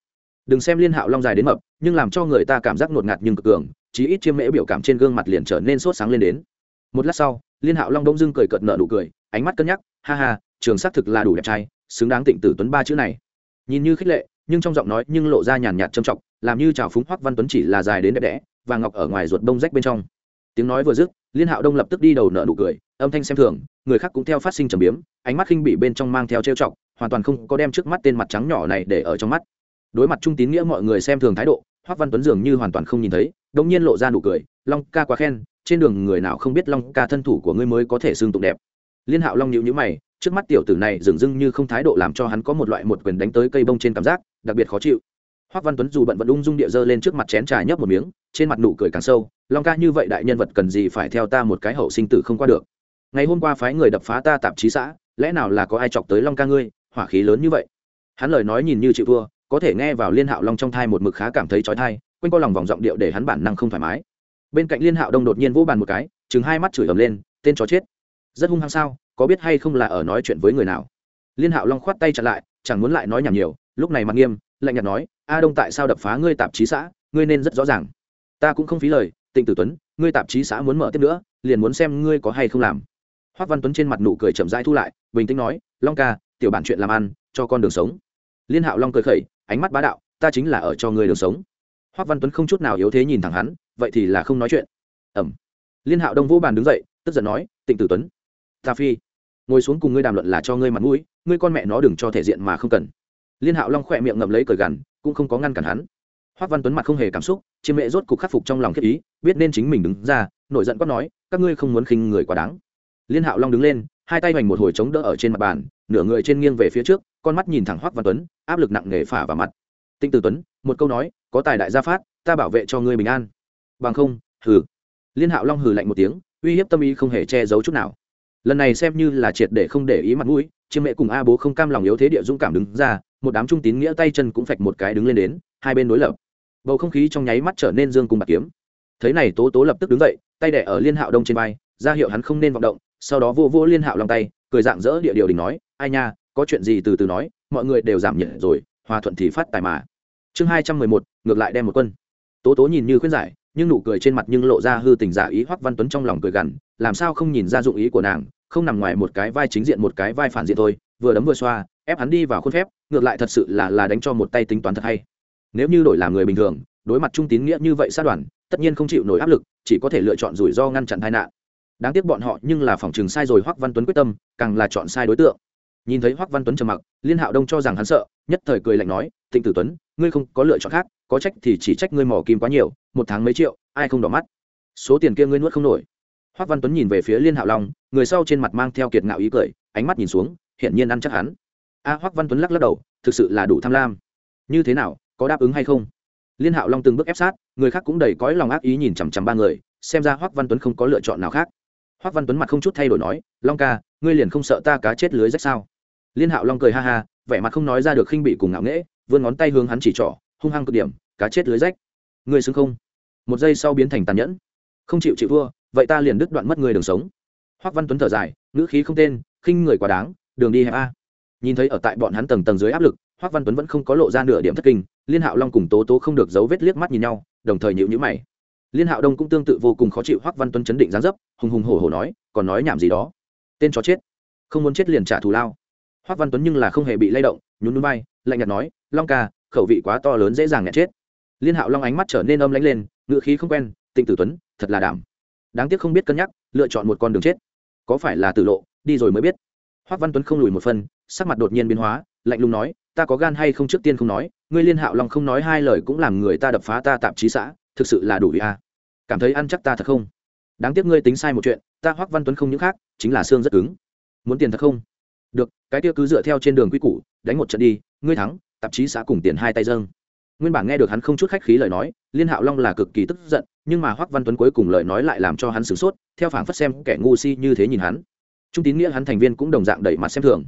Đừng xem liên hạo long dài đến mập, nhưng làm cho người ta cảm giác ngột ngạt nhưng cực cường, chí ít chiêm mễ biểu cảm trên gương mặt liền trở nên sốt sáng lên đến. Một lát sau, liên hạo long đông dưng cười cợt nợ nụ cười, ánh mắt cân nhắc, ha ha, trường xác thực là đủ đẹp trai, xứng đáng tịnh tử tuấn ba chữ này. Nhìn như khích lệ, nhưng trong giọng nói nhưng lộ ra nhàn nhạt trầm trọng, làm như trào phúng hoắc văn tuấn chỉ là dài đến đẹp đẽ và ngọc ở ngoài ruột đông rách bên trong tiếng nói vừa dứt, liên hạo đông lập tức đi đầu nợ nụ cười, âm thanh xem thường, người khác cũng theo phát sinh trầm biếm, ánh mắt khinh bị bên trong mang theo trêu chọc, hoàn toàn không có đem trước mắt tên mặt trắng nhỏ này để ở trong mắt. Đối mặt trung tín nghĩa mọi người xem thường thái độ, hoắc văn tuấn dường như hoàn toàn không nhìn thấy đông nhiên lộ ra nụ cười, long ca quá khen, trên đường người nào không biết long ca thân thủ của ngươi mới có thể xương tụng đẹp. Liên hạo long nhíu nhíu mày, trước mắt tiểu tử này dường dưng như không thái độ làm cho hắn có một loại một quyền đánh tới cây bông trên cảm giác, đặc biệt khó chịu hoắc văn tuấn dù bận vận ung dung địa dơ lên trước mặt chén trà nhấp một miếng, trên mặt nụ cười càng sâu, long ca, như vậy đại nhân vật cần gì phải theo ta một cái hậu sinh tử không qua được? Ngày hôm qua phái người đập phá ta tạp chí xã, lẽ nào là có ai chọc tới long ca ngươi? Hỏa khí lớn như vậy. Hắn lời nói nhìn như chịu thua, có thể nghe vào liên hạo long trong thai một mực khá cảm thấy trói thai quanh co lòng vòng giọng điệu để hắn bản năng không thoải mái. Bên cạnh liên hạo đông đột nhiên vỗ bàn một cái chừng hai mắt chửi ầm lên, tên chó chết, rất hung hăng sao, có biết hay không là ở nói chuyện với người nào? Liên hạo long khoát tay chặn lại, chẳng muốn lại nói nhảm nhiều, lúc này mặt nghiêm lạnh nhạt nói, a đông tại sao đập phá ngươi tạp chí xã? Ngươi nên rất rõ ràng. Ta cũng không phí lời, tịnh tử tuấn, ngươi tạp chí xã muốn mở tiếp nữa, liền muốn xem ngươi có hay không làm. Hoác văn tuấn trên mặt nụ cười chậm rãi thu lại, bình tĩnh nói, long ca, tiểu bản chuyện làm ăn, cho con đường sống. Liên hạo long cười khẩy, ánh mắt bá đạo, ta chính là ở cho ngươi đường sống. Hoác văn tuấn không chút nào yếu thế nhìn thẳng hắn, vậy thì là không nói chuyện. Ẩm. Liên hạo đông vô bàn đứng dậy, tức giận nói, tịnh tử tuấn, ta phi, ngồi xuống cùng ngươi đàm luận là cho ngươi mặt mũi, ngươi con mẹ nó đừng cho thể diện mà không cần liên hạo long khỏe miệng ngậm lấy cởi gằn, cũng không có ngăn cản hắn. Hoác văn tuấn mặt không hề cảm xúc, chiêm mẹ rốt cục khắc phục trong lòng khiết ý, biết nên chính mình đứng ra, nổi giận quát nói, các ngươi không muốn khinh người quá đáng. Liên hạo long đứng lên, hai tay hoành một hồi chống đỡ ở trên mặt bàn, nửa người trên nghiêng về phía trước, con mắt nhìn thẳng hoác văn tuấn, áp lực nặng nề phả vào mặt. Tinh tử tuấn, một câu nói, có tài đại gia phát, ta bảo vệ cho ngươi bình an. Bằng không, hừ. Liên hạo long hừ lạnh một tiếng, uy hiếp tâm ý không hề che giấu chút nào. Lần này xem như là triệt để không để ý mặt mũi chiêm mẹ cùng a bố không cam lòng yếu thế địa dũng cảm đứng ra, một đám trung tín nghĩa tay chân cũng phạch một cái đứng lên đến, hai bên đối lập. Bầu không khí trong nháy mắt trở nên dương cùng bạc kiếm. Thấy này tố tố lập tức đứng dậy, tay đẻ ở liên hạo đông trên vai, ra hiệu hắn không nên vọng động, sau đó vô vô liên hạo lòng tay, cười dạng dỡ địa điều đình nói, ai nha, có chuyện gì từ từ nói, mọi người đều giảm nhiệt rồi, hòa thuận thì phát tài mà. Chương hai trăm mười một, ngược lại đem một quân. Tố tố nhìn như khuyên giải, nhưng nụ cười trên mặt nhưng lộ ra hư tình giả ý hoắc văn tuấn trong lòng cười gằn, làm sao không nhìn ra dụng ý của nàng không nằm ngoài một cái vai chính diện một cái vai phản diện thôi, vừa đấm vừa xoa, ép hắn đi vào khuôn phép, ngược lại thật sự là là đánh cho một tay tính toán thật hay. Nếu như đổi làm người bình thường, đối mặt trung tín nghĩa như vậy sát đoàn, tất nhiên không chịu nổi áp lực, chỉ có thể lựa chọn rủi ro ngăn chặn tai nạn. Đáng tiếc bọn họ nhưng là phòng trường sai rồi hoắc văn tuấn quyết tâm, càng là chọn sai đối tượng. Nhìn thấy hoắc văn tuấn trầm mặc, liên hạo đông cho rằng hắn sợ, nhất thời cười lạnh nói, tịnh tử tuấn, ngươi không có lựa chọn khác, có trách thì chỉ trách ngươi mỏ kim quá nhiều, một tháng mấy triệu, ai không đỏ mắt? Số tiền kia ngươi nuốt không nổi hoắc văn tuấn nhìn về phía liên hạo long, người sau trên mặt mang theo kiệt ngạo ý cười, ánh mắt nhìn xuống, hiển nhiên ăn chắc hắn. A hoắc văn tuấn lắc lắc đầu, thực sự là đủ tham lam. Như thế nào, có đáp ứng hay không? Liên hạo long từng bước ép sát, người khác cũng đầy cõi lòng ác ý nhìn chằm chằm ba người, xem ra hoắc văn tuấn không có lựa chọn nào khác. Hoắc văn tuấn mặt không chút thay đổi nói, long ca, ngươi liền không sợ ta cá chết lưới rách sao? Liên hạo long cười ha ha, vẻ mặt không nói ra được khinh bị cùng ngạo nghễ, vươn ngón tay hướng hắn chỉ trỏ, hung hăng cực điểm, cá chết lưới rách. Ngươi xứng không? Một giây sau biến thành tàn nhẫn. Không chịu chịu thua vậy ta liền đứt đoạn mất người đường sống. Hoắc văn tuấn thở dài, ngữ khí không tên, khinh người quá đáng, đường đi hẹp a. Nhìn thấy ở tại bọn hắn tầng tầng dưới áp lực hoắc văn tuấn vẫn không có lộ ra nửa điểm thất kinh, liên hạo long cùng tố tố không được giấu vết liếc mắt nhìn nhau, đồng thời nhịu nhữ mày. Liên hạo đông cũng tương tự vô cùng khó chịu hoắc văn tuấn chấn định gián dấp, hùng hùng hổ hổ nói, còn nói nhảm gì đó? Tên chó chết. Không muốn chết liền trả thù lao. Hoắc văn tuấn nhưng là không hề bị lay động, nhún núi bay lạnh nhạt nói, long ca, khẩu vị quá to lớn dễ dàng nhạt chết. Liên hạo long ánh mắt trở nên âm lãnh lên ngựa khí không quen, tịnh tử tuấn, thật là đảm đáng tiếc không biết cân nhắc, lựa chọn một con đường chết. Có phải là tử lộ, đi rồi mới biết. Hoắc văn tuấn không lùi một phân sắc mặt đột nhiên biến hóa, lạnh lùng nói, ta có gan hay không trước tiên không nói, ngươi liên hạo long không nói hai lời cũng làm người ta đập phá ta tạp chí xã, thực sự là đủ ý a cảm thấy ăn chắc ta thật không? Đáng tiếc ngươi tính sai một chuyện, ta hoắc văn tuấn không những khác, chính là xương rất cứng. Muốn tiền thật không? Được, cái kia cứ dựa theo trên đường quy củ, đánh một trận đi, ngươi thắng, tạp chí xã cùng tiền hai tay dâng. Nguyên bản nghe được hắn không chút khách khí lời nói, liên hạo long là cực kỳ tức giận nhưng mà hoắc văn tuấn cuối cùng lời nói lại làm cho hắn sửng sốt, theo phảng phất xem kẻ ngu si như thế nhìn hắn. Trung tín nghĩa hắn thành viên cũng đồng dạng đẩy mặt xem thường.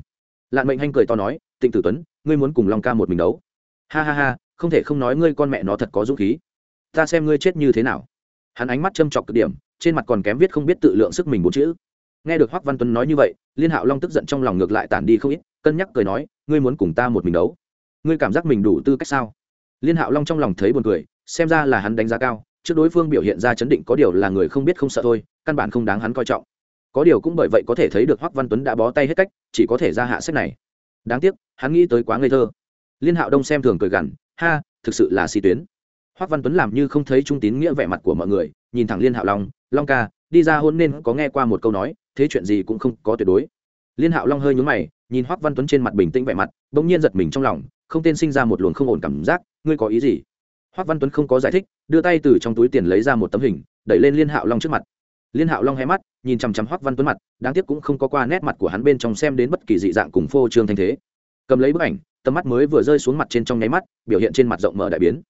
Lạn mệnh hanh cười to nói, tịnh tử tuấn, ngươi muốn cùng long ca một mình đấu? Ha ha ha, không thể không nói ngươi con mẹ nó thật có dũng khí. Ta xem ngươi chết như thế nào. Hắn ánh mắt châm chọc cực điểm, trên mặt còn kém viết không biết tự lượng sức mình bốn chữ. Nghe được hoắc văn tuấn nói như vậy, liên hạo long tức giận trong lòng ngược lại tản đi không ít, cân nhắc cười nói, ngươi muốn cùng ta một mình đấu? Ngươi cảm giác mình đủ tư cách sao? Liên hạo long trong lòng thấy buồn cười, xem ra là hắn đánh giá cao trước đối phương biểu hiện ra chấn định có điều là người không biết không sợ thôi, căn bản không đáng hắn coi trọng. Có điều cũng bởi vậy có thể thấy được hoắc văn tuấn đã bó tay hết cách, chỉ có thể ra hạ sách này. Đáng tiếc, hắn nghĩ tới quá ngây thơ. Liên hạo đông xem thường cười gằn, ha, thực sự là si tuyến. Hoắc văn tuấn làm như không thấy trung tín nghĩa vẻ mặt của mọi người, nhìn thẳng liên hạo long long ca, đi ra hôn nên có nghe qua một câu nói, thế chuyện gì cũng không có tuyệt đối. Liên hạo long hơi nhún mày, nhìn hoắc văn tuấn trên mặt bình tĩnh vẻ mặt, bỗng nhiên giật mình trong lòng, không tên sinh ra một luồng không ổn cảm giác, ngươi có ý gì? Hoắc văn tuấn không có giải thích, đưa tay từ trong túi tiền lấy ra một tấm hình, đẩy lên liên hạo long trước mặt. Liên hạo long hé mắt, nhìn chằm chằm hoắc văn tuấn mặt, đáng tiếc cũng không có qua nét mặt của hắn bên trong xem đến bất kỳ dị dạng cùng phô trương thanh thế. Cầm lấy bức ảnh, tầm mắt mới vừa rơi xuống mặt trên trong nháy mắt, biểu hiện trên mặt rộng mở đại biến.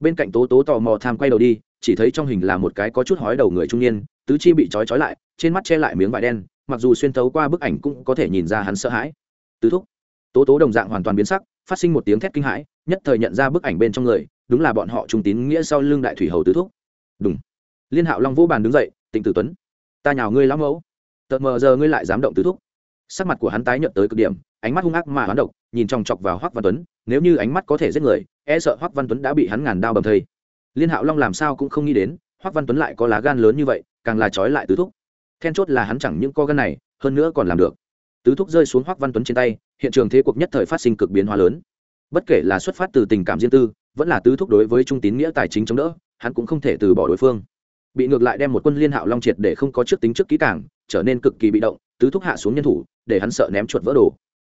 Bên cạnh tố tố tò mò tham quay đầu đi, chỉ thấy trong hình là một cái có chút hói đầu người trung niên, tứ chi bị trói trói lại, trên mắt che lại miếng vải đen, mặc dù xuyên thấu qua bức ảnh cũng có thể nhìn ra hắn sợ hãi. Tứ thúc. Tố tố đồng dạng hoàn toàn biến sắc, phát sinh một tiếng thét kinh hãi, nhất thời nhận ra bức ảnh bên trong người đúng là bọn họ trung tín nghĩa sau lưng đại thủy hầu tứ thúc. Đúng. Liên hạo long vũ bàn đứng dậy, tịnh tử tuấn, ta nhào ngươi lão mẫu. Tợt mờ giờ ngươi lại dám động tứ thúc. Sắc mặt của hắn tái nhợt tới cực điểm, ánh mắt hung ác mà hoán độc, nhìn chòng chọc vào hoắc văn tuấn, nếu như ánh mắt có thể giết người e sợ hoắc văn tuấn đã bị hắn ngàn đao bầm thây. Liên hạo long làm sao cũng không nghĩ đến, hoắc văn tuấn lại có lá gan lớn như vậy, càng là trói lại tứ thúc. Then chốt là hắn chẳng những co gan này, hơn nữa còn làm được. Tứ thúc rơi xuống hoắc văn tuấn trên tay, hiện trường thế cuộc nhất thời phát sinh cực biến hóa lớn. Bất kể là xuất phát từ tình cảm riêng tư vẫn là tứ thúc đối với trung tín nghĩa tài chính chống đỡ, hắn cũng không thể từ bỏ đối phương. Bị ngược lại đem một quân liên hạo long triệt để không có trước tính trước kỹ càng, trở nên cực kỳ bị động, tứ thúc hạ xuống nhân thủ, để hắn sợ ném chuột vỡ đồ.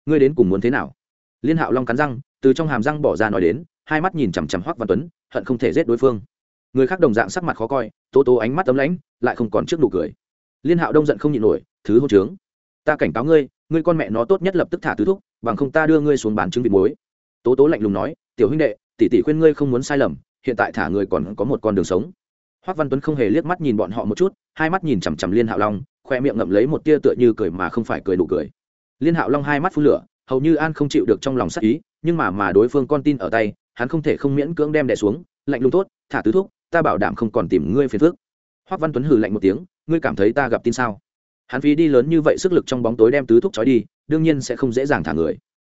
Ngươi đến cùng muốn thế nào? Liên hạo long cắn răng, từ trong hàm răng bỏ ra nói đến, hai mắt nhìn chằm chằm hoắc văn tuấn, hận không thể giết đối phương. Người khác đồng dạng sắc mặt khó coi, tố tố ánh mắt tấm lãnh, lại không còn trước nụ cười. Liên hạo đông giận không nhịn nổi, thứ hôn trướng, ta cảnh cáo ngươi ngươi con mẹ nó tốt nhất lập tức thả tứ thúc, bằng không ta đưa ngươi xuống bán trứng vịt muối. Tố tố lạnh lùng nói, tiểu huynh đệ tỷ tỷ khuyên ngươi không muốn sai lầm, hiện tại thả người còn có một con đường sống. Hoắc văn tuấn không hề liếc mắt nhìn bọn họ một chút, hai mắt nhìn chằm chằm liên hạo long, khoe miệng ngậm lấy một tia tựa như cười mà không phải cười đủ cười. Liên hạo long hai mắt phun lửa, hầu như an không chịu được trong lòng sắc ý, nhưng mà mà đối phương con tin ở tay, hắn không thể không miễn cưỡng đem đè xuống, lạnh lùng tốt, thả tứ thúc, ta bảo đảm không còn tìm ngươi phiền phước hoắc văn tuấn hừ lạnh một tiếng, ngươi cảm thấy ta gặp tin sao? Hắn phí đi lớn như vậy sức lực trong bóng tối đem tứ thúc trói đi, đương nhiên sẽ không dễ dàng thả người.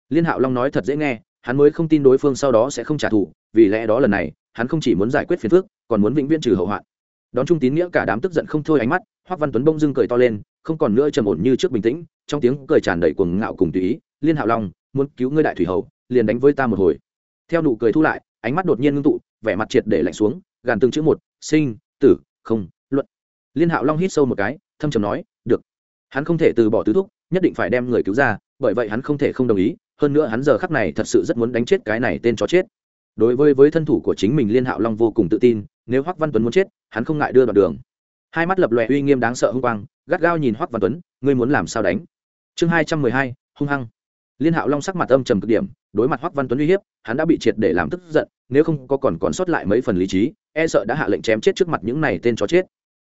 Liên hạo long nói thật dễ nghe hắn mới không tin đối phương sau đó sẽ không trả thù, vì lẽ đó lần này, hắn không chỉ muốn giải quyết phiền phước còn muốn vĩnh viễn trừ hậu hoạn. Đón trung tín nghĩa cả đám tức giận không thôi ánh mắt, hoắc văn tuấn bông dưng cười to lên, không còn nữa trầm ổn như trước bình tĩnh, trong tiếng cười tràn đầy cuồng ngạo cùng tùy ý, liên hạo long, muốn cứu ngươi đại thủy hầu, liền đánh với ta một hồi. Theo nụ cười thu lại, ánh mắt đột nhiên ngưng tụ, vẻ mặt triệt để lạnh xuống, gàn từng chữ một, sinh, tử, không, luận. Liên hạo long hít sâu một cái, thâm trầm nói, được. Hắn không thể từ bỏ tứ thúc, nhất định phải đem người cứu ra, bởi vậy hắn không thể không đồng ý hơn nữa hắn giờ khắc này thật sự rất muốn đánh chết cái này tên chó chết. Đối với với thân thủ của chính mình liên hạo long vô cùng tự tin, nếu hoắc văn tuấn muốn chết, hắn không ngại đưa đoạn đường. Hai mắt lập lòe uy nghiêm đáng sợ hung quang, gắt gao nhìn hoắc văn tuấn, ngươi muốn làm sao đánh? Chương hai trăm mười hai, hung hăng. Liên hạo long sắc mặt âm trầm cực điểm, đối mặt hoắc văn tuấn uy hiếp, hắn đã bị triệt để làm tức giận, nếu không có còn còn sót lại mấy phần lý trí e sợ đã hạ lệnh chém chết trước mặt những này tên chó chết.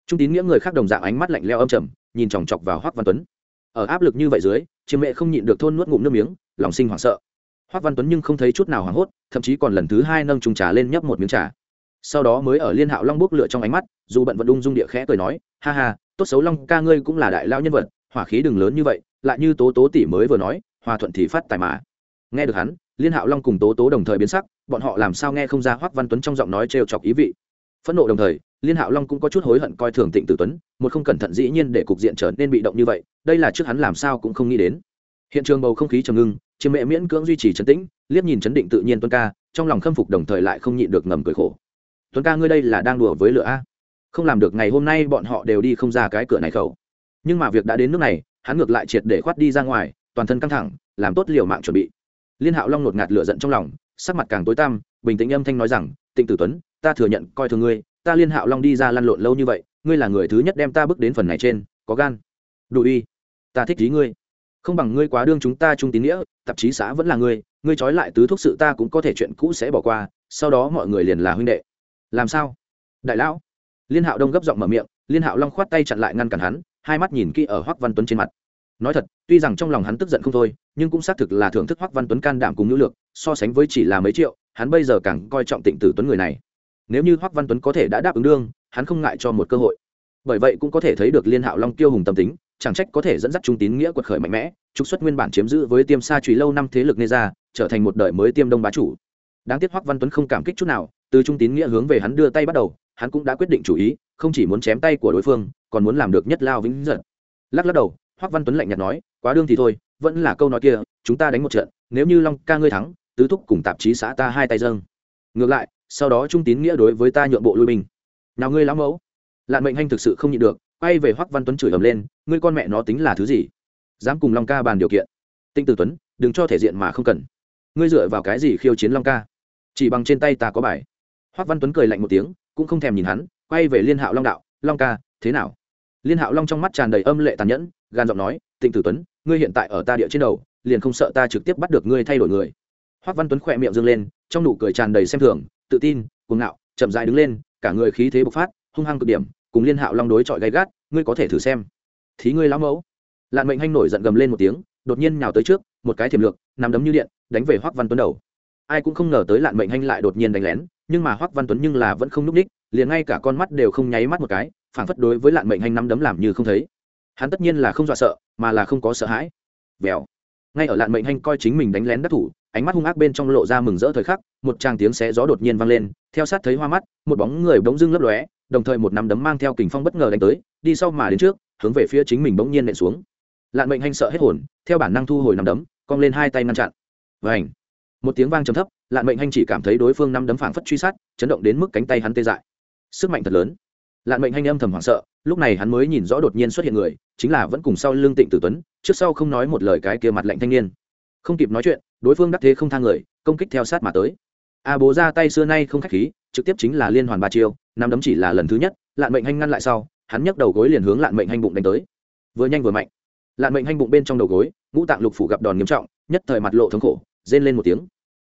Trung tín nghĩa người khác đồng dạng ánh mắt lạnh leo âm trầm, nhìn chòng chọc vào hoắc văn tuấn ở áp lực như vậy dưới, chiêm mẹ không nhịn được thôn nuốt ngụm nước miếng, lòng sinh hoảng sợ. Hoắc văn tuấn nhưng không thấy chút nào hoảng hốt, thậm chí còn lần thứ hai nâng trùng trà lên nhấp một miếng trà. Sau đó mới ở liên hạo long bốc lửa trong ánh mắt, dù bận vận ung dung địa khẽ cười nói, ha ha, tốt xấu long ca ngươi cũng là đại lão nhân vật, hỏa khí đừng lớn như vậy, lại như tố tố tỷ mới vừa nói, hòa thuận thì phát tài mà. Nghe được hắn, liên hạo long cùng tố tố đồng thời biến sắc, bọn họ làm sao nghe không ra hoắc văn tuấn trong giọng nói trêu chọc ý vị. Phẫn nộ đồng thời liên hạo long cũng có chút hối hận coi thường tịnh tử tuấn, một không cẩn thận dĩ nhiên để cục diện trở nên bị động như vậy, đây là trước hắn làm sao cũng không nghĩ đến. Hiện trường bầu không khí trầm ngưng chiếm mẹ miễn cưỡng duy trì trấn tĩnh, liếc nhìn chấn định tự nhiên tuấn ca, trong lòng khâm phục đồng thời lại không nhịn được ngầm cười khổ. Tuấn ca ngươi đây là đang đùa với lửa a? Không làm được ngày hôm nay bọn họ đều đi không ra cái cửa này khẩu. Nhưng mà việc đã đến nước này, hắn ngược lại triệt để khoát đi ra ngoài, toàn thân căng thẳng, làm tốt liều mạng chuẩn bị. Liên hạo long ngột ngạt lửa giận trong lòng, sắc mặt càng tối tăm, bình tĩnh âm thanh nói rằng, tịnh tử tuấn, ta thừa nhận coi thường ngươi ta liên hạo long đi ra lăn lộn lâu như vậy, ngươi là người thứ nhất đem ta bước đến phần này trên, có gan. Đủ uy ta thích ý ngươi. Không bằng ngươi quá đương chúng ta trung tín nghĩa, tạp chí xã vẫn là ngươi ngươi trói lại tứ thuốc sự ta cũng có thể chuyện cũ sẽ bỏ qua, sau đó mọi người liền là huynh đệ. Làm sao? Đại lão. Liên hạo đông gấp giọng mở miệng, liên hạo long khoát tay chặn lại ngăn cản hắn, hai mắt nhìn kỹ ở hoắc văn tuấn trên mặt. Nói thật, tuy rằng trong lòng hắn tức giận không thôi, nhưng cũng xác thực là thưởng thức hoắc văn tuấn can đảm cùng nữ lược, so sánh với chỉ là mấy triệu, hắn bây giờ càng coi trọng tịnh tử tuấn người này nếu như hoắc văn tuấn có thể đã đáp ứng đương, hắn không ngại cho một cơ hội. Bởi vậy cũng có thể thấy được liên hạo long tiêu hùng tâm tính, chẳng trách có thể dẫn dắt trung tín nghĩa quật khởi mạnh mẽ, trục xuất nguyên bản chiếm giữ với tiêm sa trùy lâu năm thế lực nê ra trở thành một đời mới tiêm đông bá chủ. Đáng tiếc hoắc văn tuấn không cảm kích chút nào, từ trung tín nghĩa hướng về hắn đưa tay bắt đầu, hắn cũng đã quyết định chủ ý, không chỉ muốn chém tay của đối phương, còn muốn làm được nhất lao vĩnh giật. Lắc lắc đầu, hoắc văn tuấn lạnh nhạt nói, quá đương thì thôi, vẫn là câu nói kia, chúng ta đánh một trận, nếu như long ca ngươi thắng, tứ thúc cùng tạp chí xã ta hai tay dâng. Ngược lại sau đó trung tín nghĩa đối với ta nhượng bộ lui mình nào ngươi lão mẫu? Lạn mệnh hanh thực sự không nhịn được, quay về hoắc văn tuấn chửi ầm lên, ngươi con mẹ nó tính là thứ gì? Dám cùng long ca bàn điều kiện. Tinh tử tuấn, đừng cho thể diện mà không cần. Ngươi dựa vào cái gì khiêu chiến long ca? Chỉ bằng trên tay ta có bài. Hoắc văn tuấn cười lạnh một tiếng, cũng không thèm nhìn hắn, quay về liên hạo long đạo, long ca, thế nào? Liên hạo long trong mắt tràn đầy âm lệ tàn nhẫn, gan giọng nói tịnh tử tuấn, ngươi hiện tại ở ta địa trên đầu, liền không sợ ta trực tiếp bắt được ngươi thay đổi người. Hoắc văn tuấn khỏe miệng dương lên, trong nụ cười tràn đầy xem thường tự tin, cuồng ngạo, chậm dại đứng lên, cả người khí thế bộc phát, hung hăng cực điểm, cùng liên hạo long đối chọi gay gắt, ngươi có thể thử xem. Thí ngươi lão mẫu. Lạn mệnh hanh nổi giận gầm lên một tiếng, đột nhiên nhào tới trước, một cái thiểm lược, nằm đấm như điện, đánh về hoắc văn tuấn đầu. Ai cũng không ngờ tới lạn mệnh hanh lại đột nhiên đánh lén, nhưng mà hoắc văn tuấn nhưng là vẫn không núp ních, liền ngay cả con mắt đều không nháy mắt một cái phản phất đối với lạn mệnh hanh nắm đấm làm như không thấy. Hắn tất nhiên là không dọa sợ, mà là không có sợ hãi. Vèo. Ngay ở lạn mệnh hanh coi chính mình đánh lén đắc thủ ánh mắt hung ác bên trong lộ ra mừng rỡ thời khắc, một tràng tiếng xé gió đột nhiên vang lên, theo sát thấy hoa mắt, một bóng người bỗng dưng lấp lóe, đồng thời một nắm đấm mang theo kình phong bất ngờ đánh tới, đi sau mà đến trước, hướng về phía chính mình bỗng nhiên nện xuống. Lạn mệnh hanh sợ hết hồn, theo bản năng thu hồi nắm đấm, cong lên hai tay ngăn chặn. Vảnh một tiếng vang trầm thấp, lạn mệnh hanh chỉ cảm thấy đối phương nắm đấm phảng phất truy sát, chấn động đến mức cánh tay hắn tê dại. Sức mạnh thật lớn. Lạn mệnh hanh âm thầm hoảng sợ, lúc này hắn mới nhìn rõ đột nhiên xuất hiện người, chính là vẫn cùng sau lương tịnh tử tuấn, trước sau không nói một lời cái kia mặt lạnh thanh niên. Không kịp nói chuyện đối phương đắc thế không thang người, công kích theo sát mà tới. A bố ra tay xưa nay không khách khí, trực tiếp chính là liên hoàn ba chiêu, năm đấm chỉ là lần thứ nhất, lạn mệnh hanh ngăn lại sau, hắn nhấc đầu gối liền hướng lạn mệnh hanh bụng đánh tới. Vừa nhanh vừa mạnh. Lạn mệnh hanh bụng bên trong đầu gối, ngũ tạng lục phủ gặp đòn nghiêm trọng, nhất thời mặt lộ thống khổ, rên lên một tiếng.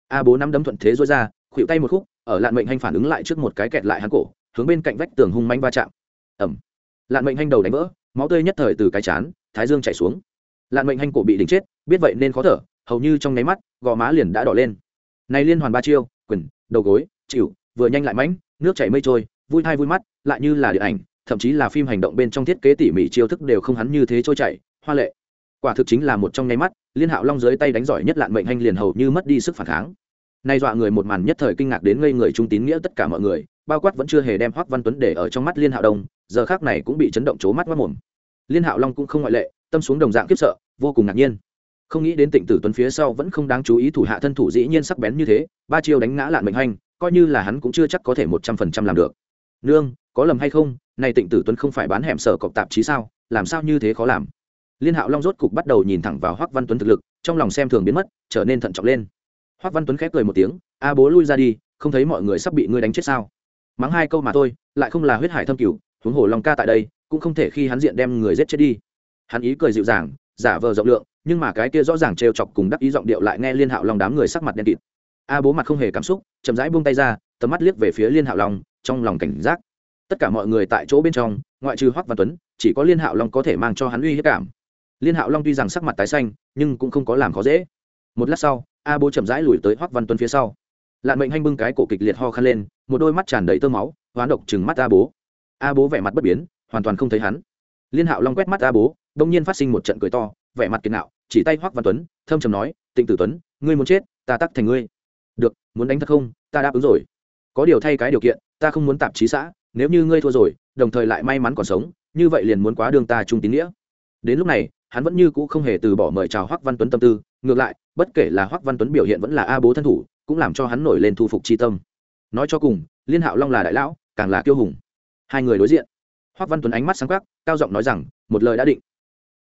A bố năm đấm thuận thế dối ra khuỵu tay một khúc, ở lạn mệnh hanh phản ứng lại trước một cái kẹt lại hắn cổ, hướng bên cạnh vách tường hung manh va chạm. Ẩm lạn mệnh hanh đầu đánh vỡ, máu tươi nhất thời từ cái chán, thái dương chảy xuống. Lạn mệnh hanh cổ bị đính chết, biết vậy nên khó thở hầu như trong nháy mắt, gò má liền đã đỏ lên. Này liên hoàn ba chiêu, quyền, đầu gối, chịu, vừa nhanh lại mãnh, nước chảy mây trôi, vui thai vui mắt, lại như là điện ảnh, thậm chí là phim hành động bên trong thiết kế tỉ mỉ chiêu thức đều không hắn như thế trôi chảy, hoa lệ. Quả thực chính là một trong nháy mắt, liên hạo long dưới tay đánh giỏi nhất lạn mệnh hành liền hầu như mất đi sức phản kháng. Nay dọa người một màn nhất thời kinh ngạc đến ngây người trung tín nghĩa tất cả mọi người, bao quát vẫn chưa hề đem hoắc văn tuấn để ở trong mắt liên hạo đông giờ khác này cũng bị chấn động chố mắt mất mồm. Liên hạo long cũng không ngoại lệ, tâm xuống đồng dạng kiếp sợ, vô cùng ngạc nhiên không nghĩ đến tịnh tử tuấn phía sau vẫn không đáng chú ý thủ hạ thân thủ dĩ nhiên sắc bén như thế, ba chiêu đánh ngã lạn mệnh hành, coi như là hắn cũng chưa chắc có thể một trăm phần trăm làm được. Nương, có lầm hay không? Này tịnh tử tuấn không phải bán hẻm sở cọc tạp chí sao? Làm sao như thế khó làm? Liên hạo long rốt cục bắt đầu nhìn thẳng vào hoắc văn tuấn thực lực, trong lòng xem thường biến mất, trở nên thận trọng lên. Hoắc văn tuấn khép cười một tiếng, a bố lui ra đi, không thấy mọi người sắp bị ngươi đánh chết sao? Mắng hai câu mà thôi, lại không là huyết hải thâm cửu, huống hồ long ca tại đây, cũng không thể khi hắn diện đem người giết chết đi. Hắn ý cười dịu dàng, giả vờ rộng lượng nhưng mà cái kia rõ ràng trêu chọc cùng đắc ý giọng điệu lại nghe liên hạo long đám người sắc mặt đen kịt a bố mặt không hề cảm xúc chậm rãi buông tay ra tầm mắt liếc về phía liên hạo long trong lòng cảnh giác tất cả mọi người tại chỗ bên trong ngoại trừ hoắc văn tuấn chỉ có liên hạo long có thể mang cho hắn uy hiếp cảm liên hạo long tuy rằng sắc mặt tái xanh nhưng cũng không có làm khó dễ một lát sau a bố chậm rãi lùi tới hoắc văn tuấn phía sau lạn mệnh hanh bưng cái cổ kịch liệt ho khăn lên một đôi mắt tràn đầy tơ máu hoán độc chừng mắt a bố a bố vẻ mặt bất biến hoàn toàn không thấy hắn liên hạo long quét mắt a bố đông nhiên phát sinh một trận cười to vẻ mặt kiệt nạo chỉ tay hoắc văn tuấn, thâm trầm nói, tịnh tử tuấn, ngươi muốn chết, ta tắc thành ngươi. Được, muốn đánh thật không? Ta đáp ứng rồi. Có điều thay cái điều kiện, ta không muốn tạp chí xã, nếu như ngươi thua rồi, đồng thời lại may mắn còn sống, như vậy liền muốn quá đường ta trung tín nghĩa. Đến lúc này, hắn vẫn như cũ không hề từ bỏ mời chào hoắc văn tuấn tâm tư, ngược lại, bất kể là hoắc văn tuấn biểu hiện vẫn là a bố thân thủ, cũng làm cho hắn nổi lên thu phục chi tâm. Nói cho cùng, liên hạo long là đại lão, càng là kiêu hùng. Hai người đối diện. Hoắc văn tuấn ánh mắt sáng khắc cao giọng nói rằng, một lời đã định.